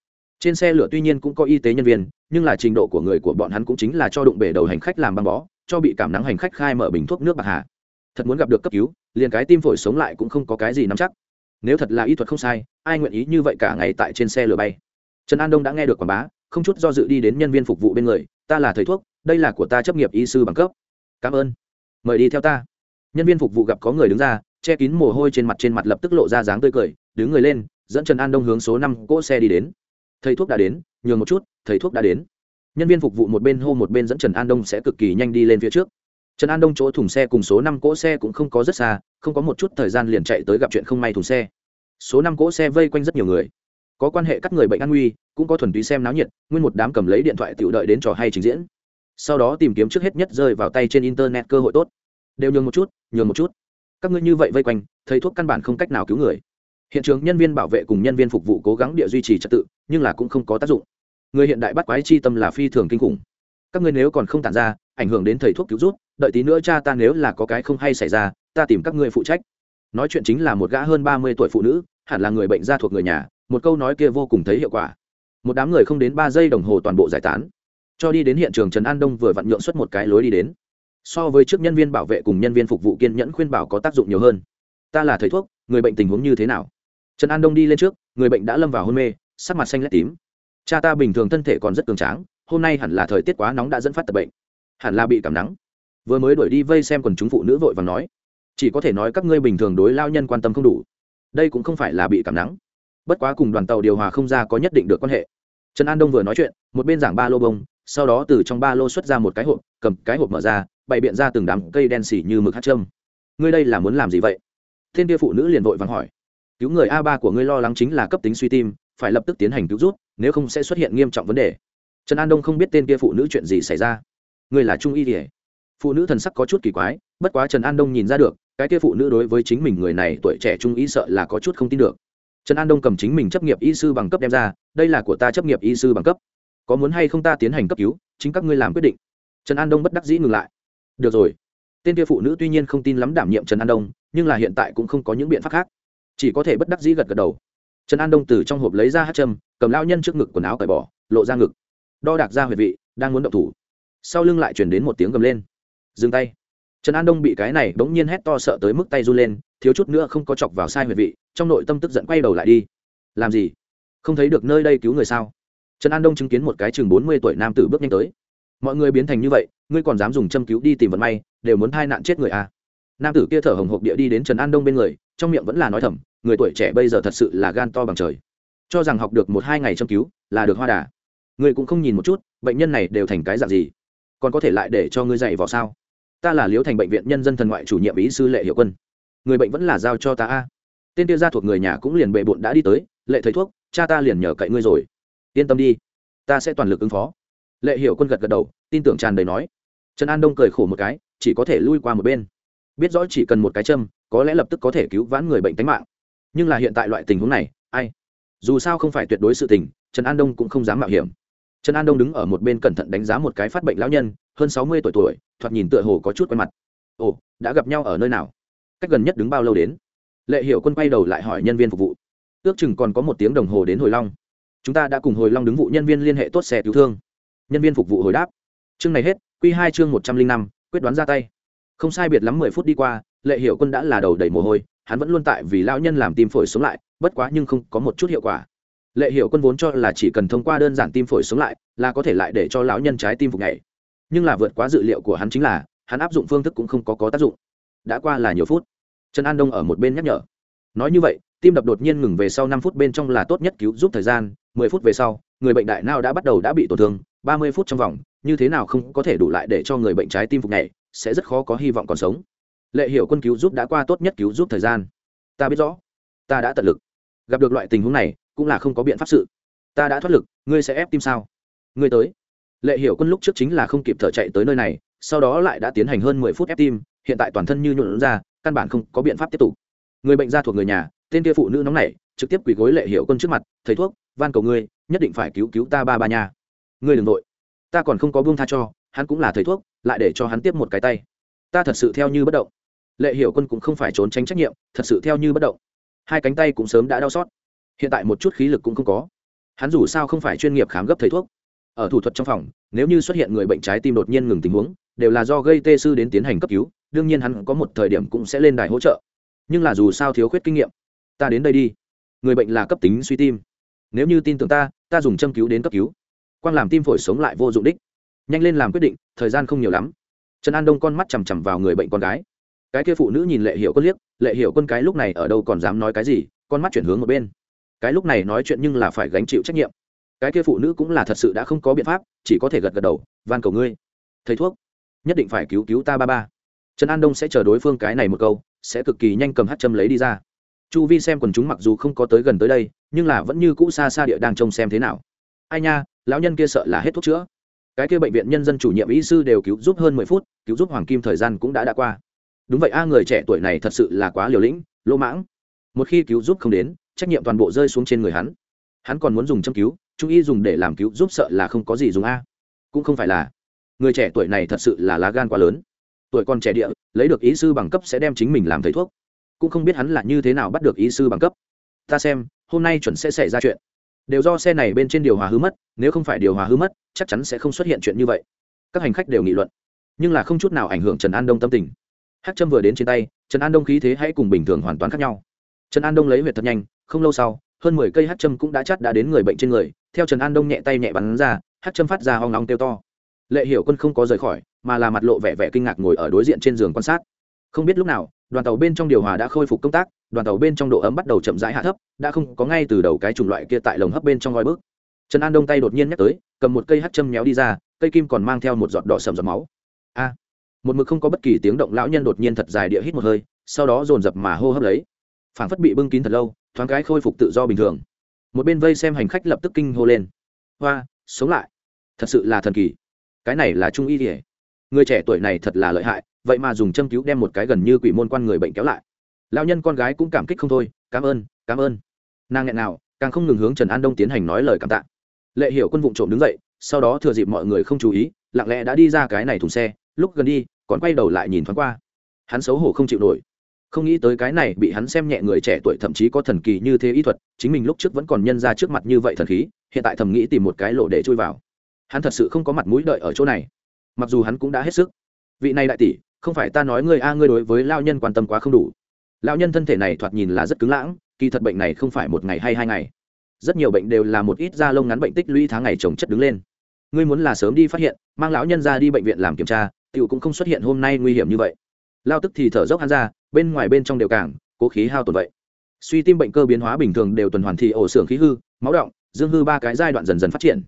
trên xe lửa tuy nhiên cũng có y tế nhân viên, nhưng là trình độ của người của bọn hắn cũng chính là cho đụng bể đầu hành khách làm băng bó, cho bị cảm nắng hành khách khai mở bình thuốc nước bạc hà. Thật muốn gặp được cấp cứu, liền cái tim phổi sống lại cũng không có cái gì nắm chắc. Nếu thật là y thuật không sai, ai nguyện ý như vậy cả ngày tại trên xe lửa bay? Trần an đông đã nghe được quảng bá, không chút do dự đi đến nhân viên phục vụ bên người, ta là thầy thuốc, đây là của ta chấp nghiệp y sư bằng cấp. Cảm ơn. Mời đi theo ta. Nhân viên phục vụ gặp có người đứng ra, che kín mồ hôi trên mặt trên mặt lập tức lộ ra dáng tươi cười, đứng người lên, dẫn trần an đông hướng số năm cỗ xe đi đến thầy thuốc đã đến, nhường một chút, thầy thuốc đã đến. Nhân viên phục vụ một bên hô một bên dẫn trần an đông sẽ cực kỳ nhanh đi lên phía trước. Trần an đông chỗ thùng xe cùng số năm cỗ xe cũng không có rất xa, không có một chút thời gian liền chạy tới gặp chuyện không may thùng xe. Số năm cỗ xe vây quanh rất nhiều người. Có quan hệ các người bệnh an nguy, cũng có thuần túy xem náo nhiệt, nguyên một đám cầm lấy điện thoại tự đợi đến trò hay trình diễn. Sau đó tìm kiếm trước hết nhất rơi vào tay trên internet cơ hội tốt. Đều nhường một chút, nhường một chút. Các ngươi như vậy vây quanh, thầy thuốc căn bản không cách nào cứu người hiện trường nhân viên bảo vệ cùng nhân viên phục vụ cố gắng địa duy trì trật tự, nhưng là cũng không có tác dụng. Người hiện đại bắt quái chi tâm là phi thường kinh khủng. Các ngươi nếu còn không tản ra, ảnh hưởng đến thầy thuốc cứu rút, đợi tí nữa cha ta nếu là có cái không hay xảy ra, ta tìm các ngươi phụ trách. Nói chuyện chính là một gã hơn ba mươi tuổi phụ nữ, hẳn là người bệnh gia thuộc người nhà, một câu nói kia vô cùng thấy hiệu quả. Một đám người không đến ba giây đồng hồ toàn bộ giải tán. Cho đi đến hiện trường trần an đông vừa vặn nhượng xuất một cái lối đi đến. So với trước nhân viên bảo vệ cùng nhân viên phục vụ kiên nhẫn khuyên bảo có tác dụng nhiều hơn. Ta là thầy thuốc, người bệnh tình huống như thế nào? Trần an đông đi lên trước, người bệnh đã lâm vào hôn mê, sắc mặt xanh lét tím. Cha ta bình thường thân thể còn rất cường tráng, hôm nay hẳn là thời tiết quá nóng đã dẫn phát tập bệnh. Hẳn là bị cảm nắng. Vừa mới đuổi đi vây xem quần chúng phụ nữ vội và nói, chỉ có thể nói các ngươi bình thường đối lao nhân quan tâm không đủ. Đây cũng không phải là bị cảm nắng. Bất quá cùng đoàn tàu điều hòa không ra có nhất định được quan hệ. Trần an đông vừa nói chuyện, một bên giảng ba lô bông, sau đó từ trong ba lô xuất ra một cái hộp, cầm cái hộp mở ra, bày biện ra từng đám cây đen xỉ như mực hát trâm. Ngươi đây là muốn làm gì vậy? Thiên kia phụ nữ liền vội vàng hỏi cứu người a ba của ngươi lo lắng chính là cấp tính suy tim, phải lập tức tiến hành cứu rút, nếu không sẽ xuất hiện nghiêm trọng vấn đề. Trần an đông không biết tên kia phụ nữ chuyện gì xảy ra. Ngươi là trung y kỉa phụ nữ thần sắc có chút kỳ quái, bất quá trần an đông nhìn ra được, cái kia phụ nữ đối với chính mình người này tuổi trẻ trung y sợ là có chút không tin được. Trần an đông cầm chính mình chấp nghiệp y sư bằng cấp đem ra, đây là của ta chấp nghiệp y sư bằng cấp. Có muốn hay không ta tiến hành cấp cứu, chính các ngươi làm quyết định. Trần an đông bất đắc dĩ ngừng lại. Được rồi. Tên kia phụ nữ tuy nhiên không tin lắm đảm nhiệm trần an đông, nhưng là hiện tại cũng không có những biện pháp khác chỉ có thể bất đắc dĩ gật gật đầu. Trần an đông từ trong hộp lấy ra hát châm, cầm lao nhân trước ngực quần áo cởi bỏ, lộ ra ngực. Đo đạc ra huyệt vị, đang muốn động thủ. Sau lưng lại chuyển đến một tiếng gầm lên. Dừng tay. Trần an đông bị cái này bỗng nhiên hét to sợ tới mức tay run lên, thiếu chút nữa không có chọc vào sai huyệt vị, trong nội tâm tức giận quay đầu lại đi. Làm gì? Không thấy được nơi đây cứu người sao? Trần an đông chứng kiến một cái chừng bốn mươi tuổi nam tử bước nhanh tới. Mọi người biến thành như vậy, ngươi còn dám dùng châm cứu đi tìm vận may, đều muốn hai nạn chết người à nam tử kia thở hồng hộc địa đi đến trần an đông bên người, trong miệng vẫn là nói thầm, người tuổi trẻ bây giờ thật sự là gan to bằng trời. Cho rằng học được một hai ngày châm cứu là được hoa đà. Người cũng không nhìn một chút, bệnh nhân này đều thành cái dạng gì? Còn có thể lại để cho ngươi dạy vào sao? Ta là liếu thành bệnh viện nhân dân thần ngoại chủ nhiệm ý sư lệ hiệu quân. Người bệnh vẫn là giao cho ta a. Tên tiêu gia thuộc người nhà cũng liền bệ bụn đã đi tới, lệ thầy thuốc, cha ta liền nhờ cậy ngươi rồi. Yên tâm đi, ta sẽ toàn lực ứng phó. Lệ hiểu quân gật gật đầu, tin tưởng tràn đầy nói. Trần an đông cười khổ một cái, chỉ có thể lui qua một bên biết rõ chỉ cần một cái châm, có lẽ lập tức có thể cứu vãn người bệnh tính mạng. Nhưng là hiện tại loại tình huống này, ai? Dù sao không phải tuyệt đối sự tình, trần an đông cũng không dám mạo hiểm. Trần an đông đứng ở một bên cẩn thận đánh giá một cái phát bệnh lão nhân, hơn sáu mươi tuổi tuổi, thoạt nhìn tựa hồ có chút quen mặt. Ồ, đã gặp nhau ở nơi nào? Cách gần nhất đứng bao lâu đến? Lệ hiểu quân quay đầu lại hỏi nhân viên phục vụ. Ước chừng còn có một tiếng đồng hồ đến hồi long. Chúng ta đã cùng hồi long đứng vụ nhân viên liên hệ tốt xe cứu thương. Nhân viên phục vụ hồi đáp. Chương này hết q hai chương một trăm linh năm, quyết đoán ra tay không sai biệt lắm mười phút đi qua, lệ hiệu quân đã là đầu đầy mồ hôi, hắn vẫn luôn tại vì lão nhân làm tim phổi sống lại, bất quá nhưng không có một chút hiệu quả. Lệ hiệu quân vốn cho là chỉ cần thông qua đơn giản tim phổi sống lại là có thể lại để cho lão nhân trái tim phục ngày nhưng là vượt quá dự liệu của hắn chính là, hắn áp dụng phương thức cũng không có có tác dụng. Đã qua là nhiều phút. Trần an đông ở một bên nhắc nhở. Nói như vậy, tim đập đột nhiên ngừng về sau năm phút bên trong là tốt nhất cứu giúp thời gian, mười phút về sau, người bệnh đại não đã bắt đầu đã bị tổn thương, ba mươi phút trong vòng, như thế nào không có thể đủ lại để cho người bệnh trái tim phục nhảy sẽ rất khó có hy vọng còn sống. Lệ hiểu quân cứu giúp đã qua tốt nhất cứu giúp thời gian. Ta biết rõ. Ta đã tận lực. Gặp được loại tình huống này, cũng là không có biện pháp sự. Ta đã thoát lực, ngươi sẽ ép tim sao? Ngươi tới. Lệ hiểu quân lúc trước chính là không kịp thở chạy tới nơi này, sau đó lại đã tiến hành hơn mười phút ép tim, hiện tại toàn thân như nhuộn ra, căn bản không có biện pháp tiếp tục. Người bệnh ra thuộc người nhà, tên kia phụ nữ nóng này trực tiếp quỳ gối lệ hiểu quân trước mặt, thầy thuốc, van cầu ngươi, nhất định phải cứu cứu ta ba ba nhà ngươi đừng nội ta còn không có buông tha cho hắn cũng là thầy thuốc, lại để cho hắn tiếp một cái tay. Ta thật sự theo như bất động. Lệ hiểu quân cũng không phải trốn tránh trách nhiệm, thật sự theo như bất động. Hai cánh tay cũng sớm đã đau xót. Hiện tại một chút khí lực cũng không có. Hắn dù sao không phải chuyên nghiệp khám gấp thầy thuốc. Ở thủ thuật trong phòng, nếu như xuất hiện người bệnh trái tim đột nhiên ngừng tình huống, đều là do gây tê sư đến tiến hành cấp cứu, đương nhiên hắn có một thời điểm cũng sẽ lên đài hỗ trợ. Nhưng là dù sao thiếu khuyết kinh nghiệm. Ta đến đây đi. Người bệnh là cấp tính suy tim. Nếu như tin tưởng ta ta dùng châm cứu đến cấp cứu. Quang làm tim phổi sống lại vô dụng đích nhanh lên làm quyết định, thời gian không nhiều lắm. Trần an đông con mắt chằm chằm vào người bệnh con gái. Cái kia phụ nữ nhìn lệ hiệu quân liếc, lệ hiệu quân cái lúc này ở đâu còn dám nói cái gì, con mắt chuyển hướng một bên. Cái lúc này nói chuyện nhưng là phải gánh chịu trách nhiệm. Cái kia phụ nữ cũng là thật sự đã không có biện pháp, chỉ có thể gật gật đầu, van cầu ngươi, thầy thuốc, nhất định phải cứu cứu ta ba ba. Trần an đông sẽ chờ đối phương cái này một câu, sẽ cực kỳ nhanh cầm hát châm lấy đi ra. Chu vi xem quần chúng mặc dù không có tới gần tới đây, nhưng là vẫn như cũ xa xa địa đang trông xem thế nào. Ai nha, lão nhân kia sợ là hết thuốc chữa cái kia bệnh viện nhân dân chủ nhiệm y sư đều cứu giúp hơn mười phút, cứu giúp hoàng kim thời gian cũng đã đã qua. Đúng vậy a, người trẻ tuổi này thật sự là quá liều lĩnh, lỗ mãng. Một khi cứu giúp không đến, trách nhiệm toàn bộ rơi xuống trên người hắn. Hắn còn muốn dùng châm cứu, trung y dùng để làm cứu giúp sợ là không có gì dùng a. Cũng không phải là. Người trẻ tuổi này thật sự là lá gan quá lớn. Tuổi còn trẻ địa, lấy được ý sư bằng cấp sẽ đem chính mình làm thầy thuốc. Cũng không biết hắn là như thế nào bắt được ý sư bằng cấp. Ta xem, hôm nay chuẩn sẽ xảy ra chuyện đều do xe này bên trên điều hòa hư mất, nếu không phải điều hòa hư mất, chắc chắn sẽ không xuất hiện chuyện như vậy. Các hành khách đều nghị luận. Nhưng là không chút nào ảnh hưởng trần an đông tâm tình. Hát châm vừa đến trên tay, trần an đông khí thế hãy cùng bình thường hoàn toàn khác nhau. Trần an đông lấy huyệt thật nhanh, không lâu sau, hơn mười cây hát châm cũng đã chắt đã đến người bệnh trên người, theo trần an đông nhẹ tay nhẹ bắn ra hát châm phát ra hoang nóng kêu to. Lệ hiểu quân không có rời khỏi, mà là mặt lộ vẻ vẻ kinh ngạc ngồi ở đối diện trên giường quan sát. Không biết lúc nào đoàn tàu bên trong điều hòa đã khôi phục công tác, đoàn tàu bên trong độ ấm bắt đầu chậm rãi hạ thấp, đã không có ngay từ đầu cái chủng loại kia tại lồng hấp bên trong gói bước trần an đông tay đột nhiên nhắc tới, cầm một cây hát châm méo đi ra, cây kim còn mang theo một giọt đỏ sầm giọt máu. A! Một mực không có bất kỳ tiếng động, lão nhân đột nhiên thật dài địa hít một hơi, sau đó dồn dập mà hô hấp lấy. Phảng phất bị bưng kín thật lâu, thoáng cái khôi phục tự do bình thường. Một bên vây xem hành khách lập tức kinh hô lên. Hoa, sống lại. Thật sự là thần kỳ. Cái này là trung y kỉa người trẻ tuổi này thật là lợi hại vậy mà dùng châm cứu đem một cái gần như quỷ môn quan người bệnh kéo lại. Lão nhân con gái cũng cảm kích không thôi, cảm ơn cảm ơn. Nàng nghẹn nào, càng không ngừng hướng trần an đông tiến hành nói lời cảm tạ. Lệ hiểu quân vụ trộm đứng dậy, sau đó thừa dịp mọi người không chú ý, lặng lẽ đã đi ra cái này thùng xe, lúc gần đi, còn quay đầu lại nhìn thoáng qua. Hắn xấu hổ không chịu nổi. Không nghĩ tới cái này bị hắn xem nhẹ người trẻ tuổi thậm chí có thần kỳ như thế y thuật, chính mình lúc trước vẫn còn nhân ra trước mặt như vậy thần khí, hiện tại thầm nghĩ tìm một cái lộ để chui vào. Hắn thật sự không có mặt mũi đợi ở chỗ này. Mặc dù hắn cũng đã hết sức. Vị này đại tỷ không phải ta nói ngươi a ngươi đối với lao nhân quan tâm quá không đủ. Lao nhân thân thể này thoạt nhìn là rất cứng lãng kỳ thật bệnh này không phải một ngày hay hai ngày. Rất nhiều bệnh đều là một ít da lông ngắn bệnh tích lũy tháng ngày trồng chất đứng lên. Ngươi muốn là sớm đi phát hiện mang lão nhân ra đi bệnh viện làm kiểm tra tiểu cũng không xuất hiện hôm nay nguy hiểm như vậy. Lao tức thì thở dốc hắn ra bên ngoài bên trong đều cảng, cố khí hao tổn vậy. Suy tim bệnh cơ biến hóa bình thường đều tuần hoàn thị ổ xưởng khí hư máu động dương hư ba cái giai đoạn dần dần phát triển.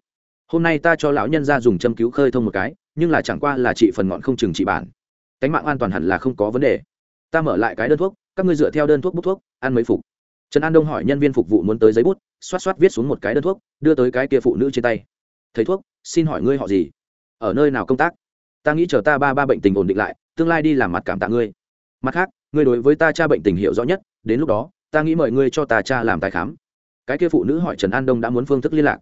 Hôm nay ta cho lão nhân ra dùng châm cứu khơi thông một cái nhưng là chẳng qua là trị phần ngọn không chừng trị bản cánh mạng an toàn hẳn là không có vấn đề. Ta mở lại cái đơn thuốc, các ngươi dựa theo đơn thuốc bút thuốc, ăn mấy phục. Trần an đông hỏi nhân viên phục vụ muốn tới giấy bút, xoát xoát viết xuống một cái đơn thuốc, đưa tới cái kia phụ nữ trên tay. Thầy thuốc, xin hỏi ngươi họ gì? Ở nơi nào công tác? Ta nghĩ chờ ta ba ba bệnh tình ổn định lại, tương lai đi làm mặt cảm tạ ngươi. Mặt khác, ngươi đối với ta cha bệnh tình hiểu rõ nhất, đến lúc đó, ta nghĩ mời ngươi cho ta cha làm tài khám. Cái kia phụ nữ hỏi trần an đông đã muốn phương thức liên lạc.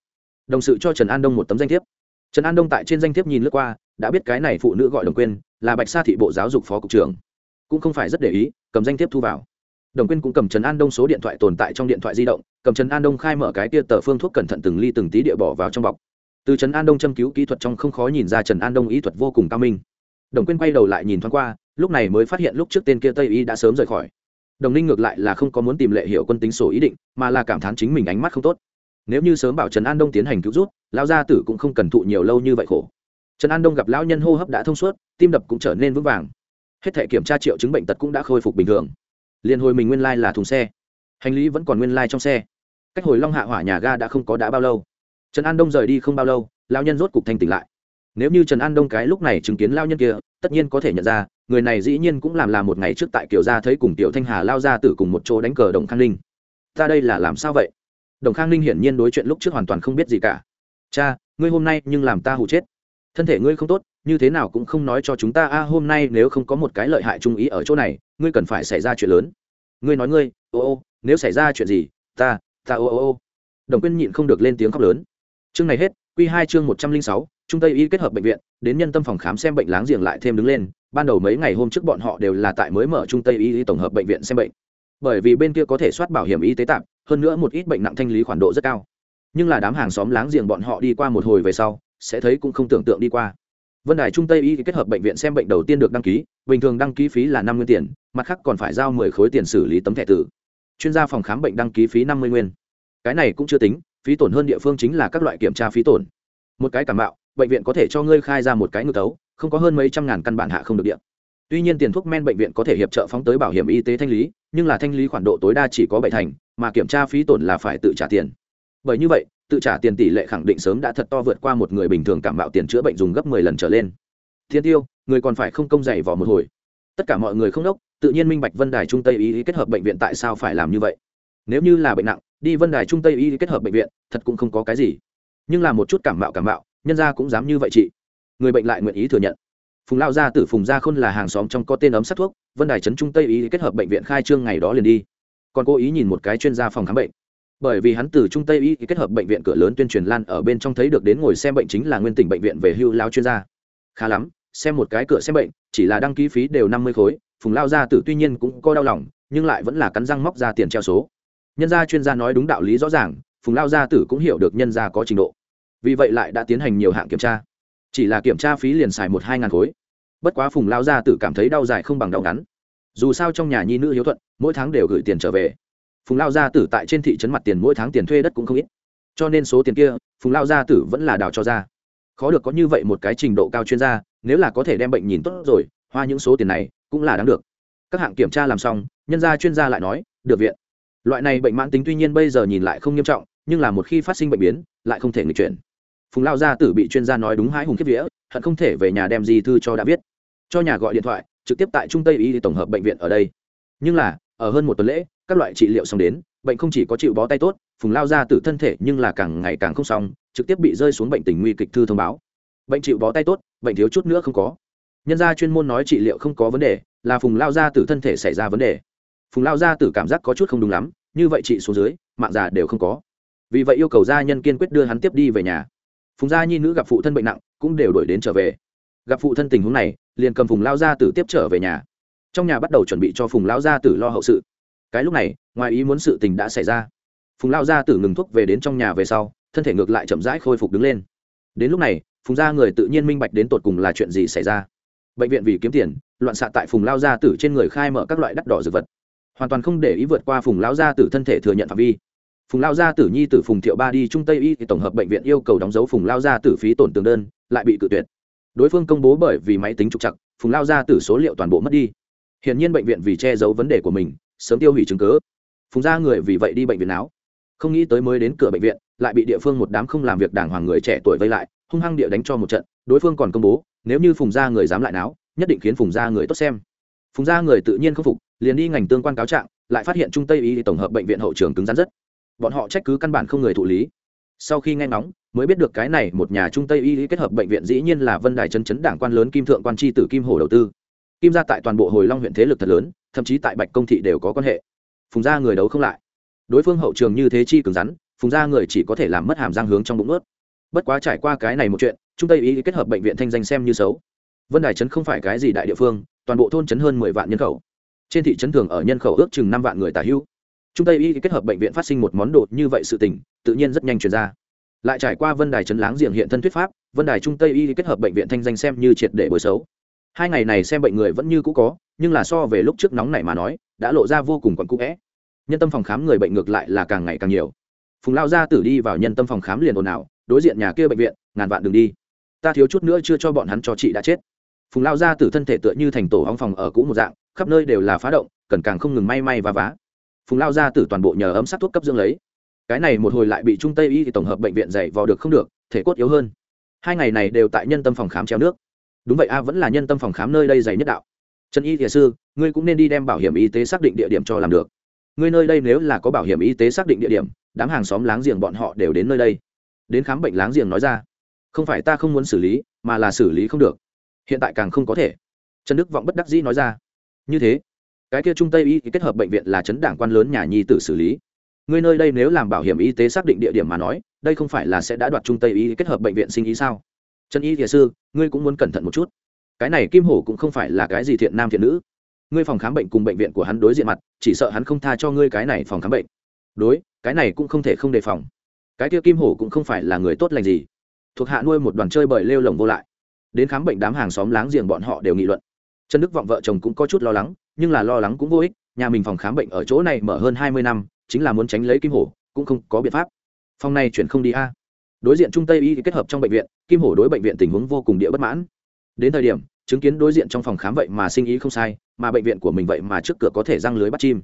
Đồng sự cho trần an đông một tấm danh thiếp trần an đông tại trên danh thiếp nhìn lướt qua đã biết cái này phụ nữ gọi đồng quên là bạch sa thị bộ giáo dục phó cục trưởng cũng không phải rất để ý cầm danh thiếp thu vào đồng quyên cũng cầm trần an đông số điện thoại tồn tại trong điện thoại di động cầm trần an đông khai mở cái tia tờ phương thuốc cẩn thận từng ly từng tí địa bỏ vào trong bọc từ trần an đông châm cứu kỹ thuật trong không khó nhìn ra trần an đông ý thuật vô cùng cao minh đồng quyên quay đầu lại nhìn thoáng qua lúc này mới phát hiện lúc trước tên kia tây y đã sớm rời khỏi đồng ninh ngược lại là không có muốn tìm lệ hiệu quân tính sổ ý định mà là cảm thán chính mình ánh mắt không tốt nếu như sớm bảo trần an đông tiến hành cứu rút, lão gia tử cũng không cần thụ nhiều lâu như vậy khổ. Trần an đông gặp lão nhân hô hấp đã thông suốt, tim đập cũng trở nên vững vàng. Hết thể kiểm tra triệu chứng bệnh tật cũng đã khôi phục bình thường. Liền hồi mình nguyên lai、like、là thùng xe. Hành lý vẫn còn nguyên lai、like、trong xe. Cách hồi long hạ hỏa nhà ga đã không có đã bao lâu. Trần an đông rời đi không bao lâu lao nhân rốt cục thanh tỉnh lại. Nếu như trần an đông cái lúc này chứng kiến lao nhân kia, tất nhiên có thể nhận ra, người này dĩ nhiên cũng làm là một ngày trước tại kiều gia thấy cùng tiểu thanh hà lao ra từ cùng một chỗ đánh cờ đồng khang ninh. Ta đây là làm sao vậy? Đồng khang ninh hiển nhiên đối chuyện lúc trước hoàn toàn không biết gì cả. Cha, ngươi hôm nay nhưng làm ta hụ chết. Thân thể ngươi không tốt, như thế nào cũng không nói cho chúng ta, a, hôm nay nếu không có một cái lợi hại trung ý ở chỗ này, ngươi cần phải xảy ra chuyện lớn. Ngươi nói ngươi, ô ô, nếu xảy ra chuyện gì, ta ta ô ô ô. Đồng quyên nhịn không được lên tiếng khóc lớn. Chương này hết q hai chương một trăm linh sáu, trung tây y kết hợp bệnh viện, đến nhân tâm phòng khám xem bệnh láng giềng lại thêm đứng lên. Ban đầu mấy ngày hôm trước bọn họ đều là tại mới mở trung tây y tổng hợp bệnh viện xem bệnh. Bởi vì bên kia có thể soát bảo hiểm y tế tạm hơn nữa một ít bệnh nặng thanh lý khoản độ rất cao. Nhưng là đám hàng xóm láng giềng bọn họ đi qua một hồi về sau, sẽ thấy cũng không tưởng tượng đi qua. Vân đài trung tây y kết hợp bệnh viện xem bệnh đầu tiên được đăng ký, bình thường đăng ký phí là năm mươi tiền, mặt khác còn phải giao mười khối tiền xử lý tấm thẻ tử. Chuyên gia phòng khám bệnh đăng ký phí năm mươi nguyên. Cái này cũng chưa tính, phí tổn hơn địa phương chính là các loại kiểm tra phí tổn. Một cái cảm bạo bệnh viện có thể cho ngươi khai ra một cái ngược tấu, không có hơn mấy trăm ngàn căn bản hạ không được điện tuy nhiên tiền thuốc men bệnh viện có thể hiệp trợ phóng tới bảo hiểm y tế thanh lý, nhưng là thanh lý khoản độ tối đa chỉ có bảy thành mà kiểm tra phí tổn là phải tự trả tiền. Bởi như vậy, tự trả tiền tỷ lệ khẳng định sớm đã thật to vượt qua một người bình thường cảm bạo tiền chữa bệnh dùng gấp mười lần trở lên. Thiên tiêu, người còn phải không công dày vỏ một hồi. Tất cả mọi người không đốc, tự nhiên minh bạch vân đài trung tây y kết hợp bệnh viện tại sao phải làm như vậy. Nếu như là bệnh nặng, đi vân đài trung tây y kết hợp bệnh viện, thật cũng không có cái gì. Nhưng là một chút cảm mạo cảm mạo, nhân gia cũng dám như vậy chị. Người bệnh lại nguyện ý thừa nhận. Phùng lao gia tử phùng gia khôn là hàng xóm trong có tên ấm sắc thuốc, vân đài trấn trung tây y kết hợp bệnh viện khai trương ngày đó liền đi còn cố ý nhìn một cái chuyên gia phòng khám bệnh. Bởi vì hắn từ trung tây y kết hợp bệnh viện cửa lớn tuyên truyền lan ở bên trong thấy được đến ngồi xem bệnh chính là nguyên tỉnh bệnh viện về hưu lao chuyên gia. Khá lắm, xem một cái cửa xem bệnh, chỉ là đăng ký phí đều năm mươi khối, phùng lao gia tử tuy nhiên cũng có đau lòng, nhưng lại vẫn là cắn răng móc ra tiền treo số. Nhân gia chuyên gia nói đúng đạo lý rõ ràng, phùng lao gia tử cũng hiểu được nhân gia có trình độ. Vì vậy lại đã tiến hành nhiều hạng kiểm tra. Chỉ là kiểm tra phí liền xài một hai ngàn khối. Bất quá phùng lao gia tử cảm thấy đau dài không bằng đau ngắn dù sao trong nhà nhi nữ hiếu thuận, mỗi tháng đều gửi tiền trở về. Phùng lao gia tử tại trên thị trấn mặt tiền mỗi tháng tiền thuê đất cũng không ít. Cho nên số tiền kia, phùng lao gia tử vẫn là đào cho ra. Khó được có như vậy một cái trình độ cao chuyên gia, nếu là có thể đem bệnh nhìn tốt rồi, hoa những số tiền này cũng là đáng được. Các hạng kiểm tra làm xong, nhân gia chuyên gia lại nói, được viện. Loại này bệnh mãn tính tuy nhiên bây giờ nhìn lại không nghiêm trọng, nhưng là một khi phát sinh bệnh biến, lại không thể người chuyển. Phùng lao gia tử bị chuyên gia nói đúng hãi hùng kiếp vía, hận không thể về nhà đem di thư cho đã viết. Cho nhà gọi điện thoại trực tiếp tại trung tây y tổng hợp bệnh viện ở đây. Nhưng là, ở hơn một tuần lễ, các loại trị liệu xong đến, bệnh không chỉ có chịu bó tay tốt, phùng lao ra từ thân thể nhưng là càng ngày càng không xong, trực tiếp bị rơi xuống bệnh tình nguy kịch thư thông báo. Bệnh chịu bó tay tốt, bệnh thiếu chút nữa không có. Nhân gia chuyên môn nói trị liệu không có vấn đề, là phùng lao ra từ thân thể xảy ra vấn đề. Phùng lao ra từ cảm giác có chút không đúng lắm, như vậy trị xuống dưới, mạng già đều không có. Vì vậy yêu cầu gia nhân kiên quyết đưa hắn tiếp đi về nhà. Phùng gia nhi nữ gặp phụ thân bệnh nặng, cũng đều đổi đến trở về gặp phụ thân tình huống này, liền cầm phùng lao gia tử tiếp trở về nhà. Trong nhà bắt đầu chuẩn bị cho phùng lao gia tử lo hậu sự. Cái lúc này, ngoài ý muốn sự tình đã xảy ra. Phùng lao gia tử ngừng thuốc về đến trong nhà về sau, thân thể ngược lại chậm rãi khôi phục đứng lên. Đến lúc này, phùng gia người tự nhiên minh bạch đến tột cùng là chuyện gì xảy ra. Bệnh viện vì kiếm tiền, loạn xạ tại phùng lao gia tử trên người khai mở các loại đắt đỏ dược vật. Hoàn toàn không để ý vượt qua phùng lao gia tử thân thể thừa nhận phạm vi. Phùng lao gia tử nhi tử phùng thiệu ba đi trung tây y thì tổng hợp bệnh viện yêu cầu đóng dấu phùng lao gia tử phí tổn tường đơn, lại bị cự tuyệt đối phương công bố bởi vì máy tính trục chặt phùng lao gia tử số liệu toàn bộ mất đi. Hiện nhiên bệnh viện vì che giấu vấn đề của mình, sớm tiêu hủy chứng cứ. Phùng gia người vì vậy đi bệnh viện áo. Không nghĩ tới mới đến cửa bệnh viện, lại bị địa phương một đám không làm việc đàng hoàng người trẻ tuổi vây lại, hung hăng địa đánh cho một trận, đối phương còn công bố, nếu như phùng gia người dám lại náo, nhất định khiến phùng gia người tốt xem. Phùng gia người tự nhiên không phục, liền đi ngành tương quan cáo trạng, lại phát hiện trung tây y tổng hợp bệnh viện hậu trường cứng rắn rất. Bọn họ trách cứ căn bản không người thụ lý. Sau khi nghe ngóng mới biết được cái này một nhà trung tây y kết hợp bệnh viện dĩ nhiên là vân đài chân chấn đảng quan lớn kim thượng quan tri tử kim hồ đầu tư. Kim gia tại toàn bộ hồi long huyện thế lực thật lớn, thậm chí tại bạch công thị đều có quan hệ. Phùng gia người đấu không lại. Đối phương hậu trường như thế chi cứng rắn, phùng gia người chỉ có thể làm mất hàm răng hướng trong bụng ướt. Bất quá trải qua cái này một chuyện, trung tây y kết hợp bệnh viện thanh danh xem như xấu. Vân đài trấn không phải cái gì đại địa phương, toàn bộ thôn trấn hơn mười vạn nhân khẩu. Trên thị trấn thường ở nhân khẩu ước chừng năm vạn người tả hữu. Trung tây y kết hợp bệnh viện phát sinh một món đồ như vậy sự tình, tự nhiên rất nhanh truyền ra lại trải qua vân đài trấn láng diện hiện thân thuyết pháp, vân đài trung tây y kết hợp bệnh viện thanh danh xem như triệt để bồi xấu. Hai ngày này xem bệnh người vẫn như cũ có, nhưng là so về lúc trước nóng này mà nói, đã lộ ra vô cùng quặn cũ vẽ nhân tâm phòng khám người bệnh ngược lại là càng ngày càng nhiều. Phùng lao gia tử đi vào nhân tâm phòng khám liền ồn ào, đối diện nhà kia bệnh viện, ngàn vạn đường đi. Ta thiếu chút nữa chưa cho bọn hắn cho chị đã chết. Phùng lao gia tử thân thể tựa như thành tổ hong phòng ở cũ một dạng, khắp nơi đều là phá động, cần càng không ngừng may may và vá. Phùng lao gia tử toàn bộ nhờ ấm sát thuốc cấp dưỡng lấy cái này một hồi lại bị trung tây y thì tổng hợp bệnh viện dạy vò được không được, thể cốt yếu hơn. Hai ngày này đều tại nhân tâm phòng khám treo nước. Đúng vậy a, vẫn là nhân tâm phòng khám nơi đây dày nhất đạo. Trần y thiệt sư, ngươi cũng nên đi đem bảo hiểm y tế xác định địa điểm cho làm được. Ngươi nơi đây nếu là có bảo hiểm y tế xác định địa điểm, đám hàng xóm láng giềng bọn họ đều đến nơi đây. Đến khám bệnh láng giềng nói ra. Không phải ta không muốn xử lý, mà là xử lý không được. Hiện tại càng không có thể. Trần đức vọng bất đắc dĩ nói ra. Như thế, cái kia trung tây y kết hợp bệnh viện là chấn đảng quan lớn nhà nhi tử xử lý ngươi nơi đây nếu làm bảo hiểm y tế xác định địa điểm mà nói, đây không phải là sẽ đã đoạt trung tây y kết hợp bệnh viện sinh ý sao? Trần y thiền sư, ngươi cũng muốn cẩn thận một chút. Cái này kim hổ cũng không phải là cái gì thiện nam thiện nữ. Ngươi phòng khám bệnh cùng bệnh viện của hắn đối diện mặt, chỉ sợ hắn không tha cho ngươi cái này phòng khám bệnh. Đối, cái này cũng không thể không đề phòng. Cái kia kim hổ cũng không phải là người tốt lành gì. Thuộc hạ nuôi một đoàn chơi bời lêu lồng vô lại. Đến khám bệnh đám hàng xóm láng giềng bọn họ đều nghị luận. Trần đức vọng vợ chồng cũng có chút lo lắng, nhưng là lo lắng cũng vô ích, nhà mình phòng khám bệnh ở chỗ này mở hơn hai mươi năm chính là muốn tránh lấy kim hổ, cũng không có biện pháp. Phòng này chuyển không đi a. Đối diện trung tây y kết hợp trong bệnh viện, kim hổ đối bệnh viện tình huống vô cùng địa bất mãn. Đến thời điểm, chứng kiến đối diện trong phòng khám vậy mà sinh ý không sai, mà bệnh viện của mình vậy mà trước cửa có thể răng lưới bắt chim.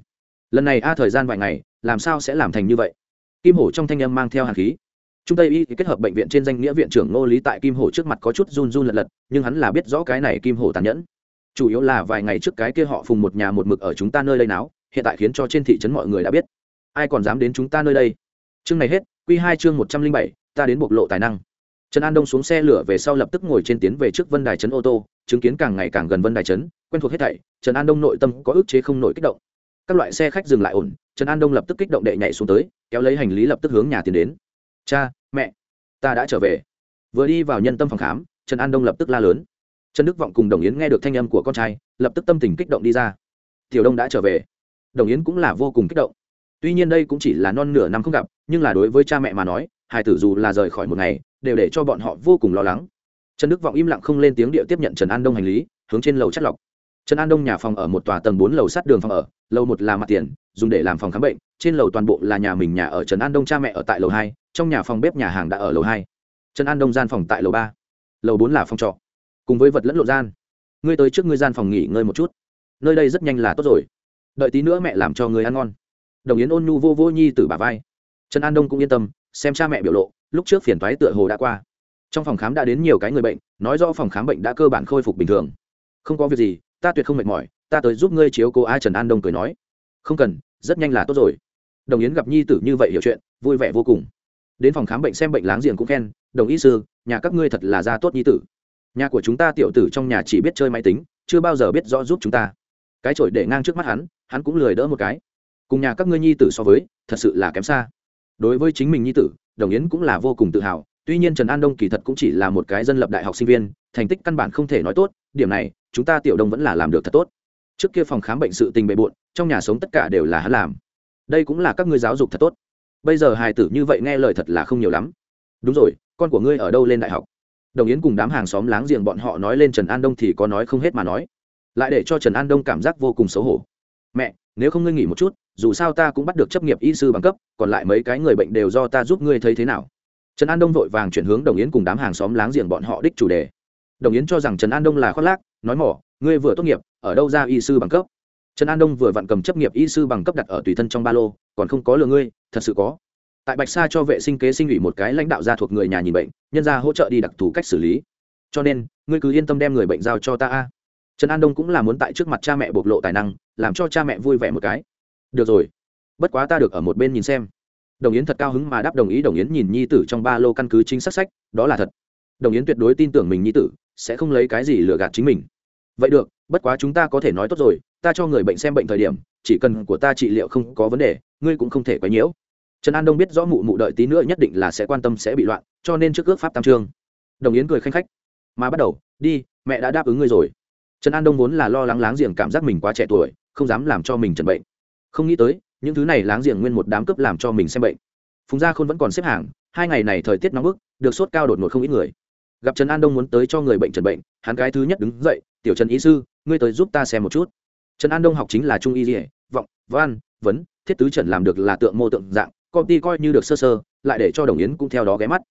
Lần này a, thời gian vài ngày, làm sao sẽ làm thành như vậy? Kim hổ trong thanh âm mang theo hàn khí. Trung tây y kết hợp bệnh viện trên danh nghĩa viện trưởng ngô lý tại kim hổ trước mặt có chút run run lật lật, nhưng hắn là biết rõ cái này kim hổ tàn nhẫn. Chủ yếu là vài ngày trước cái kia họ phùng một nhà một mực ở chúng ta nơi lây náo, hiện tại khiến cho trên thị trấn mọi người đã biết ai còn dám đến chúng ta nơi đây? Chương này hết q hai chương một trăm linh bảy, ta đến bộc lộ tài năng. Trần an đông xuống xe lửa về sau lập tức ngồi trên tiến về trước vân đài trấn ô tô, chứng kiến càng ngày càng gần vân đài trấn, quen thuộc hết thảy, trần an đông nội tâm có ức chế không nổi kích động. Các loại xe khách dừng lại ổn, trần an đông lập tức kích động đệ nhảy xuống tới, kéo lấy hành lý lập tức hướng nhà tiến đến. Cha, mẹ, ta đã trở về. Vừa đi vào nhân tâm phòng khám, trần an đông lập tức la lớn. Trần đức vọng cùng đồng yến nghe được thanh âm của con trai, lập tức tâm tình kích động đi ra. Tiểu đông đã trở về. Đồng yến cũng là vô cùng kích động tuy nhiên đây cũng chỉ là non nửa năm không gặp, nhưng là đối với cha mẹ mà nói hải tử dù là rời khỏi một ngày, đều để cho bọn họ vô cùng lo lắng. Trần đức vọng im lặng không lên tiếng địa tiếp nhận trần an đông hành lý, hướng trên lầu chất lọc. Trần an đông nhà phòng ở một tòa tầng bốn lầu sát đường phòng ở, lầu một là mặt tiền, dùng để làm phòng khám bệnh, trên lầu toàn bộ là nhà mình nhà ở trần an đông cha mẹ ở tại lầu hai, trong nhà phòng bếp nhà hàng đã ở lầu hai. Trần an đông gian phòng tại lầu ba. Lầu bốn là phòng trọ. Cùng với vật lẫn lộn gian. Ngươi tới trước ngươi gian phòng nghỉ ngơi một chút. Nơi đây rất nhanh là tốt rồi. Đợi tí nữa mẹ làm cho người ăn ngon đồng yến ôn nhu vô vô nhi từ bà vai. Trần an đông cũng yên tâm, xem cha mẹ biểu lộ, lúc trước phiền toái tựa hồ đã qua. Trong phòng khám đã đến nhiều cái người bệnh, nói rõ phòng khám bệnh đã cơ bản khôi phục bình thường. Không có việc gì, ta tuyệt không mệt mỏi, ta tới giúp ngươi chiếu cô ai trần an đông cười nói. Không cần, rất nhanh là tốt rồi. Đồng yến gặp nhi tử như vậy hiểu chuyện, vui vẻ vô cùng. Đến phòng khám bệnh xem bệnh láng giềng cũng khen, đồng y sư, nhà các ngươi thật là gia tốt nhi tử. Nhà của chúng ta tiểu tử trong nhà chỉ biết chơi máy tính, chưa bao giờ biết rõ giúp chúng ta. Cái chổi để ngang trước mắt hắn hắn cũng lười đỡ một cái cùng nhà các ngươi nhi tử so với, thật sự là kém xa. Đối với chính mình nhi tử, đồng yến cũng là vô cùng tự hào. Tuy nhiên trần an đông kỳ thật cũng chỉ là một cái dân lập đại học sinh viên, thành tích căn bản không thể nói tốt, điểm này, chúng ta tiểu đông vẫn là làm được thật tốt. Trước kia phòng khám bệnh sự tình bề bộn, trong nhà sống tất cả đều là hắn làm. Đây cũng là các ngươi giáo dục thật tốt. Bây giờ hài tử như vậy nghe lời thật là không nhiều lắm. Đúng rồi, con của ngươi ở đâu lên đại học? Đồng yến cùng đám hàng xóm láng giềng bọn họ nói lên trần an đông thì có nói không hết mà nói. Lại để cho trần an đông cảm giác vô cùng xấu hổ. Mẹ nếu không ngươi nghỉ một chút, dù sao ta cũng bắt được chấp nghiệp y sư bằng cấp, còn lại mấy cái người bệnh đều do ta giúp ngươi thấy thế nào. Trần an đông vội vàng chuyển hướng đồng yến cùng đám hàng xóm láng giềng bọn họ đích chủ đề. Đồng yến cho rằng trần an đông là khoác lác, nói mỏ, ngươi vừa tốt nghiệp, ở đâu ra y sư bằng cấp? Trần an đông vừa vặn cầm chấp nghiệp y sư bằng cấp đặt ở tùy thân trong ba lô, còn không có lừa ngươi, thật sự có. Tại bạch sa cho vệ sinh kế sinh ủy một cái lãnh đạo gia thuộc người nhà nhìn bệnh, nhân ra hỗ trợ đi đặc thù cách xử lý. Cho nên, ngươi cứ yên tâm đem người bệnh giao cho ta a trần an đông cũng là muốn tại trước mặt cha mẹ bộc lộ tài năng làm cho cha mẹ vui vẻ một cái được rồi bất quá ta được ở một bên nhìn xem đồng yến thật cao hứng mà đáp đồng ý đồng yến nhìn nhi tử trong ba lô căn cứ chính xác sách đó là thật đồng yến tuyệt đối tin tưởng mình nhi tử sẽ không lấy cái gì lừa gạt chính mình vậy được bất quá chúng ta có thể nói tốt rồi ta cho người bệnh xem bệnh thời điểm chỉ cần của ta trị liệu không có vấn đề ngươi cũng không thể quấy nhiễu trần an đông biết rõ mụ mụ đợi tí nữa nhất định là sẽ quan tâm sẽ bị loạn cho nên trước ước pháp tam trương đồng yến cười khanh khách mà bắt đầu đi mẹ đã đáp ứng ngươi rồi trần an đông vốn là lo lắng láng giềng cảm giác mình quá trẻ tuổi, không dám làm cho mình trần bệnh. Không nghĩ tới, những thứ này láng giềng nguyên một đám cướp làm cho mình xem bệnh. Phùng gia khôn vẫn còn xếp hàng, hai ngày này thời tiết nóng bức, được sốt cao đột ngột không ít người. Gặp trần an đông muốn tới cho người bệnh trần bệnh, hắn gái thứ nhất đứng dậy, tiểu trần ý sư, ngươi tới giúp ta xem một chút. Trần an đông học chính là trung y dỉa vọng, văn, vấn, thiết tứ trần làm được là tượng mô tượng dạng, công ty coi như được sơ sơ, lại để cho đồng yến cũng theo đó ghé mắt.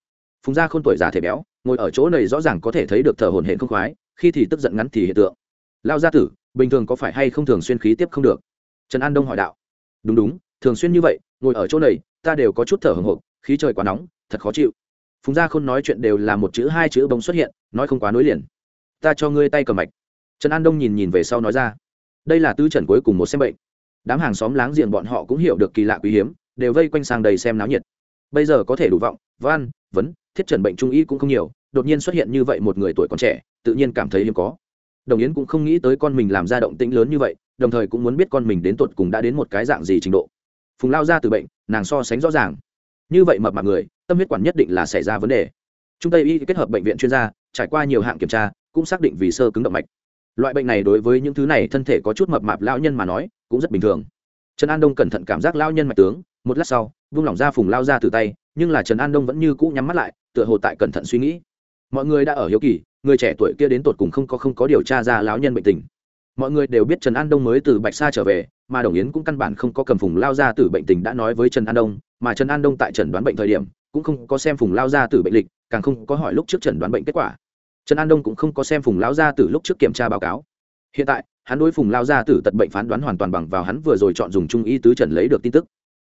Phùng gia khôn tuổi già thể béo, ngồi ở chỗ này rõ ràng có thể thấy được thở hổn hển không khoái khi thì tức giận ngắn thì hiện tượng. Lao gia tử bình thường có phải hay không thường xuyên khí tiếp không được? Trần an đông hỏi đạo. Đúng đúng thường xuyên như vậy ngồi ở chỗ này ta đều có chút thở hồng hộc khí trời quá nóng thật khó chịu. Phùng gia khôn nói chuyện đều là một chữ hai chữ bông xuất hiện nói không quá nối liền. Ta cho ngươi tay cầm mạch. Trần an đông nhìn nhìn về sau nói ra. Đây là tư trần cuối cùng một xem bệnh. Đám hàng xóm láng giềng bọn họ cũng hiểu được kỳ lạ quý hiếm đều vây quanh sang đầy xem náo nhiệt. Bây giờ có thể đủ vọng Văn, vấn thiết trần bệnh trung y cũng không nhiều đột nhiên xuất hiện như vậy một người tuổi còn trẻ, tự nhiên cảm thấy hiếm có. Đồng yến cũng không nghĩ tới con mình làm ra động tĩnh lớn như vậy, đồng thời cũng muốn biết con mình đến tột cùng đã đến một cái dạng gì trình độ. Phùng lao ra từ bệnh, nàng so sánh rõ ràng. Như vậy mập mạc người, tâm huyết quản nhất định là xảy ra vấn đề. Trung tây y kết hợp bệnh viện chuyên gia, trải qua nhiều hạng kiểm tra, cũng xác định vì sơ cứng động mạch. Loại bệnh này đối với những thứ này thân thể có chút mập mạp lão nhân mà nói, cũng rất bình thường. Trần an đông cẩn thận cảm giác lão nhân mạch tướng, một lát sau, vung lỏng ra phùng lao ra từ tay, nhưng là trần an đông vẫn như cũ nhắm mắt lại, tựa hồ tại cẩn thận suy nghĩ mọi người đã ở hiếu kỳ, người trẻ tuổi kia đến tột cùng không có không có điều tra ra lão nhân bệnh tình. Mọi người đều biết trần an đông mới từ bạch sa trở về, mà đồng yến cũng căn bản không có cầm phùng lao ra từ bệnh tình đã nói với trần an đông, mà trần an đông tại trần đoán bệnh thời điểm cũng không có xem phùng lao ra từ bệnh lịch, càng không có hỏi lúc trước trần đoán bệnh kết quả. Trần an đông cũng không có xem phùng lao ra từ lúc trước kiểm tra báo cáo. Hiện tại, hắn đối phùng lao ra từ tật bệnh phán đoán hoàn toàn bằng vào hắn vừa rồi chọn dùng trung y tứ trần lấy được tin tức.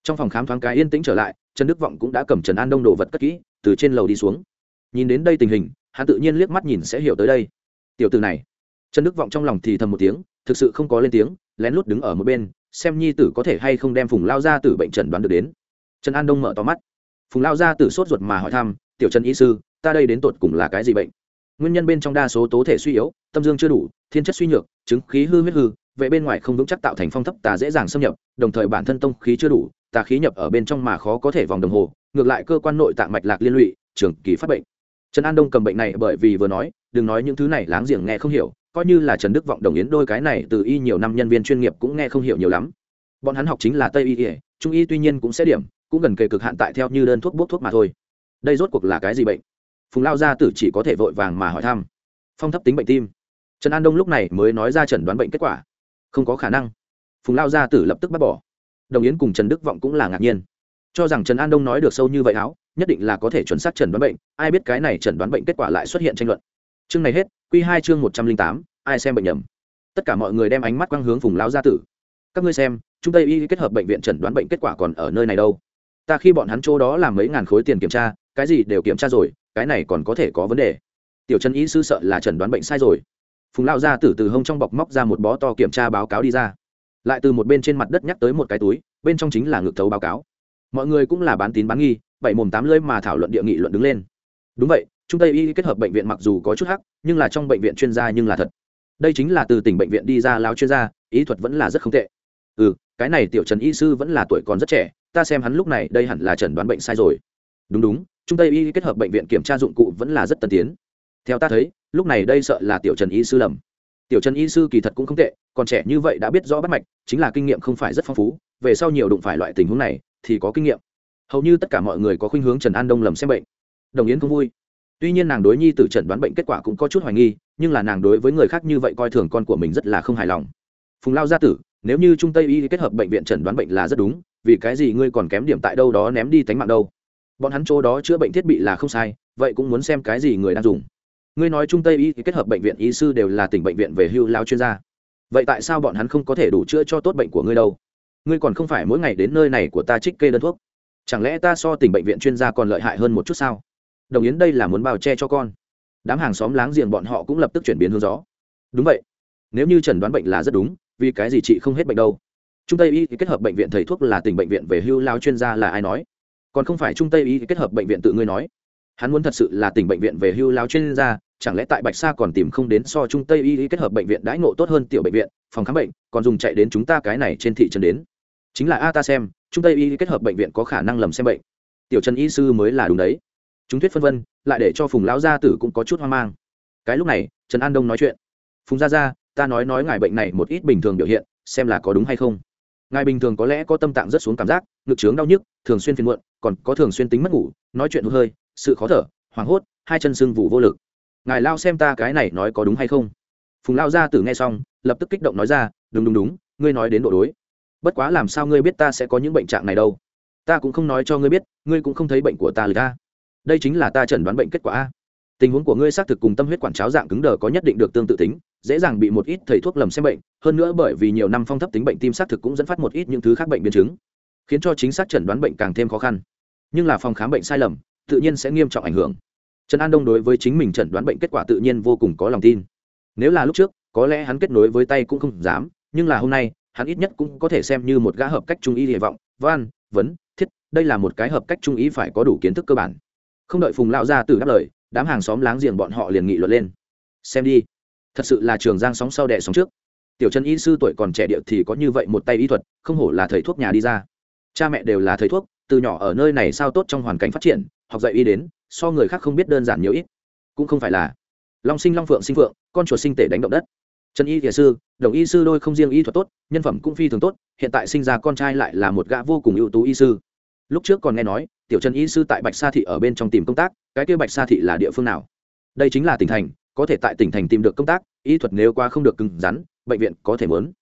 Trong phòng khám thoáng cái yên tĩnh trở lại, trần đức vọng cũng đã cầm trần an đông đồ vật cất kỹ, từ trên lầu đi xuống nhìn đến đây tình hình, hắn tự nhiên liếc mắt nhìn sẽ hiểu tới đây. Tiểu từ này. Trần đức vọng trong lòng thì thầm một tiếng, thực sự không có lên tiếng, lén lút đứng ở một bên, xem nhi tử có thể hay không đem phùng lao ra từ bệnh trần đoán được đến. Trần an đông mở to mắt. Phùng lao ra từ sốt ruột mà hỏi thăm, tiểu trần y sư, ta đây đến tột cùng là cái gì bệnh? Nguyên nhân bên trong đa số tố thể suy yếu, tâm dương chưa đủ, thiên chất suy nhược, chứng khí hư huyết hư, vệ bên ngoài không vững chắc tạo thành phong thấp tà dễ dàng xâm nhập, đồng thời bản thân tông khí chưa đủ, tà khí nhập ở bên trong mà khó có thể vòng đồng hồ, ngược lại cơ quan nội tạng mạch lạc liên lụy, trường kỳ phát bệnh trần an đông cầm bệnh này bởi vì vừa nói, đừng nói những thứ này láng giềng nghe không hiểu, coi như là trần đức vọng đồng yến đôi cái này từ y nhiều năm nhân viên chuyên nghiệp cũng nghe không hiểu nhiều lắm. Bọn hắn học chính là tây y ỉa trung y tuy nhiên cũng sẽ điểm, cũng gần kề cực hạn tại theo như đơn thuốc bốc thuốc mà thôi. Đây rốt cuộc là cái gì bệnh? Phùng lao gia tử chỉ có thể vội vàng mà hỏi thăm. Phong thấp tính bệnh tim. Trần an đông lúc này mới nói ra chẩn đoán bệnh kết quả. Không có khả năng. Phùng lao gia tử lập tức bác bỏ. Đồng yến cùng trần đức vọng cũng là ngạc nhiên. Cho rằng trần an đông nói được sâu như vậy áo nhất định là có thể chuẩn xác chẩn đoán bệnh, ai biết cái này chẩn đoán bệnh kết quả lại xuất hiện tranh luận. Chương này hết q hai chương một trăm linh tám, ai xem bệnh nhầm. Tất cả mọi người đem ánh mắt quang hướng phùng Lão gia tử. Các ngươi xem, chúng tây y kết hợp bệnh viện chẩn đoán bệnh kết quả còn ở nơi này đâu? Ta khi bọn hắn chỗ đó làm mấy ngàn khối tiền kiểm tra, cái gì đều kiểm tra rồi, cái này còn có thể có vấn đề. Tiểu trần y sư sợ là chẩn đoán bệnh sai rồi. Phùng lao ra từ từ hông trong bọc móc ra một bó to kiểm tra báo cáo đi ra. Lại từ một bên trên mặt đất nhắc tới một cái túi, bên trong chính là ngược thấu báo cáo. Mọi người cũng là bán tín bán nghi bảy mồm tám lưỡi mà thảo luận địa nghị luận đứng lên. Đúng vậy trung tây y kết hợp bệnh viện mặc dù có chút hắc, nhưng là trong bệnh viện chuyên gia nhưng là thật. Đây chính là từ tỉnh bệnh viện đi ra lao chuyên gia, ý thuật vẫn là rất không tệ. Ừ cái này tiểu trần y sư vẫn là tuổi còn rất trẻ, ta xem hắn lúc này đây hẳn là chẩn đoán bệnh sai rồi. Đúng đúng trung tây y kết hợp bệnh viện kiểm tra dụng cụ vẫn là rất tân tiến. Theo ta thấy, lúc này đây sợ là tiểu trần y sư lầm. Tiểu trần y sư kỳ thật cũng không tệ, còn trẻ như vậy đã biết rõ bắt mạch, chính là kinh nghiệm không phải rất phong phú, về sau nhiều đụng phải loại tình huống này thì có kinh nghiệm hầu như tất cả mọi người có khuynh hướng trần an đông lầm xem bệnh. Đồng yến không vui. Tuy nhiên nàng đối nhi t trần đoán bệnh kết quả cũng có chút hoài nghi, nhưng là nàng đối với người khác như vậy coi thường con của mình rất là không hài lòng. Phùng lao gia tử, nếu như trung tây y kết hợp bệnh viện trần đoán bệnh là rất đúng, vì cái gì ngươi còn kém điểm tại đâu đó ném đi tánh mạng đâu? Bọn hắn chỗ đó chữa bệnh thiết bị là không sai, vậy cũng muốn xem cái gì người đang dùng. Ngươi nói trung tây y kết hợp bệnh viện y sư đều là tỉnh bệnh viện về hưu lao chuyên gia. Vậy tại sao bọn hắn không có thể đủ chữa cho tốt bệnh của ngươi đâu? Ngươi còn không phải mỗi ngày đến nơi này của ta trích kê đơn thuốc chẳng lẽ ta so tỉnh bệnh viện chuyên gia còn lợi hại hơn một chút sao? Đồng yến đây là muốn bào che cho con. Đám hàng xóm láng giềng bọn họ cũng lập tức chuyển biến hướng gió. Đúng vậy. Nếu như trần đoán bệnh là rất đúng, vì cái gì chị không hết bệnh đâu? Trung tây y kết hợp bệnh viện thầy thuốc là tỉnh bệnh viện về hưu lao chuyên gia là ai nói? Còn không phải trung tây y kết hợp bệnh viện tự ngươi nói. Hắn muốn thật sự là tỉnh bệnh viện về hưu lao chuyên gia, chẳng lẽ tại bạch sa còn tìm không đến so trung tây y kết hợp bệnh viện đãi ngộ tốt hơn tiểu bệnh viện, phòng khám bệnh, còn dùng chạy đến chúng ta cái này trên thị trấn đến. Chính là a ta xem chúng tây y kết hợp bệnh viện có khả năng lầm xem bệnh. Tiểu trần y sư mới là đúng đấy. Chúng thuyết phân vân, lại để cho phùng lão gia tử cũng có chút hoang mang. Cái lúc này, trần an đông nói chuyện. Phùng gia gia, ta nói nói ngài bệnh này một ít bình thường biểu hiện, xem là có đúng hay không. Ngài bình thường có lẽ có tâm tạng rất xuống cảm giác, ngực trướng đau nhức, thường xuyên phiền muộn, còn có thường xuyên tính mất ngủ, nói chuyện hơi, sự khó thở, hoảng hốt, hai chân sưng vụ vô lực. Ngài lao xem ta cái này nói có đúng hay không? Phùng lao gia tử nghe xong, lập tức kích động nói ra, đúng đúng đúng, ngươi nói đến độ đối bất quá làm sao ngươi biết ta sẽ có những bệnh trạng này đâu? Ta cũng không nói cho ngươi biết, ngươi cũng không thấy bệnh của ta là ta. Đây chính là ta chẩn đoán bệnh kết quả a. Tình huống của ngươi xác thực cùng tâm huyết quản cháo dạng cứng đờ có nhất định được tương tự tính, dễ dàng bị một ít thầy thuốc lầm xem bệnh, hơn nữa bởi vì nhiều năm phong thấp tính bệnh tim xác thực cũng dẫn phát một ít những thứ khác bệnh biến chứng, khiến cho chính xác chẩn đoán bệnh càng thêm khó khăn. Nhưng là phòng khám bệnh sai lầm, tự nhiên sẽ nghiêm trọng ảnh hưởng. Trần an đông đối với chính mình chẩn đoán bệnh kết quả tự nhiên vô cùng có lòng tin. Nếu là lúc trước, có lẽ hắn kết nối với tay cũng không dám, nhưng là hôm nay hắn ít nhất cũng có thể xem như một gã hợp cách trung y hy vọng. Van vấn, thiết, đây là một cái hợp cách trung ý phải có đủ kiến thức cơ bản. Không đợi phùng lão ra từ đáp lời, đám hàng xóm láng giềng bọn họ liền nghị luận lên. Xem đi, thật sự là trường giang sóng sau đẻ sóng trước. Tiểu trần y sư tuổi còn trẻ điệu thì có như vậy một tay y thuật, không hổ là thầy thuốc nhà đi ra. Cha mẹ đều là thầy thuốc, từ nhỏ ở nơi này sao tốt trong hoàn cảnh phát triển, học dạy y đến, so người khác không biết đơn giản nhiều ít. Cũng không phải là. Long sinh long phượng sinh phượng, con chuột sinh tể đánh động đất trần y thiền sư, đồng y sư đôi không riêng y thuật tốt, nhân phẩm cũng phi thường tốt, hiện tại sinh ra con trai lại là một gã vô cùng ưu tú y sư. Lúc trước còn nghe nói, tiểu trần y sư tại bạch sa thị ở bên trong tìm công tác, cái kia bạch sa thị là địa phương nào? Đây chính là tỉnh thành, có thể tại tỉnh thành tìm được công tác, y thuật nếu qua không được cứng rắn, bệnh viện có thể mớn.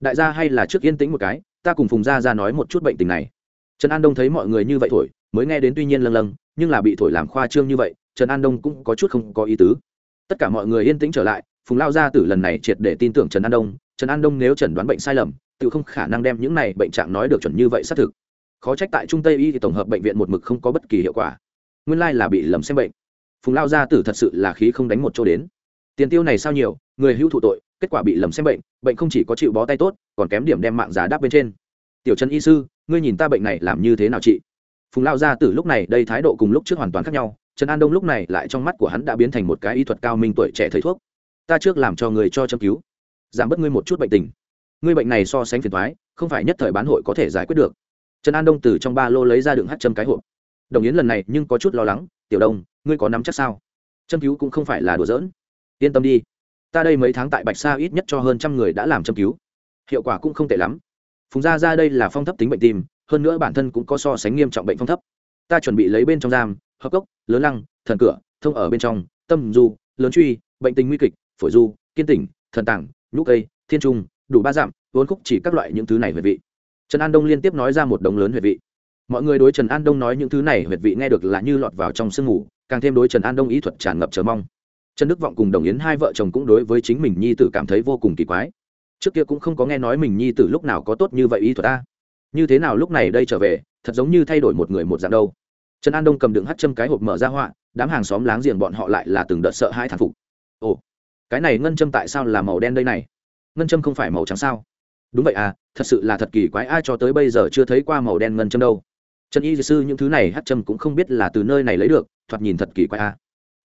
Đại gia hay là trước yên tĩnh một cái, ta cùng phùng gia ra nói một chút bệnh tình này. Trần an đông thấy mọi người như vậy thổi, mới nghe đến tuy nhiên lâng lâng, nhưng là bị thổi làm khoa trương như vậy, trần an đông cũng có chút không có ý tứ. Tất cả mọi người yên tĩnh trở lại phùng lao gia tử lần này triệt để tin tưởng trần an đông. Trần an đông nếu chẩn đoán bệnh sai lầm, tự không khả năng đem những này bệnh trạng nói được chuẩn như vậy xác thực. Khó trách tại trung tây y thì tổng hợp bệnh viện một mực không có bất kỳ hiệu quả. Nguyên lai là bị lầm xem bệnh. Phùng lao gia tử thật sự là khí không đánh một chỗ đến. Tiền tiêu này sao nhiều, người hữu thụ tội, kết quả bị lầm xem bệnh bệnh không chỉ có chịu bó tay tốt, còn kém điểm đem mạng giá đáp bên trên. Tiểu trần y sư, ngươi nhìn ta bệnh này làm như thế nào chị? Phùng lao gia tử lúc này đây thái độ cùng lúc trước hoàn toàn khác nhau. Trần an đông lúc này lại trong mắt của hắn đã biến thành một cái y thuật cao minh tuổi trẻ thầy thuốc ta trước làm cho người cho châm cứu, giảm bớt ngươi một chút bệnh tình. Ngươi bệnh này so sánh phiền thoái không phải nhất thời bán hội có thể giải quyết được. Trần an đông từ trong ba lô lấy ra đựng hát châm cái hộp. Đồng yến lần này nhưng có chút lo lắng, tiểu đông, ngươi có nắm chắc sao? Châm cứu cũng không phải là đùa giỡn. Yên tâm đi, ta đây mấy tháng tại bạch sa ít nhất cho hơn trăm người đã làm châm cứu. Hiệu quả cũng không tệ lắm. Phùng gia ra đây là phong thấp tính bệnh tim, hơn nữa bản thân cũng có so sánh nghiêm trọng bệnh phong thấp. Ta chuẩn bị lấy bên trong giam, hợp cốc lớn lăng, thần cửa, thông ở bên trong, tâm du, lớn truy, bệnh tình nguy kịch phổi du, kiên tỉnh, thần tảng, nhũ cây, thiên trung, đủ ba dặm vốn khúc chỉ các loại những thứ này huyệt vị. Trần an đông liên tiếp nói ra một đống lớn huyệt vị. Mọi người đối trần an đông nói những thứ này huyệt vị nghe được là như lọt vào trong sương mù, càng thêm đối trần an đông ý thuật tràn ngập chờ mong. Trần đức vọng cùng đồng yến hai vợ chồng cũng đối với chính mình nhi tử cảm thấy vô cùng kỳ quái. Trước kia cũng không có nghe nói mình nhi tử lúc nào có tốt như vậy ý thuật ta như thế nào lúc này đây trở về, thật giống như thay đổi một người một dạng đâu. Trần an đông cầm đựng hắt châm cái hộp mở ra họa, đám hàng xóm láng giềng bọn họ lại là từng đợt sợ hai thản phục. Ồ cái này ngân châm tại sao là màu đen đây này? Ngân châm không phải màu trắng sao? Đúng vậy à thật sự là thật kỳ quái, ai cho tới bây giờ chưa thấy qua màu đen ngân châm đâu. Trần y sư những thứ này hát châm cũng không biết là từ nơi này lấy được, thoạt nhìn thật kỳ quái à.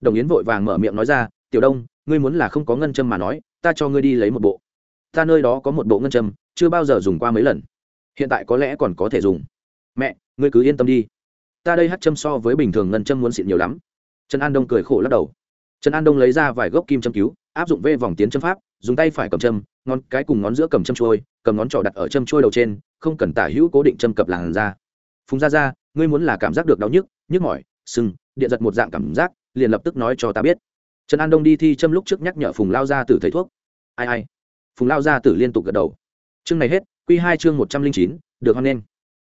Đồng yến vội vàng mở miệng nói ra, tiểu đông, ngươi muốn là không có ngân châm mà nói, ta cho ngươi đi lấy một bộ. Ta nơi đó có một bộ ngân châm, chưa bao giờ dùng qua mấy lần. Hiện tại có lẽ còn có thể dùng. Mẹ, ngươi cứ yên tâm đi. Ta đây hát châm so với bình thường ngân châm muốn xịn nhiều lắm. Trần an đông cười khổ lắc đầu. Trần an đông lấy ra vài gốc kim châm cứu áp dụng vê vòng tiến châm pháp, dùng tay phải cầm châm, ngón cái cùng ngón giữa cầm châm trôi cầm ngón trỏ đặt ở châm trôi đầu trên, không cần tả hữu cố định châm cập làn ra phùng ra ra ngươi muốn là cảm giác được đau nhức nhức mỏi, sưng, điện giật một dạng cảm giác, liền lập tức nói cho ta biết. Trần an đông đi thi châm lúc trước nhắc nhở phùng lao gia tử thầy thuốc. Ai ai. Phùng lao gia tử liên tục gật đầu. Chương này hết q hai chương một trăm linh chín, được hoan nghênh.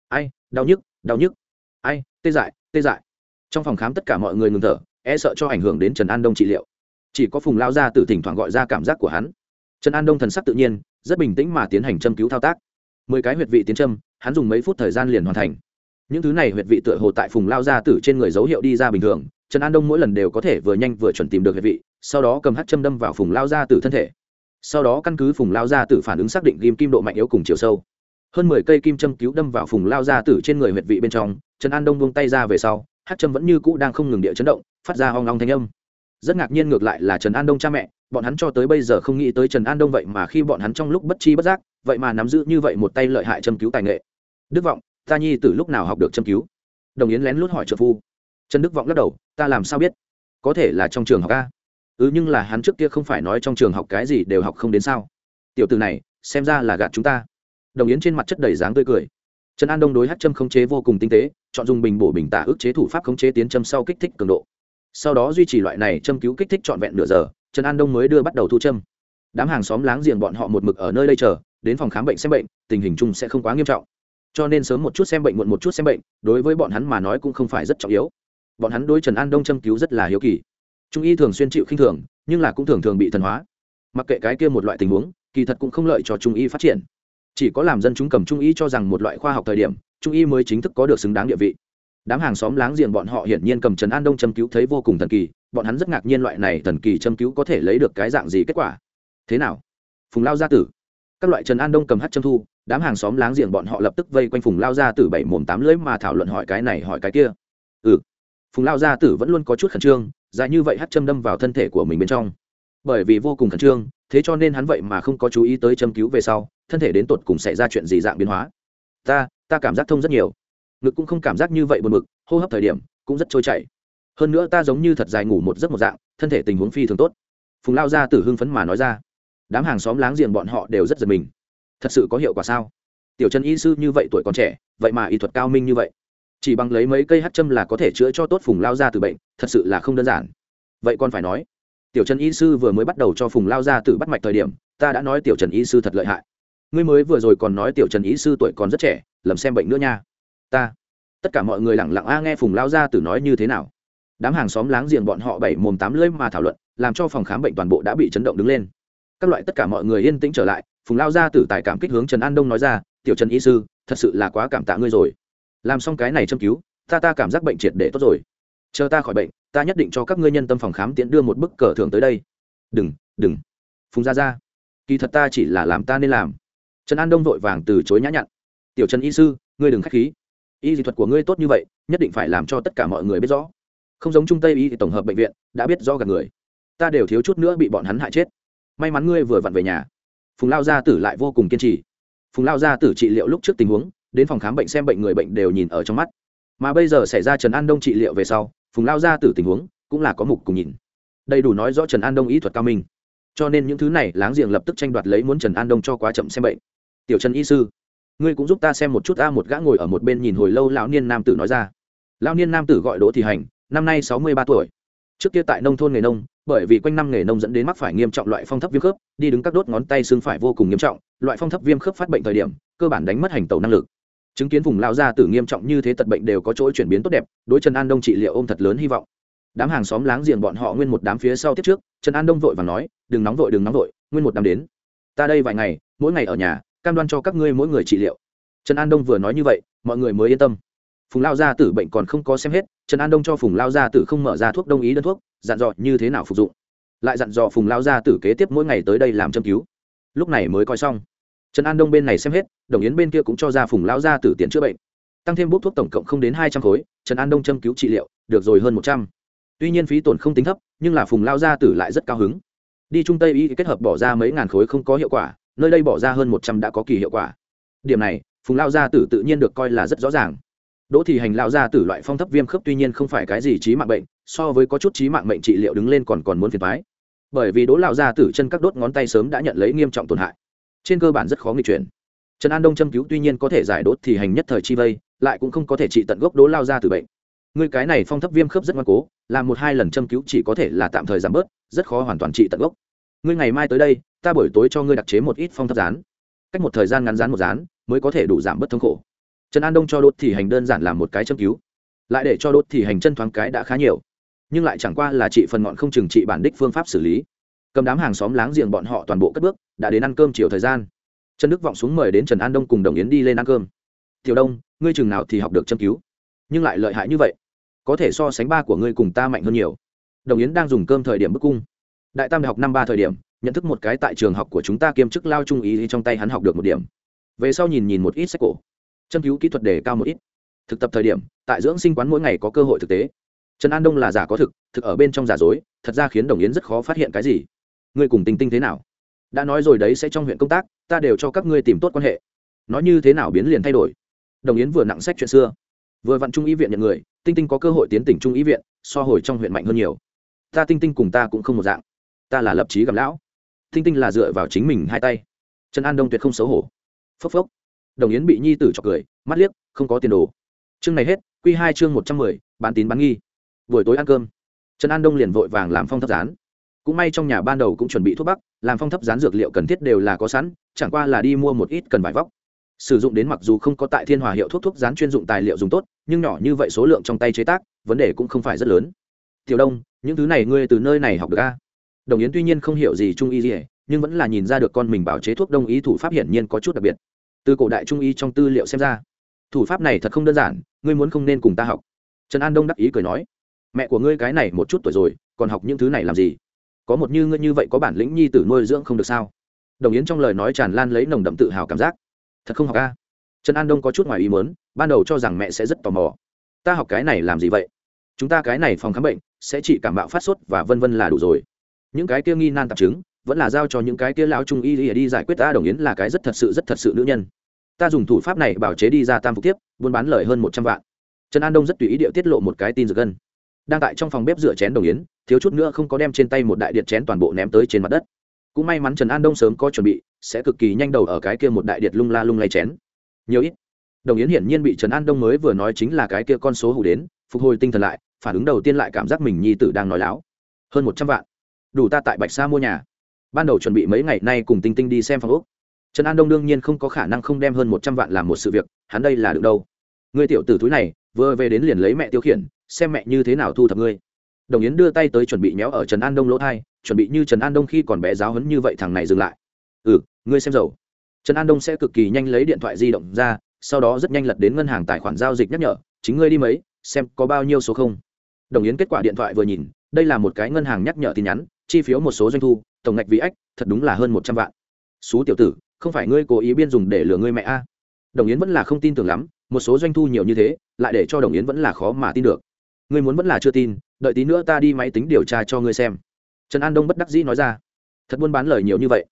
Ai, đau nhức đau nhức. Ai, tê dại tê dại. Trong phòng khám tất cả mọi người ngừng thở e sợ cho ảnh hưởng đến trần an đông trị liệu chỉ có phùng lao gia tử thỉnh thoảng gọi ra cảm giác của hắn. Trần an đông thần sắc tự nhiên, rất bình tĩnh mà tiến hành châm cứu thao tác. Mười cái huyệt vị tiến châm, hắn dùng mấy phút thời gian liền hoàn thành. Những thứ này huyệt vị tựa hồ tại phùng lao gia tử trên người dấu hiệu đi ra bình thường, trần an đông mỗi lần đều có thể vừa nhanh vừa chuẩn tìm được huyệt vị, sau đó cầm hát châm đâm vào phùng lao gia tử thân thể. Sau đó căn cứ phùng lao gia tử phản ứng xác định ghim kim độ mạnh yếu cùng chiều sâu. Hơn mười cây kim châm cứu đâm vào phùng lao gia tử trên người huyệt vị bên trong, trần an đông buông tay ra về sau hát châm vẫn như cũ đang không ngừng địa chấn động, phát ra hoang long thanh âm rất ngạc nhiên ngược lại là trần an đông cha mẹ, bọn hắn cho tới bây giờ không nghĩ tới trần an đông vậy mà khi bọn hắn trong lúc bất chi bất giác, vậy mà nắm giữ như vậy một tay lợi hại châm cứu tài nghệ. Đức vọng, ta nhi từ lúc nào học được châm cứu? Đồng yến lén lút hỏi trợ phu. Trần đức vọng lắc đầu, ta làm sao biết? Có thể là trong trường học a. Ừ nhưng là hắn trước kia không phải nói trong trường học cái gì đều học không đến sao? Tiểu từ này, xem ra là gạt chúng ta. Đồng yến trên mặt chất đầy dáng tươi cười. Trần an đông đối hát châm khống chế vô cùng tinh tế, chọn dùng bình bổ bình tả ức chế thủ pháp khống chế tiến châm sau kích thích cường độ sau đó duy trì loại này châm cứu kích thích trọn vẹn nửa giờ, trần an đông mới đưa bắt đầu thu châm. Đám hàng xóm láng giềng bọn họ một mực ở nơi đây chờ, đến phòng khám bệnh xem bệnh, tình hình chung sẽ không quá nghiêm trọng. Cho nên sớm một chút xem bệnh muộn một chút xem bệnh, đối với bọn hắn mà nói cũng không phải rất trọng yếu. Bọn hắn đối trần an đông châm cứu rất là hiếu kỳ. Trung y thường xuyên chịu khinh thường, nhưng là cũng thường thường bị thần hóa. Mặc kệ cái kia một loại tình huống, kỳ thật cũng không lợi cho trung y phát triển. Chỉ có làm dân chúng cầm trung y cho rằng một loại khoa học thời điểm, trung y mới chính thức có được xứng đáng địa vị đám hàng xóm láng giềng bọn họ hiển nhiên cầm trần an đông châm cứu thấy vô cùng thần kỳ, bọn hắn rất ngạc nhiên loại này thần kỳ châm cứu có thể lấy được cái dạng gì kết quả. Thế nào? Phùng lao gia tử. Các loại trần an đông cầm hát châm thu, đám hàng xóm láng giềng bọn họ lập tức vây quanh phùng lao gia tử bảy mồm tám lưỡi mà thảo luận hỏi cái này, hỏi cái kia. Ừ. Phùng lao gia tử vẫn luôn có chút khẩn trương, dài như vậy hát châm đâm vào thân thể của mình bên trong. Bởi vì vô cùng khẩn trương, thế cho nên hắn vậy mà không có chú ý tới châm cứu về sau, thân thể đến tột cùng xảy ra chuyện gì dạng biến hóa. Ta ta cảm giác thông rất nhiều ngực cũng không cảm giác như vậy buồn bực, hô hấp thời điểm cũng rất trôi chảy. Hơn nữa ta giống như thật dài ngủ một giấc một dạng, thân thể tình huống phi thường tốt. Phùng lao ra từ hưng phấn mà nói ra. Đám hàng xóm láng giềng bọn họ đều rất giật mình. Thật sự có hiệu quả sao? Tiểu trần y sư như vậy tuổi còn trẻ, vậy mà y thuật cao minh như vậy. Chỉ bằng lấy mấy cây hát châm là có thể chữa cho tốt phùng lao ra từ bệnh, thật sự là không đơn giản. Vậy còn phải nói, tiểu trần y sư vừa mới bắt đầu cho phùng lao ra từ bắt mạch thời điểm, ta đã nói tiểu trần y sư thật lợi hại. Ngươi mới vừa rồi còn nói tiểu trần y sư tuổi còn rất trẻ, lầm xem bệnh nữa nha ta. Tất cả mọi người lẳng lặng a nghe phùng lao ra từ nói như thế nào. Đám hàng xóm láng giềng bọn họ bảy mồm tám lưỡi mà thảo luận, làm cho phòng khám bệnh toàn bộ đã bị chấn động đứng lên. Các loại tất cả mọi người yên tĩnh trở lại, phùng lao ra từ tài cảm kích hướng trần an đông nói ra, tiểu trần y sư, thật sự là quá cảm tạ ngươi rồi. Làm xong cái này châm cứu, ta ta cảm giác bệnh triệt để tốt rồi. Chờ ta khỏi bệnh, ta nhất định cho các ngươi nhân tâm phòng khám tiễn đưa một bức cờ thưởng tới đây. Đừng đừng. Phùng ra ra kỳ thật ta chỉ là làm ta nên làm. Trần an đông vội vàng từ chối nhã nhặn. Tiểu trần y sư, ngươi đừng k h á c h khí y dị thuật của ngươi tốt như vậy, nhất định phải làm cho tất cả mọi người biết rõ. Không giống trung tây y tổng hợp bệnh viện, đã biết do gạt người. Ta đều thiếu chút nữa bị bọn hắn hại chết. May mắn ngươi vừa vặn về nhà. Phùng lao gia tử lại vô cùng kiên trì. Phùng lao gia tử trị liệu lúc trước tình huống, đến phòng khám bệnh xem bệnh người bệnh đều nhìn ở trong mắt. Mà bây giờ xảy ra trần an đông trị liệu về sau, phùng lao gia tử tình huống cũng là có mục cùng nhìn. Đầy đủ nói rõ trần an đông ý thuật cao minh. Cho nên những thứ này láng giềng lập tức tranh đoạt lấy muốn trần an đông cho quá chậm xem bệnh. Tiểu trần y sư ngươi cũng giúp ta xem một chút a, một gã ngồi ở một bên nhìn hồi lâu lão niên nam tử nói ra. Lão niên nam tử gọi đỗ thị hành, năm nay sáu mươi ba tuổi. Trước kia tại nông thôn nghề nông, bởi vì quanh năm nghề nông dẫn đến mắc phải nghiêm trọng loại phong thấp viêm khớp, đi đứng các đốt ngón tay xương phải vô cùng nghiêm trọng, loại phong thấp viêm khớp phát bệnh thời điểm, cơ bản đánh mất hành tàu năng lực. Chứng kiến vùng lao gia tử nghiêm trọng như thế tật bệnh đều có chỗ chuyển biến tốt đẹp, đối trần an đông trị liệu ôm thật lớn hy vọng. Đám hàng xóm láng giềng bọn họ nguyên một đám phía sau tiếp trước, trần an đông vội và nói, đừng nóng vội, đừng nóng vội, nguyên một đám đến. Ta đây vài ngày, mỗi ngày ở nhà cam đoan cho các ngươi mỗi người trị liệu. Trần an đông vừa nói như vậy, mọi người mới yên tâm. Phùng lao gia tử bệnh còn không có xem hết, trần an đông cho phùng lao gia tử không mở ra thuốc đông ý đơn thuốc, dặn dò như thế nào phục dụng. Lại dặn dò phùng lao gia tử kế tiếp mỗi ngày tới đây làm châm cứu. Lúc này mới coi xong. Trần an đông bên này xem hết, đồng yến bên kia cũng cho ra phùng lao gia tử tiền chữa bệnh. Tăng thêm bút thuốc tổng cộng không đến hai trăm khối, trần an đông châm cứu trị liệu, được rồi hơn một trăm. Tuy nhiên phí tổn không tính thấp, nhưng là phùng lao gia tử lại rất cao hứng. Đi trung tây y kết hợp bỏ ra mấy ngàn khối không có hiệu quả nơi đây bỏ ra hơn một trăm đã có kỳ hiệu quả. Điểm này, phùng lao gia tử tự nhiên được coi là rất rõ ràng. Đỗ thị hành lao gia tử loại phong thấp viêm khớp tuy nhiên không phải cái gì trí mạng bệnh, so với có chút trí mạng bệnh trị liệu đứng lên còn còn muốn phiền thoái bởi vì đỗ lao gia tử chân các đốt ngón tay sớm đã nhận lấy nghiêm trọng tổn hại. Trên cơ bản rất khó nghịch chuyển. Trần an đông châm cứu tuy nhiên có thể giải đốt thì hành nhất thời chi vây, lại cũng không có thể trị tận gốc đỗ lao gia tử bệnh. Người cái này phong thấp viêm khớp rất ngoan cố, làm một hai lần châm cứu chỉ có thể là tạm thời giảm bớt, rất khó hoàn toàn trị tận gốc ngươi ngày mai tới đây, ta buổi tối cho ngươi đặc chế một ít phong thấp rán cách một thời gian ngắn rán một rán mới có thể đủ giảm bớt thống khổ. Trần an đông cho đốt thì hành đơn giản làm một cái châm cứu. Lại để cho đốt thì hành chân thoáng cái đã khá nhiều. Nhưng lại chẳng qua là trị phần ngọn không chừng trị bản đích phương pháp xử lý. Cầm đám hàng xóm láng giềng bọn họ toàn bộ cất bước, đã đến ăn cơm chiều thời gian. Trần đức vọng xuống mời đến trần an đông cùng đồng yến đi lên ăn cơm. Tiểu đông, ngươi chừng nào thì học được châm cứu? Nhưng lại lợi hại như vậy, có thể so sánh ba của ngươi cùng ta mạnh hơn nhiều. Đồng yến đang dùng cơm thời điểm bức cung đại tam đại học năm ba thời điểm, nhận thức một cái tại trường học của chúng ta kiêm chức lao trung ý trong tay hắn học được một điểm. Về sau nhìn nhìn một ít sách cổ, châm cứu kỹ thuật đề cao một ít. Thực tập thời điểm, tại dưỡng sinh quán mỗi ngày có cơ hội thực tế. Trần an đông là giả có thực thực ở bên trong giả dối, thật ra khiến đồng yến rất khó phát hiện cái gì. Ngươi cùng tình tinh thế nào? Đã nói rồi đấy sẽ trong huyện công tác, ta đều cho các ngươi tìm tốt quan hệ. Nói như thế nào biến liền thay đổi? Đồng yến vừa nặng sách chuyện xưa. Vừa vặn trung ý viện nhận người, tinh tinh có cơ hội tiến tỉnh trung ý viện, so hồi trong huyện mạnh hơn nhiều. Ta tinh tinh cùng ta cũng không một dạng ta là lập trí gầm lão. Thinh tinh là dựa vào chính mình hai tay. Trần an đông tuyệt không xấu hổ. Phốc phốc. Đồng yến bị nhi tử chọc cười, mắt liếc, không có tiền đồ. Chương này hết q hai chương một trăm mười, bán tín bán nghi. Buổi tối ăn cơm. Trần an đông liền vội vàng làm phong thấp rán cũng may trong nhà ban đầu cũng chuẩn bị thuốc bắc, làm phong thấp rán dược liệu cần thiết đều là có sẵn, chẳng qua là đi mua một ít cần vải vóc. Sử dụng đến mặc dù không có tại thiên hòa hiệu thuốc thuốc rán chuyên dụng tài liệu dùng tốt, nhưng nhỏ như vậy số lượng trong tay chế tác, vấn đề cũng không phải rất lớn. Tiểu đông, những thứ này ngươi từ nơi này học được a đồng yến tuy nhiên không hiểu gì trung y gì nhưng vẫn là nhìn ra được con mình bảo chế thuốc đông y thủ pháp hiển nhiên có chút đặc biệt. Từ cổ đại trung y trong tư liệu xem ra, thủ pháp này thật không đơn giản, ngươi muốn không nên cùng ta học. Trần an đông đắc ý cười nói, mẹ của ngươi cái này một chút tuổi rồi, còn học những thứ này làm gì? Có một như ngươi như vậy có bản lĩnh nhi tử nuôi dưỡng không được sao? Đồng yến trong lời nói tràn lan lấy nồng đậm tự hào cảm giác. Thật không học a? Trần an đông có chút ngoài ý mớn ban đầu cho rằng mẹ sẽ rất tò mò. Ta học cái này làm gì vậy? Chúng ta cái này phòng khám bệnh sẽ chỉ cảm bạo phát sốt và vân vân là đủ rồi những cái kia nghi nan tạp chứng vẫn là giao cho những cái kia lão trung y đi, đi giải quyết ta đồng yến là cái rất thật sự rất thật sự nữ nhân. Ta dùng thủ pháp này bảo chế đi ra tam phục tiếp buôn bán lời hơn một trăm vạn. Trần an đông rất tùy ý điệu tiết lộ một cái tin dược gân. Đang tại trong phòng bếp rửa chén đồng yến thiếu chút nữa không có đem trên tay một đại điện chén toàn bộ ném tới trên mặt đất. Cũng may mắn trần an đông sớm có chuẩn bị sẽ cực kỳ nhanh đầu ở cái kia một đại điện lung la lung lay chén. Nhiều ít. Đồng yến hiển nhiên bị trần an đông mới vừa nói chính là cái kia con số hủ đến phục hồi tinh thần lại phản ứng đầu tiên lại cảm giác mình nhi tử đang nói láo. Hơn một trăm vạn đủ ta tại bạch sa mua nhà. Ban đầu chuẩn bị mấy ngày nay cùng tinh tinh đi xem phòng úc trần an đông đương nhiên không có khả năng không đem hơn một trăm vạn làm một sự việc, hắn đây là được đâu. Người tiểu tử túi này, vừa về đến liền lấy mẹ tiêu khiển, xem mẹ như thế nào thu thập ngươi. Đồng yến đưa tay tới chuẩn bị méo ở trần an đông lỗ thai, chuẩn bị như trần an đông khi còn bé giáo hấn như vậy thằng này dừng lại. Ừ ngươi xem dầu. Trần an đông sẽ cực kỳ nhanh lấy điện thoại di động ra, sau đó rất nhanh lật đến ngân hàng tài khoản giao dịch nhắc nhở, chính ngươi đi mấy, xem có bao nhiêu số không. Đồng yến kết quả điện thoại vừa nhìn, đây là một cái ngân hàng nhắc nhở tin nhắn chi phiếu một số doanh thu, tổng ngạch vì ách thật đúng là hơn một trăm vạn. Xú tiểu tử, không phải ngươi cố ý biên dùng để lừa ngươi mẹ a? Đồng yến vẫn là không tin tưởng lắm, một số doanh thu nhiều như thế, lại để cho đồng yến vẫn là khó mà tin được. Ngươi muốn vẫn là chưa tin, đợi tí nữa ta đi máy tính điều tra cho ngươi xem. Trần an đông bất đắc dĩ nói ra. Thật buôn bán lời nhiều như vậy.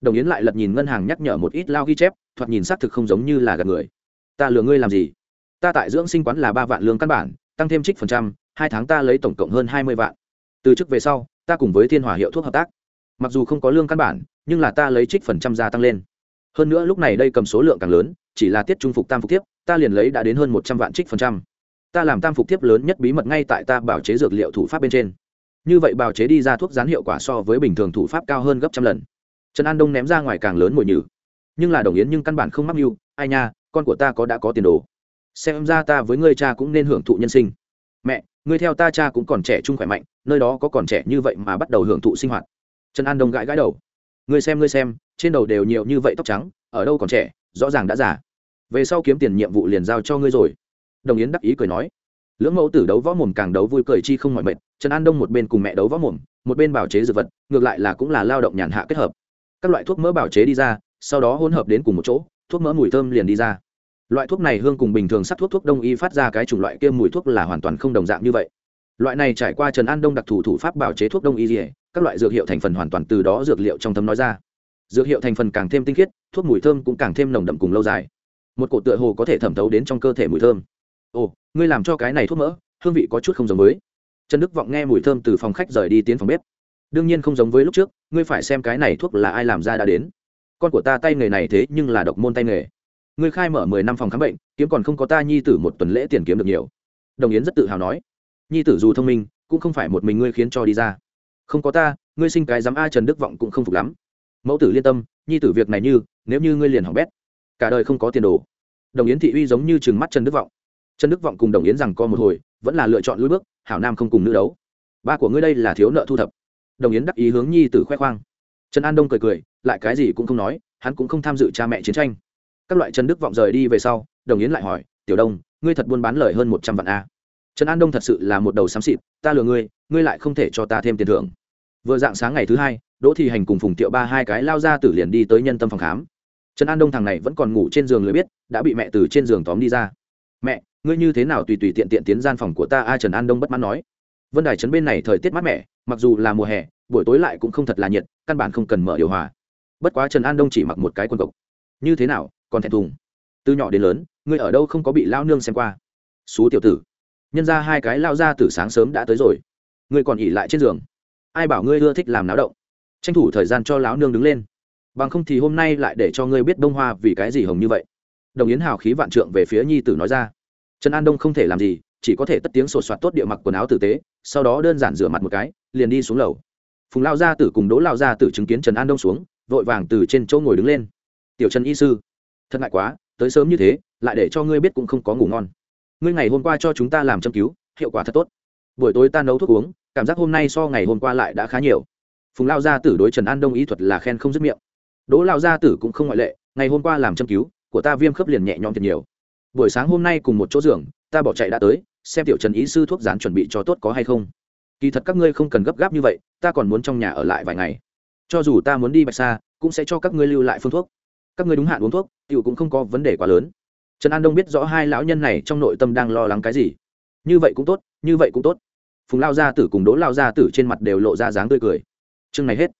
Đồng yến lại lật nhìn ngân hàng nhắc nhở một ít lao ghi chép, thoạt nhìn xác thực không giống như là gạt người. Ta lừa ngươi làm gì? Ta tại dưỡng sinh quán là ba vạn lương căn bản, tăng thêm trích phần trăm, hai tháng ta lấy tổng cộng hơn hai mươi vạn. Từ chức về sau ta cùng với thiên hòa hiệu thuốc hợp tác. Mặc dù không có lương căn bản, nhưng là ta lấy trích phần trăm gia tăng lên. Hơn nữa lúc này đây cầm số lượng càng lớn, chỉ là tiết trung phục tam phục tiếp ta liền lấy đã đến hơn một trăm vạn trích phần trăm. Ta làm tam phục tiếp lớn nhất bí mật ngay tại ta bảo chế dược liệu thủ pháp bên trên. Như vậy bào chế đi ra thuốc rán hiệu quả so với bình thường thủ pháp cao hơn gấp trăm lần. Trần an đông ném ra ngoài càng lớn mùi nhử. Nhưng là đồng yến nhưng căn bản không mắc mưu. Ai nha, con của ta có đã có tiền đồ. Xem ra ta với ngươi cha cũng nên hưởng thụ nhân sinh. Mẹ ngươi theo ta cha cũng còn trẻ trung khỏe mạnh, nơi đó có còn trẻ như vậy mà bắt đầu hưởng thụ sinh hoạt. Trần an đông gãi gãi đầu. Ngươi xem ngươi xem, trên đầu đều nhiều như vậy tóc trắng, ở đâu còn trẻ, rõ ràng đã già. Về sau kiếm tiền nhiệm vụ liền giao cho ngươi rồi. Đồng yến đắc ý cười nói. Lưỡng mẫu tử đấu võ mồm càng đấu vui cười chi không mọi mệt, trần an đông một bên cùng mẹ đấu võ mồm, một bên bảo chế dược vật, ngược lại là cũng là lao động nhàn hạ kết hợp. Các loại thuốc mỡ bảo chế đi ra, sau đó hỗn hợp đến cùng một chỗ, thuốc mỡ mùi thơm liền đi ra loại thuốc này hương cùng bình thường sắc thuốc thuốc đông y phát ra cái chủng loại kia mùi thuốc là hoàn toàn không đồng dạng như vậy. Loại này trải qua trần an đông đặc thù thủ pháp bảo chế thuốc đông y dỉa các loại dược hiệu thành phần hoàn toàn từ đó dược liệu trong thấm nói ra. Dược hiệu thành phần càng thêm tinh khiết, thuốc mùi thơm cũng càng thêm nồng đậm cùng lâu dài. Một cổ tựa hồ có thể thẩm thấu đến trong cơ thể mùi thơm. Ồ, ngươi làm cho cái này thuốc mỡ, hương vị có chút không giống với. Trần đức vọng nghe mùi thơm từ phòng khách rời đi tiến phòng bếp. Đương nhiên không giống với lúc trước, ngươi phải xem cái này thuốc là ai làm ra đã đến. Con của ta tay nghề này thế nhưng là độc môn tay nghề ngươi khai mở mười năm phòng khám bệnh, kiếm còn không có ta nhi tử một tuần lễ tiền kiếm được nhiều. Đồng yến rất tự hào nói. Nhi tử dù thông minh, cũng không phải một mình ngươi khiến cho đi ra. Không có ta, ngươi sinh cái dám a trần đức vọng cũng không phục lắm. Mẫu tử liên tâm, nhi tử việc này như, nếu như ngươi liền hỏng bét. Cả đời không có tiền đồ. Đồng yến thị uy giống như chừng mắt trần đức vọng. Trần đức vọng cùng đồng yến rằng co một hồi, vẫn là lựa chọn lối bước, hảo nam không cùng nữ đấu. Ba của ngươi đây là thiếu nợ thu thập. Đồng yến đắc ý hướng nhi tử khoe khoang. Trần an đông cười cười, lại cái gì cũng không nói, hắn cũng không tham dự cha mẹ chiến tranh các loại trần đức vọng rời đi về sau, đồng yến lại hỏi, tiểu đông, ngươi thật buôn bán lời hơn một trăm vạn a? Trần an đông thật sự là một đầu xám xịt, ta lừa ngươi ngươi lại không thể cho ta thêm tiền thưởng. Vừa dạng sáng ngày thứ hai, đỗ thị hành cùng phùng tiệu ba hai cái lao ra tử liền đi tới nhân tâm phòng khám. Trần an đông thằng này vẫn còn ngủ trên giường lười biết đã bị mẹ từ trên giường tóm đi ra. Mẹ, ngươi như thế nào tùy tùy tiện tiện tiến gian phòng của ta? A trần an đông bất mãn nói. Vân đài trấn bên này thời tiết mát mẻ, mặc dù là mùa hè, buổi tối lại cũng không thật là nhiệt, căn bản không cần mở điều hòa. Bất quá trần an đông chỉ mặc một cái quần cộc. Như thế nào còn thẹn thùng. Từ nhỏ đến lớn, ngươi ở đâu không có bị lao nương xem qua? Xú tiểu tử. Nhân ra hai cái lao ra từ sáng sớm đã tới rồi. Ngươi còn ỉ lại trên giường. Ai bảo ngươi ưa thích làm náo động? Tranh thủ thời gian cho lão nương đứng lên. Bằng không thì hôm nay lại để cho ngươi biết đông hoa vì cái gì hồng như vậy. Đồng yến hào khí vạn trượng về phía nhi tử nói ra. Trần an đông không thể làm gì, chỉ có thể tất tiếng sột soạt tốt địa mặc quần áo tử tế, sau đó đơn giản rửa mặt một cái, liền đi xuống lầu. Phùng lao gia tử cùng đỗ lao gia tử chứng kiến trần an đông xuống, vội vàng từ trên chỗ ngồi đứng lên. Tiểu trần y sư thật ngại quá, tới sớm như thế, lại để cho ngươi biết cũng không có ngủ ngon. Ngươi ngày hôm qua cho chúng ta làm châm cứu, hiệu quả thật tốt. Buổi tối ta nấu thuốc uống, cảm giác hôm nay so ngày hôm qua lại đã khá nhiều. Phùng lao gia tử đối trần an đông ý thuật là khen không dứt miệng. Đỗ lao gia tử cũng không ngoại lệ, ngày hôm qua làm châm cứu, của ta viêm khớp liền nhẹ nhõm thật nhiều. Buổi sáng hôm nay cùng một chỗ giường, ta bỏ chạy đã tới, xem tiểu trần ý sư thuốc dán chuẩn bị cho tốt có hay không. Kỳ thật các ngươi không cần gấp gáp như vậy, ta còn muốn trong nhà ở lại vài ngày. Cho dù ta muốn đi bạch xa cũng sẽ cho các ngươi lưu lại phương thuốc các ngươi đúng hạn uống thuốc, tiểu cũng không có vấn đề quá lớn. Trần an đông biết rõ hai lão nhân này trong nội tâm đang lo lắng cái gì. Như vậy cũng tốt, như vậy cũng tốt. Phùng lao gia tử cùng đỗ lao gia tử trên mặt đều lộ ra dáng tươi cười. Chương này hết.